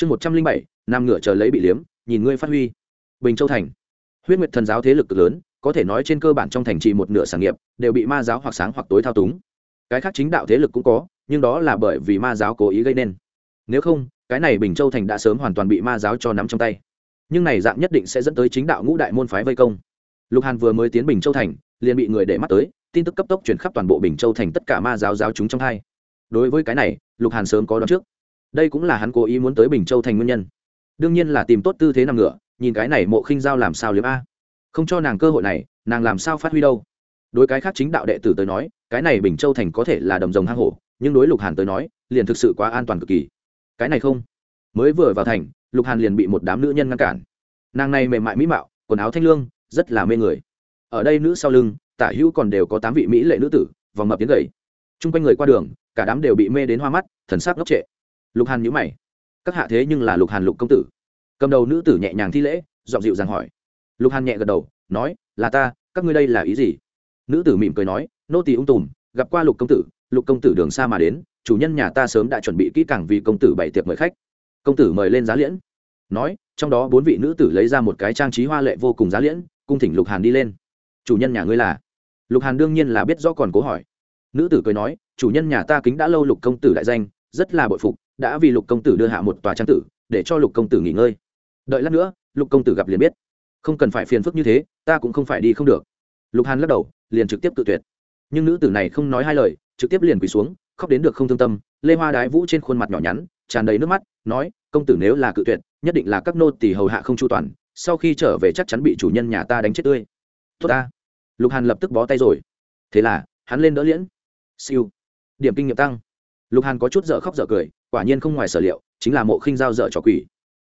chương một trăm linh bảy, nam ngựa chờ lấy bị liếm, nhìn ngươi phát huy. Bình châu thành. Huyết nguyệt thần giáo thế lực cực lớn, có thể nói trên cơ bản trong thành trì một nửa sản nghiệp đều bị ma giáo hoặc sáng hoặc tối thao túng. Cái khác chính đạo thế lực cũng có, nhưng đó là bởi vì ma giáo cố ý gây nên. Nếu không, cái này bình châu thành đã sớm hoàn toàn bị ma giáo cho nắm trong tay. Nhưng này dạng nhất định sẽ dẫn tới chính đạo ngũ đại môn phái vây công. Lục hàn vừa mới tiến bình châu thành, liền bị người để mắt tới, tin tức cấp tốc chuyển khắp toàn bộ bình châu thành tất cả ma giáo giáo chúng trong hai. Đối với cái này, lục hàn sớm có đoán trước đây cũng là hắn cố ý muốn tới bình châu thành nguyên nhân. Đương nhiên là tìm tốt tư thế nằm ngựa, nhìn cái này mộ khinh giao làm sao liếm a. Không cho nàng cơ hội này, nàng làm sao phát huy đâu. Đối cái khác chính đạo đệ tử tới nói, cái này bình châu thành có thể là đầm rồng hang hổ, nhưng đối lục hàn tới nói, liền thực sự quá an toàn cực kỳ. Cái này không. Mới vừa vào thành, lục hàn liền bị một đám nữ nhân ngăn cản. Nàng này mềm mại mỹ mạo, quần áo thanh lương, rất là mê người. Ở đây nữ sau lưng, tả hữu còn đều có tám vị mỹ lệ nữ tử, vòng mập tiến gầy. Chung quanh người qua đường, cả đám đều bị mê đến hoa mắt, thần sắc ngốc trệ lục hàn nhữ mày. Các hạ thế nhưng là lục hàn lục công tử. Cầm đầu nữ tử nhẹ nhàng thi lễ dọn dịu dàng hỏi. Lục hàn nhẹ gật đầu, nói, là ta, các ngươi đây là ý gì? Nữ tử mỉm cười nói, nô tỳ ung tùm, gặp qua lục công tử, lục công tử đường xa mà đến, chủ nhân nhà ta sớm đã chuẩn bị kỹ càng vì công tử bày tiệc mời khách. Công tử mời lên giá liễn. Nói, trong đó bốn vị nữ tử lấy ra một cái trang trí hoa lệ vô cùng giá liễn, cung thỉnh lục hàn đi lên. Chủ nhân nhà ngươi là? Lục hàn đương nhiên là biết rõ còn cố hỏi. Nữ tử cười nói, chủ nhân nhà ta kính đã lâu lục công tử đại danh, rất là bội phục đã vì lục công tử đưa hạ một tòa trang tử, để cho lục công tử nghỉ ngơi. Đợi lát nữa, lục công tử gặp liền biết. Không cần phải phiền phức như thế, ta cũng không phải đi không được. Lục hàn lắc đầu, liền trực tiếp tự tuyệt. Nhưng nữ tử này không nói hai lời, trực tiếp liền quỳ xuống, khóc đến được không thương tâm, lê hoa đái vũ trên khuôn mặt nhỏ nhắn, tràn đầy nước mắt, nói, công tử nếu là cự tuyệt, nhất định là các nô tỳ hầu hạ không chu toàn, sau khi trở về chắc chắn bị chủ nhân nhà ta đánh chết tươi. Tốt ta. Lục hàn lập tức bó tay rồi. Thế là, hắn lên đỡ liễn. Siêu. Điểm kinh nghiệm tăng. Lục hàn có chút dở khóc dở cười quả nhiên không ngoài sở liệu, chính là mộ khinh giao dở trò quỷ.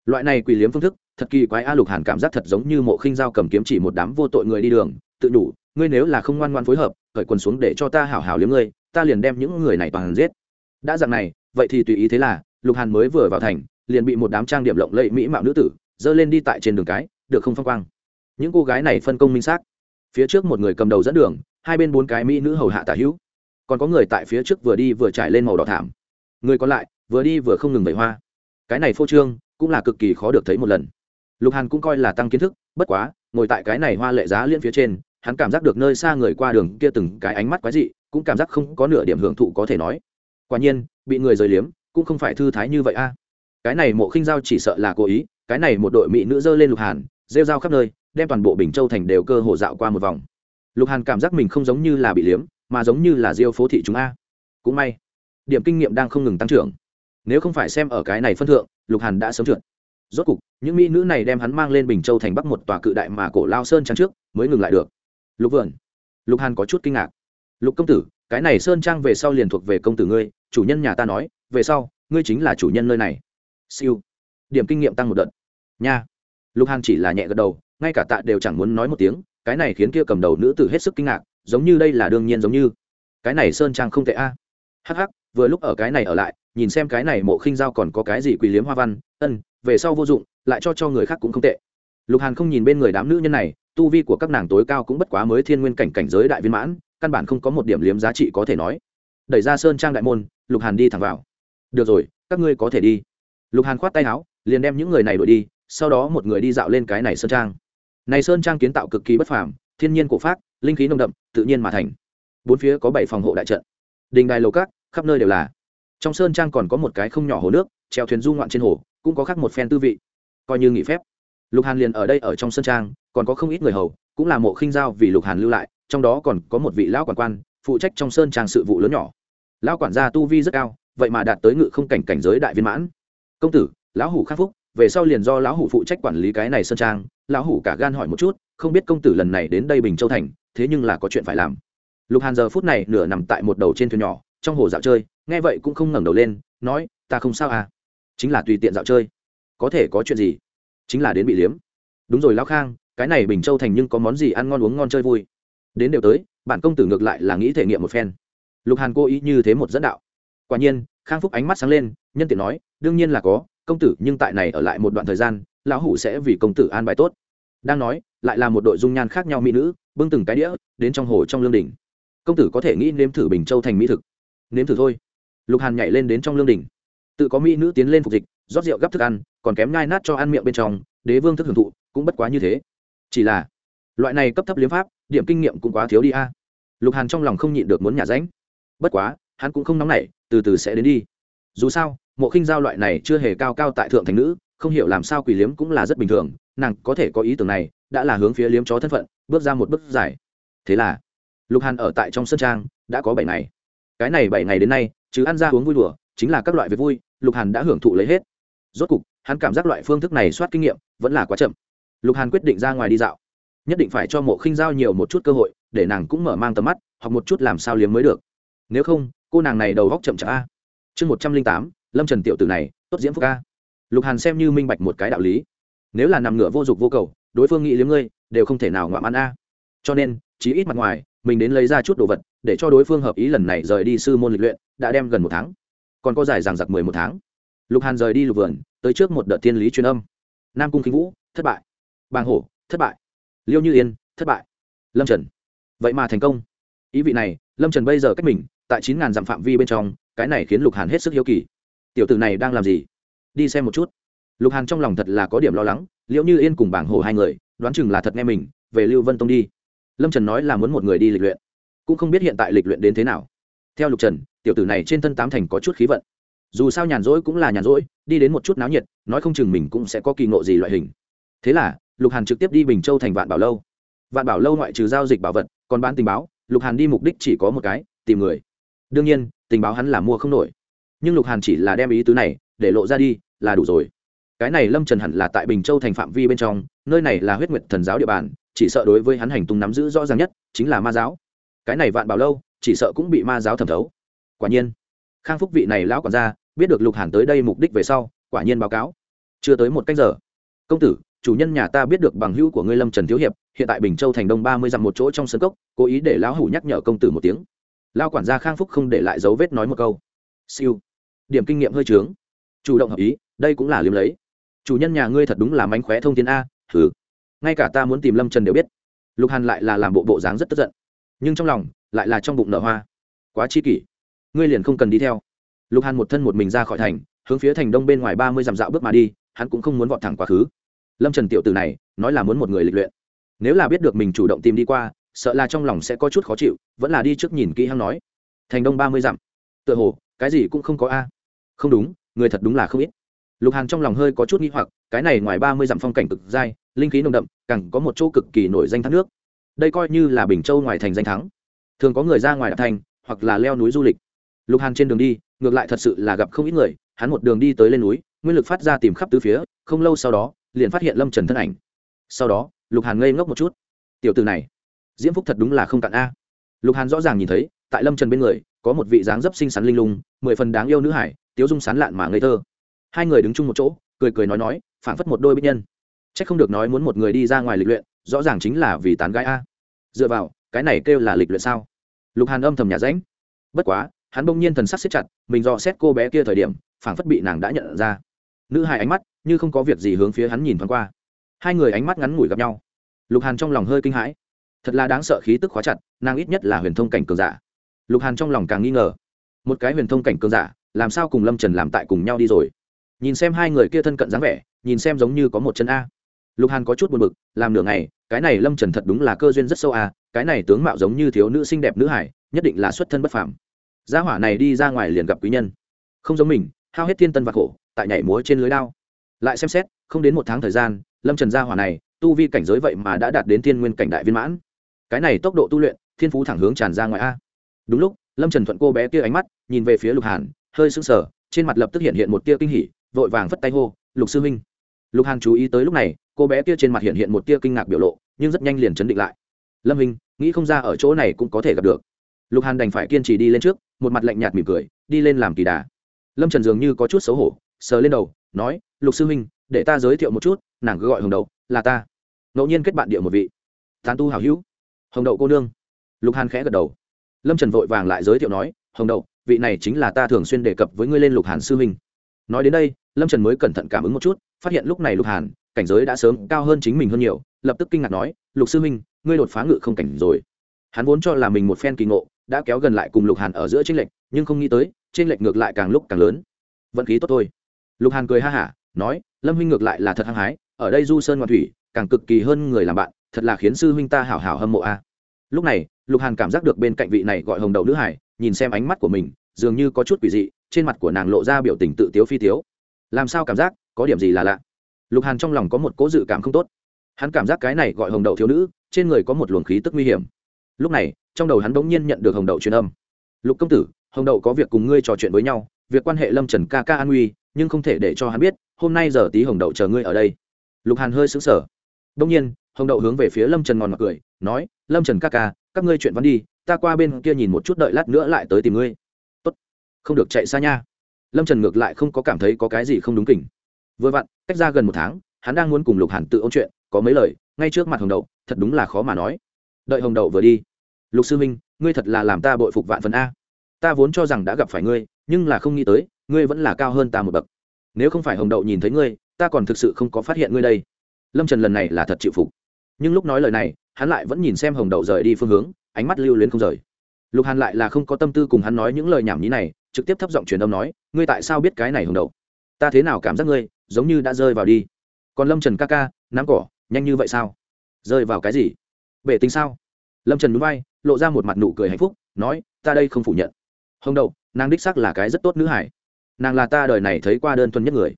Loại này quỷ liếm phương thức, thật kỳ quái, a lục hàn cảm giác thật giống như mộ khinh giao cầm kiếm chỉ một đám vô tội người đi đường, tự đủ, ngươi nếu là không ngoan ngoan phối hợp khởi quần xuống để cho ta hảo hảo liếm ngươi, ta liền đem những người này toàn giết. Đã dạng này, vậy thì tùy ý thế là, lục hàn mới vừa vào thành, liền bị một đám trang điểm lộng lẫy mỹ mạo nữ tử dơ lên đi tại trên đường cái, được không phong quang. Những cô gái này phân công minh xác. Phía trước một người cầm đầu dẫn đường, hai bên bốn cái mỹ nữ hầu hạ tả hữu. Còn có người tại phía trước vừa đi vừa trải lên màu đỏ thảm. Người còn lại vừa đi vừa không ngừng vẩy hoa. Cái này phô trương, cũng là cực kỳ khó được thấy một lần. Lục hàn cũng coi là tăng kiến thức, bất quá, ngồi tại cái này hoa lệ giá liên phía trên, hắn cảm giác được nơi xa người qua đường kia từng cái ánh mắt quái dị, cũng cảm giác không có nửa điểm hưởng thụ có thể nói. Quả nhiên, bị người rời liếm, cũng không phải thư thái như vậy a. Cái này mộ khinh giao chỉ sợ là cố ý, cái này một đội mỹ nữ dơ lên lục hàn, rêu rao khắp nơi, đem toàn bộ bình châu thành đều cơ hồ dạo qua một vòng. Lục hàn cảm giác mình không giống như là bị liếm, mà giống như là diêu phố thị chúng a. Cũng may, điểm kinh nghiệm đang không ngừng tăng trưởng nếu không phải xem ở cái này phân thượng, lục hàn đã sớm trượt. Rốt cục, những mỹ nữ này đem hắn mang lên bình châu thành bắc một tòa cự đại mà cổ lao sơn trang trước, mới ngừng lại được. Lục vườn lục hàn có chút kinh ngạc. Lục công tử, cái này sơn trang về sau liền thuộc về công tử ngươi, chủ nhân nhà ta nói, về sau, ngươi chính là chủ nhân nơi này. Siêu. Điểm kinh nghiệm tăng một đợt. Nha. Lục hàn chỉ là nhẹ gật đầu, ngay cả tạ đều chẳng muốn nói một tiếng, cái này khiến kia cầm đầu nữ tử hết sức kinh ngạc, giống như đây là đương nhiên giống như. Cái này sơn trang không tệ a. Hh vừa lúc ở cái này ở lại nhìn xem cái này mộ khinh giao còn có cái gì quỳ liếm hoa văn, ân, về sau vô dụng, lại cho cho người khác cũng không tệ. Lục hàn không nhìn bên người đám nữ nhân này, tu vi của các nàng tối cao cũng bất quá mới thiên nguyên cảnh cảnh giới đại viên mãn, căn bản không có một điểm liếm giá trị có thể nói. Đẩy ra sơn trang đại môn, lục hàn đi thẳng vào. Được rồi, các ngươi có thể đi. Lục hàn khoát tay áo, liền đem những người này đuổi đi, sau đó một người đi dạo lên cái này sơn trang. Này sơn trang kiến tạo cực kỳ bất phàm, thiên nhiên cổ pháp linh khí nồng đậm, tự nhiên mà thành. Bốn phía có bảy phòng hộ đại trận. Đình đài lầu cát khắp nơi đều là trong sơn trang còn có một cái không nhỏ hồ nước, treo thuyền du ngoạn trên hồ, cũng có khác một phen tư vị. Coi như nghỉ phép. Lục hàn liền ở đây ở trong sơn trang, còn có không ít người hầu, cũng là mộ khinh giao vì lục hàn lưu lại, trong đó còn có một vị lão quản quan, phụ trách trong sơn trang sự vụ lớn nhỏ. Lão quản gia tu vi rất cao, vậy mà đạt tới ngự không cảnh cảnh giới đại viên mãn. Công tử, lão hủ khắc phúc, về sau liền do lão hủ phụ trách quản lý cái này sơn trang. Lão hủ cả gan hỏi một chút, không biết công tử lần này đến đây bình châu thành, thế nhưng là có chuyện phải làm. Lục hàn giờ phút này nửa nằm tại một đầu trên thuyền nhỏ trong hồ dạo chơi, nghe vậy cũng không ngẩng đầu lên, nói, ta không sao à. Chính là tùy tiện dạo chơi. Có thể có chuyện gì? Chính là đến bị liếm. Đúng rồi lão khang, cái này bình châu thành nhưng có món gì ăn ngon uống ngon chơi vui? Đến đều tới, bạn công tử ngược lại là nghĩ thể nghiệm một phen. Lục hàn cố ý như thế một dẫn đạo. Quả nhiên, khang phúc ánh mắt sáng lên, nhân tiện nói, đương nhiên là có, công tử, nhưng tại này ở lại một đoạn thời gian, lão hủ sẽ vì công tử an bài tốt. Đang nói, lại là một đội dung nhan khác nhau mỹ nữ, bưng từng cái đĩa, đến trong hồ trong lương đỉnh. Công tử có thể nghĩ nếm thử bình châu thành mỹ thực nếm thử thôi. Lục hàn nhảy lên đến trong lương đỉnh. Tự có mỹ nữ tiến lên phục dịch, rót rượu gấp thức ăn, còn kém nhai nát cho ăn miệng bên trong, đế vương thức hưởng thụ, cũng bất quá như thế. Chỉ là, loại này cấp thấp liếm pháp, điểm kinh nghiệm cũng quá thiếu đi a. Lục hàn trong lòng không nhịn được muốn nhả ránh. Bất quá, hắn cũng không nóng nảy, từ từ sẽ đến đi. Dù sao, mộ khinh giao loại này chưa hề cao cao tại thượng thành nữ, không hiểu làm sao quỷ liếm cũng là rất bình thường, nàng có thể có ý tưởng này, đã là hướng phía liếm chó thân phận, bước ra một bước dài. Thế là, lục hàn ở tại trong sân trang, đã có bảy ngày cái này bảy ngày đến nay chứ ăn ra uống vui đùa, chính là các loại việc vui, lục hàn đã hưởng thụ lấy hết. Rốt cục, hắn cảm giác loại phương thức này soát kinh nghiệm, vẫn là quá chậm. Lục hàn quyết định ra ngoài đi dạo. Nhất định phải cho mộ khinh giao nhiều một chút cơ hội, để nàng cũng mở mang tầm mắt hoặc một chút làm sao liếm mới được. Nếu không, cô nàng này đầu góc chậm chạp a. Chương một trăm linh tám, lâm trần tiểu tử này, tốt diễm phúc a. Lục hàn xem như minh bạch một cái đạo lý. Nếu là nằm ngửa vô dụng vô cầu, đối phương nghĩ liếm ngươi, đều không thể nào ngoạm ăn a. Cho nên, chí ít mặt ngoài, mình đến lấy ra chút đồ vật để cho đối phương hợp ý lần này rời đi sư môn lịch luyện, đã đem gần một tháng, còn có dài ràng giặc mười một tháng. Lục hàn rời đi lục vườn, tới trước một đợt tiên lý truyền âm. Nam cung khinh vũ, thất bại. Bàng hổ, thất bại. Liêu như yên, thất bại. Lâm trần. Vậy mà thành công. Ý vị này, lâm trần bây giờ cách mình, tại chín ngàn dặm phạm vi bên trong, cái này khiến lục hàn hết sức hiếu kỳ. Tiểu tử này đang làm gì? Đi xem một chút. Lục hàn trong lòng thật là có điểm lo lắng liệu như yên cùng bảng hồ hai người, đoán chừng là thật nghe mình, về lưu vân tông đi. Lâm trần nói là muốn một người đi lịch luyện cũng không biết hiện tại lịch luyện đến thế nào. Theo lục trần, tiểu tử này trên thân tám thành có chút khí vận. Dù sao nhàn rỗi cũng là nhàn rỗi, đi đến một chút náo nhiệt, nói không chừng mình cũng sẽ có kỳ ngộ gì loại hình. Thế là, lục hàn trực tiếp đi bình châu thành vạn bảo lâu. Vạn bảo lâu ngoại trừ giao dịch bảo vật, còn bán tình báo, lục hàn đi mục đích chỉ có một cái, tìm người. Đương nhiên, tình báo hắn là mua không nổi. Nhưng lục hàn chỉ là đem ý tứ này để lộ ra đi, là đủ rồi. Cái này lâm trần hẳn là tại bình châu thành phạm vi bên trong, nơi này là huyết nguyệt thần giáo địa bàn, chỉ sợ đối với hắn hành tung nắm giữ rõ ràng nhất chính là ma giáo cái này vạn bảo lâu, chỉ sợ cũng bị ma giáo thẩm thấu. Quả nhiên, khang phúc vị này lão còn ra biết được lục hàn tới đây mục đích về sau, quả nhiên báo cáo. Chưa tới một cách giờ. Công tử, chủ nhân nhà ta biết được bằng hữu của ngươi lâm trần thiếu hiệp, hiện tại bình châu thành đông ba mươi dặm một chỗ trong sân cốc, cố ý để lão hủ nhắc nhở công tử một tiếng. Lao quản gia khang phúc không để lại dấu vết nói một câu. Siêu. Điểm kinh nghiệm hơi trướng. Chủ động hợp ý, đây cũng là liếm lấy. Chủ nhân nhà ngươi thật đúng là mánh khóe thông tin a thử ngay cả ta muốn tìm lâm trần đều biết. Lục hàn lại là làm bộ bộ dáng rất tức giận nhưng trong lòng lại là trong bụng nở hoa. Quá chi kỷ, ngươi liền không cần đi theo. Lục hàn một thân một mình ra khỏi thành, hướng phía thành đông bên ngoài ba mươi dặm dạo bước mà đi, hắn cũng không muốn vọt thẳng quá khứ. Lâm trần tiểu từ này, nói là muốn một người lịch luyện. Nếu là biết được mình chủ động tìm đi qua, sợ là trong lòng sẽ có chút khó chịu, vẫn là đi trước nhìn kỹ hăng nói. Thành đông ba mươi dặm. Tựa hồ, cái gì cũng không có a. Không đúng, người thật đúng là không ít. Lục hàn trong lòng hơi có chút n g h i hoặc, cái này ngoài ba mươi dặm phong cảnh cực dai, linh khí nồng đậm, càng có một chỗ cực kỳ nổi danh thác nước đây coi như là bình châu ngoài thành danh thắng thường có người ra ngoài đạp thành hoặc là leo núi du lịch lục hàn trên đường đi ngược lại thật sự là gặp không ít người hắn một đường đi tới lên núi nguyên lực phát ra tìm khắp tứ phía không lâu sau đó liền phát hiện lâm trần thân ảnh sau đó lục hàn ngây ngốc một chút tiểu từ này diễm phúc thật đúng là không cạn a lục hàn rõ ràng nhìn thấy tại lâm trần bên người có một vị dáng dấp xinh xắn linh lung mười phần đáng yêu nữ hải tiếu dung sán lạn mà ngây thơ hai người đứng chung một chỗ cười cười nói nói phảng phất một đôi bích nhân c h ắ c không được nói muốn một người đi ra ngoài lịch luyện rõ ràng chính là vì tán gái a. Dựa vào, cái này kêu là lịch luyện sao? Lục hàn âm thầm nhà ránh bất quá, hắn bỗng nhiên thần sắc xếp chặt, mình dò xét cô bé kia thời điểm, phảng phất bị nàng đã nhận ra. Nữ hai ánh mắt như không có việc gì hướng phía hắn nhìn thoáng qua. Hai người ánh mắt ngắn ngủi gặp nhau. Lục hàn trong lòng hơi kinh hãi. Thật là đáng sợ khí tức khóa chặt, nàng ít nhất là huyền thông cảnh cường giả. Lục hàn trong lòng càng nghi ngờ. Một cái huyền thông cảnh cường giả, làm sao cùng lâm trần làm tại cùng nhau đi rồi? Nhìn xem hai người kia thân cận dáng vẻ, nhìn xem giống như có một chân a. Lục hàn có chút buồn b ự c làm nửa ngày cái này lâm trần thật đúng là cơ duyên rất sâu à cái này tướng mạo giống như thiếu nữ xinh đẹp nữ hải, nhất định là xuất thân bất phàm. Gia hỏa này đi ra ngoài liền gặp quý nhân. Không giống mình, hao hết thiên tân và khổ, tại nhảy múa trên lưới đao. Lại xem xét, không đến một tháng thời gian, lâm trần gia hỏa này, tu vi cảnh giới vậy mà đã đạt đến thiên nguyên cảnh đại viên mãn. Cái này tốc độ tu luyện, thiên phú thẳng hướng tràn ra ngoài a. Đúng lúc, lâm trần thuận cô bé kia ánh mắt, nhìn về phía lục hàn, hơi sững sờ, trên mặt lập tức hiện hiện một tia kinh hỉ, vội vàng phất tay hô, lục sư huynh. Lục hàn chú ý tới lúc này cô bé kia trên mặt hiện hiện một tia kinh ngạc biểu lộ, nhưng rất nhanh liền chấn định lại. Lâm hình nghĩ không ra ở chỗ này cũng có thể gặp được. Lục hàn đành phải kiên trì đi lên trước, một mặt lạnh nhạt mỉm cười, đi lên làm kỳ đà. Lâm trần dường như có chút xấu hổ, sờ lên đầu, nói, lục sư huynh, để ta giới thiệu một chút, nàng cứ gọi hồng đậu, là ta. Ngẫu nhiên kết bạn địa một vị. Tán tu hào hữu. Hồng đậu cô nương. Lục hàn khẽ gật đầu. Lâm trần vội vàng lại giới thiệu nói, hồng đậu, vị này chính là ta thường xuyên đề cập với ngươi lên lục hàn sư huynh. Nói đến đây, lâm trần mới cẩn thận cảm ứng một chút, phát hiện lúc này lục hàn cảnh giới đã sớm cao hơn chính mình hơn nhiều, lập tức kinh ngạc nói, lục sư minh ngươi đột phá ngự không cảnh rồi. Hắn vốn cho là mình một phen kỳ ngộ, đã kéo gần lại cùng lục hàn ở giữa tranh lệch, nhưng không nghĩ tới tranh lệch ngược lại càng lúc càng lớn. Vận khí tốt thôi. Lục hàn cười ha hả, nói, lâm huynh ngược lại là thật hăng hái, ở đây du sơn ngoan thủy, càng cực kỳ hơn người làm bạn, thật là khiến sư huynh ta hảo hảo hâm mộ a. Lúc này, lục hàn cảm giác được bên cạnh vị này gọi hồng đầu nữ hải, nhìn xem ánh mắt của mình, dường như có chút quỷ dị, trên mặt của nàng lộ ra biểu tình tự tiếu phi tiếu. Làm sao cảm giác? Có điểm gì là lạ? Lục hàn trong lòng có một cố dự cảm không tốt. Hắn cảm giác cái này gọi hồng đậu thiếu nữ, trên người có một luồng khí tức nguy hiểm. Lúc này, trong đầu hắn bỗng nhiên nhận được hồng đậu truyền âm. Lục công tử, hồng đậu có việc cùng ngươi trò chuyện với nhau, việc quan hệ lâm trần ca ca an nguy, nhưng không thể để cho hắn biết, hôm nay giờ tí hồng đậu chờ ngươi ở đây. Lục hàn hơi xứng sở đông nhiên, hồng đậu hướng về phía lâm trần ngòn mặt cười, nói, lâm trần ca ca, các ngươi chuyện văn đi, ta qua bên kia nhìn một chút đợi lát nữa lại tới tìm ngươi. Tốt, không được chạy xa nha. Lâm trần ngược lại không có cảm thấy có cái gì không đúng kỉnh vừa vặn, cách ra gần một tháng, hắn đang muốn cùng lục hàn tự ôn chuyện, có mấy lời, ngay trước mặt hồng đậu, thật đúng là khó mà nói. Đợi hồng đậu vừa đi. Lục sư minh, ngươi thật là làm ta bội phục vạn phần a. Ta vốn cho rằng đã gặp phải ngươi, nhưng là không nghĩ tới, ngươi vẫn là cao hơn ta một bậc. Nếu không phải hồng đậu nhìn thấy ngươi, ta còn thực sự không có phát hiện ngươi đây. Lâm trần lần này là thật chịu phục. Nhưng lúc nói lời này, hắn lại vẫn nhìn xem hồng đậu rời đi phương hướng, ánh mắt lưu luyến không rời. Lục hàn lại là không có tâm tư cùng hắn nói những lời nhảm nhí này, trực tiếp thấp giọng truyền âm nói, ngươi tại sao biết cái này hồng đậu? Ta thế nào cảm giác ngươi, giống như đã rơi vào đi. Còn lâm trần ca ca, nắm cỏ, nhanh như vậy sao? Rơi vào cái gì? Bể tính sao? Lâm trần núi bay, lộ ra một mặt nụ cười hạnh phúc, nói, ta đây không phủ nhận. Hồng đậu, nàng đích sắc là cái rất tốt nữ hải. Nàng là ta đời này thấy qua đơn thuần nhất người.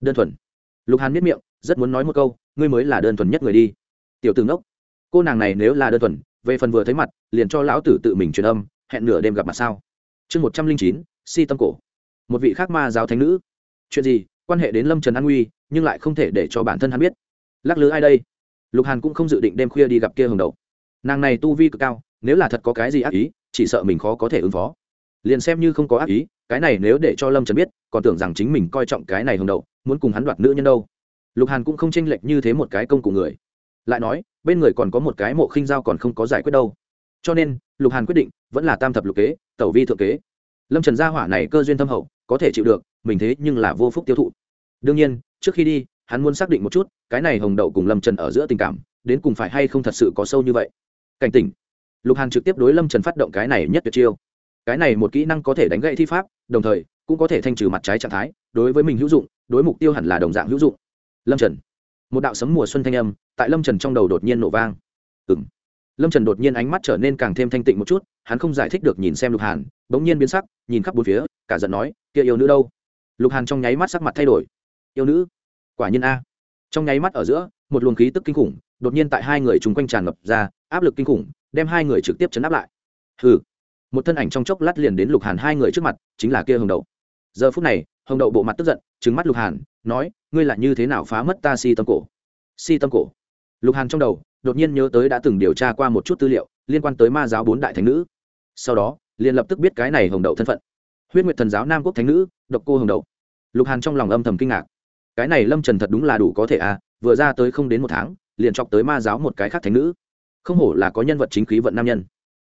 Đơn thuần. Lục hàn miết miệng, rất muốn nói một câu, ngươi mới là đơn thuần nhất người đi. Tiểu tướng đốc cô nàng này nếu là đơn thuần, về phần vừa thấy mặt, liền cho lão tử tự mình truyền âm, hẹn nửa đêm gặp mặt sao? Chương một trăm linh chín, si tâm cổ. Một vị khác ma giáo thánh nữ chuyện gì quan hệ đến lâm trần an nguy nhưng lại không thể để cho bản thân hắn biết. Lắc lư ai đây? Lục hàn cũng không dự định đêm khuya đi gặp kia hồng đầu. nàng này tu vi cực cao nếu là thật có cái gì ác ý chỉ sợ mình khó có thể ứng phó. Liền xem như không có ác ý cái này nếu để cho lâm trần biết còn tưởng rằng chính mình coi trọng cái này hồng đầu, muốn cùng hắn đoạt nữ nhân đâu. Lục hàn cũng không tranh lệch như thế một cái công cụ người. Lại nói bên người còn có một cái mộ khinh giao còn không có giải quyết đâu. Cho nên lục hàn quyết định vẫn là tam thập lục kế tẩu vi thượng kế. Lâm trần gia hỏa này cơ duyên thâm hậu có thể chịu được, mình thế nhưng là vô phúc tiêu thụ. Đương nhiên, trước khi đi, hắn muốn xác định một chút, cái này hồng đậu cùng lâm trần ở giữa tình cảm, đến cùng phải hay không thật sự có sâu như vậy. Cảnh tỉnh. Lục hàn trực tiếp đối lâm trần phát động cái này nhất tuyệt chiêu. Cái này một kỹ năng có thể đánh gậy thi pháp, đồng thời, cũng có thể thanh trừ mặt trái trạng thái, đối với mình hữu dụng, đối mục tiêu hẳn là đồng dạng hữu dụng. Lâm trần. Một đạo sấm mùa xuân thanh âm, tại lâm trần trong đầu đột nhiên nổ vang. Ừ m lâm trần đột nhiên ánh mắt trở nên càng thêm thanh tịnh một chút, hắn không giải thích được nhìn xem lục hàn, bỗng nhiên biến sắc, nhìn khắp bốn phía, cả giận nói kia yêu nữ đâu? Lục hàn trong nháy mắt sắc mặt thay đổi. Yêu nữ? Quả nhiên a. Trong nháy mắt ở giữa, một luồng khí tức kinh khủng đột nhiên tại hai người chung quanh tràn ngập ra, áp lực kinh khủng đem hai người trực tiếp chấn áp lại. Hừ. Một thân ảnh trong chốc lát liền đến lục hàn hai người trước mặt, chính là kia hồng đậu. Giờ phút này, hồng đậu bộ mặt tức giận trứng mắt lục hàn, nói, ngươi là như thế nào phá mất ta si tâm cổ? Si tâm cổ. Lục hàn trong đầu đột nhiên nhớ tới đã từng điều tra qua một chút tư liệu liên quan tới ma giáo bốn đại thánh nữ. Sau đó, liền lập tức biết cái này hồng đậu thân phận huyết nguyệt thần giáo nam quốc thánh nữ, độc cô hồng đậu. Lục hàn trong lòng âm thầm kinh ngạc. Cái này lâm trần thật đúng là đủ có thể à vừa ra tới không đến một tháng, liền chọc tới ma giáo một cái khác thánh nữ. Không hổ là có nhân vật chính khí vận nam nhân.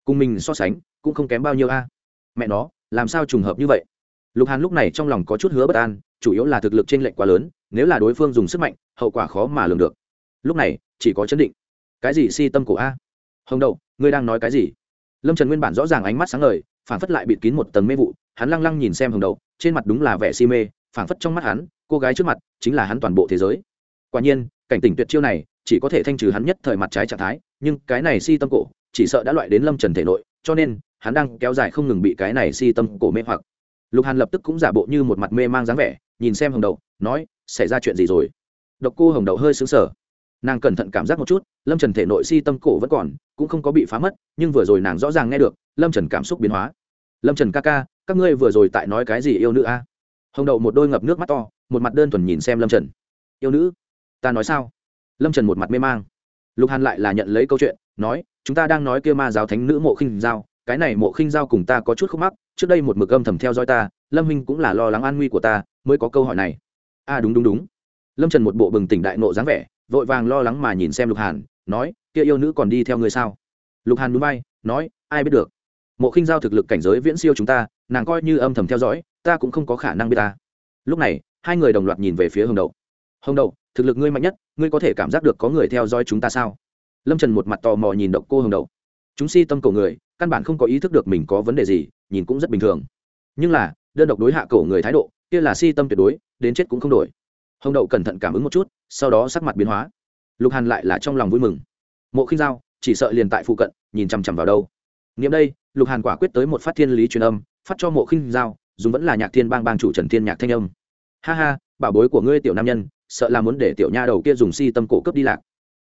Cùng mình so sánh, cũng không kém bao nhiêu a. Mẹ nó, làm sao trùng hợp như vậy? Lục hàn lúc này trong lòng có chút hứa bất an, chủ yếu là thực lực t r ê n lệch quá lớn, nếu là đối phương dùng sức mạnh, hậu quả khó mà lường được. Lúc này, chỉ có chấn định. Cái gì si tâm cổ a? Hồng đậu, ngươi đang nói cái gì? Lâm trần nguyên bản rõ ràng ánh mắt sáng ngời, phản phất lại bịt kín một tầng mê vụ hắn lăng lăng nhìn xem hồng đậu, trên mặt đúng là vẻ si mê, phảng phất trong mắt hắn, cô gái trước mặt chính là hắn toàn bộ thế giới. Quả nhiên, cảnh tỉnh tuyệt chiêu này chỉ có thể thanh trừ hắn nhất thời mặt trái trạng thái, nhưng cái này si tâm cổ chỉ sợ đã loại đến lâm trần thể nội, cho nên hắn đang kéo dài không ngừng bị cái này si tâm cổ mê hoặc. Lục hàn lập tức cũng giả bộ như một mặt mê mang dáng vẻ, nhìn xem hồng đậu, nói, xảy ra chuyện gì rồi? Độc cô hồng đậu hơi xứng sở nàng cẩn thận cảm giác một chút, lâm trần thể nội si tâm cổ vẫn còn, cũng không có bị phá mất, nhưng vừa rồi nàng rõ ràng nghe được, lâm trần cảm xúc biến hóa. Lâm trần ca ca các ngươi vừa rồi tại nói cái gì yêu nữ a? Hồng đậu một đôi ngập nước mắt to một mặt đơn thuần nhìn xem lâm trần. Yêu nữ? Ta nói sao? Lâm trần một mặt mê mang. Lục hàn lại là nhận lấy câu chuyện nói chúng ta đang nói kia ma giáo thánh nữ mộ khinh giao cái này mộ khinh giao cùng ta có chút khúc mắc trước đây một mực âm thầm theo dõi ta lâm huynh cũng là lo lắng an nguy của ta mới có câu hỏi này. A à, đúng đúng đúng. Lâm trần một bộ bừng tỉnh đại nộ dáng vẻ vội vàng lo lắng mà nhìn xem lục hàn nói kia yêu nữ còn đi theo ngươi sao? Lục hàn núi bay nói ai biết được mộ khinh giao thực lực cảnh giới viễn siêu chúng ta, nàng coi như âm thầm theo dõi, ta cũng không có khả năng biết ta. Lúc này, hai người đồng loạt nhìn về phía hồng đậu. Hồng đậu, thực lực ngươi mạnh nhất, ngươi có thể cảm giác được có người theo dõi chúng ta sao? Lâm trần một mặt tò mò nhìn độc cô hồng đậu. Chúng si tâm cổ người, căn bản không có ý thức được mình có vấn đề gì, nhìn cũng rất bình thường. Nhưng là, đơn độc đối hạ cổ người thái độ, kia là si tâm tuyệt đối, đến chết cũng không đổi. Hồng đậu cẩn thận cảm ứng một chút, sau đó sắc mặt biến hóa. Lục hàn lại là trong lòng vui mừng. Mộ khinh giao, chỉ sợ liền tại phụ cận, nhìn chằm chằm vào đâu. Nghiệm đây lục hàn quả quyết tới một phát thiên lý truyền âm, phát cho mộ khinh giao, dùng vẫn là nhạc thiên bang bang chủ trần thiên nhạc thanh âm. Ha ha, bảo bối của ngươi tiểu nam nhân, sợ là muốn để tiểu nha đầu kia dùng si tâm cổ cấp đi lạc.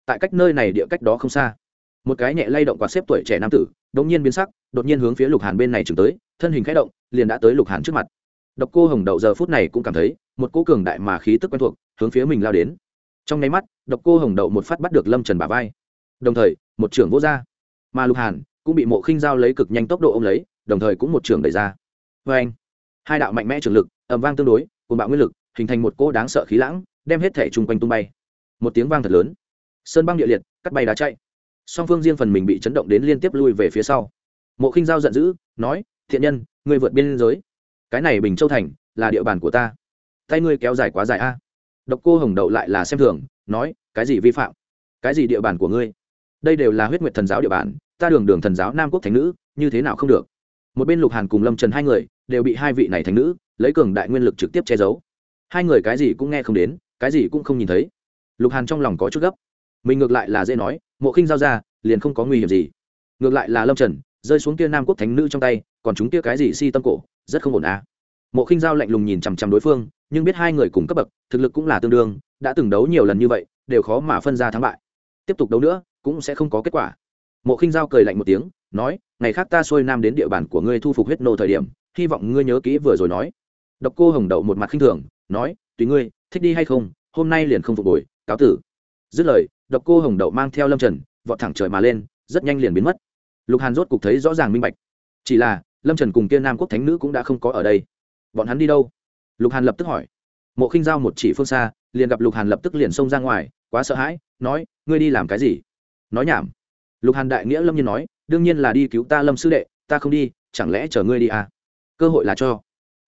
Tại cách nơi này địa cách đó không xa, một cái nhẹ lay động quạt xếp tuổi trẻ nam tử đống nhiên biến sắc, đột nhiên hướng phía lục hàn bên này chừng tới, thân hình khẽ động, liền đã tới lục hàn trước mặt. Độc cô hồng đậu giờ phút này cũng cảm thấy, một cô cường đại mà khí tức quen thuộc, hướng phía mình lao đến. Trong nháy mắt, độc cô hồng đậu một phát bắt được lâm trần bà vai. Đồng thời, một trưởng vô r mà lục hàn cũng bị mộ khinh giao lấy cực nhanh tốc độ ô m lấy, đồng thời cũng một trường đẩy ra. Vê anh, hai đạo mạnh mẽ trường lực ẩm vang tương đối cùng bạo nguyên lực, hình thành một cỗ đáng sợ khí lãng, đem hết thể chung quanh tung bay. Một tiếng vang thật lớn. Sơn băng địa liệt, cắt bay đá chạy. Song phương riêng phần mình bị chấn động đến liên tiếp lui về phía sau. Mộ khinh giao giận dữ, nói, thiện nhân người vượt biên giới. Cái này bình châu thành là địa bàn của ta. Tay ngươi kéo dài quá dài a. Độc cô hồng đậu lại là xem thường, nói, cái gì vi phạm? Cái gì địa bàn của ngươi? Đây đều là huyết nguyệt thần giáo địa bàn ta đường đường thần giáo nam quốc thánh nữ, như thế nào không được? Một bên lục hàn cùng lâm trần hai người đều bị hai vị này thánh nữ lấy cường đại nguyên lực trực tiếp che giấu. Hai người cái gì cũng nghe không đến, cái gì cũng không nhìn thấy. Lục hàn trong lòng có chút gấp. Mình ngược lại là dễ nói, mộ khinh giao ra, liền không có nguy hiểm gì. Ngược lại là lâm trần, rơi xuống kia nam quốc thánh nữ trong tay, còn chúng kia cái gì si tâm cổ, rất không ổn à. mộ khinh giao lạnh lùng nhìn chằm chằm đối phương, nhưng biết hai người cùng cấp bậc, thực lực cũng là tương đương, đã từng đấu nhiều lần như vậy, đều khó mà phân ra thắng bại. Tiếp tục đấu nữa, cũng sẽ không có kết quả mộ khinh giao cười lạnh một tiếng, nói, ngày khác ta xuôi nam đến địa bàn của ngươi thu phục huyết nô thời điểm, hy vọng ngươi nhớ kỹ vừa rồi nói. Độc cô hồng đậu một mặt khinh thường, nói, tùy ngươi, thích đi hay không, hôm nay liền không phục hồi, cáo tử. Dứt lời, độc cô hồng đậu mang theo lâm trần, vọt thẳng trời mà lên, rất nhanh liền biến mất. Lục hàn rốt cục thấy rõ ràng minh bạch. Chỉ là, lâm trần cùng kia nam quốc thánh nữ cũng đã không có ở đây. Bọn hắn đi đâu? Lục hàn lập tức hỏi. Mộ khinh giao một chỉ phương xa, liền gặp lục hàn lập tức liền xông ra ngoài, quá sợ hãi, nói, ngươi đi làm cái gì? Nói nhảm lục hàn đại nghĩa lâm nhiên nói, đương nhiên là đi cứu ta lâm sư đệ, ta không đi, chẳng lẽ chở ngươi đi à? Cơ hội là cho.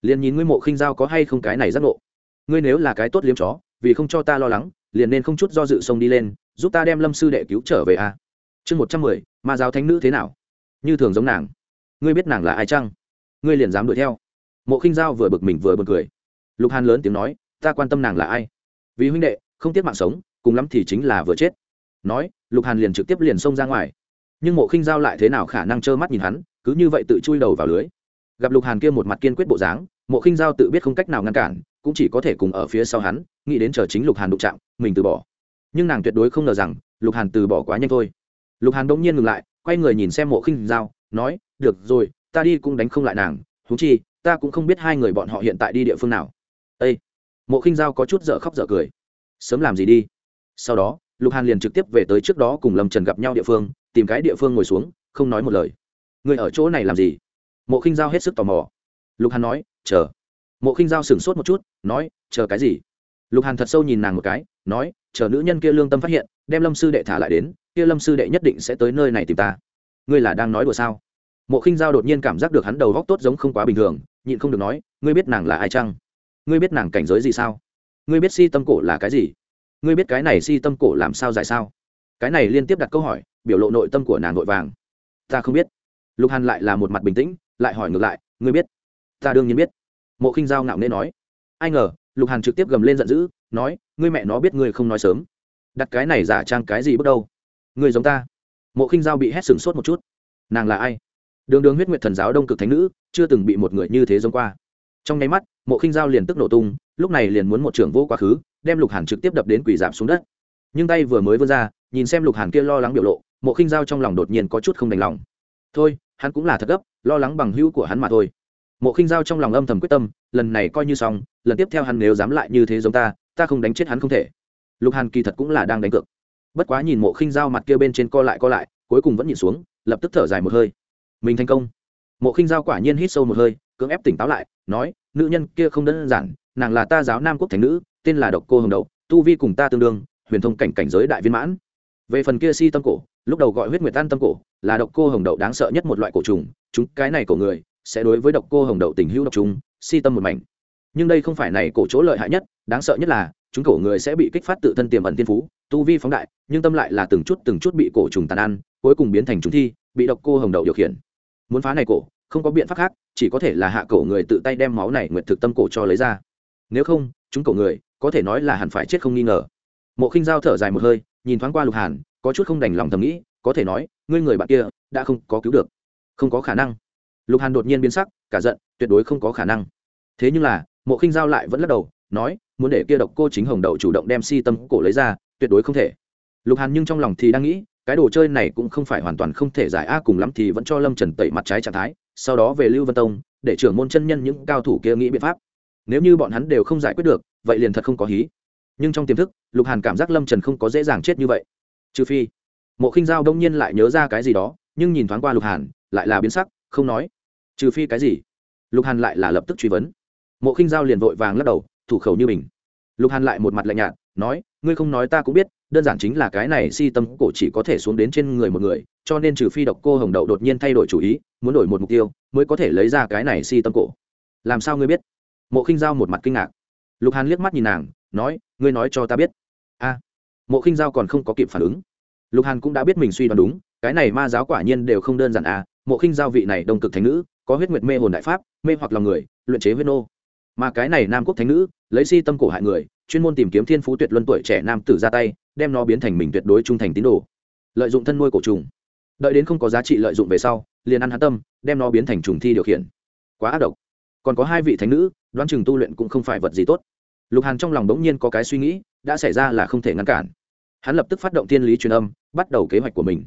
Liền nhìn ngươi mộ khinh giao có hay không cái này giác ngộ. Ngươi nếu là cái tốt liếm chó, vì không cho ta lo lắng, liền nên không chút do dự sông đi lên, giúp ta đem lâm sư đệ cứu trở về à? Chương một trăm mười, ma giáo thánh nữ thế nào? Như thường giống nàng. Ngươi biết nàng là ai chăng? Ngươi liền dám đuổi theo. Mộ khinh giao vừa bực mình vừa bực cười. Lục hàn lớn tiếng nói, ta quan tâm nàng là ai? Vì huynh đệ, không tiếc mạng sống, cùng lắm thì chính là vừa chết nói, lục hàn liền trực tiếp liền xông ra ngoài. Nhưng mộ khinh giao lại thế nào khả năng trơ mắt nhìn hắn, cứ như vậy tự chui đầu vào lưới. Gặp lục hàn kia một mặt kiên quyết bộ dáng, mộ khinh giao tự biết không cách nào ngăn cản, cũng chỉ có thể cùng ở phía sau hắn, nghĩ đến chờ chính lục hàn đụng chạm, mình từ bỏ. Nhưng nàng tuyệt đối không ngờ rằng, lục hàn từ bỏ quá nhanh thôi. Lục hàn đống nhiên ngừng lại, quay người nhìn xem mộ khinh giao, nói, được rồi, ta đi cũng đánh không lại nàng thú chi, ta cũng không biết hai người bọn họ hiện tại đi địa phương nào. Ây mộ khinh giao có chút dở khóc dở cười. Sớm làm gì đi? Sau đó lục hàn liền trực tiếp về tới trước đó cùng lâm trần gặp nhau địa phương, tìm cái địa phương ngồi xuống, không nói một lời. Người ở chỗ này làm gì? Mộ khinh giao hết sức tò mò. Lục hàn nói, chờ. Mộ khinh giao sửng sốt một chút, nói, chờ cái gì? Lục hàn thật sâu nhìn nàng một cái, nói, chờ nữ nhân kia lương tâm phát hiện, đem lâm sư đệ thả lại đến, kia lâm sư đệ nhất định sẽ tới nơi này tìm ta. Ngươi là đang nói đùa sao? Mộ khinh giao đột nhiên cảm giác được hắn đầu góc tốt giống không quá bình thường, nhịn không được nói, ngươi biết nàng là ai chăng? Ngươi biết nàng cảnh giới gì sao? Ngươi biết si tâm cổ là cái gì? Ngươi biết cái này si tâm cổ làm sao giải sao? Cái này liên tiếp đặt câu hỏi, biểu lộ nội tâm của nàng vội vàng. Ta không biết. Lục hàn lại là một mặt bình tĩnh, lại hỏi ngược lại, ngươi biết? Ta đương nhiên biết. Mộ khinh giao ngạo nên nói. Ai ngờ, lục hàn trực tiếp gầm lên giận dữ, nói, ngươi mẹ nó biết ngươi không nói sớm. Đặt cái này giả trang cái gì bước đâu? Ngươi giống ta. Mộ khinh giao bị hét sừng sốt một chút. Nàng là ai? Đường đường huyết nguyệt thần giáo đông cực thánh nữ, chưa từng bị một người như thế giống qua. Trong nháy mắt, mộ khinh giao liền tức nổ tung lúc này liền muốn một trưởng vô quá khứ, đem lục hàn trực tiếp đập đến quỷ giảm xuống đất. Nhưng tay vừa mới vươn ra, nhìn xem lục hàn kia lo lắng biểu lộ, mộ khinh giao trong lòng đột nhiên có chút không đành lòng. Thôi, hắn cũng là thật gấp, lo lắng bằng hữu của hắn mà thôi. Mộ khinh giao trong lòng âm thầm quyết tâm, lần này coi như xong, lần tiếp theo hắn nếu dám lại như thế giống ta ta không đánh chết hắn không thể. Lục hàn kỳ thật cũng là đang đánh cược. Bất quá nhìn mộ khinh giao mặt kia bên trên co lại co lại, cuối cùng vẫn nhìn xuống, lập tức thở dài một hơi. Mình thành công. Mộ khinh giao quả nhiên hít sâu một hơi, cưỡng ép tỉnh táo lại, nói, nữ nhân kia không đơn giản nàng là ta giáo nam quốc thánh nữ, tên là độc cô hồng đậu, tu vi cùng ta tương đương, huyền thông cảnh cảnh giới đại viên mãn. Về phần kia si tâm cổ, lúc đầu gọi huyết nguyệt tan tâm cổ, là độc cô hồng đậu đáng sợ nhất một loại cổ trùng, chúng cái này cổ người sẽ đối với độc cô hồng đậu tình hữu độc chúng si tâm một mảnh. Nhưng đây không phải này cổ chỗ lợi hại nhất, đáng sợ nhất là, chúng cổ người sẽ bị kích phát tự thân tiềm ẩn tiên phú, tu vi phóng đại, nhưng tâm lại là từng chút từng chút bị cổ trùng tàn ăn, cuối cùng biến thành chúng thi, bị độc cô hồng đậu điều khiển. Muốn phá này cổ, không có biện pháp khác, chỉ có thể là hạ cổ người tự tay đem máu này nguyện thực tâm cổ cho lấy ra nếu không, chúng cậu người có thể nói là hẳn phải chết không nghi ngờ. Mộ khinh giao thở dài một hơi, nhìn thoáng qua lục hàn, có chút không đành lòng thầm nghĩ, có thể nói, ngươi người bạn kia đã không có cứu được. Không có khả năng. Lục hàn đột nhiên biến sắc, cả giận, tuyệt đối không có khả năng. Thế nhưng là, mộ khinh giao lại vẫn lắc đầu, nói, muốn để kia độc cô chính hồng đậu chủ động đem si tâm cổ lấy ra, tuyệt đối không thể. Lục hàn nhưng trong lòng thì đang nghĩ, cái đồ chơi này cũng không phải hoàn toàn không thể giải a, cùng lắm thì vẫn cho lâm trần tẩy mặt trái trạng thái, sau đó về lưu vân tông, để trưởng môn chân nhân những cao thủ kia nghĩ biện pháp nếu như bọn hắn đều không giải quyết được, vậy liền thật không có hí. Nhưng trong tiềm thức, lục hàn cảm giác lâm trần không có dễ dàng chết như vậy. Trừ phi, mộ khinh giao đông nhiên lại nhớ ra cái gì đó, nhưng nhìn thoáng qua lục hàn, lại là biến sắc, không nói. Trừ phi cái gì? Lục hàn lại là lập tức truy vấn. Mộ khinh giao liền vội vàng lắc đầu, thủ khẩu như mình. Lục hàn lại một mặt lạnh nhạt, nói, ngươi không nói ta cũng biết, đơn giản chính là cái này si tâm cổ chỉ có thể xuống đến trên người một người, cho nên trừ phi độc cô hồng đậu đột nhiên thay đổi chủ ý, muốn đổi một mục tiêu, mới có thể lấy ra cái này si tâm cổ. Làm sao ngươi biết? Mộ khinh giao một mặt kinh ngạc. Lục hàn liếc mắt nhìn nàng, nói, ngươi nói cho ta biết. A. Mộ khinh giao còn không có kịp phản ứng. Lục hàn cũng đã biết mình suy đoán đúng, cái này ma giáo quả nhiên đều không đơn giản à. mộ khinh giao vị này đông cực thánh nữ, có huyết nguyệt mê hồn đại pháp, mê hoặc lòng người, luyện chế huyết nô. Mà cái này nam quốc thánh nữ, lấy si tâm cổ hại người, chuyên môn tìm kiếm thiên phú tuyệt luân tuổi trẻ nam tử ra tay, đem nó biến thành mình tuyệt đối trung thành tín đồ. Lợi dụng thân nuôi cổ trùng. Đợi đến không có giá trị lợi dụng về sau, liền ăn hắn tâm, đem nó biến thành trùng thi điều khiển. Quá ác độc. Còn có hai vị thánh nữ đoán chừng tu luyện cũng không phải vật gì tốt. Lục hàn trong lòng đống nhiên có cái suy nghĩ, đã xảy ra là không thể ngăn cản. Hắn lập tức phát động thiên lý truyền âm, bắt đầu kế hoạch của mình.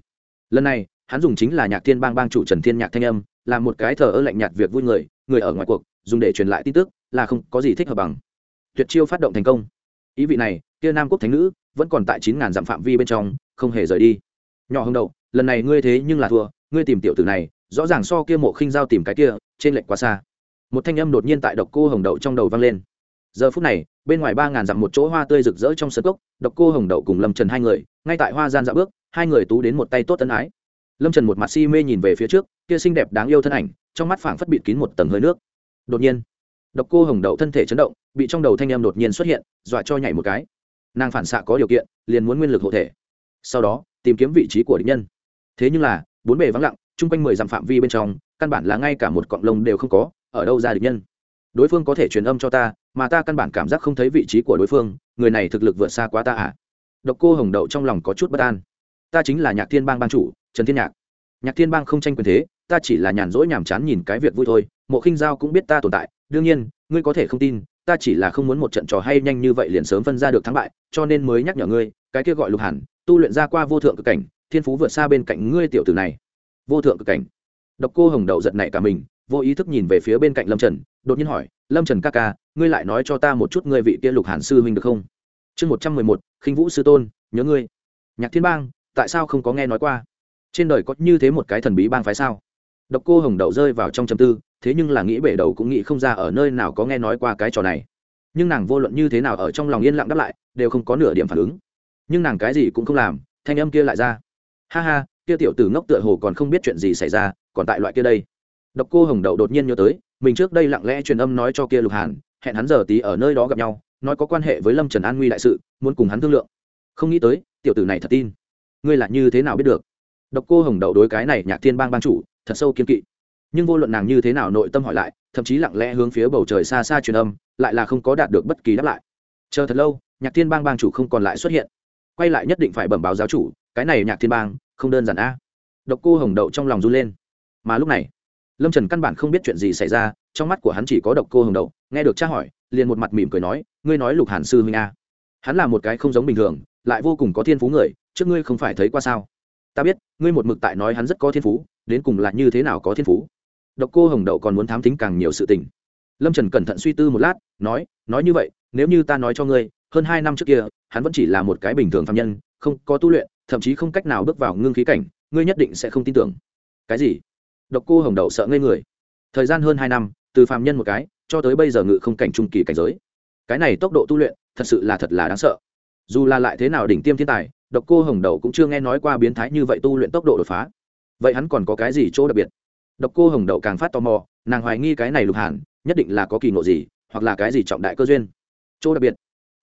Lần này, hắn dùng chính là nhạc thiên bang bang chủ trần thiên nhạc thanh âm là một cái thờ ơ lạnh nhạt việc vui người người ở ngoài cuộc, dùng để truyền lại tin tức, là không có gì thích hợp bằng. Tuyệt chiêu phát động thành công. Ý vị này, kia nam quốc thánh nữ, vẫn còn tại chín ngàn dặm phạm vi bên trong, không hề rời đi. Nhỏ hơn đậu lần này ngươi thế nhưng là thua, ngươi tìm tiểu tử này, rõ ràng so kia mộ khinh giao tìm cái kia, trên lệch quá xa một thanh âm đột nhiên tại độc cô hồng đậu trong đầu vang lên. Giờ phút này, bên ngoài ba ngàn dặm một chỗ hoa tươi rực rỡ trong sân cốc, độc cô hồng đậu cùng lâm trần hai người, ngay tại hoa gian dạo bước, hai người tú đến một tay tốt tân ái. Lâm trần một mặt si mê nhìn về phía trước, kia xinh đẹp đáng yêu thân ảnh, trong mắt phảng phất bịt kín một tầng hơi nước. Đột nhiên, độc cô hồng đậu thân thể chấn động, bị trong đầu thanh em đột nhiên xuất hiện, dọa cho nhảy một cái. Nàng phản xạ có điều kiện, liền muốn nguyên lực hộ thể. Sau đó, tìm kiếm vị trí của địch nhân. Thế nhưng là, bốn bề vắng lặng, chung quanh mười dặm phạm vi bên trong, căn bản là ngay cả một cọng lông đều không có ở đâu ra địch nhân? Đối phương có thể truyền âm cho ta, mà ta căn bản cảm giác không thấy vị trí của đối phương, người này thực lực vượt xa quá ta à? Độc cô hồng đậu trong lòng có chút bất an. Ta chính là nhạc thiên bang ban chủ, trần thiên nhạc. Nhạc thiên bang không tranh quyền thế, ta chỉ là nhàn rỗi nhàm chán nhìn cái việc vui thôi, mộ khinh giao cũng biết ta tồn tại, đương nhiên, ngươi có thể không tin, ta chỉ là không muốn một trận trò hay nhanh như vậy liền sớm phân ra được thắng bại, cho nên mới nhắc nhở ngươi, cái kia gọi lục hẳn tu luyện ra qua vô thượng cực cảnh, thiên phú vượt xa bên cạnh ngươi tiểu tử này. Vô thượng cực cảnh. Độc cô hồng đậu giật nảy cả mình vô ý thức nhìn về phía bên cạnh lâm trần đột nhiên hỏi lâm trần ca ca ngươi lại nói cho ta một chút ngươi vị kia lục hàn sư huynh được không chương một trăm mười một khinh vũ sư tôn nhớ ngươi nhạc thiên bang tại sao không có nghe nói qua trên đời có như thế một cái thần bí bang phái sao độc cô hồng đậu rơi vào trong châm tư thế nhưng là nghĩ bể đầu cũng nghĩ không ra ở nơi nào có nghe nói qua cái trò này nhưng nàng vô luận như thế nào ở trong lòng yên lặng đáp lại đều không có nửa điểm phản ứng nhưng nàng cái gì cũng không làm thanh âm kia lại ra ha ha kia tiểu tử ngốc tựa hồ còn không biết chuyện gì xảy ra còn tại loại kia đây độc cô hồng đậu đột nhiên nhớ tới, mình trước đây lặng lẽ truyền âm nói cho kia lục hàn, hẹn hắn giờ tí ở nơi đó gặp nhau, nói có quan hệ với lâm trần an nguy đại sự, muốn cùng hắn thương lượng. Không nghĩ tới, tiểu tử này thật tin. Ngươi là như thế nào biết được? Độc cô hồng đậu đối cái này nhạc thiên bang ban chủ, thật sâu kiên kỵ. Nhưng vô luận nàng như thế nào nội tâm hỏi lại, thậm chí lặng lẽ hướng phía bầu trời xa xa truyền âm, lại là không có đạt được bất kỳ đáp lại. Chờ thật lâu, nhạc thiên bang bang chủ không còn lại xuất hiện. Quay lại nhất định phải bẩm báo giáo chủ, cái này nhạc thiên bang không đơn giản a. Độc cô hồng đậu trong lòng run lên. Mà lúc này lâm trần căn bản không biết chuyện gì xảy ra, trong mắt của hắn chỉ có độc cô hồng đậu, nghe được tra hỏi, liền một mặt mỉm cười nói, ngươi nói lục hàn sư huynh a, hắn là một cái không giống bình thường, lại vô cùng có thiên phú người, trước ngươi không phải thấy qua sao? Ta biết, ngươi một mực tại nói hắn rất có thiên phú, đến cùng là như thế nào có thiên phú? Độc cô hồng đậu còn muốn thám tính càng nhiều sự tình. Lâm trần cẩn thận suy tư một lát, nói nói như vậy, nếu như ta nói cho ngươi, hơn hai năm trước kia, hắn vẫn chỉ là một cái bình thường phạm nhân, không có tu luyện, thậm chí không cách nào bước vào ngưng khí cảnh, ngươi nhất định sẽ không tin tưởng. Cái gì? Độc cô hồng đậu sợ ngây người. Thời gian hơn hai năm, từ phạm nhân một cái, cho tới bây giờ ngự không cảnh trung kỳ cảnh giới. Cái này tốc độ tu luyện, thật sự là thật là đáng sợ. Dù là lại thế nào đỉnh tiêm thiên tài, độc cô hồng Đầu cũng chưa nghe nói qua biến thái như vậy tu luyện tốc độ đột phá. Vậy hắn còn có cái gì chỗ đặc biệt? Độc cô hồng đậu càng phát tò mò, nàng hoài nghi cái này lục hàn, nhất định là có kỳ ngộ gì, hoặc là cái gì trọng đại cơ duyên. Chỗ đặc biệt.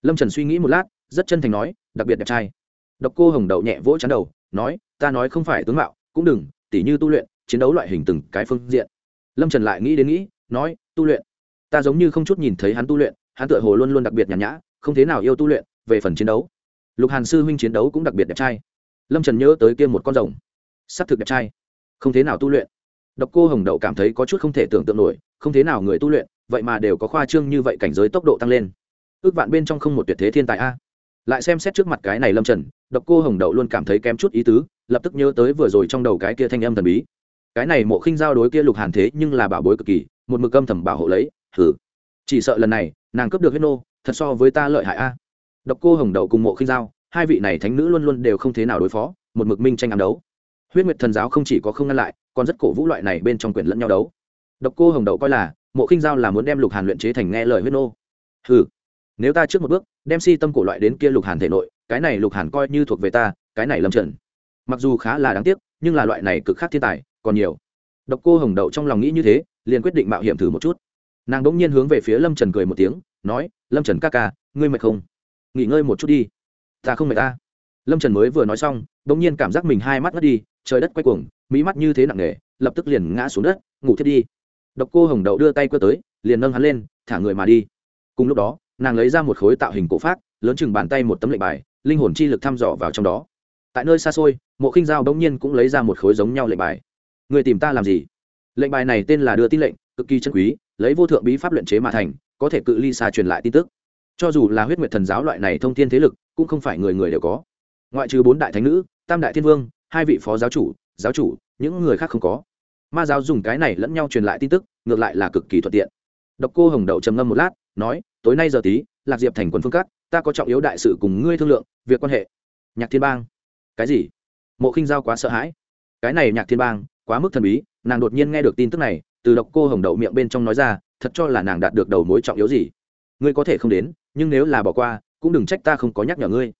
Lâm trần suy nghĩ một lát, rất chân thành nói, đặc biệt đẹp trai. Độc cô hồng đậu nhẹ vỗ chắn đầu, nói, ta nói không phải tướng mạo, cũng đừng, tỉ như tu luyện chiến đấu loại hình từng cái phương diện. Lâm trần lại nghĩ đến nghĩ, nói, tu luyện. Ta giống như không chút nhìn thấy hắn tu luyện, hắn tựa hồ luôn luôn đặc biệt nhàn nhã, không thế nào yêu tu luyện, về phần chiến đấu. Lục hàn sư huynh chiến đấu cũng đặc biệt đẹp trai. Lâm trần nhớ tới kia một con rồng. S ắ c thực đẹp trai. Không thế nào tu luyện. Độc cô hồng đậu cảm thấy có chút không thể tưởng tượng nổi, không thế nào người tu luyện, vậy mà đều có khoa trương như vậy cảnh giới tốc độ tăng lên. Ước vạn bên trong không một tuyệt thế thiên tài a. Lại xem xét trước mặt cái này lâm trần, độc cô hồng đậu luôn cảm thấy kém chút ý tứ, lập tức nhớ tới vừa rồi trong đầu cái kia thanh âm thần bí cái này mộ khinh giao đối kia lục hàn thế nhưng là bảo bối cực kỳ, một mực âm thầm bảo hộ lấy thử chỉ sợ lần này, nàng cướp được huyết nô, thật so với ta lợi hại a. Độc cô hồng đậu cùng mộ khinh giao, hai vị này thánh nữ luôn luôn đều không thế nào đối phó, một mực minh tranh ám đấu. Huyết nguyệt thần giáo không chỉ có không ngăn lại, còn rất cổ vũ loại này bên trong quyền lẫn nhau đấu. Độc cô hồng đậu coi là, mộ khinh giao là muốn đem lục hàn luyện chế thành nghe lời huyết nô. Hừ. Nếu ta trước một bước, đem si tâm cổ loại đến kia lục hàn thể nội, cái này lục hàn coi như thuộc về ta, cái này lâm trần. Mặc dù khá là đáng tiếc, nhưng là loại này cực khác thiên tài còn nhiều. Độc cô hồng đậu trong lòng nghĩ như thế, liền quyết định mạo hiểm thử một chút. Nàng đ ỗ n g nhiên hướng về phía lâm trần cười một tiếng, nói, lâm trần ca ca, ngươi mệt không? Nghỉ ngơi một chút đi. Ta không mệt ta. Lâm trần mới vừa nói xong đ ỗ n g nhiên cảm giác mình hai mắt ngất đi, trời đất quay cuồng, mỹ mắt như thế nặng nề, lập tức liền ngã xuống đất, ngủ thiết đi. Độc cô hồng đậu đưa tay qua tới, liền nâng hắn lên, thả người mà đi. Cùng lúc đó, nàng lấy ra một khối tạo hình cổ phát lớn chừng bàn tay một tấm lệnh bài, linh hồn chi lực thăm dò vào trong đó. Tại nơi xa xôi, mộ khinh giao bỗng nhiên cũng lấy ra một khối giống nhau lệnh bài người tìm ta làm gì? Lệnh bài này tên là đưa tin lệnh, cực kỳ chân quý, lấy vô thượng bí pháp luyện chế mà thành, có thể cự ly xa truyền lại tin tức. Cho dù là huyết nguyệt thần giáo loại này thông tin thế lực, cũng không phải người người đều có. Ngoại trừ bốn đại thánh nữ, tam đại thiên vương, hai vị phó giáo chủ giáo chủ, những người khác không có. Ma giáo dùng cái này lẫn nhau truyền lại tin tức, ngược lại là cực kỳ thuận tiện. Độc cô hồng đậu trầm ngâm một lát, nói, tối nay giờ tí, lạc diệp thành quân phương cát ta có trọng yếu đại sự cùng ngươi thương lượng, việc quan hệ. Nhạc thiên bang, cái gì? Mộ khinh giao quá sợ hãi. Cái này nhạc thiên bang quá mức thần bí, nàng đột nhiên nghe được tin tức này, từ độc cô hồng đậu miệng bên trong nói ra, thật cho là nàng đạt được đầu mối trọng yếu gì. Ngươi có thể không đến, nhưng nếu là bỏ qua, cũng đừng trách ta không có nhắc nhở ngươi.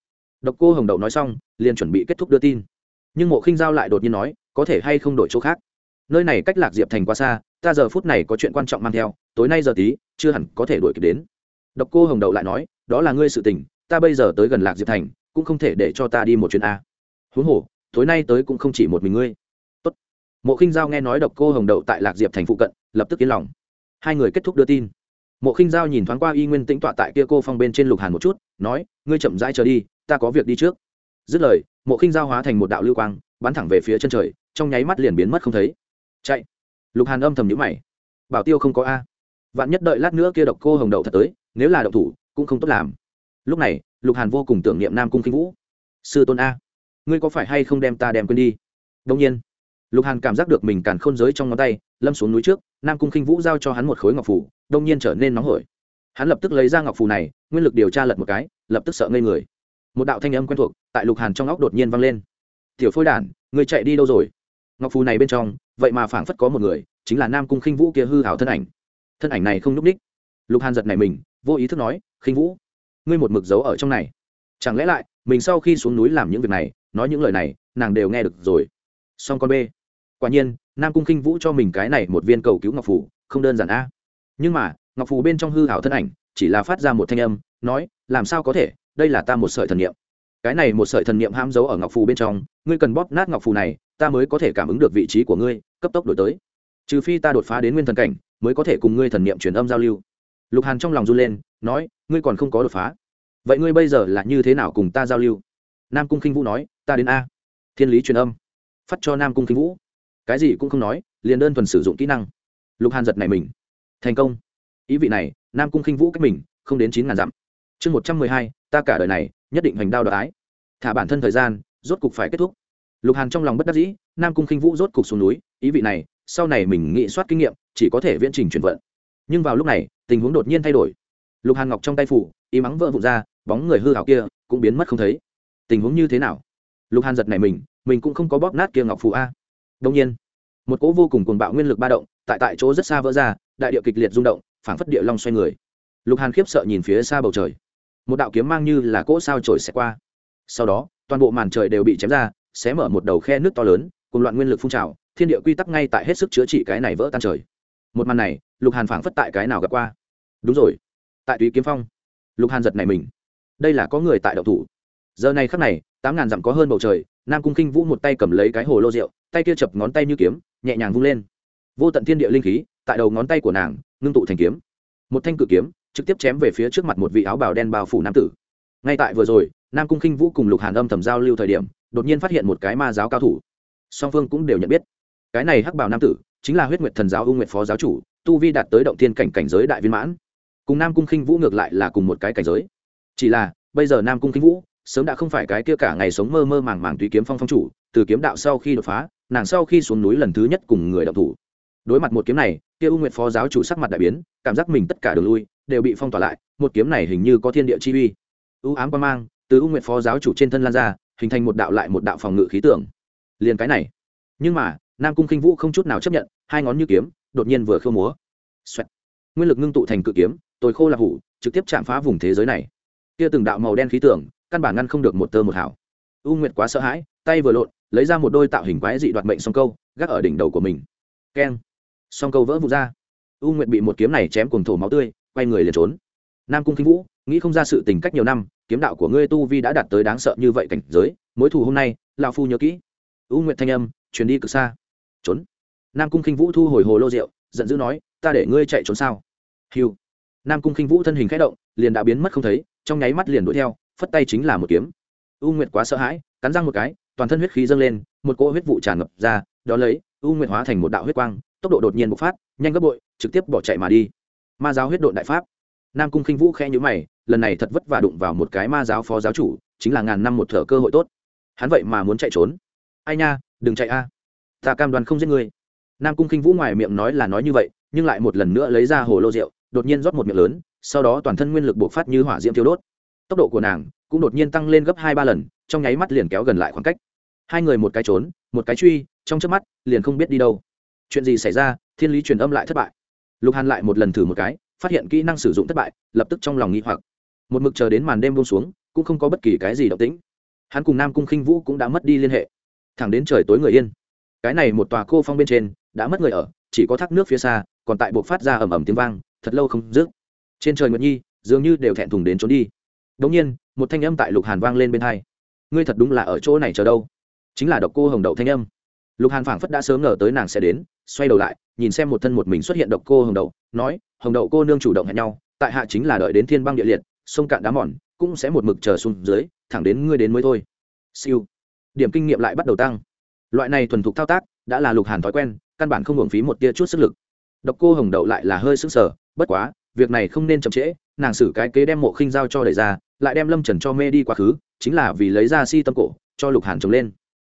Độc cô hồng đậu nói xong, liền chuẩn bị kết thúc đưa tin. Nhưng mộ khinh giao lại đột nhiên nói, có thể hay không đổi chỗ khác? Nơi này cách lạc diệp thành quá xa, ta giờ phút này có chuyện quan trọng mang theo, tối nay giờ tí, chưa hẳn có thể đuổi kịp đến. Độc cô hồng đậu lại nói, đó là ngươi sự tình, ta bây giờ tới gần lạc diệp thành, cũng không thể để cho ta đi một chuyến a. Huống hồ, tối nay tới cũng không chỉ một mình ngươi mộ khinh giao nghe nói độc cô hồng đậu tại lạc diệp thành phụ cận, lập tức yên lòng. Hai người kết thúc đưa tin. Mộ khinh giao nhìn thoáng qua y nguyên tĩnh tọa tại kia cô phong bên trên lục hàn một chút, nói, ngươi chậm rãi chờ đi, ta có việc đi trước. Dứt lời, mộ khinh giao hóa thành một đạo lưu quang, bắn thẳng về phía chân trời, trong nháy mắt liền biến mất không thấy. Chạy. Lục hàn âm thầm nhữ mày. Bảo tiêu không có a. Vạn nhất đợi lát nữa kia độc cô hồng đậu thật tới, nếu là độc thủ, cũng không tốt làm. Lúc này, lục hàn vô cùng tưởng niệm nam cung kinh vũ. Sư tôn a, ngươi có phải hay không đem ta đem quên đi? Đông nhiên lục hàn cảm giác được mình càn khôn giới trong ngón tay, lâm xuống núi trước, nam cung khinh vũ giao cho hắn một khối ngọc phủ đông nhiên trở nên nóng hổi. Hắn lập tức lấy ra ngọc phù này, nguyên lực điều tra lật một cái, lập tức sợ ngây người. Một đạo thanh âm quen thuộc tại lục hàn trong óc đột nhiên vang lên. Tiểu phôi đản, người chạy đi đâu rồi? Ngọc phù này bên trong, vậy mà phảng phất có một người, chính là nam cung khinh vũ kia hư hảo thân ảnh. Thân ảnh này không nhúc ních lục hàn giật này mình, vô ý thức nói, khinh vũ, ngươi một mực giấu ở trong này. Chẳng lẽ lại, mình sau khi xuống núi làm những việc này, nói những lời này, nàng đều nghe được rồi? Song con b quả nhiên, nam cung khinh vũ cho mình cái này một viên cầu cứu ngọc phủ không đơn giản a. Nhưng mà, ngọc phù bên trong hư hảo thân ảnh, chỉ là phát ra một thanh âm, nói, làm sao có thể? Đây là ta một sợi thần niệm. Cái này một sợi thần niệm ham giấu ở ngọc phù bên trong, ngươi cần bóp nát ngọc phù này, ta mới có thể cảm ứng được vị trí của ngươi, cấp tốc đổi tới. Trừ phi ta đột phá đến nguyên thần cảnh, mới có thể cùng ngươi thần niệm truyền âm giao lưu. Lục hàn trong lòng run lên, nói, ngươi còn không có đột phá. Vậy ngươi bây giờ là như thế nào cùng ta giao lưu? Nam cung khinh vũ nói, ta đến a. Thiên lý truyền âm. Phát cho nam cung khinh vũ cái gì cũng không nói, liền đơn thuần sử dụng kỹ năng. Lục hàn giật này mình. Thành công. Ý vị này, nam cung khinh vũ cách mình, không đến chín ngàn dặm. Chương một trăm mười hai, ta cả đời này, nhất định hành đao đoái ái. Thả bản thân thời gian, rốt cục phải kết thúc. Lục hàn trong lòng bất đắc dĩ, nam cung khinh vũ rốt cục xuống núi, ý vị này, sau này mình nghị soát kinh nghiệm, chỉ có thể viễn trình chuyển vận. Nhưng vào lúc này, tình huống đột nhiên thay đổi. Lục hàn ngọc trong tay phủ, y mắng vỡ vụt ra, bóng người hư hảo kia, cũng biến mất không thấy. Tình huống như thế nào? Lục hàn giật này mình mình cũng không có bóp nát kia ngọc phù a đông nhiên, một cỗ vô cùng cuồng bạo nguyên lực ba động, tại tại chỗ rất xa vỡ ra, đại địa kịch liệt rung động, phảng phất địa long xoay người. Lục hàn khiếp sợ nhìn phía xa bầu trời. Một đạo kiếm mang như là cỗ sao trổi xẹt qua. Sau đó, toàn bộ màn trời đều bị chém ra, xé mở một đầu khe nước to lớn, cùng loạn nguyên lực phun trào, thiên địa quy tắc ngay tại hết sức chữa trị cái này vỡ tan trời. Một màn này, lục hàn phảng phất tại cái nào gặp qua. Đúng rồi, tại túy kiếm phong. Lục hàn giật này mình. Đây là có người tại đậu thủ. Giờ này khắc này, tám ngàn dặm có hơn bầu trời nam cung kinh vũ một tay cầm lấy cái hồ lô rượu, tay kia chập ngón tay như kiếm, nhẹ nhàng vung lên. Vô tận thiên địa linh khí, tại đầu ngón tay của nàng, ngưng tụ thành kiếm. Một thanh cự kiếm, trực tiếp chém về phía trước mặt một vị áo bào đen bao phủ nam tử. Ngay tại vừa rồi, nam cung khinh vũ cùng lục hàn âm thầm giao lưu thời điểm, đột nhiên phát hiện một cái ma giáo cao thủ. Song phương cũng đều nhận biết. Cái này hắc bào nam tử, chính là huyết nguyệt thần giáo ưu nguyệt phó giáo chủ, tu vi đạt tới động thiên cảnh cảnh giới đại viên mãn. Cùng nam cung khinh vũ ngược lại là cùng một cái cảnh giới. Chỉ là, bây giờ nam cung khinh vũ sớm đã không phải cái kia cả ngày sống mơ mơ màng màng tùy kiếm phong phong chủ, từ kiếm đạo sau khi đột phá, nàng sau khi xuống núi lần thứ nhất cùng người đạo thủ. Đối mặt một kiếm này, kia u nguyệt phó giáo chủ sắc mặt đại biến, cảm giác mình tất cả đường lui, đều bị phong tỏa lại, một kiếm này hình như có thiên địa chi uy. U ám quan mang, từ u nguyệt phó giáo chủ trên thân lan ra, hình thành một đạo lại một đạo phòng ngự khí tượng. Liền cái này. Nhưng mà, nam cung khinh vũ không chút nào chấp nhận, hai ngón như kiếm, đột nhiên vừa khơ múa. Xoẹt. nguyên lực ngưng tụ thành cự kiếm tôi khô là hủ, trực tiếp chạm phá vùng thế giới này. Kia từng đạo màu đen khí tượng căn bản ngăn không được một tơ một hảo u nguyệt quá sợ hãi, tay vừa lộn, lấy ra một đôi tạo hình quái dị đoạt mệnh song câu, gác ở đỉnh đầu của mình. Keng. Song câu vỡ vụt ra. U nguyệt bị một kiếm này chém cùng thổ máu tươi, quay người liền trốn. Nam cung khinh vũ, nghĩ không ra sự tình cách nhiều năm, kiếm đạo của ngươi tu vi đã đạt tới đáng sợ như vậy cảnh giới, mối thù hôm nay, lão phu nhớ kỹ. U nguyệt thanh âm, truyền đi cực xa. Trốn. Nam cung khinh vũ thu hồi hồ lô rượu, giận dữ nói, ta để ngươi chạy trốn sao? Hiu nam cung khinh vũ thân hình khẽ động, liền đã biến mất không thấy, trong nháy mắt liền đuổi theo phất tay chính là một kiếm. U nguyệt quá sợ hãi, cắn răng một cái, toàn thân huyết khí dâng lên, một cỗ huyết vụ tràn ngập ra, đó lấy, u nguyệt hóa thành một đạo huyết quang, tốc độ đột nhiên bộc phát, nhanh gấp bội, trực tiếp bỏ chạy mà đi. Ma giáo huyết độn đại pháp. Nam cung khinh vũ khẽ nhữ mày, lần này thật vất vả đụng vào một cái ma giáo phó giáo chủ, chính là ngàn năm một thở cơ hội tốt. Hắn vậy mà muốn chạy trốn. Ai nha, đừng chạy a. Ta cam đoan không giết ngươi. Nam cung khinh vũ ngoài miệng nói là nói như vậy, nhưng lại một lần nữa lấy ra hồ lô rượu, đột nhiên rót một miệng lớn, sau đó toàn thân nguyên lực bộc phát như hỏa diễm thiêu đốt tốc độ của nàng cũng đột nhiên tăng lên gấp hai ba lần, trong nháy mắt liền kéo gần lại khoảng cách. Hai người một cái trốn, một cái truy, trong trước mắt, liền không biết đi đâu. Chuyện gì xảy ra, thiên lý truyền âm lại thất bại. Lục hàn lại một lần thử một cái, phát hiện kỹ năng sử dụng thất bại, lập tức trong lòng nghĩ hoặc. Một mực chờ đến màn đêm buông xuống, cũng không có bất kỳ cái gì động tĩnh. Hắn cùng nam cung khinh vũ cũng đã mất đi liên hệ. Thẳng đến trời tối người yên. Cái này một tòa cô phong bên trên, đã mất người ở, chỉ có thác nước phía xa, còn tại buộc phát ra ầm ầm tiếng vang, thật lâu không dứt. Trên trời nguyệt nhi, dường như đều thẹn thùng đến trốn đi đống nhiên, một thanh âm tại lục hàn vang lên bên hai. Ngươi thật đúng là ở chỗ này chờ đâu? Chính là độc cô hồng đậu thanh âm. Lục hàn phảng phất đã sớm ngờ tới nàng sẽ đến, xoay đầu lại, nhìn xem một thân một mình xuất hiện độc cô hồng đậu, nói, hồng đậu cô nương chủ động hẹn nhau, tại hạ chính là đợi đến thiên băng địa liệt, sông cạn đá mòn, cũng sẽ một mực chờ xuống dưới, thẳng đến ngươi đến mới thôi. Siêu. Điểm kinh nghiệm lại bắt đầu tăng. Loại này thuần thục thao tác, đã là lục hàn thói quen, căn bản không hưởng phí một tia chút sức lực. Độc cô hồng đậu lại là hơi sững sờ, bất quá, việc này không nên chậm trễ nàng xử cái kế đem mộ khinh giao cho đẩy ra, lại đem lâm trần cho mê đi quá khứ, chính là vì lấy ra si tâm cổ, cho lục hàn trồng lên.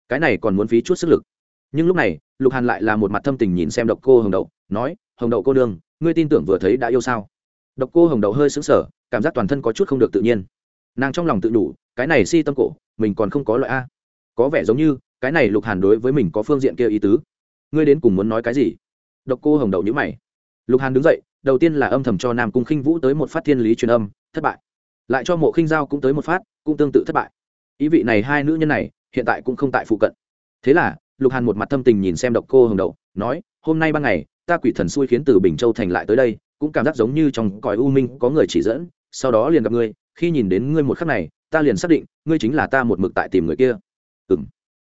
Cái này còn muốn phí chút sức lực. Nhưng lúc này, lục hàn lại là một mặt thâm tình nhìn xem độc cô hồng đậu, nói, hồng đậu cô đương, ngươi tin tưởng vừa thấy đã yêu sao? Độc cô hồng đậu hơi xứng sở cảm giác toàn thân có chút không được tự nhiên. Nàng trong lòng tự đủ, cái này si tâm cổ, mình còn không có loại a. Có vẻ giống như, cái này lục hàn đối với mình có phương diện kia ý tứ. Ngươi đến cùng muốn nói cái gì? Độc cô hồng đậu nhữ mày lục hàn đứng dậy, đầu tiên là âm thầm cho nam cung khinh vũ tới một phát thiên lý truyền âm, thất bại. Lại cho mộ khinh giao cũng tới một phát, cũng tương tự thất bại. Ý vị này hai nữ nhân này, hiện tại cũng không tại phụ cận. Thế là, lục hàn một mặt thâm tình nhìn xem độc cô hồng đậu, nói, hôm nay ban ngày, ta quỷ thần xui khiến từ bình châu thành lại tới đây, cũng cảm giác giống như trong cõi u minh có người chỉ dẫn, sau đó liền gặp ngươi, khi nhìn đến ngươi một khắc này, ta liền xác định, ngươi chính là ta một mực tại tìm người kia. Ừ m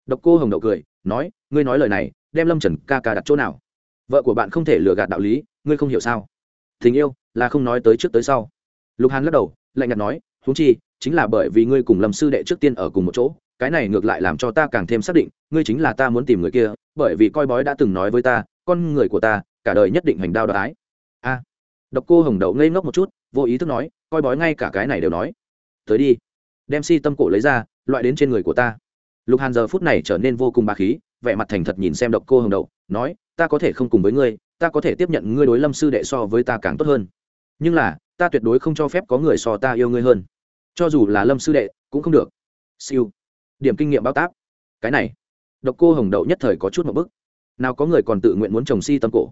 độc cô hồng đậu cười, nói, ngươi nói lời này, đem lâm trần ca ca đặt chỗ nào? Vợ của bạn không thể lừa gạt đạo lý ngươi không hiểu sao? Tình yêu là không nói tới trước tới sau. Lục hàn lắc đầu, lạnh nhạt nói, huống chi, chính là bởi vì ngươi cùng lâm sư đệ trước tiên ở cùng một chỗ, cái này ngược lại làm cho ta càng thêm xác định, ngươi chính là ta muốn tìm người kia, bởi vì coi bói đã từng nói với ta, con người của ta, cả đời nhất định hành đao đoái a. Độc cô hồng đậu ngây ngốc một chút, vô ý thức nói, coi bói ngay cả cái này đều nói. Tới đi. Đem si tâm cổ lấy ra, loại đến trên người của ta. Lục hàn giờ phút này trở nên vô cùng bà khí vẻ mặt thành thật nhìn xem độc cô hồng đậu nói ta có thể không cùng với ngươi ta có thể tiếp nhận ngươi đối lâm sư đệ so với ta càng tốt hơn. Nhưng là ta tuyệt đối không cho phép có người so ta yêu ngươi hơn. Cho dù là lâm sư đệ cũng không được. Siêu. Điểm kinh nghiệm bao tác, cái này độc cô hồng đậu nhất thời có chút một bức. Nào có người còn tự nguyện muốn trồng si tâm cổ.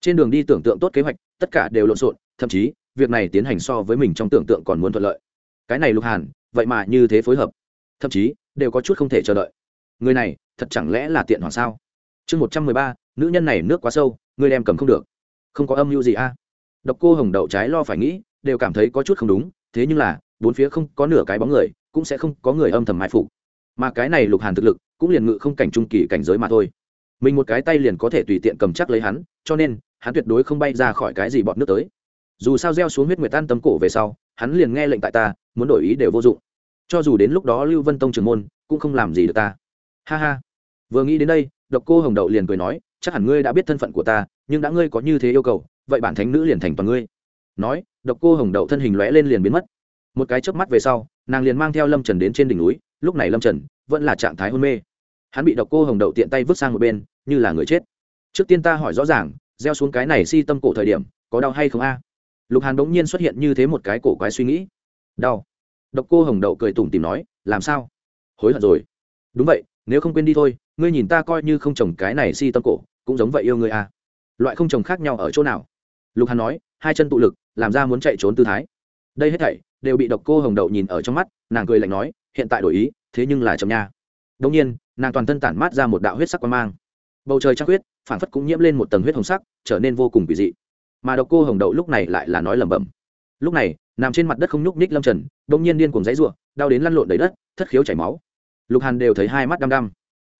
Trên đường đi tưởng tượng tốt kế hoạch tất cả đều lộn xộn thậm chí việc này tiến hành so với mình trong tưởng tượng còn muốn thuận lợi. Cái này lục hàn vậy mà như thế phối hợp. Thậm chí đều có chút không thể chờ đợi người này thật chẳng lẽ là tiện hoàng sao? Chương một trăm mười ba, nữ nhân này nước quá sâu, ngươi đem cầm không được. Không có âm mưu gì a? Độc cô hồng đậu trái lo phải nghĩ, đều cảm thấy có chút không đúng, thế nhưng là, bốn phía không có nửa cái bóng người, cũng sẽ không có người âm thầm mai phục. Mà cái này lục hàn thực lực, cũng liền ngự không cảnh trung kỳ cảnh giới mà thôi. Mình một cái tay liền có thể tùy tiện cầm chắc lấy hắn, cho nên, hắn tuyệt đối không bay ra khỏi cái gì bọn nước tới. Dù sao gieo xuống huyết nguyệt tan tâm cổ về sau, hắn liền nghe lệnh tại ta, muốn đổi ý đều vô dụng. Cho dù đến lúc đó lưu vân tông trưởng môn, cũng không làm gì được ta ha ha. Vừa nghĩ đến đây, độc cô hồng đậu liền cười nói, chắc hẳn ngươi đã biết thân phận của ta, nhưng đã ngươi có như thế yêu cầu, vậy bản thánh nữ liền thành toàn ngươi. Nói, độc cô hồng đậu thân hình lóe lên liền biến mất. Một cái chớp mắt về sau, nàng liền mang theo lâm trần đến trên đỉnh núi, lúc này lâm trần vẫn là trạng thái hôn mê. Hắn bị độc cô hồng đậu tiện tay vứt sang một bên, như là người chết. Trước tiên ta hỏi rõ ràng, gieo xuống cái này si tâm cổ thời điểm, có đau hay không a? Lục hàn bỗng nhiên xuất hiện như thế một cái cổ quái suy nghĩ. Đau. Độc cô hồng đậu cười tủm tìm nói, làm sao? Hối hận rồi. Đúng vậy nếu không quên đi thôi, ngươi nhìn ta coi như không trồng cái này si tâm cổ, cũng giống vậy yêu ngươi à? loại không trồng khác nhau ở chỗ nào? Lục hàn nói, hai chân tụ lực, làm ra muốn chạy trốn tư thái. Đây hết thảy đều bị độc cô hồng đậu nhìn ở trong mắt, nàng cười lạnh nói, hiện tại đổi ý, thế nhưng là chậm nha. Đông nhiên, nàng toàn thân tản mát ra một đạo huyết sắc quan mang. Bầu trời trăng huyết phản phất cũng nhiễm lên một tầng huyết hồng sắc, trở nên vô cùng kỳ dị. Mà độc cô hồng đậu lúc này lại là nói lẩm bẩm. Lúc này, nằm trên mặt đất không nhúc ních lâm trần đông nhiên điên cuồng dãy ruộng đau đến lăn lộn đầy đất, thất khiếu chảy máu lục hàn đều thấy hai mắt đăm đăm.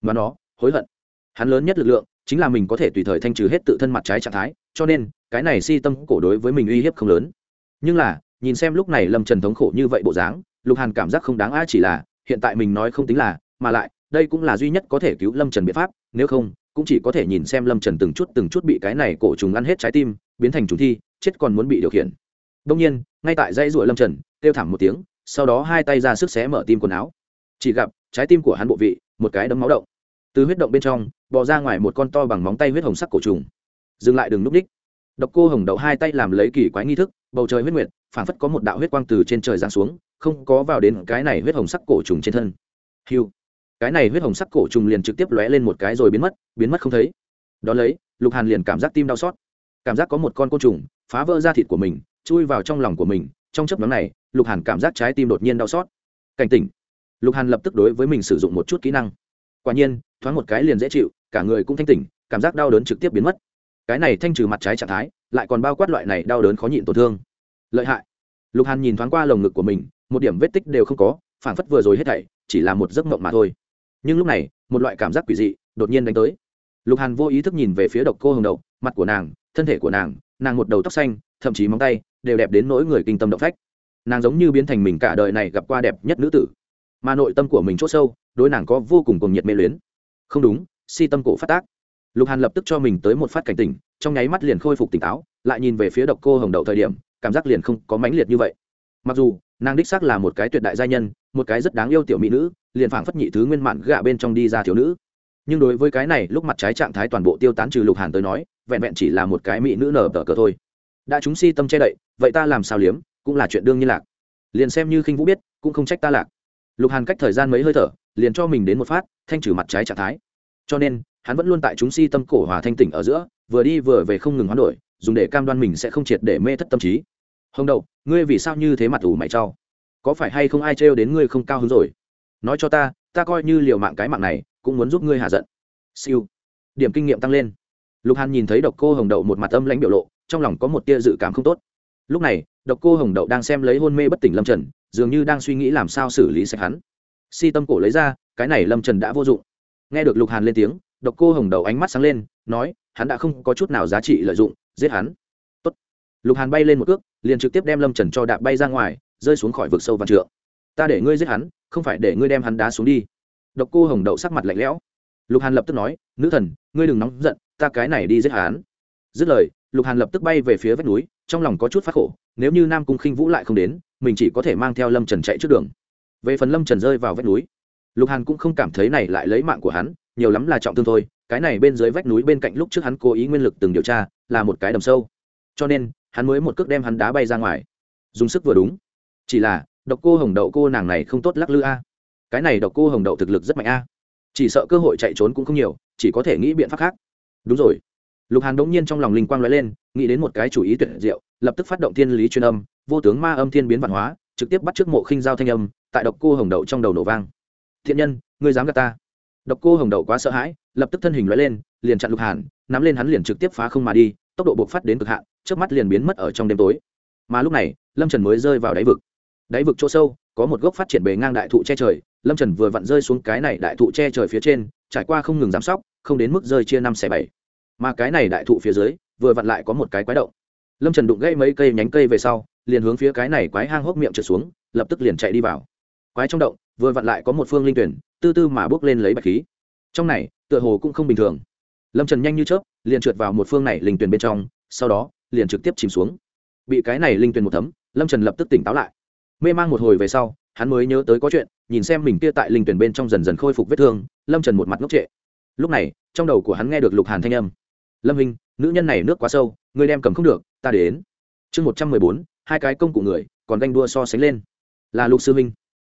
Và nó, hối hận. Hắn lớn nhất lực lượng chính là mình có thể tùy thời thanh trừ hết tự thân mặt trái trạng thái, cho nên, cái này si tâm cổ đối với mình uy hiếp không lớn. Nhưng là, nhìn xem lúc này lâm trần thống khổ như vậy bộ dáng, lục hàn cảm giác không đáng a chỉ là, hiện tại mình nói không tính là, mà lại, đây cũng là duy nhất có thể cứu lâm trần biện pháp, nếu không, cũng chỉ có thể nhìn xem lâm trần từng chút từng chút bị cái này cổ trùng ăn hết trái tim, biến thành trùng thi, chết còn muốn bị điều khiển. Đông nhiên, ngay tại dãy ruổi lâm trần, kêu thảm một tiếng, sau đó hai tay ra sức xé mở tim quần áo chỉ gặp trái tim của hắn bộ vị, một cái đấm máu động. Từ huyết động bên trong, bò ra ngoài một con to bằng móng tay huyết hồng sắc cổ trùng. Dừng lại đừng núp đích. Độc cô hồng đậu hai tay làm lấy kỳ quái nghi thức, bầu trời huyết nguyệt phản phất có một đạo huyết quang từ trên trời giáng xuống, không có vào đến cái này huyết hồng sắc cổ trùng trên thân. Hiu. Cái này huyết hồng sắc cổ trùng liền trực tiếp lóe lên một cái rồi biến mất biến mất không thấy. Đón lấy, lục hàn liền cảm giác tim đau xót. Cảm giác có một con côn trùng phá vỡ da thịt của mình, chui vào trong lòng của mình. Trong chấp nhóm này, lục hàn cảm giác trái tim đột nhiên đau xót. Cảnh tỉnh lục hàn lập tức đối với mình sử dụng một chút kỹ năng. Quả nhiên, thoáng một cái liền dễ chịu, cả người cũng thanh tỉnh, cảm giác đau đớn trực tiếp biến mất. Cái này thanh trừ mặt trái trạng thái, lại còn bao quát loại này đau đớn khó nhịn tổn thương. Lợi hại. Lục hàn nhìn thoáng qua lồng ngực của mình, một điểm vết tích đều không có phản phất vừa rồi hết thảy, chỉ là một giấc mộng mà thôi. Nhưng lúc này, một loại cảm giác quỷ dị đột nhiên đánh tới. Lục hàn vô ý thức nhìn về phía độc cô hồng đậu mặt của nàng, thân thể của nàng nàng một đầu tóc xanh, thậm chí móng tay đều đẹp đến nỗi người kinh tâm động phách. Nàng giống như biến thành mình cả đời này gặp qua đẹp nhất nữ tử mà nội tâm của mình c h ỗ sâu, đối nàng có vô cùng cùng nhiệt mê luyến. Không đúng, si tâm cổ phát tác. Lục hàn lập tức cho mình tới một phát cảnh tỉnh, trong nháy mắt liền khôi phục tỉnh táo, lại nhìn về phía độc cô hồng đậu thời điểm, cảm giác liền không có mãnh liệt như vậy. Mặc dù, nàng đích xác là một cái tuyệt đại gia nhân, một cái rất đáng yêu tiểu mỹ nữ, liền phảng phất nhị thứ nguyên mạn gạ bên trong đi ra thiếu nữ. Nhưng đối với cái này, lúc mặt trái trạng thái toàn bộ tiêu tán trừ lục hàn tới nói, vẹn vẹn chỉ là một cái mỹ nữ nở tờ cờ thôi. Đã chúng si tâm che đậy, vậy ta làm sao liếm, cũng là chuyện đương nhiên lạc. Liền xem như khinh vũ biết, cũng không trách ta lạc lục hàn cách thời gian mấy hơi thở, liền cho mình đến một phát, thanh trừ mặt trái trạng thái. Cho nên, hắn vẫn luôn tại chúng si tâm cổ hòa thanh tỉnh ở giữa, vừa đi vừa về không ngừng hoán đổi, dùng để cam đoan mình sẽ không triệt để mê thất tâm trí. Hồng đậu, ngươi vì sao như thế mặt ủ mày trao có phải hay không ai trêu đến ngươi không cao hứng rồi? Nói cho ta ta coi như liều mạng cái mạng này, cũng muốn giúp ngươi hạ giận. Siêu. Điểm kinh nghiệm tăng lên. Lục hàn nhìn thấy độc cô hồng đậu một mặt âm lãnh biểu lộ, trong lòng có một tia dự cảm không tốt lúc này, độc cô hồng đậu đang xem lấy hôn mê bất tỉnh lâm trần, dường như đang suy nghĩ làm sao xử lý sạch hắn. Si tâm cổ lấy ra, cái này lâm trần đã vô dụng. Nghe được lục hàn lên tiếng, độc cô hồng đậu ánh mắt sáng lên, nói, hắn đã không có chút nào giá trị lợi dụng, giết hắn. Tốt. lục hàn bay lên một cước, liền trực tiếp đem lâm trần cho đạp bay ra ngoài, rơi xuống khỏi vực sâu văn trượng. Ta để ngươi giết hắn, không phải để ngươi đem hắn đá xuống đi. Độc cô hồng đậu sắc mặt lạnh lẽo. Lục hàn lập tức nói, nữ thần, ngươi đừng nóng giận, ta cái này đi giết hắn. Dứt lời, lục hàn lập tức bay về phía vách núi trong lòng có chút phát khổ, nếu như nam cung khinh vũ lại không đến, mình chỉ có thể mang theo lâm trần chạy trước đường. Về phần lâm trần rơi vào vách núi, lục hàn cũng không cảm thấy này lại lấy mạng của hắn, nhiều lắm là trọng thương thôi, cái này bên dưới vách núi bên cạnh lúc trước hắn cố ý nguyên lực từng điều tra, là một cái đầm sâu. Cho nên, hắn mới một cước đem hắn đá bay ra ngoài. Dùng sức vừa đúng. Chỉ là, độc cô hồng đậu cô nàng này không tốt lắc lư a. Cái này độc cô hồng đậu thực lực rất mạnh a. Chỉ sợ cơ hội chạy trốn cũng không nhiều, chỉ có thể nghĩ biện pháp khác. Đúng rồi lục hàn đống nhiên trong lòng linh quang lóe lên, nghĩ đến một cái chủ ý tuyệt diệu, lập tức phát động thiên lý chuyên âm, vô tướng ma âm thiên biến văn hóa, trực tiếp bắt trước mộ khinh giao thanh âm, tại độc cô hồng đậu trong đầu nổ vang. Thiện nhân, ngươi dám gạt ta? Độc cô hồng đậu quá sợ hãi, lập tức thân hình lóe lên, liền chặn lục hàn, nắm lên hắn liền trực tiếp phá không mà đi, tốc độ bộc phát đến cực hạn trước mắt liền biến mất ở trong đêm tối. Mà lúc này, lâm trần mới rơi vào đáy vực. Đáy vực chỗ sâu, có một gốc phát triển bề ngang đại thụ che trời, lâm trần vừa vặn rơi xuống cái này đại thụ che trời phía trên, trải qua không ngừng giám sóc, không đến mức rơi chia năm xẻ bảy mà cái này đại thụ phía dưới, vừa vặn lại có một cái quái động. Lâm trần đụng gãy mấy cây nhánh cây về sau, liền hướng phía cái này quái hang hốc miệng trượt xuống, lập tức liền chạy đi vào. Quái trong động, vừa vặn lại có một phương linh tuyển, tư tư mà bước lên lấy bạch khí. Trong này, tựa hồ cũng không bình thường. Lâm trần nhanh như chớp, liền trượt vào một phương này linh tuyển bên trong, sau đó, liền trực tiếp chìm xuống. Bị cái này linh tuyển một thấm, lâm trần lập tức tỉnh táo lại. Mê mang một hồi về sau, hắn mới nhớ tới có chuyện, nhìn xem mình kia tại linh tuyển bên trong dần dần khôi phục vết thương, lâm trần một mặt ngốc trệ. Lúc này, trong đầu của hắn nghe được lục hàn thanh âm lâm hình nữ nhân này nước quá sâu người đem cầm không được, ta đến. Chương một trăm mười bốn, hai cái công cụ người, còn ganh đua so sánh lên. Là lục sư minh.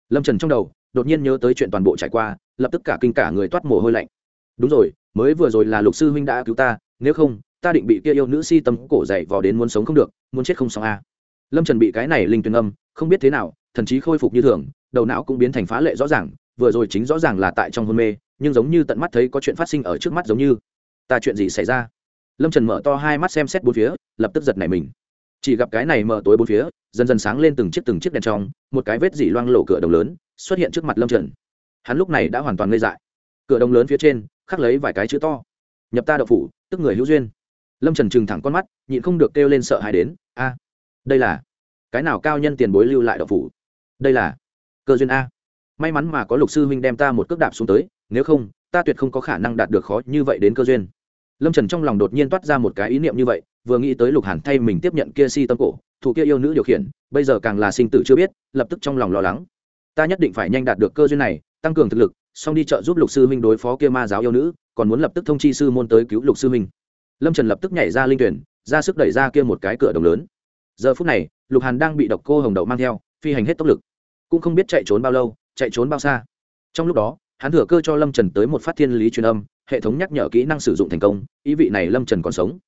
Lâm trần trong đầu, đột nhiên nhớ tới chuyện toàn bộ trải qua, lập tức cả kinh cả người toát mồ hôi lạnh. Đúng rồi, mới vừa rồi là lục sư huynh đã cứu ta, nếu không, ta định bị kia yêu nữ si tâm cổ dậy vò đến muốn sống không được, muốn chết không xong a lâm trần bị cái này linh tuyền âm, không biết thế nào, thần chí khôi phục như thường, đầu não cũng biến thành phá lệ rõ ràng, vừa rồi chính rõ ràng là tại trong hôn mê, nhưng giống như tận mắt thấy có chuyện phát sinh ở trước mắt giống như. Ta chuyện gì xảy ra? Lâm trần mở to hai mắt xem xét bốn phía, lập tức giật nảy mình. Chỉ gặp cái này mở tối bốn phía, dần dần sáng lên từng chiếc từng chiếc đèn trong, một cái vết dỉ loang lộ cửa đồng lớn xuất hiện trước mặt lâm trần. Hắn lúc này đã hoàn toàn ngây dại. Cửa đồng lớn phía trên, khắc lấy vài cái chữ to. Nhập ta đậu phủ, tức người hữu duyên. Lâm trần trừng thẳng con mắt, nhịn không được kêu lên sợ hãi đến, a, đây là cái nào cao nhân tiền bối lưu lại đậu phủ? Đây là cơ duyên a. May mắn mà có lục sư huynh đem ta một cước đạp xuống tới, nếu không, ta tuyệt không có khả năng đạt được khó như vậy đến cơ duyên lâm trần trong lòng đột nhiên toát ra một cái ý niệm như vậy, vừa nghĩ tới lục hàn thay mình tiếp nhận kia si tâm cổ, thủ kia yêu nữ điều khiển, bây giờ càng là sinh tử chưa biết, lập tức trong lòng lo lắng. Ta nhất định phải nhanh đạt được cơ duyên này, tăng cường thực lực, xong đi chợ giúp lục sư huynh đối phó kia ma giáo yêu nữ, còn muốn lập tức thông chi sư môn tới cứu lục sư huynh lâm trần lập tức nhảy ra linh tuyển, ra sức đẩy ra kia một cái cửa đồng lớn. Giờ phút này, lục hàn đang bị độc cô hồng đậu mang theo, phi hành hết tốc lực. Cũng không biết chạy trốn bao lâu, chạy trốn bao xa. Trong lúc đó, hắn thừa cơ cho lâm trần tới một phát thiên lý truyền âm hệ thống nhắc nhở kỹ năng sử dụng thành công, ý vị này lâm trần còn sống.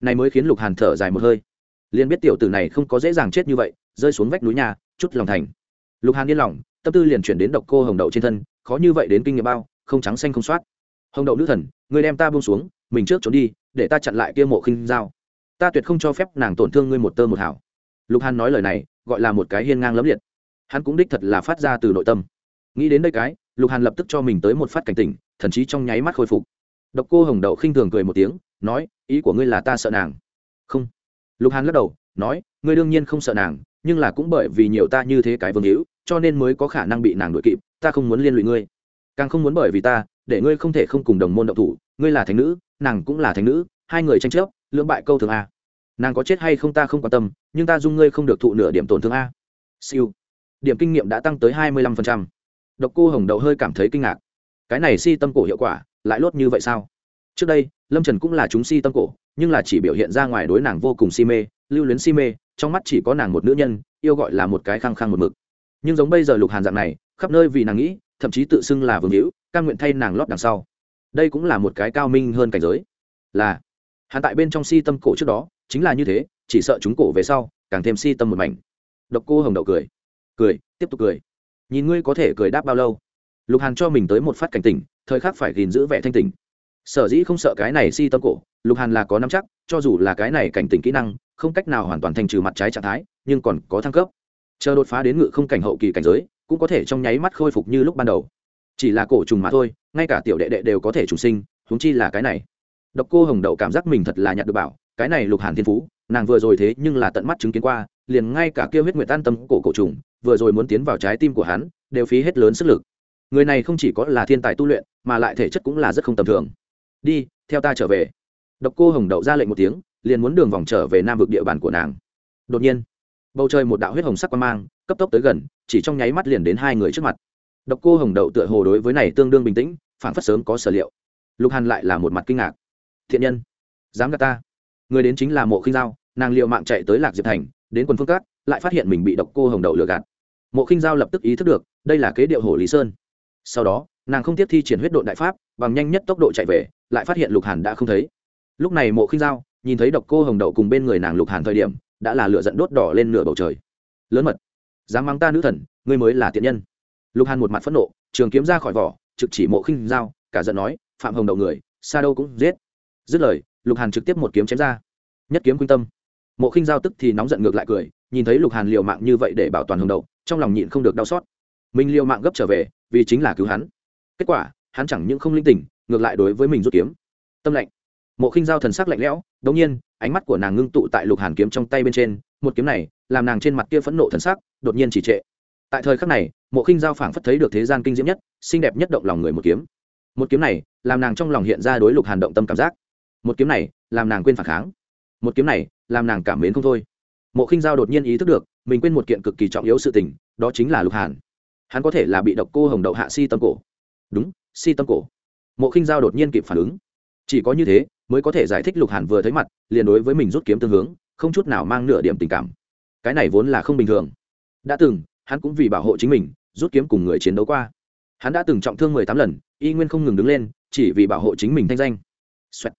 Này mới khiến lục hàn thở dài một hơi. Liền biết tiểu tử này không có dễ dàng chết như vậy, rơi xuống vách núi nhà, chút lòng thành. Lục hàn yên lòng, tâm tư liền chuyển đến độc cô hồng đậu trên thân, khó như vậy đến kinh nghiệm bao, không trắng xanh không soát hồng đậu nữ thần người đem ta buông xuống, mình trước trốn đi, để ta chặn lại kia mộ khinh dao ta tuyệt không cho phép nàng tổn thương ngươi một tơ một hảo lục hàn nói lời này, gọi là một cái hiên ngang lấm liệt. Hắn cũng đích thật là phát ra từ nội tâm. Nghĩ đến đây cái, lục hàn lập tức cho mình tới một phát cảnh tỉnh thần chí trong nháy mắt khôi phục. Độc cô hồng đậu khinh thường cười một tiếng, nói, ý của ngươi là ta sợ nàng. Không. Lục hàn lắc đầu, nói, ngươi đương nhiên không sợ nàng, nhưng là cũng bởi vì nhiều ta như thế cái vương hữu, cho nên mới có khả năng bị nàng đuổi kịp, ta không muốn liên lụy ngươi. Càng không muốn bởi vì ta, để ngươi không thể không cùng đồng môn động thủ, ngươi là thánh nữ, nàng cũng là thánh nữ, hai người tranh chấp, lưỡng bại câu thường a. Nàng có chết hay không ta không quan tâm, nhưng ta dung ngươi không được thụ nửa điểm tổn thương a. Siêu. Điểm kinh nghiệm đã tăng tới hai mươi lăm phần trăm. Độc cô hồng đậu hơi cảm thấy kinh ngạc cái này si tâm cổ hiệu quả lại lốt như vậy sao? Trước đây, lâm trần cũng là chúng si tâm cổ, nhưng là chỉ biểu hiện ra ngoài đối nàng vô cùng si mê, lưu luyến si mê, trong mắt chỉ có nàng một nữ nhân, yêu gọi là một cái khăng khăng một mực. Nhưng giống bây giờ lục hàn dạng này, khắp nơi vì nàng nghĩ, thậm chí tự xưng là vương hữu căn nguyện thay nàng lót đằng sau. Đây cũng là một cái cao minh hơn cảnh giới. Là, hắn tại bên trong si tâm cổ trước đó, chính là như thế, chỉ sợ chúng cổ về sau, càng thêm si tâm một mảnh. Độc cô hồng đậu cười. Cười, tiếp tục cười. Nhìn ngươi có thể cười đáp bao lâu? Lục hàn cho mình tới một phát cảnh tỉnh, thời khắc phải gìn giữ vẻ thanh tỉnh. Sở dĩ không sợ cái này si tâm cổ, lục hàn là có nắm chắc, cho dù là cái này cảnh tỉnh kỹ năng, không cách nào hoàn toàn thành trừ mặt trái trạng thái, nhưng còn có thăng cấp. Chờ đột phá đến ngự không cảnh hậu kỳ cảnh giới, cũng có thể trong nháy mắt khôi phục như lúc ban đầu. Chỉ là cổ trùng mà thôi, ngay cả tiểu đệ đệ đều có thể trùng sinh, huống chi là cái này. Độc cô hồng đậu cảm giác mình thật là nhặt được bảo, cái này lục hàn thiên phú, nàng vừa rồi thế nhưng là tận mắt chứng kiến qua, liền ngay cả kia huyết nguyệt tan tâm cổ cổ trùng, vừa rồi muốn tiến vào trái tim của hắn, đều phí hết lớn sức lực người này không chỉ có là thiên tài tu luyện, mà lại thể chất cũng là rất không tầm thường. Đi, theo ta trở về. Độc cô hồng đậu ra lệnh một tiếng, liền muốn đường vòng trở về nam vực địa bàn của nàng. Đột nhiên, bầu trời một đạo huyết hồng sắc quan mang, cấp tốc tới gần, chỉ trong nháy mắt liền đến hai người trước mặt. Độc cô hồng đậu tựa hồ đối với này tương đương bình tĩnh phản phất sớm có sở liệu. Lục hàn lại là một mặt kinh ngạc. Thiện nhân, dám gạt ta? Người đến chính là mộ khinh giao, nàng liệu mạng chạy tới lạc diệp thành, đến quần phương cát, lại phát hiện mình bị độc cô hồng đậu lừa gạt. Mộ khinh giao lập tức ý thức được, đây là kế điệu hồ lý sơn sau đó, nàng không tiếp thi triển huyết độn đại pháp, bằng nhanh nhất tốc độ chạy về, lại phát hiện lục hàn đã không thấy. Lúc này mộ khinh giao nhìn thấy độc cô hồng đậu cùng bên người nàng lục hàn thời điểm, đã là lửa dẫn đốt đỏ lên nửa bầu trời. Lớn mật, dám mắng ta nữ thần, ngươi mới là tiện nhân. Lục hàn một mặt phẫn nộ, trường kiếm ra khỏi vỏ, trực chỉ mộ khinh giao, cả giận nói, phạm hồng đậu người, xa đâu cũng giết. Dứt lời, lục hàn trực tiếp một kiếm chém ra. Nhất kiếm quynh tâm. Mộ khinh giao tức thì nóng giận ngược lại cười, nhìn thấy lục hàn liều mạng như vậy để bảo toàn hồng đậu, trong lòng nhịn không được đau xót. Mình liều mạng gấp trở về vì chính là cứu hắn. Kết quả, hắn chẳng những không linh tỉnh, ngược lại đối với mình rút kiếm. Tâm lạnh mộ khinh giao thần sắc lạnh lẽo, đống nhiên, ánh mắt của nàng ngưng tụ tại lục hàn kiếm trong tay bên trên, một kiếm này, làm nàng trên mặt kia phẫn nộ thần sắc, đột nhiên chỉ trệ. Tại thời khắc này, mộ khinh giao phảng phất thấy được thế gian kinh diễm nhất, xinh đẹp nhất động lòng người một kiếm. Một kiếm này, làm nàng trong lòng hiện ra đối lục hàn động tâm cảm giác. Một kiếm này, làm nàng quên phản kháng. Một kiếm này, làm nàng cảm mến không thôi. Mộ khinh giao đột nhiên ý thức được, mình quên một kiện cực kỳ trọng yếu sự tình, đó chính là lục hàn hắn có thể là bị độc cô hồng đậu hạ si tâm cổ. Đúng, si tâm cổ. Mộ khinh giao đột nhiên kịp phản ứng. Chỉ có như thế, mới có thể giải thích lục hàn vừa thấy mặt, liền đối với mình rút kiếm tương hướng, không chút nào mang nửa điểm tình cảm. Cái này vốn là không bình thường. Đã từng, hắn cũng vì bảo hộ chính mình, rút kiếm cùng người chiến đấu qua. Hắn đã từng trọng thương mười tám lần, y nguyên không ngừng đứng lên, chỉ vì bảo hộ chính mình thanh danh、Xoẹt.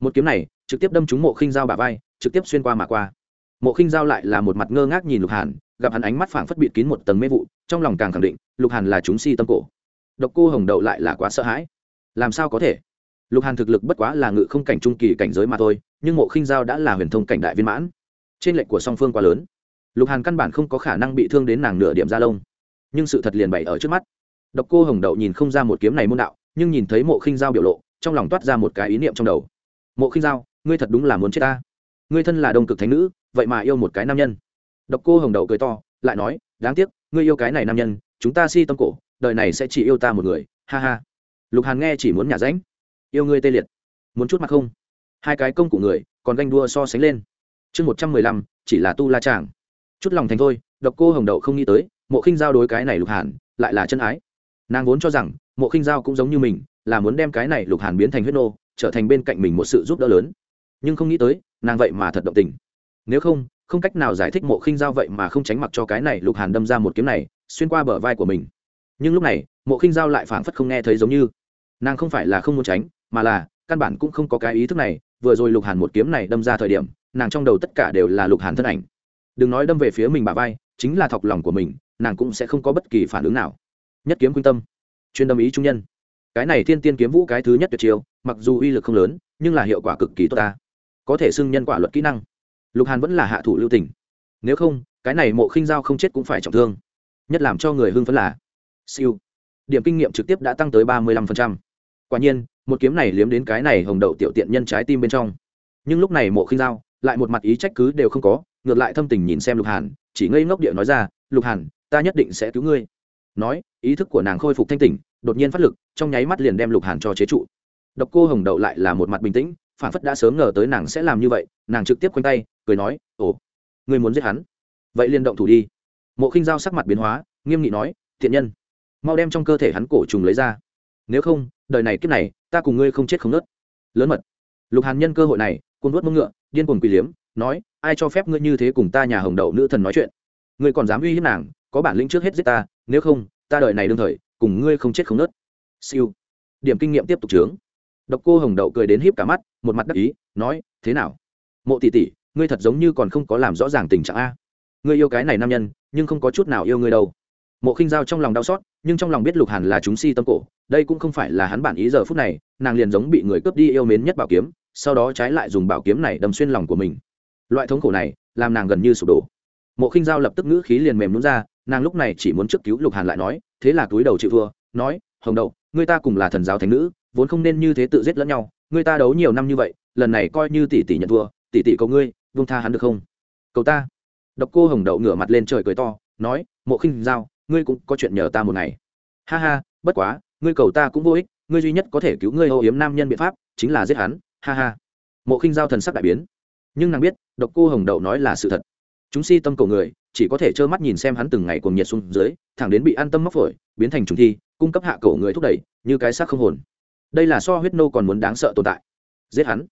một kiếm này, trực tiếp đâm trúng mộ khinh dao bà vai, trực tiếp xuyên qua mà qua. Mộ khinh dao lại là một mặt ngơ ngác nhìn lục hàn gặp hắn ánh mắt phảng phất bịt kín một tầng mê vụ, trong lòng càng khẳng định, lục hàn là chúng si tâm cổ. Độc cô hồng đậu lại là quá sợ hãi. Làm sao có thể? Lục hàn thực lực bất quá là ngự không cảnh trung kỳ cảnh giới mà thôi, nhưng mộ khinh giao đã là huyền thông cảnh đại viên mãn. Trên lệnh của song phương quá lớn. Lục hàn căn bản không có khả năng bị thương đến nàng nửa điểm da lông. Nhưng sự thật liền bày ở trước mắt. Độc cô hồng đậu nhìn không ra một kiếm này môn đạo, nhưng nhìn thấy mộ khinh giao biểu lộ, trong lòng toát ra một cái ý niệm trong đầu. Mộ khinh giao, ngươi thật đúng là muốn chết ta. Ngươi thân là đông cực thánh nữ, vậy mà yêu một cái nam nhân độc cô hồng đậu cười to, lại nói, đáng tiếc, ngươi yêu cái này nam nhân, chúng ta si tâm cổ, đời này sẽ chỉ yêu ta một người, ha ha. Lục hàn nghe chỉ muốn nhả ránh, yêu ngươi tê liệt, muốn chút mặt không? Hai cái công của người, còn ganh đua so sánh lên. Chương một trăm mười lăm, chỉ là tu la chàng. Chút lòng thành thôi, độc cô hồng đậu không nghĩ tới, mộ khinh giao đối cái này lục hàn, lại là chân ái. Nàng vốn cho rằng, mộ khinh giao cũng giống như mình, là muốn đem cái này lục hàn biến thành huyết nô, trở thành bên cạnh mình một sự giúp đỡ lớn. Nhưng không nghĩ tới, nàng vậy mà thật động tình. Nếu không không cách nào giải thích mộ khinh giao vậy mà không tránh mặc cho cái này lục hàn đâm ra một kiếm này, xuyên qua bờ vai của mình. Nhưng lúc này, mộ khinh giao lại phảng phất không nghe thấy giống như. Nàng không phải là không muốn tránh, mà là, căn bản cũng không có cái ý thức này, vừa rồi lục hàn một kiếm này đâm ra thời điểm, nàng trong đầu tất cả đều là lục hàn thân ảnh. Đừng nói đâm về phía mình bà vai, chính là thọc lòng của mình, nàng cũng sẽ không có bất kỳ phản ứng nào. Nhất kiếm quynh tâm. Chuyên đâm ý trung nhân. Cái này thiên tiên kiếm vũ cái thứ nhất tuyệt chiêu, mặc dù uy lực không lớn, nhưng là hiệu quả cực kỳ tốt ta. Có thể xưng nhân quả luật kỹ năng lục hàn vẫn là hạ thủ lưu tình. Nếu không, cái này mộ khinh giao không chết cũng phải trọng thương. Nhất làm cho người hưng phấn là, siêu. Điểm kinh nghiệm trực tiếp đã tăng tới ba mươi lăm quả nhiên, một kiếm này liếm đến cái này hồng đậu tiểu tiện nhân trái tim bên trong. Nhưng lúc này mộ khinh giao, lại một mặt ý trách cứ đều không có, ngược lại thâm tình nhìn xem lục hàn, chỉ ngây ngốc điệu nói ra, lục hàn, ta nhất định sẽ cứu ngươi. Nói, ý thức của nàng khôi phục thanh tỉnh, đột nhiên phát lực, trong nháy mắt liền đem lục hàn cho chế trụ. Độc cô hồng đậu lại là một mặt bình tĩnh phản phất đã sớm ngờ tới nàng sẽ làm như vậy, nàng trực tiếp khoanh tay, cười nói, ồ, ngươi muốn giết hắn? Vậy liền động thủ đi. Mộ khinh giao sắc mặt biến hóa, nghiêm nghị nói, thiện nhân, mau đem trong cơ thể hắn cổ trùng lấy ra. Nếu không, đời này kiếp này, ta cùng ngươi không chết không nớt. Lớn mật. Lục hàn nhân cơ hội này cuốn nuốt mông ngựa, điên cuồng quỳ liếm, nói, ai cho phép ngươi như thế cùng ta nhà hồng đậu nữ thần nói chuyện? Ngươi còn dám uy hiếp nàng, có bản lĩnh trước hết giết ta, nếu không, ta đời này đương thời, cùng ngươi không chết không nớt. Siêu. Điểm kinh nghiệm tiếp tục trướng độc cô hồng đậu cười đến híp cả mắt một mặt đắc ý, nói, thế nào? Mộ tỷ tỷ, ngươi thật giống như còn không có làm rõ ràng tình trạng a. Ngươi yêu cái này nam nhân, nhưng không có chút nào yêu ngươi đâu. Mộ khinh giao trong lòng đau xót, nhưng trong lòng biết lục hàn là chúng si tâm cổ, đây cũng không phải là hắn bản ý giờ phút này, nàng liền giống bị người cướp đi yêu mến nhất bảo kiếm, sau đó trái lại dùng bảo kiếm này đâm xuyên lòng của mình. Loại thống khổ này, làm nàng gần như sụp đổ. Mộ khinh giao lập tức ngữ khí liền mềm nhún ra, nàng lúc này chỉ muốn trước cứu lục hàn lại nói, thế là túi đầu chịu thua, nói, hồng đậu người ta cùng là thần giáo thánh nữ, vốn không nên như thế tự giết lẫn nhau người ta đấu nhiều năm như vậy, lần này coi như tỷ tỷ nhận thua, tỷ tỷ cầu ngươi vung tha hắn được không? Cầu ta. Độc cô hồng đậu ngửa mặt lên trời cười to, nói, mộ khinh giao, ngươi cũng có chuyện nhờ ta một ngày. Ha ha, bất quá, ngươi cầu ta cũng vô ích, ngươi duy nhất có thể cứu ngươi âu yếm nam nhân biện pháp, chính là giết hắn. Ha ha. Mộ khinh giao thần sắc đại biến. Nhưng nàng biết, độc cô hồng đậu nói là sự thật. Chúng si tâm cầu người, chỉ có thể trơ mắt nhìn xem hắn từng ngày cuồng nhiệt xuống dưới, thẳng đến bị an tâm móc phổi, biến thành trùng thi, cung cấp hạ cổ người thúc đẩy, như cái xác không hồn đây là so huyết nô còn muốn đáng sợ tồn tại. Giết hắn.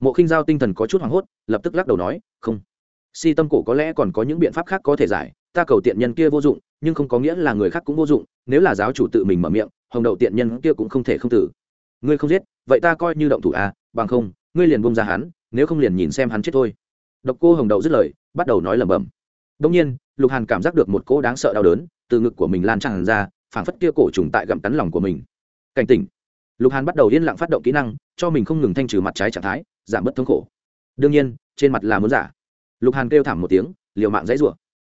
Mộ khinh giao tinh thần có chút hoảng hốt, lập tức lắc đầu nói, không. Si tâm cổ có lẽ còn có những biện pháp khác có thể giải, ta cầu tiện nhân kia vô dụng, nhưng không có nghĩa là người khác cũng vô dụng, nếu là giáo chủ tự mình mở miệng, hồng đậu tiện nhân kia cũng không thể không tử. Ngươi không giết, vậy ta coi như động thủ à bằng không, ngươi liền bông ra hắn, nếu không liền nhìn xem hắn chết thôi. Độc cô hồng đậu dứt lời, bắt đầu nói lẩm bẩm. Đông nhiên, lục hàn cảm giác được một cỗ đáng sợ đau đớn từ ngực của mình lan tràn ra, phảng phất kia cổ trùng tại gặm cắn lòng của mình. Cảnh tỉnh lục hàn bắt đầu yên lặng phát động kỹ năng, cho mình không ngừng thanh trừ mặt trái trạng thái, giảm bớt thống khổ. Đương nhiên, trên mặt là muốn giả. Lục hàn kêu thảm một tiếng, liều mạng dãy rủa.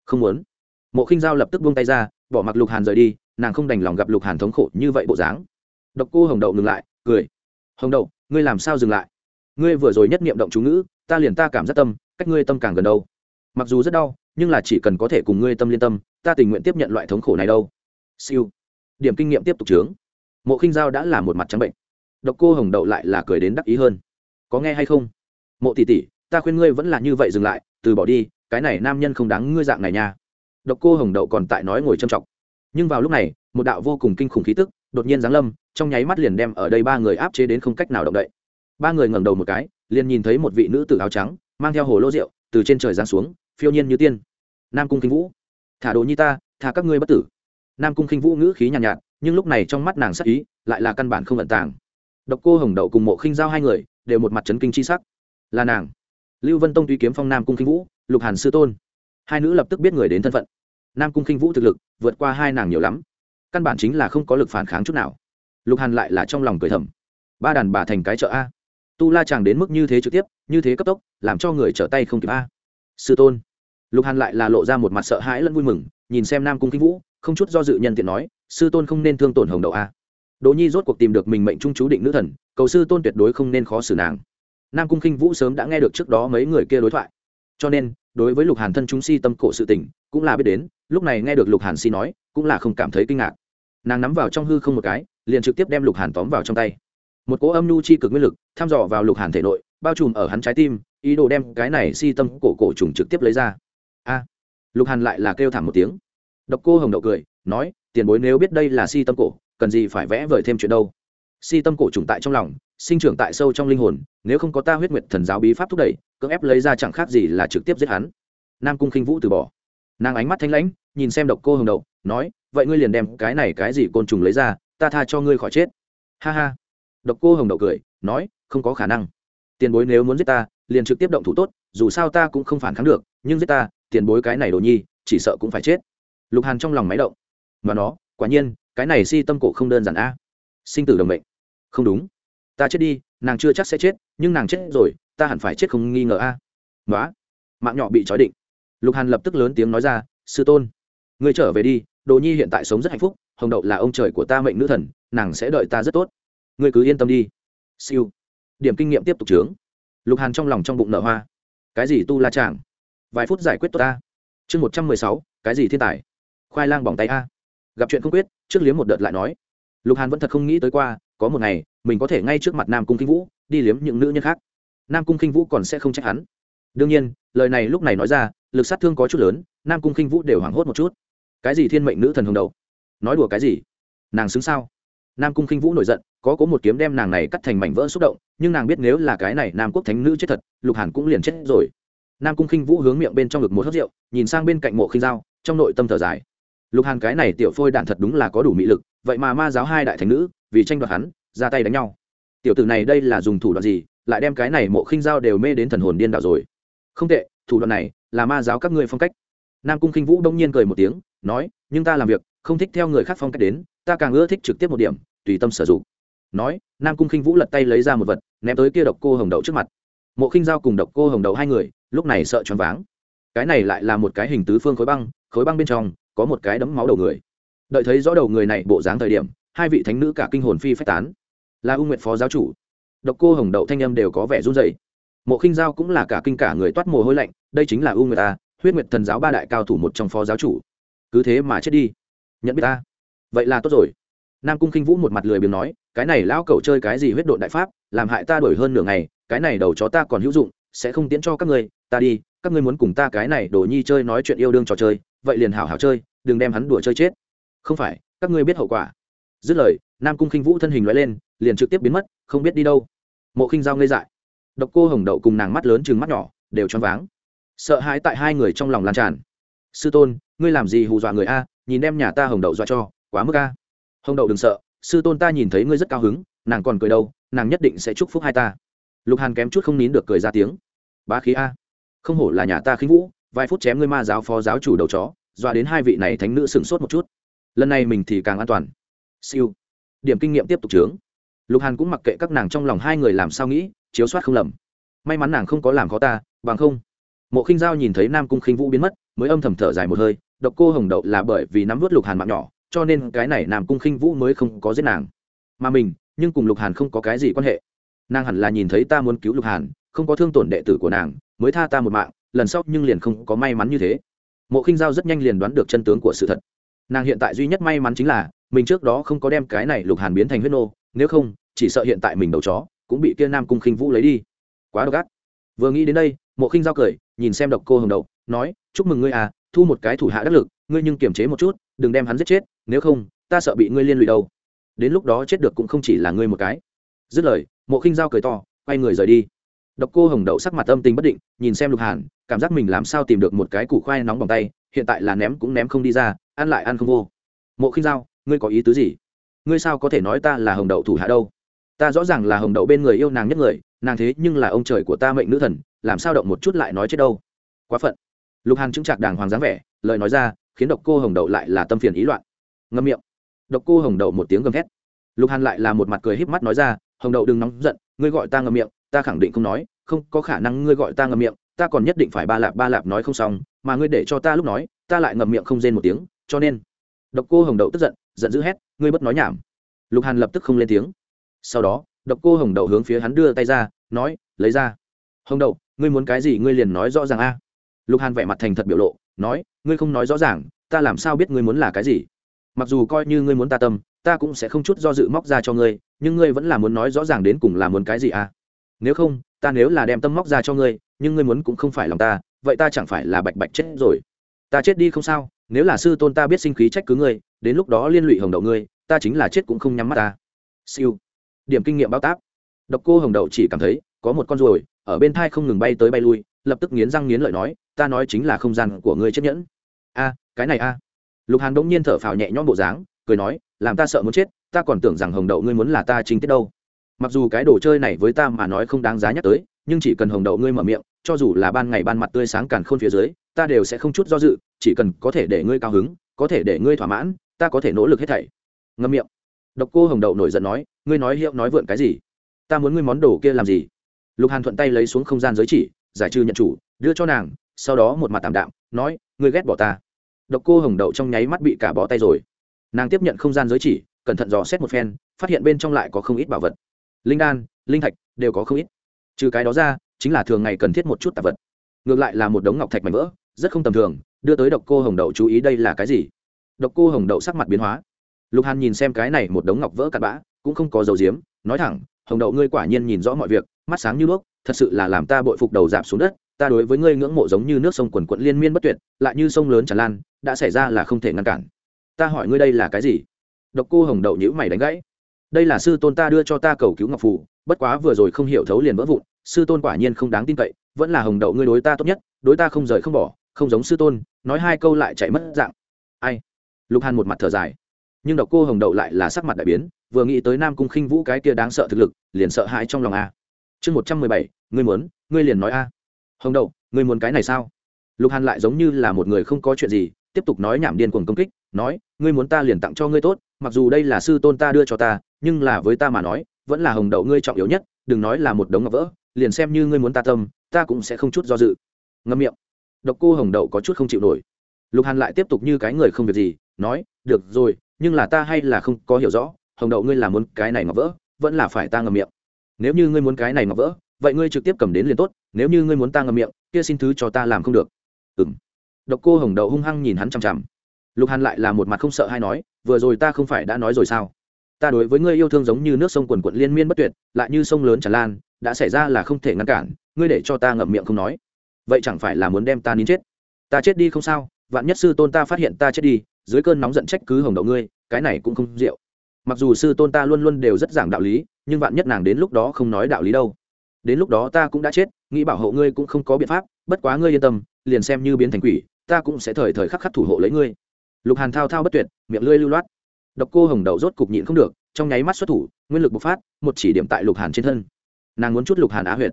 Không muốn. Mộ khinh giao lập tức buông tay ra, bỏ mặc lục hàn rời đi, nàng không đành lòng gặp lục hàn thống khổ như vậy bộ dáng. Độc cô hồng đậu ngừng lại, cười. Hồng đậu, ngươi làm sao dừng lại? Ngươi vừa rồi nhất niệm động chú ngữ, ta liền ta cảm giác tâm, cách ngươi tâm càng gần đâu. Mặc dù rất đau, nhưng là chỉ cần có thể cùng ngươi tâm liên tâm, ta tình nguyện tiếp nhận loại thống khổ này đâu. Siêu. Điểm kinh nghiệm tiếp tục trướng mộ khinh giao đã là một mặt trắng bệnh. Độc cô hồng đậu lại là cười đến đắc ý hơn. Có nghe hay không? Mộ tỷ tỷ ta khuyên ngươi vẫn là như vậy dừng lại từ bỏ đi cái này nam nhân không đáng ngươi dạng này nha. Độc cô hồng đậu còn tại nói ngồi châm trọng nhưng vào lúc này một đạo vô cùng kinh khủng khí tức đột nhiên giáng lâm trong nháy mắt liền đem ở đây ba người áp chế đến không cách nào động đậy. Ba người ngẩng đầu một cái liền nhìn thấy một vị nữ tử áo trắng mang theo hồ lô rượu từ trên trời giáng xuống phiêu nhiên như tiên. Nam cung kinh vũ thả đồ nhi ta thả các ngươi bất tử. Nam cung kinh vũ ngữ khí nhàn nhạt, nhạt nhưng lúc này trong mắt nàng sắc ý lại là căn bản không ẩn tàng. Độc cô hồng đậu cùng mộ khinh giao hai người đều một mặt trấn kinh chi sắc. Là nàng. Lưu vân tông tuy kiếm phong nam cung kinh vũ, lục hàn sư tôn. Hai nữ lập tức biết người đến thân phận. Nam cung kinh vũ thực lực vượt qua hai nàng nhiều lắm. Căn bản chính là không có lực phản kháng chút nào. Lục hàn lại là trong lòng cười thầm. Ba đàn bà thành cái chợ a. Tu la chàng đến mức như thế trực tiếp, như thế cấp tốc, làm cho người trở tay không kịp a. Sư tôn. Lục hàn lại là lộ ra một mặt sợ hãi lẫn vui mừng, nhìn xem nam cung kinh vũ, không chút do dự nhân tiện nói sư tôn không nên thương tổn hồng đậu a. Đỗ nhi rốt cuộc tìm được mình mệnh trung chú định nữ thần, cầu sư tôn tuyệt đối không nên khó xử nàng. Nam cung kinh vũ sớm đã nghe được trước đó mấy người kia đối thoại. Cho nên, đối với lục hàn thân chúng si tâm cổ sự tình, cũng là biết đến, lúc này nghe được lục hàn si nói, cũng là không cảm thấy kinh ngạc. Nàng nắm vào trong hư không một cái, liền trực tiếp đem lục hàn tóm vào trong tay. Một cỗ âm nhu chi cực nguyên lực thăm dò vào lục hàn thể nội, bao trùm ở hắn trái tim, ý đồ đem cái này si tâm cổ cổ trùng trực tiếp lấy ra. A! Lục hàn lại là kêu thảm một tiếng. Độc cô hồng đậu cười, nói tiền bối nếu biết đây là si tâm cổ, cần gì phải vẽ vời thêm chuyện đâu? Si tâm cổ trùng tại trong lòng, sinh trưởng tại sâu trong linh hồn, nếu không có ta huyết nguyệt thần giáo bí pháp thúc đẩy, cưỡng ép lấy ra chẳng khác gì là trực tiếp giết hắn. Nam cung khinh vũ từ bỏ. Nàng ánh mắt thanh lãnh, nhìn xem độc cô hồng đậu, nói, vậy ngươi liền đem cái này cái gì côn trùng lấy ra, ta tha cho ngươi khỏi chết. Ha ha. Độc cô hồng đậu cười, nói, không có khả năng. Tiền bối nếu muốn giết ta, liền trực tiếp động thủ tốt, dù sao ta cũng không phản kháng được, nhưng giết ta, tiền bối cái này đồ nhi, chỉ sợ cũng phải chết. Lục hàn trong lòng máy động và nó, quả nhiên, cái này si tâm cổ không đơn giản a. Sinh tử đồng mệnh. Không đúng. Ta chết đi, nàng chưa chắc sẽ chết, nhưng nàng chết rồi, ta hẳn phải chết không nghi ngờ a. Nói mạng nhỏ bị trói định. Lục hàn lập tức lớn tiếng nói ra, sư tôn, ngươi trở về đi, đồ nhi hiện tại sống rất hạnh phúc, hồng đậu là ông trời của ta mệnh nữ thần, nàng sẽ đợi ta rất tốt. Ngươi cứ yên tâm đi. Siêu. Điểm kinh nghiệm tiếp tục trướng lục hàn trong lòng trong bụng nở hoa. Cái gì tu la chàng? Vài phút giải quyết tốt ta. Chương một trăm mười sáu, cái gì thiên tài? Khoai lang bỏng tay a gặp chuyện không quyết, trước liếm một đợt lại nói. Lục hàn vẫn thật không nghĩ tới qua, có một ngày, mình có thể ngay trước mặt nam cung kinh vũ, đi liếm những nữ nhân khác. Nam cung kinh vũ còn sẽ không trách hắn. Đương nhiên, lời này lúc này nói ra, lực sát thương có chút lớn, nam cung kinh vũ đều hoảng hốt một chút. Cái gì thiên mệnh nữ thần hồng đầu? Nói đùa cái gì? Nàng xứng sao? Nam cung khinh vũ nổi giận, có cố một kiếm đem nàng này cắt thành mảnh vỡ xúc động, nhưng nàng biết nếu là cái này nam quốc thánh nữ chết thật, lục hàn cũng liền chết rồi. Nam cung khinh vũ hướng miệng bên trong ngực một hớt rượu, nhìn sang bên cạnh mộ khinh dao trong nội tâm thở dài lục hàn cái này tiểu phôi đạn thật đúng là có đủ mị lực, vậy mà ma giáo hai đại thánh nữ, vì tranh đoạt hắn, ra tay đánh nhau. Tiểu tử này đây là dùng thủ đoạn gì, lại đem cái này mộ khinh giao đều mê đến thần hồn điên đạo rồi. Không tệ, thủ đoạn này là ma giáo các ngươi phong cách. Nam cung khinh vũ đông nhiên cười một tiếng, nói, nhưng ta làm việc, không thích theo người khác phong cách đến, ta càng ưa thích trực tiếp một điểm, tùy tâm sử dụng. Nói, nam cung khinh vũ lật tay lấy ra một vật, ném tới kia độc cô hồng đậu trước mặt. Mộ khinh giao cùng độc cô hồng đậu hai người, lúc này sợ choáng váng. Cái này lại là một cái hình tứ phương khối băng khối băng bên trong có một cái đấm máu đầu người. Đợi thấy rõ đầu người này bộ dáng thời điểm, hai vị thánh nữ cả kinh hồn phi phách tán. Là ung nguyện phó giáo chủ. Độc cô hồng đậu thanh âm đều có vẻ run rẩy. Mộ khinh giao cũng là cả kinh cả người toát mồ hôi lạnh, đây chính là ung nguyệt ta, huyết nguyệt thần giáo ba đại cao thủ một trong phó giáo chủ. Cứ thế mà chết đi. Nhận biết ta. Vậy là tốt rồi. Nam cung khinh vũ một mặt lười biếng nói, cái này lão cẩu chơi cái gì huyết độn đại pháp, làm hại ta đổi hơn nửa ngày, cái này đầu chó ta còn hữu dụng, sẽ không tiến cho các ngươi, ta đi, các ngươi muốn cùng ta cái này đồ nhi chơi nói chuyện yêu đương trò chơi vậy liền hảo hảo chơi, đừng đem hắn đùa chơi chết. Không phải, các ngươi biết hậu quả. Dứt lời, nam cung khinh vũ thân hình loại lên, liền trực tiếp biến mất, không biết đi đâu. Mộ khinh giao ngây dại. Độc cô hồng đậu cùng nàng mắt lớn chừng mắt nhỏ, đều choáng váng. Sợ hãi tại hai người trong lòng lan tràn. Sư tôn, ngươi làm gì hù dọa người a? Nhìn em nhà ta hồng đậu dọa cho, quá mức a. Hồng đậu đừng sợ, sư tôn ta nhìn thấy ngươi rất cao hứng, nàng còn cười đâu, nàng nhất định sẽ chúc phúc hai ta. Lục hàn kém chút không nín được cười ra tiếng. Ba khí a, không hổ là nhà ta khinh vũ vài phút chém ngươi ma giáo phó giáo chủ đầu chó, dọa đến hai vị này thánh nữ sửng sốt một chút. Lần này mình thì càng an toàn. Siêu. Điểm kinh nghiệm tiếp tục trướng lục hàn cũng mặc kệ các nàng trong lòng hai người làm sao nghĩ, chiếu soát không lầm. May mắn nàng không có làm khó ta, bằng không. Mộ khinh giao nhìn thấy nam cung khinh vũ biến mất, mới âm thầm thở dài một hơi, độc cô hồng đậu là bởi vì nắm vớt lục hàn mạng nhỏ, cho nên cái này nam cung khinh vũ mới không có giết nàng. Mà mình, nhưng cùng lục hàn không có cái gì quan hệ. Nàng hẳn là nhìn thấy ta muốn cứu lục hàn, không có thương tổn đệ tử của nàng, mới tha ta một mạng lần sau nhưng liền không có may mắn như thế. Mộ khinh giao rất nhanh liền đoán được chân tướng của sự thật. Nàng hiện tại duy nhất may mắn chính là mình trước đó không có đem cái này lục hàn biến thành huyết nô nếu không chỉ sợ hiện tại mình đầu chó cũng bị kia nam cung khinh vũ lấy đi. Quá độc ác. Vừa nghĩ đến đây mộ khinh giao cười nhìn xem độc cô hồng đầu, nói chúc mừng ngươi à thu một cái thủ hạ đắc lực ngươi nhưng kiềm chế một chút đừng đem hắn giết chết nếu không ta sợ bị ngươi liên lụy đâu. Đến lúc đó chết được cũng không chỉ là ngươi một cái. Dứt lời mộ khinh giao cười to quay người rời đi độc cô hồng đậu sắc mặt âm tình bất định, nhìn xem lục hàn, cảm giác mình làm sao tìm được một cái củ khoai nóng bằng tay, hiện tại là ném cũng ném không đi ra, ăn lại ăn không vô. Mộ khinh giao, ngươi có ý tứ gì? Ngươi sao có thể nói ta là hồng đậu thủ hạ đâu? Ta rõ ràng là hồng đậu bên người yêu nàng nhất người, nàng thế nhưng là ông trời của ta mệnh nữ thần, làm sao động một chút lại nói chết đâu? Quá phận. Lục hàn chứng chặt đàng hoàng dáng vẻ, lời nói ra, khiến độc cô hồng đậu lại là tâm phiền ý loạn. Ngậm miệng. Độc cô hồng đậu một tiếng gầm thét. Lục hàn lại là một mặt cười híp mắt nói ra, hồng đậu đừng nóng giận, ngươi gọi ta ngậm miệng ta khẳng định không nói, không có khả năng ngươi gọi ta ngậm miệng, ta còn nhất định phải ba lạp ba lạp nói không xong, mà ngươi để cho ta lúc nói, ta lại ngậm miệng không rên một tiếng, cho nên. Độc cô hồng đậu tức giận giận dữ hét, ngươi bất nói nhảm. Lục hàn lập tức không lên tiếng. Sau đó, độc cô hồng đậu hướng phía hắn đưa tay ra, nói, lấy ra. Hồng đậu, ngươi muốn cái gì ngươi liền nói rõ ràng a. Lục hàn vẻ mặt thành thật biểu lộ, nói, ngươi không nói rõ ràng, ta làm sao biết ngươi muốn là cái gì? Mặc dù coi như ngươi muốn ta tâm, ta cũng sẽ không chút do dự móc ra cho ngươi, nhưng ngươi vẫn là muốn nói rõ ràng đến cùng là muốn cái gì à nếu không, ta nếu là đem tâm móc ra cho ngươi, nhưng ngươi muốn cũng không phải lòng ta, vậy ta chẳng phải là bạch bạch chết rồi. Ta chết đi không sao, nếu là sư tôn ta biết sinh khí trách cứ ngươi, đến lúc đó liên lụy hồng đậu ngươi, ta chính là chết cũng không nhắm mắt ta. Siêu. Điểm kinh nghiệm bao táp. Độc cô hồng đậu chỉ cảm thấy, có một con ruồi, ở bên thai không ngừng bay tới bay lui, lập tức nghiến răng nghiến lợi nói, ta nói chính là không gian của ngươi chết nhẫn. A, cái này a. Lục hàn bỗng nhiên thở phào nhẹ nhõm bộ dáng, cười nói, làm ta sợ muốn chết, ta còn tưởng rằng hồng đậu ngươi muốn là ta chính tiết đâu mặc dù cái đồ chơi này với ta mà nói không đáng giá nhắc tới, nhưng chỉ cần hồng đậu ngươi mở miệng, cho dù là ban ngày ban mặt tươi sáng càn khôn phía dưới, ta đều sẽ không chút do dự, chỉ cần có thể để ngươi cao hứng, có thể để ngươi thỏa mãn, ta có thể nỗ lực hết thảy. Ngâm miệng. Độc cô hồng đậu nổi giận nói, ngươi nói hiệu nói vượn cái gì? Ta muốn ngươi món đồ kia làm gì? Lục hàn thuận tay lấy xuống không gian giới chỉ, giải trừ nhận chủ, đưa cho nàng, sau đó một mặt tạm đạm, nói, ngươi ghét bỏ ta. Độc cô hồng đậu trong nháy mắt bị cả bỏ tay rồi. Nàng tiếp nhận không gian giới chỉ, cẩn thận dò xét một phen, phát hiện bên trong lại có không ít bảo vật linh đan, linh thạch đều có không ít. Trừ cái đó ra, chính là thường ngày cần thiết một chút tạp vật. Ngược lại là một đống ngọc thạch mảnh vỡ, rất không tầm thường, đưa tới độc cô hồng đậu chú ý đây là cái gì? Độc cô hồng đậu sắc mặt biến hóa. Lục hàn nhìn xem cái này một đống ngọc vỡ cặn bã, cũng không có dầu diếm nói thẳng, hồng đậu, ngươi quả nhiên nhìn rõ mọi việc, mắt sáng như đuốc, thật sự là làm ta bội phục đầu dạp xuống đất, ta đối với ngươi ngưỡng mộ giống như nước sông quần quận liên miên bất tuyệt, lại như sông lớn tràn lan, đã xảy ra là không thể ngăn cản. Ta hỏi ngươi đây là cái gì? Độc cô hồng đậu nhữ mày đánh gãy đây là sư tôn ta đưa cho ta cầu cứu ngọc phù, bất quá vừa rồi không hiểu thấu liền vỡ vụn, sư tôn quả nhiên không đáng tin cậy, vẫn là hồng đậu ngươi đối ta tốt nhất, đối ta không rời không bỏ, không giống sư tôn, nói hai câu lại chạy mất dạng. Ai? Lục hàn một mặt thở dài. Nhưng độc cô hồng đậu lại là sắc mặt đại biến, vừa nghĩ tới nam cung khinh vũ cái kia đáng sợ thực lực, liền sợ hãi trong lòng a. Chương một trăm mười bảy, ngươi muốn, ngươi liền nói a. Hồng đậu, ngươi muốn cái này sao? Lục hàn lại giống như là một người không có chuyện gì, tiếp tục nói nhảm điên cuồng công kích, nói, ngươi muốn ta liền tặng cho ngươi tốt mặc dù đây là sư tôn ta đưa cho ta, nhưng là với ta mà nói, vẫn là hồng đậu ngươi trọng yếu nhất, đừng nói là một đống ngọc vỡ, liền xem như ngươi muốn ta tâm, ta cũng sẽ không chút do dự. Ngâm miệng. Độc cô hồng đậu có chút không chịu nổi. Lục hàn lại tiếp tục như cái người không việc gì, nói, được rồi, nhưng là ta hay là không có hiểu rõ, hồng đậu ngươi là muốn cái này ngọc vỡ, vẫn là phải ta ngâm miệng. Nếu như ngươi muốn cái này ngọc vỡ, vậy ngươi trực tiếp cầm đến liền tốt, nếu như ngươi muốn ta ngâm miệng, kia xin thứ cho ta làm không được. Ừ m độc cô hồng đậu hung hăng nhìn hắn chằm chằm. Lục hàn lại là một mặt không sợ hay nói vừa rồi ta không phải đã nói rồi sao? Ta đối với ngươi yêu thương giống như nước sông quần quận liên miên bất tuyệt, lại như sông lớn tràn lan, đã xảy ra là không thể ngăn cản, ngươi để cho ta ngậm miệng không nói. Vậy chẳng phải là muốn đem ta nín chết? Ta chết đi không sao, vạn nhất sư tôn ta phát hiện ta chết đi, dưới cơn nóng giận trách cứ hồng đậu ngươi, cái này cũng không rượu. Mặc dù sư tôn ta luôn luôn đều rất giảng đạo lý, nhưng vạn nhất nàng đến lúc đó không nói đạo lý đâu. Đến lúc đó ta cũng đã chết, nghĩ bảo hộ ngươi cũng không có biện pháp, bất quá ngươi yên tâm, liền xem như biến thành quỷ, ta cũng sẽ thời thời khắc khắc thủ hộ lấy ngươi lục hàn thao thao bất tuyệt, miệng lưỡi lưu loát. Độc cô hồng đậu rốt cục nhịn không được, trong nháy mắt xuất thủ, nguyên lực bộc phát, một chỉ điểm tại lục hàn trên thân. Nàng muốn chút lục hàn á huyệt.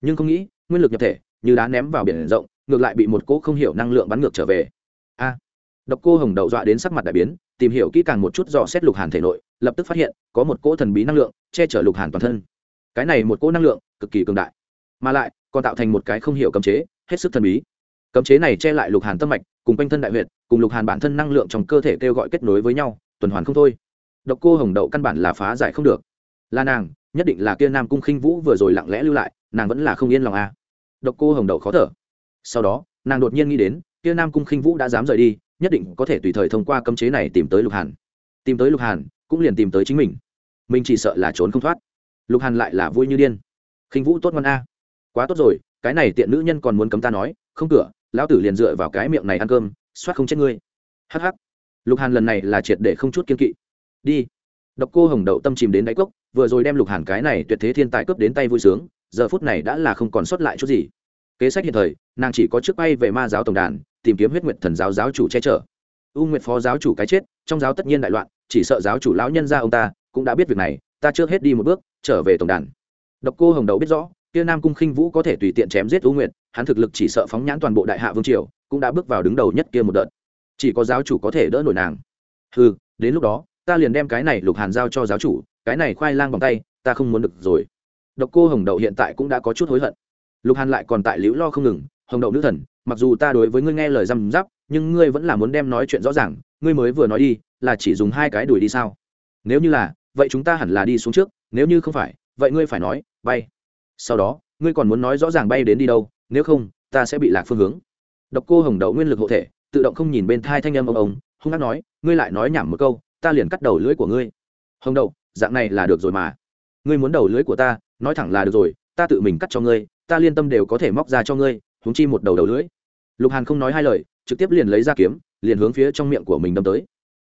Nhưng không nghĩ, nguyên lực nhập thể, như đá ném vào biển rộng, ngược lại bị một cỗ không hiểu năng lượng bắn ngược trở về. A! Độc cô hồng đậu dọa đến sắc mặt đại biến, tìm hiểu kỹ càng một chút dò xét lục hàn thể nội, lập tức phát hiện, có một cỗ thần bí năng lượng, che chở lục hàn toàn thân. Cái này một cỗ năng lượng, cực kỳ cường đại. Mà lại, còn tạo thành một cái không hiểu cấm chế, hết sức thần bí. Cấm chế này che lại lục hàn tâm mạch cùng quanh thân đại huyệt, cùng lục hàn bản thân năng lượng trong cơ thể kêu gọi kết nối với nhau, tuần hoàn không thôi. Độc cô hồng đậu căn bản là phá giải không được. Là nàng, nhất định là kia nam cung khinh vũ vừa rồi lặng lẽ lưu lại, nàng vẫn là không yên lòng à. độc cô hồng đậu khó thở. Sau đó, nàng đột nhiên nghĩ đến, kia nam cung khinh vũ đã dám rời đi, nhất định có thể tùy thời thông qua cấm chế này tìm tới lục hàn. Tìm tới lục hàn, cũng liền tìm tới chính mình. Mình chỉ sợ là trốn không thoát. Lục hàn lại là vui như điên. Khinh vũ tốt ngon a. Quá tốt rồi, cái này tiện nữ nhân còn muốn cấm ta nói, không cửa lão tử liền dựa vào cái miệng này ăn cơm, soát không chết ngươi. Hh lục hàn lần này là triệt để không chút kiên kỵ. Đi. Độc cô hồng đậu tâm chìm đến đáy cốc, vừa rồi đem lục hàn cái này tuyệt thế thiên tài cướp đến tay vui sướng, giờ phút này đã là không còn sót lại chút gì. Kế sách hiện thời, nàng chỉ có trước bay về ma giáo tổng đàn, tìm kiếm huyết nguyện thần giáo giáo chủ che chở. U nguyện phó giáo chủ cái chết, trong giáo tất nhiên đại loạn, chỉ sợ giáo chủ lão nhân ra ông ta cũng đã biết việc này, ta trước hết đi một bước, trở về tổng đàn. Độc cô hồng đầu biết rõ kia nam cung khinh vũ có thể tùy tiện chém giết u nguyệt, hắn thực lực chỉ sợ phóng nhãn toàn bộ đại hạ vương triều, cũng đã bước vào đứng đầu nhất kia một đợt. Chỉ có giáo chủ có thể đỡ nổi nàng. Ừ đến lúc đó, ta liền đem cái này lục hàn giao cho giáo chủ, cái này khoai lang bằng tay, ta không muốn được rồi. Độc cô hồng đậu hiện tại cũng đã có chút hối hận. Lục hàn lại còn tại liễu lo không ngừng, hồng đậu nữ thần, mặc dù ta đối với ngươi nghe lời răm giáp nhưng ngươi vẫn là muốn đem nói chuyện rõ ràng, ngươi mới vừa nói đi, là chỉ dùng hai cái đuổi đi sao? Nếu như là, vậy chúng ta hẳn là đi xuống trước, nếu như không phải, vậy ngươi phải nói, bay sau đó, ngươi còn muốn nói rõ ràng bay đến đi đâu, nếu không, ta sẽ bị lạc phương hướng. Độc cô hồng đậu nguyên lực hộ thể, tự động không nhìn bên thai thanh âm ông ông, hung hát nói, ngươi lại nói nhảm một câu, ta liền cắt đầu lưỡi của ngươi. Hồng đậu, dạng này là được rồi mà. Ngươi muốn đầu lưỡi của ta, nói thẳng là được rồi, ta tự mình cắt cho ngươi, ta liên tâm đều có thể móc ra cho ngươi húng chi một đầu đầu lưỡi. Lục hàn không nói hai lời, trực tiếp liền lấy ra kiếm, liền hướng phía trong miệng của mình đâm tới.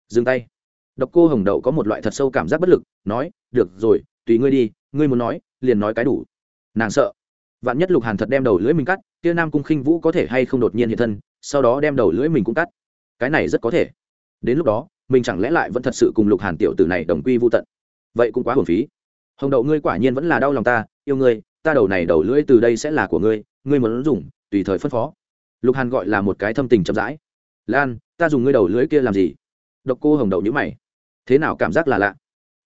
Dừng tay. Độc cô hồng đậu có một loại thật sâu cảm giác bất lực, nói, được rồi, tùy ngươi đi, ngươi muốn nói, liền nói cái đủ nàng sợ. Vạn nhất lục hàn thật đem đầu lưỡi mình cắt, kia nam cung khinh vũ có thể hay không đột nhiên hiện thân, sau đó đem đầu lưỡi mình cũng cắt. Cái này rất có thể. Đến lúc đó, mình chẳng lẽ lại vẫn thật sự cùng lục hàn tiểu tử này đồng quy vô tận? Vậy cũng quá hồn phí. Hồng đậu ngươi quả nhiên vẫn là đau lòng ta, yêu ngươi, ta đầu này đầu lưỡi từ đây sẽ là của ngươi ngươi muốn dùng, tùy thời phân phó. Lục hàn gọi là một cái thâm tình chậm rãi. Lan, ta dùng ngươi đầu lưỡi kia làm gì? Độc cô hồng đậu nhữ mày. Thế nào cảm giác là lạ?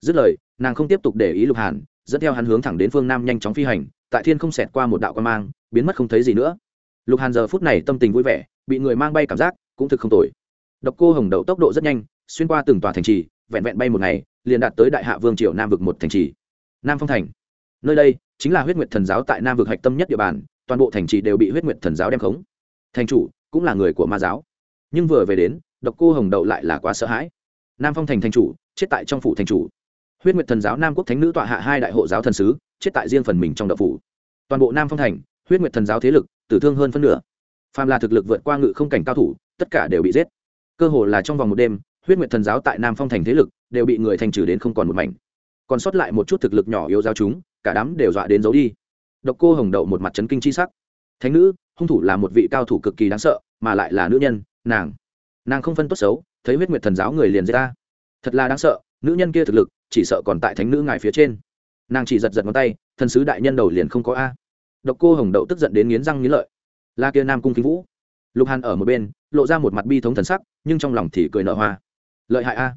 Dứt lời, nàng không tiếp tục để ý lục hàn, dẫn theo hắn hướng thẳng đến phương nam nhanh chóng phi hành tại thiên không xẹt qua một đạo quan mang, biến mất không thấy gì nữa. Lục hàn giờ phút này tâm tình vui vẻ, bị người mang bay cảm giác cũng thực không tồi. Độc cô hồng đậu tốc độ rất nhanh, xuyên qua từng tòa thành trì, vẹn vẹn bay một ngày, liền đạt tới đại hạ vương triều nam vực một thành trì. Nam phong thành. Nơi đây chính là huyết nguyệt thần giáo tại nam vực hạch tâm nhất địa bàn, toàn bộ thành trì đều bị huyết nguyệt thần giáo đem khống. Thành chủ cũng là người của ma giáo. Nhưng vừa về đến, độc cô hồng đậu lại là quá sợ hãi. Nam phong thành thành chủ, chết tại trong phủ thành chủ huyết nguyệt thần giáo nam quốc thánh nữ tọa hạ hai đại hộ giáo thần sứ, chết tại riêng phần mình trong đậu phủ. Toàn bộ nam phong thành, huyết nguyệt thần giáo thế lực, tử thương hơn phân nửa. Phàm là thực lực vượt qua ngự không cảnh cao thủ, tất cả đều bị giết. Cơ hồ là trong vòng một đêm, huyết nguyệt thần giáo tại nam phong thành thế lực đều bị người thành trừ đến không còn một mảnh. Còn sót lại một chút thực lực nhỏ yếu giáo chúng, cả đám đều dọa đến giấu đi. Độc cô hồng đậu một mặt trấn kinh c h i sắc. Thánh nữ, hung thủ là một vị cao thủ cực kỳ đáng sợ, mà lại là nữ nhân, nàng. Nàng không phân tốt xấu, thấy huyết nguyệt thần giáo người liền giết ta. Thật là đáng sợ, nữ nhân kia thực lực chỉ sợ còn tại thánh nữ ngài phía trên. Nàng chỉ giật giật ngón tay, thần sứ đại nhân đầu liền không có a. Độc cô hồng đậu tức giận đến nghiến răng nghiến lợi. La kia nam cung kính vũ. Lục hàn ở một bên, lộ ra một mặt bi thống thần sắc, nhưng trong lòng thì cười nở hoa. Lợi hại a.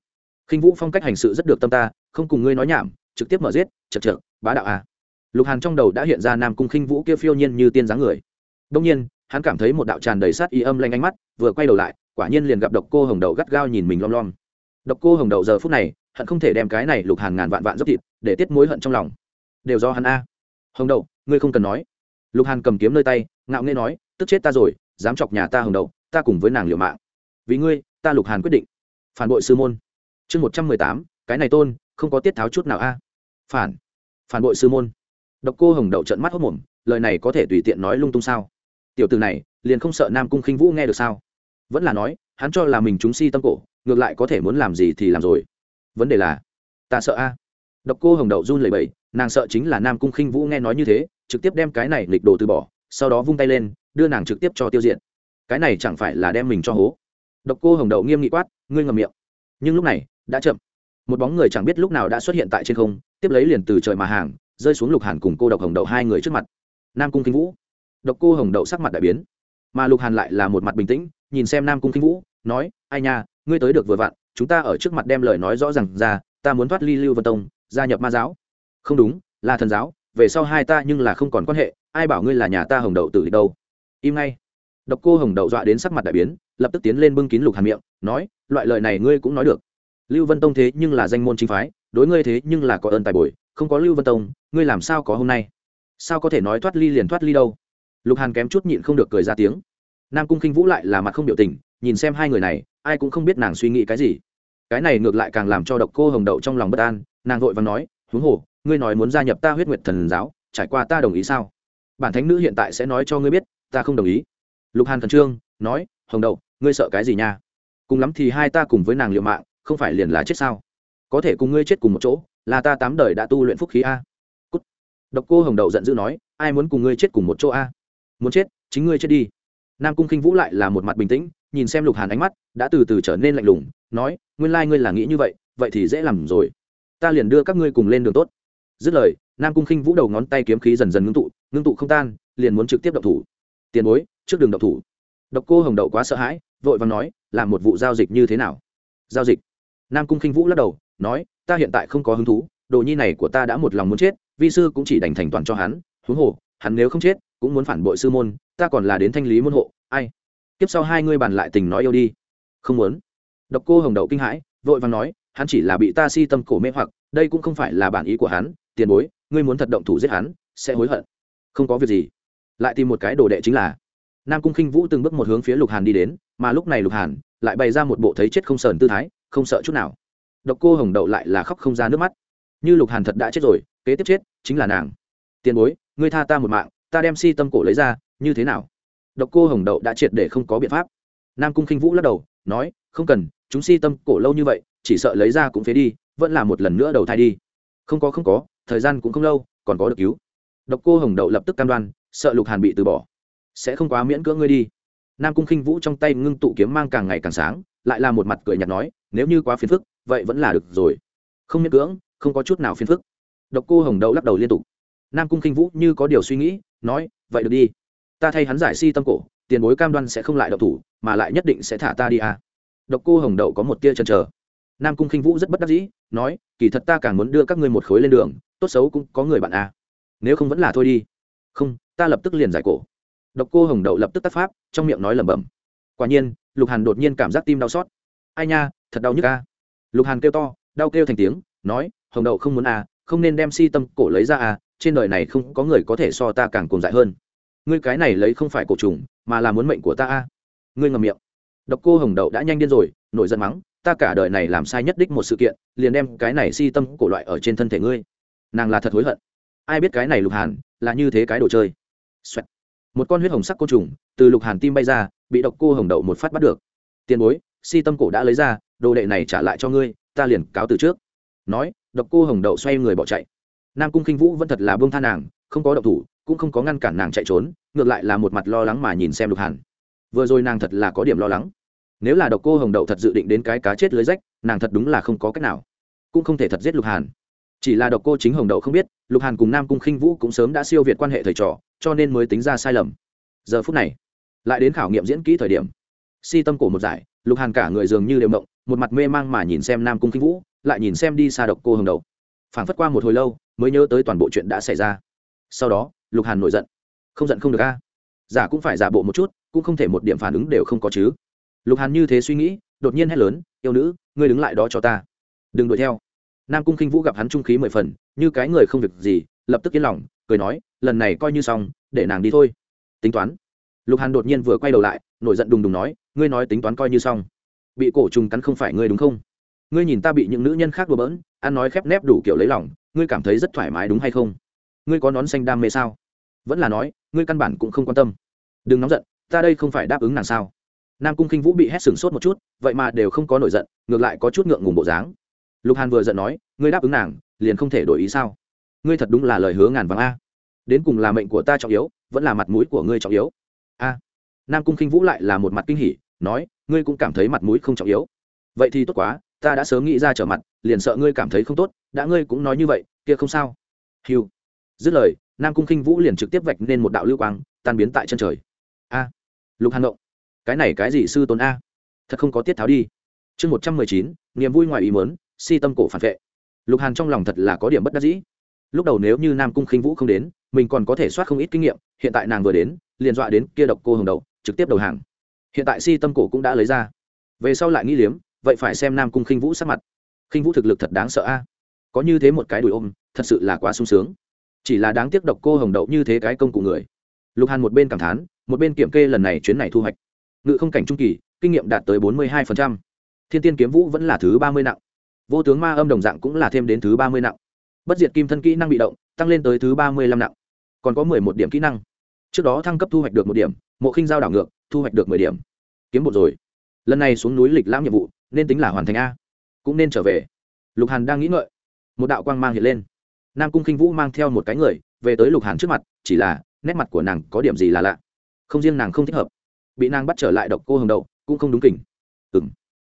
Khinh vũ phong cách hành sự rất được tâm ta, không cùng ngươi nói nhảm, trực tiếp mở giết, chật chật bá đạo a. Lục hàn trong đầu đã hiện ra nam cung khinh vũ kia phiêu nhiên như tiên dáng người. Đông nhiên, hắn cảm thấy một đạo tràn đầy sát y âm lanh ánh mắt, vừa quay đầu lại, quả nhiên liền gặp độc cô hồng đậu gắt gao nhìn mình lom lom. Độc cô hồng đậu giờ phút này hận không thể đem cái này lục hàn ngàn vạn vạn dốc thịt để tiết mối hận trong lòng. Đều do hắn a. Hồng đậu, ngươi không cần nói. Lục hàn cầm kiếm nơi tay, ngạo nghê nói, tức chết ta rồi, dám chọc nhà ta hồng đậu, ta cùng với nàng liều mạng. Vì ngươi, ta lục hàn quyết định. Phản bội sư môn. Chương một trăm mười tám, cái này tôn, không có tiết tháo chút nào a. Phản. Phản bội sư môn. Độc cô hồng đậu trận mắt hốc mồm, lời này có thể tùy tiện nói lung tung sao? Tiểu từ này, liền không sợ nam cung khinh vũ nghe được sao? Vẫn là nói, hắn cho là mình chúng si tâm cổ, ngược lại có thể muốn làm gì thì làm rồi vấn đề là, ta sợ a. Độc cô hồng đậu run lẩy bẩy, nàng sợ chính là nam cung khinh vũ nghe nói như thế, trực tiếp đem cái này lịch đồ từ bỏ, sau đó vung tay lên, đưa nàng trực tiếp cho tiêu diện cái này chẳng phải là đem mình cho hố. Độc cô hồng đậu nghiêm nghị quát, ngươi ngầm miệng. Nhưng lúc này, đã chậm. Một bóng người chẳng biết lúc nào đã xuất hiện tại trên không, tiếp lấy liền từ trời mà hàng, rơi xuống lục hàn cùng cô độc hồng đậu hai người trước mặt. Nam cung kinh vũ. Độc cô hồng đậu sắc mặt đại biến. Mà lục hàn lại là một mặt bình tĩnh, nhìn xem nam cung kinh vũ, nói, ai nha, ngươi tới được vừa vặn chúng ta ở trước mặt đem lời nói rõ r à n g ra, ta muốn thoát ly lưu vân tông, gia nhập ma giáo. Không đúng, là thần giáo, về sau hai ta nhưng là không còn quan hệ, ai bảo ngươi là nhà ta hồng đậu tử đâu. Im ngay. Độc cô hồng đậu dọa đến sắc mặt đại biến, lập tức tiến lên bưng kín lục Hàm miệng, nói, loại lời này ngươi cũng nói được. Lưu vân tông thế nhưng là danh môn chính phái, đối ngươi thế nhưng là có ơn tài bồi, không có lưu vân tông, ngươi làm sao có hôm nay? Sao có thể nói thoát ly liền thoát ly đâu? Lục hàn kém chút nhịn không được cười ra tiếng. Nam cung khinh vũ lại là mặt không biểu tình nhìn xem hai người này, ai cũng không biết nàng suy nghĩ cái gì. Cái này ngược lại càng làm cho độc cô hồng đậu trong lòng bất an, nàng vội và nói, huống hồ, ngươi nói muốn gia nhập ta huyết nguyệt thần giáo, trải qua ta đồng ý sao? Bản thánh nữ hiện tại sẽ nói cho ngươi biết, ta không đồng ý. Lục hàn thần trương, nói, hồng đậu, ngươi sợ cái gì nha? Cùng lắm thì hai ta cùng với nàng liệu mạng, không phải liền là chết sao? Có thể cùng ngươi chết cùng một chỗ, là ta tám đời đã tu luyện phúc khí a. Cút. độc cô hồng đậu giận dữ nói, ai muốn cùng ngươi chết cùng một chỗ a? Muốn chết, chính ngươi chết đi. Nam cung khinh vũ lại là một mặt bình tĩnh nhìn xem lục hàn ánh mắt, đã từ từ trở nên lạnh lùng, nói, nguyên lai ngươi là nghĩ như vậy vậy thì dễ làm rồi. Ta liền đưa các ngươi cùng lên đường tốt. Dứt lời, nam cung khinh vũ đầu ngón tay kiếm khí dần dần ngưng tụ ngưng tụ không tan, liền muốn trực tiếp động thủ. Tiền bối, trước đường động thủ. Độc cô hồng đậu quá sợ hãi, vội vàng nói, làm một vụ giao dịch như thế nào? Giao dịch? Nam cung khinh vũ lắc đầu, nói, ta hiện tại không có hứng thú, đồ nhi này của ta đã một lòng muốn chết, vi sư cũng chỉ đành thành toàn cho hắn, huống hồ, hắn nếu không chết, cũng muốn phản bội sư môn, ta còn là đến thanh lý môn hộ, ai? Tiếp sau hai ngươi bàn lại tình nói yêu đi. Không muốn. Độc cô hồng đậu kinh hãi, vội vàng nói, hắn chỉ là bị ta si tâm cổ mê hoặc, đây cũng không phải là bản ý của hắn, tiền bối, ngươi muốn thật động thủ giết hắn, sẽ hối hận. Không có việc gì. Lại tìm một cái đồ đệ chính là. Nam cung khinh vũ từng bước một hướng phía lục hàn đi đến, mà lúc này lục hàn lại bày ra một bộ thấy chết không sờn tư thái, không sợ chút nào. Độc cô hồng đậu lại là khóc không ra nước mắt. Như lục hàn thật đã chết rồi, kế tiếp chết chính là nàng. Tiền bối, ngươi tha ta một mạng, ta đem si tâm cổ lấy ra, như thế nào? Độc cô hồng đậu đã triệt để không có biện pháp. Nam cung khinh vũ lắc đầu, nói, không cần, chúng si tâm cổ lâu như vậy, chỉ sợ lấy ra cũng phế đi, vẫn là một lần nữa đầu thai đi. Không có không có, thời gian cũng không lâu, còn có được cứu. Độc cô hồng đậu lập tức cam đoan, sợ lục hàn bị từ bỏ. Sẽ không quá miễn cưỡng ngươi đi. Nam cung khinh vũ trong tay ngưng tụ kiếm mang càng ngày càng sáng, lại là một mặt cười nhạt nói, nếu như quá phiền phức, vậy vẫn là được rồi. Không miễn cưỡng, không có chút nào phiền phức. Độc cô hồng đậu lắc đầu liên tục. Nam cung khinh vũ như có điều suy nghĩ, nói, vậy được đi ta thay hắn giải si tâm cổ, tiền bối cam đoan sẽ không lại độc thủ, mà lại nhất định sẽ thả ta đi à. độc cô hồng đậu có một tia chân chờ. Nam cung khinh vũ rất bất đắc dĩ, nói, kỳ thật ta càng muốn đưa các ngươi một khối lên đường, tốt xấu cũng có người bạn à. nếu không vẫn là thôi đi. Không, ta lập tức liền giải cổ. Độc cô hồng đậu lập tức tắt pháp, trong miệng nói lẩm bẩm. Quả nhiên, lục hàn đột nhiên cảm giác tim đau xót. Ai nha, thật đau nhức a lục hàn kêu to, đau kêu thành tiếng, nói, hồng đậu không muốn à không nên đem si tâm cổ lấy ra à trên đời này không có người có thể so ta càng cồn dại hơn ngươi cái này lấy không phải cổ trùng, mà là muốn mệnh của ta a. Ngươi ngầm miệng. Độc cô hồng đậu đã nhanh điên rồi, nổi giận mắng, ta cả đời này làm sai nhất đích một sự kiện, liền đem cái này si tâm cổ loại ở trên thân thể ngươi. Nàng là thật hối hận. Ai biết cái này lục hàn là như thế cái đồ chơi、Xoẹt. Một con huyết hồng sắc côn trùng từ lục hàn tim bay ra, bị độc cô hồng đậu một phát bắt được. Tiền bối, si tâm cổ đã lấy ra, đồ đệ này trả lại cho ngươi, ta liền cáo từ trước. Nói, độc cô hồng đậu xoay người bỏ chạy. Nam cung khinh vũ vẫn thật là bông tha nàng, không có độc thủ cũng không có ngăn cản nàng chạy trốn, ngược lại là một mặt lo lắng mà nhìn xem lục hàn. Vừa rồi nàng thật là có điểm lo lắng. Nếu là độc cô hồng đậu thật dự định đến cái cá chết lưới rách, nàng thật đúng là không có cách nào. Cũng không thể thật giết lục hàn. Chỉ là độc cô chính hồng đậu không biết, lục hàn cùng nam cung khinh vũ cũng sớm đã siêu việt quan hệ thầy trò, cho nên mới tính ra sai lầm. Giờ phút này, lại đến khảo nghiệm diễn kỹ thời điểm. Si tâm cổ một giải, lục hàn cả người dường như đều mộng, một mặt mê mang mà nhìn xem nam cung khinh vũ, lại nhìn xem đi xa độc cô hồng đậu. Phảng phất qua một hồi lâu, mới nhớ tới toàn bộ chuyện đã xảy ra. Sau đó lục hàn nổi giận. Không giận không được a. Giả cũng phải giả bộ một chút, cũng không thể một điểm phản ứng đều không có chứ. Lục hàn như thế suy nghĩ, đột nhiên hét lớn, yêu nữ, ngươi đứng lại đó cho ta. Đừng đuổi theo. Nam cung khinh vũ gặp hắn trung khí mười phần, như cái người không việc gì, lập tức yên lòng, cười nói, lần này coi như xong, để nàng đi thôi. Tính toán. Lục hàn đột nhiên vừa quay đầu lại, nổi giận đùng đùng nói, ngươi nói tính toán coi như xong. Bị cổ trùng cắn không phải ngươi đúng không? Ngươi nhìn ta bị những nữ nhân khác đùa bỡn, ăn nói khép nép đủ kiểu lấy lòng, ngươi cảm thấy rất thoải mái đúng hay không? Ngươi có nón xanh đam mê sao? Vẫn là nói, ngươi căn bản cũng không quan tâm. Đừng nóng giận, ta đây không phải đáp ứng nàng sao? Nam cung khinh vũ bị hét sừng sốt một chút, vậy mà đều không có nổi giận, ngược lại có chút ngượng ngùng bộ dáng. Lục hàn vừa giận nói, ngươi đáp ứng nàng, liền không thể đổi ý sao? Ngươi thật đúng là lời hứa ngàn vàng a. Đến cùng là mệnh của ta trọng yếu, vẫn là mặt mũi của ngươi trọng yếu. A. Nam cung khinh vũ lại là một mặt kinh hỉ, nói, ngươi cũng cảm thấy mặt mũi không trọng yếu. Vậy thì tốt quá, ta đã sớm nghĩ ra trở mặt, liền sợ ngươi cảm thấy không tốt, đã ngươi cũng nói như vậy, kia không sao. Hiu dứt lời nam cung khinh vũ liền trực tiếp vạch nên một đạo lưu quang, tan biến tại chân trời. A, lục hàn động cái này cái gì sư tôn a? Thật không có tiết tháo đi. Chương một trăm mười chín, niềm vui ngoài ý mớn si tâm cổ phản vệ. Lục hàn trong lòng thật là có điểm bất đắc dĩ. Lúc đầu nếu như nam cung khinh vũ không đến, mình còn có thể soát không ít kinh nghiệm, hiện tại nàng vừa đến, liền dọa đến kia độc cô hồng đầu, trực tiếp đầu hàng. Hiện tại si tâm cổ cũng đã lấy ra. Về sau lại nghĩ liếm, vậy phải xem nam cung khinh vũ sắc mặt. Khinh vũ thực lực thật đáng sợ a. Có như thế một cái đùi ôm, thật sự là quá sung sướng chỉ là đáng tiếc độc cô hồng đậu như thế cái công cụ người. Lục hàn một bên cảm thán, một bên kiểm kê lần này chuyến này thu hoạch. Ngự không cảnh trung kỳ, kinh nghiệm đạt tới bốn mươi hai thiên tiên kiếm vũ vẫn là thứ ba mươi nặng. Vô tướng ma âm đồng dạng cũng là thêm đến thứ ba mươi nặng. Bất diệt kim thân kỹ năng bị động, tăng lên tới thứ ba mươi lăm nặng. Còn có mười một điểm kỹ năng. Trước đó thăng cấp thu hoạch được một điểm, mộ khinh giao đảo ngược, thu hoạch được mười điểm. Kiếm một rồi. Lần này xuống núi lịch lãm nhiệm vụ, nên tính là hoàn thành a. Cũng nên trở về. Lục hàn đang nghĩ ngợi. Một đạo quang mang hiện lên nam cung khinh vũ mang theo một cái người về tới lục hàn trước mặt chỉ là nét mặt của nàng có điểm gì là lạ không riêng nàng không thích hợp bị nàng bắt trở lại độc cô hồng đậu cũng không đúng kỉnh ừng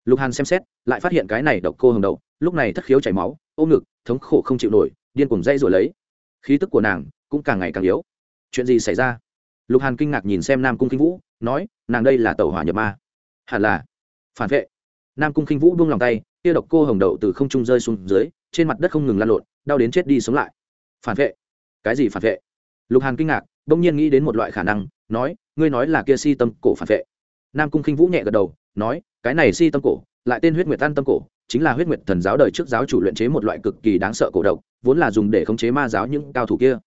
lục hàn xem xét lại phát hiện cái này độc cô hồng đậu lúc này thất khiếu chảy máu ôm ngực thống khổ không chịu nổi điên cuồng dây rồi lấy khí tức của nàng cũng càng ngày càng yếu chuyện gì xảy ra lục hàn kinh ngạc nhìn xem nam cung khinh vũ nói nàng đây là tàu hỏa nhập ma hẳn là phản vệ nam cung khinh vũ buông lòng tay kia độc cô hồng đậu từ không trung rơi xuống dưới trên mặt đất không ngừng lan lộn đau đến chết đi sống lại. Phản vệ? Cái gì phản vệ? Lục hàn kinh ngạc, bỗng nhiên nghĩ đến một loại khả năng, nói, ngươi nói là kia si tâm cổ phản vệ. Nam cung khinh vũ nhẹ gật đầu, nói, cái này si tâm cổ, lại tên huyết nguyệt tan tâm cổ, chính là huyết nguyệt thần giáo đời trước giáo chủ luyện chế một loại cực kỳ đáng sợ cổ độc, vốn là dùng để khống chế ma giáo những cao thủ kia.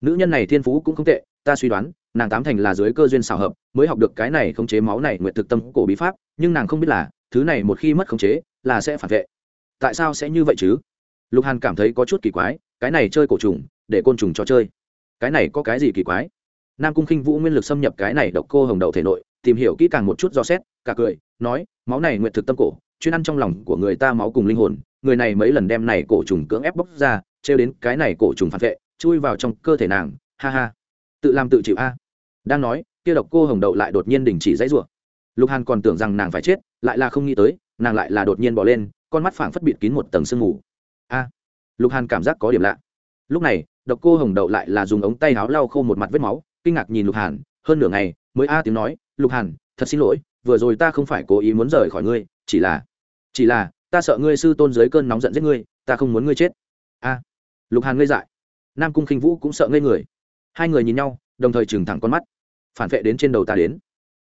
Nữ nhân này thiên phú cũng không tệ, ta suy đoán, nàng tám thành là dưới cơ duyên xào hợp, mới học được cái này khống chế máu này nguyện thực tâm cổ bí pháp, nhưng nàng không biết là, thứ này một khi mất khống chế, là sẽ phản vệ. Tại sao sẽ như vậy chứ? Lục hàn cảm thấy có chút kỳ quái, cái này chơi cổ trùng, để côn trùng cho chơi. Cái này có cái gì kỳ quái? Nam cung khinh vũ nguyên lực xâm nhập cái này độc cô hồng đậu thể nội, tìm hiểu kỹ càng một chút do xét, cả cười, nói, máu này nguyện thực tâm cổ, chuyên ăn trong lòng của người ta máu cùng linh hồn, người này mấy lần đem này cổ trùng cưỡng ép bóc ra, trêu đến cái này cổ trùng phản vệ, chui vào trong cơ thể nàng, ha ha. Tự làm tự chịu a. Đang nói, kia độc cô hồng đậu lại đột nhiên đình chỉ dãy rủa. Lục hàn còn tưởng rằng nàng phải chết, lại là không nghĩ tới, nàng lại là đột nhiên bỏ lên, con mắt phảng phất bịt kín một tầng sương mù a. Lục hàn cảm giác có điểm lạ. Lúc này, độc cô hồng đậu lại là dùng ống tay áo lau khô một mặt vết máu, kinh ngạc nhìn lục hàn, hơn nửa ngày mới a tiếng nói, lục hàn, thật xin lỗi, vừa rồi ta không phải cố ý muốn rời khỏi ngươi, chỉ là chỉ là, ta sợ ngươi sư tôn dưới cơn nóng giận giết ngươi, ta không muốn ngươi chết. A. Lục hàn ngây dại. Nam cung khinh vũ cũng sợ ngây người. Hai người nhìn nhau, đồng thời trừng thẳng con mắt. Phản vệ đến trên đầu ta đến.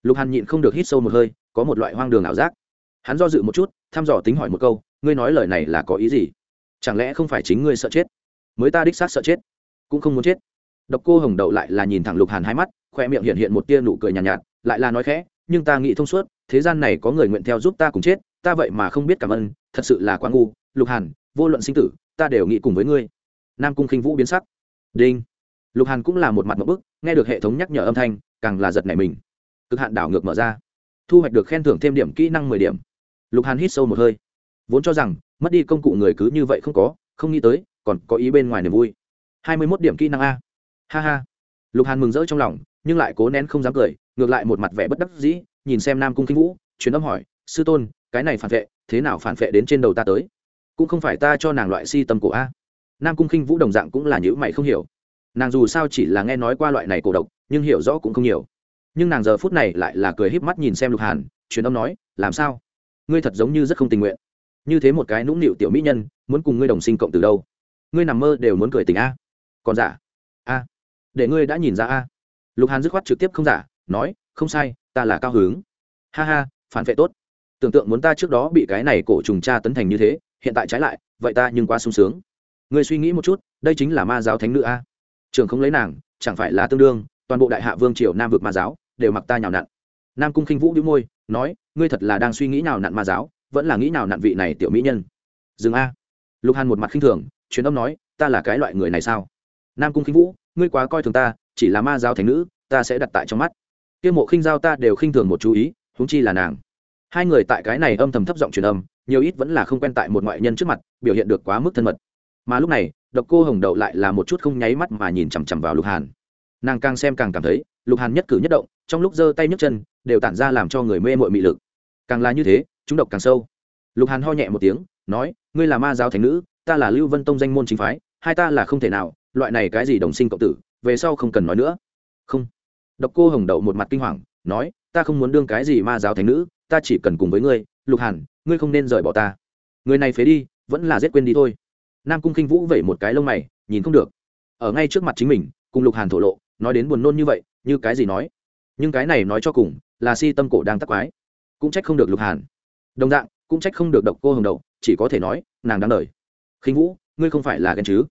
Lục hàn nhịn không được hít sâu một hơi, có một loại hoang đường ảo giác. Hắn do dự một chút, thăm dò tính hỏi một câu, ngươi nói lời này là có ý gì? Chẳng lẽ không phải chính ngươi sợ chết? Mới ta đích xác sợ chết cũng không muốn chết. Độc cô hồng đậu lại là nhìn thẳng lục hàn hai mắt khoe miệng hiện hiện một tia nụ cười nhàn nhạt, nhạt lại là nói khẽ nhưng ta nghĩ thông suốt thế gian này có người nguyện theo giúp ta cùng chết ta vậy mà không biết cảm ơn thật sự là quá ngu lục hàn vô luận sinh tử ta đều nghĩ cùng với ngươi. Nam cung khinh vũ biến sắc. Đinh. Lục hàn cũng là một mặt một bức nghe được hệ thống nhắc nhở âm thanh càng là giật nảy mình. Cực hạn đảo ngược mở ra. Thu hoạch được khen thưởng thêm điểm kỹ năng mười điểm. Lục hàn hít sâu một hơi. Vốn cho rằng mất đi công cụ người cứ như vậy không có, không nghĩ tới, còn có ý bên ngoài niềm vui. Hai mươi mốt điểm kỹ năng a. Ha ha. Lục hàn mừng rỡ trong lòng, nhưng lại cố nén không dám cười, ngược lại một mặt vẻ bất đắc dĩ, nhìn xem nam cung kinh vũ, truyền âm hỏi, sư tôn, cái này phản vệ, thế nào phản vệ đến trên đầu ta tới? Cũng không phải ta cho nàng loại si tâm cổ a. Nam cung khinh vũ đồng dạng cũng là những mày không hiểu. Nàng dù sao chỉ là nghe nói qua loại này cổ độc, nhưng hiểu rõ cũng không nhiều. Nhưng nàng giờ phút này lại là cười híp mắt nhìn xem lục hàn, truyền âm nói, làm sao? Ngươi thật giống như rất không tình nguyện như thế một cái nũng nịu tiểu mỹ nhân, muốn cùng ngươi đồng sinh cộng từ đâu? Ngươi nằm mơ đều muốn cười tình a. Còn giả? A. Để ngươi đã nhìn ra a. Lục hàn dứt khoát trực tiếp không giả, nói, không sai, ta là cao hướng ha ha, phản vệ tốt. Tưởng tượng muốn ta trước đó bị cái này cổ trùng tra tấn thành như thế, hiện tại trái lại, vậy ta nhưng quá sung sướng. Ngươi suy nghĩ một chút, đây chính là ma giáo thánh nữ a. Trường không lấy nàng, chẳng phải là tương đương, toàn bộ đại hạ vương triều nam vực ma giáo, đều mặc ta nhào nặn. Nam cung khinh vũ đĩu môi, nói, ngươi thật là đang suy nghĩ nào nặn ma giáo vẫn là nghĩ nào nạn vị này tiểu mỹ nhân. Dừng a. Lục hàn một mặt khinh thường, truyền âm nói, ta là cái loại người này sao? Nam cung khinh vũ, ngươi quá coi thường ta, chỉ là ma giáo thành nữ, ta sẽ đặt tại trong mắt. Kia mộ khinh giao ta đều khinh thường một chú ý, huống chi là nàng. Hai người tại cái này âm thầm thấp giọng truyền âm, nhiều ít vẫn là không quen tại một ngoại nhân trước mặt, biểu hiện được quá mức thân mật. Mà lúc này, độc cô hồng đậu lại là một chút không nháy mắt mà nhìn chằm chằm vào lục hàn. Nàng càng xem càng cảm thấy, lục hàn nhất cử nhất động, trong lúc giơ tay nhấc chân, đều tản ra làm cho người mê mội mị lực. Càng là như thế chúng độc càng sâu. Lục hàn ho nhẹ một tiếng, nói, ngươi là ma giáo Thánh nữ, ta là lưu vân tông danh môn chính phái, hai ta là không thể nào, loại này cái gì đồng sinh cộng tử, về sau không cần nói nữa. Không. Độc cô hồng đậu một mặt kinh hoàng, nói, ta không muốn đương cái gì ma giáo Thánh nữ, ta chỉ cần cùng với ngươi, lục hàn, ngươi không nên rời bỏ ta. Người này phế đi, vẫn là giết quên đi thôi. Nam cung khinh vũ vẩy một cái lông mày, nhìn không được. Ở ngay trước mặt chính mình, cùng lục hàn thổ lộ, nói đến buồn nôn như vậy, như cái gì nói? Nhưng cái này nói cho cùng, là si tâm cổ đang tắc quái. Cũng trách không được lục hàn đồng dạng, cũng trách không được độc cô hồng đậu chỉ có thể nói, nàng đáng đời. Khinh vũ, ngươi không phải là ghen chứ?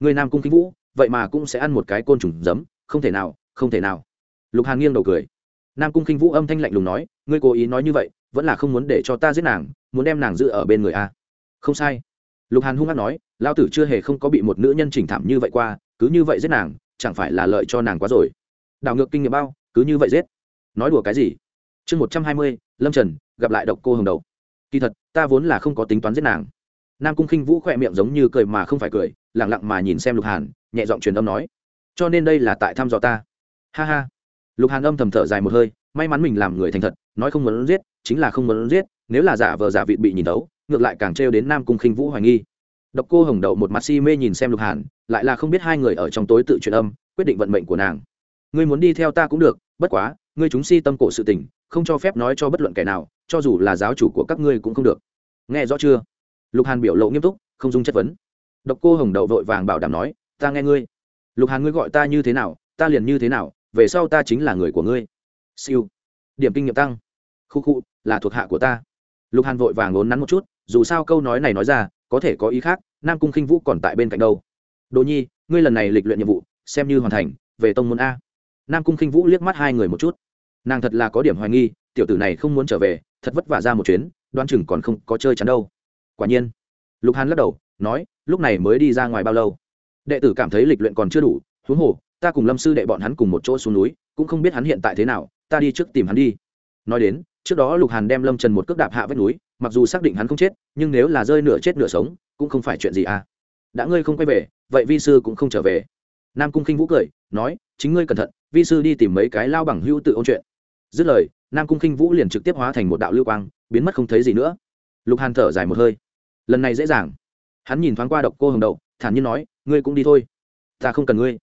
Ngươi nam cung khinh vũ, vậy mà cũng sẽ ăn một cái côn trùng giấm, không thể nào, không thể nào. Lục hàn nghiêng đầu cười. Nam cung khinh vũ âm thanh lạnh lùng nói, ngươi cố ý nói như vậy, vẫn là không muốn để cho ta giết nàng, muốn đem nàng giữ ở bên người a. Không sai. Lục hàn hung hát nói lao tử chưa hề không có bị một nữ nhân chỉnh thảm như vậy qua, cứ như vậy giết nàng, chẳng phải là lợi cho nàng quá rồi. Đảo ngược kinh nghiệm bao, cứ như vậy giết. Nói đùa cái gì? Chương một trăm hai mươi, lâm trần, gặp lại độc cô hồng đầu. Kỳ thật, ta vốn là không có tính toán giết nàng. Nam cung khinh vũ khỏe miệng giống như cười mà không phải cười lẳng lặng mà nhìn xem lục hàn, nhẹ giọng truyền âm nói. Cho nên đây là tại thăm dò ta. Ha ha. Lục hàn âm thầm thở dài một hơi, may mắn mình làm người thành thật, nói không muốn giết, chính là không muốn giết, nếu là giả vờ giả vịt bị nhìn tấu ngược lại càng trêu đến nam cung khinh vũ hoài nghi. Độc cô hồng đậu một mặt si mê nhìn xem lục hàn, lại là không biết hai người ở trong tối tự truyền âm, quyết định vận mệnh của nàng. Ngươi muốn đi theo ta cũng được, bất quá, ngươi chúng si tâm cổ sự tình không cho phép nói cho bất luận kẻ nào, cho dù là giáo chủ của các ngươi cũng không được. Nghe rõ chưa? Lục hàn biểu lộ nghiêm túc, không dung chất vấn. Độc cô hồng đậu vội vàng bảo đảm nói, ta nghe ngươi. Lục hàn ngươi gọi ta như thế nào, ta liền như thế nào, về sau ta chính là người của ngươi. Siêu. Điểm kinh nghiệm tăng. Khu khu, là thuộc hạ của ta. Lục hàn vội vàng ngốn nắn một chút, dù sao câu nói này nói ra, có thể có ý khác, nam cung khinh vũ còn tại bên cạnh đâu. Đồ nhi, ngươi lần này lịch luyện nhiệm vụ, xem như hoàn thành, về tông môn a. Nam cung khinh vũ liếc mắt hai người một chút nàng thật là có điểm hoài nghi, tiểu tử này không muốn trở về, thật vất vả ra một chuyến đoan chừng còn không có chơi chắn đâu. Quả nhiên, lục hàn lắc đầu, nói, lúc này mới đi ra ngoài bao lâu? Đệ tử cảm thấy lịch luyện còn chưa đủ, huống hồ, ta cùng lâm sư đệ bọn hắn cùng một chỗ xuống núi, cũng không biết hắn hiện tại thế nào, ta đi trước tìm hắn đi. Nói đến, trước đó lục hàn đem lâm trần một cước đạp hạ vách núi, mặc dù xác định hắn không chết, nhưng nếu là rơi nửa chết nửa sống, cũng không phải chuyện gì à. Đã ngươi không quay về, vậy vi sư cũng không trở về. Nam cung khinh vũ cười, nói, chính ngươi cẩn thận, vi sư đi tìm mấy cái lao bằng hưu tự ôn chuyện dứt lời, nam cung khinh vũ liền trực tiếp hóa thành một đạo lưu quang, biến mất không thấy gì nữa. Lục hàn thở dài một hơi. Lần này dễ dàng. Hắn nhìn thoáng qua độc cô hồng đậu, thản nhiên nói, ngươi cũng đi thôi. Ta không cần ngươi.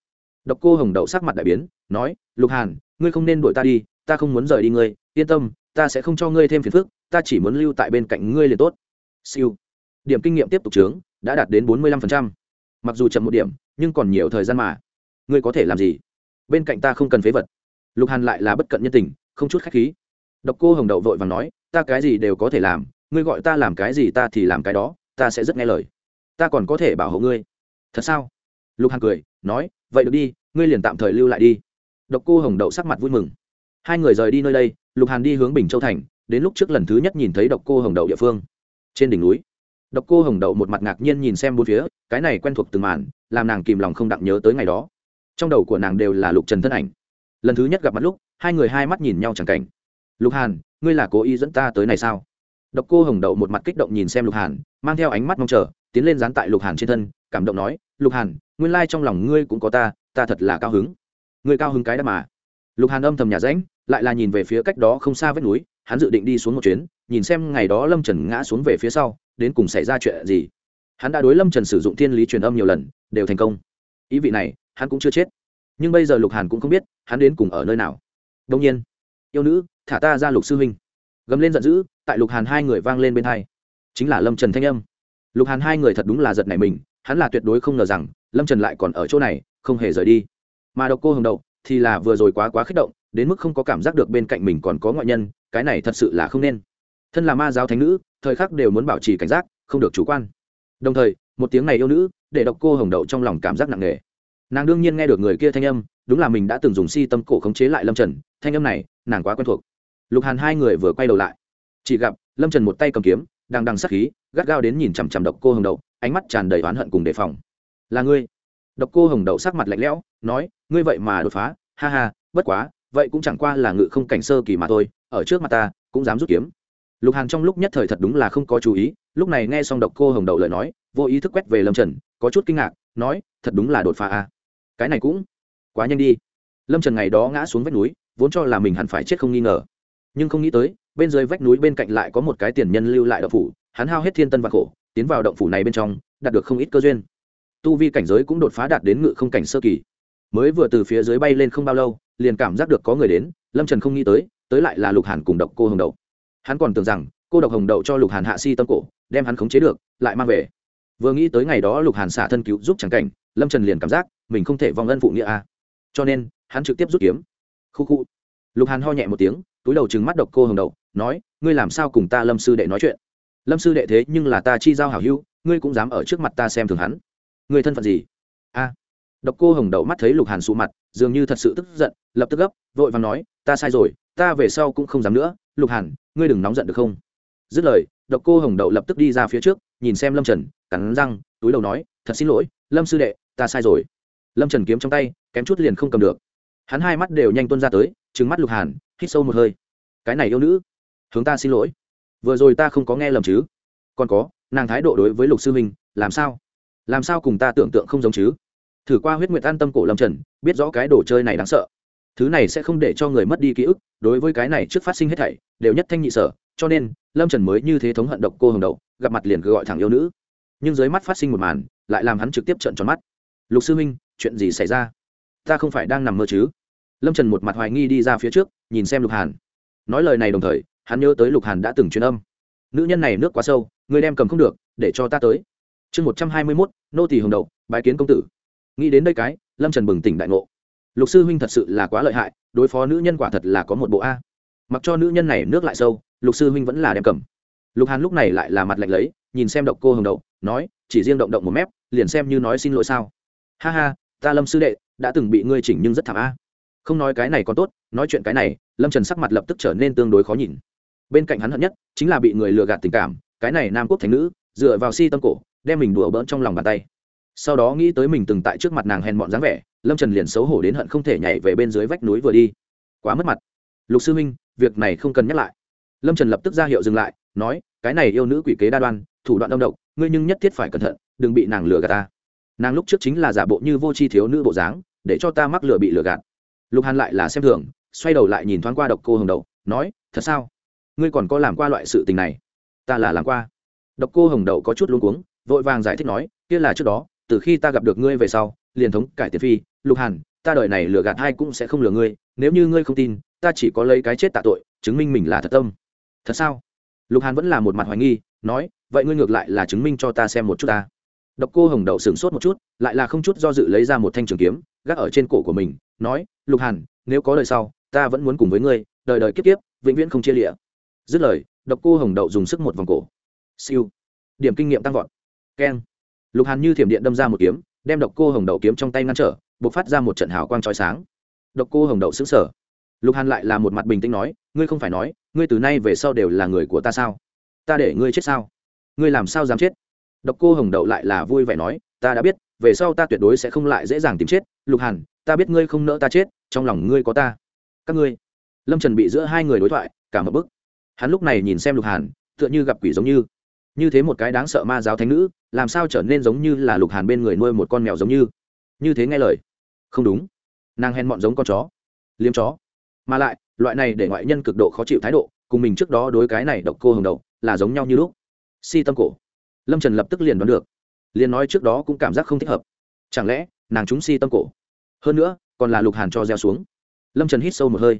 Độc cô hồng đậu sắc mặt đại biến, nói, lục hàn, ngươi không nên đuổi ta đi, ta không muốn rời đi ngươi. Yên tâm, ta sẽ không cho ngươi thêm phiền phức, ta chỉ muốn lưu tại bên cạnh ngươi liền tốt. Siêu. Điểm kinh nghiệm tiếp tục trướng đã đạt đến bốn mươi lăm mặc dù chậm một điểm, nhưng còn nhiều thời gian mà. Ngươi có thể làm gì? Bên cạnh ta không cần phế vật. Lục hàn lại là bất cận nhân tình không chút khách khí. Độc cô hồng đậu vội và nói, ta cái gì đều có thể làm, ngươi gọi ta làm cái gì ta thì làm cái đó, ta sẽ rất nghe lời. Ta còn có thể bảo hộ ngươi. Thật sao? Lục hàn cười, nói, vậy được đi, ngươi liền tạm thời lưu lại đi. Độc cô hồng đậu sắc mặt vui mừng. Hai người rời đi nơi đây, lục hàn đi hướng bình châu thành, đến lúc trước lần thứ nhất nhìn thấy độc cô hồng đậu địa phương. Trên đỉnh núi, độc cô hồng đậu một mặt ngạc nhiên nhìn xem bốn phía, cái này quen thuộc từng màn, làm nàng kìm lòng không đặng nhớ tới ngày đó. Trong đầu của nàng đều là lục trần thân ảnh lần thứ nhất gặp mặt lúc, hai người hai mắt nhìn nhau chẳng cảnh. Lục hàn, ngươi là cố ý dẫn ta tới này sao? Độc cô hồng đậu một mặt kích động nhìn xem lục hàn, mang theo ánh mắt mong chờ, tiến lên dán tại lục hàn trên thân, cảm động nói, lục hàn, nguyên lai trong lòng ngươi cũng có ta ta thật là cao hứng. Ngươi cao hứng cái đã mà. Lục hàn âm thầm nhà ránh lại là nhìn về phía cách đó không xa vách núi, hắn dự định đi xuống một chuyến, nhìn xem ngày đó lâm trần ngã xuống về phía sau, đến cùng xảy ra chuyện gì. Hắn đã đối lâm trần sử dụng thiên lý truyền âm nhiều lần, đều thành công. Ý vị này, hắn cũng chưa chết nhưng bây giờ lục hàn cũng không biết hắn đến cùng ở nơi nào đông nhiên yêu nữ thả ta ra lục sư huynh gầm lên giận dữ tại lục hàn hai người vang lên bên hai chính là lâm trần thanh âm lục hàn hai người thật đúng là giật này mình hắn là tuyệt đối không ngờ rằng lâm trần lại còn ở chỗ này không hề rời đi mà độc cô hồng đậu thì là vừa rồi quá quá kích động đến mức không có cảm giác được bên cạnh mình còn có ngoại nhân cái này thật sự là không nên thân là ma giáo thánh nữ thời khắc đều muốn bảo trì cảnh giác không được chủ quan đồng thời một tiếng này yêu nữ để độc cô hồng đậu trong lòng cảm giác nặng nề nàng đương nhiên nghe được người kia thanh âm, đúng là mình đã từng dùng si tâm cổ khống chế lại lâm trần, thanh âm này, nàng quá quen thuộc. Lục hàn hai người vừa quay đầu lại. Chỉ gặp, lâm trần một tay cầm kiếm đang đằng sắc khí, gắt gao đến nhìn chằm chằm độc cô hồng đậu, ánh mắt tràn đầy oán hận cùng đề phòng. Là ngươi? Độc cô hồng đậu sắc mặt lạnh lẽo, nói, ngươi vậy mà đột phá, ha ha, bất quá, vậy cũng chẳng qua là ngự không cảnh sơ kỳ mà thôi, ở trước mặt ta, cũng dám rút kiếm. Lục hàn trong lúc nhất thời thật đúng là không có chú ý, lúc này nghe xong độc cô hồng đậu lời nói, vô ý thức quét về lâm trần, có chút kinh ngạc, nói, thật đúng là đột phá à cái này cũng quá nhanh đi. Lâm trần ngày đó ngã xuống vách núi, vốn cho là mình hẳn phải chết không nghi ngờ. Nhưng không nghĩ tới, bên dưới vách núi bên cạnh lại có một cái tiền nhân lưu lại động phủ, hắn hao hết thiên tân và khổ, tiến vào động phủ này bên trong, đạt được không ít cơ duyên. Tu vi cảnh giới cũng đột phá đạt đến ngự không cảnh sơ kỳ. Mới vừa từ phía dưới bay lên không bao lâu, liền cảm giác được có người đến, lâm trần không nghĩ tới tới lại là lục hàn cùng độc cô hồng đậu. Hắn còn tưởng rằng, cô độc hồng đậu cho lục hàn hạ si tâm cổ, đem hắn khống chế được, lại mang về. Vừa nghĩ tới ngày đó lục hàn xả thân cứu giúp c cảnh, lâm trần liền cảm giác mình không thể vong ân phụ nghĩa a cho nên hắn trực tiếp rút kiếm. Khu khu. Lục hàn ho nhẹ một tiếng túi đầu trừng mắt độc cô hồng đậu nói ngươi làm sao cùng ta lâm sư đệ nói chuyện? Lâm sư đệ thế nhưng là ta chi giao hảo hưu ngươi cũng dám ở trước mặt ta xem thường hắn. Ngươi thân phận gì? A, độc cô hồng đậu mắt thấy lục hàn sụ mặt dường như thật sự tức giận lập tức gấp vội và nói ta sai rồi ta về sau cũng không dám nữa. Lục hàn ngươi đừng nóng giận được không? Dứt lời độc cô hồng đậu lập tức đi ra phía trước nhìn xem lâm trần cắn răng túi đầu nói thật xin lỗi lâm sư đệ ta sai rồi lâm trần kiếm trong tay, kém chút liền không cầm được. Hắn hai mắt đều nhanh tuân ra tới trứng mắt lục hàn, hít sâu một hơi. Cái này yêu nữ, hướng ta xin lỗi. Vừa rồi ta không có nghe lầm chứ? Còn có, nàng thái độ đối với lục sư minh, làm sao? Làm sao cùng ta tưởng tượng không giống chứ? Thử qua huyết nguyệt an tâm cổ lâm trần, biết rõ cái đồ chơi này đáng sợ. Thứ này sẽ không để cho người mất đi ký ức, đối với cái này trước phát sinh hết thảy, đều nhất thanh nhị sở, cho nên, lâm trần mới như thế thống hận độc cô hồng đậu, gặp mặt liền cứ gọi thẳng yêu nữ. Nhưng dưới mắt phát sinh một màn, lại làm hắn trực tiếp trận tròn mắt. Lục sư huynh chuyện gì xảy ra? Ta không phải đang nằm mơ chứ? Lâm trần một mặt hoài nghi đi ra phía trước, nhìn xem lục hàn. Nói lời này đồng thời, hắn nhớ tới lục hàn đã từng truyền âm. Nữ nhân này nước quá sâu, người đem cầm không được, để cho ta tới. Chương một trăm hai mươi mốt, nô tỳ hồng đậu, bái kiến công tử. Nghĩ đến đây cái, lâm trần bừng tỉnh đại ngộ. Lục sư huynh thật sự là quá lợi hại, đối phó nữ nhân quả thật là có một bộ a. Mặc cho nữ nhân này nước lại sâu, lục sư huynh vẫn là đem cầm. Lục hàn lúc này lại là mặt lạnh lấy, nhìn xem độc cô hồng đậu, nói, chỉ riêng động động một mép, liền xem như nói xin lỗi sao. Ha ha ta lâm sư đệ đã từng bị ngươi chỉnh nhưng rất thảm a. Không nói cái này còn tốt, nói chuyện cái này, lâm trần sắc mặt lập tức trở nên tương đối khó nhìn. Bên cạnh hắn hận nhất chính là bị người lừa gạt tình cảm, cái này nam quốc thành nữ, dựa vào si tâm cổ, đem mình đùa bỡn trong lòng bàn tay. Sau đó nghĩ tới mình từng tại trước mặt nàng hèn mọn dáng vẻ, lâm trần liền xấu hổ đến hận không thể nhảy về bên dưới vách núi vừa đi. Quá mất mặt. Lục sư huynh, việc này không cần nhắc lại. Lâm trần lập tức ra hiệu dừng lại, nói, cái này yêu nữ quỷ kế đa đoan, thủ đoạn đông độc, ngươi nhưng nhất thiết phải cẩn thận, đừng bị nàng lừa gạt ta nàng lúc trước chính là giả bộ như vô tri thiếu nữ bộ dáng để cho ta mắc lừa bị lừa gạt. Lục hàn lại là xem thường xoay đầu lại nhìn thoáng qua độc cô hồng Đậu, nói thật sao? Ngươi còn có làm qua loại sự tình này? Ta là làm qua. Độc cô hồng đậu có chút luống cuống vội vàng giải thích nói kia là trước đó từ khi ta gặp được ngươi về sau liền thống cải tiền phi lục hàn ta đợi này lừa gạt ai cũng sẽ không lừa ngươi nếu như ngươi không tin ta chỉ có lấy cái chết tạ tội chứng minh mình là thật tâm. Thật sao? Lục hàn vẫn là một mặt hoài nghi nói vậy ngươi ngược lại là chứng minh cho ta xem một chút ta độc cô hồng đậu sửng sốt một chút, lại là không chút do dự lấy ra một thanh trường kiếm, gác ở trên cổ của mình, nói, lục hàn, nếu có lời sau, ta vẫn muốn cùng với ngươi, đời đời kiếp kiếp, vĩnh viễn không chia lịa dứt lời, độc cô hồng đậu dùng sức một vòng cổ. Siêu. Điểm kinh nghiệm tăng vọt. Keng. Lục hàn như thiểm điện đâm ra một kiếm, đem độc cô hồng đậu kiếm trong tay ngăn trở b ộ c phát ra một trận hào quang trói sáng. Độc cô hồng đậu xứng sở lục hàn lại là một mặt bình tĩnh nói, ngươi không phải nói, ngươi từ nay về sau đều là người của ta sao? Ta để ngươi chết sao? Ngươi làm sao dám chết? Độc cô hồng đậu lại là vui vẻ nói, ta đã biết, về sau ta tuyệt đối sẽ không lại dễ dàng tìm chết, lục hàn, ta biết ngươi không nỡ ta chết, trong lòng ngươi có ta, các ngươi. Lâm trần bị giữa hai người đối thoại, cả một bức. Hắn lúc này nhìn xem lục hàn, tựa như gặp quỷ giống như. Như thế một cái đáng sợ ma giáo thánh nữ, làm sao trở nên giống như là lục hàn bên người nuôi một con mèo giống như? Như thế nghe lời. Không đúng. Nàng hèn mọn giống con chó. Liếm chó. Mà lại, loại này để ngoại nhân cực độ khó chịu thái độ, cùng mình trước đó đối cái này độc cô hồng đầu là giống nhau như lúc. Si tâm cổ lâm trần lập tức liền đoán được liền nói trước đó cũng cảm giác không thích hợp chẳng lẽ nàng chúng si tâm cổ hơn nữa còn là lục hàn cho gieo xuống lâm trần hít sâu một hơi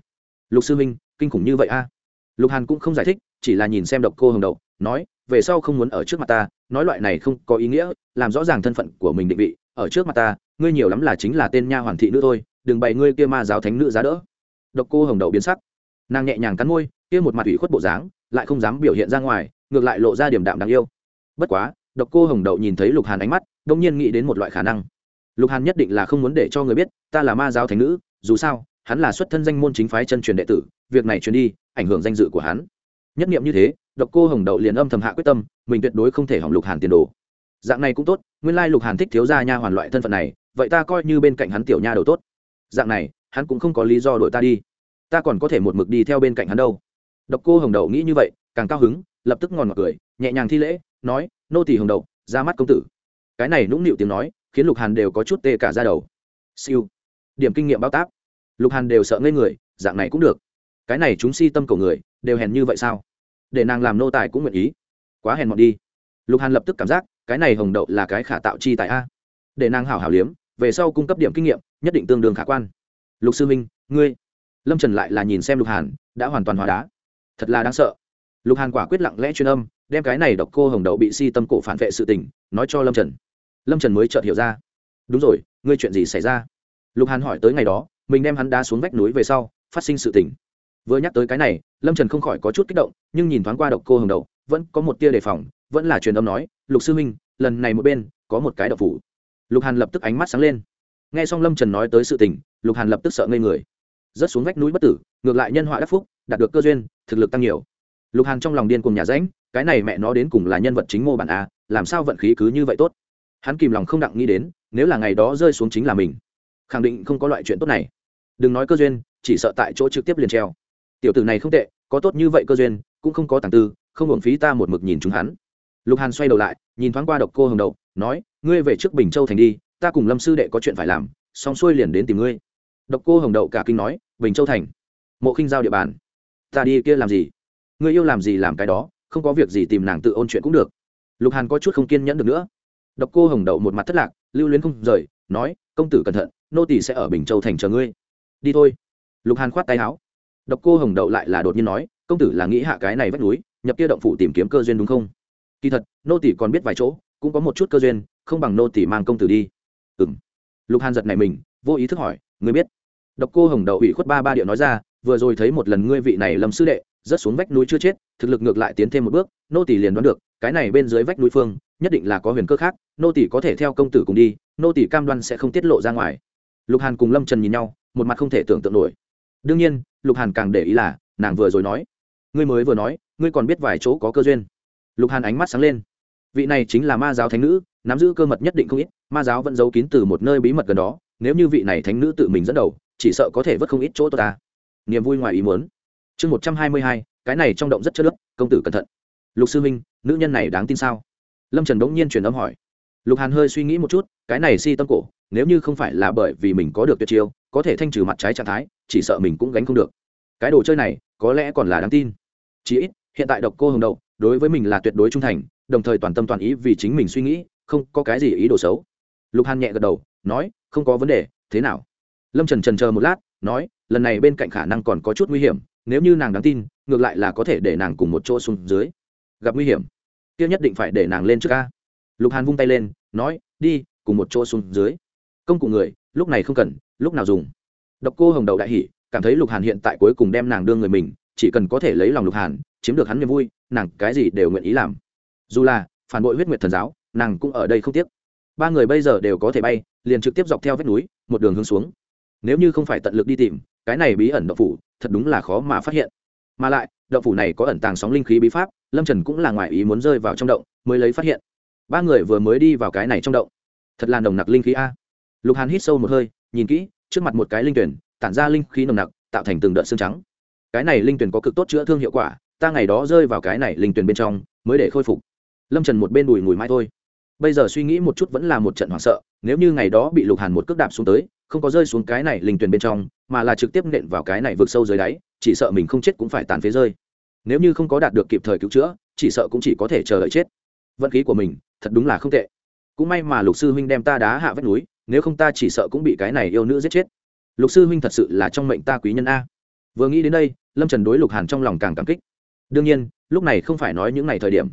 lục sư minh kinh khủng như vậy a à? lục hàn cũng không giải thích chỉ là nhìn xem độc cô hồng đậu nói về sau không muốn ở trước mặt ta nói loại này không có ý nghĩa làm rõ ràng thân phận của mình định vị ở trước mặt ta ngươi nhiều lắm là chính là tên nha hoàn thị nữ thôi đừng bày ngươi kia ma giáo thánh nữ giá đỡ độc cô hồng đậu biến sắc nàng nhẹ nhàng cắn môi, kia một mặt ủy khuất bộ dáng, lại không dám biểu hiện ra ngoài, ngược lại lộ ra điểm đạm đáng yêu bất quá, độc cô hồng đậu nhìn thấy lục hàn ánh mắt, đông nhiên nghĩ đến một loại khả năng. Lục hàn nhất định là không muốn để cho người biết, ta là ma giáo thánh nữ, dù sao, hắn là xuất thân danh môn chính phái chân truyền đệ tử, việc này truyền đi, ảnh hưởng danh dự của hắn. Nhất nghiệm như thế, độc cô hồng đậu liền âm thầm hạ quyết tâm, mình tuyệt đối không thể hỏng lục hàn tiền đồ. Dạng này cũng tốt, nguyên lai lục hàn thích thiếu gia nha hoàn loại thân phận này, vậy ta coi như bên cạnh hắn tiểu nha đầu tốt. Dạng này, hắn cũng không có lý do đội ta đi. Ta còn có thể một mực đi theo bên cạnh hắn đâu. Độc cô hồng đậu nghĩ như vậy, càng cao hứng, lập tức ngòn ngọt cười, nhẹ nhàng thi lễ nói, nô tỳ hồng đậu, ra mắt công tử. Cái này nũng nịu tiếng nói, khiến lục hàn đều có chút tê cả ra đầu. Siêu. Điểm kinh nghiệm bao tác lục hàn đều sợ ngây người, dạng này cũng được. Cái này chúng si tâm cầu người, đều hèn như vậy sao? Để nàng làm nô tài cũng nguyện ý. Quá hèn mọn đi. Lục hàn lập tức cảm giác, cái này hồng đậu là cái khả tạo chi tại a. Để nàng hảo hảo liếm, về sau cung cấp điểm kinh nghiệm, nhất định tương đương khả quan. Lục sư minh, ngươi. Lâm trần lại là nhìn xem lục hàn, đã hoàn toàn hóa đá. Thật là đáng sợ. Lục hàn quả quyết lặng lẽ chuyên âm đem cái này độc cô hồng đậu bị si tâm cổ phản vệ sự tình, nói cho lâm trần. Lâm trần mới chợt hiểu ra. Đúng rồi, ngươi chuyện gì xảy ra? Lục hàn hỏi tới ngày đó, mình đem hắn đá xuống vách núi về sau, phát sinh sự tình. Vừa nhắc tới cái này, lâm trần không khỏi có chút kích động, nhưng nhìn thoáng qua độc cô hồng đậu, vẫn có một tia đề phòng, vẫn là truyền âm nói, lục sư huynh, lần này một bên, có một cái đậu phủ. Lục hàn lập tức ánh mắt sáng lên. Nghe xong lâm trần nói tới sự tình, lục hàn lập tức sợ ngây người. Rớt xuống vách núi bất tử, ngược lại nhân họa đắc phúc, đạt được cơ duyên, thực lực tăng nhiều lục hàn trong lòng điên cùng nhà ránh cái này mẹ nó đến cùng là nhân vật chính mô bản a, làm sao vận khí cứ như vậy tốt? Hắn kìm lòng không đặng nghĩ đến, nếu là ngày đó rơi xuống chính là mình, khẳng định không có loại chuyện tốt này. Đừng nói cơ duyên, chỉ sợ tại chỗ trực tiếp liền treo. Tiểu tử này không tệ, có tốt như vậy cơ duyên, cũng không có tàng tư, không hưởng phí ta một mực nhìn chúng hắn. Lục hàn xoay đầu lại, nhìn thoáng qua độc cô hồng đậu nói, ngươi về trước bình châu thành đi, ta cùng lâm sư đệ có chuyện phải làm, xong xuôi liền đến tìm ngươi. Độc cô hồng đậu cả kinh nói, bình châu thành, mộ khinh giao địa bàn. Ta đi kia làm gì? Người yêu làm gì làm cái đó, không có việc gì tìm nàng tự ôn chuyện cũng được. Lục hàn có chút không kiên nhẫn được nữa. Độc cô hồng đậu một mặt thất lạc, lưu luyến không rời, nói, công tử cẩn thận, nô tỷ sẽ ở bình châu thành chờ ngươi. Đi thôi. Lục hàn khoát tay áo. Độc cô hồng đậu lại là đột nhiên nói, công tử là nghĩ hạ cái này vách núi, nhập kia động phủ tìm kiếm cơ duyên đúng không? Kỳ thật, nô tỷ còn biết vài chỗ, cũng có một chút cơ duyên, không bằng nô tỷ mang công tử đi. Ừ m lục hàn giật này mình, vô ý thức hỏi, ngươi biết? Độc cô hồng đậu ủy khuất ba ba điệu nói ra, vừa rồi thấy một lần ngươi vị này lâm sư đệ rớt xuống vách núi chưa chết, thực lực ngược lại tiến thêm một bước, nô tỷ liền đoán được, cái này bên dưới vách núi phương, nhất định là có huyền cơ khác, nô tỷ có thể theo công tử cùng đi, nô tỷ cam đoan sẽ không tiết lộ ra ngoài. Lục hàn cùng lâm trần nhìn nhau, một mặt không thể tưởng tượng nổi. Đương nhiên, lục hàn càng để ý là, nàng vừa rồi nói, ngươi mới vừa nói, ngươi còn biết vài chỗ có cơ duyên. Lục hàn ánh mắt sáng lên. Vị này chính là ma giáo thánh nữ, nắm giữ cơ mật nhất định không ít, ma giáo vẫn giấu kín từ một nơi bí mật gần đó, nếu như vị này thánh nữ tự mình dẫn đầu, chỉ sợ có thể vớt không ít chỗ tôi ta. Niềm vui ngoài ý muốn chương một trăm hai mươi hai, cái này trong động rất chất lớp công tử cẩn thận. Lục sư minh nữ nhân này đáng tin sao? Lâm trần đống nhiên truyền âm hỏi. Lục hàn hơi suy nghĩ một chút, cái này si tâm cổ, nếu như không phải là bởi vì mình có được tuyệt chiêu, có thể thanh trừ mặt trái trạng thái, chỉ sợ mình cũng gánh không được. Cái đồ chơi này, có lẽ còn là đáng tin. Chí ít, hiện tại độc cô hồng đậu, đối với mình là tuyệt đối trung thành, đồng thời toàn tâm toàn ý vì chính mình suy nghĩ, không có cái gì ý đồ xấu. Lục hàn nhẹ gật đầu, nói, không có vấn đề, thế nào? Lâm trần trần chờ một lát, nói, lần này bên cạnh khả năng còn có chút nguy hiểm nếu như nàng đáng tin, ngược lại là có thể để nàng cùng một chỗ xuống dưới. Gặp nguy hiểm, kia nhất định phải để nàng lên trước ca. Lục hàn vung tay lên, nói, đi, cùng một chỗ xuống dưới. Công cụ người, lúc này không cần, lúc nào dùng. Độc cô hồng đầu đại hỷ cảm thấy lục hàn hiện tại cuối cùng đem nàng đưa người mình, chỉ cần có thể lấy lòng lục hàn, chiếm được hắn niềm vui, nàng cái gì đều nguyện ý làm. Dù là, phản bội huyết nguyệt thần giáo, nàng cũng ở đây không tiếc. Ba người bây giờ đều có thể bay, liền trực tiếp dọc theo vách núi, một đường hướng xuống. Nếu như không phải tận lực đi tìm cái này bí ẩn động phủ thật đúng là khó mà phát hiện. Mà lại, động phủ này có ẩn tàng sóng linh khí bí pháp, lâm trần cũng là ngoài ý muốn rơi vào trong động, mới lấy phát hiện. Ba người vừa mới đi vào cái này trong động. Thật là nồng nặc linh khí a. Lục hàn hít sâu một hơi, nhìn kỹ, trước mặt một cái linh tuyển, tản ra linh khí nồng nặc, tạo thành từng đợt xương trắng. Cái này linh tuyển có cực tốt chữa thương hiệu quả, ta ngày đó rơi vào cái này linh tuyển bên trong, mới để khôi phục. Lâm trần một bên đùi ngùi mai thôi bây giờ suy nghĩ một chút vẫn là một trận hoảng sợ, nếu như ngày đó bị lục hàn một cước đạp xuống tới, không có rơi xuống cái này linh tuyền bên trong, mà là trực tiếp nện vào cái này vượt sâu dưới đáy, chỉ sợ mình không chết cũng phải tàn phế rơi. Nếu như không có đạt được kịp thời cứu chữa, chỉ sợ cũng chỉ có thể chờ đợi chết. Vận khí của mình, thật đúng là không tệ. Cũng may mà lục sư huynh đem ta đá hạ vách núi, nếu không ta chỉ sợ cũng bị cái này yêu nữ giết chết. Lục sư huynh thật sự là trong mệnh ta quý nhân a. Vừa nghĩ đến đây, lâm trần đối lục hàn trong lòng càng cảm kích. Đương nhiên, lúc này không phải nói những ngày thời điểm.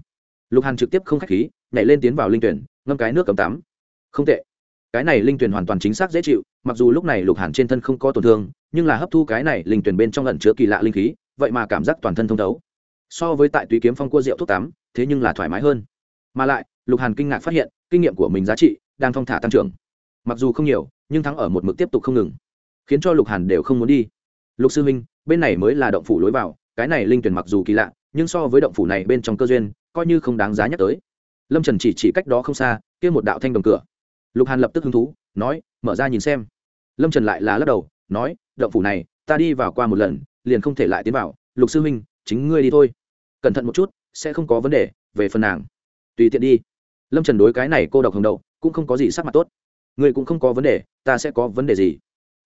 Lục hàn trực tiếp không k h á c h khí nhảy lên tiến vào linh tuyển, ngâm cái nước cầm tắm. Không tệ. Cái này linh tuyển hoàn toàn chính xác dễ chịu, mặc dù lúc này lục hàn trên thân không có tổn thương, nhưng là hấp thu cái này linh tuyển bên trong lần chứa kỳ lạ linh khí, vậy mà cảm giác toàn thân thông thấu. So với tại tùy kiếm phong cua rượu thuốc tắm, thế nhưng là thoải mái hơn. Mà lại, lục hàn kinh ngạc phát hiện, kinh nghiệm của mình giá trị đang thong thả tăng trưởng. Mặc dù không nhiều, nhưng thắng ở một mực tiếp tục không ngừng, khiến cho lục hàn đều không muốn đi. Lục sư huynh, bên này mới là động phủ lối vào, cái này linh tuyển mặc dù kỳ lạ, nhưng so với động phủ này bên trong cơ duyên, coi như không đáng giá nhắc tới lâm trần chỉ chỉ cách đó không xa kia một đạo thanh đồng cửa lục hàn lập tức hứng thú nói mở ra nhìn xem lâm trần lại là lắc đầu nói động phủ này ta đi vào qua một lần liền không thể lại tiến vào lục sư huynh chính ngươi đi thôi cẩn thận một chút sẽ không có vấn đề về phần nàng tùy tiện đi lâm trần đối cái này cô độc hồng đậu cũng không có gì sắc mặt tốt ngươi cũng không có vấn đề ta sẽ có vấn đề gì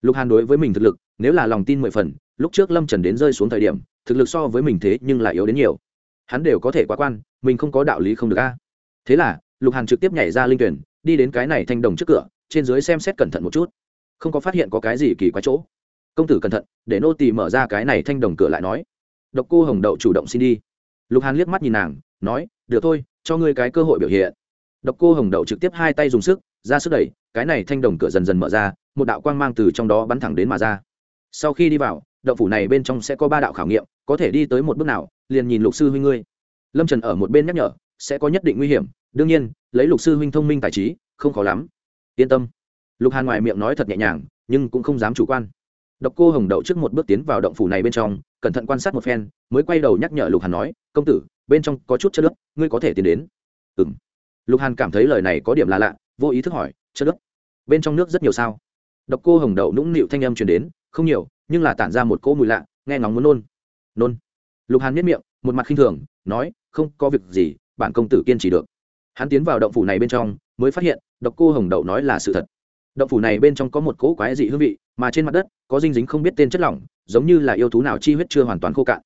lục hàn đối với mình thực lực nếu là lòng tin mười phần lúc trước lâm trần đến rơi xuống thời điểm thực lực so với mình thế nhưng lại yếu đến nhiều hắn đều có thể quá quan mình không có đạo lý không được a thế là, lục hàn trực tiếp nhảy ra linh tuyển, đi đến cái này thanh đồng trước cửa, trên dưới xem xét cẩn thận một chút. Không có phát hiện có cái gì kỳ quái chỗ. Công tử cẩn thận, để nô tỳ mở ra cái này thanh đồng cửa lại nói. Độc cô hồng đậu chủ động xin đi. Lục hàn liếc mắt nhìn nàng, nói, được thôi, cho ngươi cái cơ hội biểu hiện. Độc cô hồng đậu trực tiếp hai tay dùng sức, ra sức đẩy, cái này thanh đồng cửa dần dần mở ra, một đạo quang mang từ trong đó bắn thẳng đến mà ra. Sau khi đi vào, đậu phủ này bên trong sẽ có ba đạo khảo nghiệm, có thể đi tới một bước nào, liền nhìn lục sư huy ngươi. Lâm trần ở một bên nhắc nhở sẽ có nhất định nguy hiểm. Đương nhiên, lấy lục sư huynh thông minh tài trí, không khó lắm. Yên tâm. Lục hàn ngoài miệng nói thật nhẹ nhàng, nhưng cũng không dám chủ quan. Độc cô hồng đậu trước một bước tiến vào động phủ này bên trong, cẩn thận quan sát một phen, mới quay đầu nhắc nhở lục hàn nói, công tử, bên trong có chút chất nước ngươi có thể tiến đến. Ừ m lục hàn cảm thấy lời này có điểm là lạ, vô ý thức hỏi, chất nước bên trong nước rất nhiều sao? Độc cô hồng đậu nũng nịu thanh âm truyền đến, không nhiều, nhưng là tản ra một cỗ mùi lạ, nghe ngóng muốn nôn. Nôn? Lục hàn miết miệng, một mặt khinh thường, nói, không có việc gì bản công tử kiên trì được. Hắn tiến vào động phủ này bên trong, mới phát hiện, độc cô hồng đậu nói là sự thật. Động phủ này bên trong có một cỗ quái dị hương vị, mà trên mặt đất, có dinh dính không biết tên chất lỏng, giống như là yêu thú nào chi huyết chưa hoàn toàn khô cạn.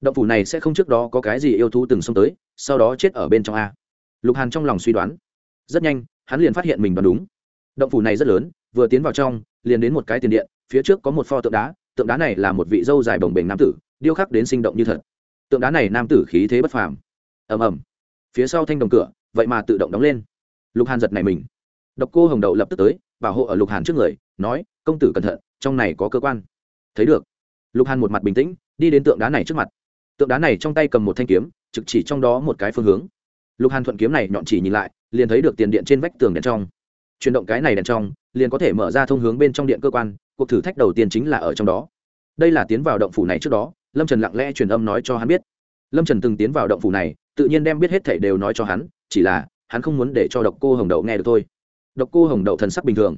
Động phủ này sẽ không trước đó có cái gì yêu thú từng xông tới, sau đó chết ở bên trong a. Lục hàn trong lòng suy đoán. Rất nhanh, hắn liền phát hiện mình đoán đúng. Động phủ này rất lớn, vừa tiến vào trong, liền đến một cái tiền điện, phía trước có một pho tượng đá tượng đá này là một vị dâu dài bồng bềnh nam tử, điêu khắc đến sinh động như thật. Tượng đá này nam tử khí thế bất phàm. Ầm ầm phía sau thanh đồng cửa, vậy mà tự động đóng lên. Lục hàn giật này mình. Độc cô hồng đậu lập tức tới, bảo hộ ở lục hàn trước người, nói, công tử cẩn thận, trong này có cơ quan. Thấy được. Lục hàn một mặt bình tĩnh, đi đến tượng đá này trước mặt. Tượng đá này trong tay cầm một thanh kiếm, trực chỉ trong đó một cái phương hướng. Lục hàn thuận kiếm này nhọn chỉ nhìn lại, liền thấy được tiền điện trên vách tường đèn trong. Chuyển động cái này đèn trong, liền có thể mở ra thông hướng bên trong điện cơ quan, cuộc thử thách đầu tiên chính là ở trong đó. Đây là tiến vào động phủ này trước đó, lâm trần lặng lẽ truyền âm nói cho hắn biết. Lâm trần từng tiến vào động phủ này tự nhiên đem biết hết thảy đều nói cho hắn, chỉ là, hắn không muốn để cho độc cô hồng đậu nghe được thôi. Độc cô hồng đậu thần sắc bình thường.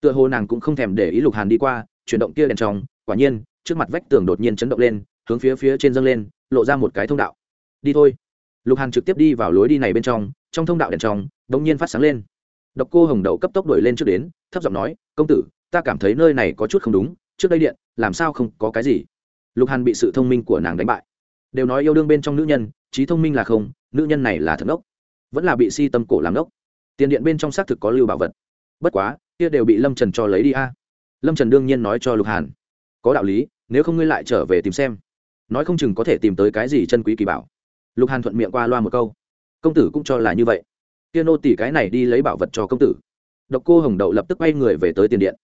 Tựa hồ nàng cũng không thèm để ý lục hàn đi qua, chuyển động kia đèn trong, quả nhiên, trước mặt vách tường đột nhiên chấn động lên, hướng phía phía trên dâng lên, lộ ra một cái thông đạo. Đi thôi. Lục hàn trực tiếp đi vào lối đi này bên trong trong thông đạo đèn trong đ ỗ n g nhiên phát sáng lên. Độc cô hồng đậu cấp tốc đuổi lên trước đến, thấp giọng nói, công tử, ta cảm thấy nơi này có chút không đúng, trước đây điện, làm sao không có cái gì? Lục hàn bị sự thông minh của nàng đánh bại đều nói yêu đương bên trong nữ nhân, trí thông minh là không, nữ nhân này là thật ngốc vẫn là bị si tâm cổ làm ngốc tiền điện bên trong xác thực có lưu bảo vật. Bất quá, kia đều bị lâm trần cho lấy đi a. Lâm trần đương nhiên nói cho lục hàn. Có đạo lý, nếu không ngươi lại trở về tìm xem. Nói không chừng có thể tìm tới cái gì chân quý kỳ bảo. Lục hàn thuận miệng qua loa một câu. Công tử cũng cho là như vậy. Kia nô tỷ cái này đi lấy bảo vật cho công tử. Độc cô hồng đậu lập tức quay người về tới tiền điện.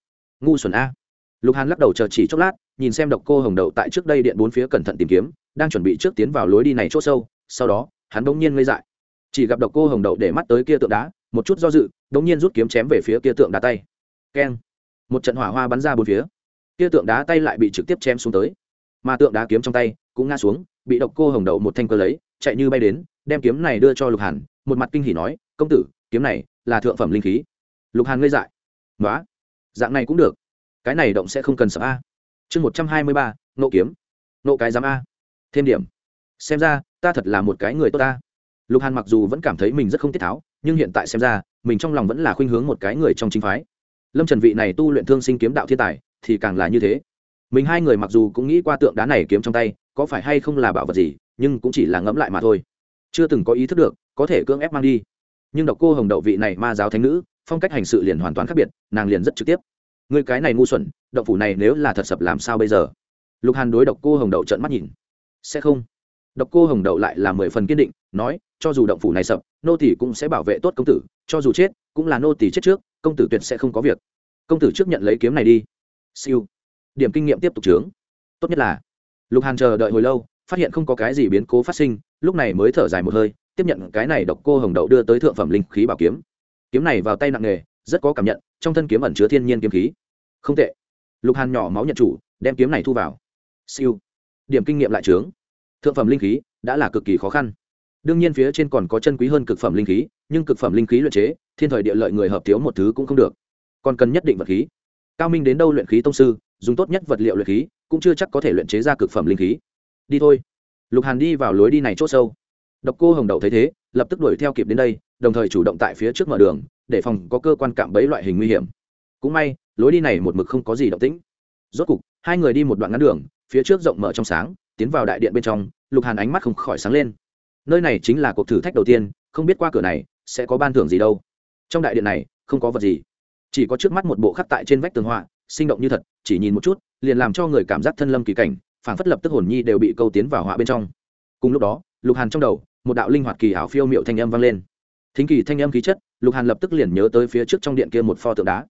Ngu xuẩn a. Lục hàn lắc đầu chờ chỉ chốc lát, nhìn xem độc cô hồng đậu tại trước đây điện bốn phía cẩn thận tìm kiếm đang chuẩn bị trước tiến vào lối đi này chỗ sâu, sau đó, hắn bỗng nhiên ngây dại. Chỉ gặp độc cô hồng đậu để mắt tới kia tượng đá, một chút do dự đ ỗ n g nhiên rút kiếm chém về phía kia tượng đá tay. Keng! Một trận hỏa hoa bắn ra bốn phía. Kia tượng đá tay lại bị trực tiếp chém xuống tới. Mà tượng đá kiếm trong tay cũng ngã xuống, bị độc cô hồng đậu một thanh cơ lấy, chạy như bay đến, đem kiếm này đưa cho lục hàn, một mặt kinh hỉ nói, công tử, kiếm này là thượng phẩm linh khí. Lục hàn ngây dại. Nói dạng này cũng được. Cái này động sẽ không cần sợ a. Chương một trăm hai mươi ba, nộ kiếm. Nộ cái giám a thêm điểm. Xem ra, ta thật là một cái người tốt ta. Lục hàn mặc dù vẫn cảm thấy mình rất không tiết tháo, nhưng hiện tại xem ra, mình trong lòng vẫn là khuynh hướng một cái người trong chính phái. Lâm trần vị này tu luyện thương sinh kiếm đạo thiên tài, thì càng là như thế. Mình hai người mặc dù cũng nghĩ qua tượng đá này kiếm trong tay, có phải hay không là bảo vật gì, nhưng cũng chỉ là ngẫm lại mà thôi. Chưa từng có ý thức được, có thể cưỡng ép mang đi. Nhưng độc cô hồng đậu vị này ma giáo thánh nữ, phong cách hành sự liền hoàn toàn khác biệt, nàng liền rất trực tiếp. Người cái này ngu xuẩn động phủ này nếu là thật sập làm sao bây giờ? Lục hàn đối độc cô hồng đậu trợn mắt nhìn sẽ không. Độc cô hồng đậu lại là mười phần kiên định, nói, cho dù động phủ này sập, nô tỷ cũng sẽ bảo vệ tốt công tử, cho dù chết, cũng là nô tỷ chết trước, công tử tuyệt sẽ không có việc. Công tử trước nhận lấy kiếm này đi. Siêu. Điểm kinh nghiệm tiếp tục trướng tốt nhất là, lục hàn chờ đợi hồi lâu, phát hiện không có cái gì biến cố phát sinh, lúc này mới thở dài một hơi, tiếp nhận cái này độc cô hồng đậu đưa tới thượng phẩm linh khí bảo kiếm. Kiếm này vào tay nặng nghề rất có cảm nhận, trong thân kiếm ẩn chứa thiên nhiên kiếm khí. Không tệ. Lục hàn nhỏ máu nhận chủ, đem kiếm này thu vào. Siêu điểm kinh nghiệm lại trướng. Thượng phẩm linh khí đã là cực kỳ khó khăn. Đương nhiên phía trên còn có chân quý hơn cực phẩm linh khí, nhưng cực phẩm linh khí luyện chế, thiên thời địa lợi người hợp thiếu một thứ cũng không được. Còn cần nhất định vật khí. Cao minh đến đâu luyện khí tông sư, dùng tốt nhất vật liệu luyện khí, cũng chưa chắc có thể luyện chế ra cực phẩm linh khí. Đi thôi. Lục hàn đi vào lối đi này c h ỗ sâu. Độc cô hồng đậu thấy thế, lập tức đuổi theo kịp đến đây, đồng thời chủ động tại phía trước mở đường, để phòng có cơ quan cạm bẫy loại hình nguy hiểm. Cũng may, lối đi này một mực không có gì động tĩnh. Rốt cục, hai người đi một đoạn ngắn đường phía trước rộng mở trong sáng, tiến vào đại điện bên trong, lục hàn ánh mắt không khỏi sáng lên. Nơi này chính là cuộc thử thách đầu tiên, không biết qua cửa này sẽ có ban thưởng gì đâu. Trong đại điện này, không có vật gì. Chỉ có trước mắt một bộ khắc tại trên vách tường họa, sinh động như thật, chỉ nhìn một chút, liền làm cho người cảm giác thân lâm kỳ cảnh phản phất lập tức hồn nhi đều bị câu tiến vào họa bên trong. Cùng lúc đó, lục hàn trong đầu, một đạo linh hoạt kỳ ảo phiêu miệu thanh âm vang lên. Thính kỳ thanh âm khí chất, lục hàn lập tức liền nhớ tới phía trước trong điện kia một pho tượng đá.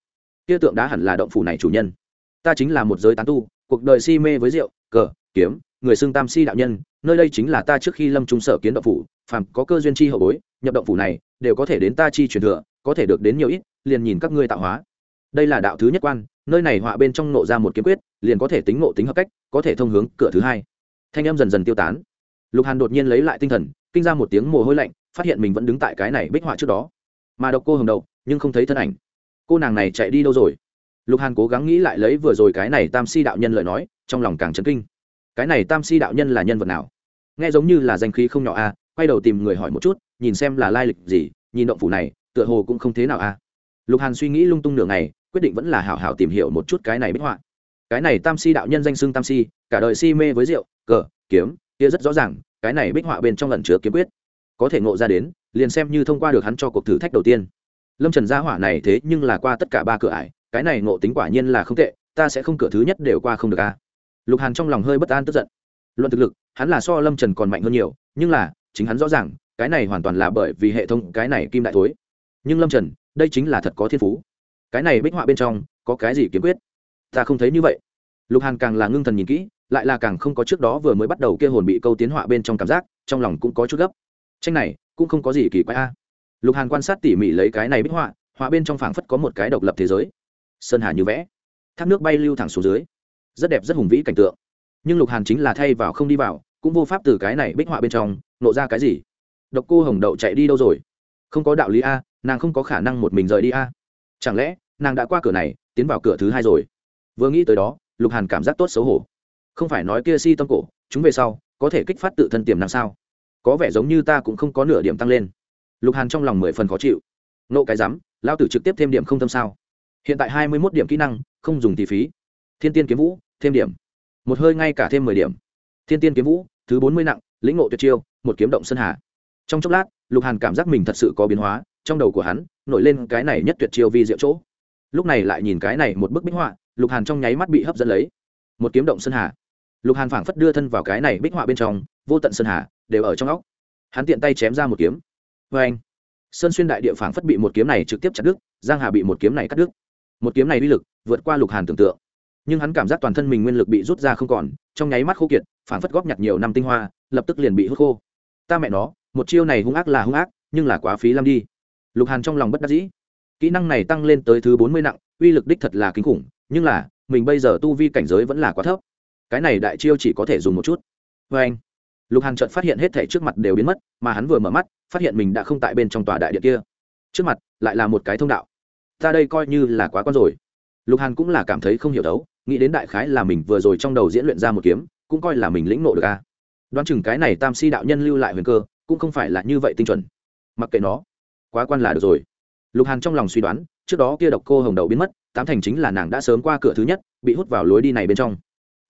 Kia tượng đá hẳn là động phủ này chủ nhân. Ta chính là một giới tán tu cuộc đời si mê với rượu, cờ, kiếm, người xưng tam si đạo nhân, nơi đây chính là ta trước khi lâm trung sở kiến động phủ, phàm có cơ duyên chi hậu bối, nhập động phủ này, đều có thể đến ta chi truyền thừa, có thể được đến nhiều ít, liền nhìn các ngươi tạo hóa. Đây là đạo thứ nhất quan, nơi này họa bên trong nộ ra một kiếm quyết, liền có thể tính ngộ tính hợp cách, có thể thông hướng cửa thứ hai. Thanh em dần dần tiêu tán. Lục hàn đột nhiên lấy lại tinh thần, kinh ra một tiếng mồ hôi lạnh, phát hiện mình vẫn đứng tại cái này bích họa trước đó. Mà độc cô hồng đầu, nhưng không thấy thân ảnh. Cô nàng này chạy đi đâu rồi? Lục hàn cố gắng nghĩ lại lấy vừa rồi cái này tam si đạo nhân lời nói, trong lòng càng chấn kinh. Cái này tam si đạo nhân là nhân vật nào? Nghe giống như là danh khí không nhỏ a, quay đầu tìm người hỏi một chút, nhìn xem là lai lịch gì, nhìn động phủ này, tựa hồ cũng không thế nào a. Lục hàn suy nghĩ lung tung nửa ngày, quyết định vẫn là hảo hảo tìm hiểu một chút cái này bích họa. Cái này tam si đạo nhân danh xưng tam si, cả đời si mê với rượu, cờ, kiếm, kia rất rõ ràng, cái này bích họa bên trong lần chứa kiếm quyết. Có thể ngộ ra đến, liền xem như thông qua được hắn cho cuộc thử thách đầu tiên. Lâm trần gia hỏa này thế nhưng là qua tất cả ba cửa ải cái này ngộ tính quả nhiên là không tệ, ta sẽ không cửa thứ nhất đều qua không được a. Lục hàn trong lòng hơi bất an tức giận. Luận thực lực, hắn là so lâm trần còn mạnh hơn nhiều, nhưng là, chính hắn rõ ràng, cái này hoàn toàn là bởi vì hệ thống, cái này kim đại thối. Nhưng lâm trần, đây chính là thật có thiên phú. Cái này bích họa bên trong, có cái gì kiếm quyết? Ta không thấy như vậy. Lục hàn càng là ngưng thần nhìn kỹ, lại là càng không có trước đó vừa mới bắt đầu kia hồn bị câu tiến họa bên trong cảm giác, trong lòng cũng có chút gấp. Tranh này, cũng không có gì kỳ quái a. Lục hàn quan sát tỉ mỉ lấy cái này bích họa họa bên trong phảng phất có một cái độc lập thế giới sơn hà như vẽ, thác nước bay lưu thẳng xuống dưới, rất đẹp, rất hùng vĩ cảnh tượng. Nhưng lục hàn chính là thay vào không đi vào, cũng vô pháp từ cái này bích họa bên trong nộ ra cái gì. Độc cô hồng đậu chạy đi đâu rồi? Không có đạo lý a, nàng không có khả năng một mình rời đi a. Chẳng lẽ nàng đã qua cửa này, tiến vào cửa thứ hai rồi? Vừa nghĩ tới đó, lục hàn cảm giác tốt xấu hổ. Không phải nói kia si tâm cổ, chúng về sau, có thể kích phát tự thân tiềm năng sao? Có vẻ giống như ta cũng không có nửa điểm tăng lên. Lục hàn trong lòng mười phần khó chịu. Nộ cái rắm lao tử trực tiếp thêm điểm không tâm sao? Hiện tại hai mươi mốt điểm kỹ năng, không dùng thì phí. Thiên tiên kiếm vũ, thêm điểm. Một hơi ngay cả thêm mười điểm. Thiên tiên kiếm vũ, thứ bốn mươi nặng, lĩnh ngộ tuyệt chiêu, một kiếm động sơn hà. Trong chốc lát, lục hàn cảm giác mình thật sự có biến hóa, trong đầu của hắn nổi lên cái này nhất tuyệt chiêu vi diệu chỗ. Lúc này lại nhìn cái này một bức bích họa, lục hàn trong nháy mắt bị hấp dẫn lấy. Một kiếm động sơn hà. Lục hàn phảng phất đưa thân vào cái này bích họa bên trong, vô tận sơn hà đều ở trong óc. Hắn tiện tay chém ra một kiếm. Vê anh sơn xuyên đại địa phảng phất bị một kiếm này trực tiếp chặt đứt, giang hà bị một kiếm này cắt đứt một kiếm này uy lực vượt qua lục hàn tưởng tượng. Nhưng hắn cảm giác toàn thân mình nguyên lực bị rút ra không còn, trong nháy mắt khô kiệt, phảng phất góp nhặt nhiều năm tinh hoa, lập tức liền bị hút khô. Ta mẹ nó, một chiêu này hung ác là hung ác, nhưng là quá phí lắm đi. Lục hàn trong lòng bất đắc dĩ. Kỹ năng này tăng lên tới thứ bốn mươi nặng, uy lực đích thật là kinh khủng, nhưng là, mình bây giờ tu vi cảnh giới vẫn là quá thấp. Cái này đại chiêu chỉ có thể dùng một chút. Vê anh, lục hàn chợt phát hiện hết thể trước mặt đều biến mất, mà hắn vừa mở mắt, phát hiện mình đã không tại bên trong tòa đại điện kia. Trước mặt, lại là một cái thông đạo ta đây coi như là quá con rồi. Lục hàn cũng là cảm thấy không hiểu đấu, nghĩ đến đại khái là mình vừa rồi trong đầu diễn luyện ra một kiếm, cũng coi là mình lĩnh nộ được a đoán chừng cái này tam si đạo nhân lưu lại huyền cơ, cũng không phải là như vậy tinh chuẩn. Mặc kệ nó, quá quan là được rồi. Lục hàn trong lòng suy đoán, trước đó kia độc cô hồng đầu biến mất, tám thành chính là nàng đã sớm qua cửa thứ nhất, bị hút vào lối đi này bên trong.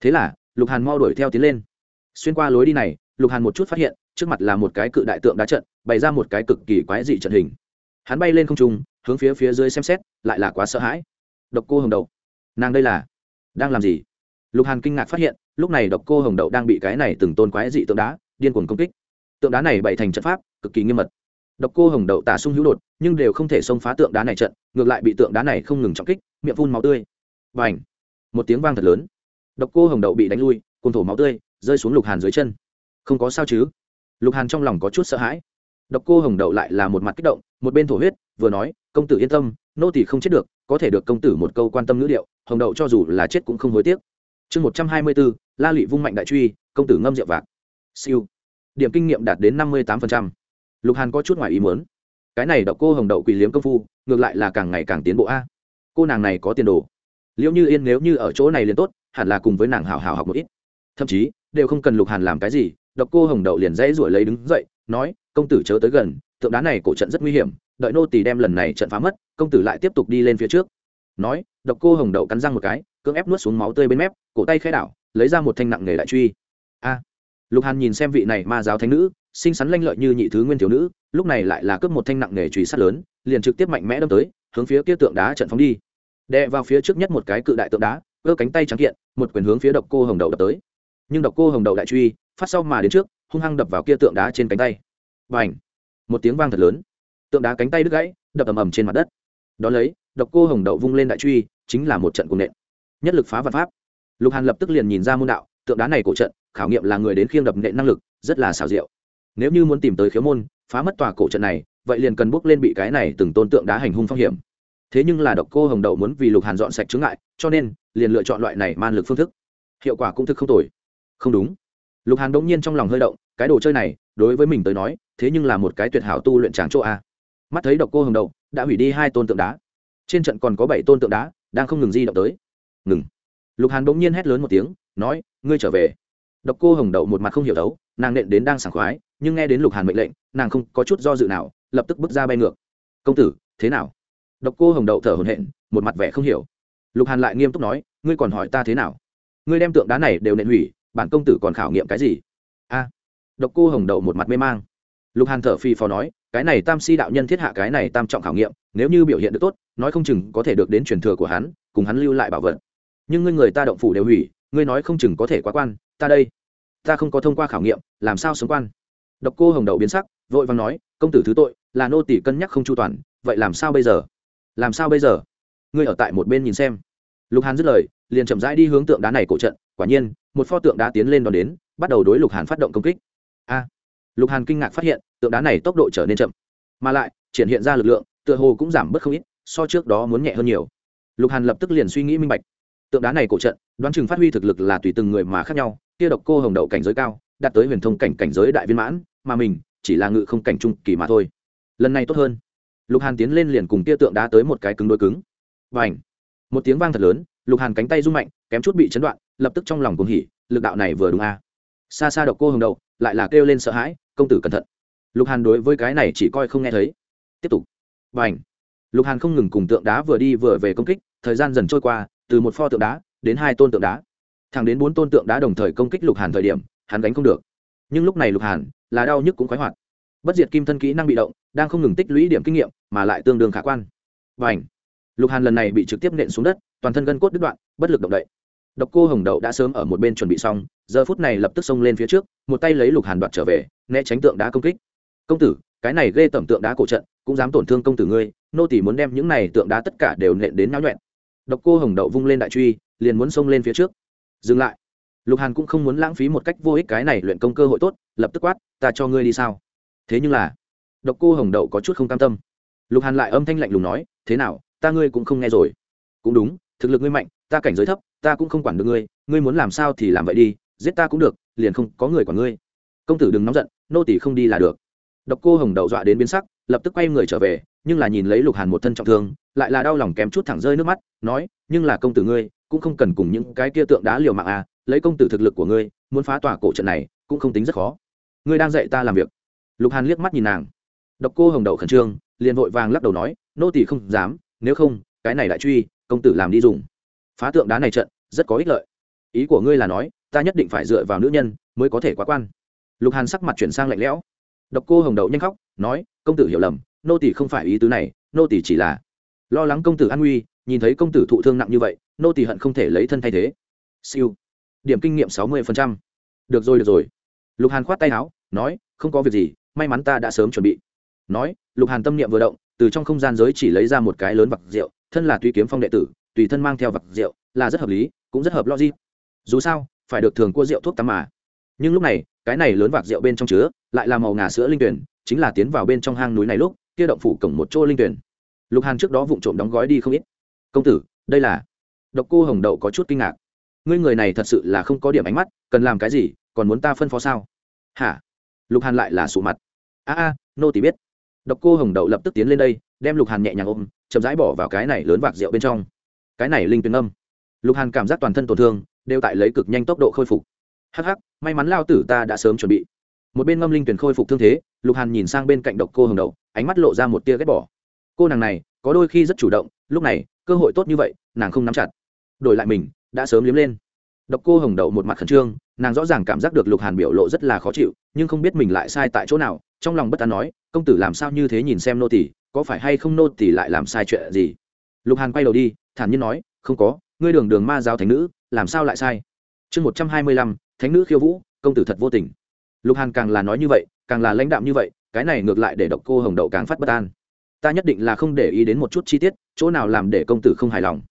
Thế là, lục hàn mau đuổi theo tiến lên. Xuyên qua lối đi này, lục hàn một chút phát hiện, trước mặt là một cái cự đại tượng đá trận, bày ra một cái cực kỳ quái dị trận hình. Hắn bay lên không trung hướng phía phía dưới xem xét lại là quá sợ hãi. Độc cô hồng Đậu, nàng đây là đang làm gì? Lục hàn kinh ngạc phát hiện lúc này độc cô hồng đậu đang bị cái này từng tôn quái dị tượng đá điên cuồng công kích. Tượng đá này bày thành trận pháp cực kỳ nghiêm mật. Độc cô hồng đậu tả sung hữu đột nhưng đều không thể xông phá tượng đá này trận ngược lại bị tượng đá này không ngừng trọng kích miệng phun máu tươi. Và ảnh một tiếng vang thật lớn. Độc cô hồng đậu bị đánh lui cùng thổ máu tươi rơi xuống lục hàn dưới chân. Không có sao chứ? Lục hàn trong lòng có chút sợ hãi độc cô hồng đậu lại là một mặt kích động, một bên thổ huyết, vừa nói, công tử yên tâm, nô tỳ không chết được, có thể được công tử một câu quan tâm ngữ điệu, hồng đậu cho dù là chết cũng không hối tiếc. Chương một trăm hai mươi bốn, la lụy vung mạnh đại truy, công tử ngâm rượu vạc. Siêu. Điểm kinh nghiệm đạt đến năm mươi tám lục hàn có chút ngoài ý muốn. Cái này độc cô hồng đậu quỳ liếm công phu, ngược lại là càng ngày càng tiến bộ a. Cô nàng này có tiền đồ. Liệu như yên nếu như ở chỗ này liền tốt, hẳn là cùng với nàng hào hào học một ít. Thậm chí, đều không cần lục hàn làm cái gì độc cô hồng đậu liền dãy ruổi lấy đứng dậy, nói, công tử chớ tới gần, tượng đá này cổ trận rất nguy hiểm, đợi nô tỳ đem lần này trận phá mất, công tử lại tiếp tục đi lên phía trước. Nói, độc cô hồng đậu cắn răng một cái, cưỡng ép nuốt xuống máu tươi bên mép, cổ tay khai đảo, lấy ra một thanh nặng nghề đại truy. A! Lục hàn nhìn xem vị này ma giáo thánh nữ, xinh xắn lanh lợi như nhị thứ nguyên thiếu nữ, lúc này lại là cướp một thanh nặng nghề truy sát lớn, liền trực tiếp mạnh mẽ đâm tới, hướng phía kia tượng đá trận phóng đi. Đè vào phía trước nhất một cái cự đại tượng đá ơ cánh tay trắng kiện, một quyền hướng phía độc cô hồng đậu đập tới nhưng độc cô hồng đậu đại truy, phát sau mà đến trước, hung hăng đập vào kia tượng đá trên cánh tay. Và ảnh một tiếng vang thật lớn. Tượng đá cánh tay đứt gãy, đập ầm ầm trên mặt đất. Đón lấy, độc cô hồng đậu vung lên đại truy, chính là một trận cuồng nện. Nhất lực phá vật pháp. Lục hàn lập tức liền nhìn ra môn đạo, tượng đá này cổ trận, khảo nghiệm là người đến khiêng đập nện năng lực, rất là xảo diệu. Nếu như muốn tìm tới khiếu môn, phá mất tòa cổ trận này, vậy liền cần bước lên bị cái này từng tôn tượng đá hành hung phong hiểm. Thế nhưng là độc cô hồng đậu muốn vì lục hàn dọn sạch chướng ngại, cho nên liền lựa chọn loại này man lực phương thức. Hiệu quả cũng thực không tồi không đúng. Lục hàn đỗng nhiên trong lòng hơi động, cái đồ chơi này, đối với mình tới nói, thế nhưng là một cái tuyệt hảo tu luyện tráng chỗ a. Mắt thấy độc cô hồng đậu đã hủy đi hai tôn tượng đá. Trên trận còn có bảy tôn tượng đá, đang không ngừng di động tới. Ngừng. Lục hàn bỗng nhiên hét lớn một tiếng, nói, ngươi trở về. Độc cô hồng đậu một mặt không hiểu đấu, nàng nện đến đang sảng khoái, nhưng nghe đến lục hàn mệnh lệnh, nàng không có chút do dự nào, lập tức bước ra bay ngược. Công tử, thế nào? Độc cô hồng đậu thở hổn hển, một mặt vẻ không hiểu. Lục hàn lại nghiêm túc nói, ngươi còn hỏi ta thế nào? Ngươi đem tượng đá này đều nện hủy bản công tử còn khảo nghiệm cái gì? A. Độc cô hồng đậu một mặt mê mang. Lục hàn thở phi phò nói, cái này tam si đạo nhân thiết hạ cái này tam trọng khảo nghiệm, nếu như biểu hiện được tốt, nói không chừng có thể được đến truyền thừa của hắn, cùng hắn lưu lại bảo vật. Nhưng ngươi người ta động phủ đều hủy, ngươi nói không chừng có thể quá quan, ta đây, ta không có thông qua khảo nghiệm, làm sao sống quan? Độc cô hồng đậu biến sắc, vội vàng nói, công tử thứ tội, là nô tỷ cân nhắc không chu toàn, vậy làm sao bây giờ? Làm sao bây giờ? Ngươi ở tại một bên nhìn xem. Lục hàn dứt lời, liền chậm rãi đi hướng tượng đá này cổ trận, quả nhiên một pho tượng đá tiến lên đón đến, bắt đầu đối lục hàn phát động công kích. A! Lục hàn kinh ngạc phát hiện, tượng đá này tốc độ trở nên chậm. Mà lại, triển hiện ra lực lượng, tựa hồ cũng giảm bớt không ít, so trước đó muốn nhẹ hơn nhiều. Lục hàn lập tức liền suy nghĩ minh bạch. Tượng đá này cổ trận, đoán chừng phát huy thực lực là tùy từng người mà khác nhau, kia độc cô hồng đậu cảnh giới cao, đạt tới huyền thông cảnh cảnh giới đại viên mãn, mà mình chỉ là ngự không cảnh trung kỳ mà thôi. Lần này tốt hơn. Lục hàn tiến lên liền cùng kia tượng đá tới một cái cứng đôi cứng. Và ảnh một tiếng vang thật lớn, lục hàn cánh tay rung mạnh kém chút bị chấn đoạn lập tức trong lòng cuồng hỉ lực đạo này vừa đúng a. À. xa xa độc cô hồng đầu, lại là kêu lên sợ hãi công tử cẩn thận. Lục hàn đối với cái này chỉ coi không nghe thấy. Tiếp tục. Và ảnh lục hàn không ngừng cùng tượng đá vừa đi vừa về công kích thời gian dần trôi qua từ một pho tượng đá đến hai tôn tượng đá. Thẳng đến bốn tôn tượng đá đồng thời công kích lục hàn thời điểm hắn đánh không được. Nhưng lúc này lục hàn là đau nhức cũng khoái hoạt. Bất diệt kim thân kỹ năng bị động đang không ngừng tích lũy điểm kinh nghiệm mà lại tương đương khả quan. Và ảnh lục hàn lần này bị trực tiếp nện xuống đất toàn thân gân cốt đứt đoạn bất lực động đậy độc cô hồng đậu đã sớm ở một bên chuẩn bị xong, giờ phút này lập tức xông lên phía trước, một tay lấy lục hàn đoạt trở về, né tránh tượng đá công kích. Công tử, cái này ghê tẩm tượng đá cổ trận, cũng dám tổn thương công tử ngươi, nô tỷ muốn đem những này tượng đá tất cả đều nện đến náo nhuẹn. Độc cô hồng đậu vung lên đại truy, liền muốn xông lên phía trước. Dừng lại. Lục hàn cũng không muốn lãng phí một cách vô ích cái này luyện công cơ hội tốt, lập tức quát, ta cho ngươi đi sao? Thế nhưng là, độc cô hồng đậu có chút không cam tâm. Lục hàn lại âm thanh lạnh lùng nói, thế nào, ta ngươi cũng không nghe rồi. Cũng đúng thực lực ngươi mạnh, ta cảnh giới thấp, ta cũng không quản được ngươi ngươi muốn làm sao thì làm vậy đi, giết ta cũng được, liền không có người quản ngươi. Công tử đừng nóng giận, nô tỷ không đi là được. Độc cô hồng đậu dọa đến biến sắc, lập tức quay người trở về, nhưng là nhìn lấy lục hàn một thân trọng thương, lại là đau lòng kém chút thẳng rơi nước mắt, nói, nhưng là công tử ngươi, cũng không cần cùng những cái kia tượng đá liều mạng à lấy công tử thực lực của ngươi, muốn phá tòa cổ trận này, cũng không tính rất khó. Ngươi đang dạy ta làm việc. Lục hàn liếc mắt nhìn nàng. Độc cô hồng đậu khẩn trương, liền vội vàng lắc đầu nói, nô tỷ không dám, nếu không, cái này lại truy công tử làm đi dùng. Phá tượng đá này trận, rất có ích lợi. Ý của ngươi là nói, ta nhất định phải dựa vào nữ nhân mới có thể quá quan. Lục hàn sắc mặt chuyển sang lạnh lẽo. Độc cô hồng đậu nhanh khóc, nói, công tử hiểu lầm, nô tỷ không phải ý tứ này, nô tỷ chỉ là lo lắng công tử an nguy, nhìn thấy công tử thụ thương nặng như vậy, nô tỷ hận không thể lấy thân thay thế. Siêu. Điểm kinh nghiệm sáu mươi được rồi được rồi. Lục hàn khoát tay áo, nói, không có việc gì, may mắn ta đã sớm chuẩn bị. Nói, lục hàn tâm niệm vừa động, từ trong không gian giới chỉ lấy ra một cái lớn vặc rượu thân là tùy kiếm phong đệ tử, tùy thân mang theo vật rượu, là rất hợp lý, cũng rất hợp logic. Dù sao, phải được thường cua rượu thuốc tắm mà. Nhưng lúc này, cái này lớn vạc rượu bên trong chứa, lại là màu ngà sữa linh tuyển, chính là tiến vào bên trong hang núi này lúc, kia động phủ cổng một chỗ linh tuyển. Lục hàn trước đó vụng trộm đóng gói đi không ít. Công tử, đây là độc cô hồng đậu có chút kinh ngạc. Ngươi người này thật sự là không có điểm ánh mắt, cần làm cái gì, còn muốn ta phân phó sao? Hả? Lục hàn lại là sụ mặt. A a, nô tỳ biết. Độc cô hồng đậu lập tức tiến lên đây, đem lục hàn nhẹ nhàng ôm chậm rãi bỏ vào cái này lớn vạc rượu bên trong. Cái này linh tuyền âm. Lục hàn cảm giác toàn thân tổn thương đều tại lấy cực nhanh tốc độ khôi phục. Hắc hắc may mắn lao tử ta đã sớm chuẩn bị. Một bên ngâm linh tuyển khôi phục thương thế lục hàn nhìn sang bên cạnh độc cô hồng đầu, ánh mắt lộ ra một tia ghét bỏ. Cô nàng này có đôi khi rất chủ động lúc này cơ hội tốt như vậy nàng không nắm chặt. Đổi lại mình đã sớm liếm lên. Độc cô hồng đậu một mặt khẩn trương nàng rõ ràng cảm giác được lục hàn biểu lộ rất là khó chịu nhưng không biết mình lại sai tại chỗ nào trong lòng bất an nói công tử làm sao như thế nhìn xem nô tỷ có phải hay không nô tỷ lại làm sai chuyện gì? Lục hàn quay đầu đi, thản nhiên nói, không có, ngươi đường đường ma giáo thánh nữ, làm sao lại sai? Chương một trăm hai mươi lăm, thánh nữ khiêu vũ, công tử thật vô tình. Lục hàn càng là nói như vậy, càng là lãnh đạm như vậy, cái này ngược lại để độc cô hồng đậu càng phát bất an. Ta nhất định là không để ý đến một chút chi tiết, chỗ nào làm để công tử không hài lòng.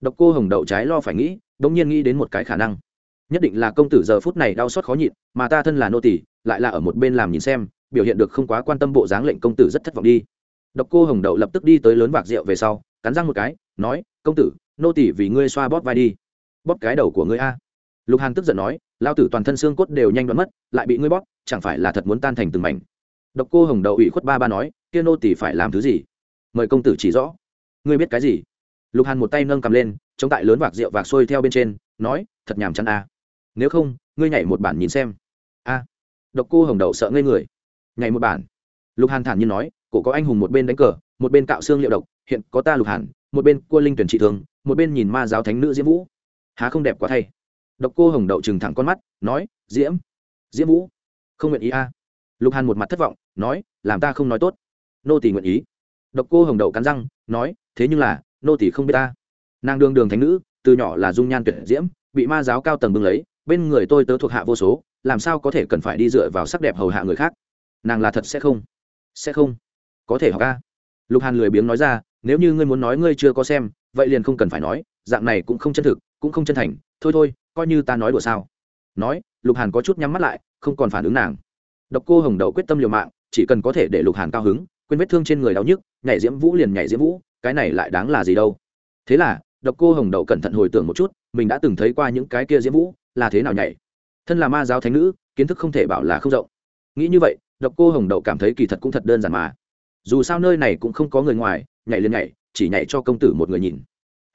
Độc cô hồng đậu trái lo phải nghĩ đ ỗ n g nhiên nghĩ đến một cái khả năng. Nhất định là công tử giờ phút này đau xót khó nhịn, mà ta thân là nô tỷ lại là ở một bên làm nhìn xem, biểu hiện được không quá quan tâm bộ dáng lệnh công tử rất thất vọng đi độc cô hồng đậu lập tức đi tới lớn vạc rượu về sau, cắn răng một cái, nói, công tử, nô tỷ vì ngươi xoa bóp vai đi. Bóp cái đầu của ngươi a. Lục hàn tức giận nói, lao tử toàn thân xương cốt đều nhanh đoán mất, lại bị ngươi bóp, chẳng phải là thật muốn tan thành từng mảnh? Độc cô hồng đậu ủy khuất ba ba nói, kia nô tỷ phải làm thứ gì? Mời công tử chỉ rõ. Ngươi biết cái gì? Lục hàn một tay nâng cầm lên, chống tại lớn vạc rượu vạc sôi theo bên trên, nói, thật nhàm chán a. Nếu không, ngươi nhảy một bản nhìn xem. A. Độc cô hồng đậu sợ ngây người. Nhảy một bản. Lục hàn thản nhiên nói cổ có anh hùng một bên đánh cờ, một bên cạo xương liệu độc, hiện có ta lục hàn một bên cua linh tuyển trị thường, một bên nhìn ma giáo thánh nữ diễm vũ. Há không đẹp quá thay. Độc cô hồng đậu trừng thẳng con mắt, nói, diễm diễm vũ, không nguyện ý a. Lục hàn một mặt thất vọng, nói, làm ta không nói tốt. Nô tỷ nguyện ý. Độc cô hồng đậu cắn răng, nói, thế nhưng là, nô tỷ không biết ta. Nàng đương đường thánh nữ, từ nhỏ là dung nhan tuyệt diễm, bị ma giáo cao tầng bưng lấy, bên người tôi tớ thuộc hạ vô số, làm sao có thể cần phải đi dựa vào sắc đẹp hầu hạ người khác? Nàng là thật sẽ không? Sẽ không? Có thể học a. lục hàn lười biếng nói ra, nếu như ngươi muốn nói ngươi chưa có xem, vậy liền không cần phải nói, dạng này cũng không chân thực, cũng không chân thành, thôi thôi, coi như ta nói đùa sao. Nói, lục hàn có chút nhắm mắt lại, không còn phản ứng nàng. Độc cô hồng đậu quyết tâm liều mạng, chỉ cần có thể để lục hàn cao hứng, quên vết thương trên người đau nhức, nhảy diễm vũ liền nhảy diễm vũ, cái này lại đáng là gì đâu. Thế là, độc cô hồng đậu cẩn thận hồi tưởng một chút, mình đã từng thấy qua những cái kia diễm vũ, là thế nào nhảy. Thân là ma giáo thánh nữ, kiến thức không thể bảo là không rộng. Nghĩ như vậy, độc cô hồng đậu cảm thấy kỳ thật cũng thật đơn giản mà dù sao nơi này cũng không có người ngoài, nhảy liền nhảy, chỉ nhảy cho công tử một người nhìn.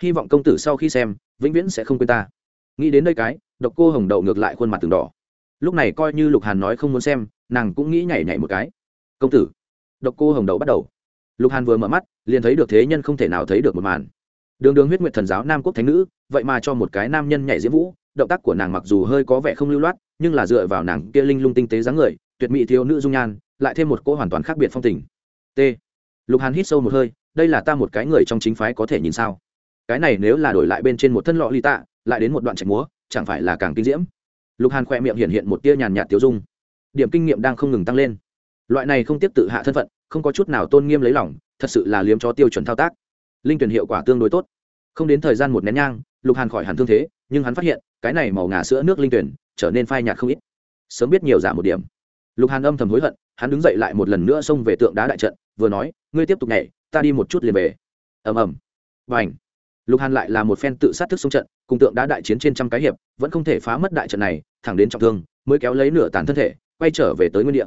Hy vọng công tử sau khi xem, vĩnh viễn sẽ không quên ta. Nghĩ đến nơi cái, độc cô hồng đậu ngược lại khuôn mặt từng đỏ. Lúc này coi như lục hàn nói không muốn xem, nàng cũng nghĩ nhảy nhảy một cái. Công tử. Độc cô hồng đậu bắt đầu. Lục hàn vừa mở mắt, liền thấy được thế nhân không thể nào thấy được một màn. Đường đường huyết nguyệt thần giáo nam quốc thánh nữ, vậy mà cho một cái nam nhân nhảy diễm vũ, động tác của nàng mặc dù hơi có vẻ không lưu loát, nhưng là dựa vào nàng kia linh lung tinh tế dáng người, tuyệt mỹ thiếu nữ dung nhan, lại thêm một cỗ hoàn toàn khác biệt phong tình t. Lục hàn hít sâu một hơi, đây là ta một cái người trong chính phái có thể nhìn sao? Cái này nếu là đổi lại bên trên một thân lọ ly tạ, lại đến một đoạn chạy múa, chẳng phải là càng kinh diễm? Lục hàn khỏe miệng hiện hiện một tia nhàn nhạt tiêu dung. Điểm kinh nghiệm đang không ngừng tăng lên. Loại này không tiếp tự hạ thân phận, không có chút nào tôn nghiêm lấy lòng, thật sự là liếm cho tiêu chuẩn thao tác. Linh tuyển hiệu quả tương đối tốt. Không đến thời gian một nén nhang, lục hàn khỏi hẳn thương thế, nhưng hắn phát hiện, cái này màu ngà sữa nước linh tuyển trở nên phai nhạt không ít. Sớm biết nhiều giảm một điểm. Lục hàn âm thầm hối hận hắn đứng dậy lại một lần nữa xông về tượng đá đại trận, vừa nói, ngươi tiếp tục nhảy, ta đi một chút liền về. Ầm ầm. Và ảnh lục hàn lại là một phen tự sát thức xông trận, cùng tượng đá đại chiến trên trăm cái hiệp, vẫn không thể phá mất đại trận này, thẳng đến trọng thương, mới kéo lấy nửa tàn thân thể, quay trở về tới nguyên địa.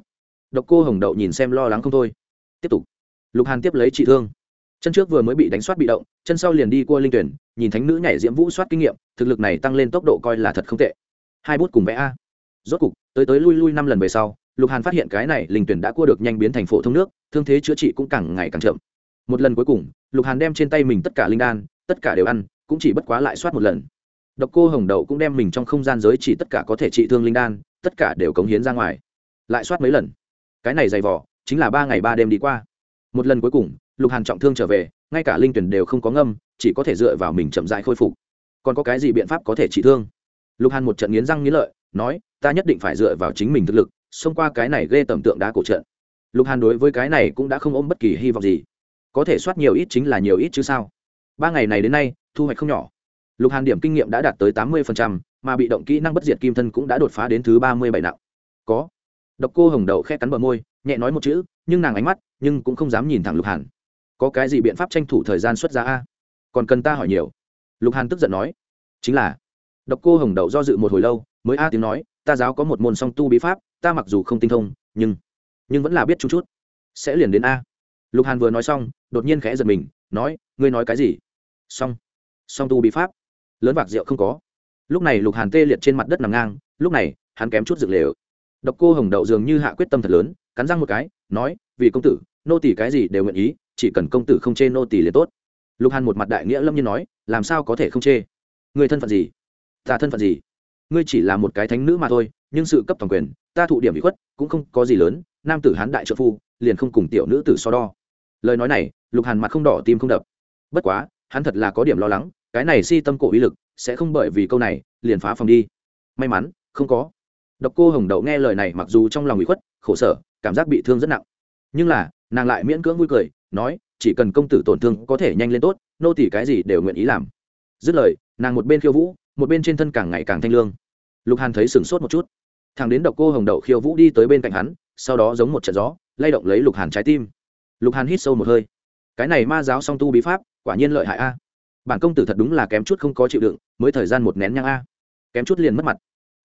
Độc cô hồng đậu nhìn xem lo lắng không thôi. Tiếp tục. Lục hàn tiếp lấy trị thương. Chân trước vừa mới bị đánh soát bị động, chân sau liền đi qua linh tuyển, nhìn thánh nữ nhảy diễm vũ soát kinh nghiệm, thực lực này tăng lên tốc độ coi là thật không tệ. Hai bút cùng vẽ a. Rốt cục, tới tới lui lui năm lần về sau lục hàn phát hiện cái này linh tuyển đã cua được nhanh biến thành phổ thông nước, thương thế chữa trị cũng càng ngày càng chậm. Một lần cuối cùng, lục hàn đem trên tay mình tất cả linh đan, tất cả đều ăn, cũng chỉ bất quá lại soát một lần. Độc cô hồng đậu cũng đem mình trong không gian giới chỉ tất cả có thể trị thương linh đan, tất cả đều cống hiến ra ngoài. Lại soát mấy lần. Cái này dày vỏ chính là ba ngày ba đêm đi qua. Một lần cuối cùng, lục hàn trọng thương trở về, ngay cả linh tuyển đều không có ngâm, chỉ có thể dựa vào mình chậm dại khôi phục. Còn có cái gì biện pháp có thể trị thương? Lục hàn một trận nghiến răng nghiến lợi, nói, ta nhất định phải dựa vào chính mình thực lực xông qua cái này ghê tầm tượng đá cổ trận. Lục hàn đối với cái này cũng đã không ôm bất kỳ hy vọng gì. Có thể soát nhiều ít chính là nhiều ít chứ sao? Ba ngày này đến nay, thu hoạch không nhỏ. Lục hàn điểm kinh nghiệm đã đạt tới tám mươi mà bị động kỹ năng bất diệt kim thân cũng đã đột phá đến thứ ba mươi bảy nặng. Có. Độc cô hồng đậu khe cắn bờ môi, nhẹ nói một chữ, nhưng nàng ánh mắt, nhưng cũng không dám nhìn thẳng lục hàn. Có cái gì biện pháp tranh thủ thời gian xuất ra a? Còn cần ta hỏi nhiều? Lục hàn tức giận nói. Chính là, độc cô hồng đậu do dự một hồi lâu, mới a tiếng nói ta giáo có một môn song tu bí pháp, ta mặc dù không tinh thông, nhưng nhưng vẫn là biết chút chút. Sẽ liền đến a. Lục hàn vừa nói xong, đột nhiên khẽ giật mình, nói, ngươi nói cái gì? Song song tu bí pháp, lớn bạc rượu không có. Lúc này lục hàn tê liệt trên mặt đất nằm ngang, lúc này, hắn kém chút dựng lều. Độc cô hồng đậu dường như hạ quyết tâm thật lớn, cắn răng một cái, nói, vì công tử, nô tỷ cái gì đều nguyện ý, chỉ cần công tử không chê nô tỷ liền tốt. Lục hàn một mặt đại nghĩa lâm nhiên nói, làm sao có thể không chê? Người thân phận gì? Ta thân phận gì? Ngươi chỉ là một cái thánh nữ mà thôi, nhưng sự cấp toàn quyền, ta thụ điểm bị khuất, cũng không có gì lớn, nam tử hán đại trợ phu, liền không cùng tiểu nữ tử so đo. Lời nói này, lục hàn mặt không đỏ tim không đập. Bất quá, hắn thật là có điểm lo lắng, cái này si tâm cổ uy lực, sẽ không bởi vì câu này, liền phá phòng đi. May mắn, không có. Độc cô hồng đậu nghe lời này mặc dù trong lòng bị khuất, khổ sở, cảm giác bị thương rất nặng. Nhưng là, nàng lại miễn cưỡng vui cười, nói, chỉ cần công tử tổn thương có thể nhanh lên tốt, nô tỷ cái gì đều nguyện ý làm. Dứt lời, nàng một bên khiêu vũ một bên trên thân càng ngày càng thanh lương. Lục hàn thấy sửng sốt một chút. Thằng đến độc cô hồng đậu khiêu vũ đi tới bên cạnh hắn, sau đó giống một trận gió, lay động lấy lục hàn trái tim. Lục hàn hít sâu một hơi. Cái này ma giáo song tu bí pháp, quả nhiên lợi hại a. Bản công tử thật đúng là kém chút không có chịu đựng, mới thời gian một nén nhang a. Kém chút liền mất mặt.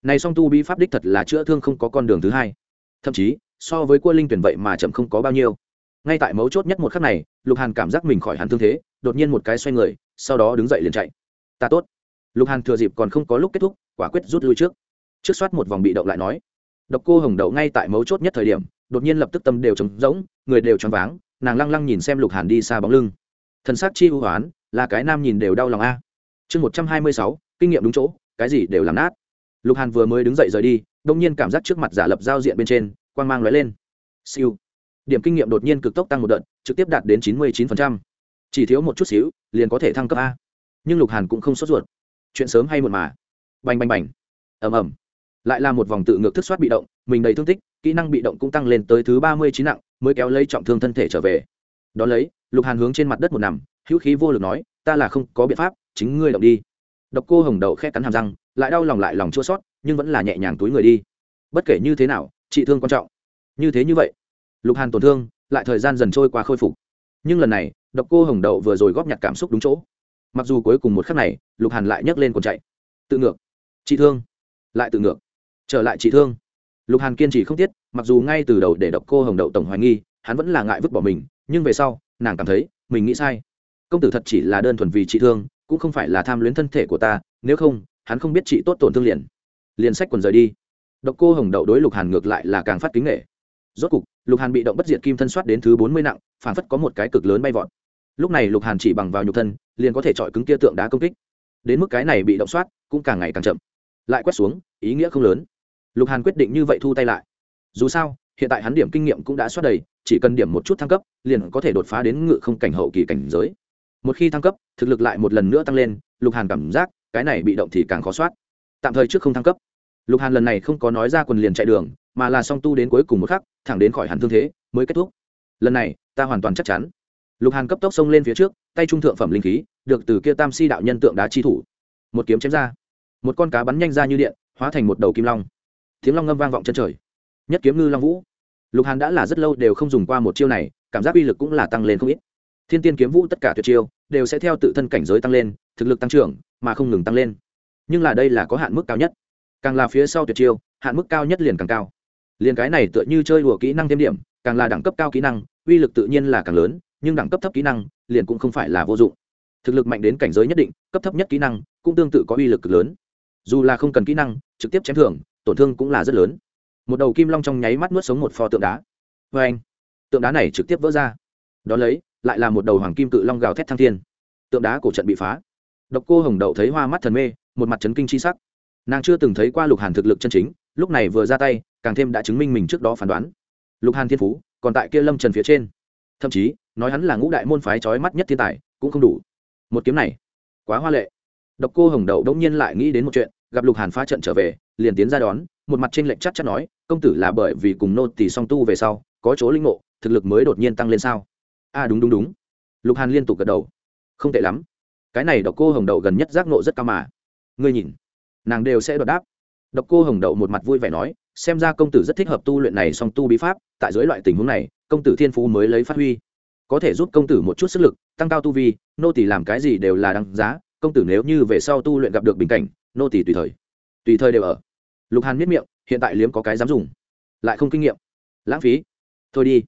Này song tu bí pháp đích thật là chữa thương không có con đường thứ hai. Thậm chí, so với quân linh tuyển vậy mà chậm không có bao nhiêu. Ngay tại mấu chốt nhất một khắc này, lục hàn cảm giác mình khỏi hẳn thương thế, đột nhiên một cái xoay người, sau đó đứng dậy liền chạy. Ta tốt lục hàn thừa dịp còn không có lúc kết thúc, quả quyết rút lui trước. Trước soát một vòng bị động lại nói, độc cô hồng đậu ngay tại mấu chốt nhất thời điểm, đột nhiên lập tức tâm đều trống rỗng, người đều choáng váng, nàng lăng lăng nhìn xem lục hàn đi xa bóng lưng. Thần sắc chi ưu hoán, là cái nam nhìn đều đau lòng a. Chương một trăm hai mươi sáu, kinh nghiệm đúng chỗ, cái gì đều làm nát. Lục hàn vừa mới đứng dậy rời đi, đông nhiên cảm giác trước mặt giả lập giao diện bên trên, quang mang lóe lên. Siêu. Điểm kinh nghiệm đột nhiên cực tốc tăng một đợt, trực tiếp đạt đến chín mươi chín chỉ thiếu một chút xíu, liền có thể thăng cấp a. Nhưng lục hàn cũng không sốt ruột chuyện sớm hay muộn mà. Bành bành bành. Ầm ầm. Lại là một vòng tự ngược thức soát bị động, mình đầy thương tích, kỹ năng bị động cũng tăng lên tới thứ ba mươi chín nặng, mới kéo lấy trọng thương thân thể trở về. Đón lấy, lục hàn hướng trên mặt đất một nằm, hữu khí vô lực nói, ta là không có biện pháp, chính ngươi động đi. Độc cô hồng đậu khét cắn hàm răng, lại đau lòng lại lòng chua sót nhưng vẫn là nhẹ nhàng túi người đi. Bất kể như thế nào, trị thương quan trọng. Như thế như vậy, lục hàn tổn thương, lại thời gian dần trôi qua khôi phục. Nhưng lần này, độc cô hồng đậu vừa rồi góp nhặt cảm xúc đúng chỗ mặc dù cuối cùng một khắc này, lục hàn lại nhấc lên còn chạy. Tự ngược. Chị thương. Lại tự ngược. Trở lại chị thương. Lục hàn kiên trì không tiết, mặc dù ngay từ đầu để độc cô hồng đậu tổng hoài nghi, hắn vẫn là ngại vứt bỏ mình, nhưng về sau, nàng cảm thấy, mình nghĩ sai. Công tử thật chỉ là đơn thuần vì chị thương, cũng không phải là tham luyến thân thể của ta, nếu không, hắn không biết chị tốt tổn thương liền. Liền sách quần rời đi. Độc cô hồng đậu đối lục hàn ngược lại là càng phát kính nghệ rốt cục, lục hàn bị động bất diệt kim thân soát đến thứ bốn mươi nặng phản phất có một cái cực lớn bay vọt lúc này lục hàn chỉ bằng vào nhục thân, liền có thể chọi cứng kia tượng đá công kích. Đến mức cái này bị động soát, cũng càng ngày càng chậm. Lại quét xuống, ý nghĩa không lớn. Lục hàn quyết định như vậy thu tay lại. Dù sao, hiện tại hắn điểm kinh nghiệm cũng đã soát đầy, chỉ cần điểm một chút thăng cấp, liền có thể đột phá đến ngự không cảnh hậu kỳ cảnh giới. Một khi thăng cấp, thực lực lại một lần nữa tăng lên, lục hàn cảm giác, cái này bị động thì càng khó soát. Tạm thời trước không thăng cấp. Lục hàn lần này không có nói ra quần liền chạy đường, mà là song tu đến cuối cùng một khắc, thẳng đến khỏi hẳn thương thế, mới kết thúc. Lần này, ta hoàn toàn chắc chắn lục hàn cấp tốc xông lên phía trước, tay trung thượng phẩm linh khí, được từ kia tam si đạo nhân tượng đá chi thủ. Một kiếm chém ra. Một con cá bắn nhanh ra như điện, hóa thành một đầu kim long. Tiếng long ngâm vang vọng chân trời. Nhất kiếm ngư long vũ. Lục hàn đã là rất lâu đều không dùng qua một chiêu này, cảm giác uy lực cũng là tăng lên không ít. Thiên tiên kiếm vũ tất cả tuyệt chiêu, đều sẽ theo tự thân cảnh giới tăng lên, thực lực tăng trưởng, mà không ngừng tăng lên. Nhưng là đây là có hạn mức cao nhất. Càng là phía sau tuyệt chiêu, hạn mức cao nhất liền càng cao. Liền cái này tựa như chơi đùa kỹ năng thêm điểm, càng là đẳng cấp cao kỹ năng, uy lực tự nhiên là càng lớn nhưng đẳng cấp thấp kỹ năng liền cũng không phải là vô dụng. Thực lực mạnh đến cảnh giới nhất định, cấp thấp nhất kỹ năng cũng tương tự có uy lực cực lớn. Dù là không cần kỹ năng, trực tiếp chém thưởng, tổn thương cũng là rất lớn. Một đầu kim long trong nháy mắt nuốt sống một pho tượng đá. Vê anh, tượng đá này trực tiếp vỡ ra. Đ ó lấy, lại là một đầu hoàng kim cự long gào thét thăng thiên. Tượng đá cổ trận bị phá. Độc cô hồng đậu thấy hoa mắt thần mê, một mặt trấn kinh c h i sắc. Nàng chưa từng thấy qua lục hàn thực lực chân chính, lúc này vừa ra tay, càng thêm đã chứng minh mình trước đó phán đoán. Lục hàn thiên phú còn tại kia lâm trần phía trên thậm chí nói hắn là ngũ đại môn phái trói mắt nhất thiên tài cũng không đủ. Một kiếm này quá hoa lệ. Độc cô hồng đậu đông nhiên lại nghĩ đến một chuyện gặp lục hàn phá trận trở về liền tiến ra đón một mặt trên lệnh chắc chắn nói công tử là bởi vì cùng nô tỷ song tu về sau có chỗ linh ngộ thực lực mới đột nhiên tăng lên sao? A à, đúng đúng đúng. Lục hàn liên tục gật đầu. Không tệ lắm. Cái này độc cô hồng đậu gần nhất giác nộ rất cao mà. Ngươi nhìn nàng đều sẽ đột đáp. Độc cô hồng đậu một mặt vui vẻ nói xem ra công tử rất thích hợp tu luyện này song tu bí pháp tại dưới loại tình huống này công tử thiên phú mới lấy phát huy. Có thể giúp công tử một chút sức lực, tăng cao tu vi, nô tỷ làm cái gì đều là đăng giá, công tử nếu như về sau tu luyện gặp được bình cảnh, nô tỷ tùy thời tùy thời đều ở. Lục hàn miết miệng, hiện tại liếm có cái dám dùng. Lại không kinh nghiệm. Lãng phí. Thôi đi.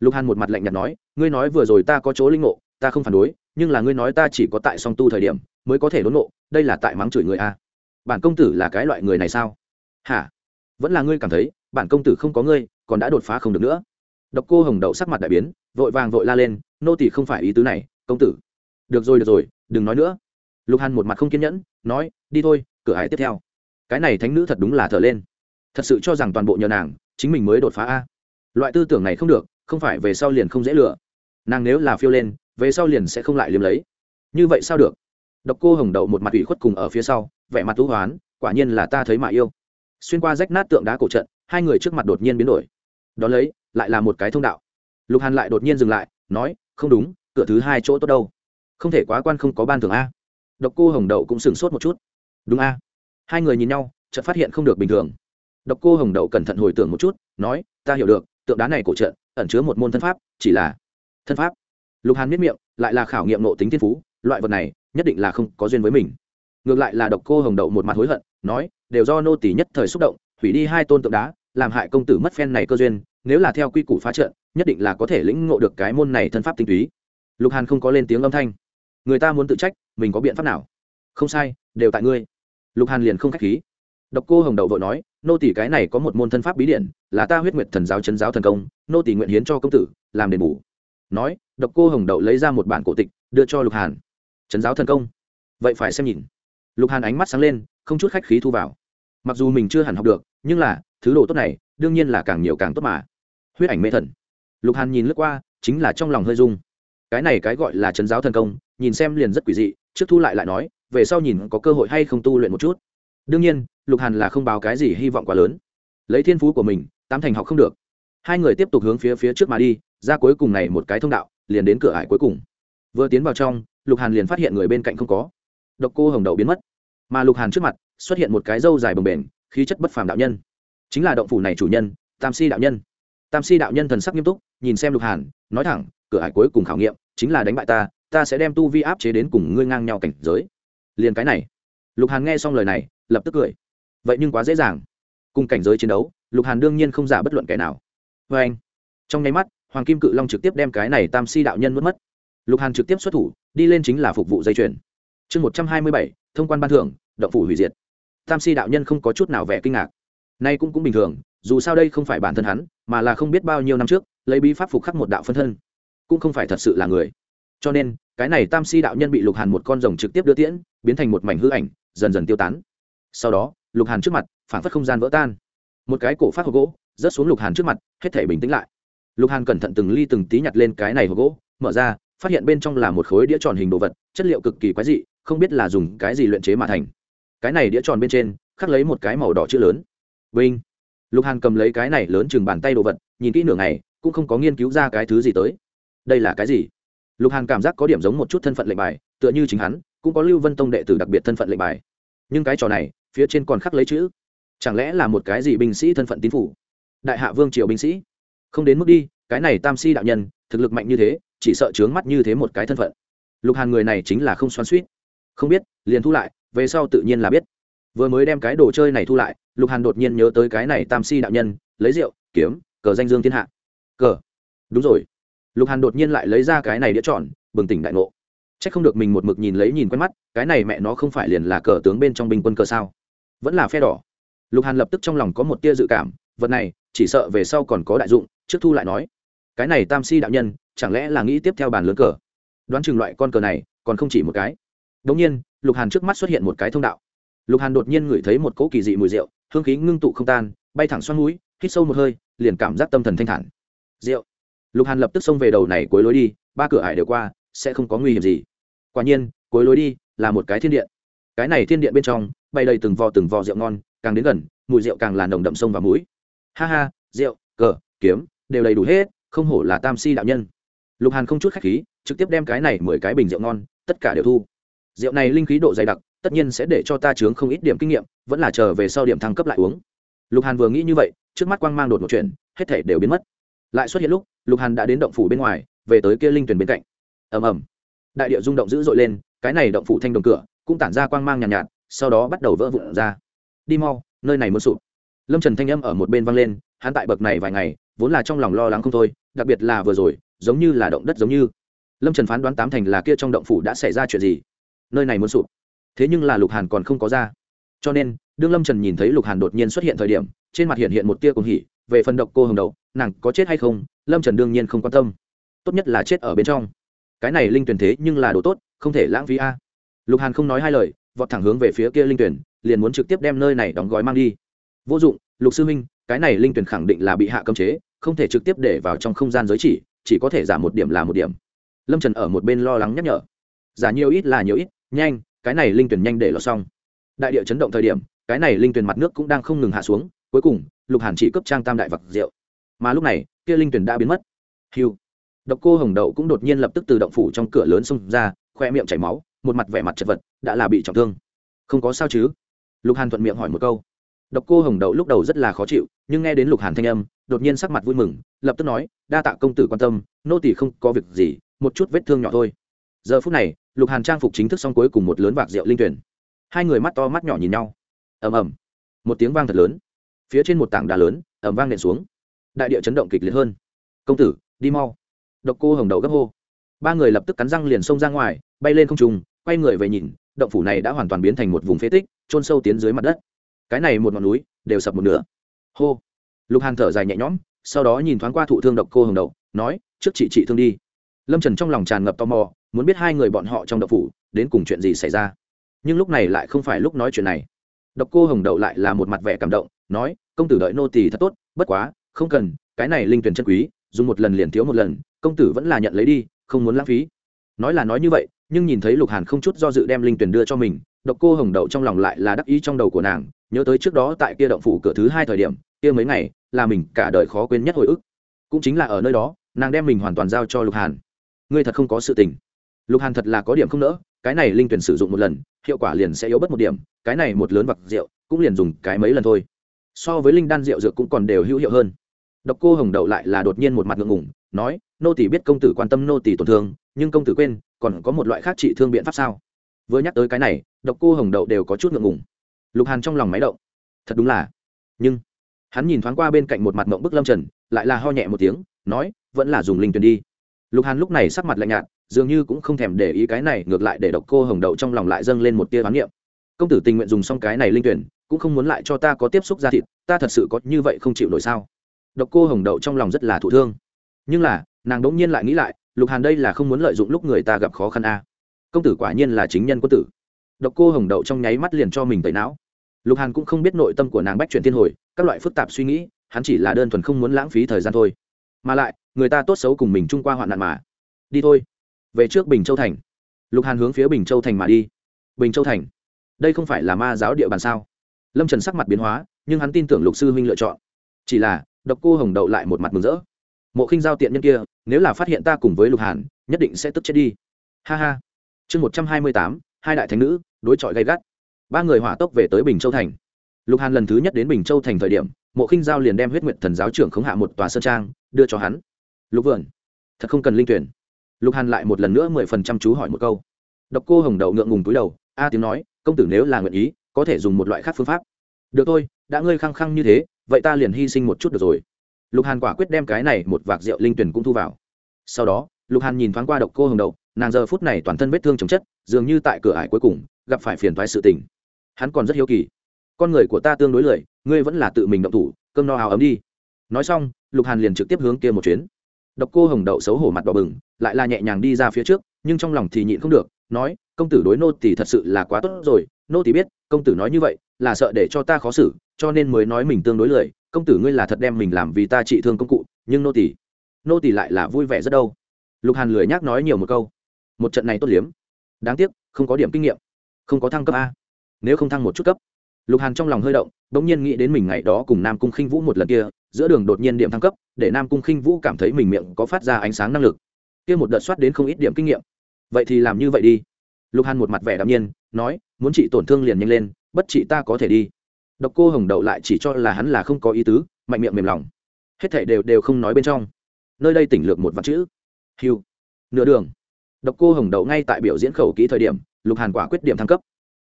Lục hàn một mặt lạnh nhạt nói, ngươi nói vừa rồi ta có chỗ linh ngộ, ta không phản đối, nhưng là ngươi nói ta chỉ có tại song tu thời điểm, mới có thể đốn ngộ, đây là tại mắng chửi người a. Bản công tử là cái loại người này sao? Hả? Vẫn là ngươi cảm thấy, bản công tử không có ngươi, còn đã đột phá không được nữa độc cô hồng đậu sắc mặt đại biến, vội vàng vội la lên, nô tỷ không phải ý tứ này, công tử. Được rồi được rồi, đừng nói nữa. Lục hàn một mặt không kiên nhẫn, nói, đi thôi, cửa hải tiếp theo. Cái này thánh nữ thật đúng là thở lên. Thật sự cho rằng toàn bộ nhờ nàng, chính mình mới đột phá a. Loại tư tưởng này không được, không phải về sau liền không dễ lựa nàng nếu là phiêu lên, về sau liền sẽ không lại liếm lấy. Như vậy sao được? Độc cô hồng đậu một mặt ủy khuất cùng ở phía sau, vẻ mặt thú hoán, quả nhiên là ta thấy mà yêu. Xuyên qua rách nát tượng đá cổ trận, hai người trước mặt đột nhiên biến đổi. Đón lấy lại là một cái thông đạo. Lục hàn lại đột nhiên dừng lại, nói, không đúng, cửa thứ hai chỗ tốt đâu. Không thể quá quan không có ban thường a. Độc cô hồng đậu cũng sửng sốt một chút. Đúng a. Hai người nhìn nhau, chợt phát hiện không được bình thường. Độc cô hồng đậu cẩn thận hồi tưởng một chút, nói, ta hiểu được, tượng đá này cổ trận, ẩn chứa một môn thân pháp, chỉ là thân pháp. Lục hàn miết miệng, lại là khảo nghiệm nộ tính thiên phú, loại vật này nhất định là không có duyên với mình. Ngược lại là độc cô hồng đậu một mặt hối hận, nói, đều do nô tỷ nhất thời xúc động, hủy đi hai tôn tượng đá, làm hại công tử mất phen này cơ duyên nếu là theo quy củ phá trận, nhất định là có thể lĩnh ngộ được cái môn này thân pháp tinh túy. Lục hàn không có lên tiếng âm thanh. Người ta muốn tự trách, mình có biện pháp nào? Không sai, đều tại ngươi. Lục hàn liền không k h á c h khí. Độc cô hồng đậu vội nói, nô tỷ cái này có một môn thân pháp bí điện là ta huyết nguyệt thần giáo chấn giáo thần công, nô tỷ nguyện hiến cho công tử, làm đền bù. Nói, độc cô hồng đậu lấy ra một bản cổ tịch, đưa cho lục hàn. Chấn giáo thần công? Vậy phải xem nhìn. Lục hàn ánh mắt sáng lên, không chút khách khí thu vào. Mặc dù mình chưa hẳn học được, nhưng là, thứ đồ tốt này, đương nhiên là càng nhiều càng tốt mà huyết ảnh mê thần. Lục hàn nhìn lướt qua, chính là trong lòng hơi dung cái này cái gọi là trấn giáo thần công, nhìn xem liền rất quỷ dị, trước thu lại lại nói, về sau nhìn có cơ hội hay không tu luyện một chút. Đương nhiên, lục hàn là không báo cái gì hy vọng quá lớn. Lấy thiên phú của mình, tám thành học không được. Hai người tiếp tục hướng phía phía trước mà đi, ra cuối cùng này một cái thông đạo, liền đến cửa ải cuối cùng. Vừa tiến vào trong, lục hàn liền phát hiện người bên cạnh không có. Độc cô hồng đầu biến mất. Mà lục hàn trước mặt, xuất hiện một cái râu dài bồng bềnh, khí chất bất phàm đạo nhân. Chính là động phủ này chủ nhân, tam si đạo nhân tam si đạo nhân thần sắc nghiêm túc, nhìn xem lục hàn, nói thẳng, cửa hải cuối cùng khảo nghiệm chính là đánh bại ta ta sẽ đem tu vi áp chế đến cùng ngươi ngang nhau cảnh giới. Liền cái này. Lục hàn nghe xong lời này, lập tức cười. Vậy nhưng quá dễ dàng. Cùng cảnh giới chiến đấu, lục hàn đương nhiên không giả bất luận kẻ nào. Vê anh, trong nháy mắt, hoàng kim cự long trực tiếp đem cái này tam si đạo nhân mất mất. Lục hàn trực tiếp xuất thủ, đi lên chính là phục vụ dây chuyền. Chương một trăm hai mươi bảy, thông quan ban thưởng, động phủ hủy diệt. Tam si đạo nhân không có chút nào vẻ kinh ngạc. Nay cũng cũng bình thường, dù sao đây không phải bản thân hắn mà là không biết bao nhiêu năm trước, lấy bí pháp phục khắc một đạo phân thân, cũng không phải thật sự là người. Cho nên, cái này tam si đạo nhân bị lục hàn một con rồng trực tiếp đưa tiễn, biến thành một mảnh hư ảnh, dần dần tiêu tán. Sau đó, lục hàn trước mặt, phản phất không gian vỡ tan. Một cái cổ phát hộp gỗ, rớt xuống lục hàn trước mặt, hết thể bình tĩnh lại. Lục hàn cẩn thận từng ly từng tí nhặt lên cái này hộp gỗ, mở ra, phát hiện bên trong là một khối đĩa tròn hình đồ vật, chất liệu cực kỳ quái dị, không biết là dùng cái gì luyện chế mà thành. Cái này đĩa tròn bên trên, khắc lấy một cái màu đỏ chữ lớn. Vinh! Lục hàn cầm lấy cái này lớn chừng bàn tay đồ vật, nhìn kỹ nửa ngày, cũng không có nghiên cứu ra cái thứ gì tới. Đây là cái gì? Lục hàn cảm giác có điểm giống một chút thân phận lệnh bài, tựa như chính hắn, cũng có lưu vân tông đệ tử đặc biệt thân phận lệnh bài. Nhưng cái trò này, phía trên còn khắc lấy chữ. Chẳng lẽ là một cái gì binh sĩ thân phận tín phủ? Đại hạ vương triều binh sĩ. Không đến mức đi, cái này tam si đạo nhân, thực lực mạnh như thế, chỉ sợ trướng mắt như thế một cái thân phận. Lục hàn người này chính là không xoắn suýt không biết, liền thu lại, về sau tự nhiên là biết vừa mới đem cái đồ chơi này thu lại, lục hàn đột nhiên nhớ tới cái này tam si đạo nhân, lấy rượu, kiếm, cờ danh dương thiên hạ. Cờ. Đúng rồi. Lục hàn đột nhiên lại lấy ra cái này đĩa tròn, bừng tỉnh đại ngộ. C h ắ c không được mình một mực nhìn lấy nhìn quen mắt, cái này mẹ nó không phải liền là cờ tướng bên trong binh quân cờ sao? Vẫn là phe đỏ. Lục hàn lập tức trong lòng có một tia dự cảm, vật này, chỉ sợ về sau còn có đại dụng, trước thu lại nói. Cái này tam si đạo nhân, chẳng lẽ là nghĩ tiếp theo bàn lớn cờ? Đoán chừng loại con cờ này, còn không chỉ một cái. Đống nhiên, lục hàn trước mắt xuất hiện một cái thông đạo lục hàn đột nhiên ngửi thấy một cỗ kỳ dị mùi rượu, hương khí ngưng tụ không tan, bay thẳng xoăn núi, hít sâu một hơi, liền cảm giác tâm thần thanh thản. Rượu. Lục hàn lập tức xông về đầu này cuối lối đi, ba cửa hải đều qua, sẽ không có nguy hiểm gì. Quả nhiên, cuối lối đi là một cái thiên điện. Cái này thiên điện bên trong, bay đầy từng vò từng vò rượu ngon, càng đến gần, mùi rượu càng là nồng đậm sông và mũi. Ha ha, rượu, cờ, kiếm, đều đầy đủ hết, không hổ là tam si đạo nhân. Lục hàn không chút khách khí, trực tiếp đem cái này mười cái bình rượu ngon, tất cả đều thu. Rượu này linh khí độ dày đặc tất nhiên sẽ để cho ta chướng không ít điểm kinh nghiệm vẫn là chờ về sau điểm thăng cấp lại uống. Lục hàn vừa nghĩ như vậy trước mắt quang mang đột một chuyện hết thể đều biến mất. Lại xuất hiện lúc lục hàn đã đến động phủ bên ngoài về tới kia linh tuyển bên cạnh. Ầm ầm. Đại địa rung động dữ dội lên cái này động phủ thanh đồng cửa cũng tản ra quang mang nhàn nhạt, nhạt sau đó bắt đầu vỡ vụn ra. Đi mau nơi này muốn sụp. Lâm trần thanh âm ở một bên vang lên hắn tại bậc này vài ngày vốn là trong lòng lo lắng không thôi đặc biệt là vừa rồi giống như là động đất giống như. Lâm trần phán đoán tám thành là kia trong động phủ đã xảy ra chuyện gì. Nơi này muốn sụp thế nhưng là lục hàn còn không có ra. Cho nên, đương lâm trần nhìn thấy lục hàn đột nhiên xuất hiện thời điểm, trên mặt hiện hiện một tia cùng hỉ, về phần độc cô hồng đầu, nàng có chết hay không, lâm trần đương nhiên không quan tâm. Tốt nhất là chết ở bên trong. Cái này linh tuyển thế nhưng là đồ tốt, không thể lãng phí a. Lục hàn không nói hai lời, vọt thẳng hướng về phía kia linh tuyển, liền muốn trực tiếp đem nơi này đóng gói mang đi. Vô dụng, lục sư minh, cái này linh tuyển khẳng định là bị hạ cấm chế, không thể trực tiếp để vào trong không gian giới chỉ chỉ có thể giảm một điểm là một điểm. Lâm trần ở một bên lo lắng nhắc nhở. Giả nhiều ít là nhiều ít, nhanh cái này linh tuyển nhanh để lọt xong. Đại địa chấn động thời điểm, cái này linh tuyển mặt nước cũng đang không ngừng hạ xuống, cuối cùng, lục hàn chỉ cấp trang tam đại vật rượu. Mà lúc này, kia linh tuyển đã biến mất. Hiu. Độc cô hồng đậu cũng đột nhiên lập tức từ động phủ trong cửa lớn xông ra, khoe miệng chảy máu, một mặt vẻ mặt chật vật, đã là bị trọng thương. Không có sao chứ? Lục hàn thuận miệng hỏi một câu. Độc cô hồng đậu lúc đầu rất là khó chịu, nhưng nghe đến lục hàn thanh âm, đột nhiên sắc mặt vui mừng, lập tức nói, đa tạ công tử quan tâm, nô tỷ không có việc gì, một chút vết thương nhỏ thôi giờ phút này lục hàn trang phục chính thức xong cuối cùng một lớn vạc rượu linh tuyển. Hai người mắt to mắt nhỏ nhìn nhau. Ầm ầm. Một tiếng vang thật lớn. Phía trên một tảng đá lớn ầm vang nện xuống. Đại địa chấn động kịch liệt hơn. Công tử đi mau. Độc cô hồng đầu gấp hô. Ba người lập tức cắn răng liền xông ra ngoài bay lên không trùng quay người về nhìn động phủ này đã hoàn toàn biến thành một vùng phế tích trôn sâu tiến dưới mặt đất. Cái này một ngọn núi đều sập một nửa. Hô. Lục hàn thở dài nhẹ nhõm sau đó nhìn thoáng qua thụ thương độc cô hồng đầu, nói trước chị chị thương đi. Lâm trần trong lòng tràn ngập tò mò muốn biết hai người bọn họ trong độc phủ, đến cùng chuyện gì xảy ra. Nhưng lúc này lại không phải lúc nói chuyện này. Độc cô hồng đậu lại là một mặt vẻ cảm động, nói, công tử đợi nô tỳ thật tốt, bất quá, không cần, cái này linh tuyển chân quý, dùng một lần liền thiếu một lần, công tử vẫn là nhận lấy đi, không muốn lãng phí. Nói là nói như vậy, nhưng nhìn thấy lục hàn không chút do dự đem linh tuyển đưa cho mình, độc cô hồng đậu trong lòng lại là đắc ý trong đầu của nàng, nhớ tới trước đó tại kia động phủ cửa thứ hai thời điểm, kia mấy ngày, là mình cả đời khó quên nhất hồi ức. Cũng chính là ở nơi đó, nàng đem mình hoàn toàn giao cho lục hàn. Ngươi thật không có sự tình lục hàn thật là có điểm không nỡ, cái này linh tuyển sử dụng một lần, hiệu quả liền sẽ yếu bớt một điểm, cái này một lớn vặc rượu, cũng liền dùng cái mấy lần thôi. So với linh đan rượu dược cũng còn đều hữu hiệu hơn. Độc cô hồng đậu lại là đột nhiên một mặt ngượng ngủng nói, nô tỷ biết công tử quan tâm nô tỷ tổn thương, nhưng công tử quên, còn có một loại khác trị thương biện pháp sao? Vừa nhắc tới cái này, độc cô hồng đậu đều có chút ngượng ngùng. Lục hàn trong lòng máy động. Thật đúng là. Nhưng, hắn nhìn thoáng qua bên cạnh một mặt mộng bức lâm trần, lại là ho nhẹ một tiếng, nói, vẫn là dùng linh tuyển đi. Lục hàn lúc này sắc mặt lạnh nhạt dường như cũng không thèm để ý cái này, ngược lại để độc cô hồng đậu trong lòng lại dâng lên một tia bán niệm. Công tử tình nguyện dùng xong cái này linh tuyển, cũng không muốn lại cho ta có tiếp xúc ra thịt, ta thật sự có như vậy không chịu nổi sao? Độc cô hồng đậu trong lòng rất là thụ thương. Nhưng là, nàng đ ỗ n g nhiên lại nghĩ lại, lục hàn đây là không muốn lợi dụng lúc người ta gặp khó khăn a công tử quả nhiên là chính nhân quân tử. Độc cô hồng đậu trong nháy mắt liền cho mình tẩy não. Lục hàn cũng không biết nội tâm của nàng bách chuyển thiên hồi, các loại phức tạp suy nghĩ, hắn chỉ là đơn thuần không muốn lãng phí thời gian thôi. Mà lại, người ta tốt xấu cùng mình chung qua hoạn nạn mà. Đi thôi về trước bình châu thành. Lục hàn hướng phía bình châu thành mà đi. Bình châu thành. Đây không phải là ma giáo địa bàn sao? Lâm trần sắc mặt biến hóa, nhưng hắn tin tưởng lục sư huynh lựa chọn. Chỉ là, độc cô hồng đậu lại một mặt mừng rỡ. Mộ khinh giao tiện nhân kia, nếu là phát hiện ta cùng với lục hàn, nhất định sẽ tức chết đi. Ha ha. Chương một trăm hai mươi tám, hai đại thánh nữ, đối chọi gay gắt. Ba người hỏa tốc về tới bình châu thành. Lục hàn lần thứ nhất đến bình châu thành thời điểm, mộ khinh giao liền đem huyết nguyện thần giáo trưởng khống hạ một tòa sơn trang, đưa cho hắn. Lục vườn thật không cần linh tuyển lục hàn lại một lần nữa mười phần trăm chú hỏi một câu. Độc cô hồng đậu ngượng ngùng túi đầu, a tiếng nói, công tử nếu là nguyện ý, có thể dùng một loại khác phương pháp. Được thôi, đã ngươi khăng khăng như thế, vậy ta liền hy sinh một chút được rồi. Lục hàn quả quyết đem cái này một vạc rượu linh tuyển cũng thu vào. Sau đó, lục hàn nhìn thoáng qua độc cô hồng đậu, nàng giờ phút này toàn thân vết thương chồng chất, dường như tại cửa ải cuối cùng, gặp phải phiền thoái sự tình. Hắn còn rất hiếu kỳ. Con người của ta tương đối lười, ngươi vẫn là tự mình động thủ, cơm no áo ấm đi. Nói xong, lục hàn liền trực tiếp hướng kia một chuyến độc cô hồng đậu xấu hổ mặt đỏ bừng lại là nhẹ nhàng đi ra phía trước nhưng trong lòng thì nhịn không được nói công tử đối nô thì thật sự là quá tốt rồi nô thì biết công tử nói như vậy là sợ để cho ta khó xử cho nên mới nói mình tương đối lười công tử ngươi là thật đem mình làm vì ta trị thương công cụ nhưng nô tỳ, nô tỳ lại là vui vẻ rất đâu. Lục hàn lười nhác nói nhiều một câu. Một trận này tốt liếm. Đáng tiếc không có điểm kinh nghiệm. Không có thăng cấp a. Nếu không thăng một chút cấp. Lục hàn trong lòng hơi động đ ỗ n g nhiên nghĩ đến mình ngày đó cùng nam cung khinh vũ một lần kia giữa đường đột nhiên điểm thăng cấp, để nam cung khinh vũ cảm thấy mình miệng có phát ra ánh sáng năng lực. Kia một đợt soát đến không ít điểm kinh nghiệm. Vậy thì làm như vậy đi. Lục hàn một mặt vẻ đạm nhiên, nói, muốn chị tổn thương liền nhanh lên, bất trị ta có thể đi. Độc cô hồng đậu lại chỉ cho là hắn là không có ý tứ, mạnh miệng mềm lòng. Hết thể đều đều không nói bên trong. Nơi đây tỉnh lược một vạn chữ. Hiu. Nửa đường. Độc cô hồng đậu ngay tại biểu diễn khẩu kỹ thời điểm, lục hàn quả quyết điểm thăng cấp.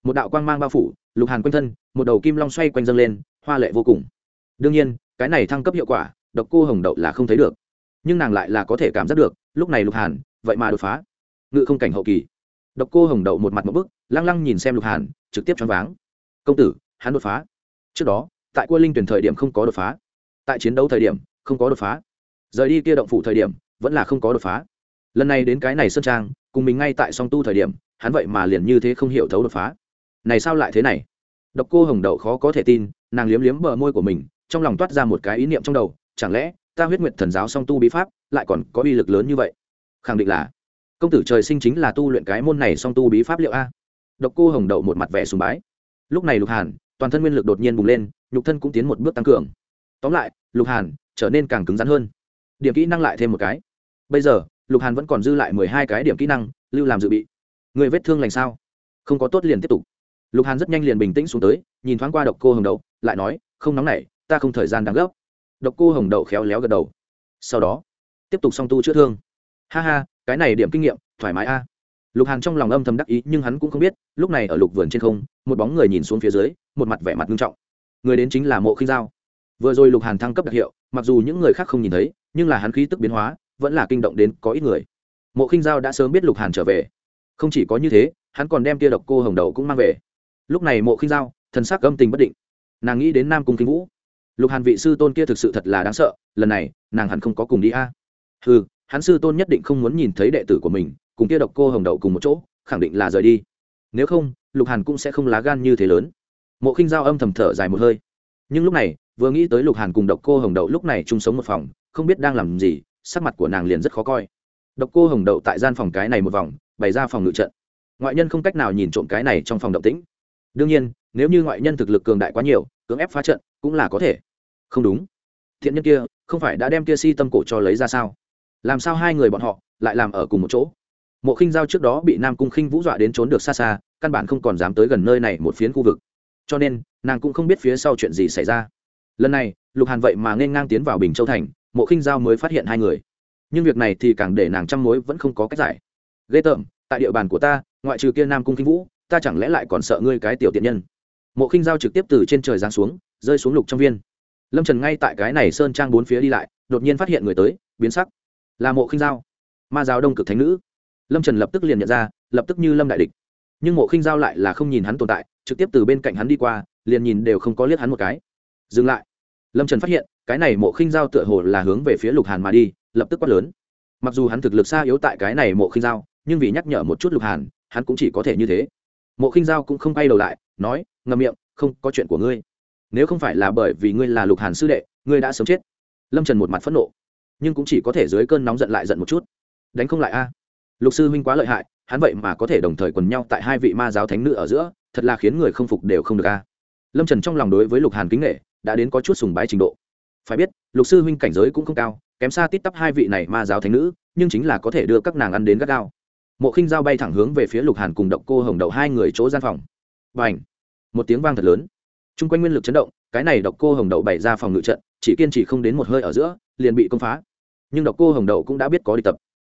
Một đạo quang mang bao phủ, lục hàn quanh thân, một đầu kim long xoay quanh dâng lên, hoa lệ vô cùng. Đương nhiên cái này thăng cấp hiệu quả, độc cô hồng đậu là không thấy được. Nhưng nàng lại là có thể cảm giác được, lúc này lục hàn, vậy mà đột phá. Ngự không cảnh hậu kỳ. Độc cô hồng đậu một mặt một bức, lăng lăng nhìn xem lục hàn, trực tiếp choáng váng. Công tử, hắn đột phá. Trước đó, tại quân linh tuyển thời điểm không có đột phá. Tại chiến đấu thời điểm, không có đột phá. Rời đi kia động phủ thời điểm, vẫn là không có đột phá. Lần này đến cái này sơn trang, cùng mình ngay tại song tu thời điểm, hắn vậy mà liền như thế không hiểu thấu đột phá. Này sao lại thế này? Độc cô hồng đậu khó có thể tin, nàng liếm liếm bờ môi của mình trong lòng toát ra một cái ý niệm trong đầu, chẳng lẽ ta huyết nguyệt thần giáo song tu bí pháp lại còn có uy lực lớn như vậy? Khẳng định là. Công tử trời sinh chính là tu luyện cái môn này song tu bí pháp liệu a. Độc cô hồng đậu một mặt vẻ sùng bái. Lúc này lục hàn, toàn thân nguyên lực đột nhiên bùng lên, nhục thân cũng tiến một bước tăng cường. Tóm lại, lục hàn trở nên càng cứng rắn hơn. Điểm kỹ năng lại thêm một cái. Bây giờ, lục hàn vẫn còn dư lại mười hai cái điểm kỹ năng, lưu làm dự bị. Người vết thương lành sao? Không có tốt liền tiếp tục. Lục hàn rất nhanh liền bình tĩnh xuống tới, nhìn thoáng qua độc cô hồng đậu, lại nói, không nóng nảy ta không thời gian đáng gấp. Độc cô hồng đậu khéo léo gật đầu. Sau đó, tiếp tục song tu chữa thương. Ha ha, cái này điểm kinh nghiệm, thoải mái a. Lục hàn trong lòng âm thầm đắc ý, nhưng hắn cũng không biết, lúc này ở lục vườn trên không, một bóng người nhìn xuống phía dưới, một mặt vẻ mặt nghiêm trọng. Người đến chính là mộ khinh giao. Vừa rồi lục hàn thăng cấp đặc hiệu, mặc dù những người khác không nhìn thấy, nhưng là hắn khí tức biến hóa, vẫn là kinh động đến có ít người. Mộ khinh giao đã sớm biết lục hàn trở về. Không chỉ có như thế, hắn còn đem tia độc cô hồng đầu cũng mang về. Lúc này mộ khinh giao, thần sắc âm tình bất định. Nàng nghĩ đến nam cung kinh vũ lục hàn vị sư tôn kia thực sự thật là đáng sợ, lần này, nàng hẳn không có cùng đi a. À. ừ hắn sư tôn nhất định không muốn nhìn thấy đệ tử của mình, cùng kia độc cô hồng đậu cùng một chỗ, khẳng định là rời đi. Nếu không, lục hàn cũng sẽ không lá gan như thế lớn. Mộ khinh giao âm thầm thở dài một hơi. Nhưng lúc này, vừa nghĩ tới lục hàn cùng độc cô hồng đậu lúc này chung sống một phòng, không biết đang làm gì, sắc mặt của nàng liền rất khó coi. Độc cô hồng đậu tại gian phòng cái này một vòng, bày ra phòng ngự trận. Ngoại nhân không cách nào nhìn trộm cái này trong phòng động tĩnh. Đương nhiên, nếu như ngoại nhân thực lực cường đại quá nhiều, cưỡng ép phá trận, cũng là có thể không đúng. Thiện nhân kia, không phải đã đem kia si tâm cổ cho lấy ra sao? Làm sao hai người bọn họ lại làm ở cùng một chỗ? Mộ khinh giao trước đó bị nam cung khinh vũ dọa đến trốn được xa xa, căn bản không còn dám tới gần nơi này một phiến khu vực. Cho nên, nàng cũng không biết phía sau chuyện gì xảy ra. Lần này, lục hàn vậy mà nên ngang tiến vào bình châu thành, mộ khinh giao mới phát hiện hai người. Nhưng việc này thì càng để nàng chăm mối vẫn không có cách giải. Ghê tởm, tại địa bàn của ta, ngoại trừ kia nam cung khinh vũ, ta chẳng lẽ lại còn sợ ngươi cái tiểu tiện nhân? Mộ khinh giao trực tiếp từ trên trời giáng xuống, rơi xuống lục trong viên lâm trần ngay tại cái này sơn trang bốn phía đi lại, đột nhiên phát hiện người tới, biến sắc. Là mộ khinh giao. Ma giáo đông cực thánh nữ. Lâm trần lập tức liền nhận ra, lập tức như lâm đại địch. Nhưng mộ khinh giao lại là không nhìn hắn tồn tại, trực tiếp từ bên cạnh hắn đi qua, liền nhìn đều không có liếc hắn một cái. Dừng lại. Lâm trần phát hiện, cái này mộ khinh giao tựa hồ là hướng về phía lục hàn mà đi, lập tức quát lớn. Mặc dù hắn thực lực xa yếu tại cái này mộ khinh giao, nhưng vì nhắc nhở một chút lục hàn, hắn cũng chỉ có thể như thế. Mộ khinh giao cũng không quay đầu lại, nói ngầm miệng, không có chuyện của ngươi nếu không phải là bởi vì ngươi là lục hàn sư đệ, ngươi đã sớm chết. Lâm trần một mặt phẫn nộ, nhưng cũng chỉ có thể dưới cơn nóng giận lại giận một chút. Đánh không lại a. Lục sư huynh quá lợi hại, hắn vậy mà có thể đồng thời quần nhau tại hai vị ma giáo thánh nữ ở giữa, thật là khiến người không phục đều không được a. Lâm trần trong lòng đối với lục hàn kính nghệ đã đến có chút sùng bái trình độ. Phải biết, lục sư huynh cảnh giới cũng không cao, kém xa tít tắp hai vị này ma giáo thánh nữ, nhưng chính là có thể đưa các nàng ăn đến gắt gao. Mộ khinh dao bay thẳng hướng về phía lục hàn cùng động cô hồng đậu hai người chỗ gian phòng. Và ảnh một tiếng vang thật lớn chung quanh nguyên lực chấn động, cái này độc cô hồng đậu bày ra phòng ngự trận, chỉ kiên trì không đến một hơi ở giữa, liền bị công phá. Nhưng độc cô hồng đậu cũng đã biết có đi tập.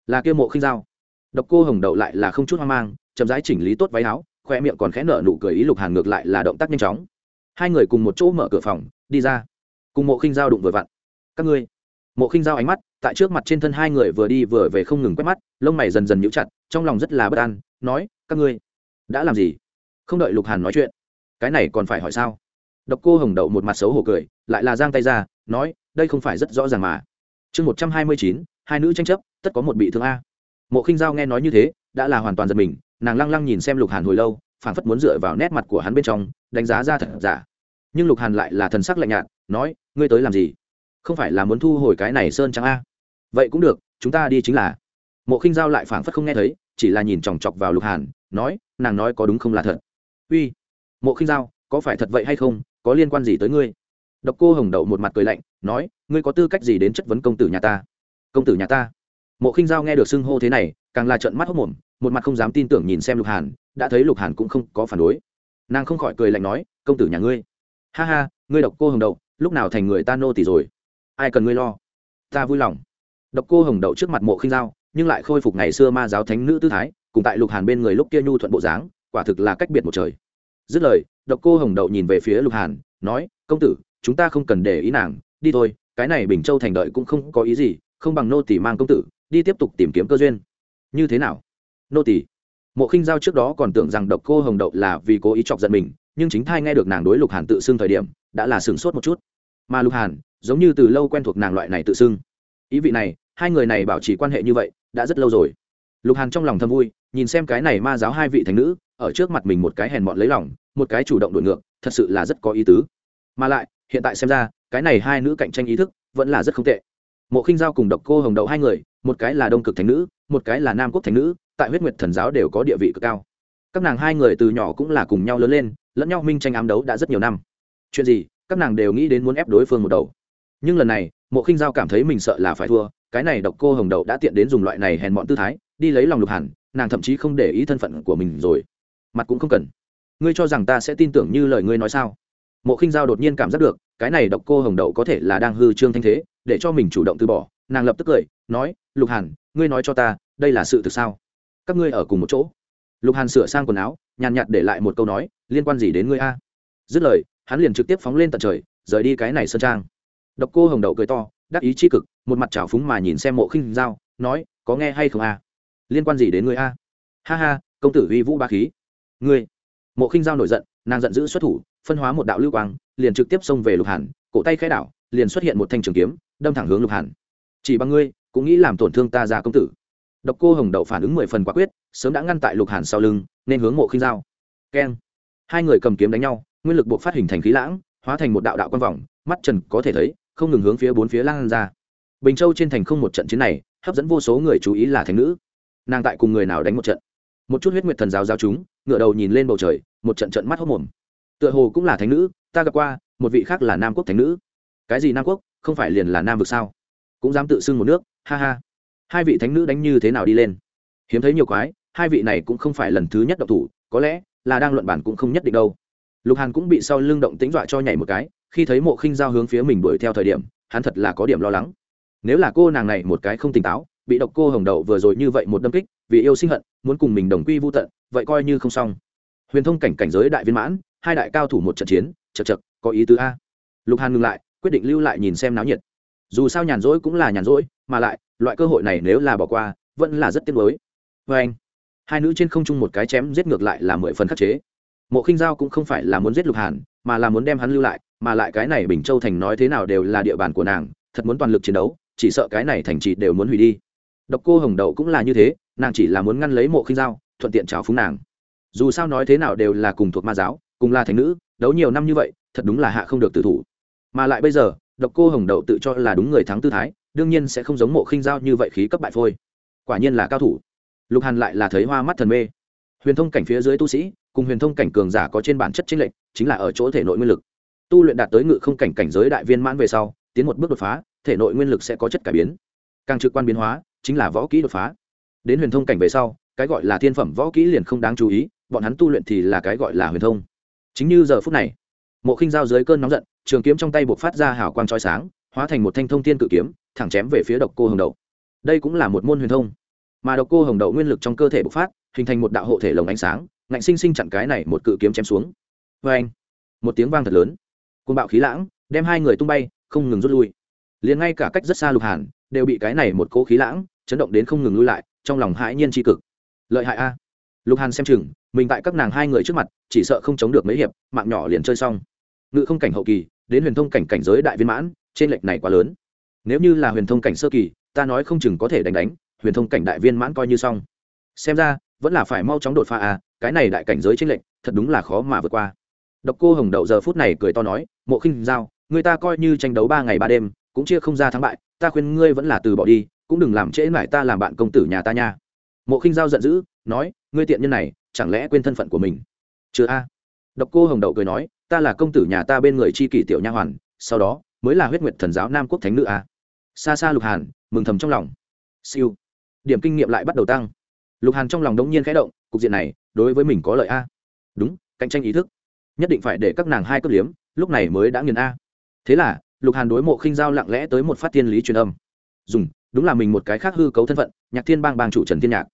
Là kia mộ khinh dao. Độc cô hồng đậu lại là không chút hoang mang, chậm rãi chỉnh lý tốt váy áo, khoe miệng còn khẽ nở nụ cười ý lục hàn ngược lại là động tác nhanh chóng. Hai người cùng một chỗ mở cửa phòng, đi ra. Cùng mộ khinh dao đụng vừa vặn. Các ngươi. Mộ khinh dao ánh mắt, tại trước mặt trên thân hai người vừa đi vừa về không ngừng quét mắt, lông mày dần dần nhíu chặt, trong lòng rất là bất an, nói, các ngươi, đã làm gì? Không đợi lục hàn nói chuyện, cái này còn phải hỏi sao? Độc cô hồng đậu một mặt xấu hổ cười, lại là giang tay ra, nói, đây không phải rất rõ ràng mà. Chương một trăm hai mươi chín, hai nữ tranh chấp, tất có một bị thương a. Mộ khinh giao nghe nói như thế, đã là hoàn toàn giật mình, nàng lăng lăng nhìn xem lục hàn hồi lâu, phảng phất muốn dựa vào nét mặt của hắn bên trong, đánh giá ra thật giả. Nhưng lục hàn lại là thần sắc lạnh nhạt, nói, ngươi tới làm gì? Không phải là muốn thu hồi cái này sơn trắng a? Vậy cũng được, chúng ta đi chính là. Mộ khinh giao lại phảng phất không nghe thấy, chỉ là nhìn chòng chọc vào lục hàn, nói, nàng nói có đúng không là thật? Uy, mộ khinh giao, có phải thật vậy hay không? Có liên quan gì tới ngươi? Độc cô hồng đậu một mặt cười lạnh, nói, ngươi có tư cách gì đến chất vấn công tử nhà ta? Công tử nhà ta? Mộ khinh giao nghe được xưng hô thế này, càng là trận mắt hốc mồm một mặt không dám tin tưởng nhìn xem lục hàn, đã thấy lục hàn cũng không có phản đối. Nàng không khỏi cười lạnh nói, công tử nhà ngươi? Ha ha, ngươi độc cô hồng đậu, lúc nào thành người ta nô tỷ rồi? Ai cần ngươi lo? Ta vui lòng. Độc cô hồng đậu trước mặt mộ khinh giao, nhưng lại khôi phục ngày xưa ma giáo thánh nữ tư thái, cùng tại lục hàn bên người lúc kia nhu thuận bộ dáng, quả thực là cách biệt một trời dứt lời, độc cô hồng đậu nhìn về phía lục hàn, nói, công tử, chúng ta không cần để ý nàng, đi thôi, cái này bình châu thành đợi cũng không có ý gì, không bằng nô tỷ mang công tử, đi tiếp tục tìm kiếm cơ duyên. Như thế nào? Nô tỷ mộ khinh giao trước đó còn tưởng rằng độc cô hồng đậu là vì cố ý chọc giận mình, nhưng chính thai nghe được nàng đối lục hàn tự xưng thời điểm, đã là sửng sốt một chút. Mà lục hàn, giống như từ lâu quen thuộc nàng loại này tự xưng. Ý vị này, hai người này bảo trì quan hệ như vậy, đã rất lâu rồi. Lục hàn trong lòng thâm vui, nhìn xem cái này ma giáo hai vị thành nữ, ở trước mặt mình một cái hèn mọn lấy lòng một cái chủ động đổi ngược, thật sự là rất có ý tứ. Mà lại, hiện tại xem ra, cái này hai nữ cạnh tranh ý thức vẫn là rất không tệ. Mộ khinh giao cùng độc cô hồng đậu hai người, một cái là đông cực thành nữ, một cái là nam quốc thành nữ, tại huyết nguyệt thần giáo đều có địa vị cực cao. Các nàng hai người từ nhỏ cũng là cùng nhau lớn lên, lẫn nhau minh tranh ám đấu đã rất nhiều năm. Chuyện gì, các nàng đều nghĩ đến muốn ép đối phương một đầu. Nhưng lần này, mộ khinh giao cảm thấy mình sợ là phải thua, cái này độc cô hồng đậu đã tiện đến dùng loại này hèn mọn tư thái, đi lấy lòng lục hàn nàng thậm chí không để ý thân phận của mình rồi. Mặt cũng không cần ngươi cho rằng ta sẽ tin tưởng như lời ngươi nói sao? Mộ khinh giao đột nhiên cảm giác được, cái này độc cô hồng đậu có thể là đang hư trương thanh thế, để cho mình chủ động từ bỏ. Nàng lập tức cười, nói, lục hàn, ngươi nói cho ta, đây là sự thực sao? Các ngươi ở cùng một chỗ. Lục hàn sửa sang quần áo, nhàn nhạt để lại một câu nói, liên quan gì đến ngươi a? Dứt lời, hắn liền trực tiếp phóng lên tận trời, rời đi cái này sơn trang. Độc cô hồng đậu cười to, đắc ý c h i cực, một mặt trào phúng mà nhìn xem mộ khinh giao, nói, có nghe hay không a? Liên quan gì đến ngươi a? Ha ha, công tử uy vũ ba khí. Ngươi mộ khinh giao nổi giận, nàng giận dữ xuất thủ, phân hóa một đạo lưu quang, liền trực tiếp xông về lục hàn, cổ tay khai đảo, liền xuất hiện một thanh trường kiếm, đâm thẳng hướng lục hàn. Chỉ bằng ngươi, cũng nghĩ làm tổn thương ta ra công tử. Độc cô hồng đậu phản ứng mười phần quả quyết, sớm đã ngăn tại lục hàn sau lưng, nên hướng mộ khinh giao. Keng. Hai người cầm kiếm đánh nhau, nguyên lực buộc phát hình thành khí lãng, hóa thành một đạo đạo quan vòng, mắt trần có thể thấy, không ngừng hướng phía bốn phía lan ra. Bình châu trên thành không một trận chiến này, hấp dẫn vô số người chú ý là thành nữ. Nàng tại cùng người nào đánh một trận? Một chút huyết nguyệt thần giáo giáo chúng ngựa đầu nhìn lên bầu trời, một trận trận mắt hốc mồm. Tựa hồ cũng là thánh nữ, ta gặp qua, một vị khác là nam quốc thánh nữ. Cái gì nam quốc? Không phải liền là nam vực sao? Cũng dám tự xưng một nước, ha ha. Hai vị thánh nữ đánh như thế nào đi lên? Hiếm thấy nhiều quái, hai vị này cũng không phải lần thứ nhất độc thủ, có lẽ là đang luận bản cũng không nhất định đâu. Lục hàn cũng bị sau lưng động tính dọa cho nhảy một cái, khi thấy mộ khinh giao hướng phía mình đuổi theo thời điểm, hắn thật là có điểm lo lắng. Nếu là cô nàng này một cái không tỉnh táo bị độc cô hồng đậu vừa rồi như vậy một đâm kích, vì yêu sinh hận, muốn cùng mình đồng quy vô tận, vậy coi như không xong. Huyền thông cảnh cảnh giới đại viên mãn, hai đại cao thủ một trận chiến chật chật có ý tứ a. Lục hàn ngừng lại, quyết định lưu lại nhìn xem náo nhiệt. Dù sao nhàn rỗi cũng là nhàn rỗi, mà lại, loại cơ hội này nếu là bỏ qua, vẫn là rất tiếc lối vê anh, hai nữ trên không trung một cái chém giết ngược lại là mười phần khắc chế. Mộ khinh giao cũng không phải là muốn giết lục hàn, mà là muốn đem hắn lưu lại, mà lại cái này bình châu thành nói thế nào đều là địa bàn của nàng, thật muốn toàn lực chiến đấu, chỉ sợ cái này thành trì đều muốn hủy đi độc cô hồng đậu cũng là như thế, nàng chỉ là muốn ngăn lấy mộ khinh giao, thuận tiện trào phúng nàng. Dù sao nói thế nào đều là cùng thuộc ma giáo, cùng là thành nữ, đấu nhiều năm như vậy, thật đúng là hạ không được tự thủ. Mà lại bây giờ, độc cô hồng đậu tự cho là đúng người thắng tư thái, đương nhiên sẽ không giống mộ khinh giao như vậy khí cấp bại phôi. Quả nhiên là cao thủ. Lục hàn lại là thấy hoa mắt thần mê. Huyền thông cảnh phía dưới tu sĩ, cùng huyền thông cảnh cường giả có trên bản chất chính lệnh chính là ở chỗ thể nội nguyên lực. Tu luyện đạt tới ngự không cảnh cảnh giới đại viên mãn về sau, tiến một bước đột phá, thể nội nguyên lực sẽ có chất cải biến. Càng trực quan biến hóa chính là võ kỹ đột phá. Đến huyền thông cảnh về sau, cái gọi là thiên phẩm võ kỹ liền không đáng chú ý, bọn hắn tu luyện thì là cái gọi là huyền thông. Chính như giờ phút này, mộ khinh giao dưới cơn nóng giận, trường kiếm trong tay buộc phát ra hào quang trói sáng, hóa thành một thanh thông tiên cự kiếm, thẳng chém về phía độc cô hồng đậu. Đây cũng là một môn huyền thông. Mà độc cô hồng đậu nguyên lực trong cơ thể bộc phát, hình thành một đạo hộ thể lồng ánh sáng, ngạnh sinh sinh chặn cái này một cự kiếm chém xuống. Vê anh, một tiếng vang thật lớn. Côn bạo khí lãng, đem hai người tung bay, không ngừng rút lui. Liền ngay cả cách rất xa lục hàn đều bị cái này một cỗ khí lãng chấn động đến không ngừng lui lại, trong lòng hãi nhiên tri cực. Lợi hại a. Lục hàn xem chừng, mình tại các nàng hai người trước mặt, chỉ sợ không chống được mấy hiệp, mạng nhỏ liền chơi xong. Ngự không cảnh hậu kỳ, đến huyền thông cảnh cảnh giới đại viên mãn, trên lệch này quá lớn. Nếu như là huyền thông cảnh sơ kỳ, ta nói không chừng có thể đánh đánh, huyền thông cảnh đại viên mãn coi như xong. Xem ra, vẫn là phải mau chóng đột phá à cái này đại cảnh giới trên lệch, thật đúng là khó mà vượt qua. Độc cô hồng đậu giờ phút này cười to nói, mộ khinh giao, người ta coi như tranh đấu ba ngày ba đêm, cũng chia không ra thắng bại ta khuyên ngươi vẫn là từ bỏ đi, cũng đừng làm trễ mãi ta làm bạn công tử nhà ta nha. Mộ khinh giao giận dữ, nói, ngươi tiện nhân này, chẳng lẽ quên thân phận của mình? Chưa a. Độc cô hồng đậu cười nói, ta là công tử nhà ta bên người chi kỷ tiểu nha hoàn, sau đó mới là huyết nguyệt thần giáo nam quốc thánh nữ a. Xa xa lục hàn, mừng thầm trong lòng. Siêu. Điểm kinh nghiệm lại bắt đầu tăng. Lục hàn trong lòng đống nhiên khẽ động, cục diện này, đối với mình có lợi a. Đúng, cạnh tranh ý thức. Nhất định phải để các nàng hai cấp liếm, lúc này mới đã nghiền a. Thế là lục hàn đối mộ khinh giao lặng lẽ tới một phát tiên lý truyền âm. Dùng, đúng là mình một cái khác hư cấu thân phận, nhạc thiên bang bang chủ trần thiên nhạc.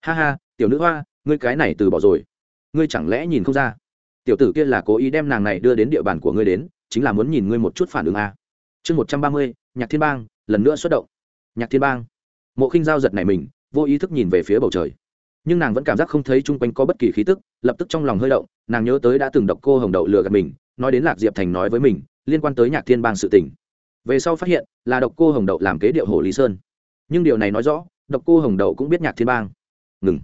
Ha ha, tiểu nữ hoa, ngươi cái này từ bỏ rồi. Ngươi chẳng lẽ nhìn không ra? Tiểu tử kia là cố ý đem nàng này đưa đến địa bàn của ngươi đến, chính là muốn nhìn ngươi một chút phản ứng a. Chương một trăm ba mươi, nhạc thiên bang, lần nữa xuất động. Nhạc thiên bang. Mộ khinh giao giật này mình, vô ý thức nhìn về phía bầu trời. Nhưng nàng vẫn cảm giác không thấy chung quanh có bất kỳ khí tức, lập tức trong lòng hơi động, nàng nhớ tới đã từng độc cô hồng đậu lừa gạt mình nói đến lạc diệp thành nói với mình, liên quan tới nhạc thiên bang sự tình. Về sau phát hiện, là độc cô hồng đậu làm kế điệu hồ lý sơn. Nhưng điều này nói rõ, độc cô hồng đậu cũng biết nhạc thiên bang. Ngừng.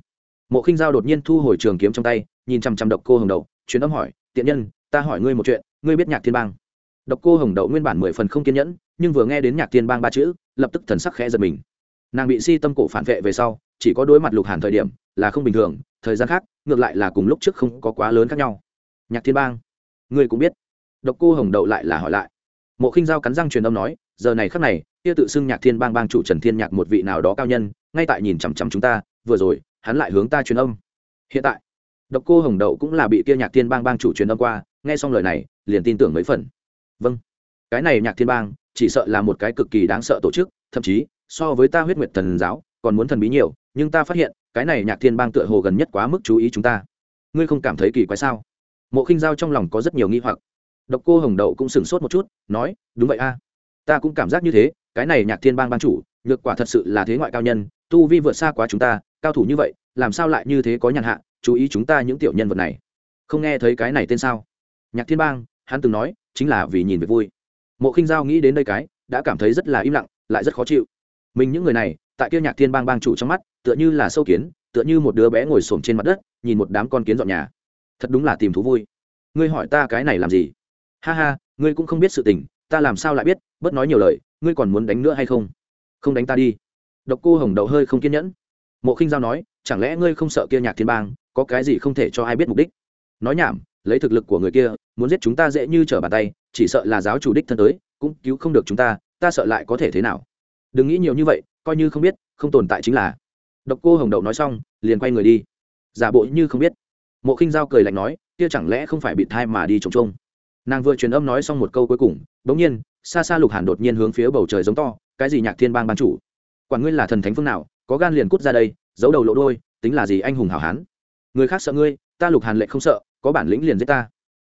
Mộ khinh giao đột nhiên thu hồi trường kiếm trong tay, nhìn chăm chăm độc cô hồng đậu chuyến âm hỏi, tiện nhân, ta hỏi ngươi một chuyện, ngươi biết nhạc thiên bang? Độc cô hồng đậu nguyên bản mười phần không kiên nhẫn, nhưng vừa nghe đến nhạc thiên bang ba chữ, lập tức thần sắc khẽ giật mình. Nàng bị si tâm cổ phản vệ về sau, chỉ có đối mặt lục hàn thời điểm, là không bình thường, thời gian khác, ngược lại là cùng lúc trước không có quá lớn khác nhau. Nhạc thiên bang ngươi cũng biết. Độc cô hồng đậu lại là hỏi lại. Mộ khinh giao cắn răng truyền âm nói, giờ này khắc này, kia tự xưng nhạc thiên bang bang chủ trần thiên nhạc một vị nào đó cao nhân, ngay tại nhìn chằm chằm chúng ta, vừa rồi, hắn lại hướng ta truyền âm. Hiện tại, độc cô hồng đậu cũng là bị kia nhạc thiên bang bang chủ truyền âm qua, nghe xong lời này, liền tin tưởng mấy phần. Vâng. Cái này nhạc thiên bang, chỉ sợ là một cái cực kỳ đáng sợ tổ chức, thậm chí, so với ta huyết nguyệt thần giáo, còn muốn thần bí nhiều, nhưng ta phát hiện, cái này nhạc thiên bang tựa hồ gần nhất quá mức chú ý chúng ta. Ngươi không cảm thấy kỳ quái sao? Mộ khinh giao trong lòng có rất nhiều nghi hoặc. Độc cô hồng đậu cũng sửng sốt một chút, nói, đúng vậy a, ta cũng cảm giác như thế, cái này nhạc thiên bang ban chủ, nhược quả thật sự là thế ngoại cao nhân, tu vi vượt xa quá chúng ta, cao thủ như vậy, làm sao lại như thế có nhàn hạ, chú ý chúng ta những tiểu nhân vật này. Không nghe thấy cái này tên sao? Nhạc thiên bang, hắn từng nói, chính là vì nhìn về vui. Mộ khinh giao nghĩ đến đây cái, đã cảm thấy rất là im lặng, lại rất khó chịu. Mình những người này, tại kia nhạc thiên bang bang chủ trong mắt, tựa như là sâu kiến, tựa như một đứa bé ngồi xổm trên mặt đất, nhìn một đám con kiến dọn nhà thật đúng là tìm thú vui. Ngươi hỏi ta cái này làm gì? Ha ha, ngươi cũng không biết sự tình, ta làm sao lại biết, bớt nói nhiều lời, ngươi còn muốn đánh nữa hay không? Không đánh ta đi. Độc cô hồng đậu hơi không kiên nhẫn. Mộ khinh giao nói, chẳng lẽ ngươi không sợ kia nhạc thiên bang, có cái gì không thể cho ai biết mục đích? Nói nhảm, lấy thực lực của người kia, muốn giết chúng ta dễ như trở bàn tay, chỉ sợ là giáo chủ đích thân tới, cũng cứu không được chúng ta ta sợ lại có thể thế nào? Đừng nghĩ nhiều như vậy, coi như không biết, không tồn tại chính là. Độc cô hồng đậu nói xong, liền quay người đi. Giả bộ như không biết mộ khinh giao cười lạnh nói, kia chẳng lẽ không phải bị thai mà đi trồng trông nàng vừa truyền âm nói xong một câu cuối cùng bỗng nhiên, xa xa lục hàn đột nhiên hướng phía bầu trời giống to, cái gì nhạc thiên bang ban chủ? Quản ngươi là thần thánh phương nào, có gan liền cút ra đây, giấu đầu lộ đôi, tính là gì anh hùng hảo hán? Người khác sợ ngươi, ta lục hàn lệ không sợ, có bản lĩnh liền giết ta.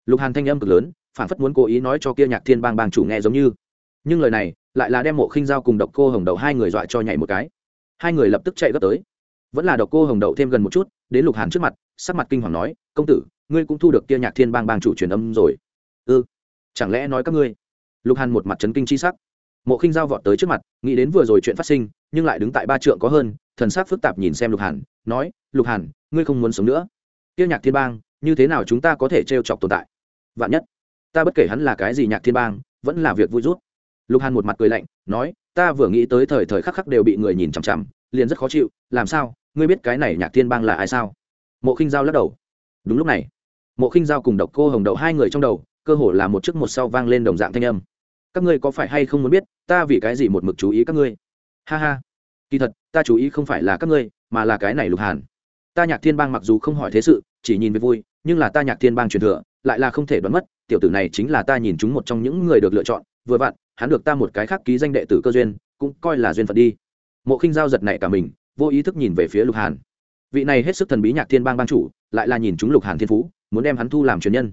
Lục hàn thanh âm cực lớn phản phất muốn cố ý nói cho kia nhạc thiên bang bang chủ nghe giống như. Nhưng lời này, lại là đem mộ khinh giao cùng độc cô hồng đầu hai người dọa cho nhảy một cái. Hai người lập tức chạy gấp tới vẫn là độc cô hồng đậu thêm gần một chút, đến lục hàn trước mặt, sắc mặt kinh hoàng nói, công tử, ngươi cũng thu được kia nhạc thiên bang bang chủ truyền âm rồi. Ư ừ. chẳng lẽ nói các ngươi? Lục hàn một mặt trấn kinh chi sắc. Mộ khinh giao vọt tới trước mặt, nghĩ đến vừa rồi chuyện phát sinh, nhưng lại đứng tại ba trượng có hơn, thần sắc phức tạp nhìn xem lục hàn, nói, lục hàn, ngươi không muốn sống nữa. Kia nhạc thiên bang, như thế nào chúng ta có thể trêu chọc tồn tại? Vạn nhất, ta bất kể hắn là cái gì nhạc thiên bang, vẫn là việc vui rút. Lục hàn một mặt cười lạnh, nói, ta vừa nghĩ tới thời thời khắc khắc đều bị người nhìn chằm chằm liền rất khó chịu, làm sao? Ngươi biết cái này nhạc thiên bang là ai sao? Mộ khinh giao lắc đầu. Đúng lúc này, mộ khinh giao cùng độc cô hồng đậu hai người trong đầu, cơ hồ là một chiếc một sau vang lên đồng dạng thanh âm. Các ngươi có phải hay không muốn biết, ta vì cái gì một mực chú ý các ngươi? Ha ha. Kỳ thật, ta chú ý không phải là các ngươi, mà là cái này lục hàn. Ta nhạc thiên bang mặc dù không hỏi thế sự, chỉ nhìn về vui, nhưng là ta nhạc thiên bang truyền thừa, lại là không thể đoán mất, tiểu tử này chính là ta nhìn chúng một trong những người được lựa chọn. Vừa vặn, hắn được ta một cái khác ký danh đệ tử cơ duyên, cũng coi là duyên phận đi mộ khinh giao giật này cả mình, vô ý thức nhìn về phía lục hàn. Vị này hết sức thần bí nhạc thiên bang ban chủ, lại là nhìn chúng lục hàn thiên phú, muốn đem hắn thu làm truyền nhân.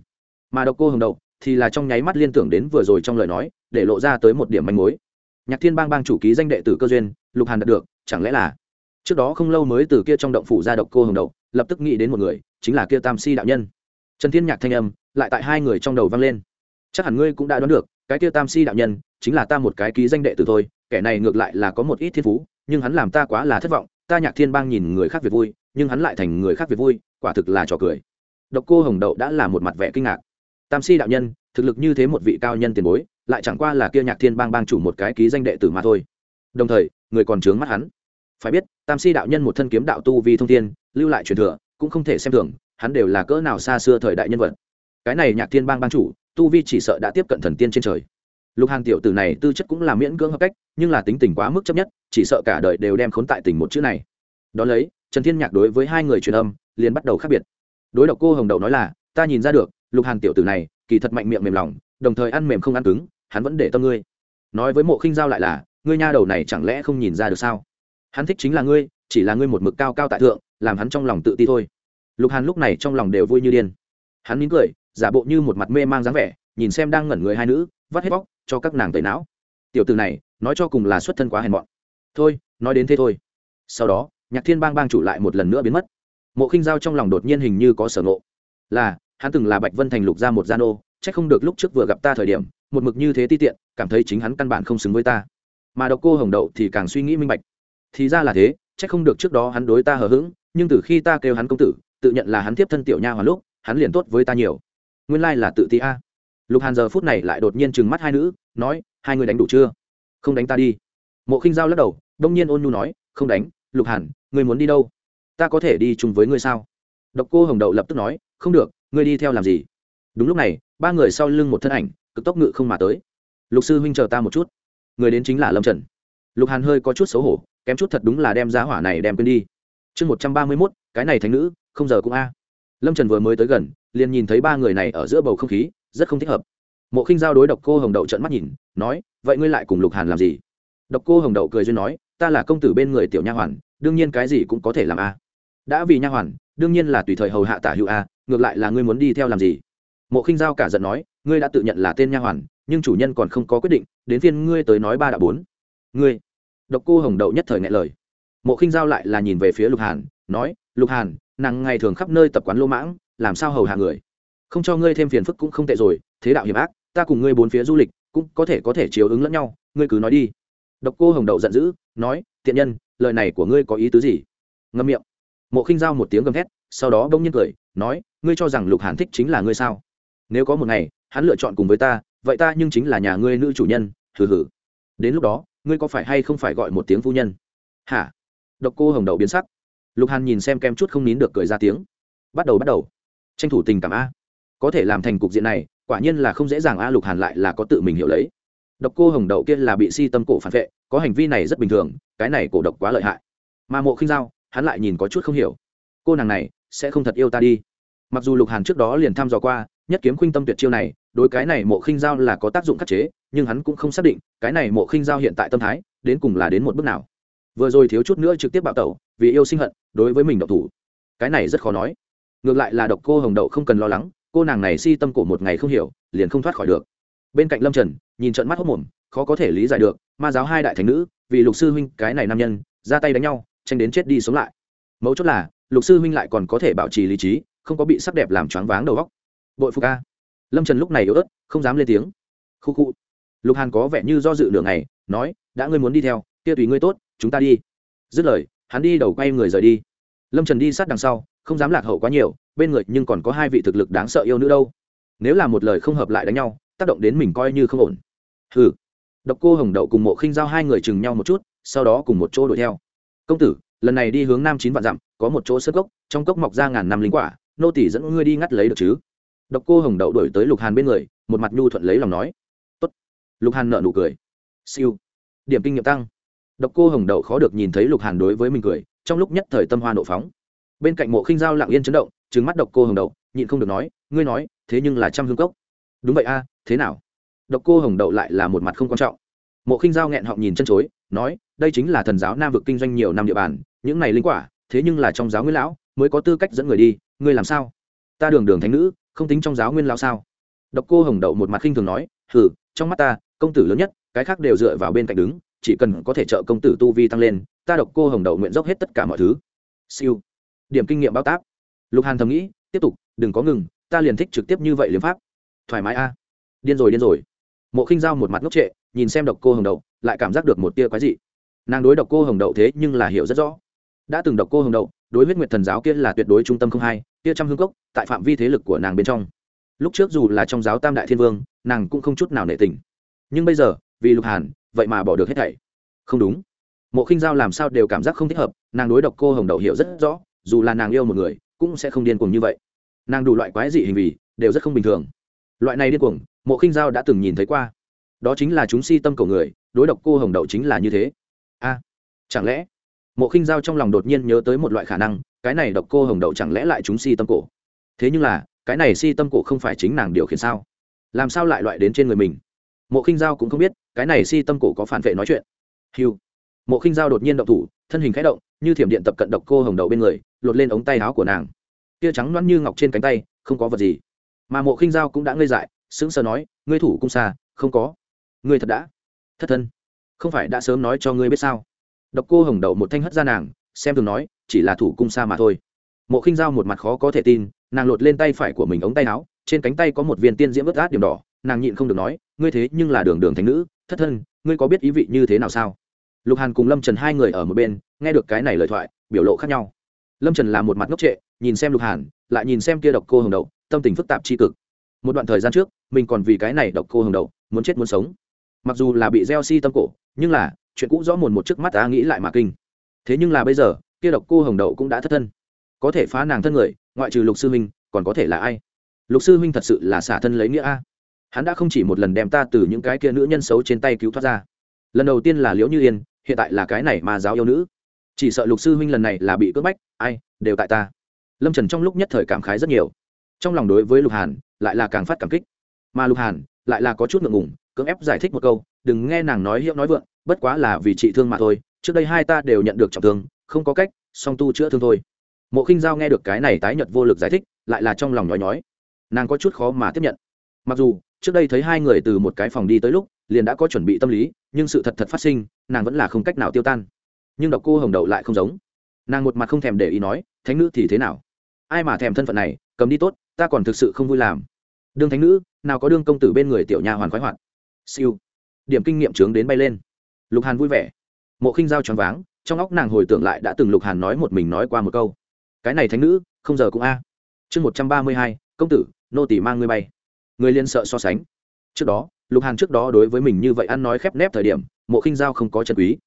Mà độc cô hồng đậu thì là trong nháy mắt liên tưởng đến vừa rồi trong lời nói, để lộ ra tới một điểm manh mối. Nhạc thiên bang bang chủ ký danh đệ tử cơ duyên, lục hàn đạt được, chẳng lẽ là? Trước đó không lâu mới từ kia trong động phủ ra độc cô hồng đậu, lập tức nghĩ đến một người, chính là kia tam si đạo nhân. Trần thiên nhạc thanh âm, lại tại hai người trong đầu vang lên. Chắc hẳn ngươi cũng đã đoán được, cái kia tam si đạo nhân, chính là ta một cái ký danh đệ tử thôi, kẻ này ngược lại là có một ít thiên phú nhưng hắn làm ta quá là thất vọng, ta nhạc thiên bang nhìn người khác việc vui, nhưng hắn lại thành người khác việc vui, quả thực là trò cười. Độc cô hồng đậu đã là một mặt vẻ kinh ngạc. Tam si đạo nhân, thực lực như thế một vị cao nhân tiền bối, lại chẳng qua là kia nhạc thiên bang bang chủ một cái ký danh đệ tử mà thôi. Đồng thời, người còn trướng mắt hắn. Phải biết, tam si đạo nhân một thân kiếm đạo tu vi thông thiên, lưu lại truyền thừa, cũng không thể xem thường, hắn đều là cỡ nào xa xưa thời đại nhân vật. Cái này nhạc thiên bang bang chủ, tu vi chỉ sợ đã tiếp cận thần tiên trên trời. Lục hàng tiểu tử này tư chất cũng là miễn cưỡng hợp cách, nhưng là tính tình quá mức chấp nhất chỉ sợ cả đời đều đem khốn tại tình một chữ này. Đón lấy, trần thiên nhạc đối với hai người truyền âm, liền bắt đầu khác biệt. Đối độc cô hồng đậu nói là, ta nhìn ra được, lục hàn tiểu tử này, kỳ thật mạnh miệng mềm lòng, đồng thời ăn mềm không ăn cứng, hắn vẫn để tâm ngươi. Nói với mộ khinh giao lại là, ngươi nha đầu này chẳng lẽ không nhìn ra được sao? Hắn thích chính là ngươi, chỉ là ngươi một mực cao cao tại thượng, làm hắn trong lòng tự ti thôi. Lục hàn lúc này trong lòng đều vui như điên. Hắn nín cười, giả bộ như một mặt mê mang dáng vẻ, nhìn xem đang ngẩn người hai nữ, vắt hết bóc, cho các nàng tẩy não. Tiểu từ này, nói cho cùng là xuất thân quá hèn mọn thôi, nói đến thế thôi. Sau đó, nhạc thiên bang bang chủ lại một lần nữa biến mất. Mộ khinh giao trong lòng đột nhiên hình như có sở ngộ. Là, hắn từng là bạch vân thành lục ra một gian ô c h ắ c không được lúc trước vừa gặp ta thời điểm, một mực như thế ti tiện, cảm thấy chính hắn căn bản không xứng với ta. Mà độc cô hồng đậu thì càng suy nghĩ minh bạch. Thì ra là thế c h ắ c không được trước đó hắn đối ta hờ hững, nhưng từ khi ta kêu hắn công tử, tự nhận là hắn tiếp thân tiểu nha hoàn lúc, hắn liền tốt với ta nhiều. Nguyên lai là tự ti a. Lục hàn giờ phút này lại đột nhiên trừng mắt hai nữ, nói, hai người đánh đủ chưa? Không đánh ta đi. Mộ khinh giao lắc đầu đông nhiên ôn nhu nói, không đánh, lục hàn, ngươi muốn đi đâu? Ta có thể đi chung với ngươi sao? Độc cô hồng đậu lập tức nói, không được, ngươi đi theo làm gì? Đúng lúc này, ba người sau lưng một thân ảnh, cực tốc ngự không mà tới. Lục sư huynh chờ ta một chút. Người đến chính là lâm trần. Lục hàn hơi có chút xấu hổ, kém chút thật đúng là đem giá hỏa này đem quên đi. Chương một trăm ba mươi mốt, cái này thành nữ, không giờ cũng a. Lâm trần vừa mới tới gần, liền nhìn thấy ba người này ở giữa bầu không khí, rất không thích hợp. Mộ khinh giao đối độc cô hồng đậu trận mắt nhìn, nói, vậy ngươi lại cùng lục hàn làm gì? Độc cô hồng đậu cười duyên nói ta là công tử bên người tiểu nha hoàn, đương nhiên cái gì cũng có thể làm a. Đã vì nha hoàn, đương nhiên là tùy thời hầu hạ tả hữu a, ngược lại là ngươi muốn đi theo làm gì? Mộ khinh giao cả giận nói, ngươi đã tự nhận là tên nha hoàn, nhưng chủ nhân còn không có quyết định, đến phiên ngươi tới nói ba đã bốn. Ngươi. Độc cô hồng đậu nhất thời ngại lời. Mộ khinh giao lại là nhìn về phía lục hàn, nói, lục hàn, nàng ngày thường khắp nơi tập quán lô mãng, làm sao hầu hạ người? Không cho ngươi thêm phiền phức cũng không tệ rồi, thế đạo hiểm ác, ta cùng ngươi bốn phía du lịch, cũng có thể có thể chiếu ứng lẫn nhau, ngươi cứ nói đi độc cô hồng đậu giận dữ, nói, tiện nhân, lời này của ngươi có ý tứ gì? Ngâm miệng. Mộ khinh giao một tiếng gầm thét, sau đó bỗng nhiên cười, nói, ngươi cho rằng lục hàn thích chính là ngươi sao? Nếu có một ngày, hắn lựa chọn cùng với ta, vậy ta nhưng chính là nhà ngươi nữ chủ nhân, hừ hừ. Đến lúc đó, ngươi có phải hay không phải gọi một tiếng phu nhân? Hả? Độc cô hồng đậu biến sắc. Lục hàn nhìn xem kem chút không nín được cười ra tiếng. Bắt đầu bắt đầu. Tranh thủ tình cảm a. Có thể làm thành cục diện này, quả nhiên là không dễ dàng a, lục hàn lại là có tự mình hiểu lấy độc cô hồng đậu kia là bị si tâm cổ phản vệ, có hành vi này rất bình thường, cái này cổ độc quá lợi hại. Mà mộ khinh giao, hắn lại nhìn có chút không hiểu. Cô nàng này, sẽ không thật yêu ta đi. Mặc dù lục hàn trước đó liền thăm dò qua, nhất kiếm khuynh tâm tuyệt chiêu này, đối cái này mộ khinh giao là có tác dụng khắc chế, nhưng hắn cũng không xác định, cái này mộ khinh giao hiện tại tâm thái, đến cùng là đến một bước nào. Vừa rồi thiếu chút nữa trực tiếp bạo tẩu, vì yêu sinh hận, đối với mình độc thủ. Cái này rất khó nói. Ngược lại là độc cô hồng đậu không cần lo lắng, cô nàng này si tâm cổ một ngày không hiểu, liền không thoát khỏi được bên cạnh lâm trần, nhìn trận mắt hốc mồm, khó có thể lý giải được, ma giáo hai đại thành nữ, vì lục sư huynh cái này nam nhân, ra tay đánh nhau, tranh đến chết đi sống lại. Mấu chốt là, lục sư huynh lại còn có thể bảo trì lý trí, không có bị sắc đẹp làm choáng váng đầu góc bội phụ ca lâm trần lúc này yếu ớt, không dám lên tiếng. Khu khu. Lục hàn có vẻ như do dự nửa này nói, đã ngươi muốn đi theo, kia tùy ngươi tốt, chúng ta đi. Dứt lời, hắn đi đầu quay người rời đi. Lâm trần đi sát đằng sau, không dám lạc hậu quá nhiều, bên người nhưng còn có hai vị thực lực đáng sợ yêu nữ đâu. Nếu là một lời không hợp lại đánh nhau tác động đến mình coi như không ổn. Hừ. Độc cô hồng đậu cùng mộ khinh giao hai người chừng nhau một chút, sau đó cùng một chỗ đuổi theo. Công tử, lần này đi hướng nam chín vạn dặm, có một chỗ sơn cốc, trong cốc mọc ra ngàn năm lính quả, nô tỷ dẫn ngươi đi ngắt lấy được chứ? Độc cô hồng đậu đổi tới lục hàn bên người, một mặt nhu thuận lấy lòng nói. Tốt. lục hàn nợ nụ cười. Siêu. Điểm kinh nghiệm tăng. Độc cô hồng đậu khó được nhìn thấy lục hàn đối với mình cười, trong lúc nhất thời tâm hoa nộ phóng. Bên cạnh mộ khinh giao lặng yên chấn động trứng mắt độc cô hồng đậu, nhịn không được nói, ngươi nói, thế nhưng là trăm hương cốc đúng vậy a, thế nào? Độc cô hồng đậu lại là một mặt không quan trọng. Mộ khinh giao nghẹn họng nhìn chân chối, nói, đây chính là thần giáo nam vực kinh doanh nhiều năm địa bàn, những này linh quả, thế nhưng là trong giáo nguyên lão, mới có tư cách dẫn người đi, ngươi làm sao? Ta đường đường thánh nữ, không tính trong giáo nguyên lão sao? Độc cô hồng đậu một mặt khinh thường nói, hừ, trong mắt ta, công tử lớn nhất, cái khác đều dựa vào bên cạnh đứng, chỉ cần có thể trợ công tử tu vi tăng lên, ta độc cô hồng đậu nguyện dốc hết tất cả mọi thứ. Siêu. Điểm kinh nghiệm bao tác lục hàn thầm nghĩ, tiếp tục, đừng có ngừng, ta liền thích trực tiếp như vậy liếm pháp thoải mái a. Điên rồi điên rồi. Mộ khinh giao một mặt ngốc trệ, nhìn xem độc cô hồng đậu, lại cảm giác được một tia quái dị. Nàng đối độc cô hồng đậu thế nhưng là hiểu rất rõ. Đã từng độc cô hồng đậu, đối huyết nguyệt thần giáo kia là tuyệt đối trung tâm không hai, kia trăm hương cốc, tại phạm vi thế lực của nàng bên trong. Lúc trước dù là trong giáo tam đại thiên vương, nàng cũng không chút nào nể tình. Nhưng bây giờ, vì lục hàn, vậy mà bỏ được hết thảy. Không đúng. Mộ khinh giao làm sao đều cảm giác không thích hợp, nàng đối độc cô hồng đậu hiểu rất rõ, dù là nàng yêu một người, cũng sẽ không điên cuồng như vậy. Nàng đủ loại quái dị hình vì, đều rất không bình thường loại này điên cuồng, mộ khinh giao đã từng nhìn thấy qua. Đó chính là chúng si tâm cầu người, đối độc cô hồng đậu chính là như thế. A, chẳng lẽ? Mộ khinh giao trong lòng đột nhiên nhớ tới một loại khả năng, cái này độc cô hồng đậu chẳng lẽ lại chúng si tâm cổ? Thế nhưng là, cái này si tâm cổ không phải chính nàng điều khiển sao? Làm sao lại loại đến trên người mình? Mộ khinh giao cũng không biết, cái này si tâm cổ có phản vệ nói chuyện. Hiu mộ khinh giao đột nhiên động thủ, thân hình khẽ động, như thiểm điện tập cận độc cô hồng đậu bên người, lột lên ống tay áo của nàng. Tia trắng loăn như ngọc trên cánh tay, không có vật gì mà mộ khinh giao cũng đã ngây dại, sững sờ nói, ngươi thủ cung xa, không có. Ngươi thật đã thất thân. Không phải đã sớm nói cho ngươi biết sao? Độc cô hồng đậu một thanh hất ra nàng, xem thường nói, chỉ là thủ cung xa mà thôi. Mộ khinh giao một mặt khó có thể tin, nàng lột lên tay phải của mình ống tay áo, trên cánh tay có một viên tiên diễm ướt át điểm đỏ, nàng nhịn không được nói, ngươi thế nhưng là đường đường thành nữ, thất thân, ngươi có biết ý vị như thế nào sao? Lục hàn cùng lâm trần hai người ở một bên, nghe được cái này lời thoại, biểu lộ khác nhau. Lâm trần là một mặt ngốc trệ, nhìn xem lục hàn, lại nhìn xem kia độc cô hồng đậu tâm tình phức tạp tri cực. Một đoạn thời gian trước, mình còn vì cái này độc cô hồng đậu muốn chết muốn sống. Mặc dù là bị gieo si tâm cổ, nhưng là, chuyện cũ rõ mồn một trước mắt ta nghĩ lại mà kinh. Thế nhưng là bây giờ, kia độc cô hồng đậu cũng đã thất thân. Có thể phá nàng thân người, ngoại trừ lục sư huynh còn có thể là ai? Lục sư huynh thật sự là xả thân lấy nghĩa a. Hắn đã không chỉ một lần đem ta từ những cái kia nữ nhân xấu trên tay cứu thoát ra. Lần đầu tiên là liễu như yên, hiện tại là cái này mà giáo yêu nữ. Chỉ sợ lục sư huynh lần này là bị cưỡng bách, ai, đều tại ta. Lâm trần trong lúc nhất thời cảm khái rất nhiều trong lòng đối với lục hàn, lại là càng phát cảm kích. Mà lục hàn, lại là có chút ngượng ngùng, cưỡng ép giải thích một câu, đừng nghe nàng nói hiệu nói vượng, bất quá là vì trị thương mà thôi, trước đây hai ta đều nhận được trọng thương, không có cách, song tu chữa thương thôi. Mộ khinh giao nghe được cái này tái nhật vô lực giải thích, lại là trong lòng nhói nhói. Nàng có chút khó mà tiếp nhận. Mặc dù, trước đây thấy hai người từ một cái phòng đi tới lúc, liền đã có chuẩn bị tâm lý, nhưng sự thật thật phát sinh, nàng vẫn là không cách nào tiêu tan. Nhưng độc cô hồng đậu lại không giống. Nàng một mặt không thèm để ý nói, thánh nữ thì thế nào? Ai mà thèm thân phận này, cầm đi tốt ta còn thực sự không vui làm. Đương thánh nữ, nào có đương công tử bên người tiểu nha hoàn khoái hoạt. Siêu. Điểm kinh nghiệm trướng đến bay lên. Lục hàn vui vẻ. Mộ khinh giao choáng váng, trong óc nàng hồi tưởng lại đã từng lục hàn nói một mình nói qua một câu. Cái này thánh nữ, không giờ cũng a. Chương một trăm ba mươi hai, công tử, nô tỷ mang ngươi bay. Người liên sợ so sánh. Trước đó, lục hàn trước đó đối với mình như vậy ăn nói khép nép thời điểm, mộ khinh giao không có chân quý.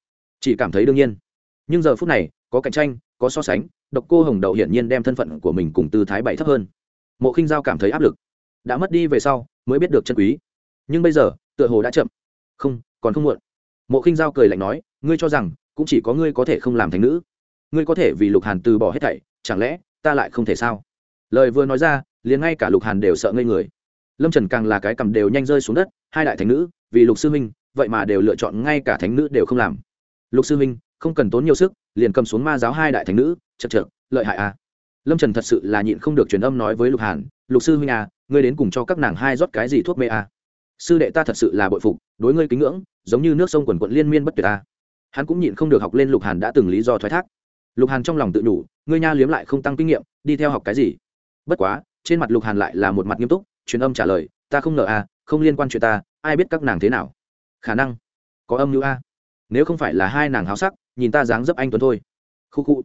Chỉ cảm thấy đương nhiên. Nhưng giờ phút này, có cạnh tranh, có so sánh, độc cô hồng đậu hiển nhiên đem thân phận của mình cùng tư thái bảy thấp hơn mộ khinh giao cảm thấy áp lực. Đã mất đi về sau, mới biết được chân quý. Nhưng bây giờ, tựa hồ đã chậm. Không, còn không muộn. Mộ khinh giao cười lạnh nói, ngươi cho rằng, cũng chỉ có ngươi có thể không làm thành nữ. Ngươi có thể vì lục hàn từ bỏ hết thảy, chẳng lẽ, ta lại không thể sao? Lời vừa nói ra, liền ngay cả lục hàn đều sợ ngây người. Lâm trần càng là cái cầm đều nhanh rơi xuống đất, hai đại thánh nữ, vì lục sư minh, vậy mà đều lựa chọn ngay cả thánh nữ đều không làm. Lục sư minh, không cần tốn nhiều sức, liền cầm xuống ma giáo hai đại thánh nữ, chật chật lợi hại à? Lâm trần thật sự là nhịn không được truyền âm nói với lục hàn, lục sư huynh à ngươi đến cùng cho các nàng hai rót cái gì thuốc mê à? Sư đệ ta thật sự là bội phục, đối ngươi kính ngưỡng, giống như nước sông quần quận liên miên bất tuyệt ta hắn cũng nhịn không được học lên lục hàn đã từng lý do thoái thác. Lục hàn trong lòng tự đủ ngươi nha liếm lại không tăng kinh nghiệm, đi theo học cái gì? Bất quá, trên mặt lục hàn lại là một mặt nghiêm túc, truyền âm trả lời, ta không ngờ à không liên quan chuyện ta, ai biết các nàng thế nào? Khả năng có âm mưu a nếu không phải là hai nàng háo sắc, nhìn ta dáng dấp anh tuấn thôi. Khu khu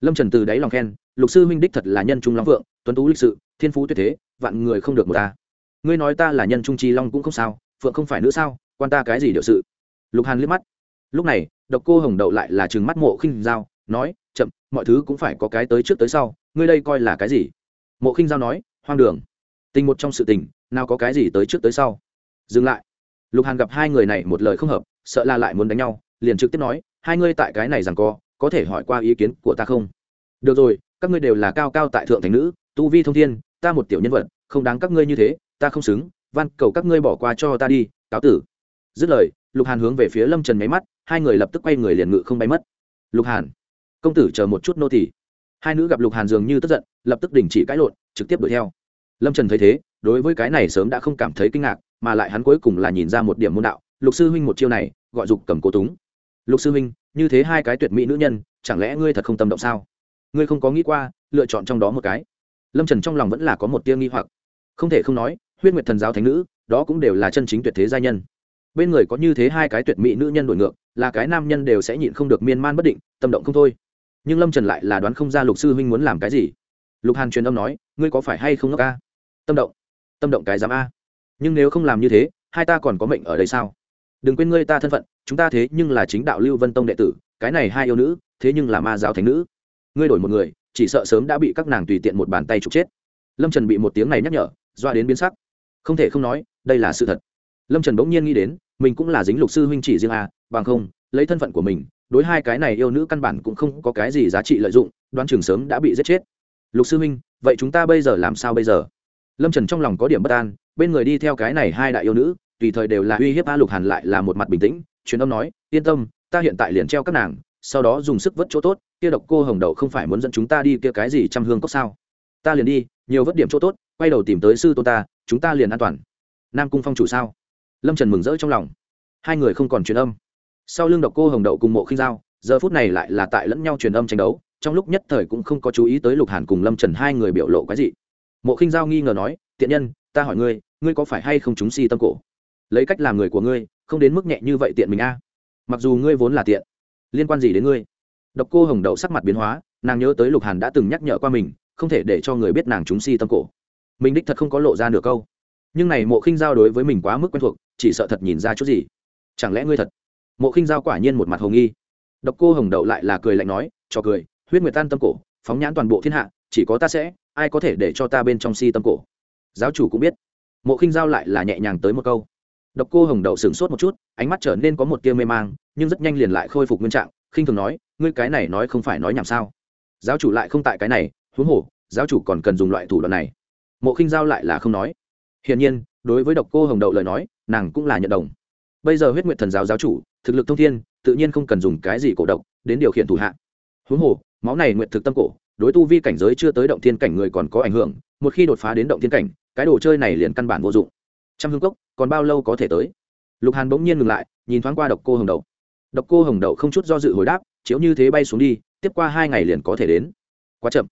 lâm trần từ đáy lòng khen lục sư huynh đích thật là nhân trung long vượng, tuấn tú lịch sự, thiên phú tuyệt thế, vạn người không được một ta. Ngươi nói ta là nhân trung chi long cũng không sao, phượng không phải nữa sao, quan ta cái gì điều sự? Lục hàn liếc mắt. Lúc này, độc cô hồng đậu lại là chừng mắt mộ khinh giao, nói, chậm, mọi thứ cũng phải có cái tới trước tới sau, ngươi đây coi là cái gì? Mộ khinh giao nói, hoang đường. Tình một trong sự tình, nào có cái gì tới trước tới sau. Dừng lại. Lục hàn gặp hai người này một lời không hợp, sợ là lại muốn đánh nhau, liền trực tiếp nói, hai ngươi tại cái này rằng co, có thể hỏi qua ý kiến của ta không? Được rồi các ngươi đều là cao cao tại thượng thành nữ tu vi thông thiên ta một tiểu nhân vật không đáng các ngươi như thế ta không xứng van cầu các ngươi bỏ qua cho ta đi cáo tử. Dứt lời lục hàn hướng về phía lâm trần máy mắt hai người lập tức quay người liền ngự không bay mất. Lục hàn công tử chờ một chút nô tỳ, hai nữ gặp lục hàn dường như tức giận lập tức đình chỉ cãi lộn trực tiếp đuổi theo. Lâm trần thấy thế đối với cái này sớm đã không cảm thấy kinh ngạc mà lại hắn cuối cùng là nhìn ra một điểm môn đạo lục sư huynh một chiêu này gọi dục cầm cố túng. Lục sư huynh như thế hai cái tuyệt mỹ nữ nhân chẳng lẽ ngươi thật không tâm động sao? Ngươi không có nghĩ qua, lựa chọn trong đó một cái. Lâm trần trong lòng vẫn là có một tia nghi hoặc. Không thể không nói, huyết nguyệt thần giáo thánh nữ, đó cũng đều là chân chính tuyệt thế gia nhân. Bên người có như thế hai cái tuyệt mỹ nữ nhân đổi ngược, là cái nam nhân đều sẽ nhịn không được miên man bất định, tâm động không thôi. Nhưng lâm trần lại là đoán không ra lục sư huynh muốn làm cái gì. Lục hàn truyền âm nói, ngươi có phải hay không ngốc a? tâm động. Tâm động cái dám a. Nhưng nếu không làm như thế, hai ta còn có mệnh ở đây sao? Đừng quên ngươi ta thân phận, chúng ta thế nhưng là chính đạo lưu vân tông đệ tử, cái này hai yêu nữ, thế nhưng là ma giáo thánh nữ ngươi đổi một người, chỉ sợ sớm đã bị các nàng tùy tiện một bàn tay trục chết. Lâm trần bị một tiếng này nhắc nhở, doa đến biến sắc. Không thể không nói, đây là sự thật. Lâm trần bỗng nhiên nghĩ đến, mình cũng là dính lục sư huynh chỉ riêng a bằng không, lấy thân phận của mình, đối hai cái này yêu nữ căn bản cũng không có cái gì giá trị lợi dụng, đoán trường sớm đã bị giết chết. Lục sư huynh, vậy chúng ta bây giờ làm sao bây giờ? Lâm trần trong lòng có điểm bất an, bên người đi theo cái này hai đại yêu nữ, tùy thời đều là uy hiếp a lục hàn lại là một mặt bình tĩnh, truyền âm nói, yên tâm, ta hiện tại liền treo các nàng sau đó dùng sức vớt chỗ tốt, kia độc cô hồng đậu không phải muốn dẫn chúng ta đi kia cái gì trăm hương cốc sao? Ta liền đi, nhiều vớt điểm chỗ tốt, quay đầu tìm tới sư tôn ta, chúng ta liền an toàn. Nam cung phong chủ sao? Lâm trần mừng rỡ trong lòng. Hai người không còn truyền âm. Sau lưng độc cô hồng đậu cùng mộ khinh giao, giờ phút này lại là tại lẫn nhau truyền âm tranh đấu, trong lúc nhất thời cũng không có chú ý tới lục hàn cùng lâm trần hai người biểu lộ cái gì mộ khinh giao nghi ngờ nói, tiện nhân, ta hỏi ngươi ngươi có phải hay không chúng si tâm cổ? Lấy cách làm người của ngươi, không đến mức nhẹ như vậy tiện mình a. Mặc dù ngươi vốn là tiện liên quan gì đến ngươi? Độc cô hồng đậu sắc mặt biến hóa, nàng nhớ tới lục hàn đã từng nhắc nhở qua mình, không thể để cho người biết nàng chúng si tâm cổ. Mình đích thật không có lộ ra nửa câu. Nhưng này mộ khinh giao đối với mình quá mức quen thuộc, chỉ sợ thật nhìn ra chút gì. Chẳng lẽ ngươi thật? Mộ khinh giao quả nhiên một mặt hồng nghi. Độc cô hồng đậu lại là cười lạnh nói, cho cười, huyết nguyệt tan tâm cổ, phóng nhãn toàn bộ thiên hạ, chỉ có ta sẽ, ai có thể để cho ta bên trong si tâm cổ? Giáo chủ cũng biết. Mộ khinh giao lại là nhẹ nhàng tới một câu độc cô hồng đậu sửng sốt một chút, ánh mắt trở nên có một tia mê mang, nhưng rất nhanh liền lại khôi phục nguyên trạng, khinh thường nói, ngươi cái này nói không phải nói nhảm sao? Giáo chủ lại không tại cái này, huống hồ, giáo chủ còn cần dùng loại thủ đoạn này. Mộ khinh giao lại là không nói. Hiển nhiên, đối với độc cô hồng đậu lời nói, nàng cũng là nhận đồng. Bây giờ huyết nguyệt thần giáo giáo chủ, thực lực thông thiên, tự nhiên không cần dùng cái gì cổ độc, đến điều khiển thủ hạ. Huống hồ, máu này nguyện thực tâm cổ, đối tu vi cảnh giới chưa tới động thiên cảnh người còn có ảnh hưởng, một khi đột phá đến động thiên cảnh, cái đồ chơi này liền căn bản vô dụng trăm hương cốc, còn bao lâu có thể tới? Lục hàn bỗng nhiên ngừng lại, nhìn thoáng qua độc cô hồng đậu. Độc cô hồng đậu không chút do dự hồi đáp, chiếu như thế bay xuống đi, tiếp qua hai ngày liền có thể đến. Quá chậm.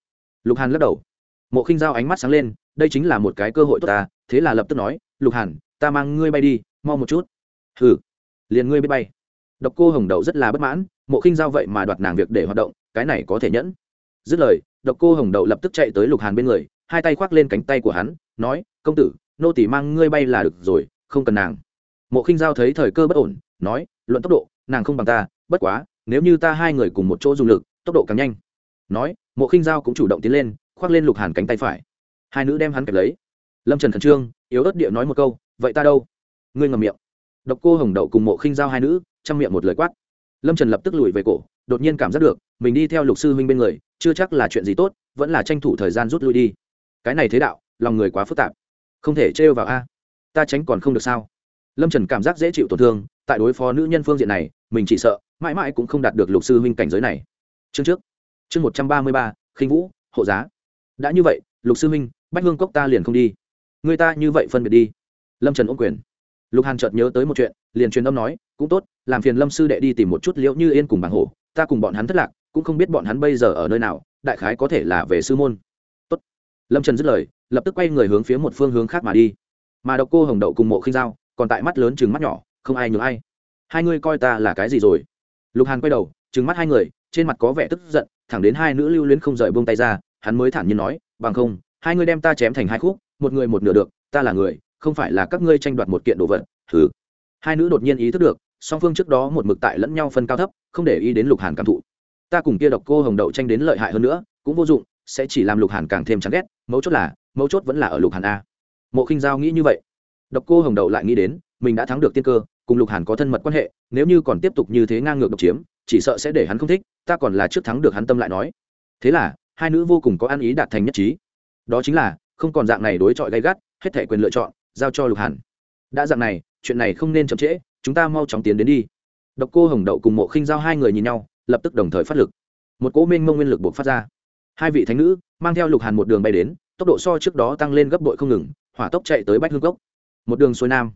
Lục hàn lắc đầu. Mộ khinh giao ánh mắt sáng lên, đây chính là một cái cơ hội tốt ta. Thế là lập tức nói, lục hàn, ta mang ngươi bay đi, mau một chút. Hừ, liền ngươi biết bay. Độc cô hồng đậu rất là bất mãn, mộ khinh giao vậy mà đoạt nàng việc để hoạt động, cái này có thể nhẫn. Dứt lời, độc cô hồng đậu lập tức chạy tới lục hàn bên người, hai tay khoác lên cánh tay của hắn, nói, công tử nô tỷ mang ngươi bay là được rồi, không cần nàng. Mộ khinh giao thấy thời cơ bất ổn, nói, luận tốc độ, nàng không bằng ta, bất quá, nếu như ta hai người cùng một chỗ dùng lực, tốc độ càng nhanh. Nói, mộ khinh giao cũng chủ động tiến lên, khoác lên lục hàn cánh tay phải. Hai nữ đem hắn kẹp lấy. Lâm trần khẩn trương, yếu ớt địa nói một câu, vậy ta đâu? Ngươi ngầm miệng. Độc cô hồng đậu cùng mộ khinh giao hai nữ, chăm miệng một lời quát. Lâm trần lập tức lùi về cổ, đột nhiên cảm giác được, mình đi theo lục sư huynh bên người, chưa chắc là chuyện gì tốt, vẫn là tranh thủ thời gian rút lui đi. Cái này thế đạo, lòng người quá phức tạp không thể trêu vào a. Ta tránh còn không được sao? Lâm trần cảm giác dễ chịu tổn thương, tại đối phó nữ nhân phương diện này, mình chỉ sợ, mãi mãi cũng không đạt được lục sư huynh cảnh giới này. Chương trước. Chương một trăm ba mươi ba, khinh vũ, hộ giá. Đã như vậy, lục sư huynh, bách hương cốc ta liền không đi. Người ta như vậy phân biệt đi. Lâm trần ôm quyền. Lục hàn chợt nhớ tới một chuyện, liền truyền âm nói, cũng tốt, làm phiền lâm sư đệ đi tìm một chút liễu như yên cùng bảng hổ, ta cùng bọn hắn thất lạc, cũng không biết bọn hắn bây giờ ở nơi nào, đại khái có thể là về sư môn. Tốt. lâm trần dứt lời lập tức quay người hướng phía một phương hướng khác mà đi. Mà độc cô hồng đậu cùng mộ khinh giao, còn tại mắt lớn chừng mắt nhỏ, không ai nhường ai. Hai ngươi coi ta là cái gì rồi? Lục hàn quay đầu chừng mắt hai người, trên mặt có vẻ tức giận, thẳng đến hai nữ lưu luyến không rời buông tay ra, hắn mới thản nhiên nói, bằng không, hai ngươi đem ta chém thành hai khúc, một người một nửa được, ta là người, không phải là các ngươi tranh đoạt một kiện đồ vật. Thứ hai nữ đột nhiên ý thức được, song phương trước đó một mực tại lẫn nhau phân cao thấp, không để ý đến lục hàn cảm thụ. Ta cùng kia độc cô hồng đậu tranh đến lợi hại hơn nữa, cũng vô dụng sẽ chỉ làm lục hàn càng thêm chán ghét, mấu chốt là, mấu chốt vẫn là ở lục hàn a. Mộ khinh giao nghĩ như vậy. Độc cô hồng đậu lại nghĩ đến, mình đã thắng được tiên cơ, cùng lục hàn có thân mật quan hệ, nếu như còn tiếp tục như thế ngang ngược độc chiếm, chỉ sợ sẽ để hắn không thích, ta còn là trước thắng được hắn tâm lại nói. Thế là, hai nữ vô cùng có ăn ý đạt thành nhất trí. Đó chính là, không còn dạng này đối chọi gay gắt, hết thể quyền lựa chọn, giao cho lục hàn. Đã dạng này, chuyện này không nên chậm trễ, chúng ta mau chóng tiến đến đi. Độc cô hồng đậu cùng mộ khinh giao hai người nhìn nhau, lập tức đồng thời phát lực. Một cỗ minh mông nguyên lực buộc phát ra hai vị thánh nữ mang theo lục hàn một đường bay đến, tốc độ so trước đó tăng lên gấp bội không ngừng, hỏa tốc chạy tới bách hương cốc, một đường xuôi nam.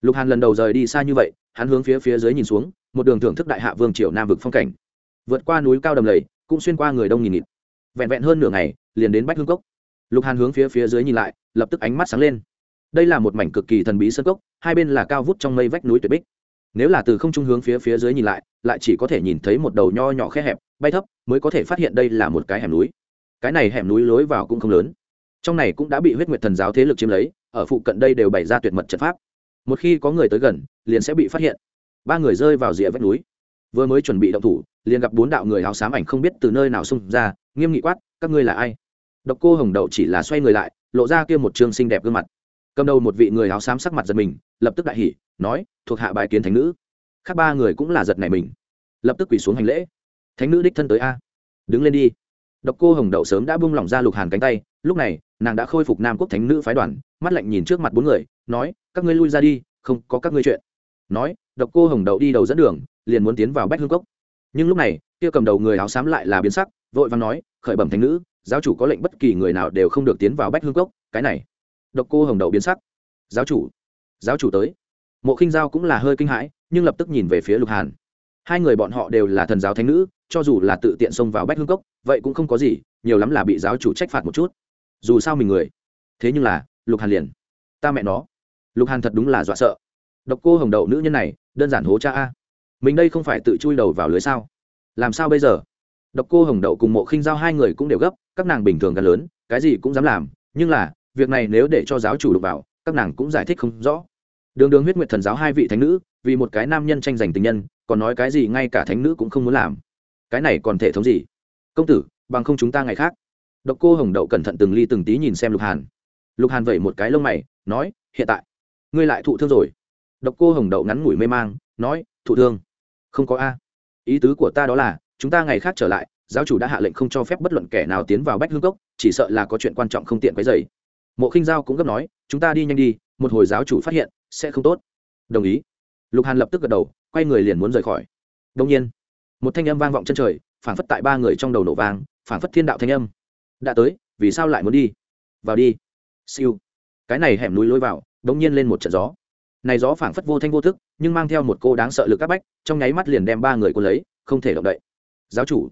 Lục hàn lần đầu rời đi xa như vậy, hắn hướng phía phía dưới nhìn xuống, một đường thưởng thức đại hạ vương triều nam vực phong cảnh. Vượt qua núi cao đầm lầy, cũng xuyên qua người đông nghìn nghịt. Vẹn vẹn hơn nửa ngày, liền đến bách hương cốc. Lục hàn hướng phía phía dưới nhìn lại, lập tức ánh mắt sáng lên. Đây là một mảnh cực kỳ thần bí sân cốc, hai bên là cao vút trong mây vách núi tuyệt bích. Nếu là từ không trung hướng phía phía dưới nhìn lại lại chỉ có thể nhìn thấy một đầu nho nhỏ khe hẹp, bay thấp, mới có thể phát hiện đây là một cái hẻm núi cái này hẻm núi lối vào cũng không lớn. Trong này cũng đã bị huyết nguyệt thần giáo thế lực chiếm lấy, ở phụ cận đây đều bày ra tuyệt mật trận pháp. Một khi có người tới gần, liền sẽ bị phát hiện. Ba người rơi vào rìa vách núi. Vừa mới chuẩn bị động thủ, liền gặp bốn đạo người áo xám ảnh không biết từ nơi nào xông ra, nghiêm nghị quát, các ngươi là ai? Độc cô hồng đậu chỉ là xoay người lại, lộ ra kia một trương xinh đẹp gương mặt. Cầm đầu một vị người áo xám sắc mặt giật mình, lập tức đại hỉ, nói, thuộc hạ bài kiến thánh nữ. Khác ba người cũng là giật này mình. Lập tức quỳ xuống hành lễ. Thánh nữ đích thân tới a, đứng lên đi độc cô hồng đậu sớm đã buông lỏng ra lục hàn cánh tay, lúc này, nàng đã khôi phục nam quốc thánh nữ phái đoàn, mắt lạnh nhìn trước mặt bốn người, nói, các ngươi lui ra đi, không có các ngươi chuyện. Nói, độc cô hồng đậu đi đầu dẫn đường, liền muốn tiến vào bách hương cốc. Nhưng lúc này, kia cầm đầu người áo xám lại là biến sắc, vội vàng nói, khởi bẩm thánh nữ, giáo chủ có lệnh bất kỳ người nào đều không được tiến vào bách hương cốc, cái này. Độc cô hồng đậu biến sắc, giáo chủ giáo chủ tới. Mộ khinh giao cũng là hơi kinh hãi, nhưng lập tức nhìn về phía lục hàn hai người bọn họ đều là thần giáo thánh nữ, cho dù là tự tiện xông vào bách hương cốc, vậy cũng không có gì, nhiều lắm là bị giáo chủ trách phạt một chút. Dù sao mình người. Thế nhưng là, lục hàn liền. Ta mẹ nó. Lục hàn thật đúng là dọa sợ. Độc cô hồng đậu nữ nhân này, đơn giản hố cha a. Mình đây không phải tự chui đầu vào lưới sao? Làm sao bây giờ? Độc cô hồng đậu cùng mộ khinh giao hai người cũng đều gấp, các nàng bình thường gần lớn, cái gì cũng dám làm. Nhưng là, việc này nếu để cho giáo chủ đụng vào, các nàng cũng giải thích không rõ. Đường đường huyết nguyệt thần giáo hai vị thánh nữ vì một cái nam nhân tranh giành tình nhân, còn nói cái gì ngay cả thánh nữ cũng không muốn làm. Cái này còn thể thống gì? Công tử, bằng không chúng ta ngày khác. Độc cô hồng đậu cẩn thận từng ly từng tí nhìn xem lục hàn. Lục hàn vẩy một cái lông mày, nói, hiện tại, ngươi lại thụ thương rồi. Độc cô hồng đậu ngắn ngủi mê mang, nói, thụ thương? Không có a. Ý tứ của ta đó là, chúng ta ngày khác trở lại, giáo chủ đã hạ lệnh không cho phép bất luận kẻ nào tiến vào bách hương cốc, chỉ sợ là có chuyện quan trọng không tiện cái dày mộ khinh giao cũng gấp nói, chúng ta đi nhanh đi, một hồi giáo chủ phát hiện, sẽ không tốt. Đồng ý lục hàn lập tức gật đầu, quay người liền muốn rời khỏi. Đông nhiên, một thanh âm vang vọng chân trời, phảng phất tại ba người trong đầu nổ vang, phảng phất thiên đạo thanh âm. Đã tới, vì sao lại muốn đi? Vào đi. Siêu. Cái này hẻm núi lối vào đông nhiên lên một trận gió. Này gió phảng phất vô thanh vô thức nhưng mang theo một cô đáng sợ lực các bách, trong nháy mắt liền đem ba người quân lấy, không thể động đậy. Giáo chủ.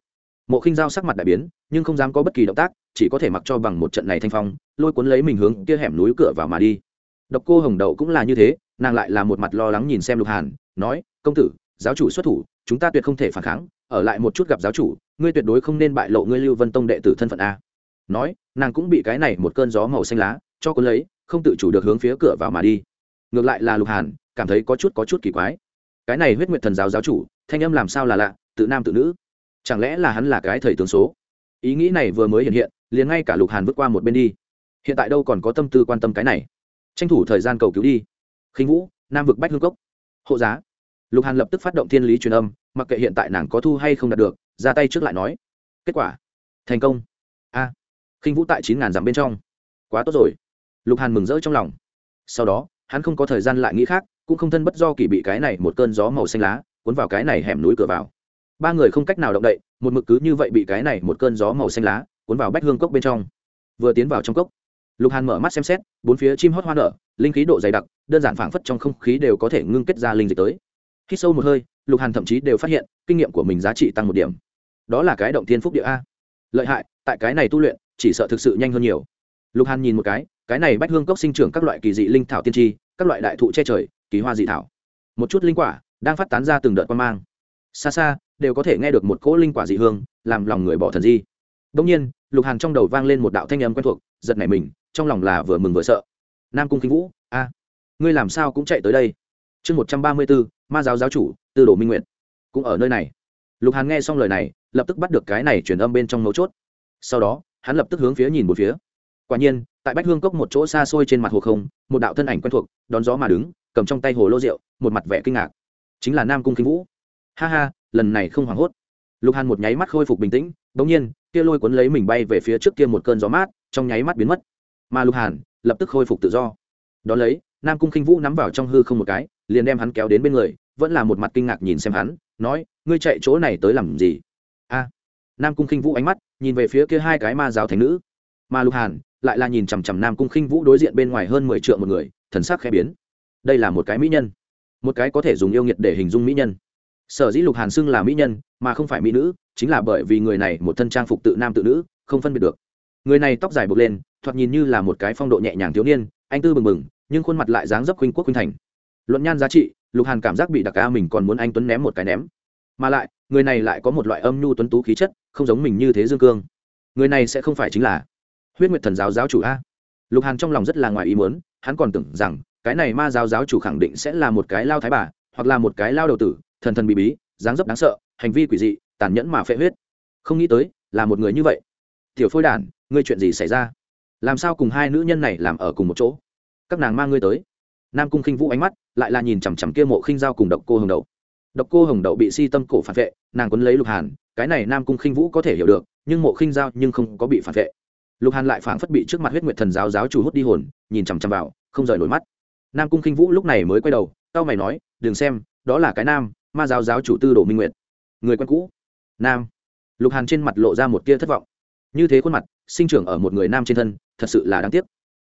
Mộ khinh giao sắc mặt đại biến, nhưng không dám có bất kỳ động tác, chỉ có thể mặc cho bằng một trận này thanh phong, lôi cuốn lấy mình hướng kia hẻm núi cửa vào mà đi. Độc cô hồng đậu cũng là như thế nàng lại là một mặt lo lắng nhìn xem lục hàn, nói, công tử, giáo chủ xuất thủ, chúng ta tuyệt không thể phản kháng, ở lại một chút gặp giáo chủ, ngươi tuyệt đối không nên bại lộ ngươi lưu vân tông đệ tử thân phận a. Nói, nàng cũng bị cái này một cơn gió màu xanh lá cho cuốn lấy, không tự chủ được hướng phía cửa vào mà đi. Ngược lại là lục hàn, cảm thấy có chút có chút kỳ quái. Cái này huyết nguyệt thần giáo giáo chủ, thanh âm làm sao là lạ, tự nam tự nữ? Chẳng lẽ là hắn là cái thầy tướng số? Ý nghĩ này vừa mới hiện hiện, liền ngay cả lục hàn vượt qua một bên đi. Hiện tại đâu còn có tâm tư quan tâm cái này? Tranh thủ thời gian cầu cứu đi khinh vũ nam vực bách hương cốc. Hộ giá. Lục hàn lập tức phát động thiên lý truyền âm mặc kệ hiện tại nàng có thu hay không đạt được ra tay trước lại nói. Kết quả. Thành công. A. À, khinh vũ tại chín ngàn dặm bên trong. Quá tốt rồi. Lục hàn mừng rỡ trong lòng. Sau đó hắn không có thời gian lại nghĩ khác cũng không thân bất do kỳ bị cái này một cơn gió màu xanh lá cuốn vào cái này hẻm núi cửa vào. Ba người không cách nào động đậy một mực cứ như vậy bị cái này một cơn gió màu xanh lá cuốn vào bách hương cốc bên trong. Vừa tiến vào trong cốc lục hàn mở mắt xem xét, bốn phía chim hót hoa nở, linh khí độ dày đặc, đơn giản phảng phất trong không khí đều có thể ngưng kết ra linh dịch tới. Khi sâu một hơi, lục hàn thậm chí đều phát hiện, kinh nghiệm của mình giá trị tăng một điểm. Đó là cái động thiên phúc địa a. Lợi hại, tại cái này tu luyện, chỉ sợ thực sự nhanh hơn nhiều. Lục hàn nhìn một cái cái này bách hương cốc sinh trưởng các loại kỳ dị linh thảo tiên tri, các loại đại thụ che trời, kỳ hoa dị thảo. Một chút linh quả đang phát tán ra từng đợt quan mang. Xa xa, đều có thể nghe được một cỗ linh quả dị hương, làm lòng người bỏ thần di. Đông nhiên, lục hàn trong đầu vang lên một đạo thanh âm quen thuộc, giật nảy mình trong lòng là vừa mừng vừa sợ. Nam cung Kinh vũ, a, ngươi làm sao cũng chạy tới đây? Chương một trăm ba mươi bốn, ma giáo giáo chủ, tư đồ minh nguyện cũng ở nơi này. Lục hàn nghe xong lời này, lập tức bắt được cái này chuyển âm bên trong mấu chốt. Sau đó, hắn lập tức hướng phía nhìn một phía. Quả nhiên, tại bách hương cốc một chỗ xa xôi trên mặt hồ không, một đạo thân ảnh quen thuộc, đón gió mà đứng, cầm trong tay hồ lô rượu, một mặt vẻ kinh ngạc. Chính là nam cung Kinh vũ. Ha ha, lần này không hoảng hốt. Lục hàn một nháy mắt khôi phục bình tĩnh bỗng nhiên, kia lôi cuốn lấy mình bay về phía trước kia một cơn gió mát, trong nháy mắt biến mất mà lục hàn lập tức khôi phục tự do đón lấy nam cung khinh vũ nắm vào trong hư không một cái liền đem hắn kéo đến bên người vẫn là một mặt kinh ngạc nhìn xem hắn nói ngươi chạy chỗ này tới làm gì a à, nam cung khinh vũ ánh mắt nhìn về phía kia hai cái ma giáo thành nữ mà lục hàn lại là nhìn chằm chằm nam cung khinh vũ đối diện bên ngoài hơn mười triệu một người thần sắc khẽ biến đây là một cái mỹ nhân một cái có thể dùng yêu nghiệt để hình dung mỹ nhân sở dĩ lục hàn xưng là mỹ nhân mà không phải mỹ nữ chính là bởi vì người này một thân trang phục tự nam tự nữ không phân biệt được người này tóc dài buộc lên thoạt nhìn như là một cái phong độ nhẹ nhàng thiếu niên, anh tư bừng bừng, nhưng khuôn mặt lại dáng dấp khuynh quốc khuynh thành. Luận nhan giá trị, lục hàn cảm giác bị đặc ca mình còn muốn anh tuấn ném một cái ném. Mà lại, người này lại có một loại âm nhu tuấn tú khí chất, không giống mình như thế dương cương. Người này sẽ không phải chính là huyết nguyệt thần giáo giáo chủ a. Lục hàn trong lòng rất là ngoài ý muốn, hắn còn tưởng rằng, cái này ma giáo giáo chủ khẳng định sẽ là một cái lao thái bà, hoặc là một cái lao đầu tử, thần thần bị bí, dáng dấp đáng sợ, hành vi quỷ dị, tàn nhẫn mà phệ huyết. Không nghĩ tới, là một người như vậy. Tiểu phôi đản, ngươi chuyện gì xảy ra? Làm sao cùng hai nữ nhân này làm ở cùng một chỗ? Các nàng mang ngươi tới. Nam cung khinh vũ ánh mắt lại là nhìn chằm chằm kia mộ khinh giao cùng độc cô hồng đậu. Độc cô hồng đậu bị si tâm cổ phản vệ, nàng quấn lấy lục hàn, cái này nam cung khinh vũ có thể hiểu được, nhưng mộ khinh giao nhưng không có bị phản vệ. Lục hàn lại phảng phất bị trước mặt huyết nguyệt thần giáo giáo chủ hút đi hồn, nhìn chằm chằm vào, không rời nổi mắt. Nam cung khinh vũ lúc này mới quay đầu tao mày nói, đừng xem, đó là cái nam, ma giáo giáo chủ tư đồ minh nguyệt. Người quen cũ. Nam. Lục hàn trên mặt lộ ra một tia thất vọng. Như thế khuôn mặt sinh trưởng ở một người nam trên thân, thật sự là đáng tiếc.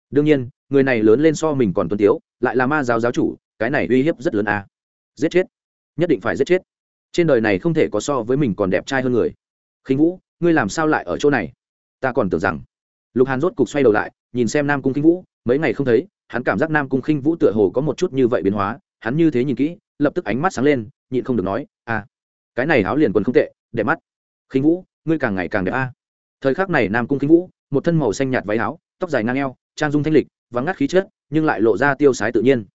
Đương nhiên, người này lớn lên so mình còn tuân tiếu, lại là ma giáo giáo chủ, cái này uy hiếp rất lớn à. giết chết. Nhất định phải giết chết. Trên đời này không thể có so với mình còn đẹp trai hơn người. Khinh vũ, ngươi làm sao lại ở chỗ này? Ta còn tưởng rằng. Lục hàn rốt cục xoay đầu lại, nhìn xem nam cung khinh vũ, mấy ngày không thấy, hắn cảm giác nam cung khinh vũ tựa hồ có một chút như vậy biến hóa, hắn như thế nhìn kỹ, lập tức ánh mắt sáng lên, nhịn không được nói à cái này áo liền quần không tệ, đẹp mắt. Khinh vũ, ngươi càng ngày càng đẹp a thời khắc này nam cung khinh vũ, một thân màu xanh nhạt váy áo, tóc dài ngang eo, trang dung thanh lịch, vắng ngắt khí chất, nhưng lại lộ ra tiêu sái tự nhiên.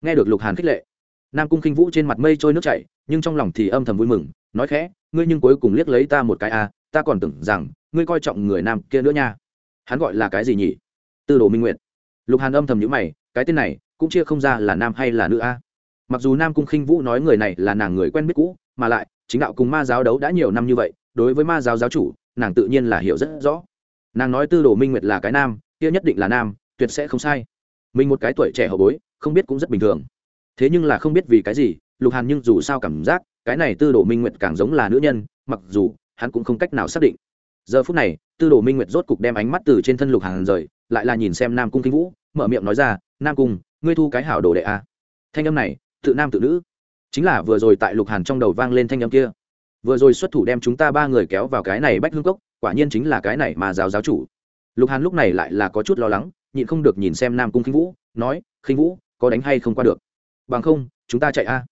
Nghe được lục hàn khích lệ, nam cung khinh vũ trên mặt mây trôi nước chảy, nhưng trong lòng thì âm thầm vui mừng, nói khẽ, ngươi nhưng cuối cùng liếc lấy ta một cái a ta còn tưởng rằng, ngươi coi trọng người nam kia nữa nha. Hắn gọi là cái gì nhỉ? Tư đồ minh nguyệt. Lục hàn âm thầm nhữ mày, cái tên này cũng chia không ra là nam hay là nữ a. Mặc dù nam cung khinh vũ nói người này là nàng người quen biết cũ, mà lại chính đạo cùng ma giáo đấu đã nhiều năm như vậy, đối với ma giáo giáo chủ nàng tự nhiên là hiểu rất rõ. Nàng nói tư đồ minh nguyệt là cái nam, kia nhất định là nam, tuyệt sẽ không sai. Mình một cái tuổi trẻ hậu bối, không biết cũng rất bình thường. Thế nhưng là không biết vì cái gì, lục hàn nhưng dù sao cảm giác, cái này tư đồ minh nguyệt càng giống là nữ nhân, mặc dù, hắn cũng không cách nào xác định. Giờ phút này, tư đồ minh nguyệt rốt cục đem ánh mắt từ trên thân lục hàn rời, lại là nhìn xem nam cung kinh vũ, mở miệng nói ra, nam cung, ngươi thu cái hảo đồ đệ a à. thanh âm này, tự nam tự nữ. Chính là vừa rồi tại lục hàn trong đầu vang lên thanh âm kia vừa rồi xuất thủ đem chúng ta ba người kéo vào cái này bách hương cốc, quả nhiên chính là cái này mà giáo giáo chủ. Lục hàn lúc này lại là có chút lo lắng, nhịn không được nhìn xem nam cung khinh vũ, nói, khinh vũ, có đánh hay không qua được? Bằng không, chúng ta chạy a.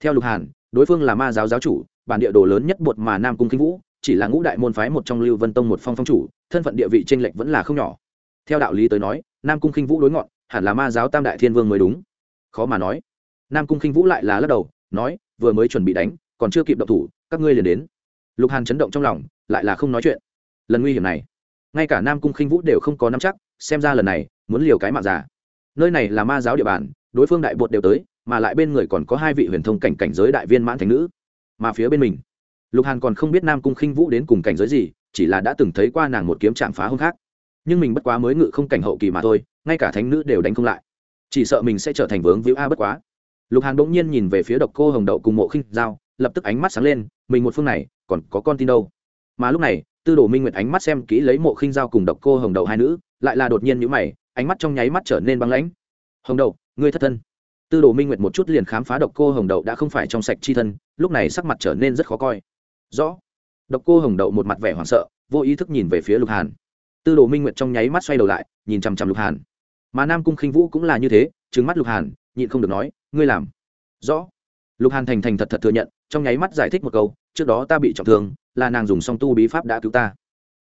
Theo lục hàn, đối phương là ma giáo giáo chủ, bản địa đồ lớn nhất bột mà nam cung khinh vũ, chỉ là ngũ đại môn phái một trong lưu vân tông một phong phong chủ, thân phận địa vị t r ê n lệch vẫn là không nhỏ. Theo đạo lý tới nói, nam cung khinh vũ đối ngọn, hẳn là ma giáo tam đại thiên vương mới đúng. Khó mà nói. Nam cung khinh vũ lại là lắc đầu, nói, vừa mới chuẩn bị đánh, còn chưa kịp động thủ các ngươi liền đến. Lục hàn chấn động trong lòng, lại là không nói chuyện. Lần nguy hiểm này, ngay cả nam cung khinh vũ đều không có nắm chắc, xem ra lần này, muốn liều cái mạng giả. nơi này là ma giáo địa bàn, đối phương đại bột đều tới, mà lại bên người còn có hai vị huyền thông cảnh cảnh giới đại viên mãn thành nữ. Mà phía bên mình, lục hàn còn không biết nam cung khinh vũ đến cùng cảnh giới gì, chỉ là đã từng thấy qua nàng một kiếm chạm phá hông khác. Nhưng mình bất quá mới ngự không cảnh hậu kỳ mà thôi, ngay cả thánh nữ đều đánh không lại. Chỉ sợ mình sẽ trở thành vướng víu a bất quá. Lục hàn bỗng nhiên nhìn về phía độc cô hồng đậu cùng mộ khinh giao lập tức ánh mắt sáng lên, mình một phương này, còn có con tin đâu? Mà lúc này, tư đồ minh nguyệt ánh mắt xem kỹ lấy mộ khinh giao cùng độc cô hồng đậu hai nữ, lại là đột nhiên nhữ mày, ánh mắt trong nháy mắt trở nên băng lãnh. Hồng đậu ngươi thất thân. Tư đồ minh nguyệt một chút liền khám phá độc cô hồng đậu đã không phải trong sạch chi thân, lúc này sắc mặt trở nên rất khó coi. Rõ. Độc cô hồng đậu một mặt vẻ hoảng sợ, vô ý thức nhìn về phía lục hàn. Tư đồ minh nguyệt trong nháy mắt xoay đầu lại, nhìn chằm chằm lục hàn. Mà nam cung khinh vũ cũng là như thế trứng mắt lục hàn, nhịn không được nói, ngươi làm. Rõ. Lục hàn thành thành thật thật thừa nhận trong nháy mắt giải thích một câu, trước đó ta bị trọng thương, là nàng dùng song tu bí pháp đã cứu ta.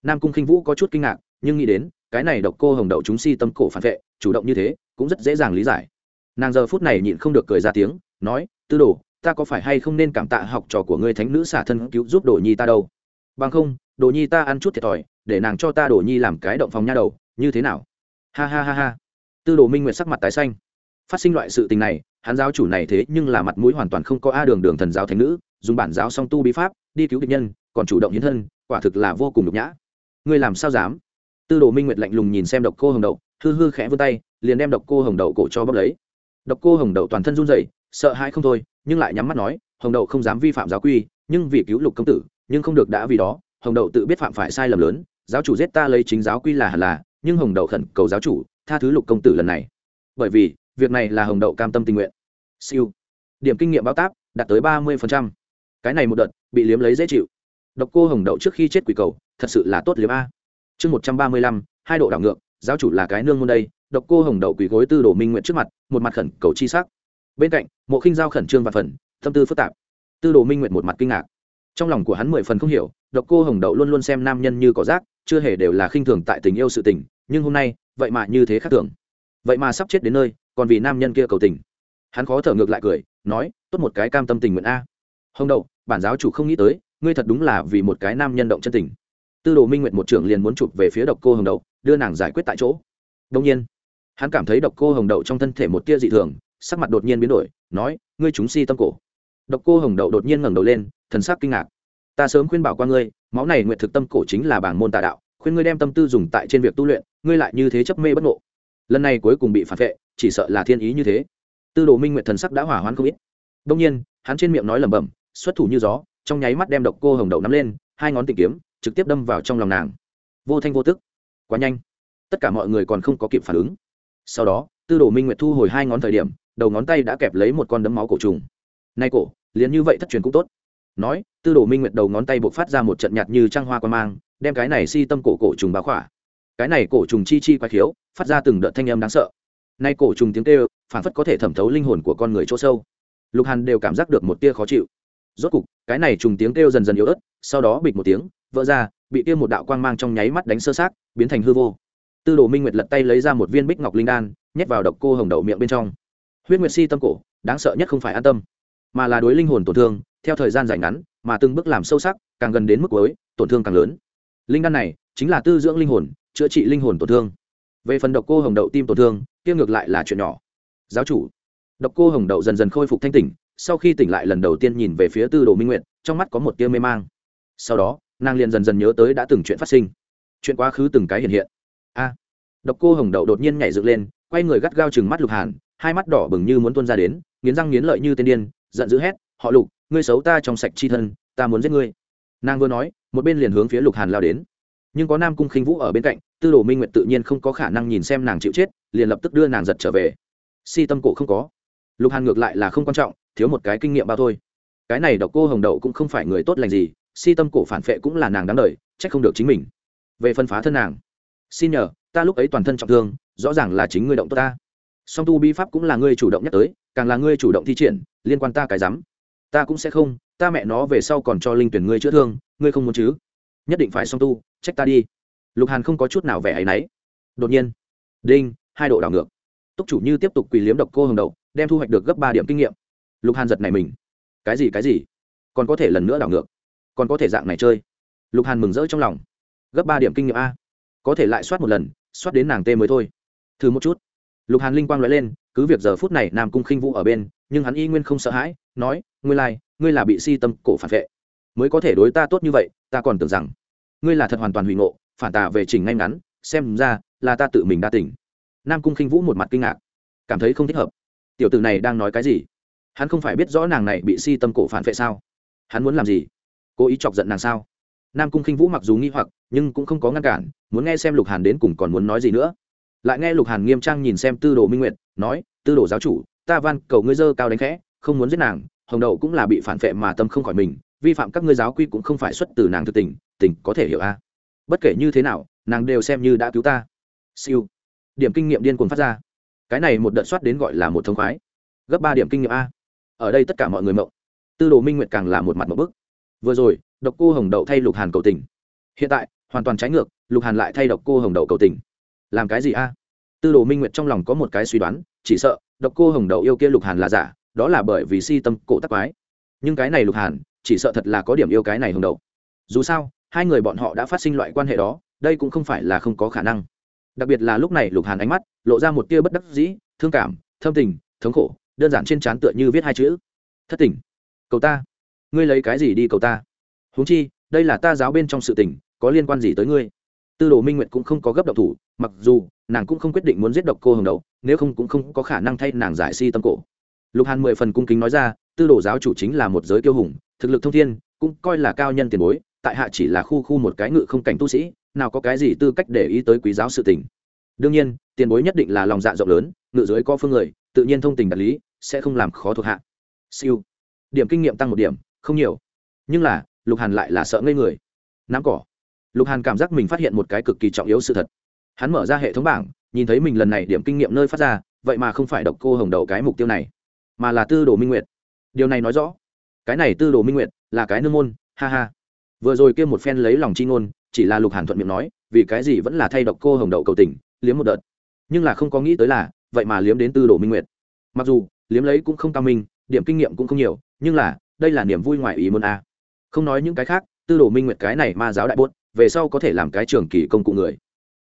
Nam cung khinh vũ có chút kinh ngạc, nhưng nghĩ đến, cái này độc cô hồng đậu chúng si tâm cổ phản vệ, chủ động như thế, cũng rất dễ dàng lý giải. Nàng giờ phút này nhịn không được cười ra tiếng, nói, tư đồ, ta có phải hay không nên cảm tạ học trò của ngươi thánh nữ xả thân cứu giúp đồ nhi ta đâu? Bằng không, đồ nhi ta ăn chút thiệt thòi, để nàng cho ta đồ nhi làm cái động phòng nha đầu, như thế nào? Ha ha ha ha. Tư đồ minh nguyệt sắc mặt tái xanh. Phát sinh loại sự tình này hắn giáo chủ này thế nhưng là mặt mũi hoàn toàn không có a đường đường thần giáo thánh nữ, dùng bản giáo song tu bí pháp, đi cứu địch nhân, còn chủ động hiến thân, quả thực là vô cùng nhục nhã. Ngươi làm sao dám? Tư đồ minh nguyệt lạnh lùng nhìn xem độc cô hồng đậu, hư hư khẽ vươn tay, liền đem độc cô hồng đậu cổ cho bốc lấy. Độc cô hồng đậu toàn thân run rẩy, sợ hãi không thôi, nhưng lại nhắm mắt nói, hồng đậu không dám vi phạm giáo quy, nhưng vì cứu lục công tử, nhưng không được đã vì đó, hồng đậu tự biết phạm phải sai lầm lớn, giáo chủ giết ta lấy chính giáo quy là hẳn là, nhưng hồng đậu khẩn cầu giáo chủ, tha thứ lục công tử lần này. Bởi vì việc này là hồng đậu cam tâm tình nguyện. Siêu. Điểm kinh nghiệm bao táp, đạt tới ba mươi cái này một đợt, bị liếm lấy dễ chịu. Độc cô hồng đậu trước khi chết quỷ cầu, thật sự là tốt liếm a. Chương một trăm ba mươi lăm, hai độ đảo ngược, giáo chủ là cái nương môn đây, độc cô hồng đậu quỷ gối tư đồ minh nguyện trước mặt, một mặt khẩn cầu chi sắc. Bên cạnh, mộ khinh giao khẩn trương và phần, tâm tư phức tạp. Tư đồ minh nguyện một mặt kinh ngạc. Trong lòng của hắn mười phần không hiểu, độc cô hồng đậu luôn luôn xem nam nhân như cỏ rác, chưa hề đều là khinh thường tại tình yêu sự tình, nhưng hôm nay, vậy mà như thế khác thường vậy mà sắp chết đến nơi, còn vì nam nhân kia cầu tình. Hắn khó thở ngược lại cười, nói, tốt một cái cam tâm tình nguyện a. Hồng đậu, bản giáo chủ không nghĩ tới, ngươi thật đúng là vì một cái nam nhân động chân tình. Tư đồ minh nguyện một trưởng liền muốn chụp về phía độc cô hồng đậu, đưa nàng giải quyết tại chỗ. Đông nhiên, hắn cảm thấy độc cô hồng đậu trong thân thể một tia dị thường, sắc mặt đột nhiên biến đổi, nói, ngươi chúng si tâm cổ. Độc cô hồng đậu đột nhiên ngẩng đầu lên, thần sắc kinh ngạc. Ta sớm khuyên bảo qua ngươi, máu này nguyện thực tâm cổ chính là bảng môn tà đạo, khuyên ngươi đem tâm tư dùng tại trên việc tu luyện, ngươi lại như thế chấp mê bất ngộ lần này cuối cùng bị phản vệ, chỉ sợ là thiên ý như thế. Tư đồ minh nguyện thần sắc đã hỏa hoãn không ít. Đông nhiên, hắn trên miệng nói lẩm bẩm, xuất thủ như gió, trong nháy mắt đem độc cô hồng đậu nắm lên, hai ngón tìm kiếm, trực tiếp đâm vào trong lòng nàng. Vô thanh vô tức. Quá nhanh. Tất cả mọi người còn không có kịp phản ứng. Sau đó, tư đồ minh nguyệt thu hồi hai ngón thời điểm, đầu ngón tay đã kẹp lấy một con đấm máu cổ trùng. Nay cổ, liền như vậy thất truyền cũng tốt. Nói, tư đồ minh nguyệt đầu ngón tay buộc phát ra một trận nhạt như trăng hoa quan mang, đem cái này si tâm cổ cổ trùng bá khỏa cái này cổ trùng chi chi quái khiếu, phát ra từng đợt thanh âm đáng sợ. Nay cổ trùng tiếng kêu phản phất có thể thẩm thấu linh hồn của con người chỗ sâu. Lục hàn đều cảm giác được một tia khó chịu. Rốt cục, cái này trùng tiếng kêu dần dần yếu ớt, sau đó bịch một tiếng, vỡ ra, bị kia một đạo quang mang trong nháy mắt đánh sơ sát biến thành hư vô. Tư đồ minh nguyệt lật tay lấy ra một viên bích ngọc linh đan, nhét vào độc cô hồng đậu miệng bên trong. Huyết nguyệt si tâm cổ, đáng sợ nhất không phải an tâm, mà là đối linh hồn tổn thương, theo thời gian dài ngắn, mà từng bước làm sâu sắc, càng gần đến mức cuối, tổn thương càng lớn. Linh đan này, chính là tư dưỡng linh hồn chữa trị linh hồn tổn thương. Về phần độc cô hồng đậu tim tổn thương, kia ngược lại là chuyện nhỏ. Giáo chủ, độc cô hồng đậu dần dần khôi phục thanh tỉnh, sau khi tỉnh lại lần đầu tiên nhìn về phía tư đồ minh nguyện trong mắt có một tia mê mang. Sau đó, nàng liền dần dần nhớ tới đã từng chuyện phát sinh. Chuyện quá khứ từng cái hiện hiện. A, độc cô hồng đậu đột nhiên nhảy dựng lên, quay người gắt gao chừng mắt lục hàn, hai mắt đỏ bừng như muốn tuôn ra đến, nghiến răng nghiến lợi như tên điên, giận dữ hét, họ lục, ngươi xấu ta trong sạch chi thân, ta muốn giết ngươi. Nàng vừa nói, một bên liền hướng phía lục hàn lao đến nhưng có nam cung khinh vũ ở bên cạnh, tư đồ minh nguyệt tự nhiên không có khả năng nhìn xem nàng chịu chết, liền lập tức đưa nàng giật trở về. Si tâm cổ không có. Lục hàn ngược lại là không quan trọng, thiếu một cái kinh nghiệm bao thôi. Cái này độc cô hồng đậu cũng không phải người tốt lành gì, si tâm cổ phản phệ cũng là nàng đáng đời trách không được chính mình. Về phân phá thân nàng. Xin nhờ, ta lúc ấy toàn thân trọng thương, rõ ràng là chính ngươi động tốt ta. Song tu bi pháp cũng là ngươi chủ động nhắc tới, càng là ngươi chủ động thi triển, liên quan ta cái rắm. Ta cũng sẽ không, ta mẹ nó về sau còn cho linh tuyển ngươi chữa thương, ngươi không muốn chứ? Nhất định phải song tu trách ta đi. Lục hàn không có chút nào vẻ áy náy. Đột nhiên đinh hai độ đảo ngược. Túc chủ như tiếp tục quỳ liếm độc cô hồng đậu đem thu hoạch được gấp ba điểm kinh nghiệm. Lục hàn giật này mình. Cái gì cái gì? Còn có thể lần nữa đảo ngược. Còn có thể dạng này chơi. Lục hàn mừng rỡ trong lòng. Gấp ba điểm kinh nghiệm a. Có thể lại soát một lần soát đến nàng tê mới thôi. Thử một chút. Lục hàn linh quang nói lên cứ việc giờ phút này nam cung khinh vũ ở bên nhưng hắn y nguyên không sợ hãi nói ngươi lai、like, ngươi là bị si tâm cổ phản vệ mới có thể đối ta tốt như vậy, ta còn tưởng rằng ngươi là thật hoàn toàn hủy ngộ, phản tà về trình ngay ngắn, xem ra là ta tự mình đa tỉnh nam cung khinh vũ một mặt kinh ngạc, cảm thấy không thích hợp. Tiểu tử này đang nói cái gì? Hắn không phải biết rõ nàng này bị si tâm cổ phản vệ sao? Hắn muốn làm gì? Cố ý chọc giận nàng sao? Nam cung khinh vũ mặc dù nghi hoặc, nhưng cũng không có ngăn cản, muốn nghe xem lục hàn đến cùng còn muốn nói gì nữa. Lại nghe lục hàn nghiêm trang nhìn xem tư đồ minh nguyệt, nói, tư đồ giáo chủ, ta van cầu ngươi dơ cao đánh khẽ, không muốn giết nàng, hồng đậu cũng là bị phản vệ mà tâm không khỏi mình vi phạm các ngươi giáo quy cũng không phải xuất từ nàng thực tình tình có thể hiểu a. Bất kể như thế nào, nàng đều xem như đã cứu ta. Siêu. Điểm kinh nghiệm điên cuồng phát ra. Cái này một đợt soát đến gọi là một thông khoái. Gấp ba điểm kinh nghiệm a. Ở đây tất cả mọi người mộng. Tư đồ minh nguyệt càng là một mặt một bức. Vừa rồi, độc cô hồng đậu thay lục hàn cầu tình. Hiện tại, hoàn toàn trái ngược, lục hàn lại thay độc cô hồng đậu cầu tình. Làm cái gì a? Tư đồ minh nguyệt trong lòng có một cái suy đoán, chỉ sợ, độc cô hồng đậu yêu kia lục hàn là giả, đó là bởi vì si tâm cổ tắc quái. Nhưng cái này lục hàn chỉ sợ thật là có điểm yêu cái này hồng đầu. dù sao, hai người bọn họ đã phát sinh loại quan hệ đó, đây cũng không phải là không có khả năng. Đặc biệt là lúc này lục hàn ánh mắt lộ ra một tia bất đắc dĩ, thương cảm, thâm tình, thống khổ, đơn giản trên trán tựa như viết hai chữ. Thất tình, cầu ta. Ngươi lấy cái gì đi cầu ta? Huống chi, đây là ta giáo bên trong sự tình, có liên quan gì tới ngươi? Tư đồ minh nguyệt cũng không có gấp độc thủ, mặc dù nàng cũng không quyết định muốn giết độc cô hồng đầu, nếu không cũng không có khả năng thay nàng giải si tâm cổ. Lục hàn mười phần cung kính nói ra, tư đồ giáo chủ chính là một giới kiêu hùng thực lực thông thiên, cũng coi là cao nhân tiền bối, tại hạ chỉ là khu khu một cái ngự không cảnh tu sĩ, nào có cái gì tư cách để ý tới quý giáo sự tình. Đương nhiên, tiền bối nhất định là lòng dạ rộng lớn, ngự giới có phương người, tự nhiên thông tình đạt lý, sẽ không làm khó thuộc hạ. Siêu. Điểm kinh nghiệm tăng một điểm, không nhiều. Nhưng là, lục hàn lại là sợ ngây người. Nắm cỏ. Lục hàn cảm giác mình phát hiện một cái cực kỳ trọng yếu sự thật. Hắn mở ra hệ thống bảng, nhìn thấy mình lần này điểm kinh nghiệm nơi phát ra, vậy mà không phải độc cô hồng đầu cái mục tiêu này, mà là tư đồ minh nguyệt. Điều này nói rõ cái này tư đồ minh nguyệt, là cái nương môn, ha ha. Vừa rồi kia một phen lấy lòng chi ngôn, chỉ là lục hàn thuận miệng nói, vì cái gì vẫn là thay độc cô hồng đậu cầu tình, liếm một đợt. Nhưng là không có nghĩ tới là, vậy mà liếm đến tư đồ minh nguyệt. Mặc dù, liếm lấy cũng không cao minh, điểm kinh nghiệm cũng không nhiều, nhưng là, đây là niềm vui ngoài ý muốn a. Không nói những cái khác, tư đồ minh nguyệt cái này ma giáo đại bốt về sau có thể làm cái trường kỳ công cụ người.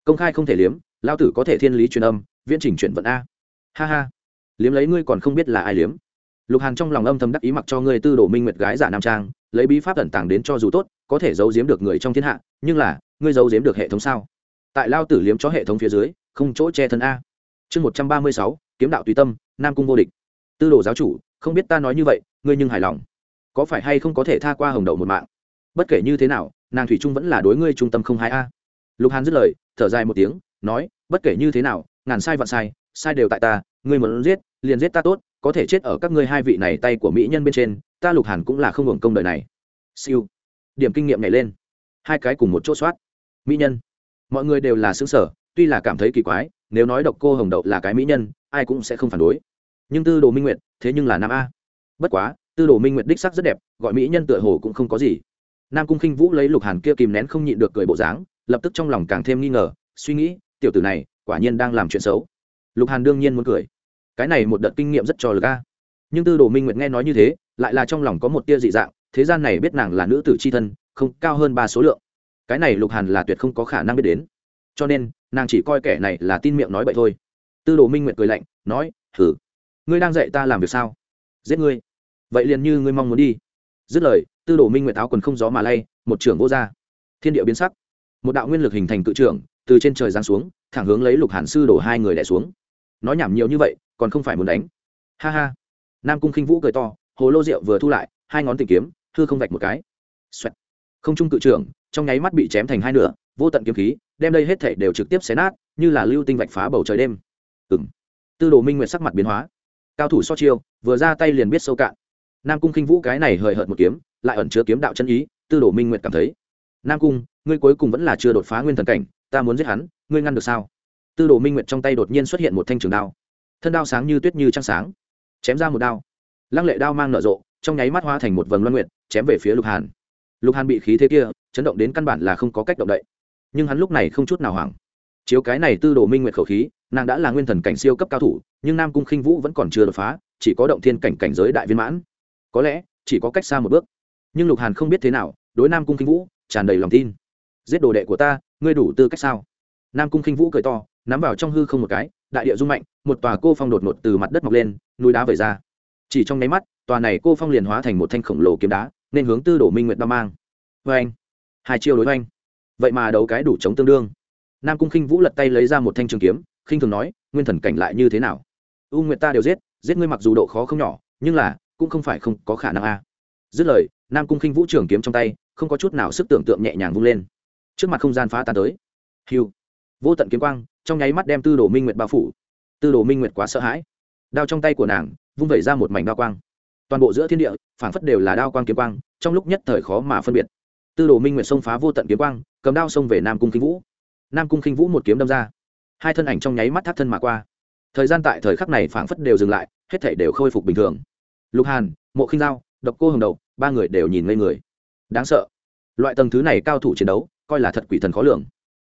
Công khai không thể liếm, lao tử có thể thiên lý truyền âm, viễn trình chuyển vận a. Ha ha. Liếm lấy ngươi còn không biết là ai liếm lục hàn trong lòng âm thầm đắc ý mặc cho ngươi tư đồ minh nguyệt gái giả nam trang, lấy bí pháp tẩn tàng đến cho dù tốt, có thể giấu giếm được người trong thiên hạ, nhưng là, ngươi giấu giếm được hệ thống sao? Tại lao tử liếm cho hệ thống phía dưới, không chỗ che thân a. Chương một trăm ba mươi sáu, kiếm đạo tùy tâm, nam cung vô địch. Tư đồ giáo chủ, không biết ta nói như vậy, ngươi nhưng hài lòng. Có phải hay không có thể tha qua hồng đầu một mạng? Bất kể như thế nào, nàng thủy trung vẫn là đối ngươi trung tâm không hai a. Lục hàn dứt lời, thở dài một tiếng, nói, bất kể như thế nào, ngàn sai vạn sai sai đều tại ta, ngươi muốn giết, liền giết ta tốt có thể chết ở các ngươi hai vị này tay của mỹ nhân bên trên, ta lục hàn cũng là không hưởng công đời này. Siêu. Điểm kinh nghiệm nhảy lên. Hai cái cùng một chỗ soát. Mỹ nhân. Mọi người đều là xứng sở tuy là cảm thấy kỳ quái, nếu nói độc cô hồng đậu là cái mỹ nhân, ai cũng sẽ không phản đối. Nhưng tư đồ minh nguyệt, thế nhưng là nam a. Bất quá, tư đồ minh nguyệt đích sắc rất đẹp, gọi mỹ nhân tựa hồ cũng không có gì. Nam cung khinh vũ lấy lục hàn kia kìm nén không nhịn được cười bộ dáng, lập tức trong lòng càng thêm nghi ngờ, suy nghĩ, tiểu tử này quả nhiên đang làm chuyện xấu. Lục hàn đương nhiên muốn cười cái này một đợt kinh nghiệm rất cho lực a. Nhưng tư đồ minh nguyệt nghe nói như thế, lại là trong lòng có một tia dị dạng, thế gian này biết nàng là nữ tử c h i thân, không cao hơn ba số lượng. Cái này lục hàn là tuyệt không có khả năng biết đến. Cho nên, nàng chỉ coi kẻ này là tin miệng nói vậy thôi. Tư đồ minh nguyệt cười lạnh, nói thử ngươi đang dạy ta làm việc sao? Giết ngươi. Vậy liền như ngươi mong muốn đi. Dứt lời, tư đồ minh nguyệt áo quần không gió mà lay, một trưởng vô r thiên địa biến sắc. Một đạo nguyên lực hình thành cự trưởng từ trên trời giáng xuống, thẳng hướng lấy lục hàn sư đổ hai người đẻ xuống. Nói nhảm nhiều như vậy còn không phải muốn đánh. Ha ha. Nam cung khinh vũ cười to, hồ lô rượu vừa thu lại, hai ngón tìm kiếm thư không vạch một cái. Xoẹt. không trung cự trưởng, trong nháy mắt bị chém thành hai nửa, vô tận kiếm khí, đem đây hết thể đều trực tiếp xé nát, như là lưu tinh vạch phá bầu trời đêm. Ừng tư đồ minh nguyệt sắc mặt biến hóa. Cao thủ so chiêu, vừa ra tay liền biết sâu cạn. Nam cung khinh vũ cái này hời hợt một kiếm, lại ẩn chứa kiếm đạo chân ý, tư đồ minh nguyệt cảm thấy. Nam cung, ngươi cuối cùng vẫn là chưa đột phá nguyên thần cảnh, ta muốn giết hắn, ngươi ngăn được sao? Tư đồ minh nguyệt trong tay đột nhiên xuất hiện một thanh trường đao thân đao sáng như tuyết như trăng sáng chém ra một đao. Lăng lệ đao mang nở rộ trong nháy mắt hoa thành một vầng loan nguyện, chém về phía lục hàn. Lục hàn bị khí thế kia chấn động đến căn bản là không có cách động đậy. Nhưng hắn lúc này không chút nào hoảng. Chiếu cái này tư đồ minh nguyệt khẩu khí nàng đã là nguyên thần cảnh siêu cấp cao thủ nhưng nam cung khinh vũ vẫn còn chưa đột phá chỉ có động thiên cảnh cảnh giới đại viên mãn. Có lẽ chỉ có cách xa một bước. Nhưng lục hàn không biết thế nào đối nam cung khinh vũ tràn đầy lòng tin. Giết đồ đệ của ta ngươi đủ tư cách sao? Nam cung khinh vũ cười to nắm vào trong hư không một cái đại địa rung mạnh, một tòa cô phong đột ngột từ mặt đất mọc lên, núi đá vẩy ra. Chỉ trong nháy mắt, tòa này cô phong liền hóa thành một thanh khổng lồ kiếm đá, nên hướng tư đổ minh nguyệt ba mang. Vê anh, hai chiêu đối vâng oanh vậy mà đấu cái đủ chống tương đương. Nam cung khinh vũ lật tay lấy ra một thanh trường kiếm, khinh thường nói, nguyên thần cảnh lại như thế nào? U nguyệt ta đều giết giết ngươi mặc dù độ khó không nhỏ, nhưng là, cũng không phải không có khả năng a. Dứt lời, nam cung khinh vũ trường kiếm trong tay, không có chút nào sức tưởng tượng nhẹ nhàng vung lên. Trước mặt không gian phá tan tới. Hiu vô tận kiếm quang trong nháy mắt đem tư đồ minh nguyệt bao phủ. Tư đồ minh nguyệt quá sợ hãi. Đao trong tay của nàng, vung vẩy ra một mảnh đao quang. Toàn bộ giữa thiên địa, phảng phất đều là đao quang kiếm quang, trong lúc nhất thời khó mà phân biệt. Tư đồ minh nguyệt xông phá vô tận kiếm quang, cầm đao xông về nam cung khinh vũ. Nam cung khinh vũ một kiếm đâm ra. Hai thân ảnh trong nháy mắt thắt thân mà qua. Thời gian tại thời khắc này phảng phất đều dừng lại, hết thể đều khôi phục bình thường. Lục hàn, mộ khinh giao, độc cô hồng đầu, ba người đều nhìn ngây người. Đáng sợ. Loại tầng thứ này cao thủ chiến đấu, coi là thật quỷ thần khó lường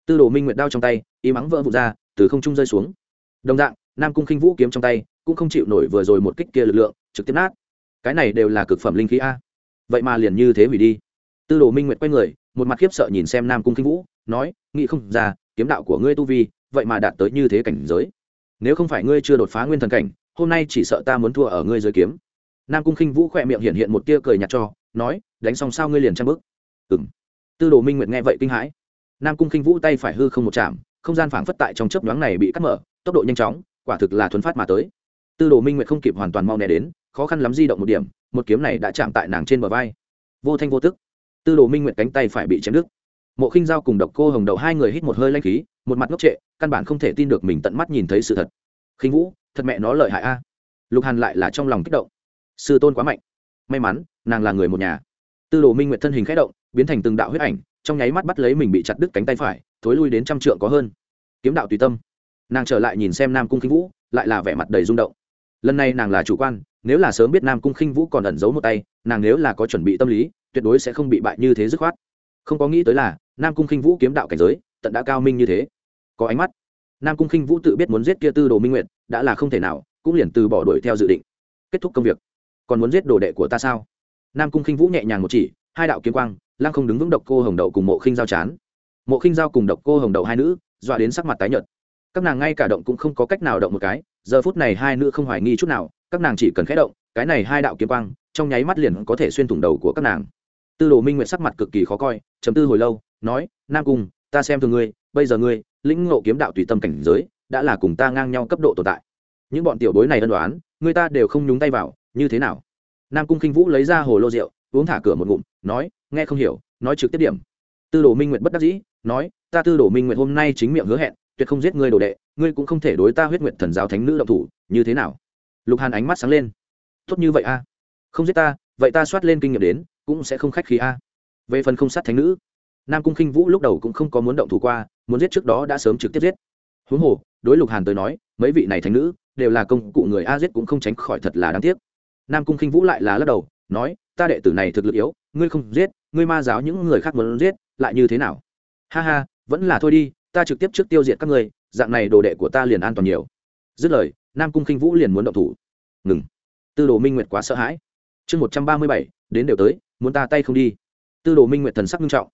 tư đồ minh nguyệt đao trong tay, y mắng vỡ vụt ra, từ không trung rơi xuống. Đồng dạng, nam cung khinh vũ kiếm trong tay, cũng không chịu nổi vừa rồi một kích kia lực lượng, trực tiếp nát. Cái này đều là cực phẩm linh khí a. Vậy mà liền như thế hủy đi. Tư đồ minh nguyệt quay người, một mặt khiếp sợ nhìn xem nam cung khinh vũ, nói, nghĩ không ra, kiếm đạo của ngươi tu vi, vậy mà đạt tới như thế cảnh giới. Nếu không phải ngươi chưa đột phá nguyên thần cảnh, hôm nay chỉ sợ ta muốn thua ở ngươi dưới kiếm. Nam cung khinh vũ khỏe miệng hiện hiện một tia cười nhạt cho, nói, đánh xong sao ngươi liền trang bức ừng tư đồ minh nguyệt nghe vậy kinh hãi nam cung khinh vũ tay phải hư không một chạm, không gian phảng phất tại trong chớp nhoáng này bị cắt mở, tốc độ nhanh chóng, quả thực là thuấn phát mà tới. Tư đồ minh nguyệt không kịp hoàn toàn mau né đến, khó khăn lắm di động một điểm, một kiếm này đã chạm tại nàng trên bờ vai. Vô thanh vô tức. Tư đồ minh nguyệt cánh tay phải bị chém đứt. Mộ khinh giao cùng độc cô hồng đậu hai người hít một hơi lanh khí, một mặt ngốc trệ, căn bản không thể tin được mình tận mắt nhìn thấy sự thật. Khinh vũ, thật mẹ nó lợi hại a. Lục hàn lại là trong lòng kích động. Sư tôn quá mạnh. May mắn, nàng là người một nhà. Tư đồ minh nguyệt thân hình khẽ động, biến thành từng đạo huyết ảnh trong nháy mắt bắt lấy mình bị chặt đứt cánh tay phải, thối lui đến trăm trượng có hơn. Kiếm đạo tùy tâm. Nàng trở lại nhìn xem nam cung khinh vũ, lại là vẻ mặt đầy rung động. Lần này nàng là chủ quan, nếu là sớm biết nam cung khinh vũ còn ẩn giấu một tay, nàng nếu là có chuẩn bị tâm lý, tuyệt đối sẽ không bị bại như thế dứt khoát. Không có nghĩ tới là, nam cung khinh vũ kiếm đạo cảnh giới, tận đã cao minh như thế. Có ánh mắt. Nam cung khinh vũ tự biết muốn giết kia tư đồ minh nguyện đã là không thể nào, cũng liền từ bỏ đuổi theo dự định. Kết thúc công việc. Còn muốn giết đồ đệ của ta sao? Nam cung khinh vũ nhẹ nhàng một chỉ, hai đạo kiếm quang lăng không đứng vững độc cô hồng đậu cùng mộ khinh giao chán. Mộ khinh giao cùng độc cô hồng đậu hai nữ, dọa đến sắc mặt tái nhợt. Các nàng ngay cả động cũng không có cách nào động một cái, giờ phút này hai nữ không hoài nghi chút nào, các nàng chỉ cần khẽ động, cái này hai đạo kiếm quang, trong nháy mắt liền có thể xuyên thủng đầu của các nàng. Tư đồ minh nguyện sắc mặt cực kỳ khó coi chấm tư hồi lâu, nói, nam cung, ta xem thường ngươi, bây giờ ngươi, lĩnh ngộ kiếm đạo tùy tâm cảnh giới, đã là cùng ta ngang nhau cấp độ tồn tại. Những bọn tiểu bối này ân đoán người ta đều không nhúng tay vào, như thế nào? Nam cung khinh vũ lấy ra hồ lô rượu uống thả cửa một ngụm, nói, nghe không hiểu, nói trực tiếp điểm. Tư đồ minh nguyện bất đắc dĩ, nói, ta tư đồ minh nguyện hôm nay chính miệng hứa hẹn, tuyệt không giết ngươi đồ đệ, ngươi cũng không thể đối ta huyết nguyện thần giáo thánh nữ động thủ, như thế nào? Lục hàn ánh mắt sáng lên. Tốt như vậy a. Không giết ta, vậy ta soát lên kinh nghiệm đến, cũng sẽ không khách khí a. Về phần không sát thánh nữ, nam cung khinh vũ lúc đầu cũng không có muốn động thủ qua, muốn giết trước đó đã sớm trực tiếp giết. Huống hồ, đối lục hàn tới nói, mấy vị này thánh nữ, đều là công cụ người a giết cũng không tránh khỏi thật là đáng tiếc. Nam cung khinh vũ lại là lắc đầu nói, ta đệ tử này thực lực yếu, ngươi không giết, ngươi ma giáo những người khác muốn giết, lại như thế nào? Ha ha, vẫn là thôi đi, ta trực tiếp trước tiêu diệt các ngươi, dạng này đồ đệ của ta liền an toàn nhiều. Dứt lời, nam cung khinh vũ liền muốn động thủ. Ngừng. Tư đồ minh nguyệt quá sợ hãi. Chương một trăm ba mươi bảy, đến đều tới, muốn ta tay không đi. Tư đồ minh nguyệt thần sắc nghiêm trọng.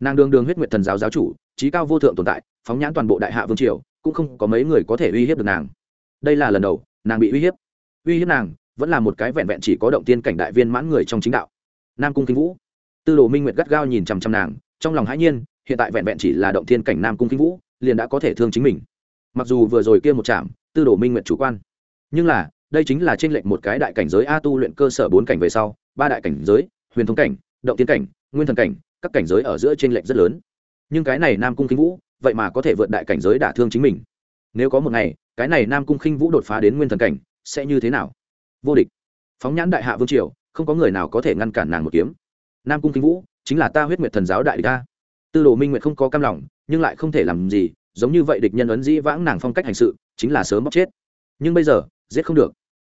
Nàng đường đường huyết nguyệt thần giáo giáo chủ, trí cao vô thượng tồn tại, phóng nhãn toàn bộ đại hạ vương triều, cũng không có mấy người có thể uy hiếp được nàng. Đây là lần đầu, nàng bị uy hiếp. Uy hiếp nàng vẫn là một cái vẹn vẹn chỉ có động tiên cảnh đại viên mãn người trong chính đạo. Nam cung kinh vũ. Tư đồ minh nguyệt gắt gao nhìn chằm chằm nàng, trong lòng hãi nhiên, hiện tại vẹn vẹn chỉ là động thiên cảnh nam cung kinh vũ, liền đã có thể thương chính mình. Mặc dù vừa rồi kia một chạm tư đồ minh nguyệt chủ quan, nhưng là, đây chính là trên lệnh một cái đại cảnh giới a tu luyện cơ sở bốn cảnh về sau, ba đại cảnh giới, huyền thống cảnh, động tiên cảnh, nguyên thần cảnh, các cảnh giới ở giữa trên lệnh rất lớn. Nhưng cái này nam cung kinh vũ, vậy mà có thể vượt đại cảnh giới đả thương chính mình. Nếu có một ngày, cái này nam cung khinh vũ đột phá đến nguyên thần cảnh, sẽ như thế nào? Vô địch. Phóng nhãn đại hạ vương triều, không có người nào có thể ngăn cản nàng một kiếm. Nam cung kính vũ, chính là ta huyết nguyệt thần giáo đại địch ta tư đồ minh nguyệt không có cam lòng, nhưng lại không thể làm gì, giống như vậy địch nhân ấn dĩ vãng nàng phong cách hành sự, chính là sớm bóc chết. Nhưng bây giờ, giết không được.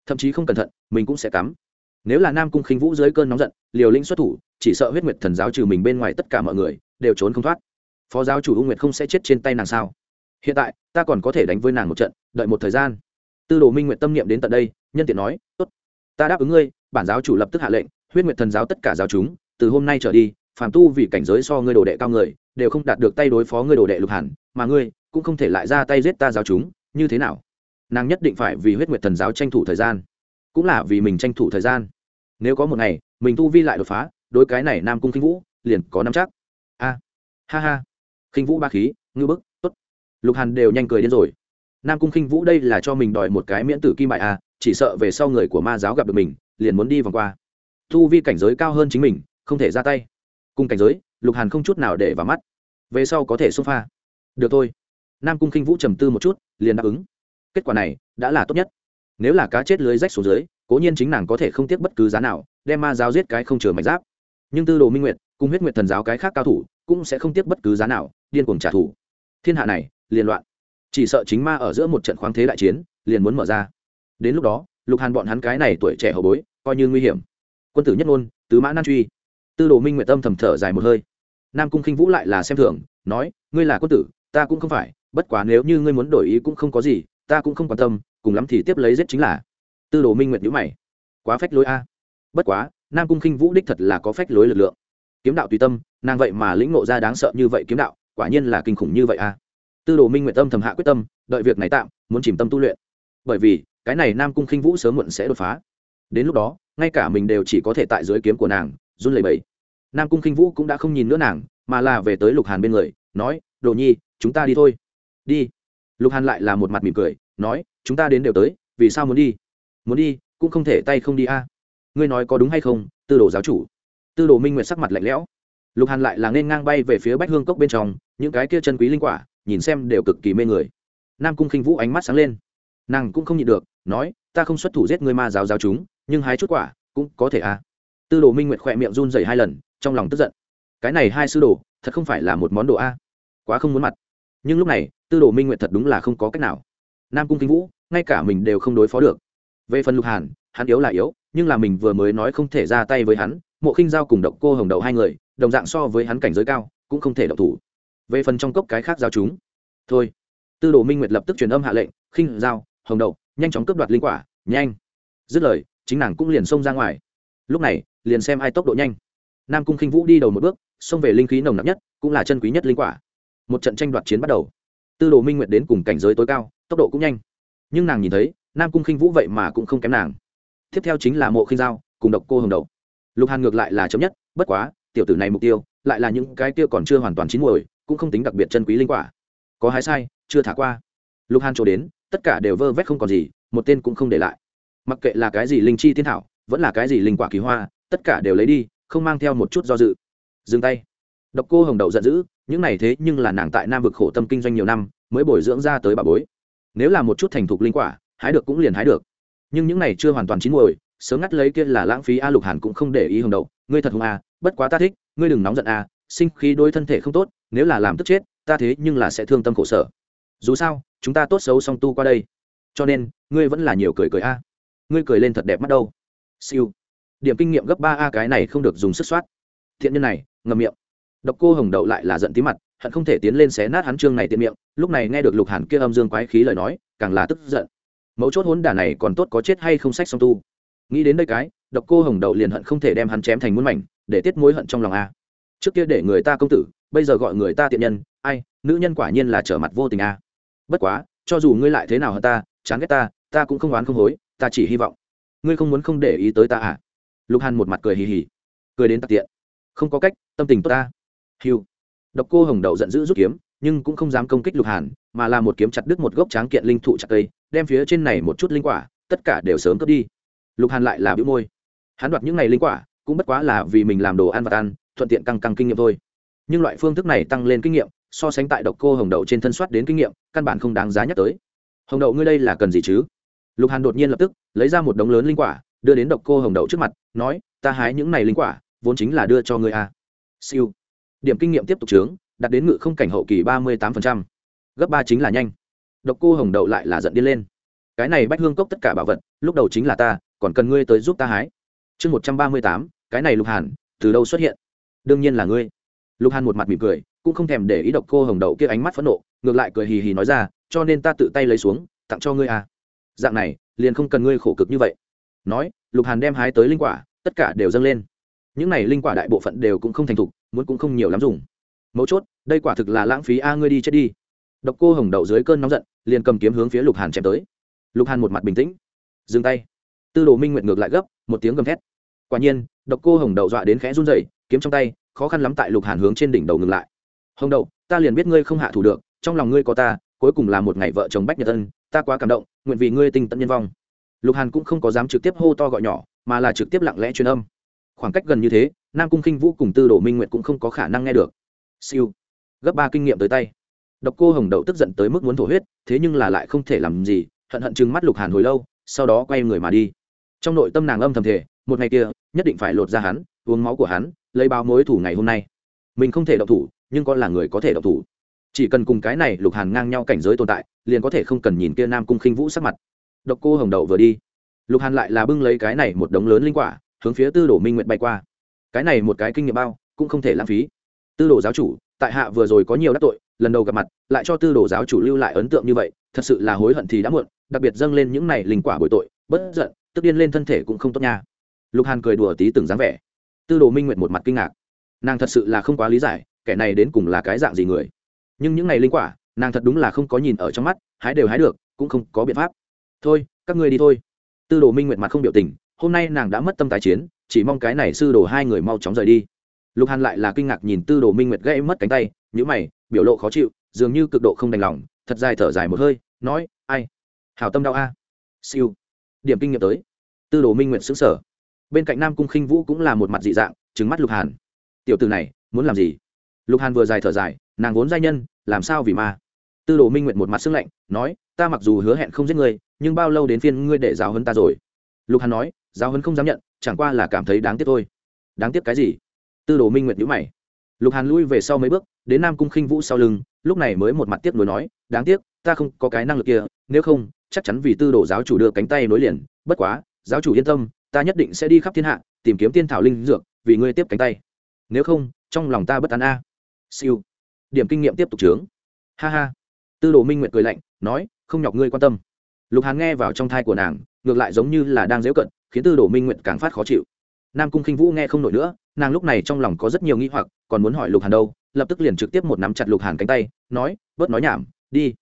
Thậm chí không cẩn thận, mình cũng sẽ cắm. Nếu là nam cung khinh vũ dưới cơn nóng giận, liều lĩnh xuất thủ, chỉ sợ huyết nguyệt thần giáo trừ mình bên ngoài tất cả mọi người, đều trốn không thoát. Phó giáo chủ u nguyệt không sẽ chết trên tay nàng sao? Hiện tại, ta còn có thể đánh với nàng một trận, đợi một thời gian tư đồ minh nguyện tâm niệm đến tận đây, nhân tiện nói, tốt, ta đáp ứng ngươi, bản giáo chủ lập tức hạ lệnh, huyết nguyện thần giáo tất cả giáo chúng, từ hôm nay trở đi, phàm tu vì cảnh giới so ngươi đồ đệ cao người, đều không đạt được tay đối phó ngươi đồ đệ lục hẳn, mà ngươi cũng không thể lại ra tay giết ta giáo chúng, như thế nào? Nàng nhất định phải vì huyết nguyệt thần giáo tranh thủ thời gian. Cũng là vì mình tranh thủ thời gian. Nếu có một ngày, mình tu vi lại đột phá, đối cái này nam cung khinh vũ, liền có năm chắc. A, ha ha. Khinh vũ ba khí, ngư bức, tốt. Lục hàn đều nhanh cười đến rồi nam cung khinh vũ đây là cho mình đòi một cái miễn tử kim bại à? chỉ sợ về sau người của ma giáo gặp được mình, liền muốn đi vòng qua. Thu vi cảnh giới cao hơn chính mình, không thể ra tay. Cùng cảnh giới, lục hàn không chút nào để vào mắt. Về sau có thể xông pha. Được thôi. Nam cung khinh vũ trầm tư một chút, liền đáp ứng. Kết quả này, đã là tốt nhất. Nếu là cá chết lưới rách xuống dưới, cố nhiên chính nàng có thể không tiếc bất cứ giá nào, đem ma giáo giết cái không chừa mạch giáp. Nhưng tư đồ minh nguyệt, cùng huyết nguyệt thần giáo cái khác cao thủ, cũng sẽ không tiếc bất cứ giá nào, điên cuồng trả thù. Thiên hạ này, liền loạn chỉ sợ chính ma ở giữa một trận khoáng thế đại chiến, liền muốn mở ra. Đến lúc đó, lục hàn bọn hắn cái này tuổi trẻ hậu bối, coi như nguy hiểm. Quân tử nhất ngôn, tứ mã nan truy. Tư đồ minh nguyệt tâm thầm thở dài một hơi. Nam cung khinh vũ lại là xem thường, nói, ngươi là quân tử, ta cũng không phải, bất quá nếu như ngươi muốn đổi ý cũng không có gì, ta cũng không quan tâm, cùng lắm thì tiếp lấy giết chính là. Tư đồ minh nguyệt nhữ mày. Quá phách lối a. Bất quá, nam cung khinh vũ đích thật là có phách lối lực lượng. Kiếm đạo tùy tâm, nàng vậy mà lĩnh ngộ ra đáng sợ như vậy kiếm đạo, quả nhiên là kinh khủng như vậy a tư đồ minh nguyệt tâm thầm hạ quyết tâm, đợi việc này tạm, muốn chìm tâm tu luyện. Bởi vì, cái này nam cung khinh vũ sớm muộn sẽ đột phá. Đến lúc đó, ngay cả mình đều chỉ có thể tại dưới kiếm của nàng, run lẩy bẩy. Nam cung khinh vũ cũng đã không nhìn nữa nàng, mà là về tới lục hàn bên người, nói, đồ nhi, chúng ta đi thôi. Đi. Lục hàn lại là một mặt mỉm cười, nói, chúng ta đến đều tới, vì sao muốn đi? Muốn đi, cũng không thể tay không đi a. Ngươi nói có đúng hay không, tư đồ giáo chủ? Tư đồ minh nguyệt sắc mặt lạnh lẽo. Lục hàn lại là nên ngang bay về phía bách hương cốc bên trong, những cái kia chân quý linh quả nhìn xem đều cực kỳ mê người. Nam cung khinh vũ ánh mắt sáng lên. Nàng cũng không nhịn được, nói, ta không xuất thủ giết ngươi ma giáo giáo chúng, nhưng hái chút quả cũng có thể à? tư đồ minh nguyệt khỏe miệng run dày hai lần, trong lòng tức giận. Cái này hai sư đồ, thật không phải là một món đồ a? Quá không muốn mặt. Nhưng lúc này, tư đồ minh nguyệt thật đúng là không có cách nào. Nam cung kinh vũ, ngay cả mình đều không đối phó được. Về phần lục hàn, hắn yếu là yếu, nhưng là mình vừa mới nói không thể ra tay với hắn, mộ khinh giao cùng độc cô hồng đậu hai người, đồng dạng so với hắn cảnh giới cao, cũng không thể độc thủ về phần trong cốc cái khác giao chúng. Thôi. Tư đồ minh nguyệt lập tức truyền âm hạ lệnh, khinh giao, hồng đậu, nhanh chóng cướp đoạt linh quả, nhanh. Dứt lời, chính nàng cũng liền xông ra ngoài. Lúc này, liền xem ai tốc độ nhanh. Nam cung khinh vũ đi đầu một bước, xông về linh khí nồng nặc nhất, cũng là chân quý nhất linh quả. Một trận tranh đoạt chiến bắt đầu. Tư đồ minh nguyệt đến cùng cảnh giới tối cao, tốc độ cũng nhanh. Nhưng nàng nhìn thấy, nam cung khinh vũ vậy mà cũng không kém nàng. Tiếp theo chính là mộ khinh giao, cùng độc cô hồng đầu lục hàn ngược lại là chấm nhất, bất quá, tiểu tử này mục tiêu, lại là những cái kia còn chưa hoàn toàn chín muồi cũng không tính đặc biệt chân quý linh quả. Có hái sai, chưa thả qua. Lục hàn chỗ đến, tất cả đều vơ vét không còn gì, một tên cũng không để lại. Mặc kệ là cái gì linh chi thiên thảo, vẫn là cái gì linh quả kỳ hoa, tất cả đều lấy đi, không mang theo một chút do dự. Dừng tay. Độc cô hồng đậu giận dữ, những này thế nhưng là nàng tại nam vực khổ tâm kinh doanh nhiều năm, mới bồi dưỡng ra tới bà bối. Nếu là một chút thành thục linh quả, hái được cũng liền hái được. Nhưng những này chưa hoàn toàn chín muồi, sớm ngắt lấy kia là lãng phí a lục hàn cũng không để ý hồng đậu. Ngươi thật hùng a, bất quá ta thích, ngươi đừng nóng giận a, sinh khí đôi thân thể không tốt nếu là làm tức chết, ta thế nhưng là sẽ thương tâm khổ sở. Dù sao, chúng ta tốt xấu song tu qua đây. Cho nên, ngươi vẫn là nhiều cười cười a. Ngươi cười lên thật đẹp mắt đâu. Siêu. Điểm kinh nghiệm gấp ba a, cái này không được dùng sức soát. Thiện nhân này ngầm miệng. Độc cô hồng đậu lại là giận tí mặt, hận không thể tiến lên xé nát hắn trương này tiện miệng, lúc này nghe được lục hàn kia âm dương quái khí lời nói, càng là tức giận. Mấu chốt hốn đả này còn tốt có chết hay không sách song tu. Nghĩ đến đây cái, độc cô hồng đậu liền hận không thể đem hắn chém thành muôn mảnh, để tiết mối hận trong lòng a. Trước kia để người ta công tử bây giờ gọi người ta tiện nhân, ai, nữ nhân quả nhiên là trở mặt vô tình a bất quá, cho dù ngươi lại thế nào hơn ta, chán ghét ta ta cũng không oán không hối, ta chỉ hy vọng. Ngươi không muốn không để ý tới ta à? Lục hàn một mặt cười hì hì. Cười đến tặc tiện. Không có cách, tâm tình tốt ta. Hiu độc cô hồng đậu giận dữ rút kiếm, nhưng cũng không dám công kích lục hàn, mà là một kiếm chặt đứt một gốc tráng kiện linh thụ chặt cây, đem phía trên này một chút linh quả, tất cả đều sớm cướp đi. Lục hàn lại là bĩu môi. Hắn đoạt những ngày linh quả, cũng bất quá là vì mình làm đồ ăn và ăn, thuận tiện căng căng kinh nghiệm thôi nhưng loại phương thức này tăng lên kinh nghiệm, so sánh tại độc cô hồng đậu trên thân soát đến kinh nghiệm, căn bản không đáng giá nhắc tới. Hồng đậu ngươi đây là cần gì chứ? Lục hàn đột nhiên lập tức, lấy ra một đống lớn linh quả, đưa đến độc cô hồng đậu trước mặt, nói, ta hái những này linh quả, vốn chính là đưa cho ngươi a à. siêu. Điểm kinh nghiệm tiếp tục trướng đạt đến ngự không cảnh hậu kỳ ba mươi tám gấp ba chính là nhanh. Độc cô hồng đậu lại là giận điên lên. Cái này bách hương cốc tất cả bảo vật, lúc đầu chính là ta, còn cần ngươi tới giúp ta hái. Chương một trăm ba mươi tám, cái này lục hàn, từ đâu xuất hiện? Đương nhiên là ngươi lục hàn một mặt mỉm cười, cũng không thèm để ý độc cô hồng đậu kia ánh mắt phẫn nộ, ngược lại cười hì hì nói ra, cho nên ta tự tay lấy xuống, tặng cho ngươi à. Dạng này, liền không cần ngươi khổ cực như vậy. Nói, lục hàn đem hái tới linh quả, tất cả đều dâng lên. Những này linh quả đại bộ phận đều cũng không thành thục, muốn cũng không nhiều lắm dùng. Mấu chốt, đây quả thực là lãng phí a, ngươi đi chết đi. Độc cô hồng đậu dưới cơn nóng giận, liền cầm kiếm hướng phía lục hàn chém tới. Lục hàn một mặt bình tĩnh, dừng tay. Tư đồ minh nguyệt ngược lại gấp, một tiếng gầm thét. Quả nhiên, độc cô hồng đậu dọa đến khẽ run rẩy, kiếm trong tay khó khăn lắm tại lục hàn hướng trên đỉnh đầu ngừng lại. Hồng đậu, ta liền biết ngươi không hạ thủ được, trong lòng ngươi có ta, cuối cùng là một ngày vợ chồng bách nhật tân ta quá cảm động, nguyện vì ngươi tinh tận nhân vong. Lục hàn cũng không có dám trực tiếp hô to gọi nhỏ, mà là trực tiếp lặng lẽ truyền âm. Khoảng cách gần như thế, nam cung khinh vũ cùng tư đồ minh nguyệt cũng không có khả năng nghe được. Siêu. Gấp ba kinh nghiệm tới tay. Độc cô hồng đậu tức giận tới mức muốn thổ huyết, thế nhưng là lại không thể làm gì, hận hận chừng mắt lục hàn hồi lâu, sau đó quay người mà đi. Trong nội tâm nàng âm thầm thể một ngày kia, nhất định phải lột ra hắn uống máu của hắn, lấy báo mối thủ ngày hôm nay. Mình không thể độc thủ, nhưng con là người có thể độc thủ. Chỉ cần cùng cái này lục hàn ngang nhau cảnh giới tồn tại, liền có thể không cần nhìn kia nam cung khinh vũ sắc mặt. Độc cô hồng đậu vừa đi. Lục hàn lại là bưng lấy cái này một đống lớn linh quả, hướng phía tư đồ minh nguyện bay qua. Cái này một cái kinh nghiệm bao, cũng không thể lãng phí. Tư đồ giáo chủ, tại hạ vừa rồi có nhiều đắc tội, lần đầu gặp mặt, lại cho tư đồ giáo chủ lưu lại ấn tượng như vậy, thật sự là hối hận thì đã muộn, đặc biệt dâng lên những này linh quả bồi tội, bất giận, tức điên lên thân thể cũng không tốt nha. Lục hàn cười đùa tí từng dáng vẻ tư đồ minh Nguyệt một mặt kinh ngạc. Nàng thật sự là không quá lý giải, kẻ này đến cùng là cái dạng gì người. Nhưng những ngày linh quả, nàng thật đúng là không có nhìn ở trong mắt, hái đều hái được, cũng không có biện pháp. Thôi, các ngươi đi thôi. Tư đồ minh Nguyệt mặt không biểu tình, hôm nay nàng đã mất tâm tái chiến, chỉ mong cái này sư đồ hai người mau chóng rời đi. Lục hàn lại là kinh ngạc nhìn tư đồ minh nguyệt gây mất cánh tay nhữ mày, biểu lộ khó chịu, dường như cực độ không đành lòng, thật dài thở dài một hơi, nói, ai? Hảo tâm đau a. Siêu. Điểm kinh nghiệm tới. Tư đồ minh nguyệt xứng sở bên cạnh nam cung khinh vũ cũng là một mặt dị dạng trứng mắt lục hàn. Tiểu từ này, muốn làm gì? Lục hàn vừa dài thở dài, nàng vốn giai nhân, làm sao vì ma? Tư đồ minh nguyện một mặt xưng lạnh, nói, ta mặc dù hứa hẹn không giết ngươi, nhưng bao lâu đến phiên ngươi để giáo hấn ta rồi? Lục hàn nói, giáo hấn không dám nhận, chẳng qua là cảm thấy đáng tiếc thôi. Đáng tiếc cái gì? Tư đồ minh nguyện nhữ mày. Lục hàn lui về sau mấy bước, đến nam cung khinh vũ sau lưng, lúc này mới một mặt tiếc nuối nói, đáng tiếc, ta không có cái năng lực kia, nếu không, chắc chắn vì tư đồ giáo chủ đưa cánh tay nối liền, bất quá, giáo chủ yên tâm ta nhất định sẽ đi khắp thiên hạ, tìm kiếm tiên thảo linh dược, vì ngươi tiếp cánh tay. Nếu không, trong lòng ta bất tán a. Siêu. Điểm kinh nghiệm tiếp tục trướng ha ha. Tư đồ minh nguyệt cười lạnh, nói, không nhọc ngươi quan tâm. Lục hàn nghe vào trong thai của nàng, ngược lại giống như là đang dễu cận, khiến tư đồ minh nguyệt càng phát khó chịu. Nam cung khinh vũ nghe không nổi nữa, nàng lúc này trong lòng có rất nhiều nghi hoặc, còn muốn hỏi lục hàn đâu, lập tức liền trực tiếp một nắm chặt lục hàn cánh tay, nói, bớt nói nhảm, đi.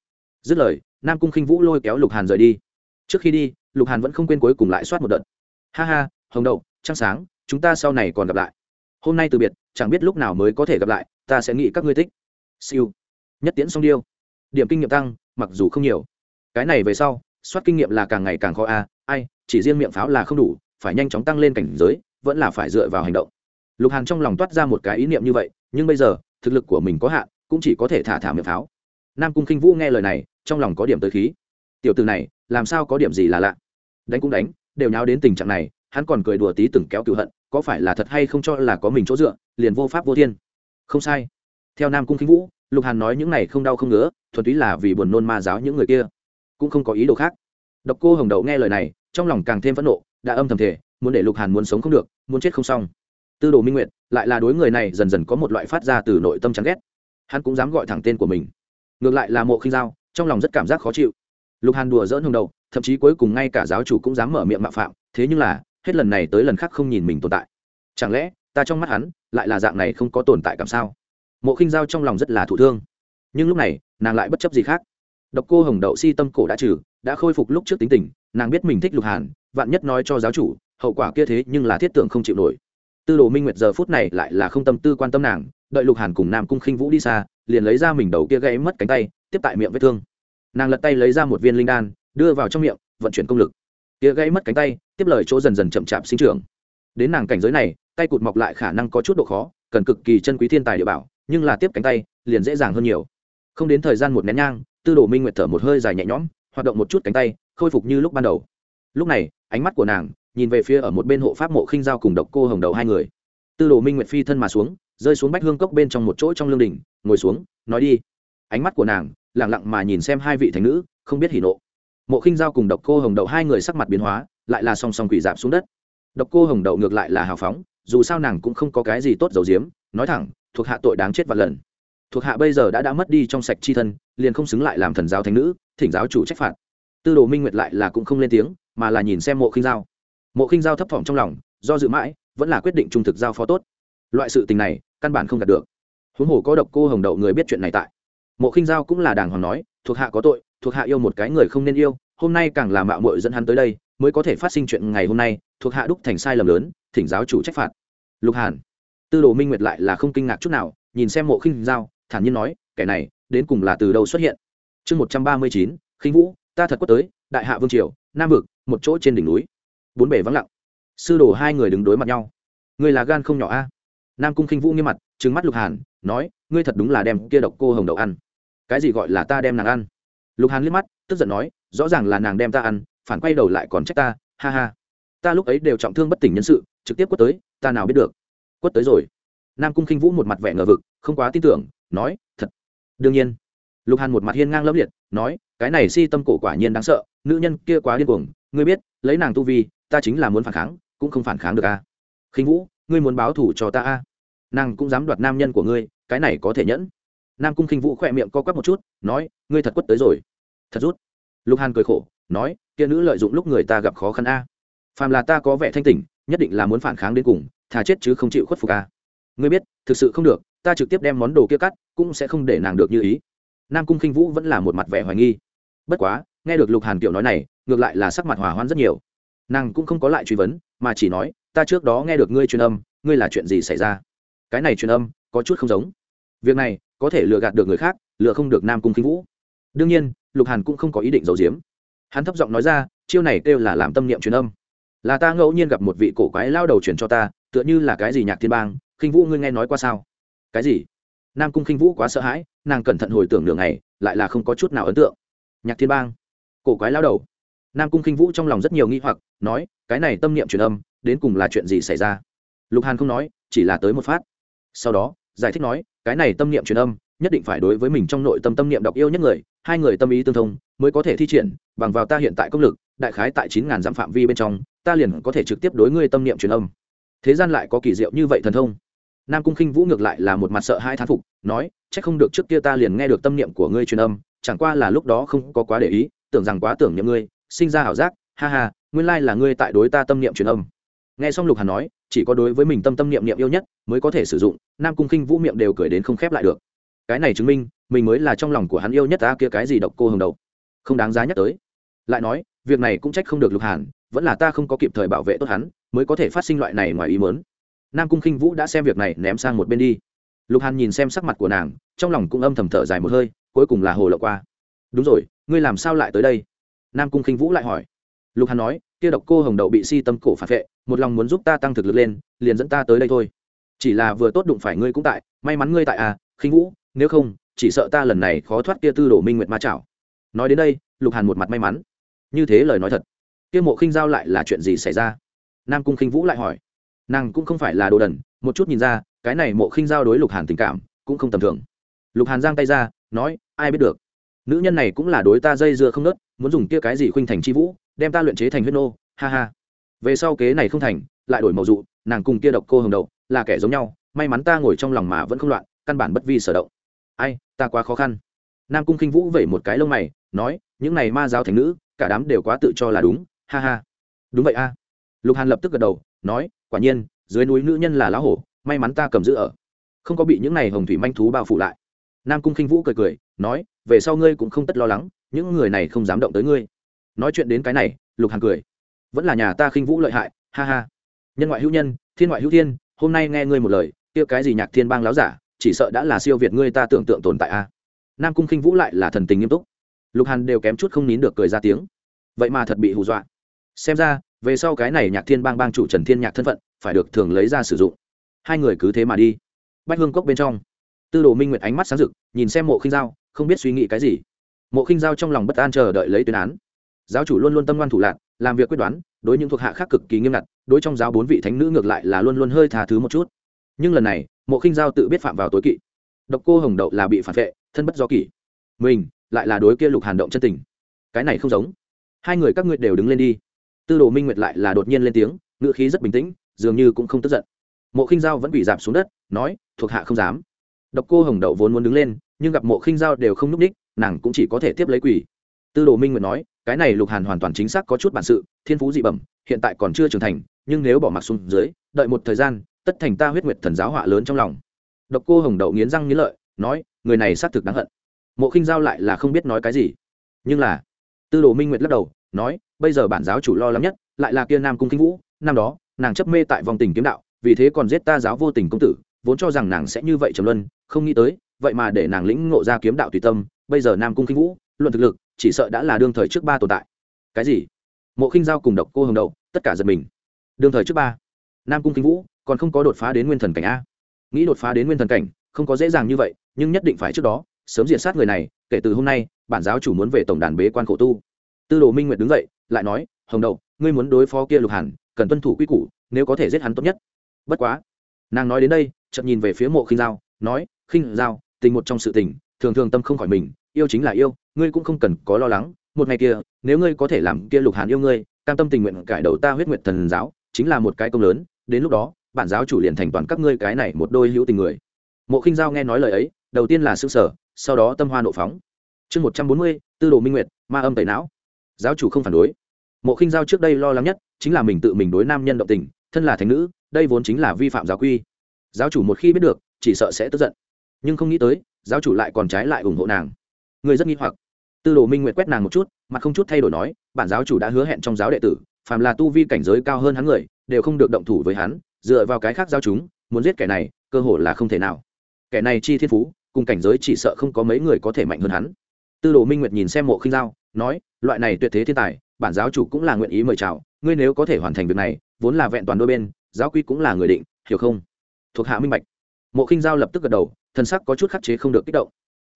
Dứt lời, nam cung khinh vũ lôi kéo lục hàn rời đi. Trước khi đi, lục hàn vẫn không quên cuối cùng lại soát một đợt ha ha, hồng đậu, trăng sáng, chúng ta sau này còn gặp lại. Hôm nay từ biệt, chẳng biết lúc nào mới có thể gặp lại, ta sẽ nghĩ các ngươi thích. Siêu. Nhất tiễn song điêu. Điểm kinh nghiệm tăng, mặc dù không nhiều. Cái này về sau, soát kinh nghiệm là càng ngày càng khó a, ai, chỉ riêng miệng pháo là không đủ, phải nhanh chóng tăng lên cảnh giới, vẫn là phải dựa vào hành động. Lục hàn trong lòng toát ra một cái ý niệm như vậy, nhưng bây giờ, thực lực của mình có hạn, cũng chỉ có thể thả thả miệng pháo. Nam cung khinh vũ nghe lời này, trong lòng có điểm tới khí. Tiểu từ này, làm sao có điểm gì là lạ? Đánh cũng đánh đều nháo đến tình trạng này, hắn còn cười đùa tí từng kéo cựu hận, có phải là thật hay không cho là có mình chỗ dựa, liền vô pháp vô thiên. Không sai. Theo nam cung khinh vũ, lục hàn nói những này không đau không ngứa, thuần túy là vì buồn nôn ma giáo những người kia. Cũng không có ý đồ khác. Độc cô hồng đậu nghe lời này, trong lòng càng thêm phẫn nộ, đã âm thầm thể muốn để lục hàn muốn sống không được, muốn chết không xong. Tư đồ minh nguyện lại là đối người này dần dần có một loại phát ra từ nội tâm chán ghét. Hắn cũng dám gọi thẳng tên của mình. Ngược lại là mộ khinh giao, trong lòng rất cảm giác khó chịu. Lục hàn đùa dỡn hồng đầu thậm chí cuối cùng ngay cả giáo chủ cũng dám mở miệng mạo phạm, thế nhưng là, hết lần này tới lần khác không nhìn mình tồn tại. Chẳng lẽ, ta trong mắt hắn, lại là dạng này không có tồn tại cảm sao? Mộ khinh giao trong lòng rất là thụ thương. Nhưng lúc này, nàng lại bất chấp gì khác. Độc cô hồng đậu si tâm cổ đã trừ, đã khôi phục lúc trước tính tình, nàng biết mình thích lục hàn, vạn nhất nói cho giáo chủ, hậu quả kia thế nhưng là thiết tưởng không chịu nổi. Tư đồ minh nguyệt giờ phút này lại là không tâm tư quan tâm nàng, đợi lục hàn cùng nam cung khinh vũ đi xa, liền lấy ra mình đầu kia gãy mất cánh tay, tiếp tại miệng vết thương. Nàng lật tay lấy ra một viên linh đan đưa vào trong miệng, vận chuyển công lực. Kia gãy mất cánh tay, tiếp lời chỗ dần dần chậm chạp sinh trưởng. Đến nàng cảnh giới này, tay cụt mọc lại khả năng có chút độ khó, cần cực kỳ chân quý thiên tài địa bảo, nhưng là tiếp cánh tay, liền dễ dàng hơn nhiều. Không đến thời gian một nén nhang, tư đồ minh nguyệt thở một hơi dài nhẹ nhõm, hoạt động một chút cánh tay, khôi phục như lúc ban đầu. Lúc này, ánh mắt của nàng nhìn về phía ở một bên hộ pháp mộ khinh giao cùng độc cô hồng đầu hai người. Tư đồ minh nguyệt phi thân mà xuống, rơi xuống bách hương cốc bên trong một chỗ trong lương đình ngồi xuống, nói đi. Ánh mắt của nàng lẳng lặng mà nhìn xem hai vị thành nữ, không biết hỉ nộ mộ khinh giao cùng độc cô hồng đậu hai người sắc mặt biến hóa, lại là song song quỷ dạp xuống đất. Độc cô hồng đậu ngược lại là hào phóng, dù sao nàng cũng không có cái gì tốt dầu diếm nói thẳng, thuộc hạ tội đáng chết vạn lần. Thuộc hạ bây giờ đã đã mất đi trong sạch chi thân, liền không xứng lại làm thần giáo thánh nữ, thỉnh giáo chủ trách phạt. Tư đồ minh nguyệt lại là cũng không lên tiếng, mà là nhìn xem mộ khinh giao. Mộ khinh giao thấp thỏm trong lòng, do dự mãi, vẫn là quyết định trung thực giao phó tốt. Loại sự tình này, căn bản không đạt được. Huống hồ có độc cô hồng đậu người biết chuyện này tại. Mộ khinh giao cũng là đàng hoàng nói, thuộc hạ có tội thuộc hạ yêu một cái người không nên yêu, hôm nay càng là mạo mội dẫn hắn tới đây, mới có thể phát sinh chuyện ngày hôm nay, thuộc hạ đúc thành sai lầm lớn, thỉnh giáo chủ trách phạt. Lục hàn. Tư đồ minh nguyệt lại là không kinh ngạc chút nào, nhìn xem mộ khinh giao, thản nhiên nói, kẻ này, đến cùng là từ đâu xuất hiện? Chương một trăm ba mươi chín, khinh vũ, ta thật quất tới, đại hạ vương triều, nam vực, một chỗ trên đỉnh núi. Bốn bể vắng lặng. Sư đồ hai người đứng đối mặt nhau. Người là gan không nhỏ a? Nam cung khinh vũ nghiêm mặt, trừng mắt lục hàn, nói, ngươi thật đúng là đem kia độc cô hồng đậu ăn. Cái gì gọi là ta đem nàng ăn? Lục hàn liếc mắt, tức giận nói, rõ ràng là nàng đem ta ăn, phản quay đầu lại còn trách ta, ha ha. Ta lúc ấy đều trọng thương bất tỉnh nhân sự, trực tiếp quất tới, ta nào biết được. Quất tới rồi. Nam cung khinh vũ một mặt vẻ ngờ vực, không quá tin tưởng, nói, thật. Đương nhiên. Lục hàn một mặt hiên ngang lẫm liệt, nói, cái này si tâm cổ quả nhiên đáng sợ, nữ nhân kia quá điên cuồng, ngươi biết, lấy nàng tu vi, ta chính là muốn phản kháng, cũng không phản kháng được a. Khinh vũ, ngươi muốn báo thủ cho ta a? Nàng cũng dám đoạt nam nhân của ngươi, cái này có thể nhẫn nam cung khinh vũ khỏe miệng co quắp một chút, nói, ngươi thật quất tới rồi. Thật rút. Lục hàn cười khổ, nói, kia nữ lợi dụng lúc người ta gặp khó khăn a. Phàm là ta có vẻ thanh tỉnh, nhất định là muốn phản kháng đến cùng, thà chết chứ không chịu khuất phục a. Ngươi biết, thực sự không được, ta trực tiếp đem món đồ kia cắt, cũng sẽ không để nàng được như ý. Nam cung khinh vũ vẫn là một mặt vẻ hoài nghi. Bất quá, nghe được lục hàn kiểu nói này, ngược lại là sắc mặt hòa hoãn rất nhiều. Nàng cũng không có lại truy vấn, mà chỉ nói, ta trước đó nghe được ngươi truyền âm, ngươi là chuyện gì xảy ra? Cái này truyền âm, có chút không giống việc này, có thể lừa gạt được người khác, lừa không được nam cung khinh vũ. Đương nhiên, lục hàn cũng không có ý định giấu giếm. Hắn thấp giọng nói ra, chiêu này kêu là làm tâm niệm truyền âm. Là ta ngẫu nhiên gặp một vị cổ quái lao đầu truyền cho ta, tựa như là cái gì nhạc thiên bang, khinh vũ ngươi nghe nói qua sao? Cái gì? Nam cung khinh vũ quá sợ hãi, nàng cẩn thận hồi tưởng đường này lại là không có chút nào ấn tượng. Nhạc thiên bang, cổ quái lao đầu. Nam cung khinh vũ trong lòng rất nhiều nghi hoặc, nói, cái này tâm niệm truyền âm, đến cùng là chuyện gì xảy ra? Lục hàn không nói, chỉ là tới một phát. Sau đó giải thích nói, cái này tâm niệm truyền âm, nhất định phải đối với mình trong nội tâm tâm niệm đọc yêu nhất người, hai người tâm ý tương thông, mới có thể thi triển, bằng vào ta hiện tại công lực, đại khái tại chín ngàn dặm phạm vi bên trong, ta liền có thể trực tiếp đối ngươi tâm niệm truyền âm. Thế gian lại có kỳ diệu như vậy thần thông. Nam cung khinh vũ ngược lại là một mặt sợ hai thán phục, nói c h ắ c không được trước kia ta liền nghe được tâm niệm của ngươi truyền âm, chẳng qua là lúc đó không có quá để ý, tưởng rằng quá tưởng niệm ngươi, sinh ra ảo giác, ha ha, nguyên lai là ngươi tại đối ta tâm niệm truyền âm nghe xong lục hàn nói, chỉ có đối với mình tâm tâm niệm niệm yêu nhất mới có thể sử dụng, nam cung khinh vũ miệng đều cười đến không khép lại được. Cái này chứng minh, mình mới là trong lòng của hắn yêu nhất ta kia cái gì độc cô hồng đầu. Không đáng giá nhắc tới. Lại nói, việc này cũng trách không được lục hàn, vẫn là ta không có kịp thời bảo vệ tốt hắn, mới có thể phát sinh loại này ngoài ý mớn nam cung khinh vũ đã xem việc này ném sang một bên đi. Lục hàn nhìn xem sắc mặt của nàng, trong lòng cũng âm thầm thở dài một hơi, cuối cùng là hồ lộ qua. Đúng rồi, ngươi làm sao lại tới đây? Nam cung khinh vũ lại hỏi lục hàn nói, kia độc cô hồng đậu bị si tâm cổ phản vệ, một lòng muốn giúp ta tăng thực lực lên, liền dẫn ta tới đây thôi. Chỉ là vừa tốt đụng phải ngươi cũng tại, may mắn ngươi tại à khinh vũ, nếu không, chỉ sợ ta lần này khó thoát kia tư đổ minh nguyệt ma chảo. Nói đến đây, lục hàn một mặt may mắn. Như thế lời nói thật, kia mộ khinh giao lại là chuyện gì xảy ra? Nam cung khinh vũ lại hỏi. Nàng cũng không phải là đồ đần, một chút nhìn ra, cái này mộ khinh giao đối lục hàn tình cảm cũng không tầm thường. Lục hàn giang tay ra, nói, ai biết được, nữ nhân này cũng là đối ta dây dưa không nớt, muốn dùng kia cái gì khuynh thành chi vũ đem ta luyện chế thành huyết nô, ha ha. Về sau kế này không thành, lại đổi màu dụ, nàng cùng kia độc cô hồng đậu, là kẻ giống nhau, may mắn ta ngồi trong lòng mà vẫn không loạn, căn bản bất vi sở động. Ai, ta quá khó khăn. Nam cung khinh vũ vẩy một cái lông mày, nói, những này ma giáo thành nữ, cả đám đều quá tự cho là đúng, ha ha. Đúng vậy a. Lục hàn lập tức gật đầu, nói, quả nhiên, dưới núi nữ nhân là lá hổ, may mắn ta cầm giữ ở. Không có bị những này hồng thủy manh thú bao phủ lại. Nam cung khinh vũ cười cười, nói, về sau ngươi cũng không tất lo lắng, những người này không dám động tới ngươi nói chuyện đến cái này, lục hàn cười. Vẫn là nhà ta khinh vũ lợi hại, ha ha. Nhân ngoại hữu nhân, thiên ngoại hữu thiên, hôm nay nghe ngươi một lời, kia cái gì nhạc thiên bang láo giả, chỉ sợ đã là siêu việt ngươi ta tưởng tượng tồn tại a. Nam cung khinh vũ lại là thần tình nghiêm túc. Lục hàn đều kém chút không nín được cười ra tiếng. Vậy mà thật bị hù dọa. Xem ra, về sau cái này nhạc thiên bang bang chủ trần thiên nhạc thân phận, phải được thường lấy ra sử dụng. Hai người cứ thế mà đi. Bách hương cốc bên trong, tư đồ minh nguyệt ánh mắt sáng rực, nhìn xem mộ khinh giao, không biết suy nghĩ cái gì. Mộ khinh giao trong lòng bất an chờ đợi lấy tuyên án giáo chủ luôn luôn tâm ngoan thủ lạc làm việc quyết đoán, đối những thuộc hạ khác cực kỳ nghiêm ngặt, đối trong giáo bốn vị thánh nữ ngược lại là luôn luôn hơi thà thứ một chút. Nhưng lần này, mộ khinh giao tự biết phạm vào tối kỵ. Độc cô hồng đậu là bị phản vệ, thân bất do kỷ. Mình, lại là đối kia lục hàn động chân tình. Cái này không giống. Hai người các ngươi đều đứng lên đi. Tư đồ minh nguyệt lại là đột nhiên lên tiếng ngựa khí rất bình tĩnh, dường như cũng không tức giận. Mộ khinh giao vẫn bị giảm xuống đất, nói, thuộc hạ không dám. Độc cô hồng đậu vốn muốn đứng lên, nhưng gặp mộ khinh giao đều không núp ních, nàng cũng chỉ có thể tiếp lấy quỷ tư đồ minh nguyệt nói cái này lục hàn hoàn toàn chính xác có chút bản sự, thiên phú dị bẩm, hiện tại còn chưa trưởng thành, nhưng nếu bỏ mặc xuống dưới, đợi một thời gian, tất thành ta huyết nguyệt thần giáo họa lớn trong lòng. Độc cô hồng đậu nghiến răng nghiến lợi, nói, người này xác thực đáng hận. Mộ khinh giao lại là không biết nói cái gì. Nhưng là, tư đồ minh nguyệt lắc đầu, nói, bây giờ bản giáo chủ lo lắng nhất, lại là kia nam cung kinh vũ, năm đó, nàng chấp mê tại vòng tình kiếm đạo, vì thế còn giết ta giáo vô tình công tử, vốn cho rằng nàng sẽ như vậy trầm luân, không nghĩ tới, vậy mà để nàng lĩnh ngộ ra kiếm đạo tùy tâm, bây giờ nam cung kinh vũ luận thực lực chỉ sợ đã là đương thời trước ba tồn tại. Cái gì? Mộ khinh giao cùng độc cô hồng đầu tất cả giật mình. Đương thời trước ba. Nam cung kinh vũ còn không có đột phá đến nguyên thần cảnh a. Nghĩ đột phá đến nguyên thần cảnh không có dễ dàng như vậy nhưng nhất định phải trước đó sớm diệt sát người này kể từ hôm nay bản giáo chủ muốn về tổng đàn bế quan khổ tu. Tư đồ minh nguyệt đứng dậy lại nói hồng Đầu, ngươi muốn đối phó kia lục hàn cần tuân thủ quy củ nếu có thể giết hắn tốt nhất. Bất quá nàng nói đến đây chậm nhìn về phía mộ khinh giao nói khinh giao tình một trong sự tình thường thường tâm không khỏi mình yêu chính là yêu, ngươi cũng không cần có lo lắng, một ngày kia, nếu ngươi có thể làm kia lục hàn yêu ngươi, cam tâm tình nguyện cải đầu ta huyết nguyện thần giáo, chính là một cái công lớn, đến lúc đó, bản giáo chủ liền thành toàn các ngươi cái này một đôi hữu tình người. Mộ khinh giao nghe nói lời ấy, đầu tiên là s ư sở sau đó tâm hoa nộ phóng. Chương một trăm bốn mươi, tư đồ minh nguyệt, ma âm tẩy não. Giáo chủ không phản đối. Mộ khinh giao trước đây lo lắng nhất, chính là mình tự mình đối nam nhân động tình, thân là thành nữ, đây vốn chính là vi phạm giáo quy. Giáo chủ một khi biết được, chỉ sợ sẽ tức giận. Nhưng không nghĩ tới, giáo chủ lại còn trái lại ủng hộ nàng. Ngươi rất nghi hoặc. Tư đồ minh nguyệt quét nàng một chút, mặt không chút thay đổi nói, bản giáo chủ đã hứa hẹn trong giáo đệ tử, phàm là tu vi cảnh giới cao hơn hắn người, đều không được động thủ với hắn, dựa vào cái khác giao chúng, muốn giết kẻ này, cơ hội là không thể nào. Kẻ này chi thiên phú, cùng cảnh giới chỉ sợ không có mấy người có thể mạnh hơn hắn. Tư đồ minh nguyệt nhìn xem mộ khinh giao, nói, loại này tuyệt thế thiên tài, bản giáo chủ cũng là nguyện ý mời chào, ngươi nếu có thể hoàn thành việc này, vốn là vẹn toàn đôi bên, giáo quy cũng là người định, hiểu không? Thuộc hạ minh bạch. Mộ khinh giao lập tức gật đầu thân sắc có chút khắc chế không được kích động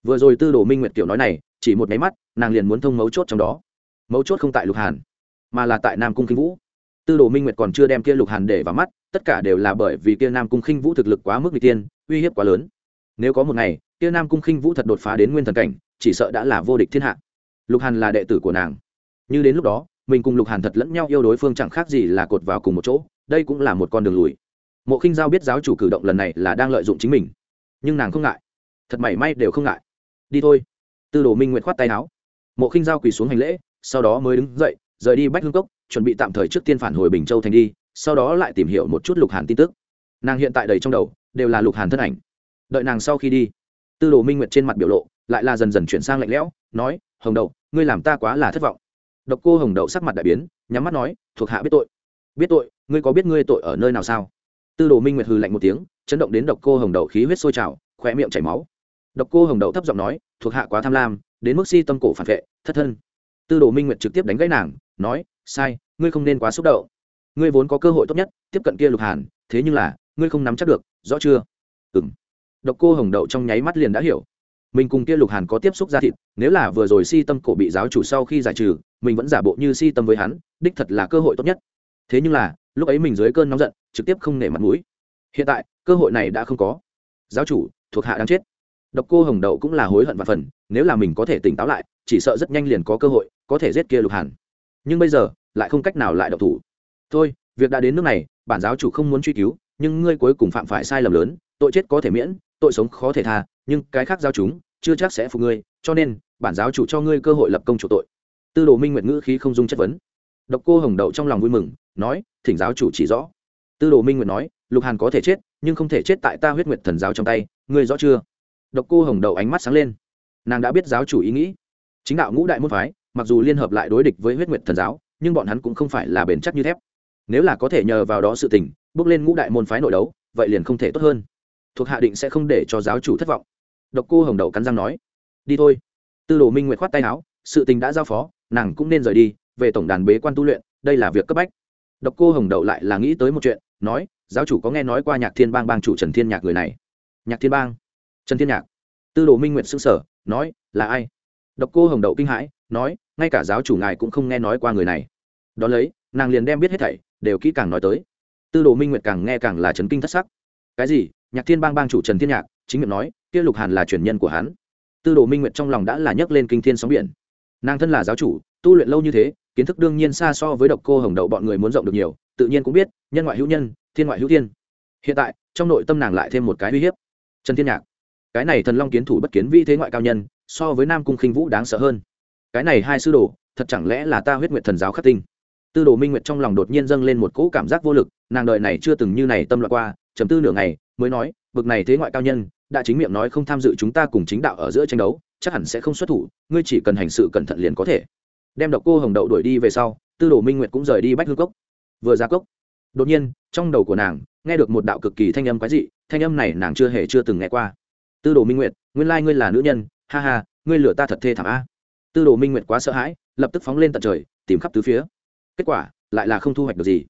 vừa rồi tư đồ minh nguyệt kiểu nói này, chỉ một máy mắt, nàng liền muốn thông mấu chốt trong đó. Mấu chốt không tại lục hàn, mà là tại nam cung kinh vũ. Tư đồ minh nguyệt còn chưa đem kia lục hàn để vào mắt, tất cả đều là bởi vì kia nam cung khinh vũ thực lực quá mức n g tiên, uy hiếp quá lớn. Nếu có một ngày, kia nam cung khinh vũ thật đột phá đến nguyên thần cảnh, chỉ sợ đã là vô địch thiên hạ. Lục hàn là đệ tử của nàng. Như đến lúc đó, mình cùng lục hàn thật lẫn nhau yêu đối phương chẳng khác gì là cột vào cùng một chỗ, đây cũng là một con đường lùi. Mộ khinh giao biết giáo chủ cử động lần này là đang lợi dụng chính mình. Nhưng nàng không ngại. Thật mảy may đều không ngại đi thôi. Tư đồ minh nguyện khoát tay áo. Mộ khinh giao quỳ xuống hành lễ, sau đó mới đứng dậy, rời đi bách hương cốc, chuẩn bị tạm thời trước tiên phản hồi bình châu thành đi, sau đó lại tìm hiểu một chút lục hàn tin tức. Nàng hiện tại đầy trong đầu, đều là lục hàn thân ảnh. Đợi nàng sau khi đi, tư đồ minh nguyệt trên mặt biểu lộ lại là dần dần chuyển sang lạnh lẽo, nói, hồng đậu, ngươi làm ta quá là thất vọng. Độc cô hồng đậu sắc mặt đại biến, nhắm mắt nói, thuộc hạ biết tội. Biết tội? Ngươi có biết ngươi tội ở nơi nào sao? Tư đồ minh nguyệt hừ lạnh một tiếng, chấn động đến độc cô hồng đậu khí huyết sôi trào khỏe miệng chảy máu độc cô hồng đậu thấp giọng nói, thuộc hạ quá tham lam, đến mức si tâm cổ phản vệ, thất thân. Tư đồ minh nguyệt trực tiếp đánh gãy nàng, nói, sai, ngươi không nên quá xúc động. Ngươi vốn có cơ hội tốt nhất, tiếp cận kia lục hàn, thế nhưng là, ngươi không nắm chắc được, rõ chưa? Ừ m độc cô hồng đậu trong nháy mắt liền đã hiểu. Mình cùng kia lục hàn có tiếp xúc ra thịt, nếu là vừa rồi si tâm cổ bị giáo chủ sau khi giải trừ, mình vẫn giả bộ như si tâm với hắn, đích thật là cơ hội tốt nhất. Thế nhưng là, lúc ấy mình dưới cơn nóng giận, trực tiếp không nể mặt mũi. Hiện tại, cơ hội này đã không có. Giáo chủ, thuộc hạ đang chết độc cô hồng đậu cũng là hối hận và phần, nếu là mình có thể tỉnh táo lại, chỉ sợ rất nhanh liền có cơ hội, có thể giết kia lục hàn. Nhưng bây giờ, lại không cách nào lại độc thủ. Thôi, việc đã đến nước này, bản giáo chủ không muốn truy cứu, nhưng ngươi cuối cùng phạm phải sai lầm lớn, tội chết có thể miễn, tội sống khó thể tha, nhưng cái khác giao chúng, chưa chắc sẽ phục ngươi, cho nên, bản giáo chủ cho ngươi cơ hội lập công chủ tội. Tư đồ minh nguyệt ngữ khí không dung chất vấn. Độc cô hồng đậu trong lòng vui mừng, nói, thỉnh giáo chủ chỉ rõ. Tư đồ minh nguyệt nói, lục hàn có thể chết, nhưng không thể chết tại ta huyết nguyệt thần giáo trong tay, ngươi rõ chưa? Độc cô hồng đậu ánh mắt sáng lên. Nàng đã biết giáo chủ ý nghĩ. Chính đạo ngũ đại môn phái, mặc dù liên hợp lại đối địch với huyết nguyệt thần giáo, nhưng bọn hắn cũng không phải là bền chắc như thép. Nếu là có thể nhờ vào đó sự tình, bước lên ngũ đại môn phái nội đấu, vậy liền không thể tốt hơn. Thuộc hạ định sẽ không để cho giáo chủ thất vọng. Độc cô hồng đậu cắn răng nói, đi thôi. Tư đồ minh nguyệt khoát tay áo, sự tình đã giao phó, nàng cũng nên rời đi, về tổng đàn bế quan tu luyện, đây là việc cấp bách. Độc cô hồng đậu lại là nghĩ tới một chuyện, nói, giáo chủ có nghe nói qua nhạc thiên bang bang chủ trần thiên nhạc người này? Nhạc thiên bang trần thiên nhạc. Tư đồ minh nguyệt xưng sở nói, là ai? Độc cô hồng đậu kinh hãi, nói, ngay cả giáo chủ ngài cũng không nghe nói qua người này. Đ ó lấy, nàng liền đem biết hết thảy, đều kỹ càng nói tới. Tư đồ minh nguyệt càng nghe càng là trấn kinh thất sắc. Cái gì? Nhạc thiên bang bang chủ trần thiên nhạc? Chính miệng nói, kia lục hàn là truyền nhân của hắn. Tư đồ minh nguyệt trong lòng đã là nhấc lên kinh thiên sóng biển. Nàng thân là giáo chủ, tu luyện lâu như thế, kiến thức đương nhiên xa so với độc cô hồng đậu bọn người muốn rộng được nhiều, tự nhiên cũng biết, nhân ngoại hữu nhân, thiên ngoại hữu thiên. Hiện tại, trong nội tâm nàng lại thêm một cái uy hiếp. Trần thiên nhạc cái này thần long kiến thủ bất kiến vi thế ngoại cao nhân, so với nam cung khinh vũ đáng sợ hơn. Cái này hai sư đồ, thật chẳng lẽ là ta huyết nguyện thần giáo khắc tinh? Tư đồ minh nguyệt trong lòng đột nhiên dâng lên một cỗ cảm giác vô lực, nàng đợi này chưa từng như này tâm loạn qua chấm tư nửa ngày, mới nói, bực này thế ngoại cao nhân, đã chính miệng nói không tham dự chúng ta cùng chính đạo ở giữa tranh đấu, chắc hẳn sẽ không xuất thủ, ngươi chỉ cần hành sự cẩn thận liền có thể. Đem độc cô hồng đậu đuổi đi về sau, tư đồ minh nguyệt cũng rời đi bách hương cốc. Vừa ra cốc, đột nhiên, trong đầu của nàng, nghe được một đạo cực kỳ thanh âm quái dị, thanh âm này nàng chưa hề chưa từng nghe qua tư đồ minh nguyệt, nguyên lai ngươi là nữ nhân, ha ha, ngươi lừa ta thật thê thảm a. Tư đồ minh nguyệt quá sợ hãi, lập tức phóng lên tận trời, tìm khắp tứ phía. Kết quả, lại là không thu hoạch được gì.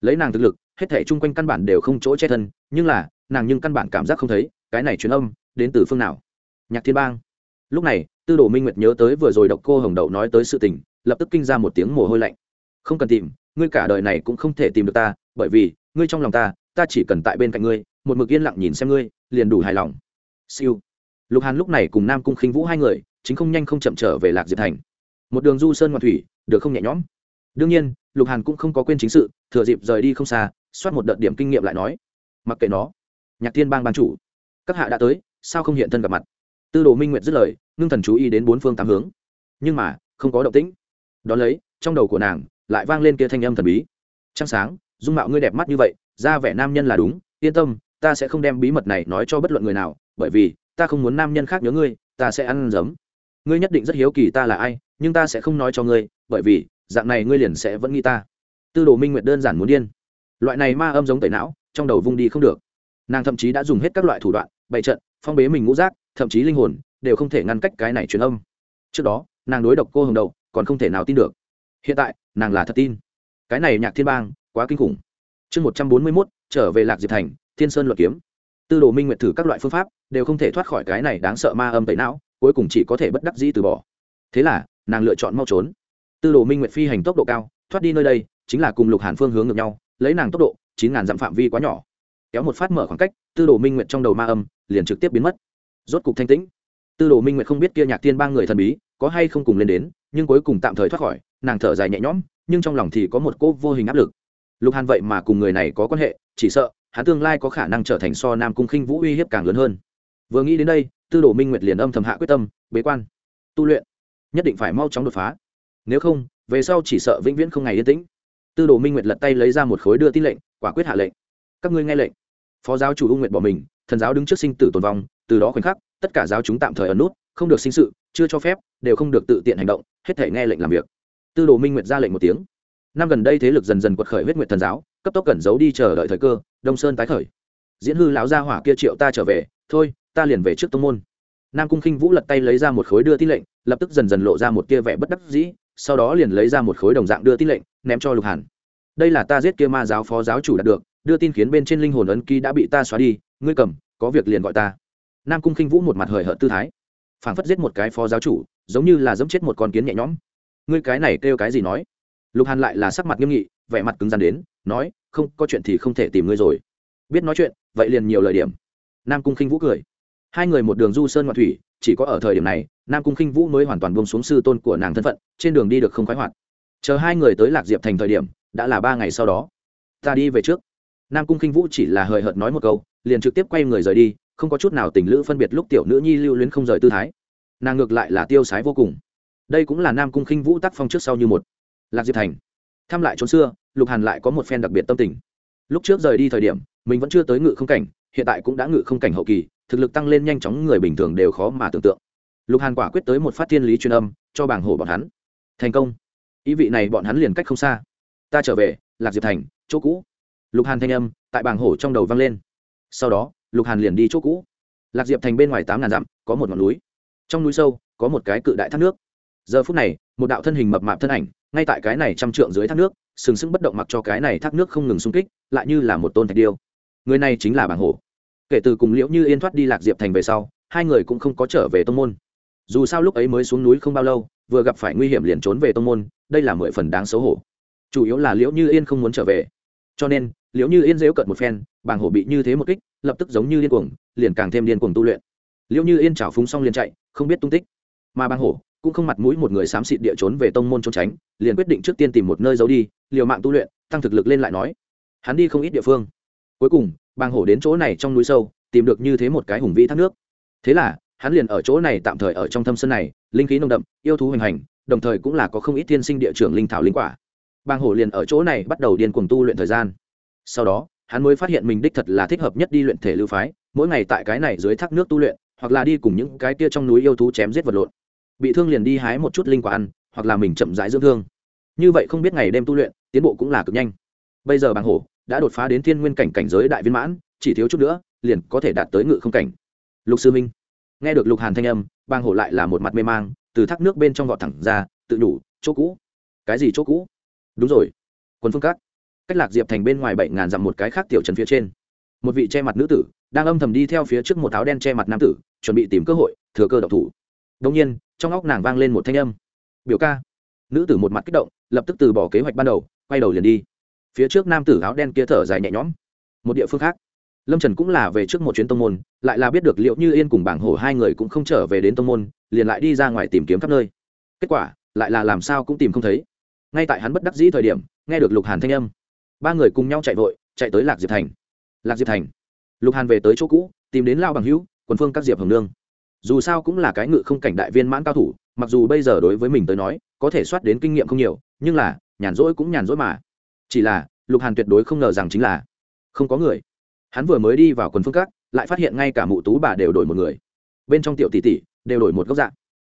Lấy nàng thực lực, hết thể chung quanh căn bản đều không chỗ che thân, nhưng là, nàng nhưng căn bản cảm giác không thấy, cái này truyền âm, đến từ phương nào? Nhạc thiên bang. Lúc này, tư đồ minh nguyệt nhớ tới vừa rồi độc cô hồng đậu nói tới sự tình, lập tức kinh ra một tiếng mồ hôi lạnh. Không cần tìm, ngươi cả đời này cũng không thể tìm được ta, bởi vì, ngươi trong lòng ta ta chỉ cần tại bên cạnh ngươi, một mực yên lặng nhìn xem ngươi, liền đủ hài lòng siêu. Lục hàn lúc này cùng nam cung khinh vũ hai người, chính không nhanh không chậm trở về lạc diệp thành. Một đường du sơn ngoạn thủy, được không nhẹ nhõm. Đương nhiên, lục hàn cũng không có quên chính sự, thừa dịp rời đi không xa, soát một đợt điểm kinh nghiệm lại nói. Mặc kệ nó, nhạc Tiên bang ban chủ, các hạ đã tới, sao không hiện thân gặp mặt? Tư đồ minh nguyệt dứt lời, ngưng thần chú ý đến bốn phương tám hướng. Nhưng mà, không có động tĩnh. Đón lấy, trong đầu của nàng, lại vang lên kia thanh âm thần bí. Trăng sáng, dung mạo ngươi đẹp mắt như vậy, ra vẻ nam nhân là đúng, yên tâm, ta sẽ không đem bí mật này nói cho bất luận người nào bởi vì, ta không muốn nam nhân khác nhớ ngươi, ta sẽ ăn giấm. Ngươi nhất định rất hiếu kỳ ta là ai, nhưng ta sẽ không nói cho ngươi, bởi vì, dạng này ngươi liền sẽ vẫn nghĩ ta. Tư đồ minh nguyệt đơn giản muốn điên. Loại này ma âm giống tẩy não, trong đầu vung đi không được. Nàng thậm chí đã dùng hết các loại thủ đoạn, bày trận, phong bế mình ngũ rác thậm chí linh hồn, đều không thể ngăn cách cái này truyền âm. Trước đó, nàng đối độc cô hồng đầu còn không thể nào tin được. Hiện tại, nàng là thật tin. Cái này nhạc thiên bang, quá kinh khủng. Chương một trăm bốn mươi mốt, trở về lạc diệp thành, thiên sơn luật kiếm tư đồ minh nguyệt thử các loại phương pháp, đều không thể thoát khỏi cái này đáng sợ ma âm tẩy não, cuối cùng chỉ có thể bất đắc dĩ từ bỏ. Thế là, nàng lựa chọn mau trốn. Tư đồ minh nguyệt phi hành tốc độ cao, thoát đi nơi đây, chính là cùng lục hàn phương hướng ngược nhau, lấy nàng tốc độ, chín ngàn dặm phạm vi quá nhỏ. Kéo một phát mở khoảng cách, tư đồ minh nguyệt trong đầu ma âm, liền trực tiếp biến mất. Rốt cục thanh tĩnh. Tư đồ minh nguyệt không biết kia nhạc tiên ba người thần bí, có hay không cùng lên đến, nhưng cuối cùng tạm thời thoát khỏi, nàng thở dài nhẹ nhõm, nhưng trong lòng thì có một cô vô hình áp lực. Lục hàn vậy mà cùng người này có quan hệ, chỉ sợ hắn tương lai có khả năng trở thành so nam cung khinh vũ uy hiếp càng lớn hơn. Vừa nghĩ đến đây, tư đồ minh nguyệt liền âm thầm hạ quyết tâm, bế quan. Tu luyện, nhất định phải mau chóng đột phá. Nếu không, về sau chỉ sợ vĩnh viễn không ngày yên tĩnh. Tư đồ minh nguyệt lật tay lấy ra một khối đưa tin lệnh, quả quyết hạ lệnh. Các ngươi nghe lệnh. Phó giáo chủ ung nguyệt bỏ mình, thần giáo đứng trước sinh tử tồn vong, từ đó khoảnh khắc, tất cả giáo chúng tạm thời ẩn nút, không được sinh sự, chưa cho phép, đều không được tự tiện hành động, hết thể nghe lệnh làm việc. Tư đồ minh nguyệt ra lệnh một tiếng. Năm gần đây thế lực dần dần quật khởi huyết nguyệt thần giáo cấp tốc cẩn giấu đi chờ đợi thời cơ, đông sơn tái khởi. Diễn hư lão gia hỏa kia triệu ta trở về, thôi, ta liền về trước tông môn. Nam cung khinh vũ lật tay lấy ra một khối đưa tin lệnh, lập tức dần dần lộ ra một kia vẻ bất đắc dĩ, sau đó liền lấy ra một khối đồng dạng đưa tin lệnh, ném cho lục hàn. Đây là ta giết kia ma giáo phó giáo chủ đạt được, đưa tin khiến bên trên linh hồn ấn ký đã bị ta xóa đi, ngươi cầm, có việc liền gọi ta. Nam cung khinh vũ một mặt hời hợt tư thái. Phảng phất giết một cái phó giáo chủ, giống như là giống chết một con kiến nhẹ nhõm. Ngươi cái này kêu cái gì nói? Lục hàn lại là sắc mặt nghiêm nghị, vẻ mặt cứng rắn đến, nói không, có chuyện thì không thể tìm ngươi rồi. Biết nói chuyện, vậy liền nhiều lời điểm. Nam cung khinh vũ cười. Hai người một đường du sơn ngoạn thủy, chỉ có ở thời điểm này, nam cung khinh vũ mới hoàn toàn buông xuống sư tôn của nàng thân phận, trên đường đi được không khoái hoạt. Chờ hai người tới lạc diệp thành thời điểm, đã là ba ngày sau đó. Ta đi về trước. Nam cung khinh vũ chỉ là hời hợt nói một câu, liền trực tiếp quay người rời đi, không có chút nào tình lữ phân biệt lúc tiểu nữ nhi lưu luyến không rời tư thái. Nàng ngược lại là tiêu sái vô cùng. Đây cũng là nam cung khinh vũ tác phong trước sau như một. Lạc diệp thành thăm lại chốn xưa, lục hàn lại có một phen đặc biệt tâm tình. Lúc trước rời đi thời điểm, mình vẫn chưa tới ngự không cảnh, hiện tại cũng đã ngự không cảnh hậu kỳ, thực lực tăng lên nhanh chóng người bình thường đều khó mà tưởng tượng. Lục hàn quả quyết tới một phát thiên lý truyền âm, cho bảng hổ bọn hắn. Thành công. Ý vị này bọn hắn liền cách không xa. Ta trở về, lạc diệp thành, chỗ cũ. Lục hàn thanh âm, tại bảng hổ trong đầu vang lên. Sau đó, lục hàn liền đi chỗ cũ. Lạc diệp thành bên ngoài tám ngàn dặm, có một ngọn núi. Trong núi sâu, có một cái cự đại thác nước. Giờ phút này, một đạo thân hình mập mạp thân ảnh ngay tại cái này trăm trượng dưới thác nước, sừng sững bất động mặc cho cái này thác nước không ngừng xung kích, lại như là một tôn thạch điêu. Người này chính là bảng hổ. Kể từ cùng liễu như yên thoát đi lạc diệp thành về sau, hai người cũng không có trở về tông môn. Dù sao lúc ấy mới xuống núi không bao lâu, vừa gặp phải nguy hiểm liền trốn về tông môn, đây là mười phần đáng xấu hổ. Chủ yếu là liễu như yên không muốn trở về. Cho nên, liễu như yên dễu cận một phen, bảng hổ bị như thế một kích, lập tức giống như điên cuồng, liền càng thêm điên cuồng tu luyện. Liễu như yên chảo phúng xong liền chạy, không biết tung tích. Mà bảng hổ cũng không mặt mũi một người xám xịt địa trốn về tông môn trốn tránh, liền quyết định trước tiên tìm một nơi giấu đi, liều mạng tu luyện, tăng thực lực lên lại nói. Hắn đi không ít địa phương. Cuối cùng, bàng hổ đến chỗ này trong núi sâu, tìm được như thế một cái hùng vĩ thác nước. Thế là, hắn liền ở chỗ này tạm thời ở trong thâm sân này, linh khí nồng đậm, yêu thú hoành hành, đồng thời cũng là có không ít thiên sinh địa trưởng linh thảo linh quả. Bàng hổ liền ở chỗ này bắt đầu điên cuồng tu luyện thời gian. Sau đó, hắn mới phát hiện mình đích thật là thích hợp nhất đi luyện thể lưu phái, mỗi ngày tại cái này dưới thác nước tu luyện, hoặc là đi cùng những cái kia trong núi yêu thú chém giết vật lộn bị thương liền đi hái một chút linh quả ăn, hoặc là mình chậm rãi dưỡng thương. Như vậy không biết ngày đêm tu luyện, tiến bộ cũng là cực nhanh. Bây giờ bàng hổ đã đột phá đến thiên nguyên cảnh cảnh giới đại viên mãn, chỉ thiếu chút nữa, liền có thể đạt tới ngự không cảnh. Lục sư minh, nghe được lục hàn thanh âm, bàng hổ lại là một mặt mê mang, từ thác nước bên trong gọt thẳng ra, tự đủ, chỗ cũ. Cái gì chỗ cũ? Đúng rồi quân phương cát. Cách lạc diệp thành bên ngoài bảy ngàn dặm một cái khác tiểu trần phía trên. Một vị che mặt nữ tử, đang âm thầm đi theo phía trước một áo đen che mặt nam tử, chuẩn bị tìm cơ hội, thừa cơ độc thủ. Đông nhiên trong óc nàng vang lên một thanh âm. Biểu ca. Nữ tử một mặt kích động, lập tức từ bỏ kế hoạch ban đầu, quay đầu liền đi. Phía trước nam tử áo đen kia thở dài nhẹ nhõm. Một địa phương khác. Lâm trần cũng là về trước một chuyến tông môn, lại là biết được liệu như yên cùng bảng hổ hai người cũng không trở về đến tông môn, liền lại đi ra ngoài tìm kiếm khắp nơi. Kết quả, lại là làm sao cũng tìm không thấy. Ngay tại hắn bất đắc dĩ thời điểm, nghe được lục hàn thanh âm. Ba người cùng nhau chạy vội, chạy tới lạc diệp thành. Lạc diệp thành. Lục hàn về tới chỗ cũ, tìm đến lao bằng hữu, quần phương các diệp hồng nương dù sao cũng là cái ngự không cảnh đại viên mãn cao thủ, mặc dù bây giờ đối với mình tới nói, có thể soát đến kinh nghiệm không nhiều, nhưng là, nhàn rỗi cũng nhàn rỗi mà. Chỉ là, lục hàn tuyệt đối không ngờ rằng chính là, không có người. Hắn vừa mới đi vào quần phương các lại phát hiện ngay cả mụ tú bà đều đổi một người. Bên trong tiểu tỷ tỷ đều đổi một góc dạng.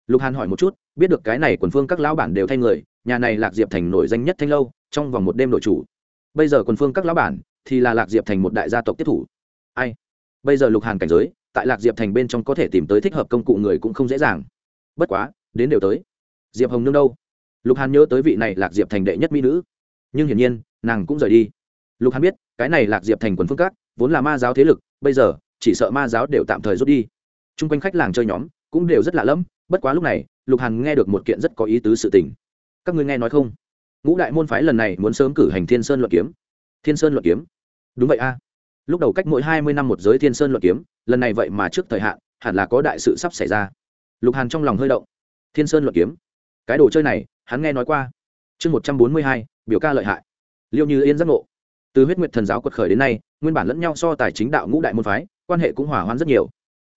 Lục hàn hỏi một chút, biết được cái này quần phương các lão bản đều thay người, nhà này lạc diệp thành nổi danh nhất thanh lâu, trong vòng một đêm đội chủ. Bây giờ quần phương các lão bản thì là lạc diệp thành một đại gia tộc tiếp thủ. Ai? Bây giờ lục hàn cảnh giới tại lạc diệp thành bên trong có thể tìm tới thích hợp công cụ người cũng không dễ dàng. Bất quá, đến đều tới. Diệp hồng nương đâu? Lục hàn nhớ tới vị này lạc diệp thành đệ nhất mỹ nữ. Nhưng hiển nhiên, nàng cũng rời đi. Lục hàn biết, cái này lạc diệp thành quần phương các, vốn là ma giáo thế lực, bây giờ, chỉ sợ ma giáo đều tạm thời rút đi. T r u n g quanh khách làng chơi nhóm, cũng đều rất lạ lẫm, bất quá lúc này, lục hàn nghe được một kiện rất có ý tứ sự tình. Các ngươi nghe nói không? Ngũ đại môn phái lần này muốn sớm cử hành thiên sơn luận kiếm. Thiên sơn luận kiếm. Đúng vậy a lúc đầu cách mỗi hai mươi năm một giới thiên sơn luận kiếm, lần này vậy mà trước thời hạn, hẳn là có đại sự sắp xảy ra. Lục hàn trong lòng hơi động. Thiên sơn luận kiếm. Cái đồ chơi này, hắn nghe nói qua. Chương một trăm bốn mươi hai, biểu ca lợi hại. Liệu như yên giác ngộ. Từ huyết nguyệt thần giáo quật khởi đến nay, nguyên bản lẫn nhau so tài chính đạo ngũ đại môn phái, quan hệ cũng hỏa hoạn rất nhiều.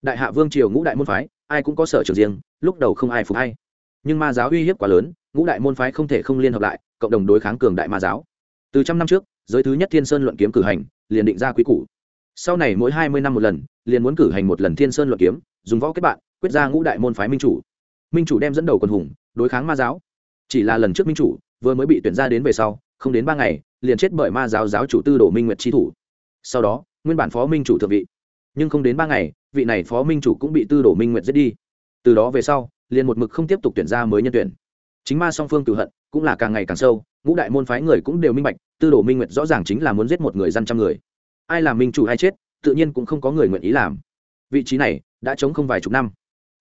Đại hạ vương triều ngũ đại môn phái, ai cũng có sở trường riêng, lúc đầu không ai phục hay nhưng ma giáo uy hiếp quá lớn, ngũ đại môn phái không thể không liên hợp lại, cộng đồng đối kháng cường đại ma giáo. Từ trăm năm trước giới thứ nhất thiên sơn luận kiếm cử hành, liền định ra quý củ. Sau này mỗi hai mươi năm một lần, liền muốn cử hành một lần thiên sơn luận kiếm, dùng võ kết bạn, quyết ra ngũ đại môn phái minh chủ. Minh chủ đem dẫn đầu quần hùng, đối kháng ma giáo. Chỉ là lần trước minh chủ, vừa mới bị tuyển ra đến về sau, không đến ba ngày, liền chết bởi ma giáo giáo chủ tư đồ minh nguyệt chi thủ. Sau đó, nguyên bản phó minh chủ thượng vị. Nhưng không đến ba ngày, vị này phó minh chủ cũng bị tư đồ minh nguyệt giết đi. Từ đó về sau, liền một mực không tiếp tục tuyển ra mới nhân tuyển. Chính ma song phương tự hận cũng là càng ngày càng sâu, ngũ đại môn phái người cũng đều minh bạch, tư đồ minh nguyệt rõ ràng chính là muốn giết một người dân trăm người. Ai làm minh chủ hay chết, tự nhiên cũng không có người nguyện ý làm. Vị trí này đã chống không vài chục năm.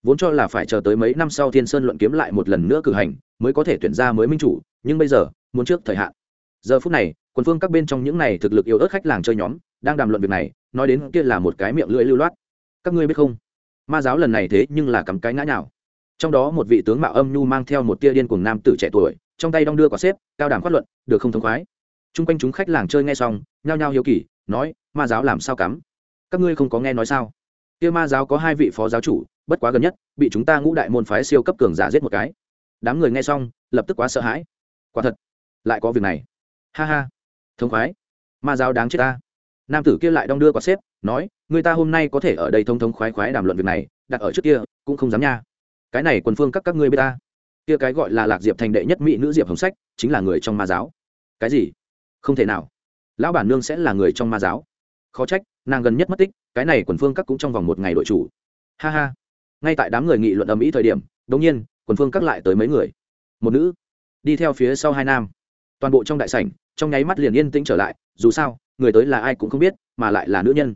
Vốn cho là phải chờ tới mấy năm sau thiên sơn luận kiếm lại một lần nữa cử hành, mới có thể tuyển ra mới minh chủ, nhưng bây giờ, muốn trước thời hạn. Giờ phút này quần phương các bên trong những này thực lực yếu ớt khách làng chơi nhóm, đang đàm luận việc này, nói đến kia là một cái miệng lưỡi lưu loát. Các ngươi biết không? Ma giáo lần này thế nhưng là cắm cái ngã nào? trong đó một vị tướng mạo âm nhu mang theo một tia điên cùng nam tử trẻ tuổi trong tay đong đưa quả xếp, cao đẳng phát luận, được không thống khoái. Chung quanh chúng khách làng chơi nghe xong, nhao nhao hiếu kỳ, nói, ma giáo làm sao cắm? Các ngươi không có nghe nói sao? Kia ma giáo có hai vị phó giáo chủ, bất quá gần nhất, bị chúng ta ngũ đại môn phái siêu cấp cường giả giết một cái. Đám người nghe xong, lập tức quá sợ hãi. Quả thật, lại có việc này. Ha ha thống khoái. Ma giáo đáng chết ta. Nam tử kia lại đong đưa quả xếp, nói, người ta hôm nay có thể ở đây thông thống khoái khoái đàm luận việc này, đặt ở trước kia, cũng không dám nha. Cái này quần phương các các ngươi b ta kia cái gọi là lạc diệp thành đệ nhất mỹ nữ diệp hồng sách, chính là người trong ma giáo. Cái gì? Không thể nào. Lão bản nương sẽ là người trong ma giáo. Khó trách, nàng gần nhất mất tích, cái này quần phương các cũng trong vòng một ngày đội chủ. Ha ha. Ngay tại đám người nghị luận ầm ĩ thời điểm, đống nhiên, quần phương các lại tới mấy người. Một nữ, đi theo phía sau hai nam. Toàn bộ trong đại sảnh, trong nháy mắt liền yên tĩnh trở lại, dù sao, người tới là ai cũng không biết, mà lại là nữ nhân.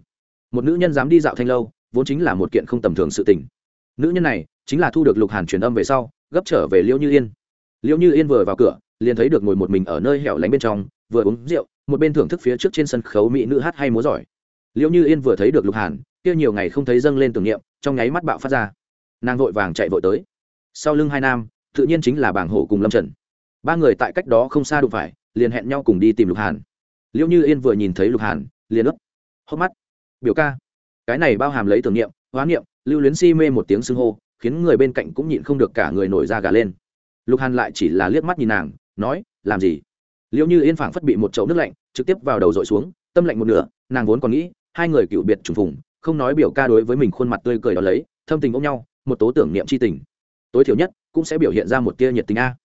Một nữ nhân dám đi dạo thanh lâu, vốn chính là một kiện không tầm thường sự tình. Nữ nhân này, chính là thu được lục hàn truyền âm về sau gấp trở về liễu như yên. Liễu như yên vừa vào cửa, liền thấy được ngồi một mình ở nơi hẻo lánh bên trong, vừa uống rượu, một bên thưởng thức phía trước trên sân khấu mỹ nữ hát hay múa giỏi. Liễu như yên vừa thấy được lục hàn, kia nhiều ngày không thấy dâng lên tưởng niệm, trong nháy mắt bạo phát ra. Nàng vội vàng chạy vội tới. Sau lưng hai nam, tự nhiên chính là bảng hổ cùng lâm trần. Ba người tại cách đó không xa đụng phải, liền hẹn nhau cùng đi tìm lục hàn. Liễu như yên vừa nhìn thấy lục hàn, liền ướp hốc mắt. Biểu ca. Cái này bao hàm lấy tưởng niệm, hóa niệm, lưu luyến si mê một tiếng xưng hô khiến người bên cạnh cũng nhịn không được cả người nổi da gà lên. Lục hàn lại chỉ là liếc mắt nhìn nàng, nói, làm gì? Liệu như yên phảng phất bị một chậu nước lạnh, trực tiếp vào đầu dội xuống, tâm lạnh một nửa, nàng vốn còn nghĩ, hai người cựu biệt trùng phùng, không nói biểu ca đối với mình khuôn mặt tươi cười đó lấy, thâm tình ôm nhau, một tố tưởng niệm c h i tình. Tối thiểu nhất, cũng sẽ biểu hiện ra một tia nhiệt tình a.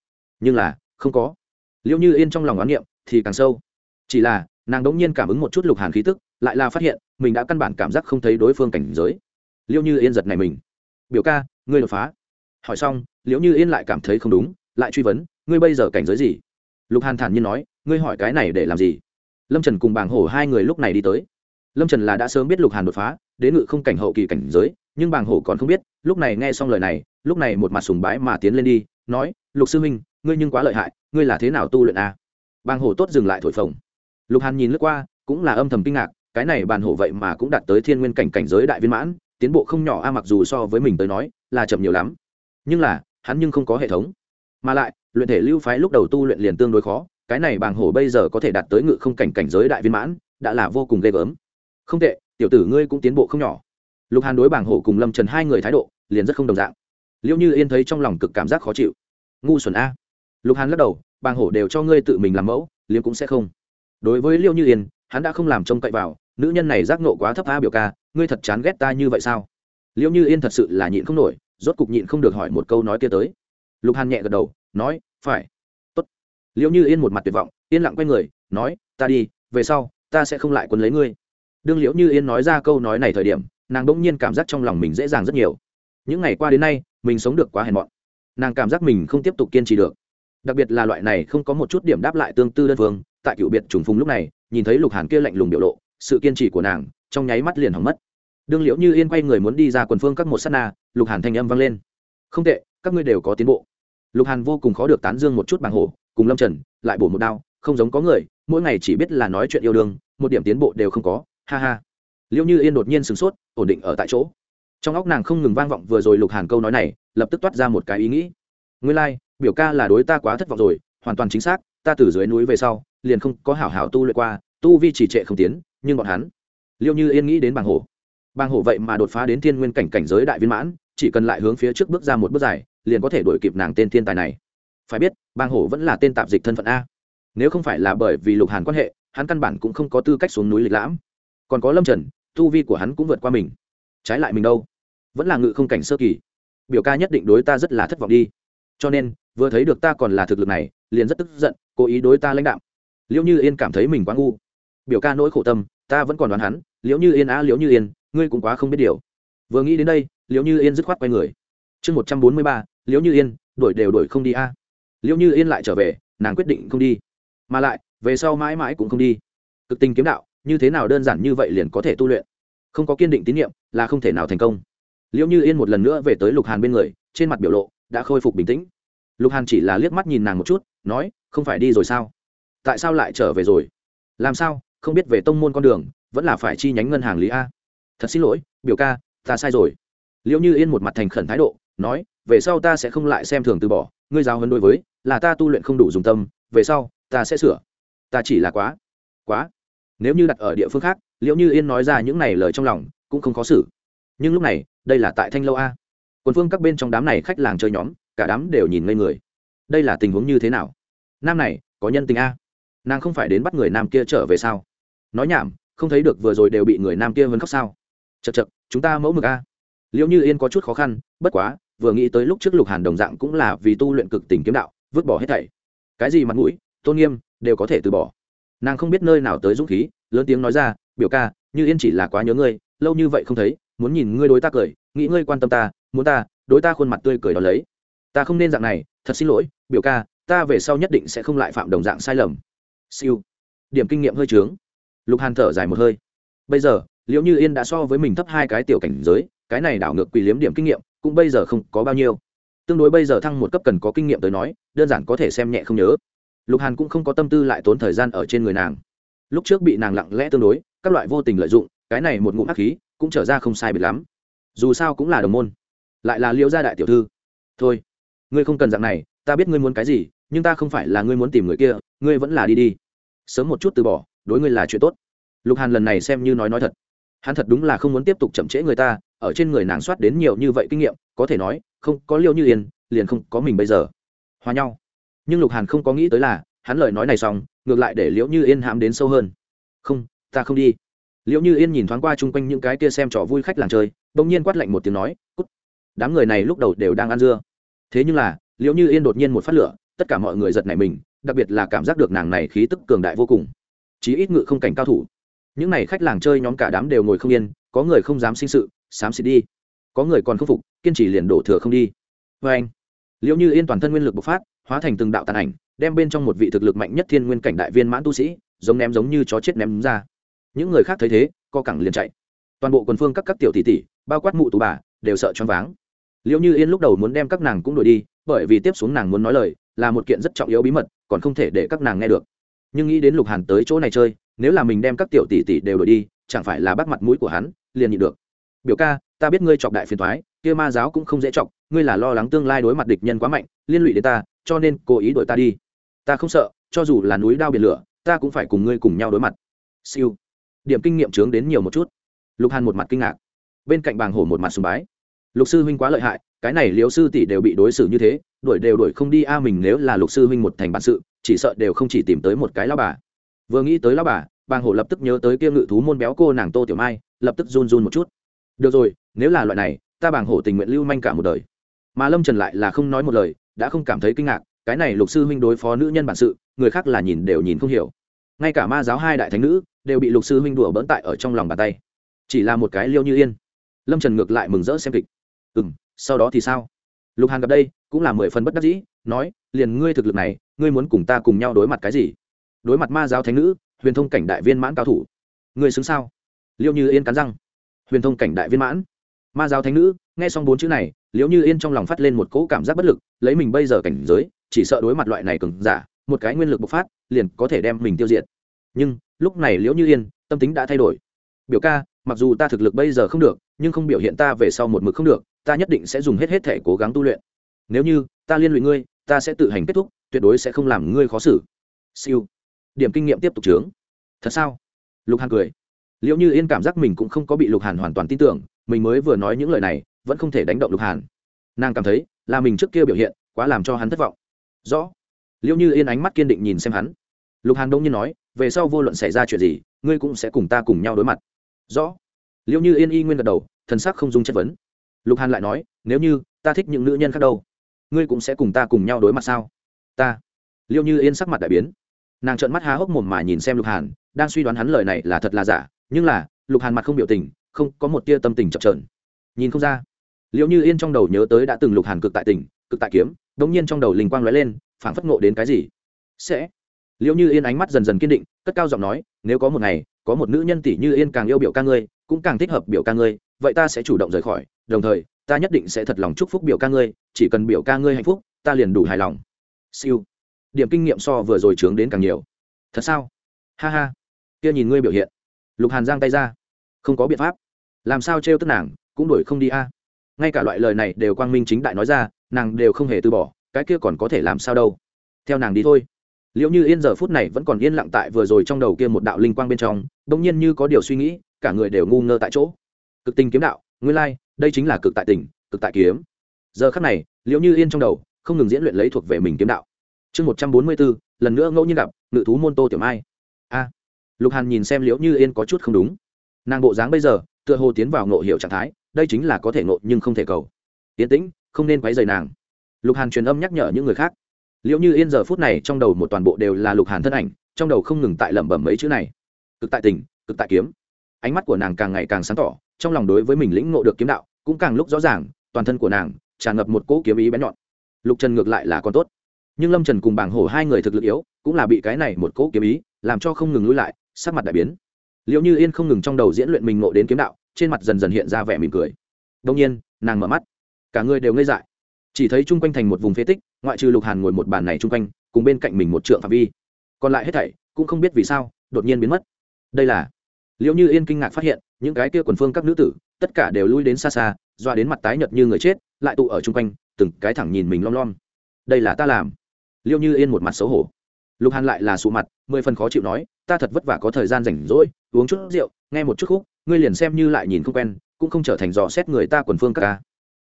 Nhưng là, không có. Liệu như yên trong lòng oán niệm, thì càng sâu. Chỉ là, nàng đống nhiên cảm ứng một chút lục hàn khí tức, lại là phát hiện, mình đã căn bản cảm giác không thấy đối phương cảnh giới. Liệu như yên giật này mình. Biểu ca ngươi đột phá. Hỏi xong liệu như yên lại cảm thấy không đúng, lại truy vấn, ngươi bây giờ cảnh giới gì? Lục hàn thản nhiên nói, ngươi hỏi cái này để làm gì? Lâm trần cùng bảng hổ hai người lúc này đi tới. Lâm trần là đã sớm biết lục hàn đột phá, đến ngự không cảnh hậu kỳ cảnh giới, nhưng bàng hổ còn không biết, lúc này nghe xong lời này, lúc này một mặt sùng bái mà tiến lên đi, nói, lục sư minh ngươi nhưng quá lợi hại, ngươi là thế nào tu luyện a à? bàng hổ tốt dừng lại thổi phồng. Lục hàn nhìn lướt qua, cũng là âm thầm kinh ngạc, cái này bàn hổ vậy mà cũng đạt tới thiên nguyên cảnh cảnh giới đại viên mãn tiến bộ không nhỏ a, mặc dù so với mình tới nói, là chậm nhiều lắm. Nhưng là, hắn nhưng không có hệ thống. Mà lại, luyện thể lưu phái lúc đầu tu luyện liền tương đối khó, cái này bàng hổ bây giờ có thể đạt tới ngự không cảnh cảnh giới đại viên mãn, đã là vô cùng ghê gớm. Không tệ, tiểu tử ngươi cũng tiến bộ không nhỏ. Lục hàn đối bàng hổ cùng lâm trần hai người thái độ, liền rất không đồng dạng. Liệu như yên thấy trong lòng cực cảm giác khó chịu. Ngu xuẩn a. Lục hàn lắc đầu, bàng hổ đều cho ngươi tự mình làm mẫu liễu cũng sẽ không. Đối với liệu như yên, hắn đã không làm trông cậy vào nữ nhân này giác nộ quá thấp a biểu ca, ngươi thật chán ghét ta như vậy sao? Liệu như yên thật sự là nhịn không nổi, rốt cục nhịn không được hỏi một câu nói kia tới. Lục hàn nhẹ gật đầu, nói, phải. Tốt. Liệu như yên một mặt tuyệt vọng, yên lặng quay người, nói, ta đi, về sau, ta sẽ không lại quấn lấy ngươi. Đương liễu như yên nói ra câu nói này thời điểm, nàng bỗng nhiên cảm giác trong lòng mình dễ dàng rất nhiều. Những ngày qua đến nay, mình sống được quá hèn mọn. Nàng cảm giác mình không tiếp tục kiên trì được. Đặc biệt là loại này không có một chút điểm đáp lại tương tư đơn phương, tại cựu biệt trùng phùng lúc này, nhìn thấy lục hàn kia lạnh lùng biểu lộ sự kiên trì của nàng trong nháy mắt liền hỏng mất. Đương liễu như yên quay người muốn đi ra quần phương các một s á t na lục hàn thanh âm vang lên. Không tệ các ngươi đều có tiến bộ. Lục hàn vô cùng khó được tán dương một chút bằng hổ cùng lâm trần lại bổ một đao không giống có người mỗi ngày chỉ biết là nói chuyện yêu đương một điểm tiến bộ đều không có ha ha. Liễu như yên đột nhiên sửng sốt ổn định ở tại chỗ. Trong óc nàng không ngừng vang vọng vừa rồi lục hàn câu nói này lập tức toát ra một cái ý nghĩ. Nguyên lai、like, biểu ca là đối ta quá thất vọng rồi hoàn toàn chính xác ta từ dưới núi về sau liền không có hảo hảo tu luyện qua tu vi chỉ trệ không tiến nhưng bọn hắn, liêu như yên nghĩ đến bàng hổ bàng hổ vậy mà đột phá đến thiên nguyên cảnh cảnh giới đại viên mãn, chỉ cần lại hướng phía trước bước ra một bước dài, liền có thể đuổi kịp nàng tên thiên tài này. Phải biết, bàng hổ vẫn là tên tạp dịch thân phận a. Nếu không phải là bởi vì lục hàn quan hệ, hắn căn bản cũng không có tư cách xuống núi lịch lãm. Còn có lâm trần, tu vi của hắn cũng vượt qua mình. Trái lại mình đâu? Vẫn là ngự không cảnh sơ kỳ. Biểu ca nhất định đối ta rất là thất vọng đi. Cho nên, vừa thấy được ta còn là thực lực này, liền rất tức giận, cố ý đối ta lãnh đạo liệu như yên cảm thấy mình quá ngu. Biểu ca nỗi khổ tâm ta vẫn còn đoán hắn, liễu như yên á, liễu như yên, ngươi cũng quá không biết điều. Vừa nghĩ đến đây, liễu như yên dứt khoát quay người. Chương một trăm bốn mươi ba, liễu như yên, đổi đều đổi không đi a. Liễu như yên lại trở về, nàng quyết định không đi. Mà lại, về sau mãi mãi cũng không đi. Cực tình kiếm đạo, như thế nào đơn giản như vậy liền có thể tu luyện? Không có kiên định tín nhiệm là không thể nào thành công. Liễu như yên một lần nữa về tới lục hàn bên người, trên mặt biểu lộ đã khôi phục bình tĩnh. Lục hàn chỉ là liếc mắt nhìn nàng một chút, nói, không phải đi rồi sao? Tại sao lại trở về rồi? Làm sao? Không biết về tông môn con đường, vẫn là phải chi nhánh ngân hàng lý a. Thật xin lỗi, biểu ca, ta sai rồi. Liễu như yên một mặt thành khẩn thái độ, nói, về sau ta sẽ không lại xem thường từ bỏ, ngươi giáo hơn đối với, là ta tu luyện không đủ dùng tâm, về sau, ta sẽ sửa. Ta chỉ là quá quá. Nếu như đặt ở địa phương khác liệu như yên nói ra những này lời trong lòng, cũng không khó xử. Nhưng lúc này, đây là tại thanh lâu a. Quần phương các bên trong đám này khách làng chơi nhóm, cả đám đều nhìn ngây người. Đây là tình huống như thế nào? Nam này, có nhân tình a. Nàng không phải đến bắt người nam kia trở về sao? Nói nhảm, không thấy được vừa rồi đều bị người nam kia vân khóc sao. Chật chật chúng ta mẫu mực a. Liệu như yên có chút khó khăn, bất quá, vừa nghĩ tới lúc trước lục hàn đồng dạng cũng là vì tu luyện cực tình kiếm đạo, vứt bỏ hết thảy. Cái gì mặt mũi, tôn nghiêm, đều có thể từ bỏ. Nàng không biết nơi nào tới dũng khí, lớn tiếng nói ra, biểu ca, như yên chỉ là quá nhớ ngươi, lâu như vậy không thấy, muốn nhìn ngươi đối ta cười, nghĩ ngươi quan tâm ta, muốn ta, đối ta khuôn mặt tươi cười đó lấy. Ta không nên dạng này, thật xin lỗi, biểu ca, ta về sau nhất định sẽ không lại phạm đồng dạng sai lầm. Siêu. Điểm kinh nghiệm hơi trướng lục hàn thở dài một hơi. Bây giờ liệu như yên đã so với mình thấp hai cái tiểu cảnh giới, cái này đảo ngược quỳ liếm điểm kinh nghiệm, cũng bây giờ không có bao nhiêu. Tương đối bây giờ thăng một cấp cần có kinh nghiệm tới nói, đơn giản có thể xem nhẹ không nhớ. Lục hàn cũng không có tâm tư lại tốn thời gian ở trên người nàng. Lúc trước bị nàng lặng lẽ tương đối, các loại vô tình lợi dụng, cái này một ngụm hắc khí, cũng trở ra không sai biệt lắm. Dù sao cũng là đồng môn, lại là liễu gia đại tiểu thư. Thôi, ngươi không cần dạng này, ta biết ngươi muốn cái gì, nhưng ta không phải là ngươi muốn tìm người kia, ngươi vẫn là đi đi. Sớm một chút từ bỏ đối ngươi là chuyện tốt. Lục hàn lần này xem như nói nói thật. Hắn thật đúng là không muốn tiếp tục chậm trễ người ta, ở trên người nàng soát đến nhiều như vậy kinh nghiệm, có thể nói, không, có liêu như yên, liền không có mình bây giờ. Hòa nhau. Nhưng lục hàn không có nghĩ tới là, hắn lời nói này xong, ngược lại để liễu như yên hãm đến sâu hơn. Không, ta không đi. Liễu như yên nhìn thoáng qua chung quanh những cái kia xem trò vui khách làng chơi, bỗng nhiên quát lạnh một tiếng nói, cút. Đám người này lúc đầu đều đang ăn dưa. Thế nhưng là, liễu như yên đột nhiên một phát lửa, tất cả mọi người giật nảy mình, đặc biệt là cảm giác được nàng này khí tức cường đại vô cùng chí ít ngự không cảnh cao thủ. Những n à y khách làng chơi nhóm cả đám đều ngồi không yên, có người không dám sinh sự, xám xịt đi. Có người còn không phục, kiên trì liền đổ thừa không đi. Vê anh, liệu như yên toàn thân nguyên lực bộc phát, hóa thành từng đạo tàn ảnh, đem bên trong một vị thực lực mạnh nhất thiên nguyên cảnh đại viên mãn tu sĩ, giống ném giống như chó chết ném ra. Những người khác thấy thế, co cẳng liền chạy. Toàn bộ quần phương các các tiểu tỷ tỷ, bao quát mụ tú bà, đều sợ choáng váng. Liệu như yên lúc đầu muốn đem các nàng cũng đuổi đi, bởi vì tiếp xuống nàng muốn nói lời, là một kiện rất trọng yếu bí mật, còn không thể để các nàng nghe được nhưng nghĩ đến lục hàn tới chỗ này chơi, nếu là mình đem các tiểu tỷ tỷ đều đuổi đi, chẳng phải là bắt mặt mũi của hắn, liền nhịn được. Biểu ca, ta biết ngươi chọc đại phiền thoái kia ma giáo cũng không dễ chọc, ngươi là lo lắng tương lai đối mặt địch nhân quá mạnh, liên lụy đến ta, cho nên cố ý đuổi ta đi. Ta không sợ, cho dù là núi đao biển lửa, ta cũng phải cùng ngươi cùng nhau đối mặt. Siêu. Điểm kinh nghiệm trướng đến nhiều một chút. Lục hàn một mặt kinh ngạc. Bên cạnh bàng hổ một mặt sùng bái. Lục sư huynh quá lợi hại, cái này liếu sư tỷ đều bị đối xử như thế, đuổi đều đuổi không đi a, mình nếu là lục sư huynh một thành bản sự chỉ sợ đều không chỉ tìm tới một cái lao bà. Vừa nghĩ tới lao bà, bàng hổ lập tức nhớ tới kia ngự thú môn béo cô nàng tô tiểu mai, lập tức run run một chút. Được rồi, nếu là loại này, ta bàng hổ tình nguyện lưu manh cả một đời. Mà lâm trần lại là không nói một lời, đã không cảm thấy kinh ngạc, cái này lục sư huynh đối phó nữ nhân bản sự, người khác là nhìn đều nhìn không hiểu. Ngay cả ma giáo hai đại thánh nữ, đều bị lục sư huynh đùa bỡn tại ở trong lòng bàn tay. Chỉ là một cái liêu như yên. Lâm trần ngược lại mừng rỡ xem kịch. Ừ m sau đó thì sao? Lục hàn gặp đây, cũng là mười phần bất đắc dĩ, nói liền ngươi thực lực này, ngươi muốn cùng ta cùng nhau đối mặt cái gì? Đối mặt ma giáo thánh nữ, huyền thông cảnh đại viên mãn cao thủ. Ngươi xứng sao? Liễu như yên cắn răng. Huyền thông cảnh đại viên mãn. Ma giáo thánh nữ, nghe xong bốn chữ này, liễu như yên trong lòng phát lên một cỗ cảm giác bất lực, lấy mình bây giờ cảnh giới, chỉ sợ đối mặt loại này cứng giả, một cái nguyên lực bộc phát, liền có thể đem mình tiêu diệt. Nhưng, lúc này liễu như yên, tâm tính đã thay đổi. Biểu ca, mặc dù ta thực lực bây giờ không được, nhưng không biểu hiện ta về sau một mực không được, ta nhất định sẽ dùng hết hết thể cố gắng tu luyện. Nếu như, ta liên lụy ngươi ta sẽ tự hành kết thúc, tuyệt đối sẽ không làm ngươi khó xử. Siêu. Điểm kinh nghiệm tiếp tục trướng thật sao? Lục hàn cười. Liệu như yên cảm giác mình cũng không có bị lục hàn hoàn toàn tin tưởng, mình mới vừa nói những lời này, vẫn không thể đánh động lục hàn. Nàng cảm thấy, là mình trước kia biểu hiện, quá làm cho hắn thất vọng. Rõ. Liệu như yên ánh mắt kiên định nhìn xem hắn. Lục hàn đông nhiên nói, về sau vô luận xảy ra chuyện gì, ngươi cũng sẽ cùng ta cùng nhau đối mặt. Rõ. Liệu như yên y nguyên gật đầu, thần sắc không dung chất vấn. Lục hàn lại nói, nếu như ta thích những nữ nhân khác đâu? Ngươi cũng sẽ cùng ta cùng nhau đối mặt sao? Ta. Liệu như yên sắc mặt đại biến. Nàng trợn mắt há hốc mồm mà nhìn xem lục hàn, đang suy đoán hắn lời này là thật là giả, nhưng là, lục hàn mặt không biểu tình, không, có một tia tâm tình chậm trợn nhìn không ra. Liệu như yên trong đầu nhớ tới đã từng lục hàn cực tại tỉnh, cực tại kiếm đ ỗ n g nhiên trong đầu linh quang lóe lên, phảng phất ngộ đến cái gì. Sẽ. Liệu như yên ánh mắt dần dần kiên định, cất cao giọng nói, nếu có một ngày, có một nữ nhân tỷ như yên càng yêu biểu ca ngươi, cũng càng thích hợp biểu ca ngươi, vậy ta sẽ chủ động rời khỏi, đồng thời ta nhất định sẽ thật lòng chúc phúc biểu ca ngươi, chỉ cần biểu ca ngươi hạnh phúc, ta liền đủ hài lòng. Siêu. Điểm kinh nghiệm so vừa rồi trướng đến càng nhiều. Thật sao? Ha ha. Kia nhìn ngươi biểu hiện. Lục hàn giang tay ra. Không có biện pháp. Làm sao trêu tức nàng, cũng đuổi không đi a. Ngay cả loại lời này đều quang minh chính đại nói ra, nàng đều không hề từ bỏ, cái kia còn có thể làm sao đâu. Theo nàng đi thôi. Liệu như yên giờ phút này vẫn còn yên lặng tại vừa rồi trong đầu kia một đạo linh quang bên trong đ ỗ n g nhiên như có điều suy nghĩ, cả người đều ngu ngơ tại chỗ. Cực tình kiếm đạo, nguyên lai đây chính là cực tại tình, cực tại kiếm. Giờ khắc này liệu như yên trong đầu, không ngừng diễn luyện lấy thuộc về mình kiếm đạo. Chương một trăm bốn mươi bốn, lần nữa ngẫu nhiên gặp, ngự thú môn tô tiểu mai. A. Lục hàn nhìn xem liễu như yên có chút không đúng. Nàng bộ dáng bây giờ, tựa hồ tiến vào ngộ hiệu trạng thái, đây chính là có thể ngộ nhưng không thể cầu. Tiến tĩnh, không nên quấy rầy nàng. Lục hàn truyền âm nhắc nhở những người khác. Liễu như yên giờ phút này trong đầu một toàn bộ đều là lục hàn thân ảnh, trong đầu không ngừng tại lẩm bẩm mấy chữ này. Cực tại tình, cực tại kiếm. Ánh mắt của nàng càng ngày càng sáng tỏ, trong lòng đối với mình lĩnh ngộ được kiếm đạo cũng càng lúc rõ ràng, toàn thân của nàng tràn ngập một cỗ kiếm ý bén nhọn. Lục trần ngược lại là con tốt. Nhưng lâm trần cùng bảng hổ hai người thực lực yếu, cũng là bị cái này một cỗ kiếm ý làm cho không ngừng lui lại, sắc mặt đại biến. Liệu như yên không ngừng trong đầu diễn luyện mình ngộ đến kiếm đạo, trên mặt dần dần hiện ra vẻ mỉm cười. Đông nhiên, nàng mở mắt. Cả người đều ngây dại. Chỉ thấy chung quanh thành một vùng phế tích, ngoại trừ lục hàn ngồi một bàn này chung quanh, cùng bên cạnh mình một trượng phạm vi. Còn lại hết thảy cũng không biết vì sao, đột nhiên biến mất. Đây là liệu như yên kinh ngạc phát hiện, những cái kia quần phương các nữ tử tất cả đều lui đến xa xa, doa đến mặt tái nhợt như người chết, lại tụ ở chung quanh, từng cái thẳng nhìn mình lom lom. Đây là ta làm. Liêu như yên một mặt xấu hổ. Lục hàn lại là sụ mặt, mười phần khó chịu nói, ta thật vất vả có thời gian rảnh rỗi, uống chút rượu, nghe một chút khúc, ngươi liền xem như lại nhìn không quen, cũng không trở thành dò xét người ta quần phương các ca.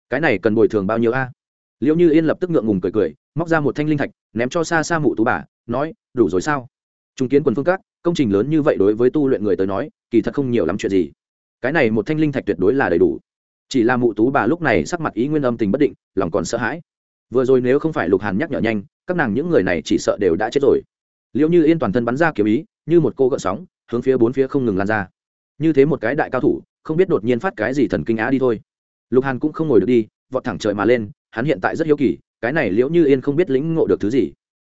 Cái này cần bồi thường bao nhiêu a? Liệu như yên lập tức ngượng ngùng cười cười, móc ra một thanh linh thạch, ném cho xa xa mụ tú bà, nói, đủ rồi sao? Trung kiến quần phương các, công trình lớn như vậy đối với tu luyện người tới nói, kỳ thật không nhiều lắm chuyện gì cái này một thanh linh thạch tuyệt đối là đầy đủ. Chỉ là mụ tú bà lúc này sắc mặt ý nguyên âm tình bất định, lòng còn sợ hãi. Vừa rồi nếu không phải lục hàn nhắc nhở nhanh, các nàng những người này chỉ sợ đều đã chết rồi. Liệu như yên toàn thân bắn ra kiếm ý, như một cô gợn sóng, hướng phía bốn phía không ngừng lan ra. Như thế một cái đại cao thủ, không biết đột nhiên phát cái gì thần kinh á đi thôi. Lục hàn cũng không ngồi được đi, vọt thẳng trời mà lên, hắn hiện tại rất hiếu kỳ, cái này liễu như yên không biết lĩnh ngộ được thứ gì.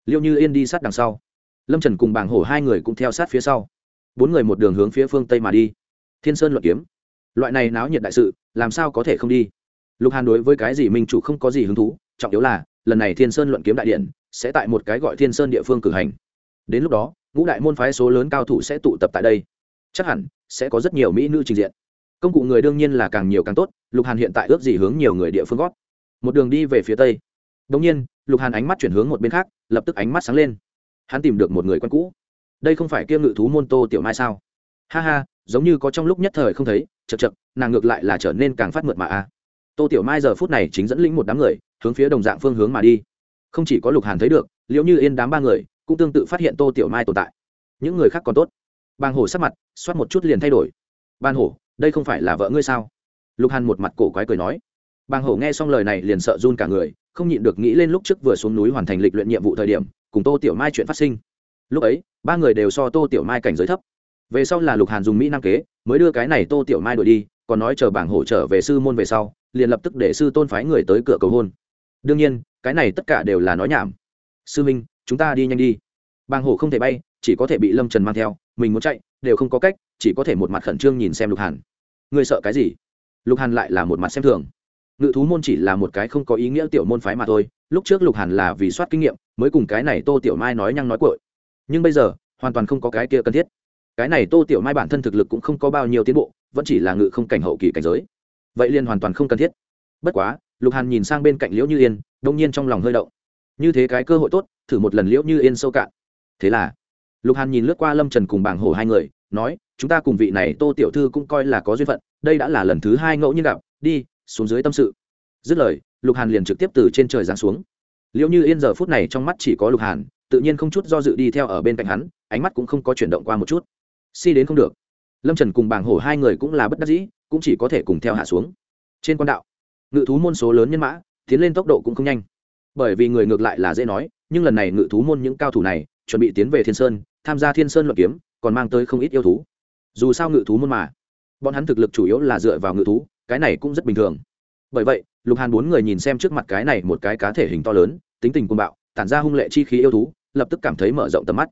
Liễu như yên đi sát đằng sau. Lâm trần cùng bàng hổ hai người cũng theo sát phía sau. Bốn người một đường hướng phía phương tây mà đi thiên sơn luận kiếm. Loại này náo nhiệt đại sự, làm sao có thể không đi? Lục hàn đối với cái gì minh chủ không có gì hứng thú, trọng yếu là, lần này thiên sơn luận kiếm đại điện sẽ tại một cái gọi thiên sơn địa phương cử hành. Đến lúc đó, ngũ đại môn phái số lớn cao thủ sẽ tụ tập tại đây. Chắc hẳn, sẽ có rất nhiều mỹ nữ trình diện. Công cụ người đương nhiên là càng nhiều càng tốt, lục hàn hiện tại ước gì hướng nhiều người địa phương gót một đường đi về phía tây. Đ ỗ n g nhiên, lục hàn ánh mắt chuyển hướng một bên khác, lập tức ánh mắt sáng lên. Hắn tìm được một người quen cũ. Đây không phải kiêm ngự thú môn tô tiểu mai sao? Ha ha giống như có trong lúc nhất thời không thấy chật chật nàng ngược lại là trở nên càng phát mượt mà a. Tô tiểu mai giờ phút này chính dẫn lĩnh một đám người, hướng phía đồng dạng phương hướng mà đi. Không chỉ có lục hàn thấy được liệu như yên đám ba người, cũng tương tự phát hiện tô tiểu mai tồn tại. Những người khác còn tốt. Bang hổ sắc mặt, xoát một chút liền thay đổi. Ban hổ, đây không phải là vợ ngươi sao? Lục hàn một mặt cổ quái cười nói. Bang hổ nghe xong lời này liền sợ run cả người, không nhịn được nghĩ lên lúc trước vừa xuống núi hoàn thành lịch luyện nhiệm vụ thời điểm, cùng tô tiểu mai chuyện phát sinh. Lúc ấy, ba người đều so tô tiểu mai cảnh giới thấp về sau là lục hàn dùng mỹ năng kế, mới đưa cái này tô tiểu mai đổi đi, còn nói chờ bảng hỗ trở về sư môn về sau, liền lập tức để sư tôn phái người tới cửa cầu hôn. Đương nhiên, cái này tất cả đều là nói nhảm. Sư minh, chúng ta đi nhanh đi. Bàng hổ không thể bay, chỉ có thể bị lâm trần mang theo, mình muốn chạy, đều không có cách, chỉ có thể một mặt khẩn trương nhìn xem lục hàn. Ngươi sợ cái gì? Lục hàn lại là một mặt xem thường. Ngự thú môn chỉ là một cái không có ý nghĩa tiểu môn phái mà thôi, lúc trước lục hàn là vì soát kinh nghiệm, mới cùng cái này tô tiểu mai nói nhăng nói cội nhưng bây giờ, hoàn toàn không có cái kia cần thiết cái này tô tiểu mai bản thân thực lực cũng không có bao nhiêu tiến bộ, vẫn chỉ là ngự không cảnh hậu kỳ cảnh giới. Vậy liền hoàn toàn không cần thiết. Bất quá, lục hàn nhìn sang bên cạnh liễu như yên, đông nhiên trong lòng hơi động. Như thế cái cơ hội tốt, thử một lần liễu như yên sâu cạn. Thế là, lục hàn nhìn lướt qua lâm trần cùng bảng hổ hai người, nói, chúng ta cùng vị này tô tiểu thư cũng coi là có duyên phận, đây đã là lần thứ hai ngẫu nhiên gặp, đi, xuống dưới tâm sự. Dứt lời, lục hàn liền trực tiếp từ trên trời giáng xuống. Liệu như yên giờ phút này trong mắt chỉ có lục hàn, tự nhiên không chút do dự đi theo ở bên cạnh hắn, ánh mắt cũng không có chuyển động qua một chút si đến không được. Lâm trần cùng bảng hổ hai người cũng là bất đắc dĩ, cũng chỉ có thể cùng theo hạ xuống. Trên quan đạo, ngự thú môn số lớn nhân mã, tiến lên tốc độ cũng không nhanh. Bởi vì người ngược lại là dễ nói, nhưng lần này ngự thú môn những cao thủ này, chuẩn bị tiến về thiên sơn, tham gia thiên sơn luận kiếm, còn mang tới không ít yêu thú. Dù sao ngự thú môn mà, bọn hắn thực lực chủ yếu là dựa vào ngự thú, cái này cũng rất bình thường. Bởi vậy, lục hàn bốn người nhìn xem trước mặt cái này một cái cá thể hình to lớn, tính tình côn bạo, tản ra hung lệ chi khí yêu thú, lập tức cảm thấy mở rộng tầm mắt.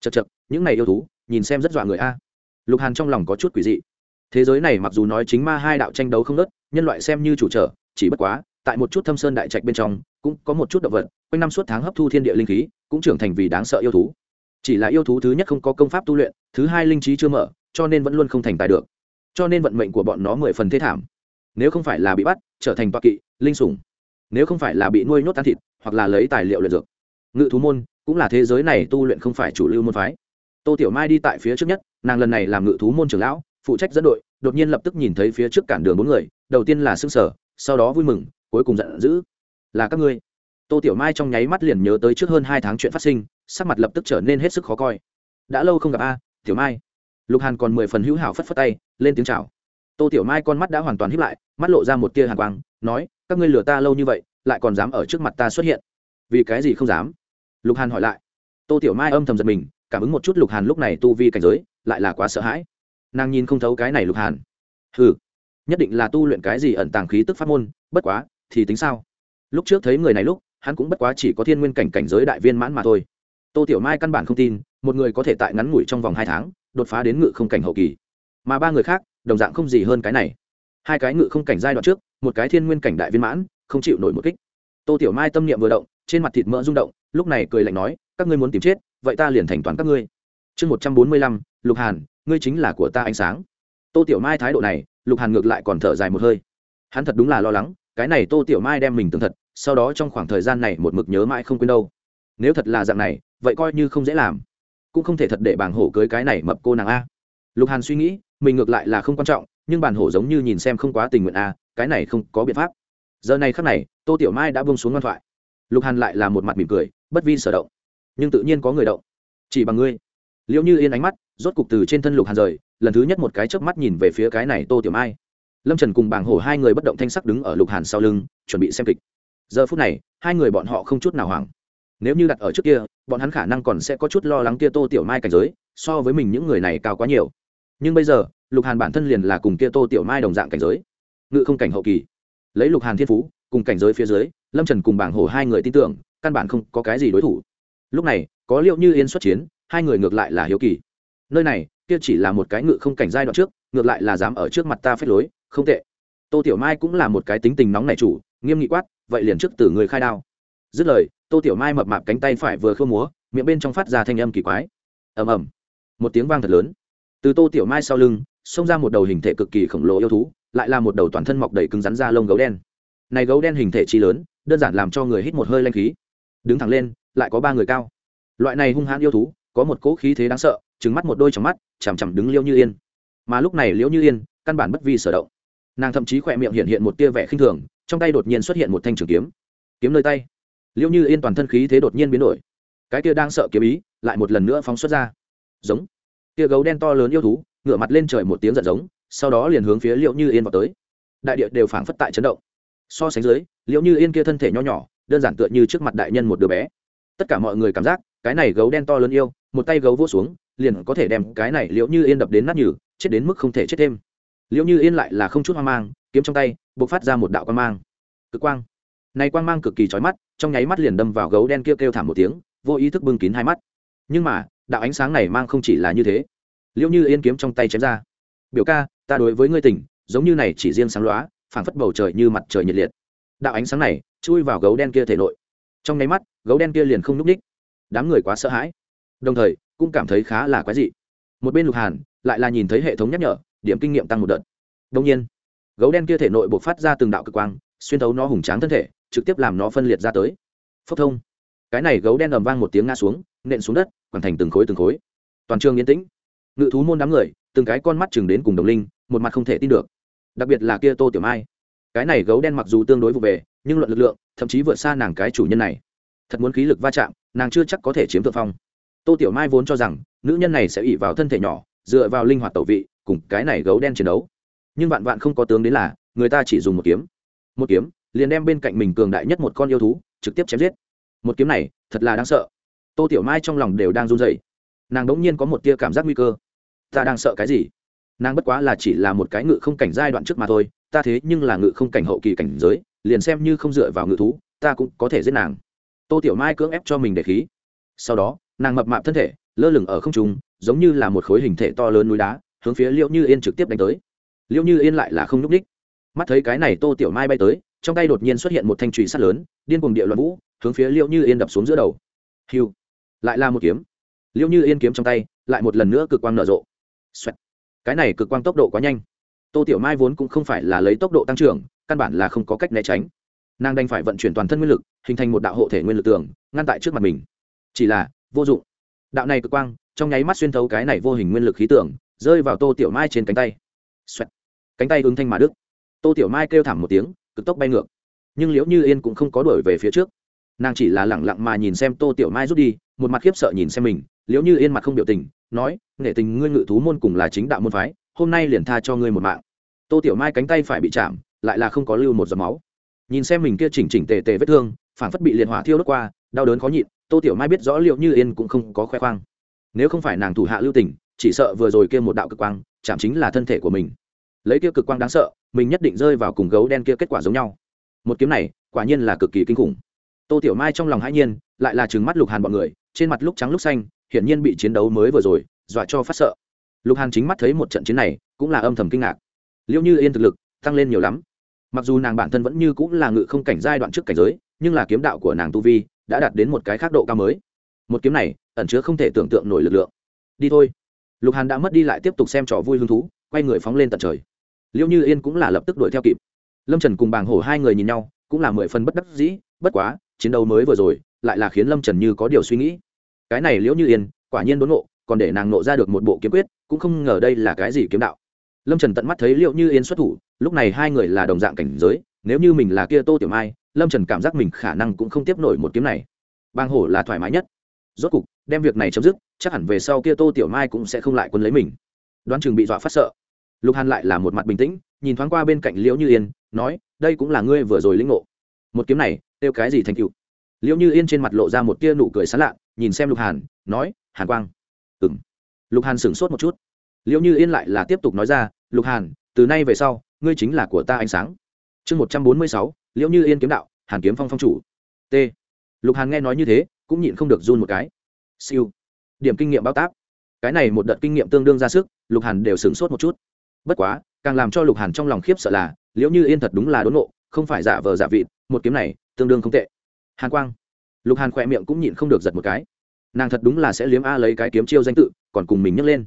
Chật chật những này yêu thú nhìn xem rất dọa người a. Lục hàn trong lòng có chút quỷ dị. Thế giới này mặc dù nói chính ma hai đạo tranh đấu không nớt nhân loại xem như chủ trở, chỉ bất quá, tại một chút thâm sơn đại trạch bên trong, cũng có một chút động vật, quanh năm suốt tháng hấp thu thiên địa linh khí, cũng trưởng thành vì đáng sợ yêu thú. Chỉ là yêu thú thứ nhất không có công pháp tu luyện, thứ hai linh trí chưa mở, cho nên vẫn luôn không thành tài được. Cho nên vận mệnh của bọn nó mười phần thế thảm. Nếu không phải là bị bắt, trở thành toa kỵ, linh sủng. Nếu không phải là bị nuôi nhốt ăn thịt, hoặc là lấy tài liệu luyện dược. Ngự thú môn, cũng là thế giới này tu luyện không phải chủ lưu môn phái tô tiểu mai đi tại phía trước nhất, nàng lần này làm ngự thú môn trưởng lão, phụ trách dẫn đội, đột nhiên lập tức nhìn thấy phía trước cản đường bốn người, đầu tiên là s sở sau đó vui mừng, cuối cùng giận dữ. Là các ngươi? Tô tiểu mai trong nháy mắt liền nhớ tới trước hơn hai tháng chuyện phát sinh, sắc mặt lập tức trở nên hết sức khó coi. Đã lâu không gặp a, tiểu mai. Lục hàn còn mười phần hữu hảo phất phất tay, lên tiếng chào. Tô tiểu mai con mắt đã hoàn toàn hiếp lại, mắt lộ ra một tia hàn quang, nói, các ngươi lừa ta lâu như vậy, lại còn dám ở trước mặt ta xuất hiện. Vì cái gì không dám? Lục hàn hỏi lại. Tô tiểu mai âm thầm giật mình cảm ứng một chút lục hàn lúc này tu vi cảnh giới, lại là quá sợ hãi. Nàng nhìn không thấu cái này lục hàn. Ừ nhất định là tu luyện cái gì ẩn tàng khí tức pháp môn, bất quá, thì tính sao? Lúc trước thấy người này lúc, hắn cũng bất quá chỉ có thiên nguyên cảnh cảnh giới đại viên mãn mà thôi. Tô tiểu mai căn bản không tin, một người có thể tại ngắn ngủi trong vòng hai tháng, đột phá đến ngự không cảnh hậu kỳ. Mà ba người khác, đồng dạng không gì hơn cái này. Hai cái ngự không cảnh giai đoạn trước, một cái thiên nguyên cảnh đại viên mãn, không chịu nổi một kích. Tô tiểu mai tâm niệm vừa động, trên mặt thịt mỡ rung động, lúc này cười lạnh nói, các ngươi muốn tìm chết vậy ta liền thành toán các ngươi. Chương một trăm bốn mươi lăm, lục hàn, ngươi chính là của ta ánh sáng. Tô tiểu mai thái độ này, lục hàn ngược lại còn thở dài một hơi. Hắn thật đúng là lo lắng, cái này tô tiểu mai đem mình tường thật, sau đó trong khoảng thời gian này một mực nhớ mãi không quên đâu. Nếu thật là dạng này, vậy coi như không dễ làm. Cũng không thể thật để bàng hổ cưới cái này mập cô nàng a. Lục hàn suy nghĩ, mình ngược lại là không quan trọng, nhưng bản hổ giống như nhìn xem không quá tình nguyện a, cái này không có biện pháp. Giờ này khắc này, tô tiểu mai đã bông xuống ngoan thoại. Lục hàn lại là một mặt mỉm cười, bất vi sở động nhưng tự nhiên có người động. Chỉ bằng ngươi. Liệu như yên ánh mắt, rốt cục từ trên thân lục hàn rời, lần thứ nhất một cái chớp mắt nhìn về phía cái này tô tiểu mai. Lâm trần cùng bảng hổ hai người bất động thanh sắc đứng ở lục hàn sau lưng, chuẩn bị xem kịch. Giờ phút này, hai người bọn họ không chút nào hoảng. Nếu như đặt ở trước kia, bọn hắn khả năng còn sẽ có chút lo lắng kia tô tiểu mai cảnh giới, so với mình những người này cao quá nhiều. Nhưng bây giờ, lục hàn bản thân liền là cùng kia tô tiểu mai đồng dạng cảnh giới. Ngự không cảnh hậu kỳ. Lấy lục hàn thiên phú, cùng cảnh giới phía dưới, lâm trần cùng bảng hổ hai người tin tưởng, căn bản không có cái gì đối thủ lúc này, có liệu như yên xuất chiến, hai người ngược lại là hiếu kỳ. Nơi này, kia chỉ là một cái ngự không cảnh giai đoạn trước, ngược lại là dám ở trước mặt ta phép lối, không tệ. Tô tiểu mai cũng là một cái tính tình nóng này chủ, nghiêm nghị quát, vậy liền trước từ người khai đao. Dứt lời, tô tiểu mai mập mạp cánh tay phải vừa khơ múa, miệng bên trong phát ra thanh âm kỳ quái. Ầm ầm. Một tiếng vang thật lớn. Từ tô tiểu mai sau lưng, xông ra một đầu hình thể cực kỳ khổng lồ yêu thú, lại là một đầu toàn thân mọc đầy cứng rắn da lông gấu đen. Này gấu đen hình thể chi lớn, đơn giản làm cho người hít một hơi lanh khí. Đứng thẳng lên lại có ba người cao. Loại này hung hãn yêu thú, có một cỗ khí thế đáng sợ trứng mắt một đôi trong mắt, chằm chằm đứng liêu như yên. Mà lúc này liễu như yên, căn bản bất vi sở động. Nàng thậm chí khỏe miệng hiện hiện một tia vẻ khinh thường, trong tay đột nhiên xuất hiện một thanh trường kiếm. Kiếm nơi tay. Liễu như yên toàn thân khí thế đột nhiên biến đổi. Cái tia đang sợ kiếm ý lại một lần nữa phóng xuất ra. Giống. Tia gấu đen to lớn yêu thú, ngửa mặt lên trời một tiếng giận giống, sau đó liền hướng phía liễu như yên vào tới. Đại địa đều phảng phất tại chấn động. So sánh dưới, liễu như yên kia thân thể nho nhỏ, đơn giản tựa như trước mặt đại nhân một đứa bé tất cả mọi người cảm giác cái này gấu đen to lớn yêu một tay gấu vỗ xuống liền có thể đem cái này liễu như yên đập đến nát nhừ chết đến mức không thể chết thêm. Liễu như yên lại là không chút hoang mang kiếm trong tay b ộ c phát ra một đạo quang mang. Cực quang. Này quang mang cực kỳ trói mắt trong nháy mắt liền đâm vào gấu đen kia kêu, kêu thảm một tiếng vô ý thức bưng kín hai mắt. Nhưng mà đạo ánh sáng này mang không chỉ là như thế. Liễu như yên kiếm trong tay chém ra. Biểu ca ta đối với ngươi tỉnh giống như này chỉ riêng sáng loá phảng phất bầu trời như mặt trời nhiệt liệt. Đạo ánh sáng này chui vào gấu đen kia thể nội. Trong nháy mắt gấu đen kia liền không núp ních đám người quá sợ hãi. Đồng thời, cũng cảm thấy khá là quái dị. Một bên lục hàn lại là nhìn thấy hệ thống nhắc nhở, điểm kinh nghiệm tăng một đợt. Đông nhiên, gấu đen kia thể nội buộc phát ra từng đạo cực quang, xuyên thấu nó hùng tráng thân thể, trực tiếp làm nó phân liệt ra tới. Phốc thông. Cái này gấu đen ầm vang một tiếng ngã xuống, nện xuống đất hoàn thành từng khối từng khối. Toàn trường yên tĩnh. Ngự thú môn đám người, từng cái con mắt chừng đến cùng đồng linh, một mặt không thể tin được. Đặc biệt là kia tô tiểu mai. Cái này gấu đen mặc dù tương đối vụ về, nhưng luận lực lượng, thậm chí vượt xa nàng cái chủ nhân này thật muốn khí lực va chạm, nàng chưa chắc có thể chiếm thượng phong. Tô tiểu mai vốn cho rằng, nữ nhân này sẽ ỉ vào thân thể nhỏ, dựa vào linh hoạt tẩu vị, cùng cái này gấu đen chiến đấu. Nhưng vạn vạn không có tướng đến là, người ta chỉ dùng một kiếm. Một kiếm, liền đem bên cạnh mình cường đại nhất một con yêu thú, trực tiếp chém giết. Một kiếm này, thật là đáng sợ. Tô tiểu mai trong lòng đều đang run rẩy. Nàng đống nhiên có một tia cảm giác nguy cơ. Ta đang sợ cái gì? Nàng bất quá là chỉ là một cái ngự không cảnh giai đoạn trước mà thôi, ta thế nhưng là ngự không cảnh hậu kỳ cảnh giới, liền xem như không dựa vào ngự thú, ta cũng có thể giết nàng tô tiểu mai cưỡng ép cho mình để khí. Sau đó, nàng mập mạp thân thể, lơ lửng ở không trung, giống như là một khối hình thể to lớn núi đá, hướng phía liễu như yên trực tiếp đánh tới. Liễu như yên lại là không nhúc ních mắt thấy cái này tô tiểu mai bay tới, trong tay đột nhiên xuất hiện một thanh trùy sắt lớn, điên cùng địa loạn vũ, hướng phía liễu như yên đập xuống giữa đầu. Hiu! Lại là một kiếm. Liễu như yên kiếm trong tay, lại một lần nữa cực quang nở rộ. Xoẹt. cái này cực quang tốc độ quá nhanh. Tô tiểu mai vốn cũng không phải là lấy tốc độ tăng trưởng, căn bản là không có cách né tránh nàng đành phải vận chuyển toàn thân nguyên lực, hình thành một đạo hộ thể nguyên lực tường, ngăn tại trước mặt mình. Chỉ là, vô dụng. Đạo này cực quang, trong nháy mắt xuyên thấu cái này vô hình nguyên lực khí tưởng rơi vào tô tiểu mai trên cánh tay. Xoẹt. cánh tay ứng thanh mà đức tô tiểu mai kêu thảm một tiếng, cực tốc bay ngược. Nhưng liễu như yên cũng không có đuổi về phía trước. Nàng chỉ là lẳng lặng mà nhìn xem tô tiểu mai rút đi, một mặt khiếp sợ nhìn xem mình. Liễu như yên mặt không biểu tình, nói, nghệ tình ngươi ngự thú môn cùng là chính đạo môn phái, hôm nay liền tha cho ngươi một mạng. Tô tiểu mai cánh tay phải bị chạm, lại là không có lưu một giọt máu nhìn xem mình kia chỉnh chỉnh tề tề vết thương phản phất bị liệt hỏa thiêu đốt qua, đau đớn khó nhịn, tô tiểu mai biết rõ liệu như yên cũng không có khoe khoang. Nếu không phải nàng thủ hạ lưu tình, chỉ sợ vừa rồi kia một đạo cực quang, chạm chính là thân thể của mình. Lấy kia cực quang đáng sợ, mình nhất định rơi vào cùng gấu đen kia kết quả giống nhau. Một kiếm này, quả nhiên là cực kỳ kinh khủng. Tô tiểu mai trong lòng hãi nhiên, lại là trừng mắt lục hàn bọn người, trên mặt lúc trắng lúc xanh, hiển nhiên bị chiến đấu mới vừa rồi, dọa cho phát sợ. Lục hàn chính mắt thấy một trận chiến này, cũng là âm thầm kinh ngạc. Liệu như yên thực lực, tăng lên nhiều lắm mặc dù nàng bản thân vẫn như cũng là ngự không cảnh giai đoạn trước cảnh giới, nhưng là kiếm đạo của nàng tu vi đã đạt đến một cái khác độ cao mới. Một kiếm này ẩn chứa không thể tưởng tượng nổi lực lượng. Đi thôi. Lục hàn đã mất đi lại tiếp tục xem trò vui hứng thú, quay người phóng lên tận trời. Liêu như yên cũng là lập tức đuổi theo kịp. Lâm trần cùng bàng hổ hai người nhìn nhau, cũng là mười phần bất đắc dĩ, bất quá, chiến đấu mới vừa rồi, lại là khiến lâm trần như có điều suy nghĩ. Cái này liễu như yên, quả nhiên đốn nộ còn để nàng nộ ra được một bộ kiếm quyết, cũng không ngờ đây là cái gì kiếm đạo lâm trần tận mắt thấy liệu như yên xuất thủ, lúc này hai người là đồng dạng cảnh giới, nếu như mình là kia tô tiểu mai, lâm trần cảm giác mình khả năng cũng không tiếp nổi một kiếm này. Bang hổ là thoải mái nhất. Rốt cục, đem việc này chấm dứt, chắc hẳn về sau kia tô tiểu mai cũng sẽ không lại quân lấy mình. Đoán chừng bị dọa phát sợ. Lục hàn lại là một mặt bình tĩnh, nhìn thoáng qua bên cạnh liễu như yên, nói, đây cũng là ngươi vừa rồi lĩnh ngộ. Một kiếm này kêu cái gì thành cựu liễu như yên trên mặt lộ ra một tia nụ cười sán lạ, nhìn xem lục hàn, nói, hàn quang. Ừ m lục hàn sửng sốt một chút. Liễu như yên lại là tiếp tục nói ra lục hàn, từ nay về sau, ngươi chính là của ta ánh sáng. Chương một trăm bốn mươi sáu, liễu như yên kiếm đạo, hàn kiếm phong phong chủ. T. Lục hàn nghe nói như thế, cũng nhịn không được run một cái. Siêu. Điểm kinh nghiệm bao táp cái này một đợt kinh nghiệm tương đương ra sức, lục hàn đều sửng sốt một chút. Bất quá, càng làm cho lục hàn trong lòng khiếp sợ là, liễu như yên thật đúng là đốn nộ không phải giả vờ giả vịt, một kiếm này, tương đương không tệ. Hàn quang. Lục hàn khỏe miệng cũng nhịn không được giật một cái. Nàng thật đúng là sẽ liếm a lấy cái kiếm chiêu danh tự, còn cùng mình nhấc lên.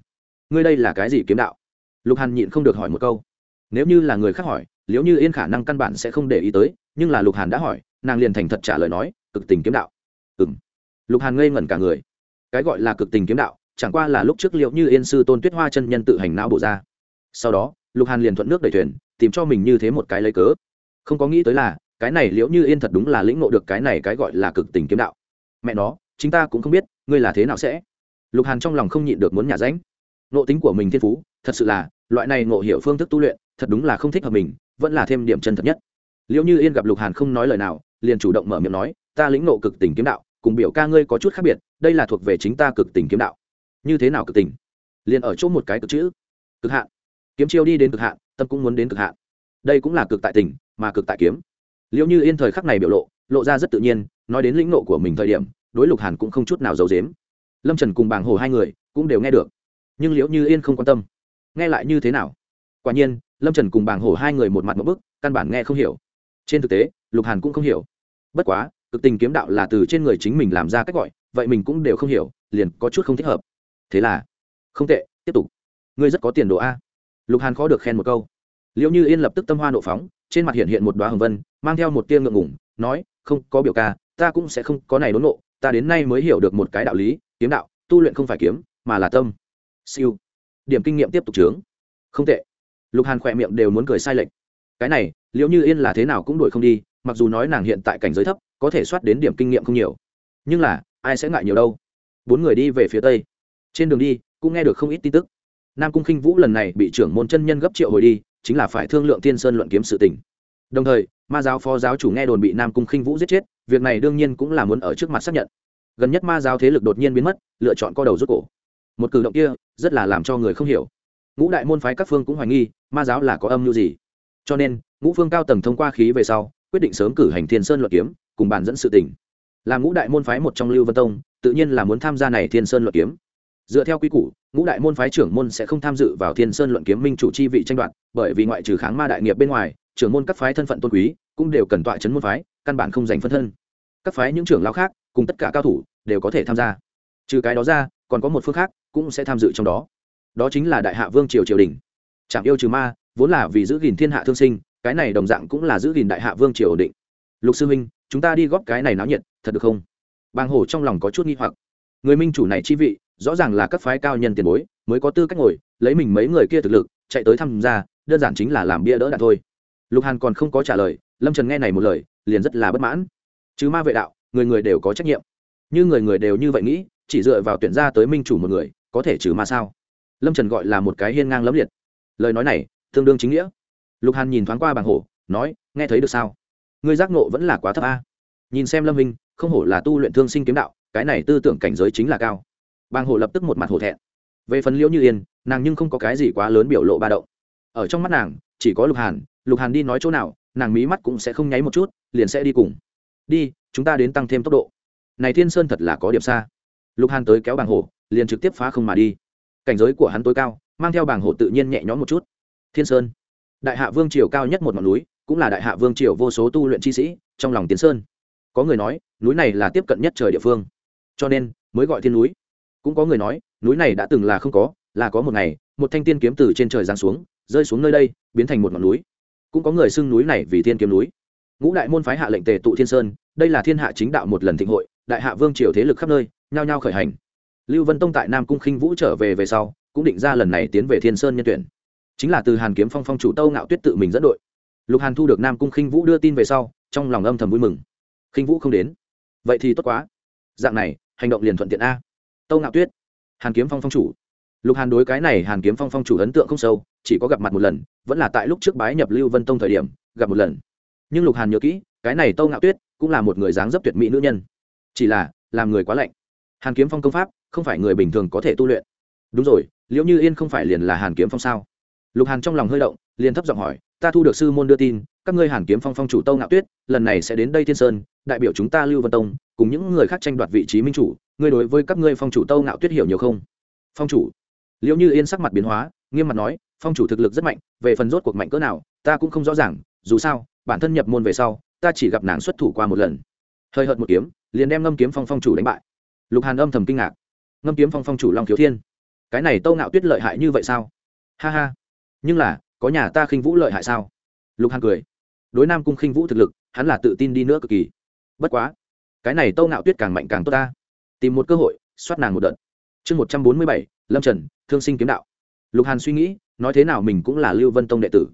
Ngươi đây là cái gì kiếm đạo? Lục hàn nhịn không được hỏi một câu. Nếu như là người khác hỏi liễu như yên khả năng căn bản sẽ không để ý tới, nhưng là lục hàn đã hỏi, nàng liền thành thật trả lời nói, cực tình kiếm đạo. Ừ m lục hàn ngây ngẩn cả người. Cái gọi là cực tình kiếm đạo, chẳng qua là lúc trước liệu như yên sư tôn tuyết hoa chân nhân tự hành não bộ ra. Sau đó, lục hàn liền thuận nước đẩy thuyền, tìm cho mình như thế một cái lấy cớ. Không có nghĩ tới là, cái này liễu như yên thật đúng là lĩnh ngộ được cái này cái gọi là cực tình kiếm đạo. Mẹ nó, chính ta cũng không biết, ngươi là thế nào sẽ? Lục hàn trong lòng không nhịn được muốn nhả ránh. Nộ tính của mình thiên phú thật sự là, loại này ngộ hiểu phương thức tu luyện, thật đúng là không thích hợp mình, vẫn là thêm điểm chân thật nhất. Liệu như yên gặp lục hàn không nói lời nào, liền chủ động mở miệng nói, ta lĩnh nộ cực tình kiếm đạo, cùng biểu ca ngươi có chút khác biệt, đây là thuộc về chính ta cực tình kiếm đạo. Như thế nào cực tình? Liền ở chỗ một cái cực chữ. Cực hạn. Kiếm chiêu đi đến cực hạn, tâm cũng muốn đến cực hạn. Đây cũng là cực tại tình, mà cực tại kiếm. Liệu như yên thời khắc này biểu lộ lộ ra rất tự nhiên, nói đến lĩnh nộ của mình thời điểm, đối lục hàn cũng không chút nào giấu dếm lâm trần cùng bàng hồ hai người cũng đều nghe được, nhưng liễu như yên không quan tâm nghe lại như thế nào? Quả nhiên, lâm trần cùng bàng hổ hai người một mặt một bức, căn bản nghe không hiểu. Trên thực tế, lục hàn cũng không hiểu. Bất quá, cực tình kiếm đạo là từ trên người chính mình làm ra cách gọi, vậy mình cũng đều không hiểu, liền có chút không thích hợp. Thế là, không tệ, tiếp tục. Ngươi rất có tiền đồ a. Lục hàn khó được khen một câu. Liệu như yên lập tức tâm hoa nộ phóng, trên mặt hiện hiện một đoá hồng vân, mang theo một tia ngượng ngủng nói, không, có biểu ca, ta cũng sẽ không có này đốn nộ, ta đến nay mới hiểu được một cái đạo lý, kiếm đạo, tu luyện không phải kiếm, mà là tâm. Siêu điểm kinh nghiệm tiếp tục trướng. Không tệ. Lục hàn khỏe miệng đều muốn cười sai lệch. Cái này liệu như yên là thế nào cũng đuổi không đi, mặc dù nói nàng hiện tại cảnh giới thấp, có thể soát đến điểm kinh nghiệm không nhiều. Nhưng là, ai sẽ ngại nhiều đâu? Bốn người đi về phía tây. Trên đường đi, cũng nghe được không ít tin tức. Nam cung khinh vũ lần này bị trưởng môn chân nhân gấp triệu hồi đi, chính là phải thương lượng tiên sơn luận kiếm sự tình. Đồng thời, ma giáo phó giáo chủ nghe đồn bị nam cung khinh vũ giết chết, việc này đương nhiên cũng là muốn ở trước mặt xác nhận. Gần nhất ma giáo thế lực đột nhiên biến mất, lựa chọn co đầu rút cổ một cử động kia rất là làm cho người không hiểu. Ngũ đại môn phái các phương cũng hoài nghi, ma giáo là có âm mưu gì. Cho nên, ngũ phương cao tầng thông qua khí về sau, quyết định sớm cử hành thiên sơn luận kiếm, cùng bàn dẫn sự tỉnh là ngũ đại môn phái một trong lưu vân tông, tự nhiên là muốn tham gia này thiên sơn luận kiếm. Dựa theo quy củ, ngũ đại môn phái trưởng môn sẽ không tham dự vào thiên sơn luận kiếm minh chủ chi vị tranh đoạt, bởi vì ngoại trừ kháng ma đại nghiệp bên ngoài, trưởng môn các phái thân phận tôn quý, cũng đều cần tọa chấn môn phái, căn bản không giành phân thân. Các phái những trưởng lao khác, cùng tất cả cao thủ, đều có thể tham gia. Trừ cái đó ra, còn có một phương khác cũng sẽ tham dự trong đó. Đó chính là đại hạ vương triều triều đình. Trạm yêu trừ ma, vốn là vì giữ gìn thiên hạ thương sinh, cái này đồng dạng cũng là giữ gìn đại hạ vương triều ổn định. Lục sư minh chúng ta đi góp cái này náo nhiệt, thật được không? Bàng hổ trong lòng có chút nghi hoặc. Người minh chủ này chi vị, rõ ràng là các phái cao nhân tiền bối, mới có tư cách ngồi, lấy mình mấy người kia thực lực, chạy tới tham gia, đơn giản chính là làm bia đỡ đạn thôi. Lục hàn còn không có trả lời, lâm trần nghe này một lời, liền rất là bất mãn. Chứ ma vệ đạo, người người đều có trách nhiệm. Như người người đều như vậy nghĩ, chỉ dựa vào tuyển ra tới minh chủ một người có thể trừ ma sao? Lâm trần gọi là một cái hiên ngang lẫm liệt. Lời nói này, tương đương chính nghĩa. Lục hàn nhìn thoáng qua bàng hổ, nói, nghe thấy được sao? Ngươi giác nộ vẫn là quá thấp a. Nhìn xem lâm minh, không hổ là tu luyện thương sinh kiếm đạo, cái này tư tưởng cảnh giới chính là cao. Bàng hổ lập tức một mặt hổ thẹn. Về phần liễu như yên, nàng nhưng không có cái gì quá lớn biểu lộ ba động. Ở trong mắt nàng, chỉ có lục hàn lục hàn đi nói chỗ nào, nàng mí mắt cũng sẽ không nháy một chút, liền sẽ đi cùng. Đi, chúng ta đến tăng thêm tốc độ. Này thiên sơn thật là có điểm xa lục hàn tới kéo bàng hổ, liền trực tiếp phá không mà đi. Cảnh giới của hắn tối cao, mang theo bàng hổ tự nhiên nhẹ nhõm một chút. Thiên sơn. Đại hạ vương triều cao nhất một ngọn núi, cũng là đại hạ vương triều vô số tu luyện chi sĩ, trong lòng tiến sơn. Có người nói, núi này là tiếp cận nhất trời địa phương. Cho nên, mới gọi thiên núi. Cũng có người nói, núi này đã từng là không có, là có một ngày, một thanh tiên kiếm từ trên trời giáng xuống, rơi xuống nơi đây, biến thành một ngọn núi. Cũng có người xưng núi này vì thiên kiếm núi. Ngũ đại môn phái hạ lệnh tề tụ thiên sơn, đây là thiên hạ chính đạo một lần thịnh hội, đại hạ vương triều thế lực khắp nơi nhao nhao khởi hành. Lưu vân tông tại nam cung khinh vũ trở về về sau, cũng định ra lần này tiến về thiên sơn nhân tuyển. Chính là từ hàn kiếm phong phong chủ tâu ngạo tuyết tự mình dẫn đội. Lục hàn thu được nam cung khinh vũ đưa tin về sau, trong lòng âm thầm vui mừng. Khinh vũ không đến. Vậy thì tốt quá. Dạng này, hành động liền thuận tiện a. Tâu ngạo tuyết, hàn kiếm phong phong chủ. Lục hàn đối cái này hàn kiếm phong phong chủ ấn tượng không sâu, chỉ có gặp mặt một lần, vẫn là tại lúc trước bái nhập lưu vân tông thời điểm, gặp một lần. Nhưng lục hàn nhớ kỹ, cái này tâu ngạo tuyết cũng là một người dáng dấp tuyệt mỹ nữ nhân. Chỉ là, làm người quá lạnh hàn kiếm phong công pháp, không phải người bình thường có thể tu luyện. Đúng rồi liệu như yên không phải liền là hàn kiếm phong sao? Lục hàn trong lòng hơi động, liền thấp giọng hỏi, ta thu được sư môn đưa tin, các ngươi hàn kiếm phong phong chủ tâu ngạo tuyết, lần này sẽ đến đây thiên sơn, đại biểu chúng ta lưu vân tông, cùng những người khác tranh đoạt vị trí minh chủ, ngươi đối với các ngươi phong chủ tâu ngạo tuyết hiểu nhiều không? Phong chủ? Liệu như yên sắc mặt biến hóa, nghiêm mặt nói, phong chủ thực lực rất mạnh, về phần rốt cuộc mạnh cỡ nào, ta cũng không rõ ràng, dù sao, bản thân nhập môn về sau, ta chỉ gặp nàng xuất thủ qua một lần. Hơi hợt một kiếm, liền đem ngâm kiếm phong phong chủ đánh bại lục hàn âm thầm kinh ngạc. Ngâm kiếm phong phong chủ long thiếu thiên. Cái này tâu ngạo tuyết lợi hại như vậy sao? Ha ha. Nhưng là, có nhà ta khinh vũ lợi hại sao? Lục hàn cười. Đối nam cung khinh vũ thực lực, hắn là tự tin đi nữa cực kỳ. Bất quá, cái này tâu ngạo tuyết càng mạnh càng tốt ta. Tìm một cơ hội xoát nàng một đợt. Chương một trăm bốn mươi bảy, lâm trần, thương sinh kiếm đạo. Lục hàn suy nghĩ, nói thế nào mình cũng là lưu vân tông đệ tử.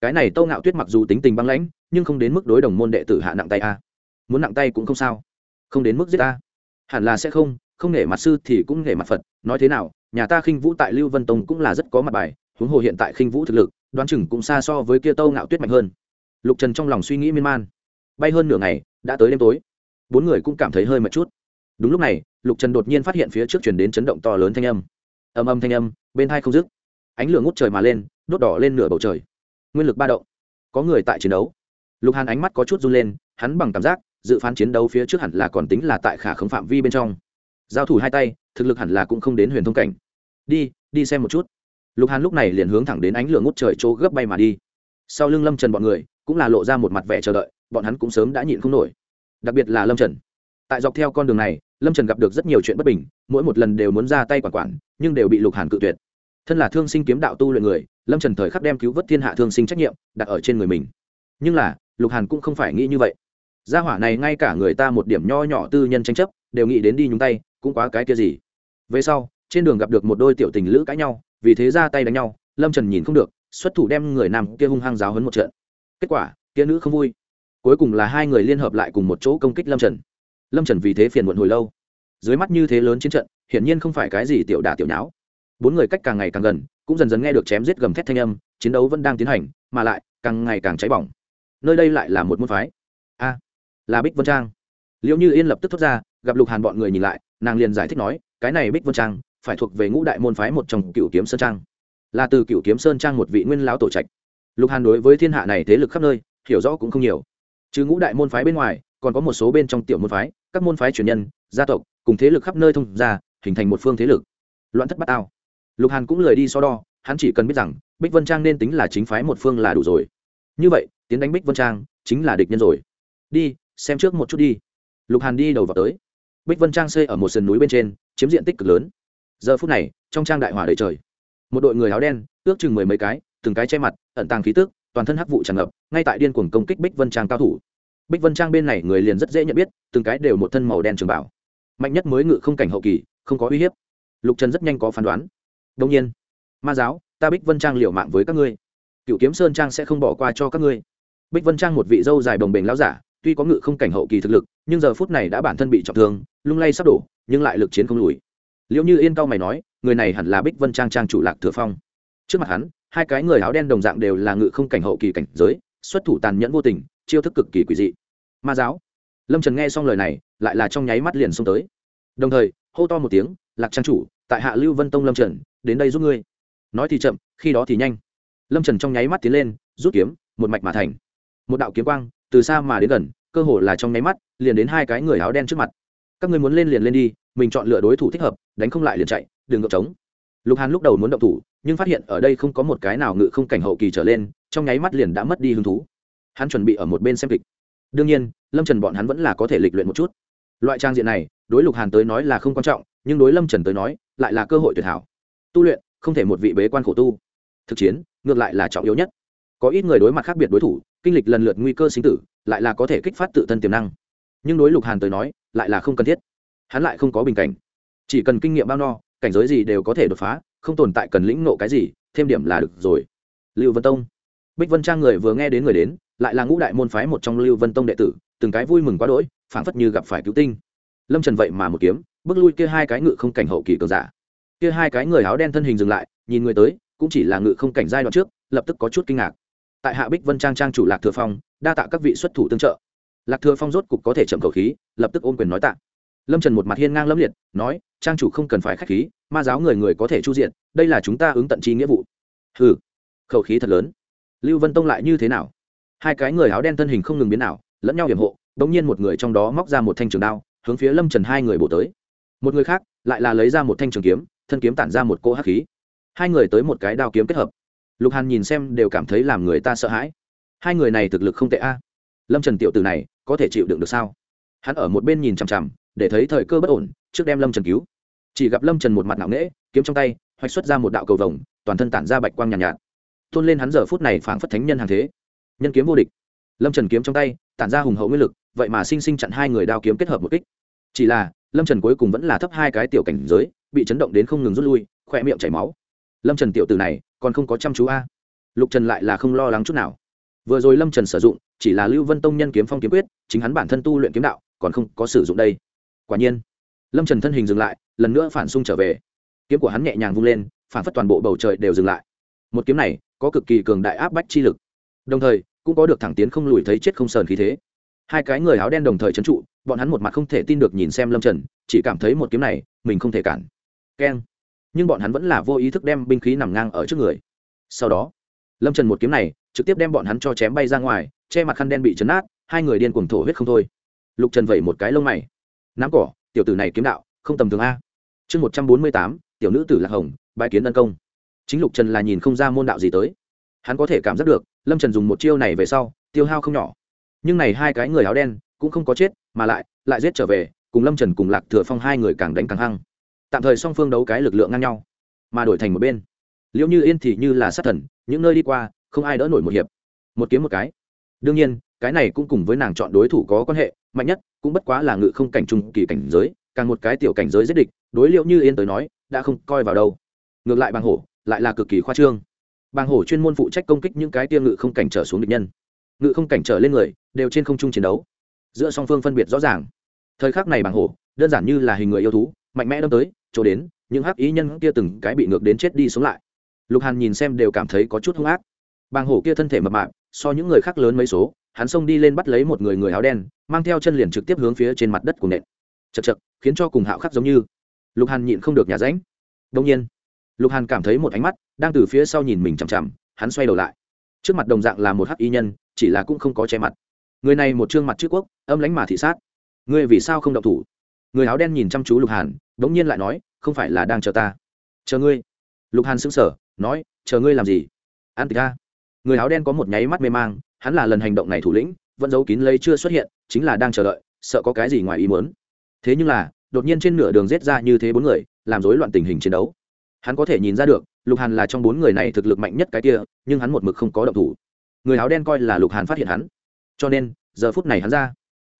Cái này tâu ngạo tuyết mặc dù tính tình băng lãnh, nhưng không đến mức đối đồng môn đệ tử hạ nặng tay a. Muốn nặng tay cũng không sao. Không đến mức giết ta hẳn là sẽ không không nể mặt sư thì cũng nể mặt phật. Nói thế nào, nhà ta khinh vũ tại lưu vân tông cũng là rất có mặt bài. Huống hồ hiện tại khinh vũ thực lực, đoán chừng cũng xa so với kia tâu ngạo tuyết mạnh hơn. Lục trần trong lòng suy nghĩ miên man. Bay hơn nửa ngày, đã tới đêm tối. Bốn người cũng cảm thấy hơi mệt chút. Đúng lúc này, lục trần đột nhiên phát hiện phía trước chuyển đến chấn động to lớn thanh âm. Âm âm thanh âm, bên hai không dứt. Ánh lửa ngút trời mà lên, đốt đỏ lên nửa bầu trời. Nguyên lực ba động. Có người tại chiến đấu. Lục hàn ánh mắt có chút run lên, hắn bằng cảm giác dự phán chiến đấu phía trước hẳn là còn tính là tại khả khống phạm vi bên trong. Giao thủ hai tay, thực lực hẳn là cũng không đến huyền thông cảnh. Đi đi xem một chút. Lục hàn lúc này liền hướng thẳng đến ánh lửa ngút trời chỗ gấp bay mà đi. Sau lưng lâm trần bọn người, cũng là lộ ra một mặt vẻ chờ đợi, bọn hắn cũng sớm đã nhịn không nổi. Đặc biệt là lâm trần. Tại dọc theo con đường này, lâm trần gặp được rất nhiều chuyện bất bình, mỗi một lần đều muốn ra tay quản quản, nhưng đều bị lục hàn cự tuyệt. Thân là thương sinh kiếm đạo tu luyện người, lâm trần thời khắc đem cứu vớt thiên hạ thương sinh trách nhiệm, đặt ở trên người mình. Nhưng là, lục hàn cũng không phải nghĩ như vậy gia hỏa này ngay cả người ta một điểm nho nhỏ tư nhân tranh chấp, đều nghĩ đến đi nhúng tay, cũng quá cái kia gì. Về sau, trên đường gặp được một đôi tiểu tình lữ cãi nhau, vì thế ra tay đánh nhau, lâm trần nhìn không được, xuất thủ đem người nam kia hung hăng giáo hấn một trận. Kết quả, kia nữ không vui. Cuối cùng là hai người liên hợp lại cùng một chỗ công kích lâm trần. Lâm trần vì thế phiền muộn hồi lâu. Dưới mắt như thế lớn chiến trận, hiển nhiên không phải cái gì tiểu đả tiểu nháo. Bốn người cách càng ngày càng gần, cũng dần dần nghe được chém giết gầm thét thanh âm, chiến đấu vẫn đang tiến hành, mà lại, càng ngày càng cháy bỏng. Nơi đây lại là một môn phái là bích vân trang. Liệu như yên lập tức thốt ra, gặp lục hàn bọn người nhìn lại, nàng liền giải thích nói, cái này bích vân trang phải thuộc về ngũ đại môn phái một trong cựu kiếm sơn trang. Là từ cựu kiếm sơn trang một vị nguyên lão tổ trạch. Lục hàn đối với thiên hạ này thế lực khắp nơi, hiểu rõ cũng không nhiều. Chứ ngũ đại môn phái bên ngoài, còn có một số bên trong tiểu môn phái, các môn phái truyền nhân, gia tộc, cùng thế lực khắp nơi thông ra, hình thành một phương thế lực. Loạn thất bát ao lục hàn cũng lời đi so đo, hắn chỉ cần biết rằng, bích vân trang nên tính là chính phái một phương là đủ rồi. Như vậy, tiến đánh bích vân trang chính là địch nhân rồi. Đi xem trước một chút đi. Lục hàn đi đầu vào tới. Bích vân trang xây ở một sườn núi bên trên, chiếm diện tích cực lớn. Giờ phút này, trong trang đại hỏa đầy trời. Một đội người áo đen, ước chừng mười mấy cái, từng cái che mặt, ẩn tàng khí tức, toàn thân hắc vụ tràn ngập, ngay tại điên cuồng công kích bích vân trang cao thủ. Bích vân trang bên này người liền rất dễ nhận biết, từng cái đều một thân màu đen trường bảo. Mạnh nhất mới ngự không cảnh hậu kỳ, không có uy hiếp. Lục trần rất nhanh có phán đoán. Đông nhiên, ma giáo, ta bích vân trang liều mạng với các ngươi. Cựu kiếm sơn trang sẽ không bỏ qua cho các ngươi. Bích vân trang một vị dâu dài bồng bềnh lao giả tuy có ngự không cảnh hậu kỳ thực lực, nhưng giờ phút này đã bản thân bị trọng thương, lung lay sắp đổ, nhưng lại lực chiến không lùi. Liệu như yên cao mày nói, người này hẳn là bích vân trang trang chủ lạc thừa phong. Trước mặt hắn, hai cái người áo đen đồng dạng đều là ngự không cảnh hậu kỳ cảnh giới, xuất thủ tàn nhẫn vô tình, chiêu thức cực kỳ quỷ dị. Ma giáo. Lâm trần nghe xong lời này, lại là trong nháy mắt liền xông tới. Đồng thời, hô to một tiếng, lạc trang chủ, tại hạ lưu vân tông lâm trần, đến đây giúp ngươi. Nói thì chậm, khi đó thì nhanh. Lâm trần trong nháy mắt tiến lên, rút kiếm, một mạch mà thành. Một đạo kiếm quang từ xa mà đến gần, cơ hồ là trong nháy mắt, liền đến hai cái người áo đen trước mặt. Các ngươi muốn lên liền lên đi, mình chọn lựa đối thủ thích hợp, đánh không lại liền chạy, đừng ngược trống. Lục hàn lúc đầu muốn động thủ, nhưng phát hiện ở đây không có một cái nào ngự không cảnh hậu kỳ trở lên, trong nháy mắt liền đã mất đi hứng thú. Hắn chuẩn bị ở một bên xem kịch. Đương nhiên, lâm trần bọn hắn vẫn là có thể lịch luyện một chút. Loại trang diện này, đối lục hàn tới nói là không quan trọng, nhưng đối lâm trần tới nói, lại là cơ hội tuyệt hảo. Tu luyện, không thể một vị bế quan khổ tu. Thực chiến, ngược lại là trọng yếu nhất. Có ít người đối mặt khác biệt đối thủ kinh lịch lần lượt nguy cơ sinh tử, lại là có thể kích phát tự thân tiềm năng. Nhưng đối lục hàn tới nói, lại là không cần thiết. Hắn lại không có bình cảnh. Chỉ cần kinh nghiệm bao no, cảnh giới gì đều có thể đột phá, không tồn tại cần lĩnh nộ cái gì, thêm điểm là được rồi. Lưu vân tông. Bích vân trang người vừa nghe đến người đến, lại là ngũ đại môn phái một trong lưu vân tông đệ tử, từng cái vui mừng quá đỗi, phảng phất như gặp phải cứu tinh. Lâm trần vậy mà một kiếm, bước lui kia hai cái ngự không cảnh hậu kỳ cường giả. Kia hai cái người áo đen thân hình dừng lại, nhìn người tới, cũng chỉ là ngự không cảnh giai đoạn trước, lập tức có chút kinh ngạc tại hạ bích vân trang trang chủ lạc thừa phong đa tạ các vị xuất thủ tương trợ lạc thừa phong rốt cục có thể chậm khẩu khí lập tức ôm quyền nói tạ lâm trần một mặt hiên ngang lâm liệt nói trang chủ không cần phải k h á c h khí ma giáo người người có thể chu diện đây là chúng ta ứng tận chi nghĩa vụ Hừ, khẩu khí thật lớn lưu vân tông lại như thế nào hai cái người áo đen thân hình không ngừng biến nào lẫn nhau hiểm hộ đ ỗ n g nhiên một người trong đó móc ra một thanh trường đao hướng phía lâm trần hai người bổ tới một người khác lại là lấy ra một thanh trường kiếm thân kiếm tản ra một cỗ hắc khí hai người tới một cái đao kiếm kết hợp lục hàn nhìn xem đều cảm thấy làm người ta sợ hãi. Hai người này thực lực không tệ a. Lâm trần tiểu Tử này có thể chịu đựng được sao? Hắn ở một bên nhìn chằm chằm để thấy thời cơ bất ổn trước đem lâm trần cứu. Chỉ gặp lâm trần một mặt nặng nễ kiếm trong tay hoạch xuất ra một đạo cầu vồng toàn thân tản ra bạch quang nhàn nhạt, nhạt. Lên hắn giờ phút này phảng phất thánh nhân hàng thế. Nhân kiếm vô địch. Lâm trần kiếm trong tay tản ra hùng hậu nguyên lực vậy mà sinh sinh chặn hai người đao kiếm kết hợp một kích. Chỉ là lâm trần cuối cùng vẫn là thấp hai cái tiểu cảnh giới bị chấn động đến không ngừng rút lui khoe miệng chảy máu lâm trần tiểu từ này còn không có chăm chú a. Lục trần lại là không lo lắng chút nào. Vừa rồi lâm trần sử dụng, chỉ là lưu vân tông nhân kiếm phong kiếm quyết, chính hắn bản thân tu luyện kiếm đạo, còn không có sử dụng đây. Quả nhiên, lâm trần thân hình dừng lại, lần nữa phản xung trở về. Kiếm của hắn nhẹ nhàng vung lên, phản phất toàn bộ bầu trời đều dừng lại. Một kiếm này có cực kỳ cường đại áp bách chi lực. Đồng thời, cũng có được thẳng tiến không lùi thấy chết không sờn khí thế. Hai cái người áo đen đồng thời trấn trụ, bọn hắn một mặt không thể tin được nhìn xem lâm trần, chỉ cảm thấy một kiếm này mình không thể cản. Keng nhưng bọn hắn vẫn là vô ý thức đem binh khí nằm ngang ở trước người. Sau đó, lâm trần một kiếm này trực tiếp đem bọn hắn cho chém bay ra ngoài, che mặt khăn đen bị chấn át hai người điên cuồng thổ huyết không thôi. Lục trần vẩy một cái lông mày. Nắm cỏ, tiểu tử này kiếm đạo, không tầm thường a. Chương một trăm bốn mươi tám, tiểu nữ tử lạc hồng bãi kiến tấn công. Chính lục trần là nhìn không ra môn đạo gì tới. Hắn có thể cảm giác được, lâm trần dùng một chiêu này về sau, tiêu hao không nhỏ. Nhưng này hai cái người áo đen cũng không có chết, mà lại lại giết trở về, cùng lâm trần cùng lạc thừa phong hai người càng đánh càng hăng tạm thời song phương đấu cái lực lượng ngang nhau, mà đổi thành một bên. Liệu như yên thì như là sát thần, những nơi đi qua, không ai đỡ nổi một hiệp. Một kiếm một cái. Đương nhiên, cái này cũng cùng với nàng chọn đối thủ có quan hệ, mạnh nhất cũng bất quá là ngự không cảnh trung kỳ cảnh giới, càng một cái tiểu cảnh giới giết địch, đối liệu như yên tới nói, đã không coi vào đâu. Ngược lại bàng hổ, lại là cực kỳ khoa trương. Bàng hổ chuyên môn phụ trách công kích những cái tiêm ngự không cảnh trở xuống địch nhân. Ngự không cảnh trở lên người, đều trên không trung chiến đấu. Giữa song phương phân biệt rõ ràng. Thời khắc này bàng hổ, đơn giản như là hình người yêu thú, mạnh mẽ đâm tới chỗ đến, những hắc ý nhân kia từng cái bị ngược đến chết đi sống lại. Lục hàn nhìn xem đều cảm thấy có chút hung ác. Bàng hổ kia thân thể mập mạp, so những người khác lớn mấy số, hắn xông đi lên bắt lấy một người người áo đen, mang theo chân liền trực tiếp hướng phía trên mặt đất của nện. Chật chật khiến cho cùng hạo khắc giống như. Lục hàn nhịn không được nhà ránh. Đông nhiên, lục hàn cảm thấy một ánh mắt đang từ phía sau nhìn mình chằm chằm, hắn xoay đầu lại. Trước mặt đồng dạng là một hắc y nhân, chỉ là cũng không có che mặt. Người này một trương mặt trước quốc, âm lánh mà thị sát. Ngươi vì sao không động thủ? Người áo đen nhìn chăm chú lục hàn đ ỗ n g nhiên lại nói, không phải là đang chờ ta. Chờ ngươi. Lục hàn sững sờ, nói, chờ ngươi làm gì? An tịch ta. Người áo đen có một nháy mắt mê mang, hắn là lần hành động này thủ lĩnh, vẫn giấu kín lấy chưa xuất hiện, chính là đang chờ đợi, sợ có cái gì ngoài ý muốn. Thế nhưng là, đột nhiên trên nửa đường rết ra như thế bốn người, làm rối loạn tình hình chiến đấu. Hắn có thể nhìn ra được, lục hàn là trong bốn người này thực lực mạnh nhất cái kia, nhưng hắn một mực không có động thủ. Người áo đen coi là lục hàn phát hiện hắn. Cho nên, giờ phút này hắn ra.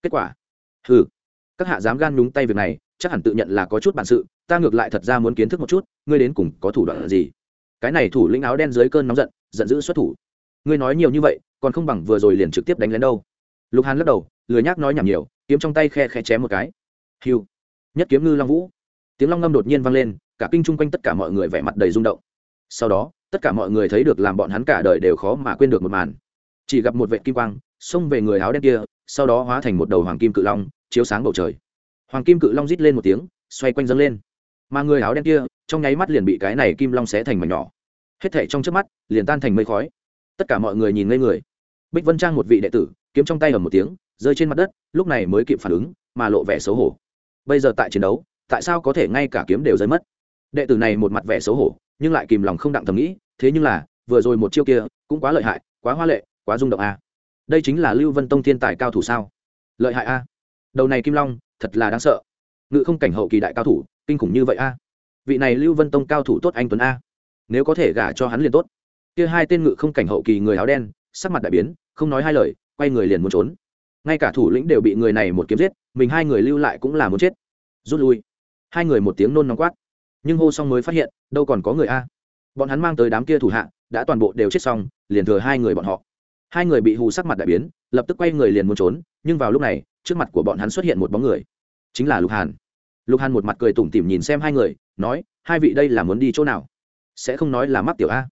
Kết quả? Hừ các hạ dám gan nhúng tay việc này, chắc hẳn tự nhận là có chút bản sự, ta ngược lại thật ra muốn kiến thức một chút, ngươi đến cùng có thủ đoạn gì? Cái này thủ lĩnh áo đen dưới cơn nóng giận giận dữ xuất thủ. Ngươi nói nhiều như vậy, còn không bằng vừa rồi liền trực tiếp đánh lên đâu. Lục hàn lắc đầu, lười nhác nói nhảm nhiều, kiếm trong tay khe khe chém một cái. Hiu nhất kiếm ngư long vũ. Tiếng long ngâm đột nhiên vang lên, cả kinh chung quanh tất cả mọi người vẻ mặt đầy rung động. Sau đó, tất cả mọi người thấy được làm bọn hắn cả đời đều khó mà quên được một màn. Chỉ gặp một vệ kim quang, xông về người áo đen kia, sau đó hóa thành một đầu hoàng kim cự long chiếu sáng bầu trời. Hoàng kim cự long rít lên một tiếng, xoay quanh dâng lên. Mà người áo đen kia, trong nháy mắt liền bị cái này kim long xé thành mảnh nhỏ. Hết thảy trong trước mắt, liền tan thành mây khói. Tất cả mọi người nhìn ngây người. Bích vân trang một vị đệ tử, kiếm trong tay ở một tiếng, rơi trên mặt đất, lúc này mới kịp phản ứng, mà lộ vẻ xấu hổ. Bây giờ tại chiến đấu, tại sao có thể ngay cả kiếm đều rơi mất? Đệ tử này một mặt vẻ xấu hổ, nhưng lại kìm lòng không đặng thầm nghĩ, thế nhưng là, vừa rồi một chiêu kia, cũng quá lợi hại, quá hoa lệ, quá rung động a. Đây chính là lưu vân tông thiên tài cao thủ sao? Lợi hại a đầu này kim long, thật là đáng sợ. Ngự không cảnh hậu kỳ đại cao thủ, kinh khủng như vậy a. Vị này lưu vân tông cao thủ tốt anh tuấn a. Nếu có thể gả cho hắn liền tốt. Kia hai tên ngự không cảnh hậu kỳ người áo đen, sắc mặt đại biến, không nói hai lời, quay người liền muốn trốn. Ngay cả thủ lĩnh đều bị người này một kiếm giết, mình hai người lưu lại cũng là muốn chết. Rút lui. Hai người một tiếng nôn nóng quát. Nhưng hô xong mới phát hiện, đâu còn có người a. Bọn hắn mang tới đám kia thủ hạ, đã toàn bộ đều chết xong, liền thừa hai người bọn họ. Hai người bị hù sắc mặt đại biến lập tức quay người liền muốn trốn, nhưng vào lúc này, trước mặt của bọn hắn xuất hiện một bóng người, chính là lục hàn. Lục hàn một mặt cười tủm tỉm nhìn xem hai người, nói, hai vị đây là muốn đi chỗ nào? Sẽ không nói là mắc tiểu a.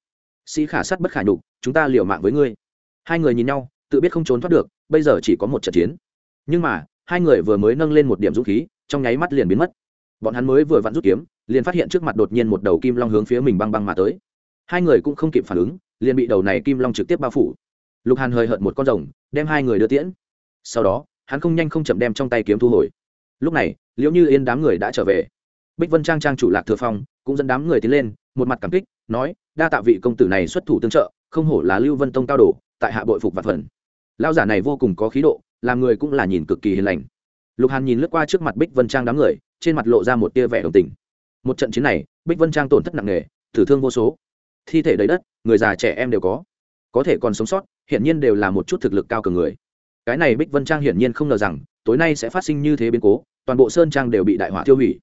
Sĩ khả sắt bất khả nhục, chúng ta liều mạng với ngươi. Hai người nhìn nhau, tự biết không trốn thoát được, bây giờ chỉ có một trận chiến. Nhưng mà, hai người vừa mới nâng lên một điểm dũng khí, trong nháy mắt liền biến mất. Bọn hắn mới vừa vặn rút kiếm, liền phát hiện trước mặt đột nhiên một đầu kim long hướng phía mình băng băng mà tới. Hai người cũng không kịp phản ứng, liền bị đầu này kim long trực tiếp bao phủ lục hàn hơi hợt một con rồng, đem hai người đưa tiễn. Sau đó, hắn không nhanh không chậm đem trong tay kiếm thu hồi. Lúc này, liễu như yên đám người đã trở về. Bích vân trang trang chủ lạc thừa phong cũng dẫn đám người tiến lên, một mặt cảm kích, nói, đa tạ vị công tử này xuất thủ tương trợ, không hổ là lưu vân tông cao đồ, tại hạ bội phục vạn phần. Lao giả này vô cùng có khí độ, làm người cũng là nhìn cực kỳ hiền lành. Lục hàn nhìn lướt qua trước mặt bích vân trang đám người, trên mặt lộ ra một tia vẻ đồng tình. Một trận chiến này, bích vân trang tổn thất nặng nề tử thương vô số. Thi thể đầy đất, người già trẻ em đều có có thể còn sống sót, hiển nhiên đều là một chút thực lực cao cường người. Cái này bích vân trang hiển nhiên không ngờ rằng, tối nay sẽ phát sinh như thế biến cố, toàn bộ sơn trang đều bị đại hỏa tiêu hủy.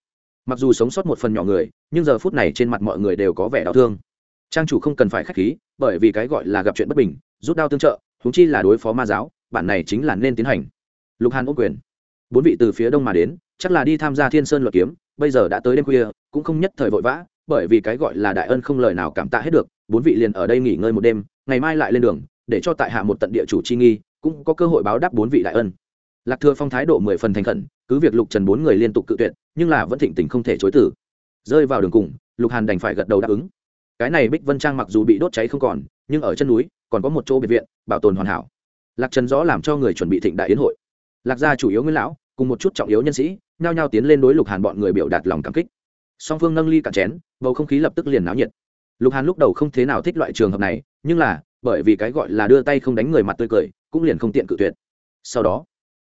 Mặc dù sống sót một phần nhỏ người, nhưng giờ phút này trên mặt mọi người đều có vẻ đau thương. Trang chủ không cần phải k h á c h khí, bởi vì cái gọi là gặp chuyện bất bình, rút đao tương trợ húng chi là đối phó ma giáo, bản này chính là nên tiến hành. Lục hàn ô quyền. Bốn vị từ phía đông mà đến, chắc là đi tham gia thiên sơn luật kiếm, bây giờ đã tới đêm khuya, cũng không nhất thời vội vã, bởi vì cái gọi là đại ân không lời nào cảm tạ hết được bốn vị liền ở đây nghỉ ngơi một đêm, ngày mai lại lên đường, để cho tại hạ một tận địa chủ chi nghi, cũng có cơ hội báo đáp bốn vị đại ân. Lạc thừa phong thái độ mười phần thành khẩn, cứ việc lục trần bốn người liên tục cự tuyệt, nhưng là vẫn thịnh tình không thể chối tử rơi vào đường cùng, lục hàn đành phải gật đầu đáp ứng. Cái này bích vân trang mặc dù bị đốt cháy không còn, nhưng ở chân núi, còn có một chỗ biệt viện, bảo tồn hoàn hảo. Lạc trần rõ làm cho người chuẩn bị thịnh đại yến hội. Lạc gia chủ yếu nguyên lão, cùng một chút trọng yếu nhân sĩ, nhao nhao tiến lên đối lục hàn bọn người biểu đạt lòng cảm kích. Song phương nâng ly cả chén, bầu không khí lập tức liền náo nhiệt lục hàn lúc đầu không thế nào thích loại trường hợp này, nhưng là, bởi vì cái gọi là đưa tay không đánh người mặt tươi cười, cũng liền không tiện cự tuyệt. Sau đó,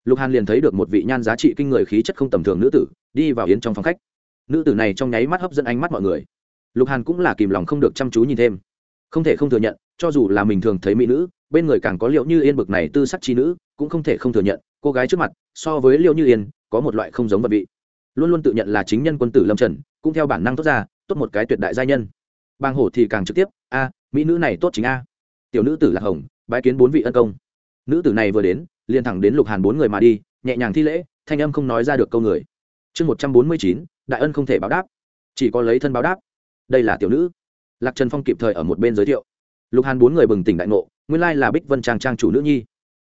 lục hàn liền thấy được một vị nhan giá trị kinh người khí chất không tầm thường nữ tử, đi vào yến trong phòng khách. Nữ tử này trong nháy mắt hấp dẫn ánh mắt mọi người. Lục hàn cũng là kìm lòng không được chăm chú nhìn thêm. Không thể không thừa nhận, cho dù là mình thường thấy mỹ nữ, bên người càng có liệu như yên bực này tư sắc chi nữ, cũng không thể không thừa nhận, cô gái trước mặt, so với liệu như yên, có một loại không giống vật vị. Luôn luôn tự nhận là chính nhân quân tử lâm trần, cũng theo bản năng tốt ra, tốt một cái tuyệt đại gia nhân bàng hổ thì càng trực tiếp, a, mỹ nữ này tốt chính a. Tiểu nữ tử lạc hồng bái kiến bốn vị ân công. Nữ tử này vừa đến, liền thẳng đến lục hàn bốn người mà đi, nhẹ nhàng thi lễ, thanh âm không nói ra được câu người. Chương một trăm bốn mươi chín, đại ân không thể báo đáp. Chỉ có lấy thân báo đáp. Đây là tiểu nữ. Lạc trần phong kịp thời ở một bên giới thiệu. Lục hàn bốn người bừng tỉnh đại ngộ, nguyên lai là bích vân trang trang chủ nữ nhi.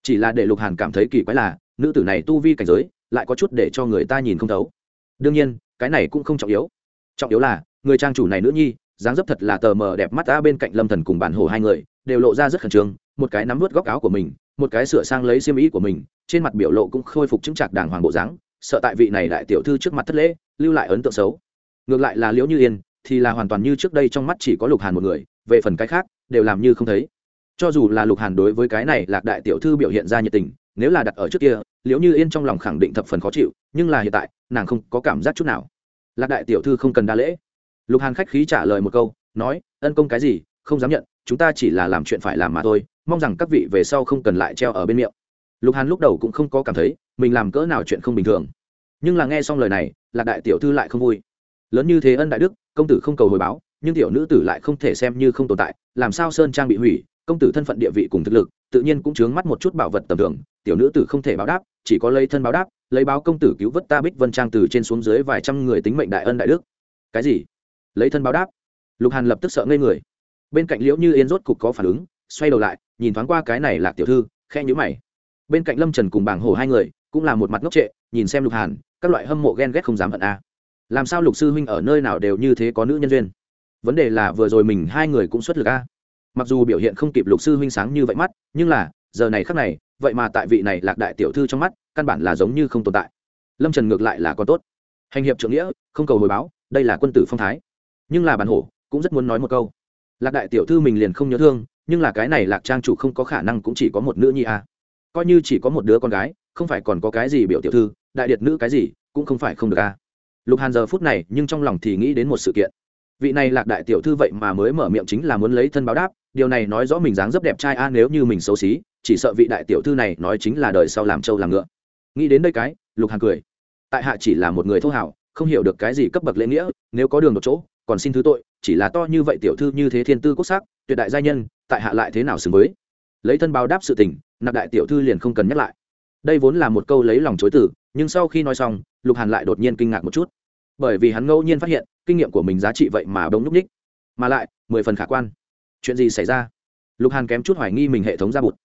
Chỉ là để lục hàn cảm thấy kỳ quái là, nữ tử này tu vi cảnh giới, lại có chút để cho người ta nhìn không thấu. Đương nhiên, cái này cũng không trọng yếu. Trọng yếu là, người trang chủ này nữ nhi dáng dấp thật là tờ mờ đẹp mắt ta bên cạnh lâm thần cùng bản hồ hai người, đều lộ ra rất khẩn trương, một cái nắm vớt góc áo của mình, một cái sửa sang lấy xiêm ý của mình, trên mặt biểu lộ cũng khôi phục chứng trạc đàng hoàng bộ dáng, sợ tại vị này đại tiểu thư trước mặt thất lễ, lưu lại ấn tượng xấu. Ngược lại là liễu như yên, thì là hoàn toàn như trước đây trong mắt chỉ có lục hàn một người, về phần cái khác, đều làm như không thấy. Cho dù là lục hàn đối với cái này lạc đại tiểu thư biểu hiện ra nhiệt tình, nếu là đặt ở trước kia, liễu như yên trong lòng khẳng định thập phần khó chịu, nhưng là hiện tại, nàng không có cảm giác chút nào. Lạc đại tiểu thư không cần đa lễ lục hàn khách khí trả lời một câu, nói, ân công cái gì, không dám nhận, chúng ta chỉ là làm chuyện phải làm mà thôi, mong rằng các vị về sau không cần lại treo ở bên miệng. Lục hàn lúc đầu cũng không có cảm thấy, mình làm cỡ nào chuyện không bình thường. Nhưng là nghe xong lời này, lạc đại tiểu thư lại không vui. Lớn như thế ân đại đức, công tử không cầu hồi báo, nhưng tiểu nữ tử lại không thể xem như không tồn tại, làm sao sơn trang bị hủy, công tử thân phận địa vị cùng thực lực, tự nhiên cũng chướng mắt một chút bảo vật tầm thường, tiểu nữ tử không thể báo đáp, chỉ có lấy thân báo đáp, lấy báo công tử cứu vớt ta bích vân trang từ trên xuống dưới vài trăm người tính mệnh đại ân đại đức. Cái gì? Lấy thân báo đáp. Lục hàn lập tức sợ ngây người. Bên cạnh liễu như yên rốt cục có phản ứng, xoay đầu lại, nhìn thoáng qua cái này là tiểu thư khe nhữ mày. Bên cạnh lâm trần cùng bảng hồ hai người, cũng là một mặt ngốc trệ, nhìn xem lục hàn, các loại hâm mộ ghen ghét không dám hận a. Làm sao lục sư huynh ở nơi nào đều như thế có nữ nhân duyên? Vấn đề là vừa rồi mình hai người cũng xuất lực a. Mặc dù biểu hiện không kịp lục sư huynh sáng như vậy mắt, nhưng là, giờ này khắc này, vậy mà tại vị này lạc đại tiểu thư trong mắt, căn bản là giống như không tồn tại. Lâm trần ngược lại là có tốt. Hành hiệp trưởng nghĩa, không cầu hồi báo, đây là quân tử phong thái nhưng là bản hổ cũng rất muốn nói một câu lạc đại tiểu thư mình liền không nhớ thương, nhưng là cái này lạc trang chủ không có khả năng cũng chỉ có một nữ nhi à. coi như chỉ có một đứa con gái, không phải còn có cái gì biểu tiểu thư, đại điệt nữ cái gì cũng không phải không được à. lục hàn giờ phút này nhưng trong lòng thì nghĩ đến một sự kiện vị này lạc đại tiểu thư vậy mà mới mở miệng chính là muốn lấy thân báo đáp, điều này nói rõ mình dáng dấp đẹp trai a, nếu như mình xấu xí, chỉ sợ vị đại tiểu thư này nói chính là đời sau làm trâu làm ngựa nghĩ đến đây cái, lục hàn cười tại hạ chỉ là một người thô hảo, không hiểu được cái gì cấp bậc lễ nghĩa, nếu có đường một chỗ còn xin thứ tội, chỉ là to như vậy tiểu thư như thế thiên tư quốc sắc, tuyệt đại gia nhân, tại hạ lại thế nào xứng với? Lấy thân báo đáp sự tình, nạp đại tiểu thư liền không cần nhắc lại. Đây vốn là một câu lấy lòng chối tử nhưng sau khi nói xong, lục hàn lại đột nhiên kinh ngạc một chút. Bởi vì hắn ngẫu nhiên phát hiện, kinh nghiệm của mình giá trị vậy mà bỗng núp ních. Mà lại, mười phần khả quan. Chuyện gì xảy ra? Lục hàn kém chút hoài nghi mình hệ thống ra bụt.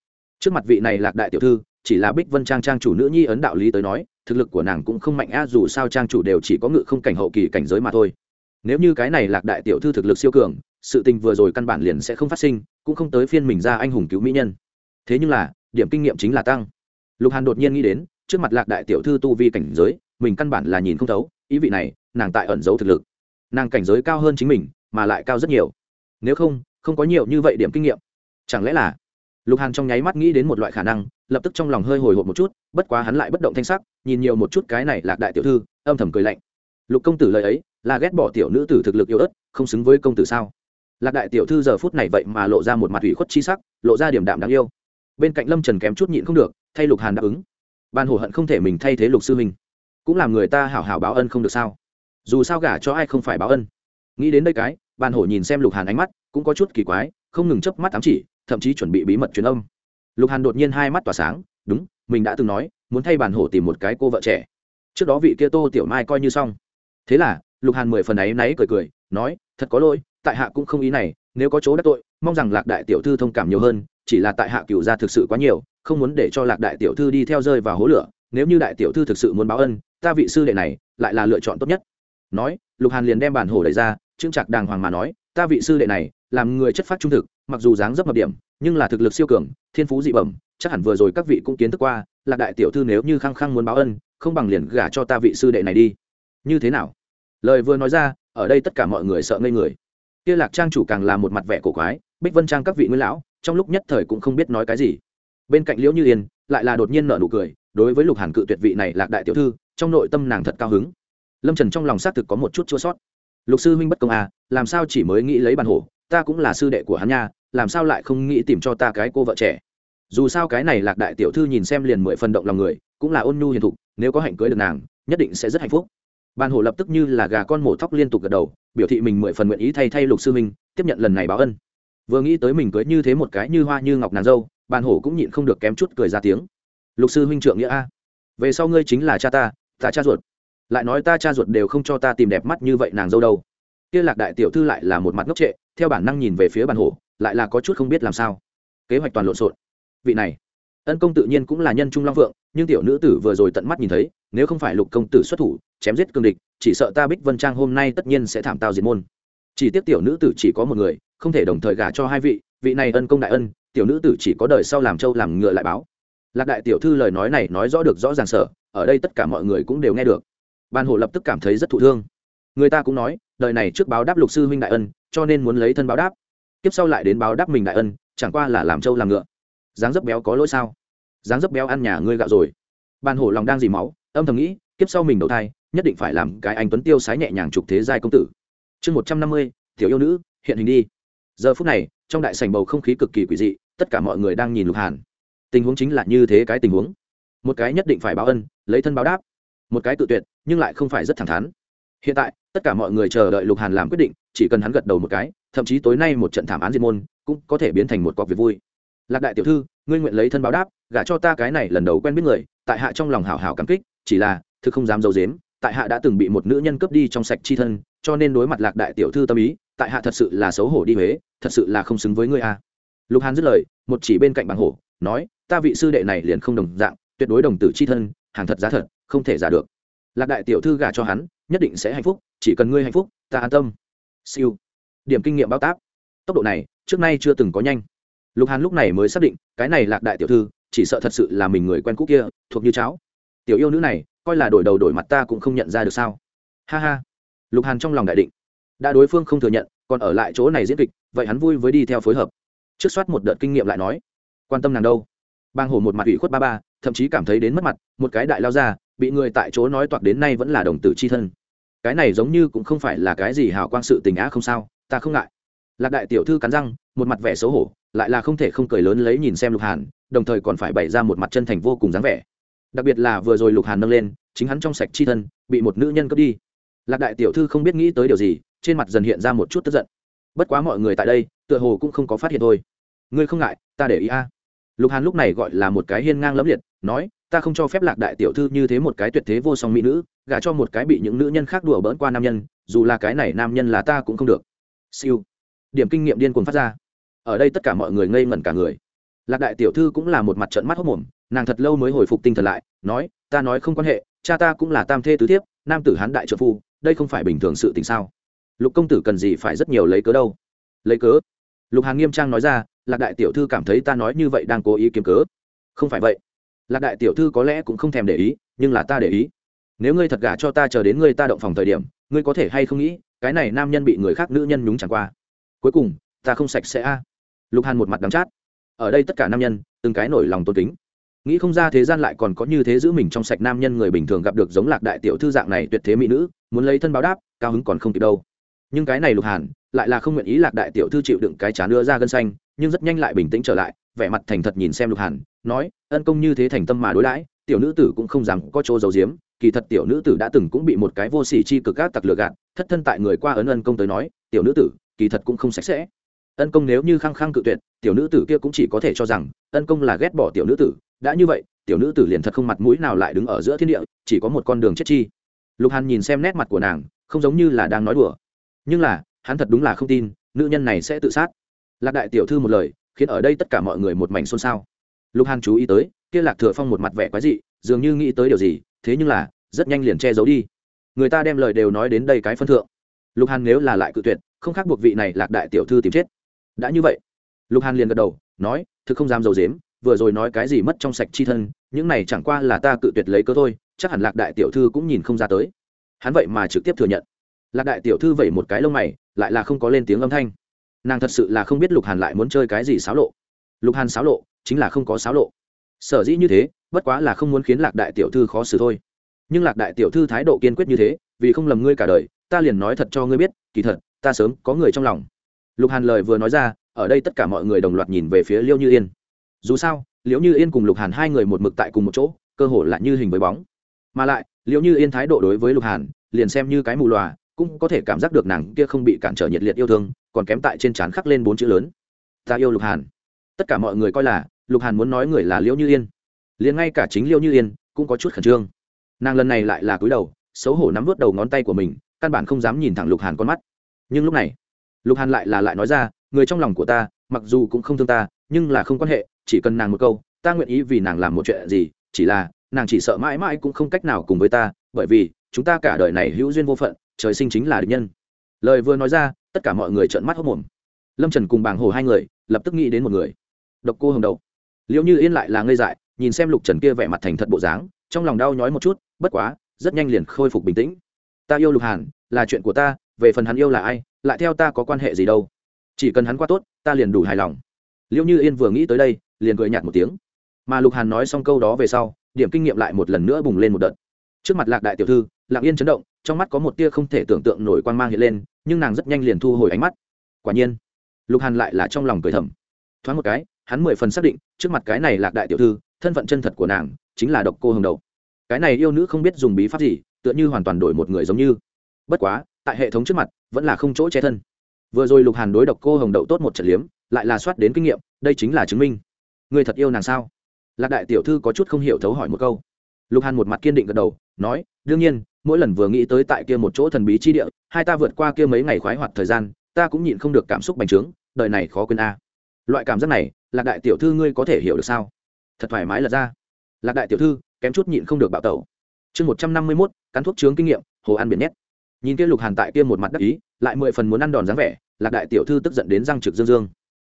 Trước mặt vị này lạc đại tiểu thư, chỉ là bích vân trang trang chủ nữ nhi ấn đạo lý tới nói, thực lực của nàng cũng không mạnh a dù sao trang chủ đều chỉ có ngự không cảnh hậu kỳ cảnh giới mà thôi nếu như cái này lạc đại tiểu thư thực lực siêu cường, sự tình vừa rồi căn bản liền sẽ không phát sinh, cũng không tới phiên mình ra anh hùng cứu mỹ nhân. Thế nhưng là, điểm kinh nghiệm chính là tăng. Lục hàn đột nhiên nghĩ đến, trước mặt lạc đại tiểu thư tu vi cảnh giới, mình căn bản là nhìn không thấu, ý vị này, nàng tại ẩn giấu thực lực. Nàng cảnh giới cao hơn chính mình, mà lại cao rất nhiều. Nếu không không có nhiều như vậy điểm kinh nghiệm. Chẳng lẽ là? Lục hàn trong nháy mắt nghĩ đến một loại khả năng, lập tức trong lòng hơi hồi hộp một chút, bất quá hắn lại bất động thanh sắc, nhìn nhiều một chút cái này lạc đại tiểu thư, âm thầm cười lạnh. Lục công tử lời ấy là ghét bỏ tiểu nữ tử thực lực yếu ớt, không xứng với công tử sao? Lạc đại tiểu thư giờ phút này vậy mà lộ ra một mặt ủy khuất chi sắc, lộ ra điểm đạm đáng yêu. Bên cạnh lâm trần kém chút nhịn không được, thay lục hàn đáp ứng. Ban hổ hận không thể mình thay thế lục sư mình cũng làm người ta hảo hảo báo ân không được sao? Dù sao gả cho ai không phải báo ân. Nghĩ đến đây cái, ban hổ nhìn xem lục hàn ánh mắt, cũng có chút kỳ quái, không ngừng chớp mắt ám chỉ, thậm chí chuẩn bị bí mật truyền âm. Lục hàn đột nhiên hai mắt tỏa sáng, đúng, mình đã từng nói, muốn thay bản hổ tìm một cái cô vợ trẻ. Trước đó vị kia tô tiểu mai coi như xong. Thế là lục hàn mười phần ấy náy cười cười, nói, thật có lỗi, tại hạ cũng không ý này, nếu có chỗ đắc tội, mong rằng lạc đại tiểu thư thông cảm nhiều hơn, chỉ là tại hạ cựu gia thực sự quá nhiều, không muốn để cho lạc đại tiểu thư đi theo rơi vào hố lửa, nếu như đại tiểu thư thực sự muốn báo ân, ta vị sư đệ này lại là lựa chọn tốt nhất. Nói, lục hàn liền đem bản hồ đẩy ra trưng trạc đàng hoàng mà nói, ta vị sư đệ này, làm người chất phát trung thực, mặc dù dáng dấp mập điểm, nhưng là thực lực siêu cường, thiên phú dị bẩm, chắc hẳn vừa rồi các vị cũng kiến thức qua, lạc đại tiểu thư nếu như khăng khăng muốn báo ân, không bằng liền gả cho ta vị sư đệ này đi. Như thế nào? Lời vừa nói ra, ở đây tất cả mọi người sợ ngây người. Kia lạc trang chủ càng là một mặt vẻ cổ quái, bích vân trang các vị nguyên lão, trong lúc nhất thời cũng không biết nói cái gì. Bên cạnh liễu như yên, lại là đột nhiên nở nụ cười, đối với lục hàn cự tuyệt vị này lạc đại tiểu thư, trong nội tâm nàng thật cao hứng. Lâm trần trong lòng xác thực có một chút chua sót. Lục sư huynh bất công à làm sao chỉ mới nghĩ lấy bàn hổ, ta cũng là sư đệ của hắn nha, làm sao lại không nghĩ tìm cho ta cái cô vợ trẻ. Dù sao cái này lạc đại tiểu thư nhìn xem liền mười phần động lòng người, cũng là ôn nhu hiền thục, nếu có hạnh cưới được nàng, nhất định sẽ rất hạnh phúc ban hổ lập tức như là gà con mổ thóc liên tục gật đầu, biểu thị mình mười phần nguyện ý thay thay lục sư minh, tiếp nhận lần này báo ân. Vừa nghĩ tới mình cưới như thế một cái như hoa như ngọc nàng dâu ban hổ cũng nhịn không được kém chút cười ra tiếng. Lục sư huynh trượng nghĩa a, về sau ngươi chính là cha ta ta cha ruột. Lại nói ta cha ruột đều không cho ta tìm đẹp mắt như vậy nàng dâu đâu. Kia lạc đại tiểu thư lại là một mặt ngốc trệ, theo bản năng nhìn về phía bàn hổ, lại là có chút không biết làm sao. Kế hoạch toàn lộn xộn. Vị này ân công tự nhiên cũng là nhân trung long vượng nhưng tiểu nữ tử vừa rồi tận mắt nhìn thấy, nếu không phải lục công tử xuất thủ, chém giết cương địch, chỉ sợ ta bích vân trang hôm nay tất nhiên sẽ thảm tao diệt môn. Chỉ tiếc tiểu nữ tử chỉ có một người, không thể đồng thời gả cho hai vị vị này ân công đại ân, tiểu nữ tử chỉ có đời sau làm trâu làm ngựa lại báo. Lạc đại tiểu thư lời nói này nói rõ được rõ ràng sở, ở đây tất cả mọi người cũng đều nghe được. Ban hồ lập tức cảm thấy rất thụ thương. Người ta cũng nói, đời này trước báo đáp lục sư huynh đại ân, cho nên muốn lấy thân báo đáp. Tiếp sau lại đến báo đáp mình đại ân, chẳng qua là làm trâu làm ngựa. Dáng dấp béo có lỗi sao? Dáng dấp béo ăn nhà ngươi gạo rồi. Ban hổ lòng đang dì máu, âm thầm nghĩ, kiếp sau mình đầu thai, nhất định phải làm cái anh tuấn tiêu sái nhẹ nhàng trục thế giai công tử. Chương một trăm năm mươi, tiểu yêu nữ, hiện hình đi. Giờ phút này, trong đại sảnh bầu không khí cực kỳ quỷ dị, tất cả mọi người đang nhìn lục hàn. Tình huống chính là như thế cái tình huống. Một cái nhất định phải báo ân, lấy thân báo đáp. Một cái tự tuyệt, nhưng lại không phải rất thẳng thắn. Hiện tại, tất cả mọi người chờ đợi lục hàn làm quyết định, chỉ cần hắn gật đầu một cái, thậm chí tối nay một trận thảm án diệt môn, cũng có thể biến thành một cọc việc vui lạc đại tiểu thư, ngươi nguyện lấy thân báo đáp, gả cho ta cái này lần đầu quen biết người, tại hạ trong lòng hảo hảo cảm kích, chỉ là, thực không dám d i ấ u dếm tại hạ đã từng bị một nữ nhân cướp đi trong sạch chi thân, cho nên đối mặt lạc đại tiểu thư tâm ý, tại hạ thật sự là xấu hổ đi huế, thật sự là không xứng với ngươi a. Lục hàn dứt lời, một chỉ bên cạnh bảng hổ, nói, ta vị sư đệ này liền không đồng dạng, tuyệt đối đồng tử chi thân, hàng thật giá thật, không thể giả được. Lạc đại tiểu thư gả cho hắn, nhất định sẽ hạnh phúc, chỉ cần ngươi hạnh phúc, ta an tâm. Siêu. Điểm kinh nghiệm bao táp. Tốc độ này, trước nay chưa từng có nhanh lục hàn lúc này mới xác định, cái này lạc đại tiểu thư, chỉ sợ thật sự là mình người quen cũ kia, thuộc như cháo tiểu yêu nữ này, coi là đổi đầu đổi mặt ta cũng không nhận ra được sao? Ha ha. Lục hàn trong lòng đại định. Đã đối phương không thừa nhận, còn ở lại chỗ này diễn kịch, vậy hắn vui với đi theo phối hợp. Trước soát một đợt kinh nghiệm lại nói. Quan tâm nàng đâu? Bang hổ một mặt ủy khuất ba ba, thậm chí cảm thấy đến mất mặt, một cái đại lao ra, bị người tại chỗ nói toạc đến nay vẫn là đồng tử c h i thân. Cái này giống như cũng không phải là cái gì hào quang sự tình á không sao, ta không ngại. Lạc đại tiểu thư cắn răng, một mặt vẻ xấu hổ lại là không thể không cười lớn lấy nhìn xem lục hàn, đồng thời còn phải bày ra một mặt chân thành vô cùng dáng vẻ. Đặc biệt là vừa rồi lục hàn nâng lên, chính hắn trong sạch chi thân, bị một nữ nhân cướp đi. Lạc đại tiểu thư không biết nghĩ tới điều gì, trên mặt dần hiện ra một chút tức giận. Bất quá mọi người tại đây, tựa hồ cũng không có phát hiện thôi. Ngươi không ngại, ta để ý a. Lục hàn lúc này gọi là một cái hiên ngang lẫm liệt, nói, ta không cho phép lạc đại tiểu thư như thế một cái tuyệt thế vô song mỹ nữ, gả cho một cái bị những nữ nhân khác đùa bỡn qua nam nhân, dù là cái này nam nhân là ta cũng không được. Siêu. Điểm kinh nghiệm điên cuồng phát ra ở đây tất cả mọi người ngây ngẩn cả người. Lạc đại tiểu thư cũng là một mặt trận mắt hốc mồm, nàng thật lâu mới hồi phục tinh thần lại, nói, ta nói không quan hệ, cha ta cũng là tam thê tứ thiếp, nam tử hán đại trợ phu, đây không phải bình thường sự tình sao? Lục công tử cần gì phải rất nhiều lấy cớ đâu? Lấy cớ? Lục hàn nghiêm trang nói ra, lạc đại tiểu thư cảm thấy ta nói như vậy đang cố ý kiếm cớ. Không phải vậy. Lạc đại tiểu thư có lẽ cũng không thèm để ý, nhưng là ta để ý. Nếu ngươi thật gả cho ta chờ đến ngươi ta động phòng thời điểm, ngươi có thể hay không nghĩ, cái này nam nhân bị người khác nữ nhân nhúng chẳng qua. Cuối cùng, ta không sạch sẽ a lục hàn một mặt đắm chát. Ở đây tất cả nam nhân, từng cái nổi lòng tôn kính. Nghĩ không ra thế gian lại còn có như thế giữ mình trong sạch nam nhân người bình thường gặp được giống lạc đại tiểu thư dạng này tuyệt thế mỹ nữ, muốn lấy thân báo đáp, cao hứng còn không kịp đâu. Nhưng cái này lục hàn, lại là không nguyện ý lạc đại tiểu thư chịu đựng cái chán đưa ra gân xanh, nhưng rất nhanh lại bình tĩnh trở lại, vẻ mặt thành thật nhìn xem lục hàn, nói, ân công như thế thành tâm mà đối đãi, tiểu nữ tử cũng không dám có chỗ giấu giếm, kỳ thật tiểu nữ tử đã từng cũng bị một cái vô sỉ chi cực ác tặc lừa gạt, thất thân tại người qua ấn ân công tới nói, tiểu nữ tử kỳ thật cũng không sạch sẽ ân công nếu như khăng khăng cự tuyệt, tiểu nữ tử kia cũng chỉ có thể cho rằng, ân công là ghét bỏ tiểu nữ tử. Đã như vậy, tiểu nữ tử liền thật không mặt mũi nào lại đứng ở giữa thiên địa, chỉ có một con đường chết chi. Lục hàn nhìn xem nét mặt của nàng, không giống như là đang nói đùa. Nhưng là, hắn thật đúng là không tin, nữ nhân này sẽ tự sát. Lạc đại tiểu thư một lời, khiến ở đây tất cả mọi người một mảnh xôn xao. Lục hàn chú ý tới, kia lạc thừa phong một mặt vẻ quái dị, dường như nghĩ tới điều gì, thế nhưng là, rất nhanh liền che giấu đi. Người ta đem lời đều nói đến đây cái phân thượng. Lục hàn nếu là lại cự tuyệt, không khác buộc vị này lạc đại tiểu thư tìm chết đã như vậy. Lục hàn liền gật đầu, nói, thực không dám dầu dếm, vừa rồi nói cái gì mất trong sạch chi thân, những này chẳng qua là ta cự tuyệt lấy cơ thôi, chắc hẳn lạc đại tiểu thư cũng nhìn không ra tới. Hắn vậy mà trực tiếp thừa nhận. Lạc đại tiểu thư vẩy một cái lông mày, lại là không có lên tiếng âm thanh. Nàng thật sự là không biết lục hàn lại muốn chơi cái gì xáo lộ. Lục hàn xáo lộ, chính là không có xáo lộ. Sở dĩ như thế, bất quá là không muốn khiến lạc đại tiểu thư khó xử thôi. Nhưng lạc đại tiểu thư thái độ kiên quyết như thế, vì không lầm ngươi cả đời, ta liền nói thật cho ngươi biết, kỳ thật, ta sớm có người trong lòng lục hàn lời vừa nói ra, ở đây tất cả mọi người đồng loạt nhìn về phía liêu như yên. Dù sao liễu như yên cùng lục hàn hai người một mực tại cùng một chỗ, cơ hồ là như hình với bóng. Mà lại liễu như yên thái độ đối với lục hàn, liền xem như cái mù lòa cũng có thể cảm giác được nàng kia không bị cản trở nhiệt liệt yêu thương, còn kém tại trên trán khắc lên bốn chữ lớn. Ta yêu lục hàn. Tất cả mọi người coi là, lục hàn muốn nói người là liễu như yên. Liền ngay cả chính liễu như yên, cũng có chút khẩn trương. Nàng lần này lại là cúi đầu, xấu hổ nắm vớt đầu ngón tay của mình, căn bản không dám nhìn thẳng lục hàn con mắt. Nhưng lúc này lục hàn lại là lại nói ra, người trong lòng của ta, mặc dù cũng không thương ta, nhưng là không quan hệ, chỉ cần nàng một câu, ta nguyện ý vì nàng làm một chuyện gì, chỉ là, nàng chỉ sợ mãi mãi cũng không cách nào cùng với ta, bởi vì, chúng ta cả đời này hữu duyên vô phận, trời sinh chính là địch nhân. Lời vừa nói ra, tất cả mọi người trợn mắt hốc mồm lâm trần cùng bàng hồ hai người, lập tức nghĩ đến một người. Độc cô hồng đầu. Liệu như yên lại là ngây dại, nhìn xem lục trần kia vẻ mặt thành thật bộ dáng, trong lòng đau nhói một chút, bất quá, rất nhanh liền khôi phục bình tĩnh. Ta yêu lục hàn, là chuyện của ta về phần hắn yêu là ai, lại theo ta có quan hệ gì đâu. Chỉ cần hắn qua tốt, ta liền đủ hài lòng. Liệu như yên vừa nghĩ tới đây, liền cười nhạt một tiếng. Mà lục hàn nói xong câu đó về sau, điểm kinh nghiệm lại một lần nữa bùng lên một đợt. Trước mặt lạc đại tiểu thư lạng yên chấn động, trong mắt có một tia không thể tưởng tượng nổi quan mang hiện lên, nhưng nàng rất nhanh liền thu hồi ánh mắt. Quả nhiên, lục hàn lại là trong lòng cười thầm. Thoáng một cái, hắn mười phần xác định, trước mặt cái này lạc đại tiểu thư, thân phận chân thật của nàng, chính là độc cô hồng đầu. Cái này yêu nữ không biết dùng bí pháp gì, tựa như hoàn toàn đổi một người giống như. Bất quá tại hệ thống trước mặt, vẫn là không chỗ che thân. Vừa rồi lục hàn đối độc cô hồng đậu tốt một trận liếm, lại là soát đến kinh nghiệm, đây chính là chứng minh. Người thật yêu nàng sao? Lạc đại tiểu thư có chút không hiểu thấu hỏi một câu. Lục hàn một mặt kiên định gật đầu, nói, đương nhiên, mỗi lần vừa nghĩ tới tại kia một chỗ thần bí chi địa, hai ta vượt qua kia mấy ngày khoái hoạt thời gian, ta cũng nhịn không được cảm xúc bành trướng, đời này khó quên a. Loại cảm giác này, lạc đại tiểu thư ngươi có thể hiểu được sao? Thật thoải mái lật ra. Lạc đại tiểu thư, kém chút nhịn không được bạo tẩu. Chương một trăm năm mươi mốt, cắn thuốc trướng kinh nghiệm, hồ an biển nhét nhìn kia lục hàn tại kia một mặt đắc ý, lại mười phần muốn ăn đòn dáng vẻ, lạc đại tiểu thư tức giận đến răng trực dương dương.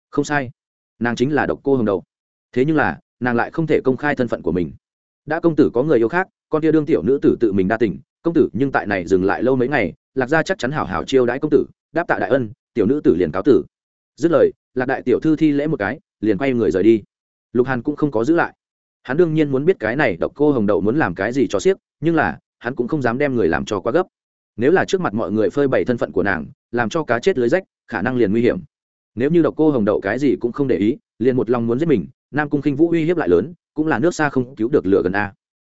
Không sai, nàng chính là độc cô hồng đầu. Thế nhưng là, nàng lại không thể công khai thân phận của mình. Đã công tử có người yêu khác, con kia đương tiểu nữ tử tự mình đa tình, công tử, nhưng tại này dừng lại lâu mấy ngày, lạc gia chắc chắn hảo hảo chiêu đãi công tử, đáp tạ đại ân, tiểu nữ tử liền cáo tử. Dứt lời, lạc đại tiểu thư thi lễ một cái, liền quay người rời đi. Lục hàn cũng không có giữ lại. Hắn đương nhiên muốn biết cái này độc cô hồng đậu muốn làm cái gì cho xiếc, nhưng là, hắn cũng không dám đem người làm cho quá gấp nếu là trước mặt mọi người phơi bày thân phận của nàng, làm cho cá chết lưới rách, khả năng liền nguy hiểm. Nếu như độc cô hồng đậu cái gì cũng không để ý, liền một lòng muốn giết mình, nam cung khinh vũ uy hiếp lại lớn, cũng là nước xa không cứu được lửa gần a.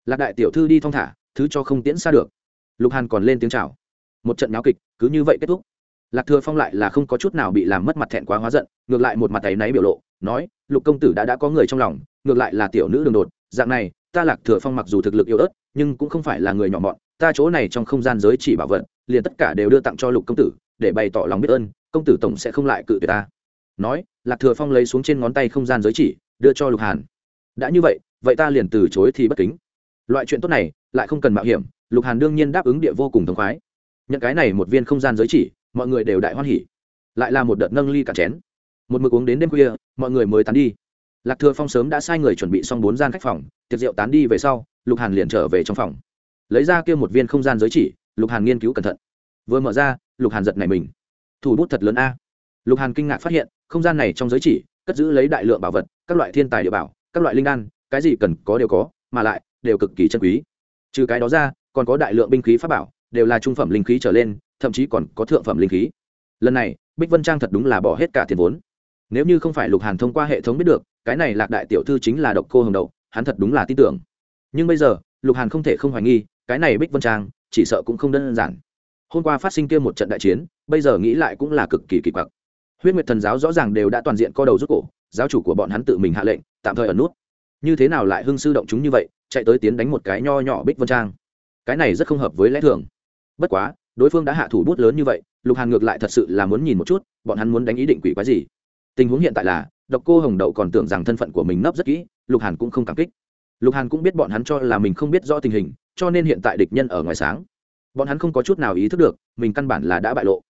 Lạc đại tiểu thư đi thong thả, thứ cho không tiễn xa được. Lục hàn còn lên tiếng chào. Một trận náo kịch, cứ như vậy kết thúc. Lạc thừa phong lại là không có chút nào bị làm mất mặt thẹn quá hóa giận, ngược lại một mặt tay náy biểu lộ, nói, lục công tử đã đã có người trong lòng, ngược lại là tiểu nữ đường đột, dạng này, ta lạc thừa phong mặc dù thực lực yếu ớt, nhưng cũng không phải là người nhỏ mọn ta chỗ này trong không gian giới chỉ bảo vật, liền tất cả đều đưa tặng cho lục công tử, để bày tỏ lòng biết ơn, công tử tổng sẽ không lại cự tuyệt ta. Nói, lạc thừa phong lấy xuống trên ngón tay không gian giới chỉ, đưa cho lục hàn. Đã như vậy vậy ta liền từ chối thì bất kính. Loại chuyện tốt này, lại không cần mạo hiểm, lục hàn đương nhiên đáp ứng địa vô cùng thống khoái. Nhận cái này một viên không gian giới chỉ, mọi người đều đại hoan hỉ. Lại là một đợt nâng ly cả chén. Một mực uống đến đêm khuya, mọi người mới tán đi. Lạc thừa phong sớm đã sai người chuẩn bị xong bốn gian khách phòng, tiệc rượu tán đi về sau, lục hàn liền trở về trong phòng lấy ra kia một viên không gian giới chỉ, lục hàn nghiên cứu cẩn thận. Vừa mở ra, lục hàn giật này mình. Thủ bút thật lớn a. Lục hàn kinh ngạc phát hiện, không gian này trong giới chỉ, cất giữ lấy đại lượng bảo vật, các loại thiên tài địa bảo, các loại linh đan, cái gì cần có đều có, mà lại đều cực kỳ chân quý. Trừ cái đó ra, còn có đại lượng binh khí pháp bảo, đều là trung phẩm linh khí trở lên, thậm chí còn có thượng phẩm linh khí. Lần này, bích vân trang thật đúng là bỏ hết cả tiền vốn. Nếu như không phải lục hàn thông qua hệ thống biết được, cái này lạc đại tiểu thư chính là độc cô hồng đậu, hắn thật đúng là tin tưởng. Nhưng bây giờ, lục hàn không thể không hoài nghi cái này bích vân trang, chỉ sợ cũng không đơn giản. Hôm qua phát sinh kia một trận đại chiến, bây giờ nghĩ lại cũng là cực kỳ kỳ quặc. Huyết nguyệt thần giáo rõ ràng đều đã toàn diện co đầu rút cổ, giáo chủ của bọn hắn tự mình hạ lệnh, tạm thời ẩn nút. Như thế nào lại hưng sư động chúng như vậy, chạy tới tiến đánh một cái nho nhỏ bích vân trang? Cái này rất không hợp với lẽ thường. Bất quá, đối phương đã hạ thủ bút lớn như vậy, lục hàn ngược lại thật sự là muốn nhìn một chút, bọn hắn muốn đánh ý định quỷ quái gì. Tình huống hiện tại là, độc cô hồng đậu còn tưởng rằng thân phận của mình nấp rất kỹ, lục hàn cũng không cảm kích lục hàn cũng biết bọn hắn cho là mình không biết rõ tình hình, cho nên hiện tại địch nhân ở ngoài sáng. Bọn hắn không có chút nào ý thức được, mình căn bản là đã bại lộ.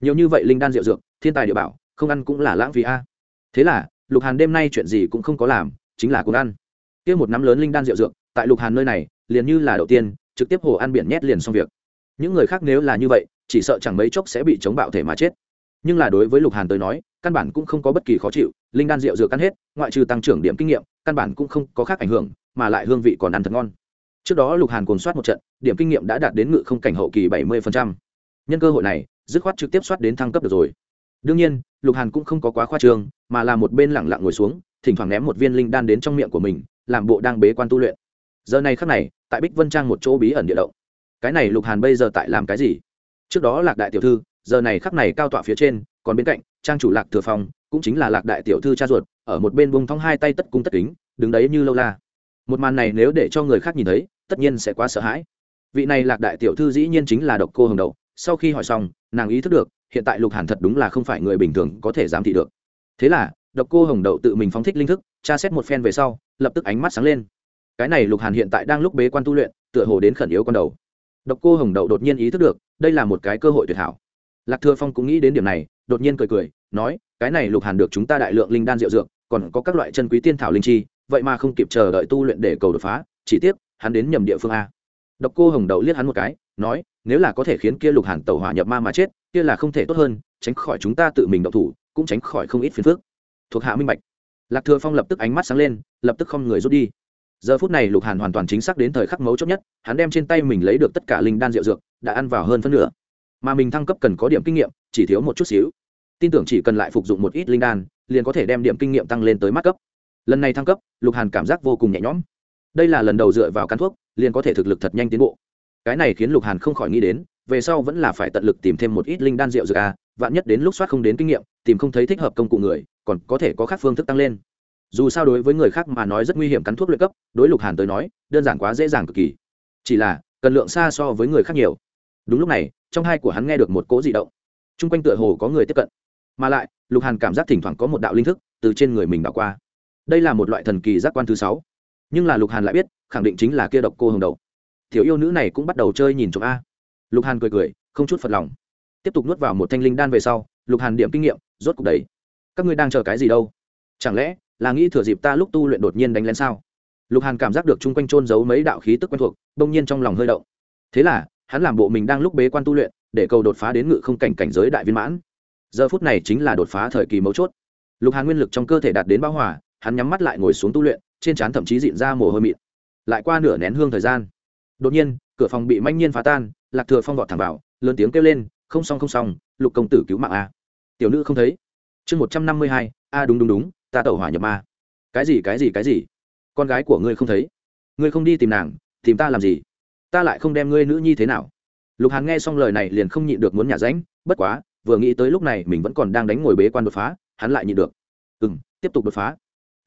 Nhiều như vậy linh đan rượu dược, thiên tài địa bảo, không ăn cũng là lãng phí a. Thế là, lục hàn đêm nay chuyện gì cũng không có làm, chính là cùng ăn. Kia một nắm lớn linh đan rượu dược, tại lục hàn nơi này, liền như là đầu tiên, trực tiếp hồ ăn biển nhét liền xong việc. Những người khác nếu là như vậy, chỉ sợ chẳng mấy chốc sẽ bị chống bạo thể mà chết. Nhưng là đối với lục hàn tới nói, căn bản cũng không có bất kỳ khó chịu, linh đan rượu dược ăn hết, ngoại trừ tăng trưởng điểm kinh nghiệm, căn bản cũng không có khác ảnh hưởng mà lại hương vị còn ăn thật ngon. Trước đó lục hàn cồn soát một trận, điểm kinh nghiệm đã đạt đến ngự không cảnh hậu kỳ bảy mươi nhân cơ hội này, dứt khoát trực tiếp soát đến thăng cấp được rồi. Đương nhiên, lục hàn cũng không có quá khoa trương, mà là một bên lẳng lặng ngồi xuống, thỉnh thoảng ném một viên linh đan đến trong miệng của mình, làm bộ đang bế quan tu luyện. Giờ này khắc này, tại bích vân trang một chỗ bí ẩn địa động. Cái này lục hàn bây giờ tại làm cái gì? Trước đó lạc đại tiểu thư, giờ này khắc này cao tọa phía trên, còn bên cạnh, trang chủ lạc thừa phong, cũng chính là lạc đại tiểu thư cha ruột, ở một bên bông thong hai tay tất cung tất kính, đứng đấy như lâu la một màn này nếu để cho người khác nhìn thấy, tất nhiên sẽ quá sợ hãi. Vị này lạc đại tiểu thư dĩ nhiên chính là độc cô hồng đậu. Sau khi hỏi xong, nàng ý thức được, hiện tại lục hàn thật đúng là không phải người bình thường có thể giám thị được. Thế là, độc cô hồng đậu tự mình phóng thích linh thức, tra xét một phen về sau, lập tức ánh mắt sáng lên. Cái này lục hàn hiện tại đang lúc bế quan tu luyện, tựa hồ đến khẩn yếu con đầu. Độc cô hồng đậu đột nhiên ý thức được, đây là một cái cơ hội tuyệt hảo. Lạc thừa phong cũng nghĩ đến điểm này, đột nhiên cười cười, nói, cái này lục hàn được chúng ta đại lượng linh đan rượu dược, còn có các loại chân quý tiên thảo linh chi vậy mà không kịp chờ đợi tu luyện để cầu đột phá, chỉ tiếc, hắn đến nhầm địa phương a. Độc cô hồng đậu liếc hắn một cái, nói, nếu là có thể khiến kia lục hàn tẩu hỏa nhập ma mà chết, kia là không thể tốt hơn, tránh khỏi chúng ta tự mình độc thủ, cũng tránh khỏi không ít phiền phức. Thuộc hạ minh bạch. Lạc thừa phong lập tức ánh mắt sáng lên, lập tức không người rút đi. Giờ phút này lục hàn hoàn toàn chính xác đến thời khắc mấu chốt nhất, hắn đem trên tay mình lấy được tất cả linh đan rượu dược, đã ăn vào hơn phân nửa. Mà mình thăng cấp cần có điểm kinh nghiệm, chỉ thiếu một chút xíu. Tin tưởng chỉ cần lại phục dụng một ít linh đan, liền có thể đem điểm kinh nghiệm tăng lên tới mắt cấp lần này thăng cấp, lục hàn cảm giác vô cùng nhẹ nhõm. Đây là lần đầu dựa vào căn thuốc, liền có thể thực lực thật nhanh tiến bộ. Cái này khiến lục hàn không khỏi nghĩ đến, về sau vẫn là phải tận lực tìm thêm một ít linh đan rượu dược a vạn nhất đến lúc soát không đến kinh nghiệm, tìm không thấy thích hợp công cụ người, còn có thể có khác phương thức tăng lên. Dù sao đối với người khác mà nói rất nguy hiểm cắn thuốc luyện cấp, đối lục hàn tới nói, đơn giản quá dễ dàng cực kỳ. Chỉ là, cần lượng xa so với người khác nhiều. Đúng lúc này, trong hai của hắn nghe được một cỗ dị động. T r u n g quanh tựa hồ có người tiếp cận. Mà lại, lục hàn cảm giác thỉnh thoảng có một đạo linh thức từ trên người mình đảo qua đây là một loại thần kỳ giác quan thứ sáu. Nhưng là lục hàn lại biết, khẳng định chính là kia độc cô hồng đầu. Thiếu yêu nữ này cũng bắt đầu chơi nhìn chụp a. Lục hàn cười cười, không chút phật lòng. Tiếp tục nuốt vào một thanh linh đan về sau, lục hàn điểm kinh nghiệm, rốt cục đấy các ngươi đang chờ cái gì đâu? Chẳng lẽ là nghĩ thừa dịp ta lúc tu luyện đột nhiên đánh lén sao? Lục hàn cảm giác được chung quanh trôn giấu mấy đạo khí tức quen thuộc đông nhiên trong lòng hơi động. Thế là, hắn làm bộ mình đang lúc bế quan tu luyện, để cầu đột phá đến ngự không cảnh cảnh giới đại viên mãn. Giờ phút này chính là đột phá thời kỳ mấu chốt. Lục hàn nguyên lực trong cơ thể đạt đến bão hòa hắn nhắm mắt lại ngồi xuống tu luyện, trên trán thậm chí dịn ra mồ hôi mịt lại qua nửa nén hương thời gian, đột nhiên, cửa phòng bị manh nhiên phá tan, lạc thừa phong vọt thẳng vào, lớn tiếng kêu lên, không xong không xong, lục công tử cứu mạng a. Tiểu nữ không thấy. Chương một trăm năm mươi hai, a, đúng đúng đúng, ta tẩu hỏa nhập ma. Cái gì cái gì cái gì? Con gái của ngươi không thấy? Ngươi không đi tìm nàng, tìm ta làm gì? Ta lại không đem ngươi nữ nhi thế nào. Lục hàn nghe xong lời này liền không nhịn được muốn nhả ránh, bất quá, vừa nghĩ tới lúc này mình vẫn còn đang đánh ngồi bế quan đột phá, hắn lại nhịn được. Ừ m tiếp tục đột phá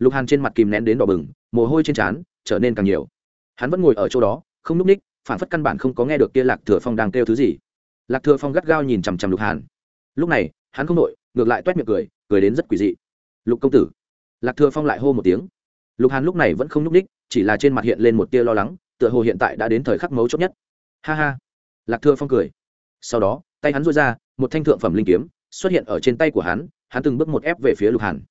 lục hàn trên mặt kìm nén đến đỏ bừng, mồ hôi trên trán trở nên càng nhiều. Hắn vẫn ngồi ở chỗ đó, không núp ních phản phất căn bản không có nghe được kia lạc thừa phong đang kêu thứ gì. Lạc thừa phong gắt gao nhìn chằm chằm lục hàn. Lúc này, hắn không nội ngược lại t u é t miệng cười cười đến rất quỷ dị. Lục công tử. Lạc thừa phong lại hô một tiếng. Lục hàn lúc này vẫn không núp ních, chỉ là trên mặt hiện lên một tia lo lắng, tựa hồ hiện tại đã đến thời khắc mấu chốt nhất. Ha ha. Lạc thừa phong cười. Sau đó, tay hắn rôi ra, một thanh thượng phẩm linh kiếm xuất hiện ở trên tay của hắn hắn từng bước một ép về phía lục hàn.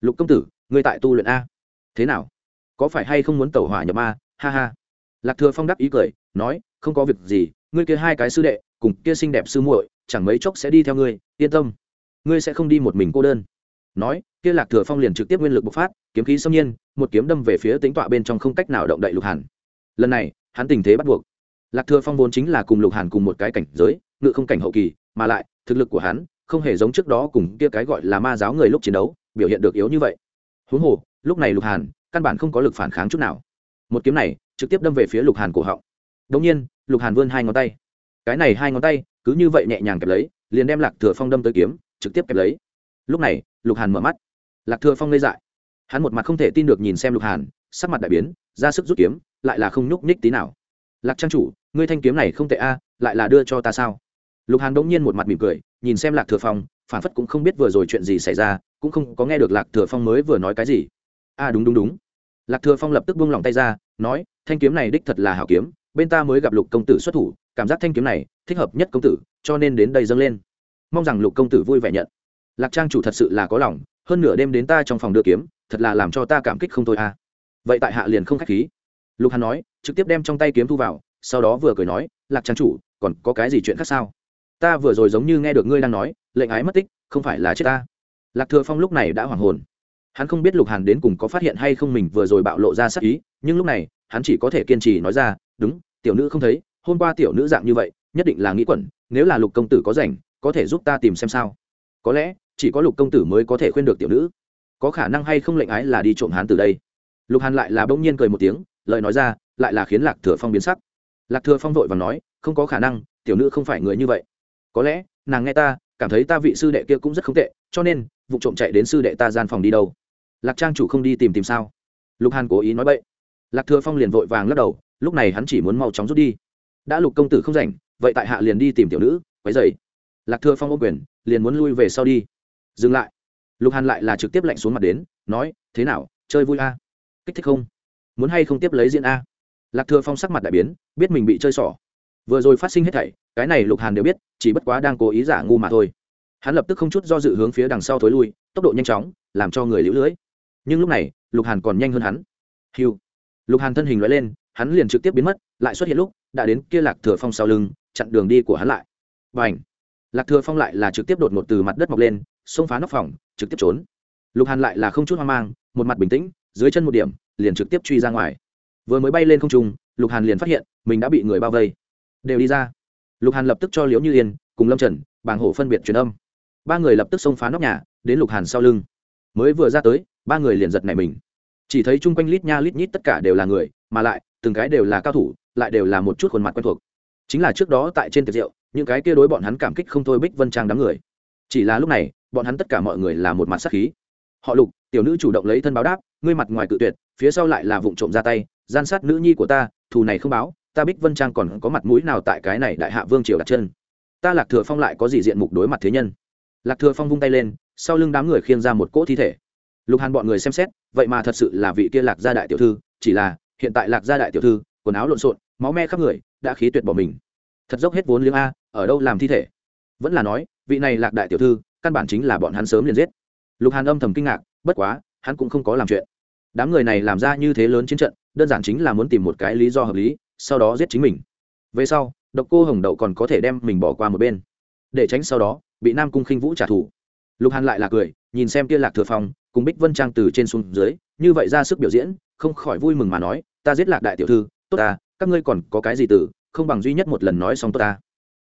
Lục công tử ngươi tại tu luyện a. Thế nào? Có phải hay không muốn tẩu hỏa nhập ma? Ha ha. Lạc thừa phong đắc ý cười, nói, không có việc gì, ngươi kia hai cái sư đệ, cùng kia xinh đẹp sư muội, chẳng mấy chốc sẽ đi theo ngươi, yên tâm. Ngươi sẽ không đi một mình cô đơn. Nói, kia lạc thừa phong liền trực tiếp nguyên lực bộc phát, kiếm khí xâm nhiên, một kiếm đâm về phía tính tọa bên trong không cách nào động đậy lục hàn. Lần này, hắn tình thế bắt buộc. Lạc thừa phong vốn chính là cùng lục hàn cùng một cái cảnh giới, ngự không cảnh hậu kỳ, mà lại, thực lực của hắn không hề giống trước đó cùng kia cái gọi là ma giáo người lúc chiến đấu, biểu hiện được yếu như vậy huống hồ, lúc này lục hàn, căn bản không có lực phản kháng chút nào. Một kiếm này, trực tiếp đâm về phía lục hàn cổ họng. Đống nhiên, lục hàn vươn hai ngón tay. Cái này hai ngón tay, cứ như vậy nhẹ nhàng kẹp lấy, liền đem lạc thừa phong đâm tới kiếm, trực tiếp kẹp lấy. Lúc này, lục hàn mở mắt. Lạc thừa phong ngây dại. Hắn một mặt không thể tin được nhìn xem lục hàn, sắc mặt đại biến, ra sức rút kiếm, lại là không nhúc nhích tí nào. Lạc trang chủ, ngươi thanh kiếm này không tệ a, lại là đưa cho ta sao? Lục hàn đ ỗ n g nhiên một mặt mỉm cười, nhìn xem lạc thừa phong, phản phất cũng không biết vừa rồi chuyện gì xảy ra cũng không có nghe được lạc thừa phong mới vừa nói cái gì. A đúng đúng đúng. Lạc thừa phong lập tức buông lỏng tay ra, nói, thanh kiếm này đích thật là hảo kiếm, bên ta mới gặp lục công tử xuất thủ, cảm giác thanh kiếm này thích hợp nhất công tử, cho nên đến đây dâng lên. Mong rằng lục công tử vui vẻ nhận. Lạc trang chủ thật sự là có lòng, hơn nửa đêm đến ta trong phòng đưa kiếm, thật là làm cho ta cảm kích không thôi à. Vậy tại hạ liền không k h á c h khí. Lục hắn nói, trực tiếp đem trong tay kiếm thu vào, sau đó vừa cười nói, lạc trang chủ, còn có cái gì chuyện khác sao? Ta vừa rồi giống như nghe được ngươi đang nói, lệnh ái mất tích, không phải là chết ta lạc thừa phong lúc này đã hoảng hồn. Hắn không biết lục hàn đến cùng có phát hiện hay không mình vừa rồi bạo lộ ra sắc ý, nhưng lúc này, hắn chỉ có thể kiên trì nói ra, đúng, tiểu nữ không thấy, hôm qua tiểu nữ dạng như vậy, nhất định là nghĩ quẩn, nếu là lục công tử có rảnh, có thể giúp ta tìm xem sao. Có lẽ, chỉ có lục công tử mới có thể khuyên được tiểu nữ. Có khả năng hay không lệnh ái là đi trộm hắn từ đây. Lục hàn lại là bỗng nhiên cười một tiếng, lời nói ra, lại là khiến lạc thừa phong biến sắc. Lạc thừa phong vội và nói, không có khả năng, tiểu nữ không phải người như vậy. Có lẽ, nàng nghe ta, cảm thấy ta vị sư đệ kia cũng rất không tệ, cho nên vụ trộm chạy đến sư đệ ta gian phòng đi đâu? Lạc trang chủ không đi tìm tìm sao? Lục hàn cố ý nói bậy. Lạc thừa phong liền vội vàng lắc đầu, lúc này hắn chỉ muốn mau chóng rút đi. Đã lục công tử không rảnh, vậy tại hạ liền đi tìm tiểu nữ, quấy dày lạc thừa phong ô quyền, liền muốn lui về sau đi. Dừng lại. Lục hàn lại là trực tiếp lạnh xuống mặt đến, nói, thế nào, chơi vui a? Kích thích không? Muốn hay không tiếp lấy diễn a? Lạc thừa phong sắc mặt đại biến, biết mình bị chơi xỏ. Vừa rồi phát sinh hết thảy, cái này lục hàn đều biết, chỉ bất quá đang cố ý giả ngu mà thôi hắn lập tức không chút do dự hướng phía đằng sau thối lui, tốc độ nhanh chóng, làm cho người lũ lưỡi. nhưng lúc này, lục hàn còn nhanh hơn hắn. Hiu lục hàn thân hình loại lên, hắn liền trực tiếp biến mất, lại xuất hiện lúc, đã đến kia lạc thừa phong sau lưng, chặn đường đi của hắn lại. Và ảnh lạc thừa phong lại là trực tiếp đột ngột từ mặt đất mọc lên, xông phá nóc phòng, trực tiếp trốn. Lục hàn lại là không chút hoang mang, một mặt bình tĩnh, dưới chân một điểm, liền trực tiếp truy ra ngoài. Vừa mới bay lên không trung, lục hàn liền phát hiện, mình đã bị người bao vây. Đều đi ra. Lục hàn lập tức cho liễu như yên, cùng lâm trần, bàng hổ phân biệt truyền âm ba người lập tức xông phá nóc nhà, đến lục hàn sau lưng. Mới vừa ra tới, ba người liền giật nảy mình. Chỉ thấy chung quanh lít nha lít nhít tất cả đều là người, mà lại, từng cái đều là cao thủ, lại đều là một chút khuôn mặt quen thuộc. Chính là trước đó tại trên tiệc rượu, những cái kia đối bọn hắn cảm kích không thôi bích vân trang đám người. Chỉ là lúc này, bọn hắn tất cả mọi người là một mặt sắc khí. Họ lục, tiểu nữ chủ động lấy thân báo đáp, ngươi mặt ngoài cự tuyệt, phía sau lại là vụ trộm ra tay, gian sát nữ nhi của ta, thù này không báo, ta bích vân trang còn có mặt mũi nào tại cái này đại hạ vương triều đặt chân? Ta lạc thừa phong lại có gì diện mục đối mặt thế nhân? Lạc thừa phong vung tay lên, sau lưng đám người khiêng ra một cỗ thi thể. Lục hàn bọn người xem xét, vậy mà thật sự là vị kia lạc gia đại tiểu thư, chỉ là, hiện tại lạc gia đại tiểu thư, quần áo lộn xộn, máu me khắp người, đã khí tuyệt bỏ mình. Thật dốc hết vốn liếng a, ở đâu làm thi thể? Vẫn là nói, vị này lạc đại tiểu thư, căn bản chính là bọn hắn sớm liền giết. Lục hàn âm thầm kinh ngạc, bất quá, hắn cũng không có làm chuyện. Đám người này làm ra như thế lớn chiến trận, đơn giản chính là muốn tìm một cái lý do hợp lý, sau đó giết chính mình. Về sau, độc cô hồng đậu còn có thể đem mình bỏ qua một bên để tránh sau đó bị nam cung khinh vũ trả thù lục hàn lại là cười nhìn xem kia lạc thừa phong cùng bích vân trang từ trên xuống dưới như vậy ra sức biểu diễn không khỏi vui mừng mà nói ta giết lạc đại tiểu thư tốt ta các ngươi còn có cái gì từ không bằng duy nhất một lần nói xong tốt ta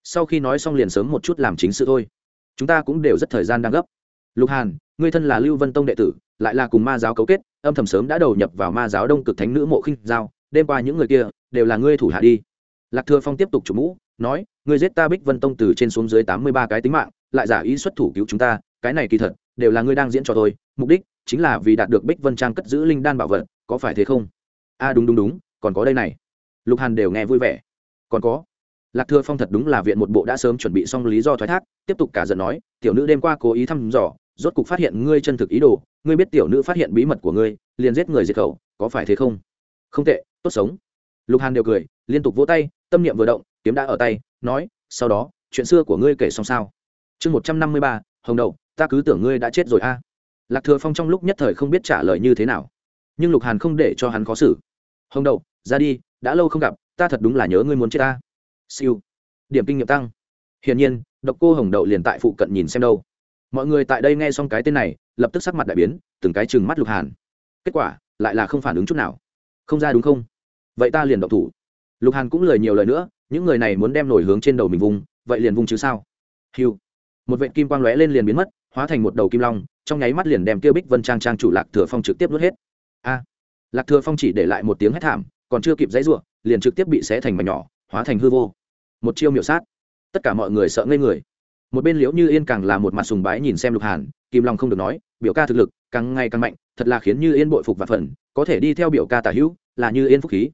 sau khi nói xong liền sớm một chút làm chính sự thôi chúng ta cũng đều rất thời gian đang gấp lục hàn ngươi thân là lưu vân tông đệ tử lại là cùng ma giáo cấu kết âm thầm sớm đã đầu nhập vào ma giáo đông cực thánh nữ mộ khinh giao đêm qua những người kia đều là ngươi thủ hạ đi lạc thừa phong tiếp tục chủ mũ nói ngươi giết ta bích vân tông từ trên xuống dưới tám mươi ba cái tính mạng, lại giả ý xuất thủ cứu chúng ta, cái này kỳ thật, đều là ngươi đang diễn cho tôi mục đích chính là vì đạt được bích vân trang cất giữ linh đan bảo vật, có phải thế không? A đúng đúng đúng, còn có đây này. Lục hàn đều nghe vui vẻ. Còn có, lạc thừa phong thật đúng là viện một bộ đã sớm chuẩn bị xong lý do thoái thác, tiếp tục cả giận nói, tiểu nữ đêm qua cố ý thăm dò, rốt cục phát hiện ngươi chân thực ý đồ, ngươi biết tiểu nữ phát hiện bí mật của ngươi, liền giết người diệt khẩu, có phải thế không? Không tệ, tốt sống. Lục hàn đều cười, liên tục vỗ tay, tâm niệm vừa động, kiếm đã ở tay nói, sau đó, chuyện xưa của ngươi kể xong sao? Chương một trăm năm mươi ba, hồng đậu, ta cứ tưởng ngươi đã chết rồi a. Lạc thừa phong trong lúc nhất thời không biết trả lời như thế nào. Nhưng lục hàn không để cho hắn khó xử. Hồng đậu, ra đi, đã lâu không gặp, ta thật đúng là nhớ ngươi muốn chết ta. Siêu. Điểm kinh nghiệm tăng. Hiển nhiên, độc cô hồng đậu liền tại phụ cận nhìn xem đâu. Mọi người tại đây nghe xong cái tên này, lập tức sắc mặt đại biến, từng cái chừng mắt lục hàn. Kết quả, lại là không phản ứng chút nào. Không ra đúng không? Vậy ta liền độc thủ. Lục hàn cũng lời nhiều lời nữa những người này muốn đem nổi hướng trên đầu mình vùng vậy liền vùng chứ sao? Hiu một vệ kim quang lóe lên liền biến mất, hóa thành một đầu kim long, trong nháy mắt liền đem tiêu bích vân trang trang chủ lạc thừa phong trực tiếp nuốt hết. A. Lạc thừa phong chỉ để lại một tiếng hét thảm, còn chưa kịp dãy ruộng liền trực tiếp bị xé thành mảnh nhỏ, hóa thành hư vô. Một chiêu miểu sát. Tất cả mọi người sợ ngây người. Một bên liễu như yên càng là một mặt sùng bái nhìn xem lục hàn, kim long không được nói, biểu ca thực lực càng ngày càng mạnh, thật là khiến như yên bội phục và phần, có thể đi theo biểu ca tả hữu, là như yên phúc khí.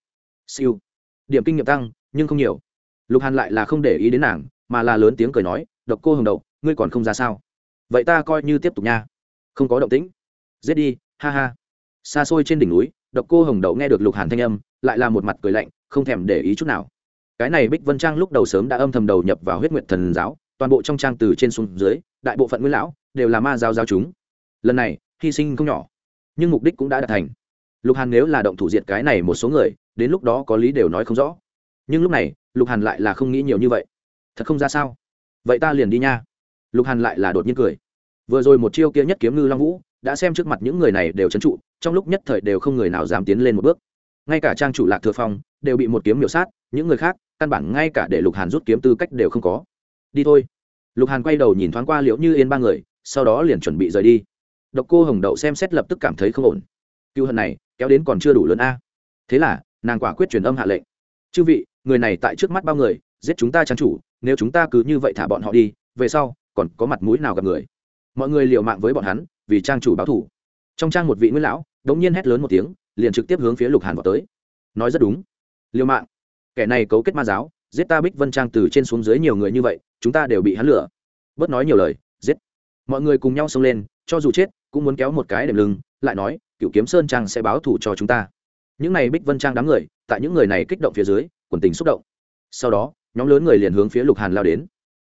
Siêu. Điểm kinh nghiệm tăng nhưng không nhiều. Lục hàn lại là không để ý đến nàng, mà là lớn tiếng cười nói, độc cô hồng đậu, ngươi còn không ra sao? Vậy ta coi như tiếp tục nha. Không có động tĩnh. Giết đi, ha ha. Xa xôi trên đỉnh núi, độc cô hồng đậu nghe được lục hàn thanh âm, lại là một mặt cười lạnh, không thèm để ý chút nào. Cái này bích vân trang lúc đầu sớm đã âm thầm đầu nhập vào huyết nguyệt thần giáo, toàn bộ trong trang từ trên xuống dưới, đại bộ phận nguyên lão đều là ma giáo giáo chúng. Lần này, hy sinh không nhỏ, nhưng mục đích cũng đã đạt thành. Lục hàn nếu là động thủ diệt cái này một số người, đến lúc đó có lý đều nói không rõ nhưng lúc này, lục hàn lại là không nghĩ nhiều như vậy. Thật không ra sao? Vậy ta liền đi nha. Lục hàn lại là đột nhiên cười. Vừa rồi một chiêu kia nhất kiếm ngư long vũ, đã xem trước mặt những người này đều trấn trụ, trong lúc nhất thời đều không người nào dám tiến lên một bước. Ngay cả trang chủ lạc thừa phong đều bị một kiếm miểu sát, những người khác, căn bản ngay cả để lục hàn rút kiếm tư cách đều không có. Đi thôi. Lục hàn quay đầu nhìn thoáng qua liễu như yên ba người, sau đó liền chuẩn bị rời đi. Độc cô hồng đậu xem xét lập tức cảm thấy không ổn. Cựu hận này, kéo đến còn chưa đủ lớn a. Thế là, nàng quả quyết truyền âm hạ lệnh chư vị, người này tại trước mắt bao người, giết chúng ta trang chủ, nếu chúng ta cứ như vậy thả bọn họ đi, về sau, còn có mặt mũi nào gặp người? Mọi người liều mạng với bọn hắn, vì trang chủ báo thủ. Trong trang một vị nguyên lão, đống nhiên hét lớn một tiếng, liền trực tiếp hướng phía lục hàn vào tới. Nói rất đúng. Liều mạng. Kẻ này cấu kết ma giáo, giết ta bích vân trang từ trên xuống dưới nhiều người như vậy, chúng ta đều bị hắn lửa bớt nói nhiều lời, giết. Mọi người cùng nhau xông lên, cho dù chết, cũng muốn kéo một cái đệm lưng, lại nói cựu kiếm sơn trang sẽ báo thủ cho chúng ta những này bích vân trang đám người, tại những người này kích động phía dưới, quần tình xúc động. Sau đó, nhóm lớn người liền hướng phía lục hàn lao đến.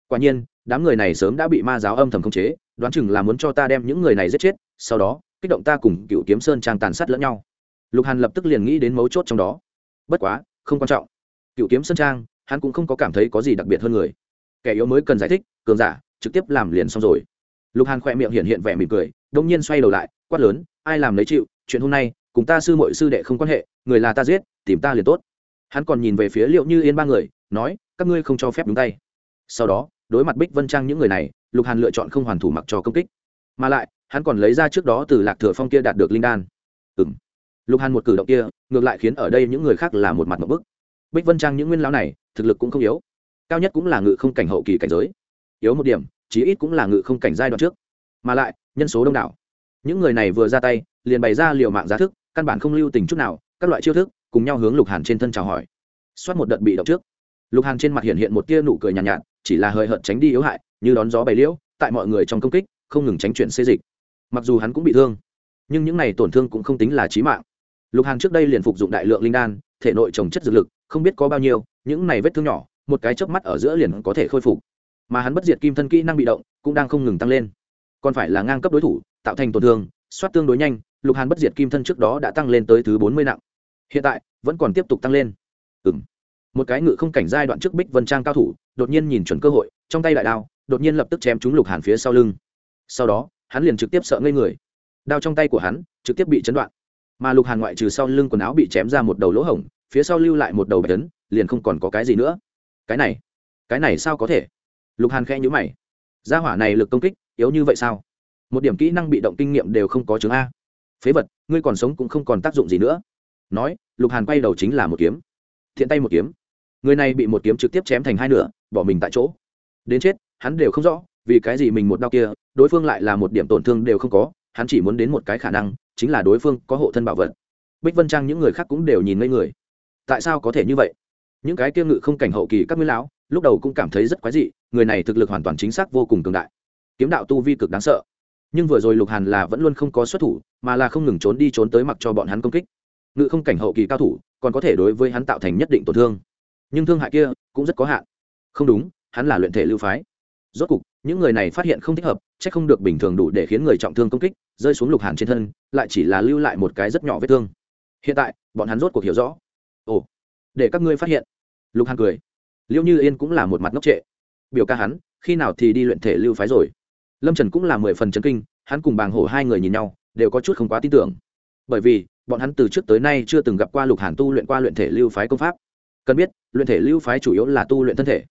Quả nhiên, đám người này sớm đã bị ma giáo âm thầm khống chế, đoán chừng là muốn cho ta đem những người này giết chết, sau đó, kích động ta cùng cựu kiếm sơn trang tàn sát lẫn nhau. Lục hàn lập tức liền nghĩ đến mấu chốt trong đó. Bất quá, không quan trọng. Cựu kiếm sơn trang, hắn cũng không có cảm thấy có gì đặc biệt hơn người. Kẻ yếu mới cần giải thích, cường giả, trực tiếp làm liền xong rồi. Lục hàn khỏe miệng hiện hiện vẻ mỉm cười, đông nhiên xoay đầu lại, quát lớn, ai làm lấy chịu? Chuyện hôm nay cùng ta sư mội sư đệ không quan hệ, người là ta giết, tìm ta liền tốt. Hắn còn nhìn về phía liệu như yên ba người, nói, các ngươi không cho phép đúng tay. Sau đó, đối mặt bích vân trang những người này, lục hàn lựa chọn không hoàn thủ mặc cho công kích. Mà lại, hắn còn lấy ra trước đó từ lạc thừa phong kia đạt được linh đan. Ừ m lục hàn một cử động kia, ngược lại khiến ở đây những người khác là một mặt một bức. Bích vân trang những nguyên lão này, thực lực cũng không yếu. Cao nhất cũng là ngự không cảnh hậu kỳ cảnh giới. Yếu một điểm, chí ít cũng là ngự không cảnh giai đoạn trước. Mà lại, nhân số đông đảo. Những người này vừa ra tay, liền bày ra liều mạng giá thức căn bản không lưu tình chút nào các loại chiêu thức cùng nhau hướng lục hàn trên thân chào hỏi. Xoát một đợt bị động trước lục hàn trên mặt hiện hiện một tia nụ cười nhàn nhạt, nhạt chỉ là hơi hợt tránh đi yếu hại như đón gió bày liễu tại mọi người trong công kích không ngừng tránh chuyện xê dịch. Mặc dù hắn cũng bị thương nhưng những này tổn thương cũng không tính là chí mạng. Lục hàn trước đây liền phục dụng đại lượng linh đan thể nội trồng chất dược lực không biết có bao nhiêu những này vết thương nhỏ một cái chớp mắt ở giữa liền có thể khôi phục. Mà hắn bất diệt kim thân kỹ năng bị động cũng đang không ngừng tăng lên. Còn phải là ngang cấp đối thủ tạo thành tổn thương soát tương đối nhanh lục hàn bất diệt kim thân trước đó đã tăng lên tới thứ bốn mươi nặng. Hiện tại, vẫn còn tiếp tục tăng lên. Ừng một cái ngự không cảnh giai đoạn trước bích vân trang cao thủ, đột nhiên nhìn chuẩn cơ hội, trong tay đại đao, đột nhiên lập tức chém trúng lục hàn phía sau lưng. Sau đó, hắn liền trực tiếp sợ ngây người. Đao trong tay của hắn, trực tiếp bị chấn đoạn. Mà lục hàn ngoại trừ sau lưng quần áo bị chém ra một đầu lỗ hổng, phía sau lưu lại một đầu bạch tấn liền không còn có cái gì nữa. Cái này cái này sao có thể? Lục hàn khe nhữ mày. Gia hỏa này lực công kích, yếu như vậy sao? Một điểm kỹ năng bị động kinh nghiệm đều không có chứng a phế vật, ngươi còn sống cũng không còn tác dụng gì nữa. Nói, lục hàn quay đầu chính là một kiếm. Thiện tay một kiếm. Người này bị một kiếm trực tiếp chém thành hai nửa, bỏ mình tại chỗ. Đến chết, hắn đều không rõ, vì cái gì mình một đau kia, đối phương lại là một điểm tổn thương đều không có, hắn chỉ muốn đến một cái khả năng, chính là đối phương có hộ thân bảo vật. Bích vân trang những người khác cũng đều nhìn ngây người. Tại sao có thể như vậy? Những cái kia ngự không cảnh hậu kỳ các nguyên lão, lúc đầu cũng cảm thấy rất quái dị, người này thực lực hoàn toàn chính xác vô cùng cường đại. Kiếm đạo tu vi cực đáng sợ nhưng vừa rồi lục hàn là vẫn luôn không có xuất thủ, mà là không ngừng trốn đi trốn tới mặc cho bọn hắn công kích. Ngự không cảnh hậu kỳ cao thủ, còn có thể đối với hắn tạo thành nhất định tổn thương. Nhưng thương hại kia cũng rất có hạn. Không đúng, hắn là luyện thể lưu phái. Rốt cục, những người này phát hiện không thích hợp c h ắ c không được bình thường đủ để khiến người trọng thương công kích, rơi xuống lục hàn trên thân, lại chỉ là lưu lại một cái rất nhỏ vết thương. Hiện tại, bọn hắn rốt cuộc hiểu rõ. Ồ, để các ngươi phát hiện. Lục hàn cười. Liêu như yên cũng là một mặt ngốc trệ. Biểu ca hắn, khi nào thì đi luyện thể lưu phái rồi? Lâm trần cũng là mười phần chấn kinh, hắn cùng bàng hổ hai người nhìn nhau, đều có chút không quá tin tưởng. Bởi vì, bọn hắn từ trước tới nay chưa từng gặp qua lục hàn tu luyện qua luyện thể lưu phái công pháp. Cần biết, luyện thể lưu phái chủ yếu là tu luyện thân thể.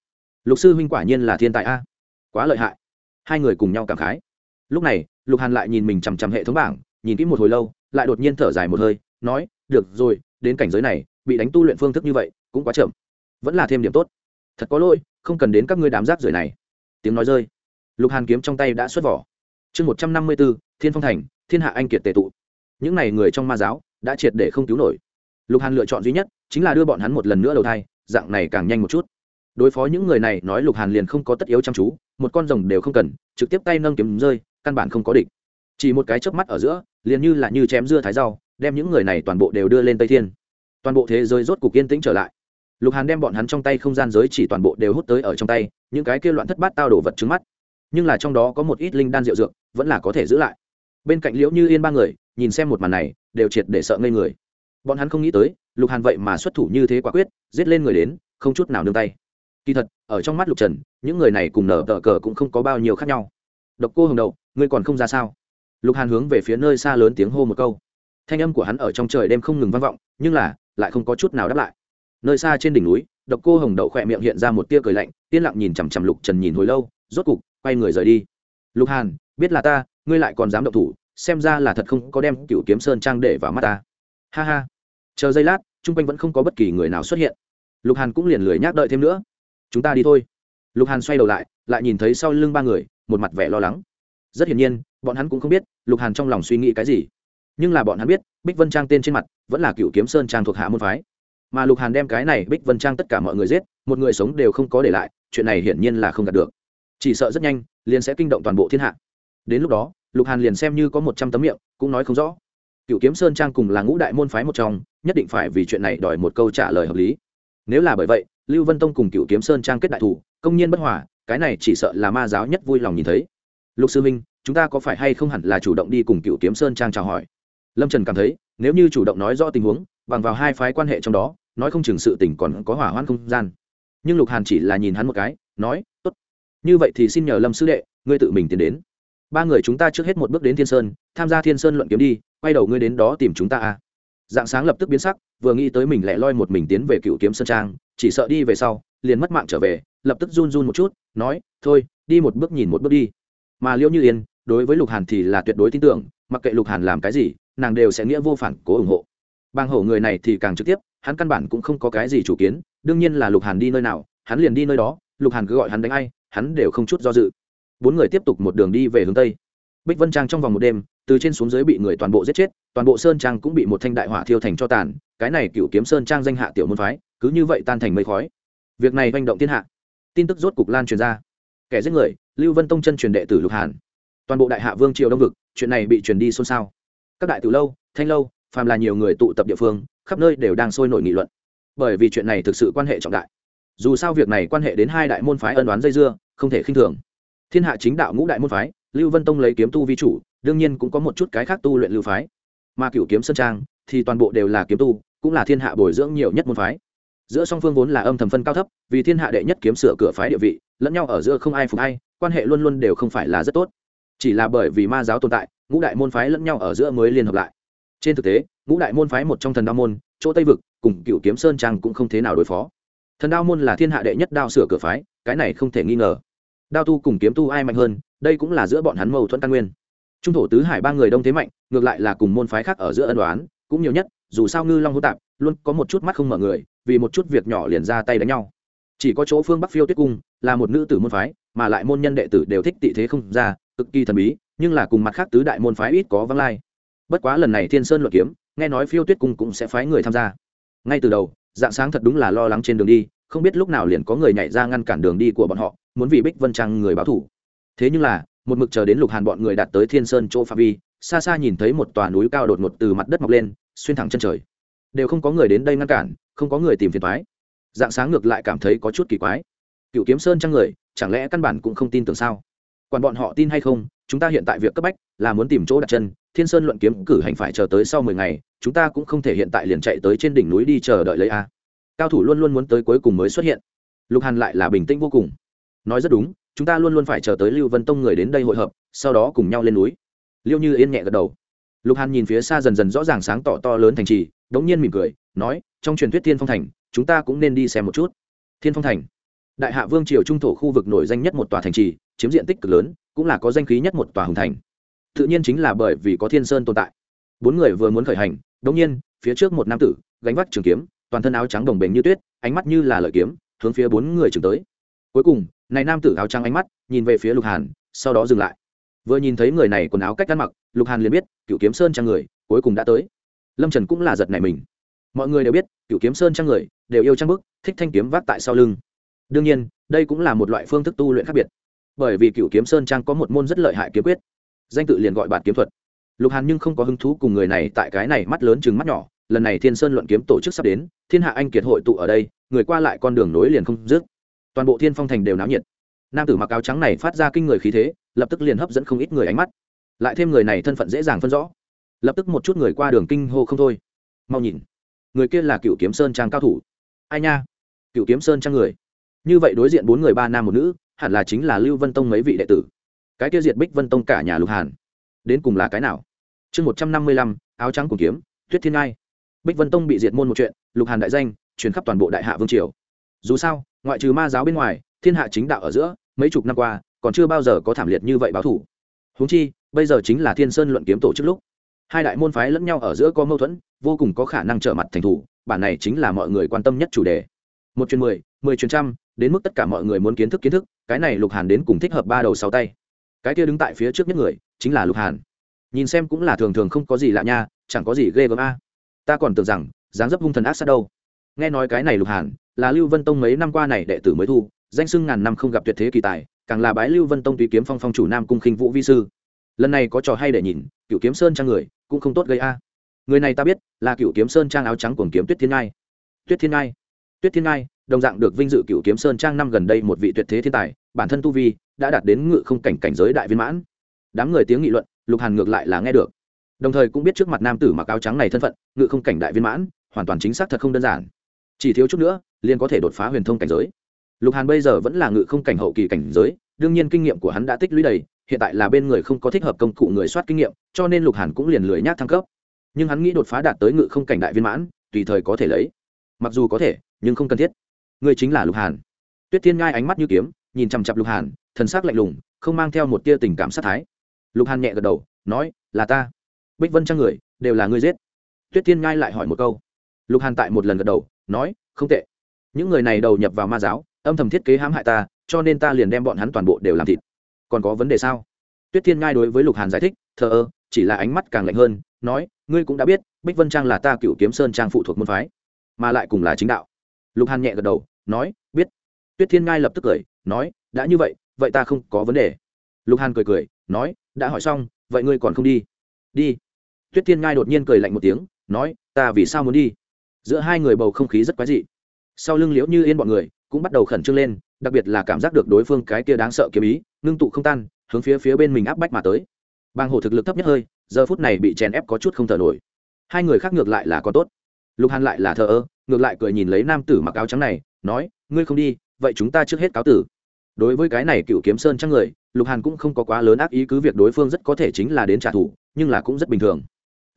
Lục sư huynh quả nhiên là thiên tài a. Quá lợi hại. Hai người cùng nhau cảm khái. Lúc này, lục hàn lại nhìn mình chằm chằm hệ thống bảng, nhìn kỹ một hồi lâu, lại đột nhiên thở dài một hơi, nói, được rồi, đến cảnh giới này, bị đánh tu luyện phương thức như vậy, cũng quá chậm. Vẫn là thêm điểm tốt. Thật có lỗi, không cần đến các ngươi đám rác rưởi này. Tiếng nói rơi lục hàn kiếm trong tay đã xuất vỏ. Chương một trăm năm mươi b ố thiên phong thành, thiên hạ anh kiệt tề tụ. Những n à y người trong ma giáo đã triệt để không cứu nổi. Lục hàn lựa chọn duy nhất chính là đưa bọn hắn một lần nữa đầu thai, dạng này càng nhanh một chút. Đối phó những người này nói lục hàn liền không có tất yếu chăm chú, một con rồng đều không cần, trực tiếp tay nâng kiếm rơi, căn bản không có địch. Chỉ một cái chớp mắt ở giữa, liền như là như chém dưa thái rau, đem những người này toàn bộ đều đưa lên tây thiên. Toàn bộ thế giới rốt cục yên tĩnh trở lại. Lục hàn đem bọn hắn trong tay không gian giới chỉ toàn bộ đều hút tới ở trong tay, những cái kia loạn thất bát tao đổ vật trứng mắt nhưng là trong đó có một ít linh đan rượu dược, vẫn là có thể giữ lại. Bên cạnh liễu như yên ba người, nhìn xem một màn này, đều triệt để sợ ngây người. Bọn hắn không nghĩ tới, lục hàn vậy mà xuất thủ như thế quả quyết, giết lên người đến, không chút nào nương tay. Kỳ thật, ở trong mắt lục trần, những người này cùng nở tờ cờ cũng không có bao nhiêu khác nhau. Độc cô hồng đậu ngươi còn không ra sao? Lục hàn hướng về phía nơi xa lớn tiếng hô một câu. Thanh âm của hắn ở trong trời đêm không ngừng vang vọng, nhưng là lại không có chút nào đáp lại. Nơi xa trên đỉnh núi, độc cô hồng đậu khỏe miệng hiện ra một tia cười lạnh, yên lặng nhìn chằm chằm lục trần nhìn hồi lâu, rốt cục quay người rời đi. Lục hàn, biết là ta, ngươi lại còn dám động thủ, xem ra là thật không có đem cựu kiếm sơn trang để vào mắt ta. Ha ha. Chờ giây lát, chung quanh vẫn không có bất kỳ người nào xuất hiện. Lục hàn cũng liền lười nhác đợi thêm nữa. Chúng ta đi thôi. Lục hàn xoay đầu lại lại nhìn thấy sau lưng ba người, một mặt vẻ lo lắng. Rất hiển nhiên, bọn hắn cũng không biết lục hàn trong lòng suy nghĩ cái gì. Nhưng là bọn hắn biết, bích vân trang tên trên mặt, vẫn là cựu kiếm sơn trang thuộc hạ môn phái. Mà lục hàn đem cái này bích vân trang tất cả mọi người giết, một người sống đều không có để lại, chuyện này hiển nhiên là không đạt được chỉ sợ rất nhanh, liền sẽ kinh động toàn bộ thiên hạ. Đến lúc đó, lục hàn liền xem như có một trăm tấm miệng, cũng nói không rõ. Cựu kiếm sơn trang cùng là ngũ đại môn phái một trong, nhất định phải vì chuyện này đòi một câu trả lời hợp lý. Nếu là bởi vậy, lưu vân tông cùng cựu kiếm sơn trang kết đại thủ, công nhiên bất hòa, cái này chỉ sợ là ma giáo nhất vui lòng nhìn thấy. Lục sư minh, chúng ta có phải hay không hẳn là chủ động đi cùng cựu kiếm sơn trang chào hỏi? Lâm trần cảm thấy, nếu như chủ động nói rõ tình huống, bằng vào hai phái quan hệ trong đó, nói không chừng sự tình còn có hỏa hoãn không gian. Nhưng lục hàn chỉ là nhìn hắn một cái, nói, tốt như vậy thì xin nhờ lâm sư đệ, ngươi tự mình tiến đến. Ba người chúng ta trước hết một bước đến thiên sơn, tham gia thiên sơn luận kiếm đi, quay đầu ngươi đến đó tìm chúng ta a à. dạng sáng lập tức biến sắc, vừa nghĩ tới mình lại loi một mình tiến về cựu kiếm sơn trang, chỉ sợ đi về sau, liền mất mạng trở về, lập tức run run một chút, nói, thôi, đi một bước nhìn một bước đi. Mà liễu như yên, đối với lục hàn thì là tuyệt đối tin tưởng, mặc kệ lục hàn làm cái gì, nàng đều sẽ nghĩa vô phản cố ủng hộ. Bang hổ người này thì càng trực tiếp, hắn căn bản cũng không có cái gì chủ kiến, đương nhiên là lục hàn đi nơi nào, hắn liền đi nơi đó lục hàn cứ gọi hắn đánh ai, hắn đều không chút do dự. Bốn người tiếp tục một đường đi về hướng tây. Bích vân trang trong vòng một đêm, từ trên xuống dưới bị người toàn bộ giết chết, toàn bộ sơn trang cũng bị một thanh đại hỏa thiêu thành cho tàn, cái này cựu kiếm sơn trang danh hạ tiểu môn phái, cứ như vậy tan thành mây khói. Việc này manh động thiên hạ. Tin tức rốt cục lan truyền ra. Kẻ giết người, lưu vân tông chân truyền đệ tử lục hàn. Toàn bộ đại hạ vương triều đông vực, chuyện này bị truyền đi xôn xao. Các đại từ lâu, thanh lâu, phàm là nhiều người tụ tập địa phương, khắp nơi đều đang sôi nổi nghị luận. Bởi vì chuyện này thực sự quan hệ trọng đại dù sao việc này quan hệ đến hai đại môn phái ân đoán dây dưa, không thể khinh thường. Thiên hạ chính đạo ngũ đại môn phái, lưu vân tông lấy kiếm tu vi chủ, đương nhiên cũng có một chút cái khác tu luyện lưu phái. Mà cựu kiếm sơn trang thì toàn bộ đều là kiếm tu, cũng là thiên hạ bồi dưỡng nhiều nhất môn phái. Giữa song phương vốn là âm thầm phân cao thấp, vì thiên hạ đệ nhất kiếm sửa cửa phái địa vị, lẫn nhau ở giữa không ai phục hay quan hệ luôn luôn đều không phải là rất tốt. Chỉ là bởi vì ma giáo tồn tại, ngũ đại môn phái lẫn nhau ở giữa mới liên hợp lại. Trên thực tế, ngũ đại môn phái một trong thần đa môn, chỗ tây vực, cùng cựu kiếm sơn trang cũng không thế nào đối phó thần đao môn là thiên hạ đệ nhất đao sửa cửa phái, cái này không thể nghi ngờ. Đao tu cùng kiếm tu ai mạnh hơn, đây cũng là giữa bọn hắn mâu thuẫn căn nguyên. Trung thổ tứ hải ba người đông thế mạnh, ngược lại là cùng môn phái khác ở giữa ân đoán cũng nhiều nhất, dù sao ngư long hô tạp, luôn có một chút mắt không mở người, vì một chút việc nhỏ liền ra tay đánh nhau. Chỉ có chỗ phương bắc phiêu tuyết cung, là một nữ tử môn phái, mà lại môn nhân đệ tử đều thích tị thế không ra, cực kỳ thần bí, nhưng là cùng mặt khác tứ đại môn phái ít có vắng lai. Bất quá lần này thiên sơn luận kiếm, nghe nói phiêu tuyết cung cũng sẽ phái người tham gia. Ngay từ đầu dạng sáng thật đúng là lo lắng trên đường đi, không biết lúc nào liền có người nhảy ra ngăn cản đường đi của bọn họ, muốn vì bích vân trang người báo thủ. Thế nhưng là, một mực chờ đến lục hàn bọn người đạt tới thiên sơn chỗ pha vi, xa xa nhìn thấy một tòa núi cao đột ngột từ mặt đất mọc lên, xuyên thẳng chân trời. Đều không có người đến đây ngăn cản, không có người tìm phiền thoái dạng sáng ngược lại cảm thấy có chút kỳ quái. Cựu kiếm sơn trang người, chẳng lẽ căn bản cũng không tin tưởng sao? Còn bọn họ tin hay không, chúng ta hiện tại việc cấp bách là muốn tìm chỗ đặt chân thiên sơn luận kiếm cử hành phải chờ tới sau mười ngày, chúng ta cũng không thể hiện tại liền chạy tới trên đỉnh núi đi chờ đợi lấy a. Cao thủ luôn luôn muốn tới cuối cùng mới xuất hiện. Lục hàn lại là bình tĩnh vô cùng. Nói rất đúng, chúng ta luôn luôn phải chờ tới lưu vân tông người đến đây hội hợp, sau đó cùng nhau lên núi. Liêu như yên nhẹ gật đầu. Lục hàn nhìn phía xa dần dần rõ ràng sáng tỏ to lớn thành trì, đống nhiên mỉm cười, nói, trong truyền thuyết thiên phong thành, chúng ta cũng nên đi xem một chút. Thiên phong thành. Đại hạ vương triều trung thổ khu vực nổi danh nhất một tòa thành trì, chiếm diện tích cực lớn, cũng là có danh khí nhất một tòa hùng thành tự nhiên chính là bởi vì có thiên sơn tồn tại. Bốn người vừa muốn khởi hành đống nhiên, phía trước một nam tử, gánh vác trường kiếm, toàn thân áo trắng đồng bền như tuyết, ánh mắt như là lợi kiếm, hướng phía bốn người trường tới. Cuối cùng, này nam tử áo trắng ánh mắt, nhìn về phía lục hàn, sau đó dừng lại. Vừa nhìn thấy người này quần áo cách ăn mặc, lục hàn liền biết, cựu kiếm sơn trang người, cuối cùng đã tới. Lâm trần cũng là giật này mình. Mọi người đều biết, cựu kiếm sơn trang người, đều yêu trang bức, thích thanh kiếm vác tại sau lưng. Đương nhiên, đây cũng là một loại phương thức tu luyện khác biệt. Bởi vì cựu kiếm sơn trang có một môn rất lợi hại kiếm quyết danh tự liền gọi bạt kiếm thuật. Lục hàn nhưng không có hứng thú cùng người này tại cái này mắt lớn chừng mắt nhỏ, lần này thiên sơn luận kiếm tổ chức sắp đến, thiên hạ anh kiệt hội tụ ở đây, người qua lại con đường nối liền không dứt. Toàn bộ thiên phong thành đều náo nhiệt. Nam tử mặc áo trắng này phát ra kinh người khí thế, lập tức liền hấp dẫn không ít người ánh mắt. Lại thêm người này thân phận dễ dàng phân rõ. Lập tức một chút người qua đường kinh hô không thôi. Mau nhìn. Người kia là cựu kiếm sơn trang cao thủ. Ai nha? Cựu kiếm sơn trang người. Như vậy đối diện bốn người ba nam một nữ, hẳn là chính là lưu vân tông mấy vị đệ tử cái kia diệt bích vân tông cả nhà lục hàn đến cùng là cái nào chương một trăm năm mươi lăm, áo trắng cùng kiếm, tuyết thiên ngai. Bích vân tông bị diệt môn một chuyện, lục hàn đại danh, truyền khắp toàn bộ đại hạ vương triều. Dù sao, ngoại trừ ma giáo bên ngoài, thiên hạ chính đạo ở giữa, mấy chục năm qua, còn chưa bao giờ có thảm liệt như vậy báo thủ. Húng chi, bây giờ chính là thiên sơn luận kiếm tổ chức lúc. Hai đại môn phái lẫn nhau ở giữa có mâu thuẫn, vô cùng có khả năng trở mặt thành thủ, bản này chính là mọi người quan tâm nhất chủ đề. Một chuyến mười mười chuyến trăm, đến mức tất cả mọi người muốn kiến thức kiến thức, cái này lục hàn đến cùng thích hợp ba đầu sáu tay cái kia đứng tại phía trước nhất người chính là lục hàn nhìn xem cũng là thường thường không có gì lạ nha chẳng có gì ghê gớm a ta còn tưởng rằng dáng dấp hung thần ác sát đâu nghe nói cái này lục hàn là lưu vân tông mấy năm qua này đệ tử mới thu danh sưng ngàn năm không gặp tuyệt thế kỳ tài càng là bái lưu vân tông tùy kiếm phong phong chủ nam cung khinh vũ vi sư lần này có trò hay để nhìn cựu kiếm sơn trang người cũng không tốt gây a người này ta biết là cựu kiếm sơn trang áo trắng cuồng kiếm tuyết thiên ngai tuyết thiên ngai tuyết thiên ngai đồng dạng được vinh dự cựu kiếm sơn trang năm gần đây một vị tuyệt thế thiên tài, bản thân tu vi đã đạt đến ngự không cảnh cảnh giới đại viên mãn. Đám người tiếng nghị luận, lục hàn ngược lại là nghe được. Đồng thời cũng biết trước mặt nam tử mặc áo trắng này thân phận, ngự không cảnh đại viên mãn, hoàn toàn chính xác thật không đơn giản. Chỉ thiếu chút nữa, liền có thể đột phá huyền thông cảnh giới. Lục hàn bây giờ vẫn là ngự không cảnh hậu kỳ cảnh giới, đương nhiên kinh nghiệm của hắn đã tích lũy đầy, hiện tại là bên người không có thích hợp công cụ người soát kinh nghiệm, cho nên lục hàn cũng liền lười nhác thăng cấp. Nhưng hắn nghĩ đột phá đạt tới ngự không cảnh đại viên mãn, tùy thời có thể lấy. Mặc dù có thể, nhưng không cần thiết ngươi chính là lục hàn tuyết thiên ngai ánh mắt như kiếm nhìn chằm chặp lục hàn thần s ắ c lạnh lùng không mang theo một tia tình cảm sát thái lục hàn nhẹ gật đầu nói là ta bích vân trang người đều là ngươi giết tuyết thiên ngai lại hỏi một câu lục hàn tại một lần gật đầu nói không tệ những người này đầu nhập vào ma giáo âm thầm thiết kế hãm hại ta cho nên ta liền đem bọn hắn toàn bộ đều làm thịt còn có vấn đề sao tuyết thiên ngai đối với lục hàn giải thích thờ ơ chỉ là ánh mắt càng lạnh hơn nói ngươi cũng đã biết bích vân trang là ta cựu kiếm sơn trang phụ thuộc môn phái mà lại cùng là chính đạo lục hàn nhẹ gật đầu nói, biết. Tuyết thiên ngai lập tức cười, nói, đã như vậy vậy ta không có vấn đề. Lục hàn cười cười, nói, đã hỏi xong, vậy ngươi còn không đi? Đi. Tuyết thiên ngai đột nhiên cười lạnh một tiếng, nói, ta vì sao muốn đi? Giữa hai người bầu không khí rất quái dị. Sau lưng liễu như yên bọn người cũng bắt đầu khẩn trương lên, đặc biệt là cảm giác được đối phương cái kia đáng sợ kiếm ý, ngưng tụ không tan, hướng phía phía bên mình áp bách mà tới. Bang hồ thực lực thấp nhất hơi, giờ phút này bị chèn ép có chút không thở nổi. Hai người khác ngược lại là có tốt lục hàn lại là thờ ơ, ngược lại cười nhìn lấy nam tử mặc áo trắng này, nói, ngươi không đi, vậy chúng ta trước hết cáo tử. Đối với cái này cựu kiếm sơn trăng người, lục hàn cũng không có quá lớn ác ý cứ việc đối phương rất có thể chính là đến trả thù, nhưng là cũng rất bình thường.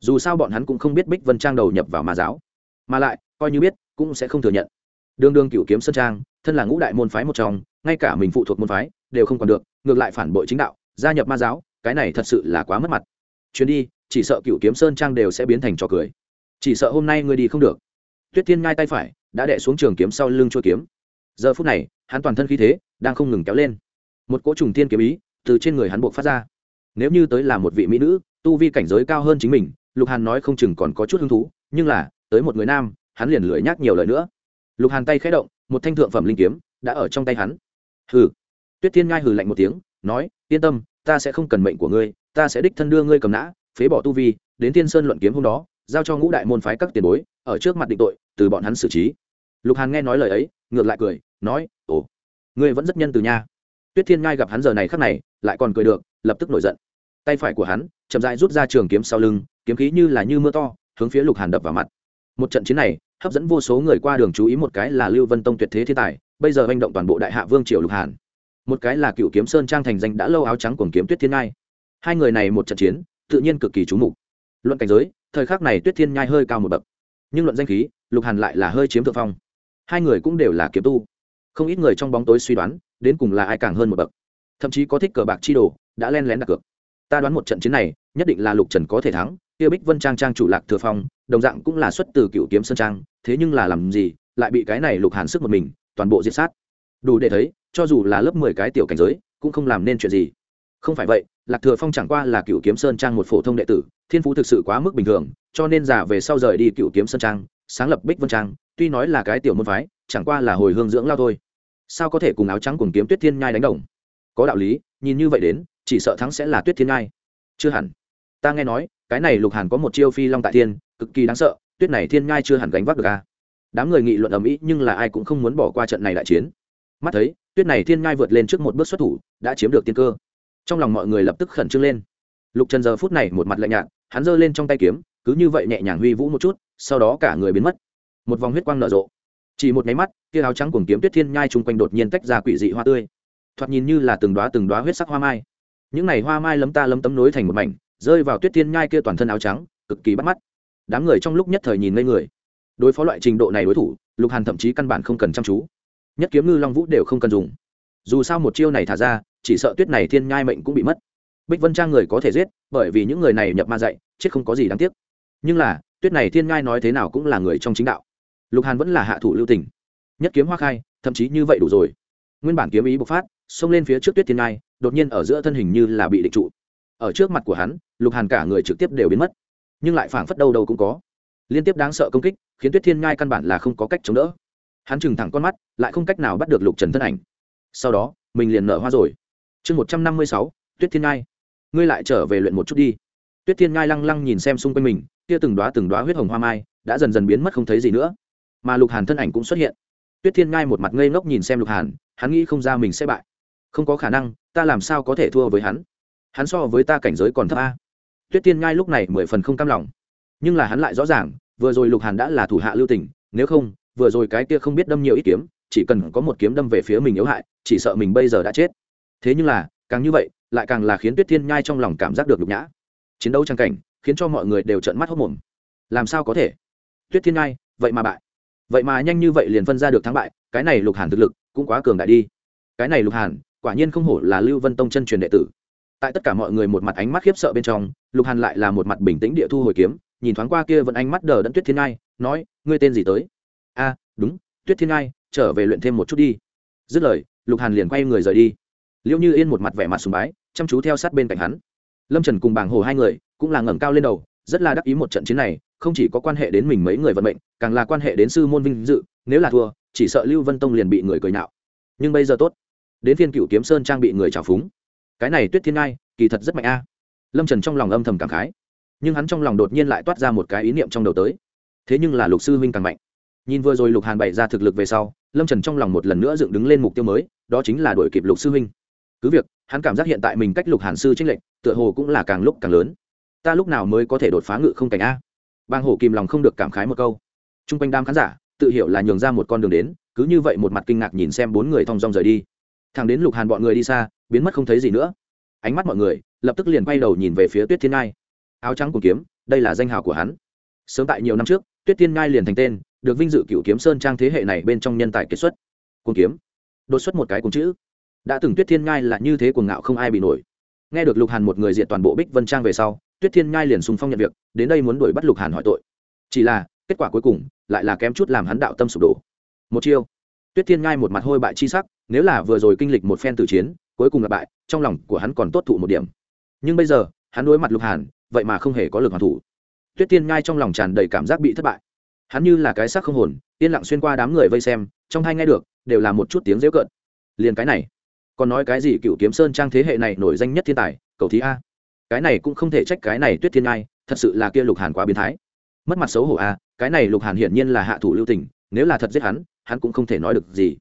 Dù sao bọn hắn cũng không biết bích vân trang đầu nhập vào ma giáo. Mà lại, coi như biết, cũng sẽ không thừa nhận. Đương đương cựu kiếm sơn trang, thân là ngũ đại môn phái một trong, ngay cả mình phụ thuộc môn phái, đều không còn được, ngược lại phản bội chính đạo, gia nhập ma giáo, cái này thật sự là quá mất mặt. Chuyến đi, chỉ sợ cựu kiếm sơn trang đều sẽ biến thành trò cười chỉ sợ hôm nay ngươi đi không được. Tuyết thiên ngai tay phải, đã đẻ xuống trường kiếm sau lưng chua kiếm. Giờ phút này, hắn toàn thân khí thế đang không ngừng kéo lên. Một cỗ trùng tiên kiếm ý từ trên người hắn buộc phát ra. Nếu như tới là một vị mỹ nữ, tu vi cảnh giới cao hơn chính mình, lục hàn nói không chừng còn có chút hứng thú, nhưng là, tới một người nam, hắn liền lười nhác nhiều lời nữa. Lục hàn tay khẽ động, một thanh thượng phẩm linh kiếm đã ở trong tay hắn. Hừ. Tuyết thiên ngai hừ lạnh một tiếng, nói, yên tâm, ta sẽ không cần mệnh của ngươi, ta sẽ đích thân đưa ngươi cầm nã, phế bỏ tu vi, đến tiên sơn luận kiếm hôm đó giao cho ngũ đại môn phái các tiền bối, ở trước mặt định tội, từ bọn hắn xử trí. Lục hàn nghe nói lời ấy, ngược lại cười, nói, ồ, ngươi vẫn rất nhân từ nha. Tuyết thiên ngai gặp hắn giờ này khắc này, lại còn cười được, lập tức nổi giận. Tay phải của hắn, chậm dại rút ra trường kiếm sau lưng, kiếm khí như là như mưa to, hướng phía lục hàn đập vào mặt. Một trận chiến này, hấp dẫn vô số người qua đường chú ý một cái là lưu vân tông tuyệt thế thiên tài, bây giờ manh động toàn bộ đại hạ vương triều lục hàn. Một cái là cựu kiếm sơn trang thành danh đã lâu áo trắng cùng kiếm tuyết thiên ngai. Hai người này một trận chiến, tự nhiên cực kỳ trú mục. Luận cảnh giới thời khắc này tuyết thiên nhai hơi cao một bậc. Nhưng luận danh khí, lục hàn lại là hơi chiếm thượng phong. Hai người cũng đều là kiếm tu. Không ít người trong bóng tối suy đoán, đến cùng là ai càng hơn một bậc. Thậm chí có thích cờ bạc chi đồ, đã len lén đặt cược. Ta đoán một trận chiến này, nhất định là lục trần có thể thắng tiêu bích vân trang trang chủ lạc thừa phong, đồng dạng cũng là xuất từ cựu kiếm sơn trang, thế nhưng là làm gì, lại bị cái này lục hàn sức một mình, toàn bộ diệt sát. Đủ để thấy, cho dù là lớp mười cái tiểu cảnh giới, cũng không làm nên chuyện gì. Không phải vậy lạc thừa phong chẳng qua là cựu kiếm sơn trang một phổ thông đệ tử, thiên phú thực sự quá mức bình thường, cho nên giả về sau rời đi cựu kiếm sơn trang, sáng lập bích vân trang, tuy nói là cái tiểu môn phái, chẳng qua là hồi hương dưỡng lao thôi. Sao có thể cùng áo trắng cùng kiếm tuyết thiên nhai đánh đồng? Có đạo lý, nhìn như vậy đến, chỉ sợ thắng sẽ là tuyết thiên nhai. Chưa hẳn. Ta nghe nói, cái này lục hàn có một chiêu phi long tại thiên, cực kỳ đáng sợ, tuyết này thiên nhai chưa hẳn gánh vác được a. À? đám người nghị luận ầm ĩ, nhưng là ai cũng không muốn bỏ qua trận này đại chiến. Mắt thấy, tuyết này thiên nhai vượt lên trước một bước xuất thủ, đã chiếm được tiên cơ trong lòng mọi người lập tức khẩn trương lên. Lục trần giờ phút này một mặt lạnh nhạt, hắn giơ lên trong tay kiếm, cứ như vậy nhẹ nhàng huy vũ một chút, sau đó cả người biến mất. Một vòng huyết quang nở rộ. Chỉ một nháy mắt, kia áo trắng cùng kiếm tuyết thiên nhai chung quanh đột nhiên tách ra quỷ dị hoa tươi. Thoạt nhìn như là từng đoá từng đoá huyết sắc hoa mai. Những này hoa mai lấm ta lấm tấm nối thành một mảnh, rơi vào tuyết thiên nhai kia toàn thân áo trắng, cực kỳ bắt mắt. Đám người trong lúc nhất thời nhìn ngây người. Đối phó loại trình độ này đối thủ, lục hàn thậm chí căn bản không cần chăm chú. Nhất kiếm ngư long vũ đều không cần dùng. Dù sao một chiêu này thả ra chỉ sợ tuyết này thiên nhai mệnh cũng bị mất. Bích vân trang người có thể giết, bởi vì những người này nhập ma dạy, chết không có gì đáng tiếc. Nhưng là, tuyết này thiên nhai nói thế nào cũng là người trong chính đạo. Lục hàn vẫn là hạ thủ lưu tình. Nhất kiếm hoa khai, thậm chí như vậy đủ rồi. Nguyên bản kiếm ý bộc phát, xông lên phía trước tuyết thiên nhai, đột nhiên ở giữa thân hình như là bị định trụ. Ở trước mặt của hắn, lục hàn cả người trực tiếp đều biến mất. Nhưng lại phảng phất đâu đâu cũng có. Liên tiếp đáng sợ công kích, khiến tuyết thiên nhai căn bản là không có cách chống đỡ. Hắn trừng thẳng con mắt, lại không cách nào bắt được lục trần thân ảnh. Sau đó, mình liền nở hoa rồi chương một trăm năm mươi sáu, tuyết thiên ngai. Ngươi lại trở về luyện một chút đi. Tuyết thiên ngai lăng lăng nhìn xem xung quanh mình, kia từng đoá từng đoá huyết hồng hoa mai đã dần dần biến mất không thấy gì nữa. Mà lục hàn thân ảnh cũng xuất hiện. Tuyết thiên ngai một mặt ngây ngốc nhìn xem lục hàn, hắn nghĩ không ra mình sẽ bại. Không có khả năng, ta làm sao có thể thua với hắn? Hắn so với ta cảnh giới còn thấp a. Tuyết thiên ngai lúc này mười phần không cam lòng. Nhưng là hắn lại rõ ràng, vừa rồi lục hàn đã là thủ hạ lưu tình, nếu không, vừa rồi cái kia không biết đâm nhiều ít kiếm, chỉ cần có một kiếm đâm về phía mình yếu hại, chỉ sợ mình bây giờ đã chết thế nhưng là, càng như vậy, lại càng là khiến tuyết thiên nhai trong lòng cảm giác được nhục nhã. Chiến đấu trang cảnh, khiến cho mọi người đều trợn mắt hốc mồm. Làm sao có thể? Tuyết thiên nhai, vậy mà bại. Vậy mà nhanh như vậy liền phân ra được thắng bại, cái này lục hàn thực lực cũng quá cường đại đi. Cái này lục hàn, quả nhiên không hổ là lưu vân tông chân truyền đệ tử. Tại tất cả mọi người một mặt ánh mắt khiếp sợ bên trong, lục hàn lại là một mặt bình tĩnh địa thu hồi kiếm, nhìn thoáng qua kia vẫn ánh mắt đờ đẫn tuyết thiên ngai nói, ngươi tên gì tới? A, đúng, tuyết thiên ngai trở về luyện thêm một chút đi. Dứt lời, lục hàn liền quay người rời đi liệu như yên một mặt vẻ mặt sùng bái, chăm chú theo sát bên cạnh hắn. Lâm trần cùng bảng hồ hai người cũng là ngẩng cao lên đầu, rất là đắc ý một trận chiến này, không chỉ có quan hệ đến mình mấy người vận mệnh, càng là quan hệ đến sư môn vinh dự, nếu là thua, chỉ sợ lưu vân tông liền bị người cười nhạo. Nhưng bây giờ tốt, đến phiên cựu kiếm sơn trang bị người trào phúng. Cái này tuyết thiên ngai, kỳ thật rất mạnh a. Lâm trần trong lòng âm thầm cảm khái, nhưng hắn trong lòng đột nhiên lại toát ra một cái ý niệm trong đầu tới. Thế nhưng là lục sư huynh càng mạnh. Nhìn vừa rồi lục hàn bày ra thực lực về sau, lâm trần trong lòng một lần nữa dựng đứng lên mục tiêu mới, đó chính là đuổi kịp lục sư huynh cứ việc, hắn cảm giác hiện tại mình cách lục hàn sư trinh lệnh tựa hồ cũng là càng lúc càng lớn. Ta lúc nào mới có thể đột phá ngự không cảnh a? Bang hổ kìm lòng không được cảm khái một câu. T r u n g quanh đám khán giả, tự hiểu là nhường ra một con đường đến, cứ như vậy một mặt kinh ngạc nhìn xem bốn người thong dong rời đi. Thằng đến lục hàn bọn người đi xa, biến mất không thấy gì nữa. Ánh mắt mọi người, lập tức liền quay đầu nhìn về phía tuyết thiên ngai. Áo trắng cùng kiếm, đây là danh hào của hắn. Sớm tại nhiều năm trước, tuyết thiên ngai liền thành tên, được vinh dự cựu kiếm sơn trang thế hệ này bên trong nhân tài kiệt xuất. Cùng kiếm. Đột xuất một cái cùng chữ đã từng tuyết thiên ngai là như thế cuồng ngạo không ai bị nổi. Nghe được lục hàn một người diện toàn bộ bích vân trang về sau, tuyết thiên ngai liền sùng phong nhận việc, đến đây muốn đuổi bắt lục hàn hỏi tội. Chỉ là, kết quả cuối cùng, lại là kém chút làm hắn đạo tâm sụp đổ. Một chiêu, tuyết thiên ngai một mặt hôi bại chi sắc, nếu là vừa rồi kinh lịch một phen tử chiến, cuối cùng là bại, trong lòng của hắn còn tốt thụ một điểm. Nhưng bây giờ, hắn đối mặt lục hàn, vậy mà không hề có lực hoàn thủ. Tuyết thiên ngai trong lòng tràn đầy cảm giác bị thất bại. Hắn như là cái xác không hồn, yên lặng xuyên qua đám người vây xem, trong hai nghe được, đều là một chút tiếng dễu cợt. Liền cái này còn nói cái gì cựu kiếm sơn trang thế hệ này nổi danh nhất thiên tài, cầu thí a. Cái này cũng không thể trách cái này tuyết thiên ngai, thật sự là kia lục hàn quá biến thái. Mất mặt xấu hổ a, cái này lục hàn hiển nhiên là hạ thủ lưu tình, nếu là thật giết hắn hắn cũng không thể nói được gì.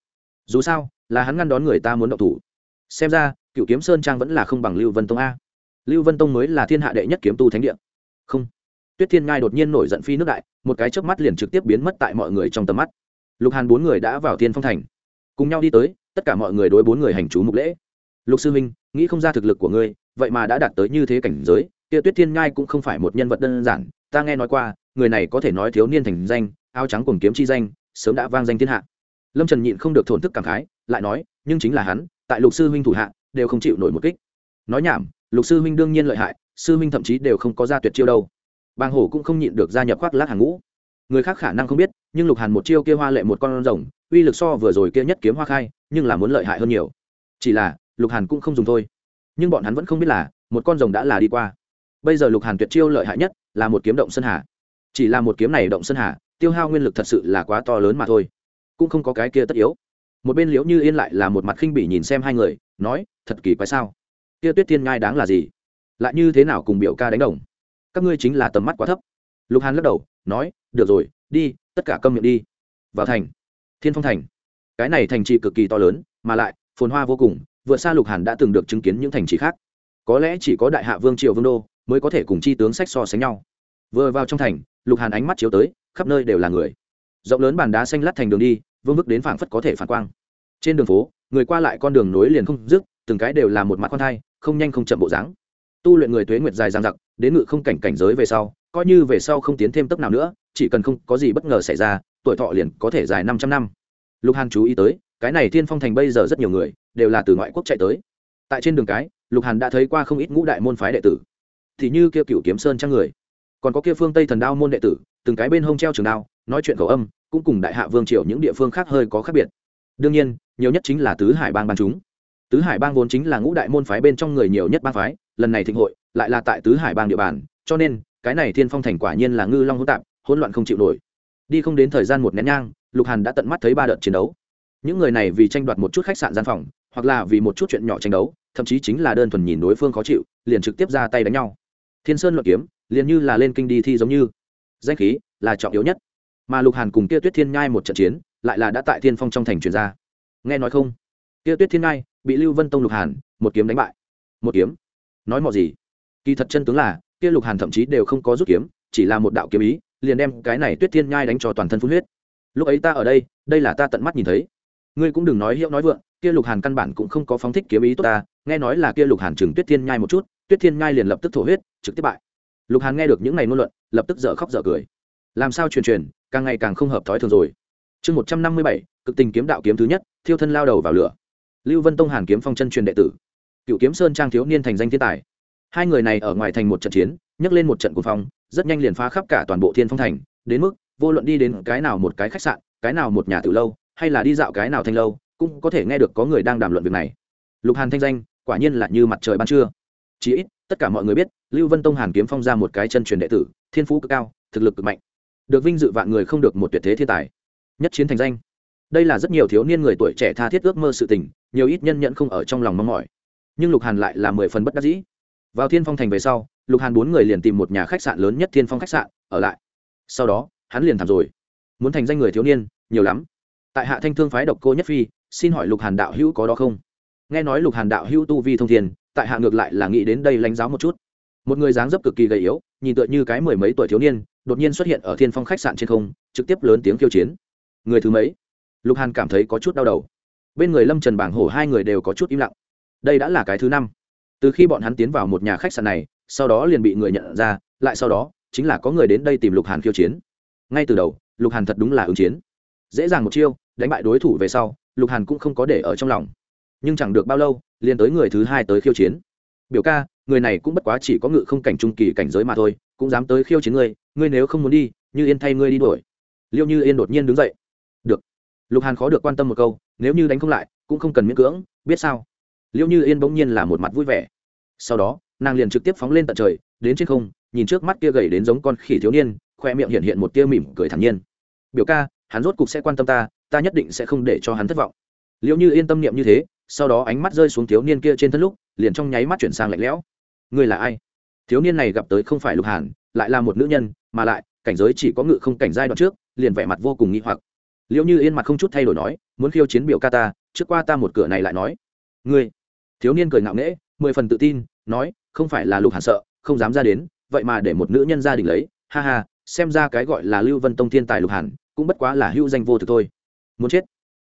Dù sao, là hắn ngăn đón người ta muốn động thủ. Xem ra, cựu kiếm sơn trang vẫn là không bằng lưu vân tông a. Lưu vân tông mới là thiên hạ đệ nhất kiếm tu thánh địa. Không. Tuyết thiên ngai đột nhiên nổi giận phi nước đại, một cái chớp mắt liền trực tiếp biến mất tại mọi người trong tầm mắt. Lục hàn bốn người đã vào thiên phong thành. Cùng nhau đi tới tất cả mọi người đối bốn người hành chú mục lễ. Lục sư minh nghĩ không ra thực lực của ngươi, vậy mà đã đạt tới như thế cảnh giới, kia tuyết thiên ngai cũng không phải một nhân vật đơn giản, ta nghe nói qua, người này có thể nói thiếu niên thành danh, áo trắng cùng kiếm chi danh, sớm đã vang danh thiên hạ. Lâm trần nhịn không được thổn thức cảm khái, lại nói, nhưng chính là hắn, tại lục sư huynh thủ hạ, đều không chịu nổi một kích. Nói nhảm, lục sư huynh đương nhiên lợi hại, sư huynh thậm chí đều không có ra tuyệt chiêu đâu. Bàng hổ cũng không nhịn được gia nhập khoác lát hàng ngũ người khác khả năng không biết, nhưng lục hàn một chiêu kia hoa lệ một con rồng, uy lực so vừa rồi kia nhất kiếm hoa khai, nhưng là muốn lợi hại hơn nhiều. Chỉ là, lục hàn cũng không dùng thôi. Nhưng bọn hắn vẫn không biết là, một con rồng đã là đi qua. Bây giờ lục hàn tuyệt chiêu lợi hại nhất là một kiếm động sơn hà. Chỉ là một kiếm này động sơn hà, tiêu hao nguyên lực thật sự là quá to lớn mà thôi. Cũng không có cái kia tất yếu. Một bên liễu như yên lại là một mặt khinh bỉ nhìn xem hai người, nói, thật kỳ quái sao? Kia tuyết thiên ngai đáng là gì? Lại như thế nào cùng biểu ca đánh đồng? Các ngươi chính là tầm mắt quá thấp lục hàn lắc đầu, nói, được rồi, đi, tất cả câm miệng đi. Vào thành, thiên phong thành. Cái này thành trì cực kỳ to lớn, mà lại, phồn hoa vô cùng, vượt xa lục hàn đã từng được chứng kiến những thành trì khác. Có lẽ chỉ có đại hạ vương triều vương đô mới có thể cùng chi tướng sách so sánh nhau. Vừa vào trong thành, lục hàn ánh mắt chiếu tới, khắp nơi đều là người. Rộng lớn bàn đá xanh lát thành đường đi, vương vức đến phảng phất có thể phản quang. Trên đường phố, người qua lại con đường nối liền không dứt, từng cái đều là một mặt con thai, không nhanh không chậm bộ dáng. Tu luyện người tuế nguyệt dài dang dặc đến ngự không cảnh cảnh giới về sau, coi như về sau không tiến thêm tấp nào nữa, chỉ cần không có gì bất ngờ xảy ra, tuổi thọ liền có thể dài 500 năm. Lục hàn chú ý tới, cái này thiên phong thành bây giờ rất nhiều người đều là từ ngoại quốc chạy tới. Tại trên đường cái, lục hàn đã thấy qua không ít ngũ đại môn phái đệ tử. Thì như kia cựu kiếm sơn trang người, còn có kia phương tây thần đao môn đệ tử, từng cái bên hông treo trường đao, nói chuyện khẩu âm, cũng cùng đại hạ vương triều những địa phương khác hơi có khác biệt. Đương nhiên, nhiều nhất chính là tứ hải bang ban chúng. Tứ hải bang vốn chính là ngũ đại môn phái bên trong người nhiều nhất bang phái, lần này thịnh hội lại là tại tứ hải bang địa bàn, cho nên, cái này thiên phong thành quả nhiên là ngư long hỗn tạp, hỗn loạn không chịu nổi. Đi không đến thời gian một nén nhang, lục hàn đã tận mắt thấy ba đợt chiến đấu. Những người này vì tranh đoạt một chút khách sạn gian phòng, hoặc là vì một chút chuyện nhỏ tranh đấu, thậm chí chính là đơn thuần nhìn đối phương khó chịu, liền trực tiếp ra tay đánh nhau. Thiên sơn luận kiếm, liền như là lên kinh đi thi giống như. Danh khí là trọng yếu nhất. Mà lục hàn cùng kia tuyết thiên nhai một trận chiến, lại là đã tại thiên phong trong thành truyền ra. Nghe nói không? Kia tuyết thiên nhai bị lưu vân tông lục hàn một kiếm đánh bại. Một kiếm? Nói mọi gì? Kỳ thật chân tướng là, kia lục hàn thậm chí đều không có rút kiếm, chỉ là một đạo kiếm ý, liền đem cái này tuyết thiên nhai đánh cho toàn thân phun huyết. Lúc ấy ta ở đây đây là ta tận mắt nhìn thấy. Ngươi cũng đừng nói hiệu nói vượng, kia lục hàn căn bản cũng không có phóng thích kiếm ý tốt ta, nghe nói là kia lục hàn chừng tuyết thiên nhai một chút, tuyết thiên nhai liền lập tức thổ huyết, trực tiếp bại. Lục hàn nghe được những ngày ngôn luận, lập tức dở khóc dở cười. Làm sao truyền truyền, càng ngày càng không hợp thói thường rồi. Chương một trăm năm mươi bảy, cực tình kiếm đạo kiếm thứ nhất, thiêu thân lao đầu vào lửa. Lưu vân tông hàn kiếm phong chân truyền đệ tử. Cựu kiếm sơn trang thiếu niên thành danh thiên tài hai người này ở ngoài thành một trận chiến, nhấc lên một trận cuộc phong, rất nhanh liền phá khắp cả toàn bộ thiên phong thành, đến mức, vô luận đi đến cái nào một cái khách sạn, cái nào một nhà từ lâu, hay là đi dạo cái nào thanh lâu, cũng có thể nghe được có người đang đàm luận việc này. Lục hàn thanh danh, quả nhiên là như mặt trời ban trưa. Chỉ ít, tất cả mọi người biết, lưu vân tông hàn kiếm phong ra một cái chân truyền đệ tử, thiên phú cực cao, thực lực cực mạnh. Được vinh dự vạn người không được một tuyệt thế thiên tài. Nhất chiến thành danh. Đây là rất nhiều thiếu niên người tuổi trẻ tha thiết ước mơ sự tình, nhiều ít nhân nhận không ở trong lòng mong mỏi. Nhưng lục hàn lại là mười phần bất đắc dĩ vào thiên phong thành về sau, lục hàn bốn người liền tìm một nhà khách sạn lớn nhất thiên phong khách sạn, ở lại. Sau đó, hắn liền thảm rồi. Muốn thành danh người thiếu niên, nhiều lắm. Tại hạ thanh thương phái độc cô nhất phi, xin hỏi lục hàn đạo hữu có đó không? Nghe nói lục hàn đạo hữu tu vi thông thiên, tại hạ ngược lại là nghĩ đến đây lãnh giáo một chút. Một người dáng dấp cực kỳ gầy yếu, nhìn tựa như cái mười mấy tuổi thiếu niên, đột nhiên xuất hiện ở thiên phong khách sạn trên không, trực tiếp lớn tiếng khiêu chiến. Người thứ mấy? Lục hàn cảm thấy có chút đau đầu. Bên người lâm trần bảng hổ hai người đều có chút im lặng. Đây đã là cái thứ năm từ khi bọn hắn tiến vào một nhà khách sạn này, sau đó liền bị người nhận ra, lại sau đó, chính là có người đến đây tìm lục hàn khiêu chiến. Ngay từ đầu, lục hàn thật đúng là ứng chiến. Dễ dàng một chiêu, đánh bại đối thủ về sau, lục hàn cũng không có để ở trong lòng. Nhưng chẳng được bao lâu, liền tới người thứ hai tới khiêu chiến. Biểu ca, người này cũng bất quá chỉ có ngự không cảnh trung kỳ cảnh giới mà thôi, cũng dám tới khiêu chiến ngươi ngươi nếu không muốn đi, như yên thay ngươi đi đuổi. Liêu như yên đột nhiên đứng dậy. Được. Lục hàn khó được quan tâm một câu, nếu như đánh không lại, cũng không cần miễn cưỡng, biết sao? Liêu như yên bỗng nhiên là một mặt vui vẻ. Sau đó, nàng liền trực tiếp phóng lên tận trời, đến trên không, nhìn trước mắt kia gầy đến giống con khỉ thiếu niên, khoe miệng hiện hiện một tia mỉm cười thản nhiên. Biểu ca, hắn rốt cục sẽ quan tâm ta ta nhất định sẽ không để cho hắn thất vọng. Liệu như yên tâm niệm như thế, sau đó ánh mắt rơi xuống thiếu niên kia trên thân lúc, liền trong nháy mắt chuyển sang lạnh lẽo. Người là ai? Thiếu niên này gặp tới không phải lục hàn, lại là một nữ nhân, mà lại, cảnh giới chỉ có ngự không cảnh giai đoạn trước, liền vẻ mặt vô cùng nghi hoặc. Liệu như yên mặt không chút thay đổi nói, muốn khiêu chiến biểu ca ta, trước qua ta một cửa này lại nói. Ngươi thiếu niên cười ngạo nghễ, mười phần tự tin, nói, không phải là lục hàn sợ, không dám ra đến, vậy mà để một nữ nhân gia đình lấy. Ha ha, xem ra cái gọi là lưu vân tông thiên tài lục hàn, cũng bất quá là hữu danh vô thực thôi. Muốn chết?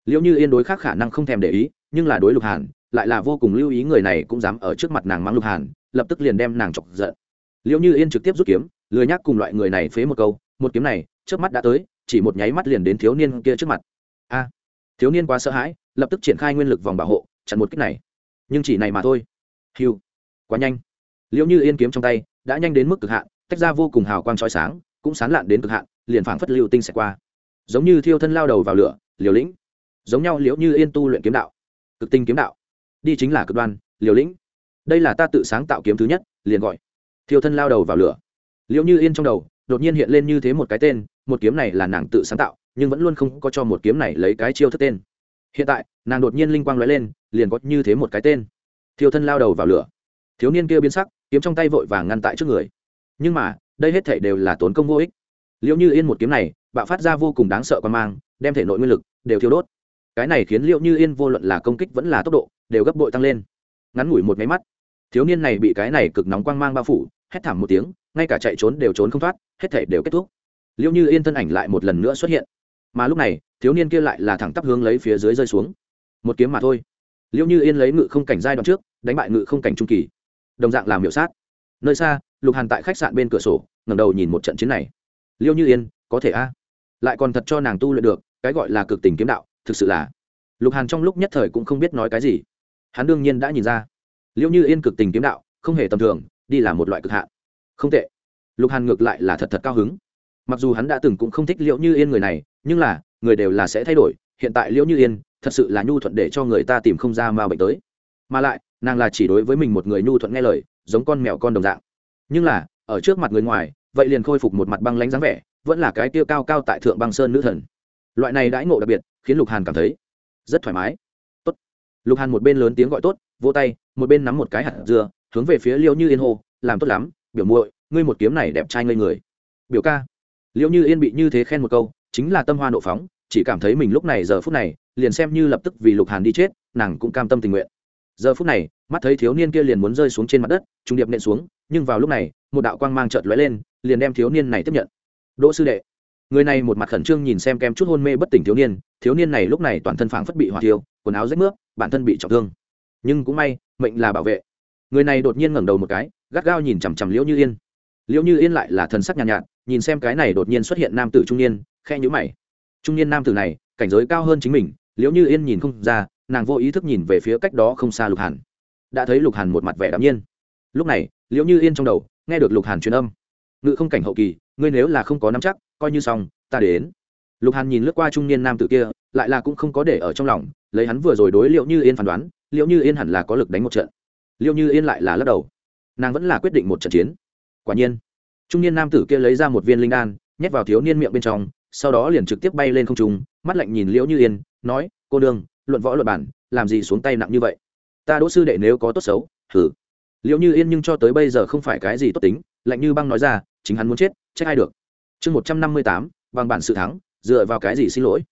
Liệu như yên đối khác khả năng không thèm để ý, nhưng là đối lục hàn, lại là vô cùng lưu ý người này cũng dám ở trước mặt nàng mang lục hàn, lập tức liền đem nàng chọc giận. Liệu như yên trực tiếp rút kiếm, lười nhắc cùng loại người này phế một câu, một kiếm này, trước mắt đã tới, chỉ một nháy mắt liền đến thiếu niên kia trước mặt. A. Thiếu niên quá sợ hãi, lập tức triển khai nguyên lực vòng bảo hộ, chặn một kích này nhưng chỉ này mà thôi. Hiu, quá nhanh. Liệu như yên kiếm trong tay đã nhanh đến mức cực hạn, tách ra vô cùng hào quang trói sáng, cũng sán lạn đến cực hạn, liền phảng phất lưu tinh sẽ qua. Giống như thiêu thân lao đầu vào lửa, liều lĩnh. Giống nhau liễu như yên tu luyện kiếm đạo, cực tinh kiếm đạo. Đi chính là cực đoan, liều lĩnh. Đây là ta tự sáng tạo kiếm thứ nhất, liền gọi thiêu thân lao đầu vào lửa. Liễu như yên trong đầu đột nhiên hiện lên như thế một cái tên, một kiếm này là nàng tự sáng tạo, nhưng vẫn luôn không có cho một kiếm này lấy cái chiêu thất tên hiện tại, nàng đột nhiên linh quang lóe lên, liền có như thế một cái tên. Thiêu thân lao đầu vào lửa. Thiếu niên kia biến sắc, kiếm trong tay vội vàng ngăn tại trước người. Nhưng mà, đây hết thể đều là tốn công vô ích. Liệu như yên một kiếm này, bạo phát ra vô cùng đáng sợ quan mang, đem thể nội nguyên lực đều thiêu đốt. Cái này khiến liệu như yên vô luận là công kích vẫn là tốc độ, đều gấp bội tăng lên. Ngắn ngủi một máy mắt, thiếu niên này bị cái này cực nóng quang mang bao phủ, hét thảm một tiếng, ngay cả chạy trốn đều trốn không thoát, hết thể đều kết thúc. Liệu như yên thân ảnh lại một lần nữa xuất hiện. Mà lúc này thiếu niên kia lại là thẳng tắp hướng lấy phía dưới rơi xuống. Một kiếm mà thôi. Liệu như yên lấy ngự không cảnh giai đoạn trước, đánh bại ngự không cảnh trung kỳ. Đồng dạng làm miểu sát. Nơi xa, lục hàn tại khách sạn bên cửa sổ, ngẩng đầu nhìn một trận chiến này. Liêu như yên, có thể a? Lại còn thật cho nàng tu luyện được, cái gọi là cực tình kiếm đạo, thực sự là. Lục hàn trong lúc nhất thời cũng không biết nói cái gì. Hắn đương nhiên đã nhìn ra. Liêu như yên cực tình kiếm đạo, không hề tầm thường, đi là một loại cực hạn. Không tệ. Lục hàn ngược lại là thật thật cao hứng. Mặc dù hắn đã từng cũng không thích liệu như yên người này, nhưng là người đều là sẽ thay đổi, hiện tại liễu như yên thật sự là nhu thuận để cho người ta tìm không ra ma bệnh tới. Mà lại, nàng là chỉ đối với mình một người nhu thuận nghe lời, giống con mèo con đồng dạng. Nhưng là, ở trước mặt người ngoài, vậy liền khôi phục một mặt băng lánh dáng vẻ, vẫn là cái tiêu cao cao tại thượng băng sơn nữ thần. Loại này đãi ngộ đặc biệt, khiến lục hàn cảm thấy rất thoải mái. Tốt. Lục hàn một bên lớn tiếng gọi tốt, vỗ tay, một bên nắm một cái hạt dưa, hướng về phía liêu như yên hô, làm tốt lắm, biểu muội, ngươi một kiếm này đẹp trai ngây người. Biểu ca. Liêu như yên bị như thế khen một câu chính là tâm hoa nộ phóng chỉ cảm thấy mình lúc này giờ phút này liền xem như lập tức vì lục hàn đi chết nàng cũng cam tâm tình nguyện. Giờ phút này mắt thấy thiếu niên kia liền muốn rơi xuống trên mặt đất trung điệp nện xuống nhưng vào lúc này một đạo quang mang chợt lóe lên liền đem thiếu niên này tiếp nhận. Đỗ sư đệ. Người này một mặt khẩn trương nhìn xem kem chút hôn mê bất tỉnh thiếu niên thiếu niên này lúc này toàn thân phảng phất bị hỏa thiêu quần áo rách nước bản thân bị trọng thương. Nhưng cũng may mệnh là bảo vệ. Người này đột nhiên ngẩng đầu một cái gắt gao nhìn chằm chằm liễu như yên. Liễu như yên lại là thần sắc nhàn nhạt, nhạt nhìn xem cái này đột nhiên xuất hiện nam tử trung niên khe nhữ mày. Trung niên nam tử này, cảnh giới cao hơn chính mình, liễu như yên nhìn không ra, nàng vô ý thức nhìn về phía cách đó không xa lục hàn. Đã thấy lục hàn một mặt vẻ đạm nhiên. Lúc này, liễu như yên trong đầu, nghe được lục hàn truyền âm. Ngự không cảnh hậu kỳ, ngươi nếu là không có nắm chắc, coi như xong, ta đến. Lục hàn nhìn lướt qua trung niên nam tử kia, lại là cũng không có để ở trong lòng, lấy hắn vừa rồi đối liệu như yên phán đoán liệu như yên hẳn là có lực đánh một trận. Liệu như yên lại là lắc đầu. Nàng vẫn là quyết định một trận chiến. Quả nhiên, trung niên nam tử kia lấy ra một viên linh đan, nhét vào thiếu niên miệng bên trong sau đó liền trực tiếp bay lên không trung, mắt lạnh nhìn liễu như yên, nói, cô đương luận võ luật bản, làm gì xuống tay nặng như vậy? Ta đỗ sư đệ nếu có tốt xấu thử liễu như yên nhưng cho tới bây giờ không phải cái gì tốt tính, lạnh như băng nói ra, chính hắn muốn chết, trách ai được? Chương một trăm năm mươi tám, bằng bản sự thắng, dựa vào cái gì xin lỗi?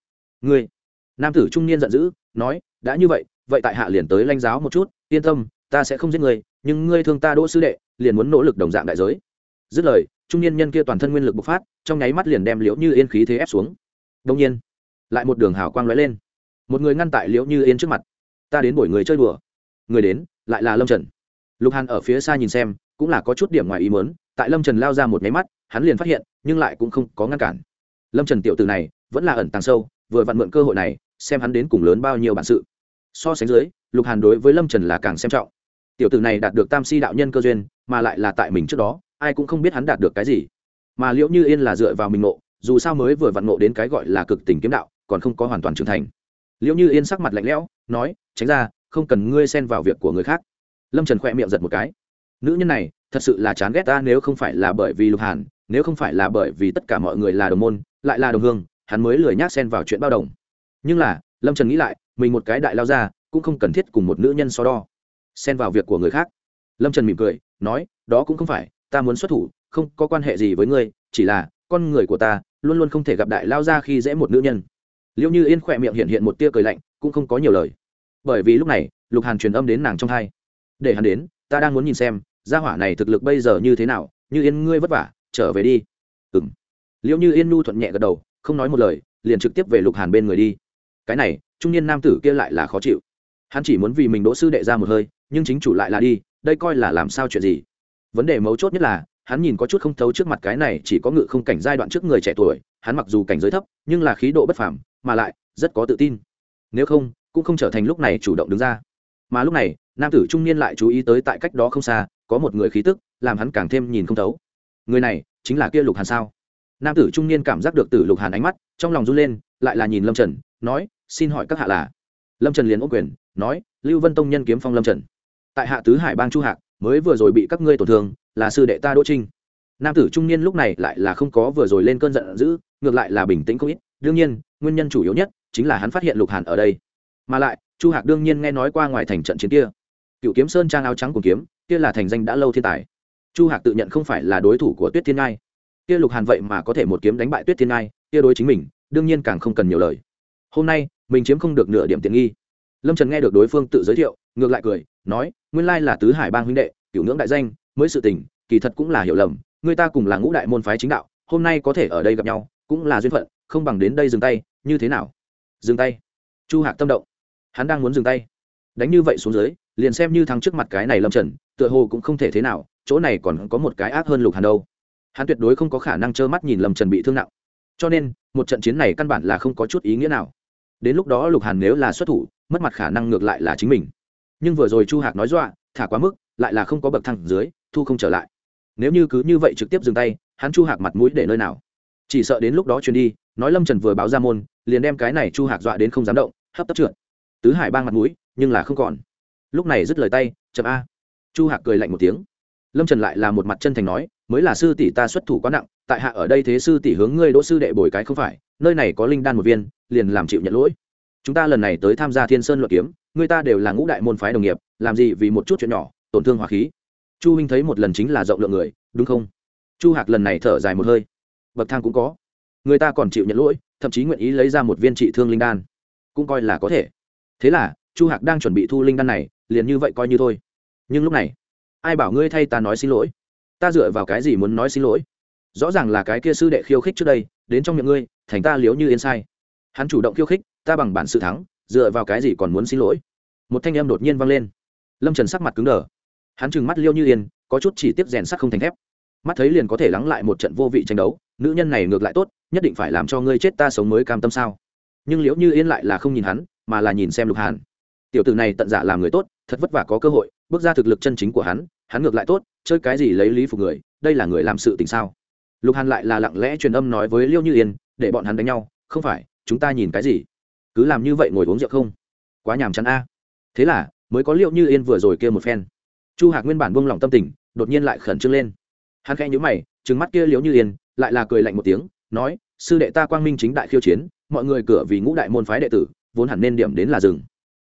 Ngươi, nam tử trung niên giận dữ, nói, đã như vậy vậy tại hạ liền tới lãnh giáo một chút, yên tâm, ta sẽ không giết ngươi, nhưng ngươi thương ta đỗ sư đệ, liền muốn nỗ lực đồng dạng đại giới. Dứt lời trung niên nhân kia toàn thân nguyên lực bộc phát, trong nháy mắt liền đem liễu như yên khí thế ép xuống. Đông nhiên, lại một đường hào quang lóe lên. Một người ngăn tại liễu như yên trước mặt. Ta đến buổi người chơi đùa. Người đến, lại là lâm trần. Lục hàn ở phía xa nhìn xem, cũng là có chút điểm ngoài ý mớn tại lâm trần lao ra một nháy mắt, hắn liền phát hiện, nhưng lại cũng không có ngăn cản. Lâm trần tiểu tử này, vẫn là ẩn tàng sâu, vừa vặn mượn cơ hội này, xem hắn đến cùng lớn bao nhiêu bản sự. So sánh dưới, lục hàn đối với lâm trần là càng xem trọng. Tiểu tử này đạt được tam si đạo nhân cơ duyên, mà lại là tại mình trước đó ai cũng không biết hắn đạt được cái gì. Mà liệu như yên là dựa vào mình ngộ, dù sao mới vừa vặn ngộ đến cái gọi là cực tình kiếm đạo, còn không có hoàn toàn trưởng thành. Liệu như yên sắc mặt lạnh lẽo, nói, tránh ra, không cần ngươi xen vào việc của người khác. Lâm trần khỏe miệng giật một cái. Nữ nhân này, thật sự là chán ghét ta nếu không phải là bởi vì lục hàn, nếu không phải là bởi vì tất cả mọi người là đồng môn, lại là đồng hương, hắn mới lười nhác xen vào chuyện bao đồng. Nhưng là, lâm trần nghĩ lại, mình một cái đại lao ra, cũng không cần thiết cùng một nữ nhân so đo, xen vào việc của người khác. Lâm trần mỉm cười, nói, đó cũng không phải ta muốn xuất thủ, không có quan hệ gì với ngươi, chỉ là, con người của ta luôn luôn không thể gặp đại lao ra khi dễ một nữ nhân. Liệu như yên khỏe miệng hiện hiện một tia cười lạnh, cũng không có nhiều lời. Bởi vì lúc này, lục hàn truyền âm đến nàng trong hai. Để hắn đến, ta đang muốn nhìn xem, gia hỏa này thực lực bây giờ như thế nào, như yên ngươi vất vả, trở về đi. Ừng liệu như yên nu thuận nhẹ gật đầu, không nói một lời, liền trực tiếp về lục hàn bên người đi. Cái này, trung niên nam tử kia lại là khó chịu. Hắn chỉ muốn vì mình đỗ sư đệ ra một hơi, nhưng chính chủ lại là đi, đây coi là làm sao chuyện gì? Vấn đề mấu chốt nhất là, hắn nhìn có chút không thấu trước mặt cái này chỉ có ngự không cảnh giai đoạn trước người trẻ tuổi, hắn mặc dù cảnh giới thấp, nhưng là khí độ bất phàm, mà lại, rất có tự tin. Nếu không, cũng không trở thành lúc này chủ động đứng ra. Mà lúc này, nam tử trung niên lại chú ý tới tại cách đó không xa, có một người khí tức, làm hắn càng thêm nhìn không thấu. Người này, chính là kia lục hàn sao? Nam tử trung niên cảm giác được tử lục hàn ánh mắt, trong lòng run lên, lại là nhìn lâm trần, nói, xin hỏi các hạ là? Lâm trần liền ô quyền, nói, lưu vân tông nhân kiếm phong lâm trần. Tại hạ tứ hải bang chu hạc mới vừa rồi bị các ngươi tổn thương, là sư đệ ta đỗ trinh. Nam tử trung niên lúc này lại là không có vừa rồi lên cơn giận dữ, ngược lại là bình tĩnh không ít. Đương nhiên, nguyên nhân chủ yếu nhất chính là hắn phát hiện lục hàn ở đây. Mà lại, chu hạc đương nhiên nghe nói qua ngoài thành trận chiến kia. Cựu kiếm sơn trang áo trắng cùng kiếm, kia là thành danh đã lâu thiên tài. Chu hạc tự nhận không phải là đối thủ của tuyết thiên ngai. Kia lục hàn vậy mà có thể một kiếm đánh bại tuyết thiên ngai, kia đối chính mình, đương nhiên càng không cần nhiều lời. Hôm nay, mình chiếm không được nửa điểm tiện nghi. Lâm trần nghe được đối phương tự giới thiệu, ngược lại cười, nói nguyên lai là tứ hải bang huynh đệ, cựu ngưỡng đại danh, mới sự tình, kỳ thật cũng là hiểu lầm, người ta cùng là ngũ đại môn phái chính đạo, hôm nay có thể ở đây gặp nhau, cũng là duyên phận, không bằng đến đây dừng tay, như thế nào? Dừng tay. Chu hạc tâm động. Hắn đang muốn dừng tay. Đánh như vậy xuống dưới, liền xem như thắng trước mặt cái này lâm trần, tựa hồ cũng không thể thế nào, chỗ này còn có một cái ác hơn lục hàn đâu. Hắn tuyệt đối không có khả năng trơ mắt nhìn lâm trần bị thương nặng. Cho nên, một trận chiến này căn bản là không có chút ý nghĩa nào. Đến lúc đó lục hàn nếu là xuất thủ, mất mặt khả năng ngược lại là chính mình nhưng vừa rồi chu hạc nói dọa, thả quá mức, lại là không có bậc thang dưới, thu không trở lại. Nếu như cứ như vậy trực tiếp dừng tay, hắn chu hạc mặt mũi để nơi nào? Chỉ sợ đến lúc đó truyền đi, nói lâm trần vừa báo ra môn, liền đem cái này chu hạc dọa đến không dám động, hấp tấp trượt. Tứ hải bang mặt mũi, nhưng là không còn. Lúc này dứt lời tay, chậm a. Chu hạc cười lạnh một tiếng. Lâm trần lại là một mặt chân thành nói, mới là sư tỷ ta xuất thủ quá nặng, tại hạ ở đây thế sư tỷ hướng ngươi đỗ sư đệ bồi cái không phải, nơi này có linh đan một viên, liền làm chịu nhận lỗi chúng ta lần này tới tham gia thiên sơn luận kiếm, người ta đều là ngũ đại môn phái đồng nghiệp, làm gì vì một chút chuyện nhỏ, tổn thương hỏa khí. Chu huynh thấy một lần chính là rộng lượng người, đúng không? Chu hạc lần này thở dài một hơi. Bậc thang cũng có. Người ta còn chịu nhận lỗi, thậm chí nguyện ý lấy ra một viên trị thương linh đan. Cũng coi là có thể. Thế là, chu hạc đang chuẩn bị thu linh đan này, liền như vậy coi như thôi. Nhưng lúc này, ai bảo ngươi thay ta nói xin lỗi? Ta dựa vào cái gì muốn nói xin lỗi? Rõ ràng là cái kia sư đệ khiêu khích trước đây, đến trong miệng ngươi, thành ta liếu như yên sai. Hắn chủ động khiêu khích ta bằng bản sự thắng, dựa vào cái gì còn muốn xin lỗi? Một thanh em đột nhiên vang lên. Lâm trần sắc mặt cứng đờ. Hắn trừng mắt liêu như yên, có chút chỉ tiếp rèn sắc không thành thép. Mắt thấy liền có thể lắng lại một trận vô vị tranh đấu, nữ nhân này ngược lại tốt, nhất định phải làm cho ngươi chết ta sống mới cam tâm sao? Nhưng liễu như yên lại là không nhìn hắn, mà là nhìn xem lục hàn. Tiểu tử này tận dạ làm người tốt, thật vất vả có cơ hội, bước ra thực lực chân chính của hắn hắn ngược lại tốt, chơi cái gì lấy lý phục người, đây là người làm sự tình sao? Lục hàn lại là lặng lẽ truyền âm nói với liêu như yên, để bọn hắn đánh nhau, không phải, chúng ta nhìn cái gì? Cứ làm như vậy ngồi uống rượu không? Quá nhàm chán a. Thế là, mới có liệu như yên vừa rồi kia một phen. Chu hạc nguyên bản buông lỏng tâm tình, đột nhiên lại khẩn trương lên. Hắn khẽ nhữ mày, trừng mắt kia liếu như yên, lại là cười lạnh một tiếng, nói, sư đệ ta quang minh chính đại khiêu chiến, mọi người cửa vì ngũ đại môn phái đệ tử, vốn hẳn nên điểm đến là rừng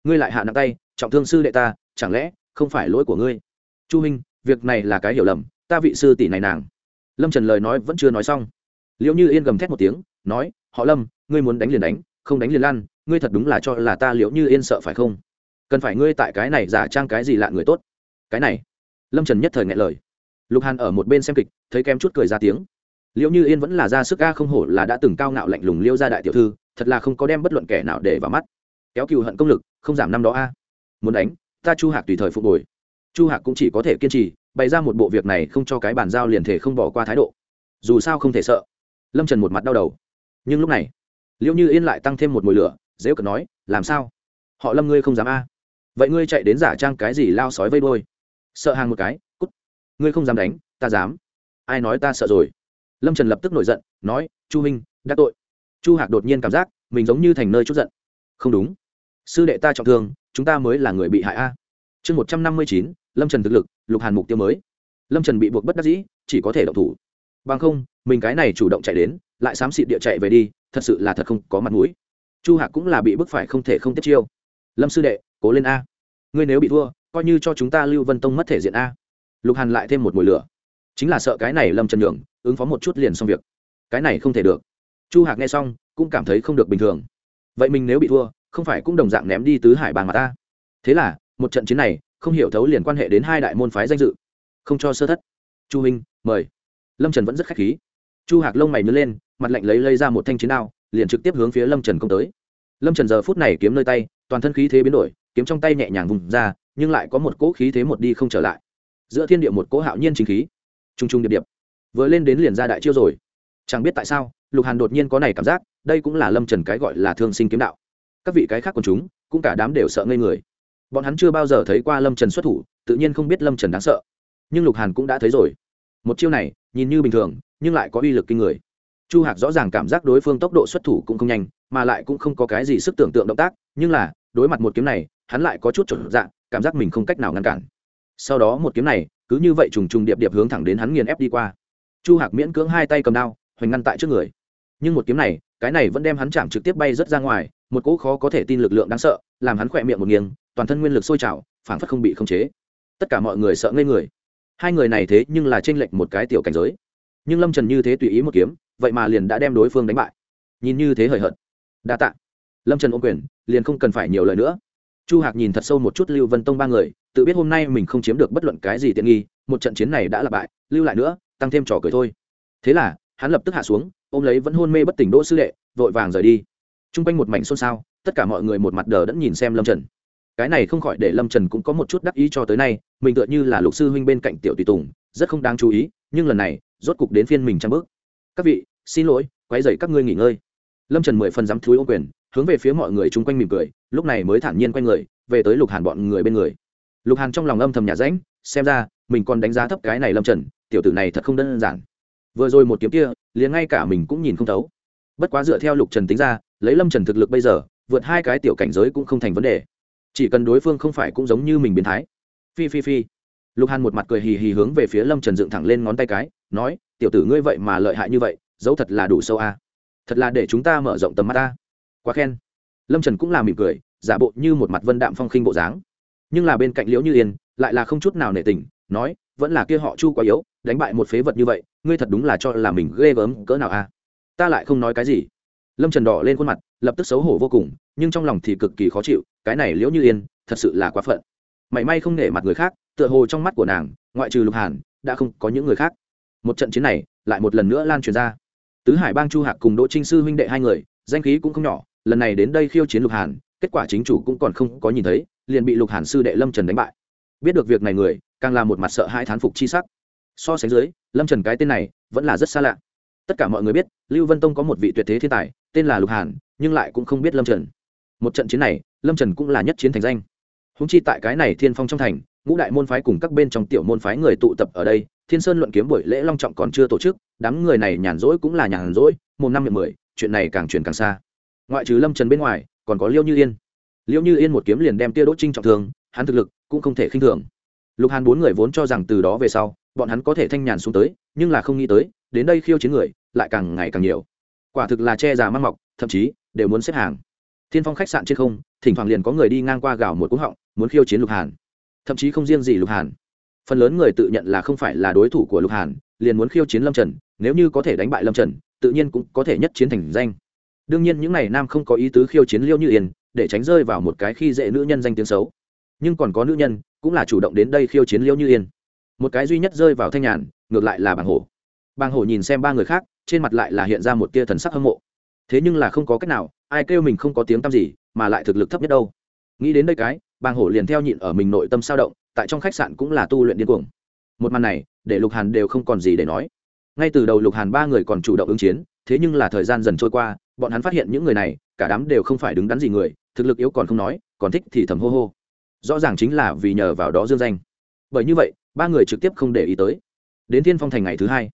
ngươi lại hạ nặng tay, trọng thương sư đệ ta, chẳng lẽ không phải lỗi của ngươi? Chu minh việc này là cái hiểu lầm, ta vị sư tỷ này nàng. Lâm trần lời nói vẫn chưa nói xong. Liệu như yên gầm thét một tiếng, nói, họ lâm, ngươi muốn đánh liền đánh, không đánh liền lăn ngươi thật đúng là cho là ta liệu như yên sợ phải không? Cần phải ngươi tại cái này giả trang cái gì lạ người tốt? Cái này, lâm trần nhất thời ngại lời. Lục hàn ở một bên xem kịch, thấy kém chút cười ra tiếng. Liệu như yên vẫn là ra sức ca không hổ là đã từng cao ngạo lạnh lùng liêu ra đại tiểu thư, thật là không có đem bất luận kẻ nào để vào mắt. Kéo cựu hận công lực, không giảm năm đó a. À. Muốn đánh, ta chu hạc tùy thời phục hồi. Chu hạc cũng chỉ có thể kiên trì, bày ra một bộ việc này không cho cái bàn giao liền thể không bỏ qua thái độ. Dù sao không thể sợ. Lâm trần một mặt đau đầu. Nhưng lúc này liệu như yên lại tăng thêm một mùi lửa dễ cận nói, làm sao? Họ lâm ngươi không dám a? Vậy ngươi chạy đến giả trang cái gì lao sói vây đôi sợ hàng một cái, cút! Ngươi không dám đánh, ta dám. Ai nói ta sợ rồi? Lâm trần lập tức nổi giận, nói, chu minh đã tội. Chu hạc đột nhiên cảm giác mình giống như thành nơi chút giận. Không đúng. Sư đệ ta trọng thương, chúng ta mới là người bị hại a. Chương một trăm năm mươi chín, lâm trần thực lực, lục hàn mục tiêu mới. Lâm trần bị buộc bất đắc dĩ, chỉ có thể động thủ. Bằng không, mình cái này chủ động chạy đến, lại xám xịt địa chạy về đi, thật sự là thật không có mặt mũi chu hạc cũng là bị bức phải không thể không tiếp chiêu. Lâm sư đệ, cố lên a. Ngươi nếu bị thua, coi như cho chúng ta lưu vân tông mất thể diện a. Lục hàn lại thêm một mùi lửa. Chính là sợ cái này lâm trần nhường ứng phó một chút liền xong việc. Cái này không thể được. Chu hạc nghe xong, cũng cảm thấy không được bình thường. Vậy mình nếu bị thua, không phải cũng đồng dạng ném đi tứ hải bàn mà ta? Thế là, một trận chiến này, không hiểu thấu liền quan hệ đến hai đại môn phái danh dự. Không cho sơ thất. Chu huynh, mời. Lâm trần vẫn rất khách khí. Chu hạc lông mày nứt lên, mặt lạnh lấy lấy ra một thanh chiến đao liền trực tiếp hướng phía lâm trần công tới. Lâm trần giờ phút này kiếm nơi tay, toàn thân khí thế biến đổi, kiếm trong tay nhẹ nhàng vùng ra, nhưng lại có một cỗ khí thế một đi không trở lại. Giữa thiên địa một cỗ hạo nhiên chính khí. T r u n g t r u n g điệp điệp. Vừa lên đến liền ra đại chiêu rồi. Chẳng biết tại sao, lục hàn đột nhiên có này cảm giác, đây cũng là lâm trần cái gọi là thương sinh kiếm đạo. Các vị cái khác của chúng, cũng cả đám đều sợ ngây người. Bọn hắn chưa bao giờ thấy qua lâm trần xuất thủ, tự nhiên không biết lâm trần đáng sợ. Nhưng lục hàn cũng đã thấy rồi. Một chiêu này, nhìn như bình thường, nhưng lại có uy lực kinh người chu hạc rõ ràng cảm giác đối phương tốc độ xuất thủ cũng không nhanh, mà lại cũng không có cái gì sức tưởng tượng động tác, nhưng là, đối mặt một kiếm này, hắn lại có chút chuẩn dạng cảm giác mình không cách nào ngăn cản. Sau đó một kiếm này, cứ như vậy trùng trùng điệp điệp hướng thẳng đến hắn nghiền ép đi qua. Chu hạc miễn cưỡng hai tay cầm đao, hoành ngăn tại trước người. Nhưng một kiếm này, cái này vẫn đem hắn chạm trực tiếp bay rất ra ngoài, một cỗ khó có thể tin lực lượng đáng sợ, làm hắn khỏe miệng một nghiêng, toàn thân nguyên lực sôi trào phản phất không bị khống chế. Tất cả mọi người sợ ngây người. Hai người này thế nhưng là tranh lệch một cái tiểu cảnh giới. Nhưng lâm trần như thế tùy ý một kiếm vậy mà liền đã đem đối phương đánh bại. Nhìn như thế hời hợt. Đa tạ. Lâm trần ô quyền, liền không cần phải nhiều lời nữa. Chu hạc nhìn thật sâu một chút lưu vân tông ba người, tự biết hôm nay mình không chiếm được bất luận cái gì tiện nghi, một trận chiến này đã là bại, lưu lại nữa, tăng thêm trò cười thôi. Thế là, hắn lập tức hạ xuống, ôm lấy vẫn hôn mê bất tỉnh đỗ sư đệ, vội vàng rời đi. T r u n g quanh một mảnh xôn xao, tất cả mọi người một mặt đờ đẫn nhìn xem lâm trần. Cái này không khỏi để lâm trần cũng có một chút đắc ý cho tới nay, mình tựa như là lục sư huynh bên cạnh tiểu tùy tùng, rất không đáng chú ý, nhưng lần này, rốt cục đến phiên mình trang bước. Các vị xin lỗi quay dậy các ngươi nghỉ ngơi. Lâm trần mười phần dám thúi ô quyền, hướng về phía mọi người chung quanh mỉm cười, lúc này mới thản nhiên quanh người, về tới lục hàn bọn người bên người. Lục hàn trong lòng âm thầm nhà rãnh, xem ra, mình còn đánh giá thấp cái này lâm trần, tiểu tử này thật không đơn giản. Vừa rồi một kiếm kia, liền ngay cả mình cũng nhìn không thấu. Bất quá dựa theo lục trần tính ra, lấy lâm trần thực lực bây giờ, vượt hai cái tiểu cảnh giới cũng không thành vấn đề. Chỉ cần đối phương không phải cũng giống như mình biến thái. Phi phi phi. Lục hàn một mặt cười hì hì hướng về phía lâm trần dựng thẳng lên ngón tay cái, nói, tiểu tử ngươi vậy mà lợi hại như vậy dẫu thật là đủ sâu a. Thật là để chúng ta mở rộng tầm mắt ta quá khen. Lâm trần cũng là mỉm cười, giả bộ như một mặt vân đạm phong khinh bộ dáng. Nhưng là bên cạnh liễu như yên, lại là không chút nào nể tình, nói, vẫn là kia họ chu quá yếu, đánh bại một phế vật như vậy, ngươi thật đúng là cho là mình ghê gớm, cỡ nào a? Ta lại không nói cái gì. Lâm trần đỏ lên khuôn mặt, lập tức xấu hổ vô cùng, nhưng trong lòng thì cực kỳ khó chịu, cái này liễu như yên, thật sự là quá phận. Mảy may không nể mặt người khác, tựa hồ trong mắt của nàng, ngoại trừ lục hàn, đã không có những người khác. Một trận chiến này, lại một lần nữa lan truyền ra tứ hải bang chu hạc cùng đỗ trinh sư huynh đệ hai người, danh khí cũng không nhỏ, lần này đến đây khiêu chiến lục hàn, kết quả chính chủ cũng còn không có nhìn thấy, liền bị lục hàn sư đệ lâm trần đánh bại. Biết được việc này người, càng là một mặt sợ hai thán phục chi sắc. So sánh dưới, lâm trần cái tên này, vẫn là rất xa lạ. Tất cả mọi người biết, lưu vân tông có một vị tuyệt thế thiên tài, tên là lục hàn, nhưng lại cũng không biết lâm trần. Một trận chiến này, lâm trần cũng là nhất chiến thành danh. Húng chi tại cái này thiên phong trong thành, ngũ đại môn phái cùng các bên trong tiểu môn phái người tụ tập ở đây thiên sơn luận kiếm buổi lễ long trọng còn chưa tổ chức, đám người này nhàn rỗi cũng là nhàn rỗi một năm miệng mười, chuyện này càng chuyển càng xa. Ngoại trừ lâm trần bên ngoài, còn có liêu như yên. Liêu như yên một kiếm liền đem tia đỗ trinh trọng thương, hắn thực lực cũng không thể khinh thường. Lục hàn bốn người vốn cho rằng từ đó về sau, bọn hắn có thể thanh nhàn xuống tới, nhưng là không nghĩ tới, đến đây khiêu chiến người, lại càng ngày càng nhiều. Quả thực là che già mang mọc, thậm chí, đều muốn xếp hàng. Thiên phong khách sạn trên không, thỉnh thoảng liền có người đi ngang qua gào một cú họng, muốn khiêu chiến lục hàn. Thậm chí không riêng gì lục hàn phần lớn người tự nhận là không phải là đối thủ của lục hàn, liền muốn khiêu chiến lâm trần, nếu như có thể đánh bại lâm trần, tự nhiên cũng có thể nhất chiến thành danh. Đương nhiên những n à y nam không có ý tứ khiêu chiến liêu như yên, để tránh rơi vào một cái khi dễ nữ nhân danh tiếng xấu. Nhưng còn có nữ nhân, cũng là chủ động đến đây khiêu chiến liêu như yên. Một cái duy nhất rơi vào thanh nhàn, ngược lại là bàng hổ. Bàng hổ nhìn xem ba người khác, trên mặt lại là hiện ra một tia thần sắc hâm mộ. Thế nhưng là không có cách nào, ai kêu mình không có tiếng tăm gì, mà lại thực lực thấp nhất đâu. Nghĩ đến đây cái, bàng hổ liền theo nhịn ở mình nội tâm sao động tại trong khách sạn cũng là tu luyện điên cuồng. Một màn này, để lục hàn đều không còn gì để nói. Ngay từ đầu lục hàn ba người còn chủ động ứng chiến, thế nhưng là thời gian dần trôi qua, bọn hắn phát hiện những người này, cả đám đều không phải đứng đắn gì người, thực lực yếu còn không nói, còn thích thì thầm hô hô. Rõ ràng chính là vì nhờ vào đó dương danh. Bởi như vậy, ba người trực tiếp không để ý tới. Đến thiên phong thành ngày thứ hai,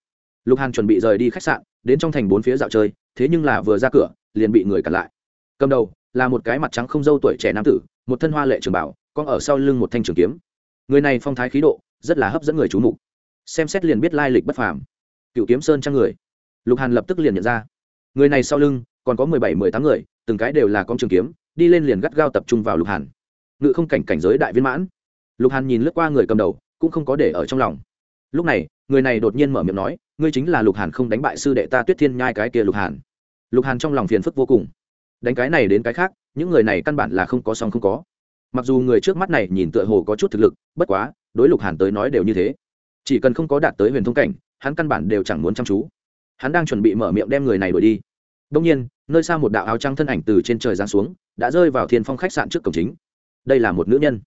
lục hàn chuẩn bị rời đi khách sạn, đến trong thành bốn phía dạo chơi, thế nhưng là vừa ra cửa, liền bị người cản lại. Cầm đầu là một cái mặt trắng không dâu tuổi trẻ nam tử, một thân hoa lệ trường bảo con ở sau lưng một thanh trường kiếm người này phong thái khí độ, rất là hấp dẫn người chú mục. Xem xét liền biết lai lịch bất phàm. Cựu kiếm sơn trang người. Lục hàn lập tức liền nhận ra. Người này sau lưng, còn có mười bảy, mười tám người, từng cái đều là con trường kiếm, đi lên liền gắt gao tập trung vào lục hàn. Ngự không cảnh cảnh giới đại viên mãn. Lục hàn nhìn lướt qua người cầm đầu, cũng không có để ở trong lòng. Lúc này, người này đột nhiên mở miệng nói, ngươi chính là lục hàn không đánh bại sư đệ ta tuyết thiên nhai cái kia lục hàn. Lục hàn trong lòng phiền phức vô cùng. Đánh cái này đến cái khác, những người này căn bản là không có song không có mặc dù người trước mắt này nhìn tựa hồ có chút thực lực, bất quá, đối lục hàn tới nói đều như thế. Chỉ cần không có đạt tới huyền thông cảnh, hắn căn bản đều chẳng muốn chăm chú. Hắn đang chuẩn bị mở miệng đem người này đuổi đi. Đông nhiên, nơi xa một đạo áo trăng thân ảnh từ trên trời giáng xuống, đã rơi vào thiên phong khách sạn trước cổng chính. Đây là một nữ nhân.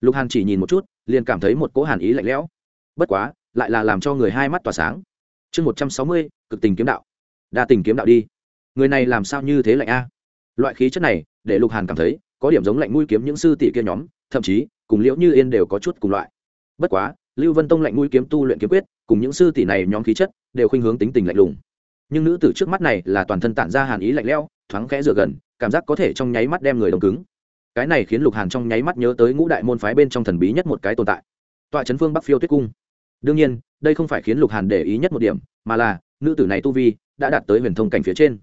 Lục hàn chỉ nhìn một chút, liền cảm thấy một cỗ hàn ý lạnh lẽo. Bất quá, lại là làm cho người hai mắt tỏa sáng. Chương một trăm sáu mươi, cực tình kiếm đạo. Đa tình kiếm đạo đi. Người này làm sao như thế lạnh a? Loại khí chất này, để lục hàn cảm thấy có điểm giống lạnh mũi kiếm những sư tỷ kia nhóm, thậm chí, cùng liễu như yên đều có chút cùng loại. Bất quá, lưu vân tông lạnh mũi kiếm tu luyện kiếm quyết, cùng những sư tỷ này nhóm khí chất, đều khuynh hướng tính tình lạnh lùng. Nhưng nữ tử trước mắt này là toàn thân tản ra hàn ý lạnh lẽo, thoáng khẽ dựa gần, cảm giác có thể trong nháy mắt đem người đông cứng. Cái này khiến lục hàn trong nháy mắt nhớ tới ngũ đại môn phái bên trong thần bí nhất một cái tồn tại. Tọa trấn phương bắc phiêu tuyết cung. Đương nhiên, đây không phải khiến lục hàn để ý nhất một điểm, mà là, nữ tử này tu vi đã đạt tới huyền thông cảnh phía trên.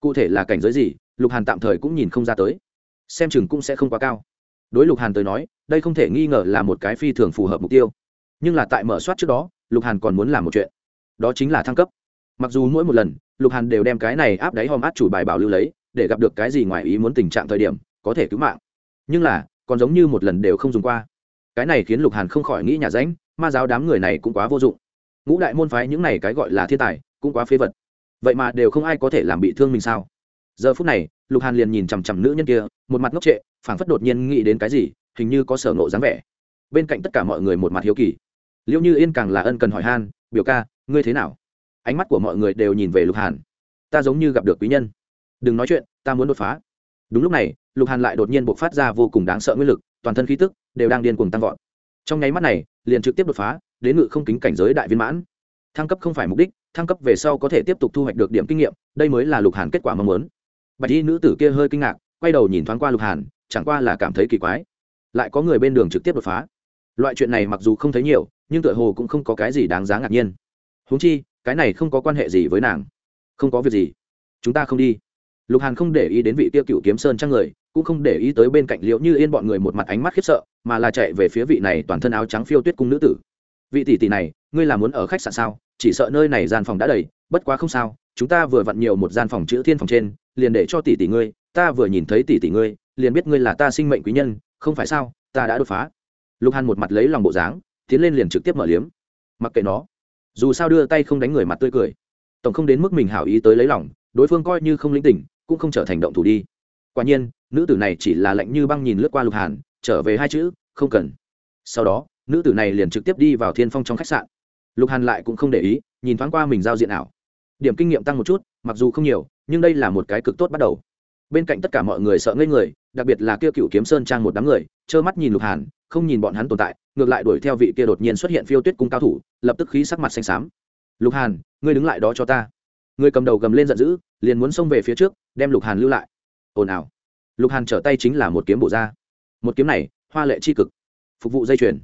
Cụ thể là cảnh giới gì, lục hàn tạm thời cũng nhìn không ra tới xem chừng cũng sẽ không quá cao. Đối lục hàn tới nói, đây không thể nghi ngờ là một cái phi thường phù hợp mục tiêu. Nhưng là tại mở soát trước đó, lục hàn còn muốn làm một chuyện. Đó chính là thăng cấp. Mặc dù mỗi một lần, lục hàn đều đem cái này áp đáy hòm át chủ bài bảo lưu lấy, để gặp được cái gì ngoài ý muốn tình trạng thời điểm, có thể cứu mạng. Nhưng là, còn giống như một lần đều không dùng qua. Cái này khiến lục hàn không khỏi nghĩ nhà ránh, ma giáo đám người này cũng quá vô dụng. Ngũ đại môn phái những này cái gọi là thiên tài, cũng quá phế vật. Vậy mà đều không ai có thể làm bị thương mình sao? Giờ phút này, lục hàn liền nhìn chằm chằm nữ nhân kia, một mặt ngốc trệ, phảng phất đột nhiên nghĩ đến cái gì, hình như có sở nộ dáng vẻ. Bên cạnh tất cả mọi người một mặt hiếu kỳ. Liệu như yên càng là ân cần hỏi han, biểu ca, ngươi thế nào? Ánh mắt của mọi người đều nhìn về lục hàn. Ta giống như gặp được quý nhân. Đừng nói chuyện, ta muốn đột phá. Đúng lúc này, lục hàn lại đột nhiên buộc phát ra vô cùng đáng sợ nguyên lực, toàn thân khí tức đều đang điên cuồng tăng vọt. Trong nháy mắt này, liền trực tiếp đột phá, đến ngự không kính cảnh giới đại viên mãn. Thăng cấp không phải mục đích, thăng cấp về sau có thể tiếp tục thu hoạch được điểm kinh nghiệm, đây mới là lục hàn kết quả mong muốn bạch y nữ tử kia hơi kinh ngạc, quay đầu nhìn thoáng qua lục hàn, chẳng qua là cảm thấy kỳ quái. Lại có người bên đường trực tiếp đột phá. Loại chuyện này mặc dù không thấy nhiều, nhưng tựa hồ cũng không có cái gì đáng giá ngạc nhiên. Huống chi, cái này không có quan hệ gì với nàng. Không có việc gì. Chúng ta không đi. Lục hàn không để ý đến vị tiêu cựu kiếm sơn trang người, cũng không để ý tới bên cạnh liễu như yên bọn người một mặt ánh mắt khiếp sợ, mà là chạy về phía vị này toàn thân áo trắng phiêu tuyết cung nữ tử. Vị tỷ tỷ này ngươi là muốn ở khách sạn sao? Chỉ sợ nơi này gian phòng đã đầy, bất quá không sao, chúng ta vừa vặn nhiều một gian phòng chữ thiên phòng trên, liền để cho tỷ tỷ ngươi. Ta vừa nhìn thấy tỷ tỷ ngươi, liền biết ngươi là ta sinh mệnh quý nhân, không phải sao? Ta đã đột phá. Lục hàn một mặt lấy lòng bộ dáng, tiến lên liền trực tiếp mở liếm. Mặc kệ nó. Dù sao đưa tay không đánh người mặt tươi cười. Tổng không đến mức mình hảo ý tới lấy lòng, đối phương coi như không linh tỉnh, cũng không trở thành động thủ đi. Quả nhiên, nữ tử này chỉ là lạnh như băng nhìn lướt qua lục hàn, trở về hai chữ, không cần. Sau đó, nữ tử này liền trực tiếp đi vào thiên phong trong khách sạn lục hàn lại cũng không để ý, nhìn thoáng qua mình giao diện ảo. Điểm kinh nghiệm tăng một chút, mặc dù không nhiều, nhưng đây là một cái cực tốt bắt đầu. Bên cạnh tất cả mọi người sợ ngây người, đặc biệt là kia cựu kiếm sơn trang một đám người, trơ mắt nhìn lục hàn, không nhìn bọn hắn tồn tại, ngược lại đuổi theo vị kia đột nhiên xuất hiện phiêu tuyết cung cao thủ, lập tức khí sắc mặt xanh xám. Lục hàn, ngươi đứng lại đó cho ta. Người cầm đầu gầm lên giận dữ, liền muốn xông về phía trước, đem lục hàn lưu lại. Ồn ào. Lục hàn trở tay chính là một kiếm bổ ra. Một kiếm này, hoa lệ c h i cực. Phục vụ dây chuyền.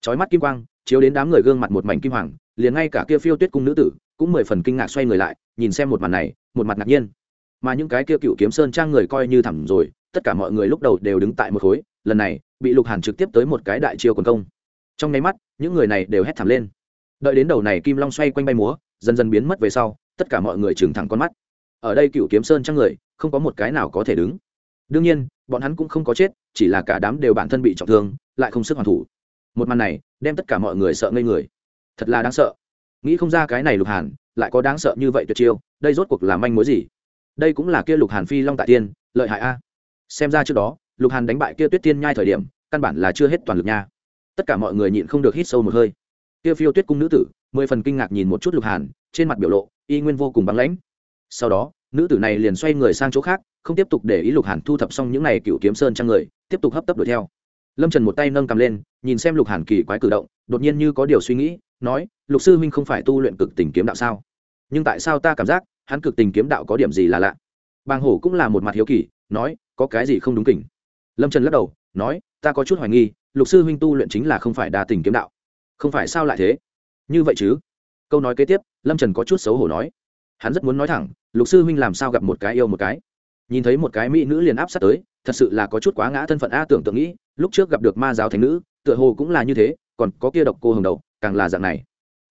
Trói mắt kim quang chiếu đến đám người gương mặt một mảnh kim hoàng, liền ngay cả kia phiêu tuyết cung nữ tử cũng mười phần kinh ngạc xoay người lại, nhìn xem một mặt này, một mặt ngạc nhiên. Mà những cái kia cựu kiếm sơn trang người coi như thẳm rồi, tất cả mọi người lúc đầu đều đứng tại một khối, lần này, bị lục hàn trực tiếp tới một cái đại chiêu quần công. Trong nháy mắt, những người này đều hét thảm lên. Đợi đến đầu này kim long xoay quanh bay múa, dần dần biến mất về sau, tất cả mọi người trừng thẳng con mắt. Ở đây cựu kiếm sơn trang người, không có một cái nào có thể đứng. Đương nhiên, bọn hắn cũng không có chết, chỉ là cả đám đều bản thân bị trọng thương, lại không sức hoàn thủ một màn này đem tất cả mọi người sợ ngây người. Thật là đáng sợ. Nghĩ không ra cái này lục hàn lại có đáng sợ như vậy tuyệt chiêu, đây rốt cuộc là manh mối gì? Đây cũng là kia lục hàn phi long tại tiên, lợi hại a. Xem ra trước đó, lục hàn đánh bại kia tuyết tiên nhai thời điểm, căn bản là chưa hết toàn lực nha. Tất cả mọi người nhịn không được hít sâu một hơi. Kia phiêu tuyết cung nữ tử, mười phần kinh ngạc nhìn một chút lục hàn, trên mặt biểu lộ, y nguyên vô cùng băng lãnh. Sau đó, nữ tử này liền xoay người sang chỗ khác, không tiếp tục để ý lục hàn thu thập xong những n à y cựu kiếm sơn trang người, tiếp tục hấp tấp đuổi theo lâm trần một tay nâng cầm lên, nhìn xem lục hàn kỳ quái cử động, đột nhiên như có điều suy nghĩ, nói, lục sư huynh không phải tu luyện cực tình kiếm đạo sao? Nhưng tại sao ta cảm giác, hắn cực tình kiếm đạo có điểm gì là lạ? Bàng hổ cũng là một mặt hiếu kỳ, nói, có cái gì không đúng kỉnh? Lâm trần lắc đầu, nói, ta có chút hoài nghi, lục sư huynh tu luyện chính là không phải đa tình kiếm đạo. Không phải sao lại thế? Như vậy chứ? Câu nói kế tiếp, lâm trần có chút xấu hổ nói, hắn rất muốn nói thẳng, lục sư huynh làm sao gặp một cái yêu một cái? Nhìn thấy một cái mỹ nữ liền áp sát tới thật sự là có chút quá ngã thân phận a tưởng tượng nghĩ, lúc trước gặp được ma giáo thành nữ, tựa hồ cũng là như thế, còn có kia độc cô hồng đầu, càng là dạng này.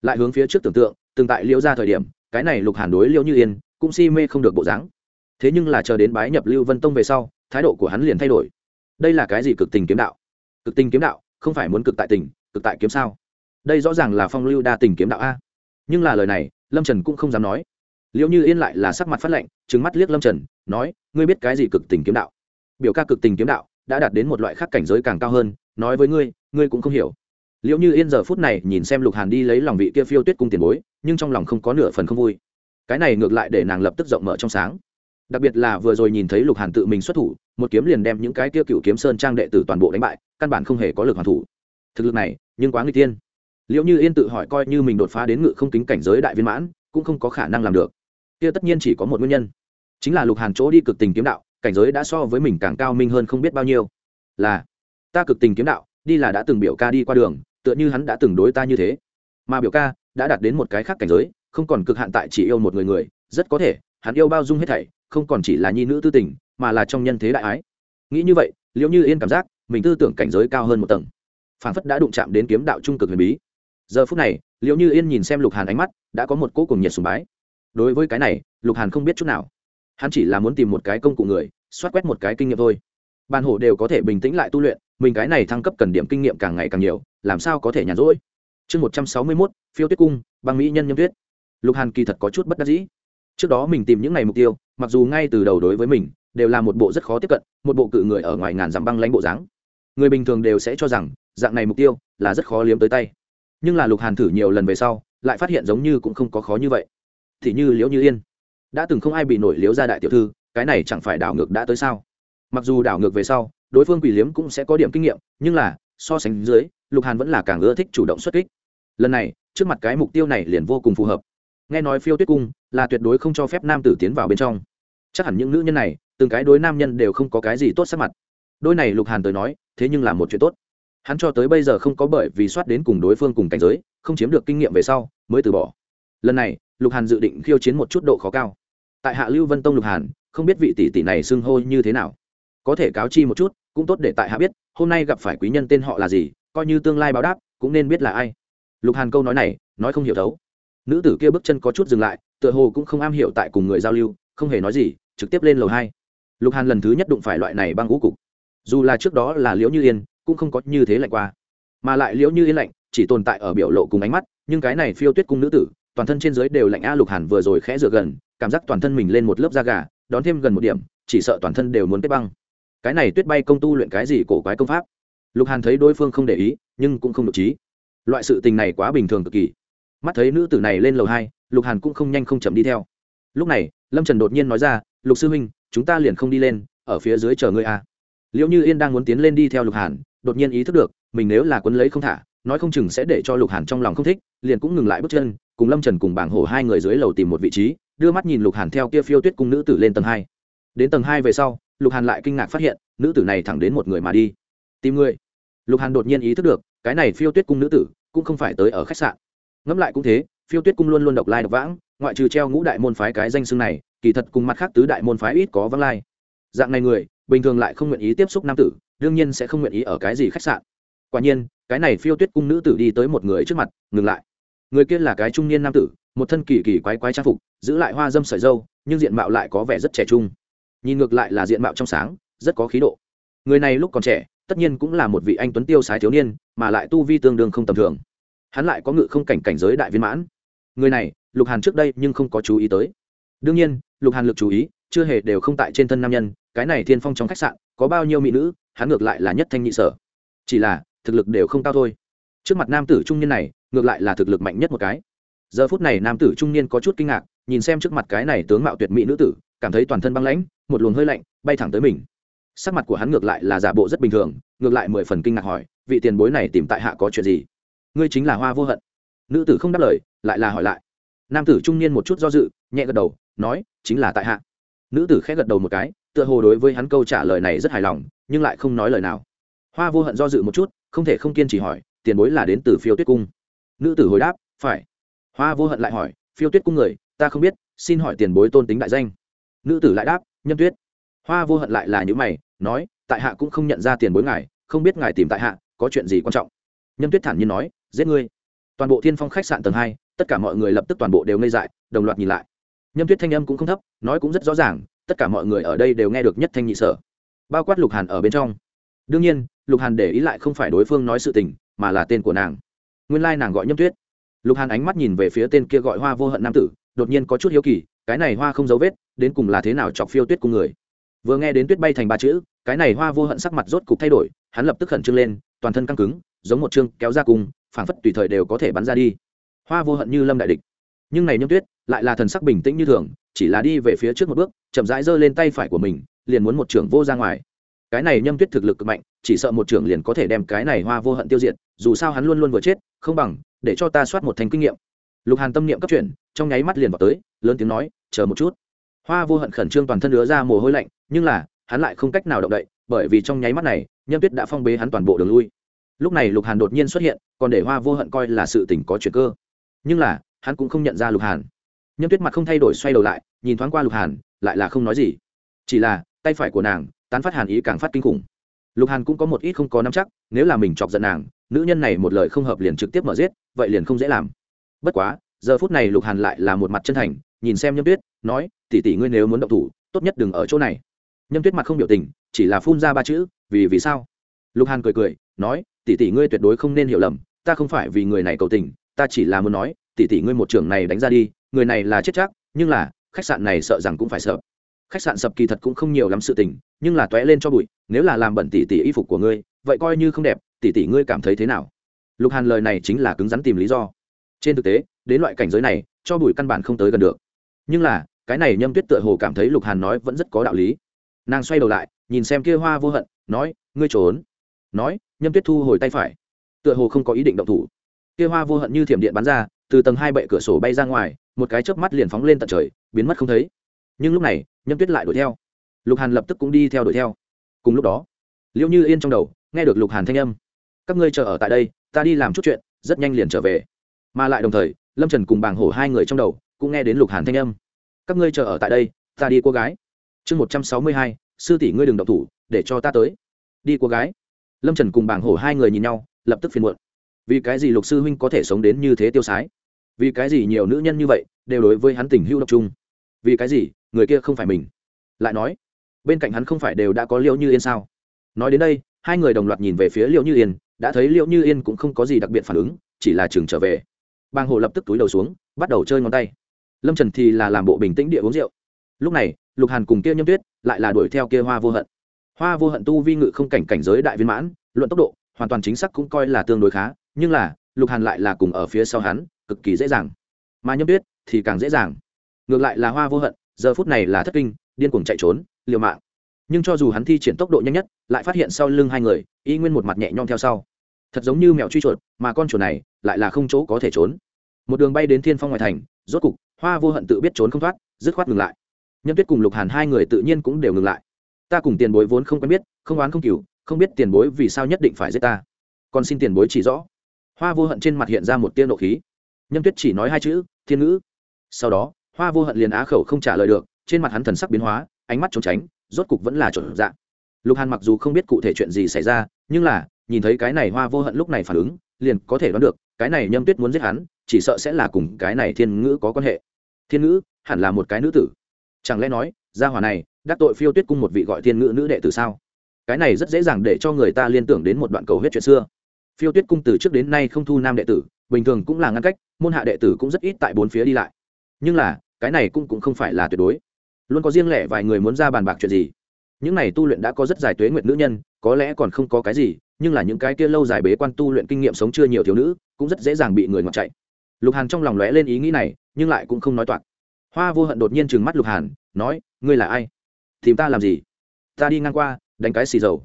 Lại hướng phía trước tưởng tượng, từng tại liễu ra thời điểm, cái này lục hàn đối liễu như yên, cũng si mê không được bộ dáng. Thế nhưng là chờ đến bái nhập lưu vân tông về sau, thái độ của hắn liền thay đổi. Đây là cái gì cực tình kiếm đạo? Cực tình kiếm đạo, không phải muốn cực tại tình, cực tại kiếm sao? Đây rõ ràng là phong lưu đa tình kiếm đạo a. Nhưng là lời này, lâm trần cũng không dám nói. Liệu như yên lại là sắc mặt phát lệnh trứng mắt liếc lâm trần, nói, ngươi biết cái gì cực tình kiếm đạo? Biểu ca cực tình kiếm đạo, đã đạt đến một loại khác cảnh giới càng cao hơn, nói với ngươi ngươi cũng không hiểu. Liệu như yên giờ phút này nhìn xem lục hàn đi lấy lòng vị kia phiêu tuyết cung tiền bối, nhưng trong lòng không có nửa phần không vui. Cái này ngược lại để nàng lập tức rộng mở trong sáng. Đặc biệt là vừa rồi nhìn thấy lục hàn tự mình xuất thủ, một kiếm liền đem những cái kia cựu kiếm sơn trang đệ tử toàn bộ đánh bại, căn bản không hề có lực hoàn thủ. Thực lực này, nhưng quá nguy tiên liệu như yên tự hỏi coi như mình đột phá đến ngự không kính cảnh giới đại viên mãn, cũng không có khả năng làm được. Kia tất nhiên chỉ có một nguyên nhân, chính là lục hàn chỗ đi cực tình kiếm đạo cảnh giới đã so với mình càng cao minh hơn không biết bao nhiêu. Là, ta cực tình kiếm đạo, đi là đã từng biểu ca đi qua đường, tựa như hắn đã từng đối ta như thế. Mà biểu ca đã đạt đến một cái khác cảnh giới, không còn cực hạn tại chỉ yêu một người người, rất có thể, hắn yêu bao dung hết thảy, không còn chỉ là nhi nữ tư tình, mà là trong nhân thế đại ái. Nghĩ như vậy liệu như yên cảm giác, mình tư tưởng cảnh giới cao hơn một tầng. Phản phất đã đụng chạm đến kiếm đạo trung cực huyền bí. Giờ phút này liệu như yên nhìn xem lục hàn ánh mắt, đã có một cỗ cùng nhiệt sùng bái. Đối với cái này, lục hàn không biết chút nào. Hắn chỉ là muốn tìm một cái công cụ người soát quét một cái kinh nghiệm thôi. Ban hổ đều có thể bình tĩnh lại tu luyện, mình cái này thăng cấp cần điểm kinh nghiệm càng ngày càng nhiều, làm sao có thể nhàn rỗi? Chương một trăm sáu mươi mốt, phiêu tuyết cung, băng mỹ nhân nhâm tuyết. Lục hàn kỳ thật có chút bất đắc dĩ. Trước đó mình tìm những ngày mục tiêu, mặc dù ngay từ đầu đối với mình, đều là một bộ rất khó tiếp cận, một bộ cự người ở ngoài ngàn dặm băng lãnh bộ dáng. Người bình thường đều sẽ cho rằng, dạng này mục tiêu là rất khó liếm tới tay. Nhưng là lục hàn thử nhiều lần về sau, lại phát hiện giống như cũng không có khó như vậy. Thì như liễu như yên, đã từng không ai bị nổi liễu ra đại tiểu thư cái này chẳng phải đảo ngược đã tới sao? Mặc dù đảo ngược về sau, đối phương quỷ liếm cũng sẽ có điểm kinh nghiệm, nhưng là, so sánh dưới, lục hàn vẫn là càng ưa thích chủ động xuất kích. Lần này, trước mặt cái mục tiêu này liền vô cùng phù hợp. Nghe nói phiêu tuyết cung là tuyệt đối không cho phép nam tử tiến vào bên trong. Chắc hẳn những nữ nhân này, từng cái đối nam nhân đều không có cái gì tốt sắc mặt. Đôi này lục hàn tới nói, thế nhưng là một chuyện tốt. Hắn cho tới bây giờ không có bởi vì soát đến cùng đối phương cùng cảnh giới, không chiếm được kinh nghiệm về sau, mới từ bỏ. Lần này, lục hàn dự định khiêu chiến một chút độ khó cao. Tại hạ lưu vân tông lục hàn không biết vị tỷ tỷ này xưng hô như thế nào. Có thể cáo chi một chút, cũng tốt để tại hạ biết, hôm nay gặp phải quý nhân tên họ là gì, coi như tương lai báo đáp, cũng nên biết là ai. Lục hàn câu nói này, nói không hiểu thấu. Nữ tử kia bước chân có chút dừng lại, tựa hồ cũng không am hiểu tại cùng người giao lưu, không hề nói gì, trực tiếp lên lầu hai. Lục hàn lần thứ nhất đụng phải loại này băng ngũ cục. Dù là trước đó là liễu như yên, cũng không có như thế lạnh qua. Mà lại liễu như yên lạnh, chỉ tồn tại ở biểu lộ cùng ánh mắt, nhưng cái này phiêu tuyết cung nữ tử, toàn thân trên dưới đều lạnh a lục hàn vừa rồi khẽ dựa gần, cảm giác toàn thân mình lên một lớp da gà đón thêm gần một điểm, chỉ sợ toàn thân đều muốn kết băng. Cái này tuyết bay công tu luyện cái gì cổ quái công pháp? Lục hàn thấy đối phương không để ý, nhưng cũng không được trí loại sự tình này quá bình thường cực kỳ. Mắt thấy nữ tử này lên lầu hai, lục hàn cũng không nhanh không chậm đi theo. Lúc này, lâm trần đột nhiên nói ra, lục sư huynh, chúng ta liền không đi lên, ở phía dưới chờ ngươi a. À. liệu như yên đang muốn tiến lên đi theo lục hàn, đột nhiên ý thức được, mình nếu là quấn lấy không thả, nói không chừng sẽ để cho lục hàn trong lòng không thích, liền cũng ngừng lại bước chân, cùng lâm trần cùng bảng hổ hai người dưới lầu tìm một vị trí đưa mắt nhìn lục hàn theo kia phiêu tuyết cung nữ tử lên tầng hai. Đến tầng hai về sau, lục hàn lại kinh ngạc phát hiện, nữ tử này thẳng đến một người mà đi. Tìm người. Lục hàn đột nhiên ý thức được, cái này phiêu tuyết cung nữ tử cũng không phải tới ở khách sạn. Ngẫm lại cũng thế, phiêu tuyết cung luôn luôn độc lai độc vãng, ngoại trừ treo ngũ đại môn phái cái danh xưng này, kỳ thật cùng mặt khác tứ đại môn phái ít có vắng lai. Dạng này người, bình thường lại không nguyện ý tiếp xúc nam tử, đương nhiên sẽ không nguyện ý ở cái gì khách sạn. Quả nhiên, cái này phiêu tuyết cung nữ tử đi tới một người trước mặt, ngừng lại. Người kia là cái trung niên nam tử, một thân kỳ kỳ quái quái trang phục giữ lại hoa dâm sợi dâu, nhưng diện mạo lại có vẻ rất trẻ trung. Nhìn ngược lại là diện mạo trong sáng, rất có khí độ. Người này lúc còn trẻ, tất nhiên cũng là một vị anh tuấn tiêu sái thiếu niên, mà lại tu vi tương đương không tầm thường. Hắn lại có ngự không cảnh cảnh giới đại viên mãn. Người này, lục hàn trước đây nhưng không có chú ý tới. Đương nhiên, lục hàn lực chú ý, chưa hề đều không tại trên thân nam nhân, cái này thiên phong trong khách sạn, có bao nhiêu mỹ nữ, hắn ngược lại là nhất thanh nhị sở. Chỉ là, thực lực đều không cao thôi. Trước mặt nam tử trung niên này, ngược lại là thực lực mạnh nhất một cái giờ phút này nam tử trung niên có chút kinh ngạc, nhìn xem trước mặt cái này tướng mạo tuyệt mỹ nữ tử, cảm thấy toàn thân băng lãnh, một luồng hơi lạnh bay thẳng tới mình. Sắc mặt của hắn ngược lại là giả bộ rất bình thường, ngược lại mười phần kinh ngạc hỏi, vị tiền bối này tìm tại hạ có chuyện gì? Ngươi chính là hoa vô hận. Nữ tử không đáp lời, lại là hỏi lại. Nam tử trung niên một chút do dự, nhẹ gật đầu, nói, chính là tại hạ. Nữ tử khẽ gật đầu một cái, tựa hồ đối với hắn câu trả lời này rất hài lòng, nhưng lại không nói lời nào. Hoa vô hận do dự một chút, không thể không kiên trì hỏi, tiền bối là đến từ phiêu tuyết cung. Nữ tử hồi đáp, phải hoa vô hận lại hỏi, phiêu tuyết cung người, ta không biết, xin hỏi tiền bối tôn tính đại danh. Nữ tử lại đáp, nhân tuyết. Hoa vô hận lại là những mày, nói, tại hạ cũng không nhận ra tiền bối ngài, không biết ngài tìm tại hạ, có chuyện gì quan trọng? Nhân tuyết thản nhiên nói, giết ngươi. Toàn bộ thiên phong khách sạn tầng hai, tất cả mọi người lập tức toàn bộ đều ngây dại, đồng loạt nhìn lại. Nhân tuyết thanh âm cũng không thấp, nói cũng rất rõ ràng, tất cả mọi người ở đây đều nghe được nhất thanh nhị sở. Bao quát lục hàn ở bên trong. Đương nhiên, lục hàn để ý lại không phải đối phương nói sự tình, mà là tên của nàng. Nguyên lai nàng gọi nhâm tuyết lục hàn ánh mắt nhìn về phía tên kia gọi hoa vô hận nam tử, đột nhiên có chút hiếu kỳ, cái này hoa không dấu vết, đến cùng là thế nào chọc phiêu tuyết cùng người? Vừa nghe đến tuyết bay thành ba chữ, cái này hoa vô hận sắc mặt rốt cục thay đổi, hắn lập tức khẩn trương lên, toàn thân căng cứng, giống một chương kéo ra cùng phảng phất tùy thời đều có thể bắn ra đi. Hoa vô hận như lâm đại địch. Nhưng này nhâm tuyết, lại là thần sắc bình tĩnh như thường, chỉ là đi về phía trước một bước, chậm rãi giơ lên tay phải của mình, liền muốn một trưởng vô ra ngoài. Cái này nhâm tuyết thực lực cực mạnh, chỉ sợ một trưởng liền có thể đem cái này hoa vô hận tiêu diệt, dù sao hắn luôn luôn vừa chết, không bằng để cho ta soát một thành kinh nghiệm. Lục hàn tâm niệm cấp chuyển, trong nháy mắt liền vào tới, lớn tiếng nói, chờ một chút. Hoa vô hận khẩn trương toàn thân ứa ra mồ hôi lạnh, nhưng là, hắn lại không cách nào động đậy, bởi vì trong nháy mắt này, nhâm tuyết đã phong bế hắn toàn bộ đường lui. Lúc này lục hàn đột nhiên xuất hiện, còn để hoa vô hận coi là sự tình có chuyện cơ. Nhưng là, hắn cũng không nhận ra lục hàn. Nhâm tuyết mặt không thay đổi xoay đầu lại, nhìn thoáng qua lục hàn, lại là không nói gì. Chỉ là, tay phải của nàng, tán phát hàn ý càng phát kinh khủng. Lục hàn cũng có một ít không có nắm chắc, nếu là mình chọc giận nàng nữ nhân này một lời không hợp liền trực tiếp mở giết, vậy liền không dễ làm. Bất quá, giờ phút này lục hàn lại là một mặt chân thành, nhìn xem nhâm tuyết, nói tỉ tỉ ngươi nếu muốn động thủ, tốt nhất đừng ở chỗ này. Nhâm tuyết mặt không biểu tình, chỉ là phun ra ba chữ, vì vì sao? Lục hàn cười cười, nói, tỷ tỷ ngươi tuyệt đối không nên hiểu lầm, ta không phải vì người này cầu tình, ta chỉ là muốn nói, tỷ tỷ ngươi một trưởng này đánh ra đi, người này là chết chắc, nhưng là, khách sạn này sợ rằng cũng phải sợ. Khách sạn sập kỳ thật cũng không nhiều lắm sự tình, nhưng là toé lên cho bụi, nếu là làm bẩn tỷ tỷ y phục của ngươi, vậy coi như không đẹp tỷ tỷ ngươi cảm thấy thế nào? Lục hàn lời này chính là cứng rắn tìm lý do. Trên thực tế, đến loại cảnh giới này, cho bùi căn bản không tới gần được. Nhưng là, cái này nhâm tuyết tựa hồ cảm thấy lục hàn nói vẫn rất có đạo lý. Nàng xoay đầu lại, nhìn xem kia hoa vô hận, nói, ngươi trốn. Nói, nhâm tuyết thu hồi tay phải. Tựa hồ không có ý định động thủ. Kia hoa vô hận như thiểm điện bắn ra, từ tầng hai bệ cửa sổ bay ra ngoài, một cái chớp mắt liền phóng lên tận trời, biến mất không thấy. Nhưng lúc này, nhâm tuyết lại đuổi theo. Lục hàn lập tức cũng đi theo đuổi theo. Cùng lúc đó liệu như yên trong đầu, nghe được lục hàn thanh âm các ngươi chờ ở tại đây, ta đi làm chút chuyện, rất nhanh liền trở về. Mà lại đồng thời, lâm trần cùng bàng hổ hai người trong đầu cũng nghe đến lục hàn thanh âm. Các ngươi chờ ở tại đây, ta đi cô gái. Chương một trăm sáu mươi hai, sư tỷ ngươi đừng độc thủ, để cho ta tới. Đi cô gái. Lâm trần cùng bảng hổ hai người nhìn nhau, lập tức phiền muộn. Vì cái gì lục sư huynh có thể sống đến như thế tiêu sái? Vì cái gì nhiều nữ nhân như vậy đều đối với hắn tình hưu độc trung vì cái gì người kia không phải mình? Lại nói, bên cạnh hắn không phải đều đã có liệu như yên sao? Nói đến đây, hai người đồng loạt nhìn về phía liệu như yên đã thấy liệu như yên cũng không có gì đặc biệt phản ứng, chỉ là chừng trở về. Bàng hồ lập tức túi đầu xuống, bắt đầu chơi ngón tay. Lâm trần thì là làm bộ bình tĩnh địa uống rượu. Lúc này, lục hàn cùng kia nhâm tuyết lại là đuổi theo kia hoa vô hận. Hoa vô hận tu vi ngự không cảnh cảnh giới đại viên mãn, luận tốc độ, hoàn toàn chính xác cũng coi là tương đối khá, nhưng là, lục hàn lại là cùng ở phía sau hắn, cực kỳ dễ dàng. Mà nhâm tuyết thì càng dễ dàng. Ngược lại là hoa vô hận, giờ phút này là thất kinh, điên cuồng chạy trốn, liều mạng nhưng cho dù hắn thi triển tốc độ nhanh nhất, lại phát hiện sau lưng hai người, y nguyên một mặt nhẹ nhom theo sau. Thật giống như mèo truy chuột, mà con chuột này lại là không chỗ có thể trốn. Một đường bay đến thiên phong ngoại thành, rốt cục, hoa vô hận tự biết trốn không thoát, dứt khoát ngừng lại. Nhân tuyết cùng lục hàn hai người tự nhiên cũng đều ngừng lại. Ta cùng tiền bối vốn không quen biết, không oán không cừu, không biết tiền bối vì sao nhất định phải giết ta. Còn xin tiền bối chỉ rõ. Hoa vô hận trên mặt hiện ra một tiên độ khí. Nhân tuyết chỉ nói hai chữ, thiên ngữ. Sau đó, hoa vô hận liền á khẩu không trả lời được, trên mặt hắn thần sắc biến hóa ánh mắt trốn tránh rốt cục vẫn là trộn dạng lục hàn mặc dù không biết cụ thể chuyện gì xảy ra nhưng là nhìn thấy cái này hoa vô hận lúc này phản ứng liền có thể đoán được cái này nhâm tuyết muốn giết hắn chỉ sợ sẽ là cùng cái này thiên ngữ có quan hệ. Thiên ngữ hẳn là một cái nữ tử. Chẳng lẽ nói gia hỏa này đắc tội phiêu tuyết cung một vị gọi thiên ngữ nữ đệ tử sao? Cái này rất dễ dàng để cho người ta liên tưởng đến một đoạn cầu huyết chuyện xưa. Phiêu tuyết cung từ trước đến nay không thu nam đệ tử bình thường cũng là ngăn cách môn hạ đệ tử cũng rất ít tại bốn phía đi lại. Nhưng là cái này cũng, cũng không phải là tuyệt đối luôn có riêng lẻ vài người muốn ra bàn bạc chuyện gì. Những này tu luyện đã có rất dài tuế nguyện nữ nhân, có lẽ còn không có cái gì, nhưng là những cái kia lâu dài bế quan tu luyện kinh nghiệm sống chưa nhiều thiếu nữ, cũng rất dễ dàng bị người ngọt chạy. Lục hàn trong lòng lóe lên ý nghĩ này, nhưng lại cũng không nói toạc. Hoa vô hận đột nhiên trừng mắt lục hàn, nói, ngươi là ai? Tìm ta làm gì? Ta đi ngang qua, đánh cái xì dầu.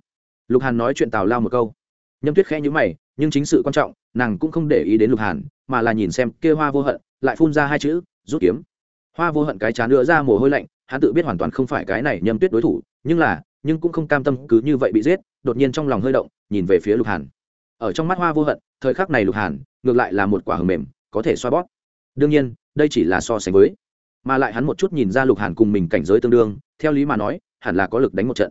Lục hàn nói chuyện tào lao một câu. Nhâm tuyết khẽ nhữ mày, nhưng chính sự quan trọng, nàng cũng không để ý đến lục hàn, mà là nhìn xem kia hoa vô hận, lại phun ra hai chữ, rút kiếm. Hoa vô hận cái chán nữa ra mồ hôi lạnh hắn tự biết hoàn toàn không phải cái này nhâm tuyết đối thủ, nhưng là, nhưng cũng không cam tâm cứ như vậy bị giết, đột nhiên trong lòng hơi động, nhìn về phía lục hàn. Ở trong mắt hoa vô hận, thời khắc này lục hàn, ngược lại là một quả hầm mềm, có thể xoa bót đương nhiên, đây chỉ là so sánh với, mà lại hắn một chút nhìn ra lục hàn cùng mình cảnh giới tương đương, theo lý mà nói, hẳn là có lực đánh một trận.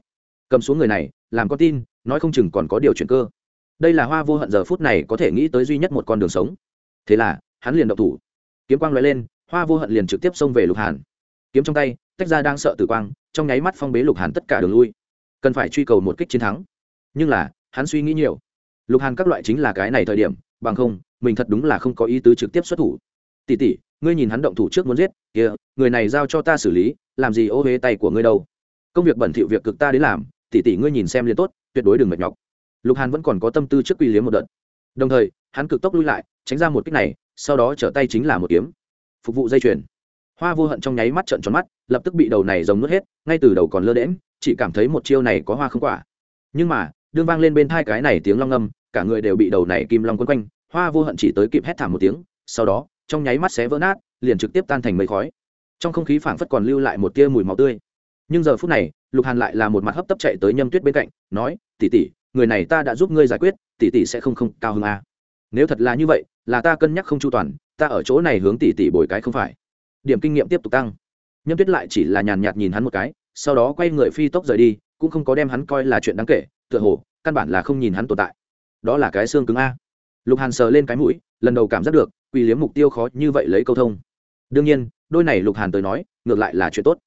Cầm xuống người này, làm có tin, nói không chừng còn có điều chuyển cơ. Đây là hoa vô hận giờ phút này có thể nghĩ tới duy nhất một con đường sống. Thế là, hắn liền động thủ. Kiếm quang l lên, hoa vô hận liền trực tiếp xông về lục hàn kiếm trong tay, tách ra đang sợ tử quang, trong nháy mắt phong bế lục hàn tất cả đường lui. Cần phải truy cầu một kích chiến thắng. Nhưng là, hắn suy nghĩ nhiều. Lục hàn các loại chính là cái này thời điểm, bằng không, mình thật đúng là không có ý tứ trực tiếp xuất thủ. Tỷ tỷ, ngươi nhìn hắn động thủ trước muốn giết, kia, người này giao cho ta xử lý, làm gì ô huế tay của ngươi đâu? Công việc bẩn thỉu việc cực ta đến làm, tỷ tỷ ngươi nhìn xem liền tốt, tuyệt đối đừng mệt nhọc. Lục hàn vẫn còn có tâm tư trước quy liếm một đợt. Đồng thời, hắn cực tốc lui lại, tránh ra một kích này, sau đó trở tay chính là một kiếm. Phục vụ dây chuyền hoa vô hận trong nháy mắt trợn tròn mắt, lập tức bị đầu này giống nuốt hết, ngay từ đầu còn lơ đễm chỉ cảm thấy một chiêu này có hoa không quả. Nhưng mà, đương vang lên bên tai cái này tiếng long âm, cả người đều bị đầu này kim long quấn quanh, hoa vô hận chỉ tới kịp hét thảm một tiếng, sau đó, trong nháy mắt xé vỡ nát, liền trực tiếp tan thành mây khói. Trong không khí phảng phất còn lưu lại một tia mùi máu tươi. Nhưng giờ phút này, lục hàn lại là một mặt hấp tấp chạy tới nhâm tuyết bên cạnh, nói tỉ tỉ người này ta đã giúp ngươi giải quyết tỉ tỉ sẽ không không cao hơn a à. nếu thật là như vậy, là ta cân nhắc không chu toàn, ta ở chỗ này hướng tỉ tỉ bồi cái không phải điểm kinh nghiệm tiếp tục tăng. Nhâm tuyết lại chỉ là nhàn nhạt nhìn hắn một cái, sau đó quay người phi tốc rời đi, cũng không có đem hắn coi là chuyện đáng kể, tựa hồ, căn bản là không nhìn hắn tồn tại. Đó là cái xương cứng a. Lục hàn sờ lên cái mũi, lần đầu cảm giác được, quỳ liếm mục tiêu khó như vậy lấy câu thông. Đương nhiên, đôi này lục hàn tới nói, ngược lại là chuyện tốt.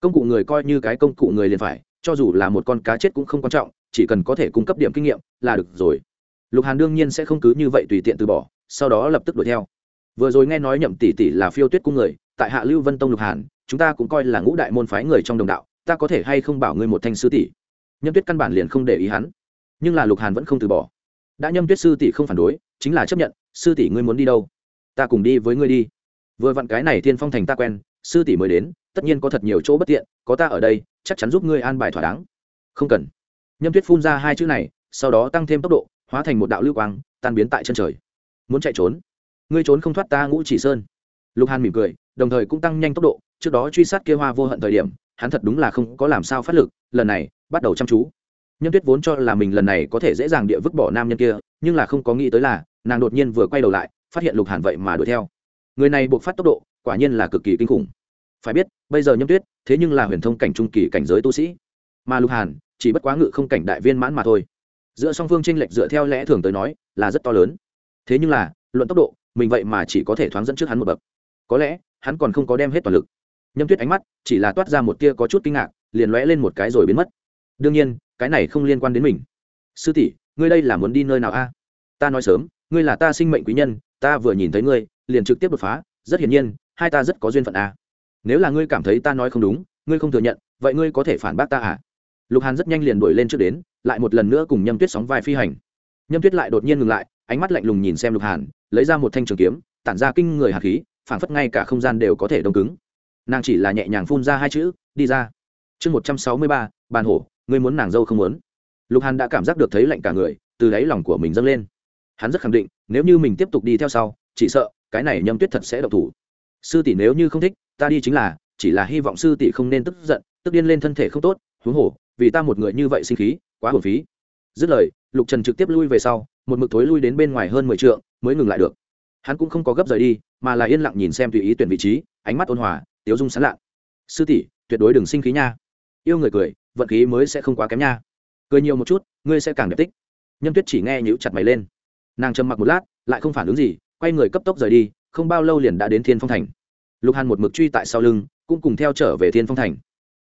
Công cụ người coi như cái công cụ người liền phải, cho dù là một con cá chết cũng không quan trọng, chỉ cần có thể cung cấp điểm kinh nghiệm là được rồi. Lục hàn đương nhiên sẽ không cứ như vậy tùy tiện từ bỏ, sau đó lập tức đuổi theo. Vừa rồi nghe nói nhậm tỷ tỷ là phiêu tuyết cung người tại hạ lưu vân tông lục hàn, chúng ta cũng coi là ngũ đại môn phái người trong đồng đạo, ta có thể hay không bảo ngươi một thanh sư tỷ? Nhâm tuyết căn bản liền không để ý hắn. Nhưng là lục hàn vẫn không từ bỏ. Đã nhâm tuyết sư tỷ không phản đối, chính là chấp nhận, sư tỷ ngươi muốn đi đâu? Ta cùng đi với ngươi đi. Vừa vặn cái này thiên phong thành ta quen, sư tỷ mới đến, tất nhiên có thật nhiều chỗ bất tiện, có ta ở đây, chắc chắn giúp ngươi an bài thỏa đáng. Không cần. Nhâm tuyết phun ra hai chữ này, sau đó tăng thêm tốc độ, hóa thành một đạo lưu quang, tan biến tại chân trời. Muốn chạy trốn? Ngươi trốn không thoát ta ngũ chỉ sơn. Lục hàn mỉm cười đồng thời cũng tăng nhanh tốc độ, trước đó truy sát kia hoa vô hận thời điểm, hắn thật đúng là không có làm sao phát lực, lần này, bắt đầu chăm chú. Nhâm tuyết vốn cho là mình lần này có thể dễ dàng địa vứt bỏ nam nhân kia, nhưng là không có nghĩ tới là, nàng đột nhiên vừa quay đầu lại, phát hiện lục hàn vậy mà đuổi theo. Người này buộc phát tốc độ, quả nhiên là cực kỳ kinh khủng. Phải biết, bây giờ nhâm tuyết, thế nhưng là huyền thông cảnh trung kỳ cảnh giới tu sĩ. Mà lục hàn, chỉ bất quá ngự không cảnh đại viên mãn mà thôi. Giữa song phương tranh lệch dựa theo lẽ thường tới nói, là rất to lớn. Thế nhưng là, luận tốc độ, mình vậy mà chỉ có thể thoáng dẫn trước hắn một bậc. Có lẽ hắn còn không có đem hết toàn lực. Nhâm tuyết ánh mắt chỉ là toát ra một tia có chút kinh ngạc, liền lóe lên một cái rồi biến mất. Đương nhiên, cái này không liên quan đến mình. Sư tỷ, ngươi đây là muốn đi nơi nào a? Ta nói sớm, ngươi là ta sinh mệnh quý nhân, ta vừa nhìn thấy ngươi, liền trực tiếp đột phá. Rất hiển nhiên, hai ta rất có duyên phận a. Nếu là ngươi cảm thấy ta nói không đúng, ngươi không thừa nhận, vậy ngươi có thể phản bác ta à? Lục hàn rất nhanh liền đuổi lên trước đến, lại một lần nữa cùng nhâm tuyết sóng vai phi hành. Nhâm tuyết lại đột nhiên ngừng lại, ánh mắt lạnh lùng nhìn xem lục hàn, lấy ra một thanh trường kiếm, tản ra kinh người hạt khí phảng phất ngay cả không gian đều có thể đông cứng. Nàng chỉ là nhẹ nhàng phun ra hai chữ, đi ra. Chương một trăm sáu mươi ba, bàn hổ, ngươi muốn nàng dâu không muốn? Lục hàn đã cảm giác được thấy lạnh cả người, từ đáy lòng của mình dâng lên. Hắn rất khẳng định, nếu như mình tiếp tục đi theo sau, chỉ sợ cái này nhâm tuyết thật sẽ độc thủ. Sư tỷ nếu như không thích, ta đi chính là, chỉ là hy vọng sư tỷ không nên tức giận, tức điên lên thân thể không tốt, huống hồ, vì ta một người như vậy sinh khí, quá hồn phí. Dứt lời, lục trần trực tiếp lui về sau, một mực thối lui đến bên ngoài hơn mười t mới ngừng lại được hắn cũng không có gấp rời đi, mà là yên lặng nhìn xem tùy ý tuyển vị trí, ánh mắt ôn hòa, tiếu dung sán lạ. Sư tỷ, tuyệt đối đừng sinh khí nha. Yêu người cười, vận khí mới sẽ không quá kém nha. Cười nhiều một chút, ngươi sẽ càng đẹp tích. Nhâm tuyết chỉ nghe nhíu chặt mày lên. Nàng trầm mặc một lát, lại không phản ứng gì, quay người cấp tốc rời đi, không bao lâu liền đã đến thiên phong thành. Lục hàn một mực truy tại sau lưng, cũng cùng theo trở về thiên phong thành.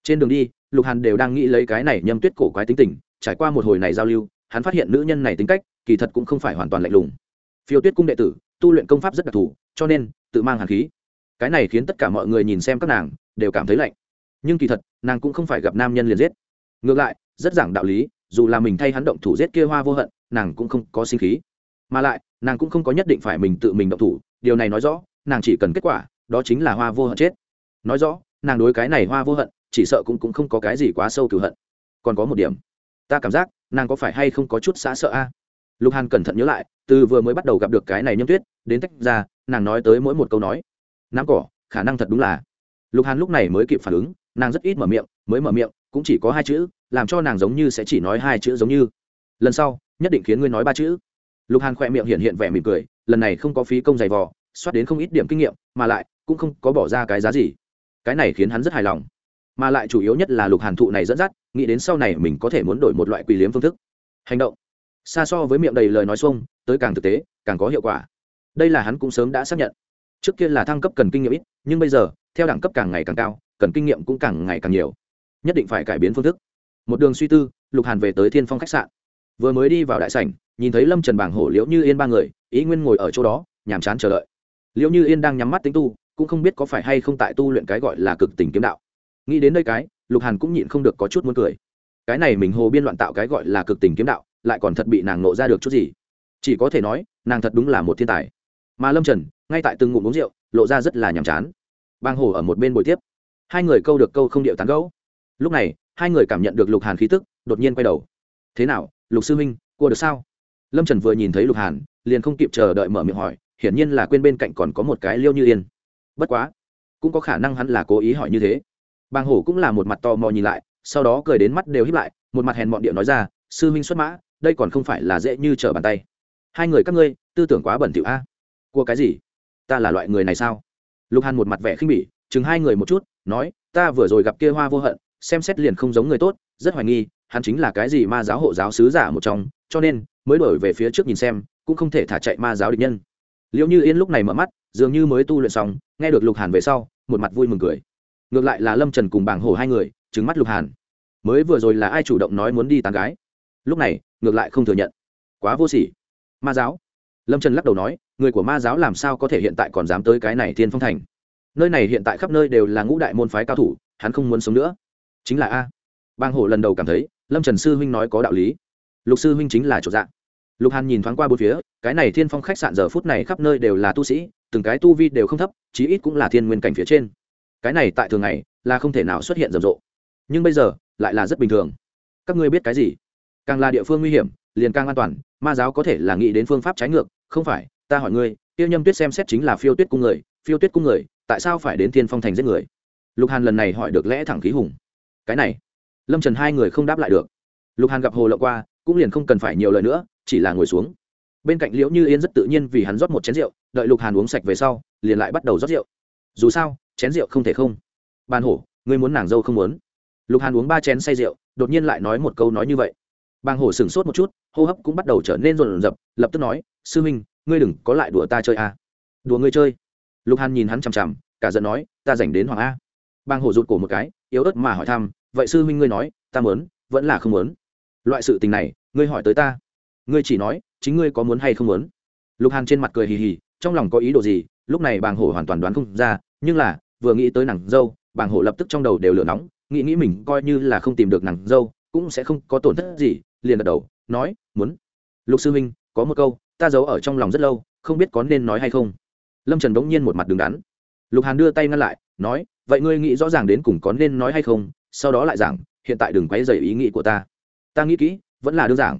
Trên đường đi, lục hàn đều đang nghĩ lấy cái này nhâm tuyết cổ quái tính tình, trải qua một hồi này giao lưu, hắn phát hiện nữ nhân này tính cách, kỳ thật cũng không phải hoàn toàn lạnh lùng. Phiêu tuyết cung đệ tử tu luyện công pháp rất đặc thù cho nên tự mang hàn khí. Cái này khiến tất cả mọi người nhìn xem các nàng đều cảm thấy lạnh. Nhưng kỳ thật nàng cũng không phải gặp nam nhân liền giết. Ngược lại rất giảng đạo lý dù là mình thay hắn động thủ giết kia hoa vô hận nàng cũng không có sinh khí. Mà lại nàng cũng không có nhất định phải mình tự mình động thủ điều này nói rõ nàng chỉ cần kết quả đó chính là hoa vô hận chết. Nói rõ nàng đối cái này hoa vô hận chỉ sợ cũng, cũng không có cái gì quá sâu cửu hận. Còn có một điểm ta cảm giác nàng có phải hay không có chút xã sợ a? Lục hàn cẩn thận nhớ lại, từ vừa mới bắt đầu gặp được cái này nhâm tuyết, đến tách ra, nàng nói tới mỗi một câu nói. Nắm cỏ, khả năng thật đúng là. Lục hàn lúc này mới kịp phản ứng, nàng rất ít mở miệng, mới mở miệng, cũng chỉ có hai chữ, làm cho nàng giống như sẽ chỉ nói hai chữ giống như. Lần sau, nhất định khiến ngươi nói ba chữ. Lục hàn khỏe miệng hiện hiện vẻ mỉm cười, lần này không có phí công dày vò, soát đến không ít điểm kinh nghiệm, mà lại, cũng không có bỏ ra cái giá gì. Cái này khiến hắn rất hài lòng. Mà lại chủ yếu nhất là lục hàn thụ này dẫn dắt, nghĩ đến sau này mình có thể muốn đổi một loại quỷ liếm phương thức. Hành động xa so với miệng đầy lời nói xuông, tới càng thực tế, càng có hiệu quả. Đây là hắn cũng sớm đã xác nhận. Trước kia là thăng cấp cần kinh nghiệm ít, nhưng bây giờ, theo đẳng cấp càng ngày càng cao, cần kinh nghiệm cũng càng ngày càng nhiều. Nhất định phải cải biến phương thức. Một đường suy tư, lục hàn về tới thiên phong khách sạn. Vừa mới đi vào đại sảnh, nhìn thấy lâm trần bảng hổ liễu như yên ba người, ý nguyên ngồi ở chỗ đó, nhàm chán chờ đợi. Liễu như yên đang nhắm mắt tính tu, cũng không biết có phải hay không tại tu luyện cái gọi là cực tình kiếm đạo. Nghĩ đến đây cái, lục hàn cũng nhịn không được có chút muốn cười. Cái này mình hồ biên loạn tạo cái gọi là cực tình kiếm đạo lại còn thật bị nàng nộ ra được chút gì. Chỉ có thể nói, nàng thật đúng là một thiên tài. Mà lâm trần, ngay tại từng ngụm uống rượu, lộ ra rất là nhàm chán. Bang hồ ở một bên bồi tiếp. Hai người câu được câu không điệu tán gẫu. Lúc này, hai người cảm nhận được lục hàn khí tức, đột nhiên quay đầu. Thế nào, lục sư huynh, cua được sao? Lâm trần vừa nhìn thấy lục hàn, liền không kịp chờ đợi mở miệng hỏi, hiển nhiên là quên bên cạnh còn có một cái liêu như yên. Bất quá, cũng có khả năng hắn là cố ý hỏi như thế. Bàng hổ cũng là một mặt to mò nhìn lại, sau đó cười đến mắt đều hiếp lại, một mặt hèn mọn điệu nói ra, sư huynh xuất mã đây còn không phải là dễ như trở bàn tay. Hai người các ngươi, tư tưởng quá bẩn thỉu a. Của cái gì? Ta là loại người này sao? Lục hàn một mặt vẻ khinh bỉ, chừng hai người một chút, nói, ta vừa rồi gặp kia hoa vô hận, xem xét liền không giống người tốt, rất hoài nghi, hắn chính là cái gì ma giáo hộ giáo sứ giả một trong, cho nên, mới đổi về phía trước nhìn xem, cũng không thể thả chạy ma giáo địch nhân. Liệu như yên lúc này mở mắt, dường như mới tu luyện xong, nghe được lục hàn về sau, một mặt vui mừng cười. Ngược lại là lâm trần cùng bảng hổ hai người trứng mắt lục hàn. Mới vừa rồi là ai chủ động nói muốn đi tán gái? Lúc này, ngược lại không thừa nhận. Quá vô sỉ. Ma giáo. Lâm trần lắc đầu nói, người của ma giáo làm sao có thể hiện tại còn dám tới cái này thiên phong thành? Nơi này hiện tại khắp nơi đều là ngũ đại môn phái cao thủ, hắn không muốn sống nữa. Chính là a. Bang hổ lần đầu cảm thấy, lâm trần sư huynh nói có đạo lý. Lục sư huynh chính là chỗ dạng. Lục hàn nhìn thoáng qua bốn phía, cái này thiên phong khách sạn giờ phút này khắp nơi đều là tu sĩ, từng cái tu vi đều không thấp, chí ít cũng là thiên nguyên cảnh phía trên. Cái này tại thường ngày, là không thể nào xuất hiện rầm rộ. Nhưng bây giờ, lại là rất bình thường. Các ngươi biết cái gì? Càng là địa phương nguy hiểm, liền càng an toàn, ma giáo có thể là nghĩ đến phương pháp trái ngược, không phải, ta hỏi ngươi, tiêu nhâm tuyết xem xét chính là phiêu tuyết cung người, phiêu tuyết cung người, tại sao phải đến thiên phong thành giết người? Lục hàn lần này hỏi được lẽ thẳng khí hùng. Cái này, lâm trần hai người không đáp lại được. Lục hàn gặp hồ lộ qua, cũng liền không cần phải nhiều lời nữa, chỉ là ngồi xuống. Bên cạnh liễu như yên rất tự nhiên vì hắn rót một chén rượu, đợi lục hàn uống sạch về sau, liền lại bắt đầu rót rượu. Dù sao, chén rượu không thể không. Bàn hổ, ngươi muốn nàng dâu không muốn? Lục hàn uống ba chén say rượu, đột nhiên lại nói một câu nói như vậy bàng hổ sửng sốt một chút, hô hấp cũng bắt đầu trở nên rộn rập, lập tức nói, sư minh, ngươi đừng có lại đùa ta chơi à. đùa ngươi chơi? Lục hàn nhìn hắn chằm chằm, cả giận nói, ta dành đến hoàng a. Bàng hổ rụt cổ một cái, yếu ớt mà hỏi thăm, vậy sư minh ngươi nói, ta muốn, vẫn là không muốn? Loại sự tình này, ngươi hỏi tới ta. Ngươi chỉ nói, chính ngươi có muốn hay không muốn? Lục hàn trên mặt cười hì hì, trong lòng có ý đồ gì, lúc này bàng hổ hoàn toàn đoán không ra, nhưng là, vừa nghĩ tới nàng dâu, bàng hổ lập tức trong đầu đều lửa nóng, nghĩ nghĩ mình coi như là không tìm được nàng dâu, cũng sẽ không có tổn thất gì liền gật đầu, nói, muốn. Lục sư huynh, có một câu, ta giấu ở trong lòng rất lâu, không biết có nên nói hay không. Lâm trần bỗng nhiên một mặt đứng đắn. Lục hàn đưa tay ngăn lại, nói, vậy ngươi nghĩ rõ ràng đến cùng có nên nói hay không, sau đó lại giảng, hiện tại đừng quấy dày ý nghĩ của ta. Ta nghĩ kỹ, vẫn là đơn giản.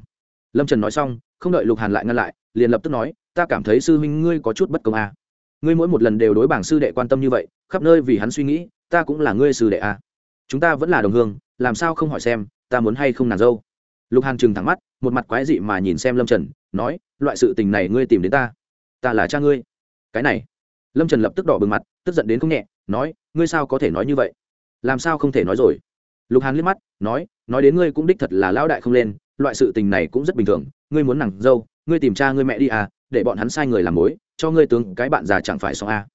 Lâm trần nói xong, không đợi lục hàn lại ngăn lại, liền lập tức nói, ta cảm thấy sư huynh ngươi có chút bất công à. ngươi mỗi một lần đều đối bảng sư đệ quan tâm như vậy, khắp nơi vì hắn suy nghĩ, ta cũng là ngươi sư đệ à. chúng ta vẫn là đồng hương, làm sao không hỏi xem, ta muốn hay không nàng dâu? Lục hàn trừng thẳng mắt, một mặt quái dị mà nhìn xem lâm trần, nói, loại sự tình này ngươi tìm đến ta. Ta là cha ngươi. Cái này, lâm trần lập tức đỏ bừng mặt, tức giận đến không nhẹ, nói, ngươi sao có thể nói như vậy? Làm sao không thể nói rồi? Lục hàn liếc mắt, nói nói đến ngươi cũng đích thật là lão đại không lên, loại sự tình này cũng rất bình thường. Ngươi muốn nàng dâu, ngươi tìm cha ngươi mẹ đi à để bọn hắn sai người làm mối, cho ngươi tướng cái bạn già chẳng phải xong à.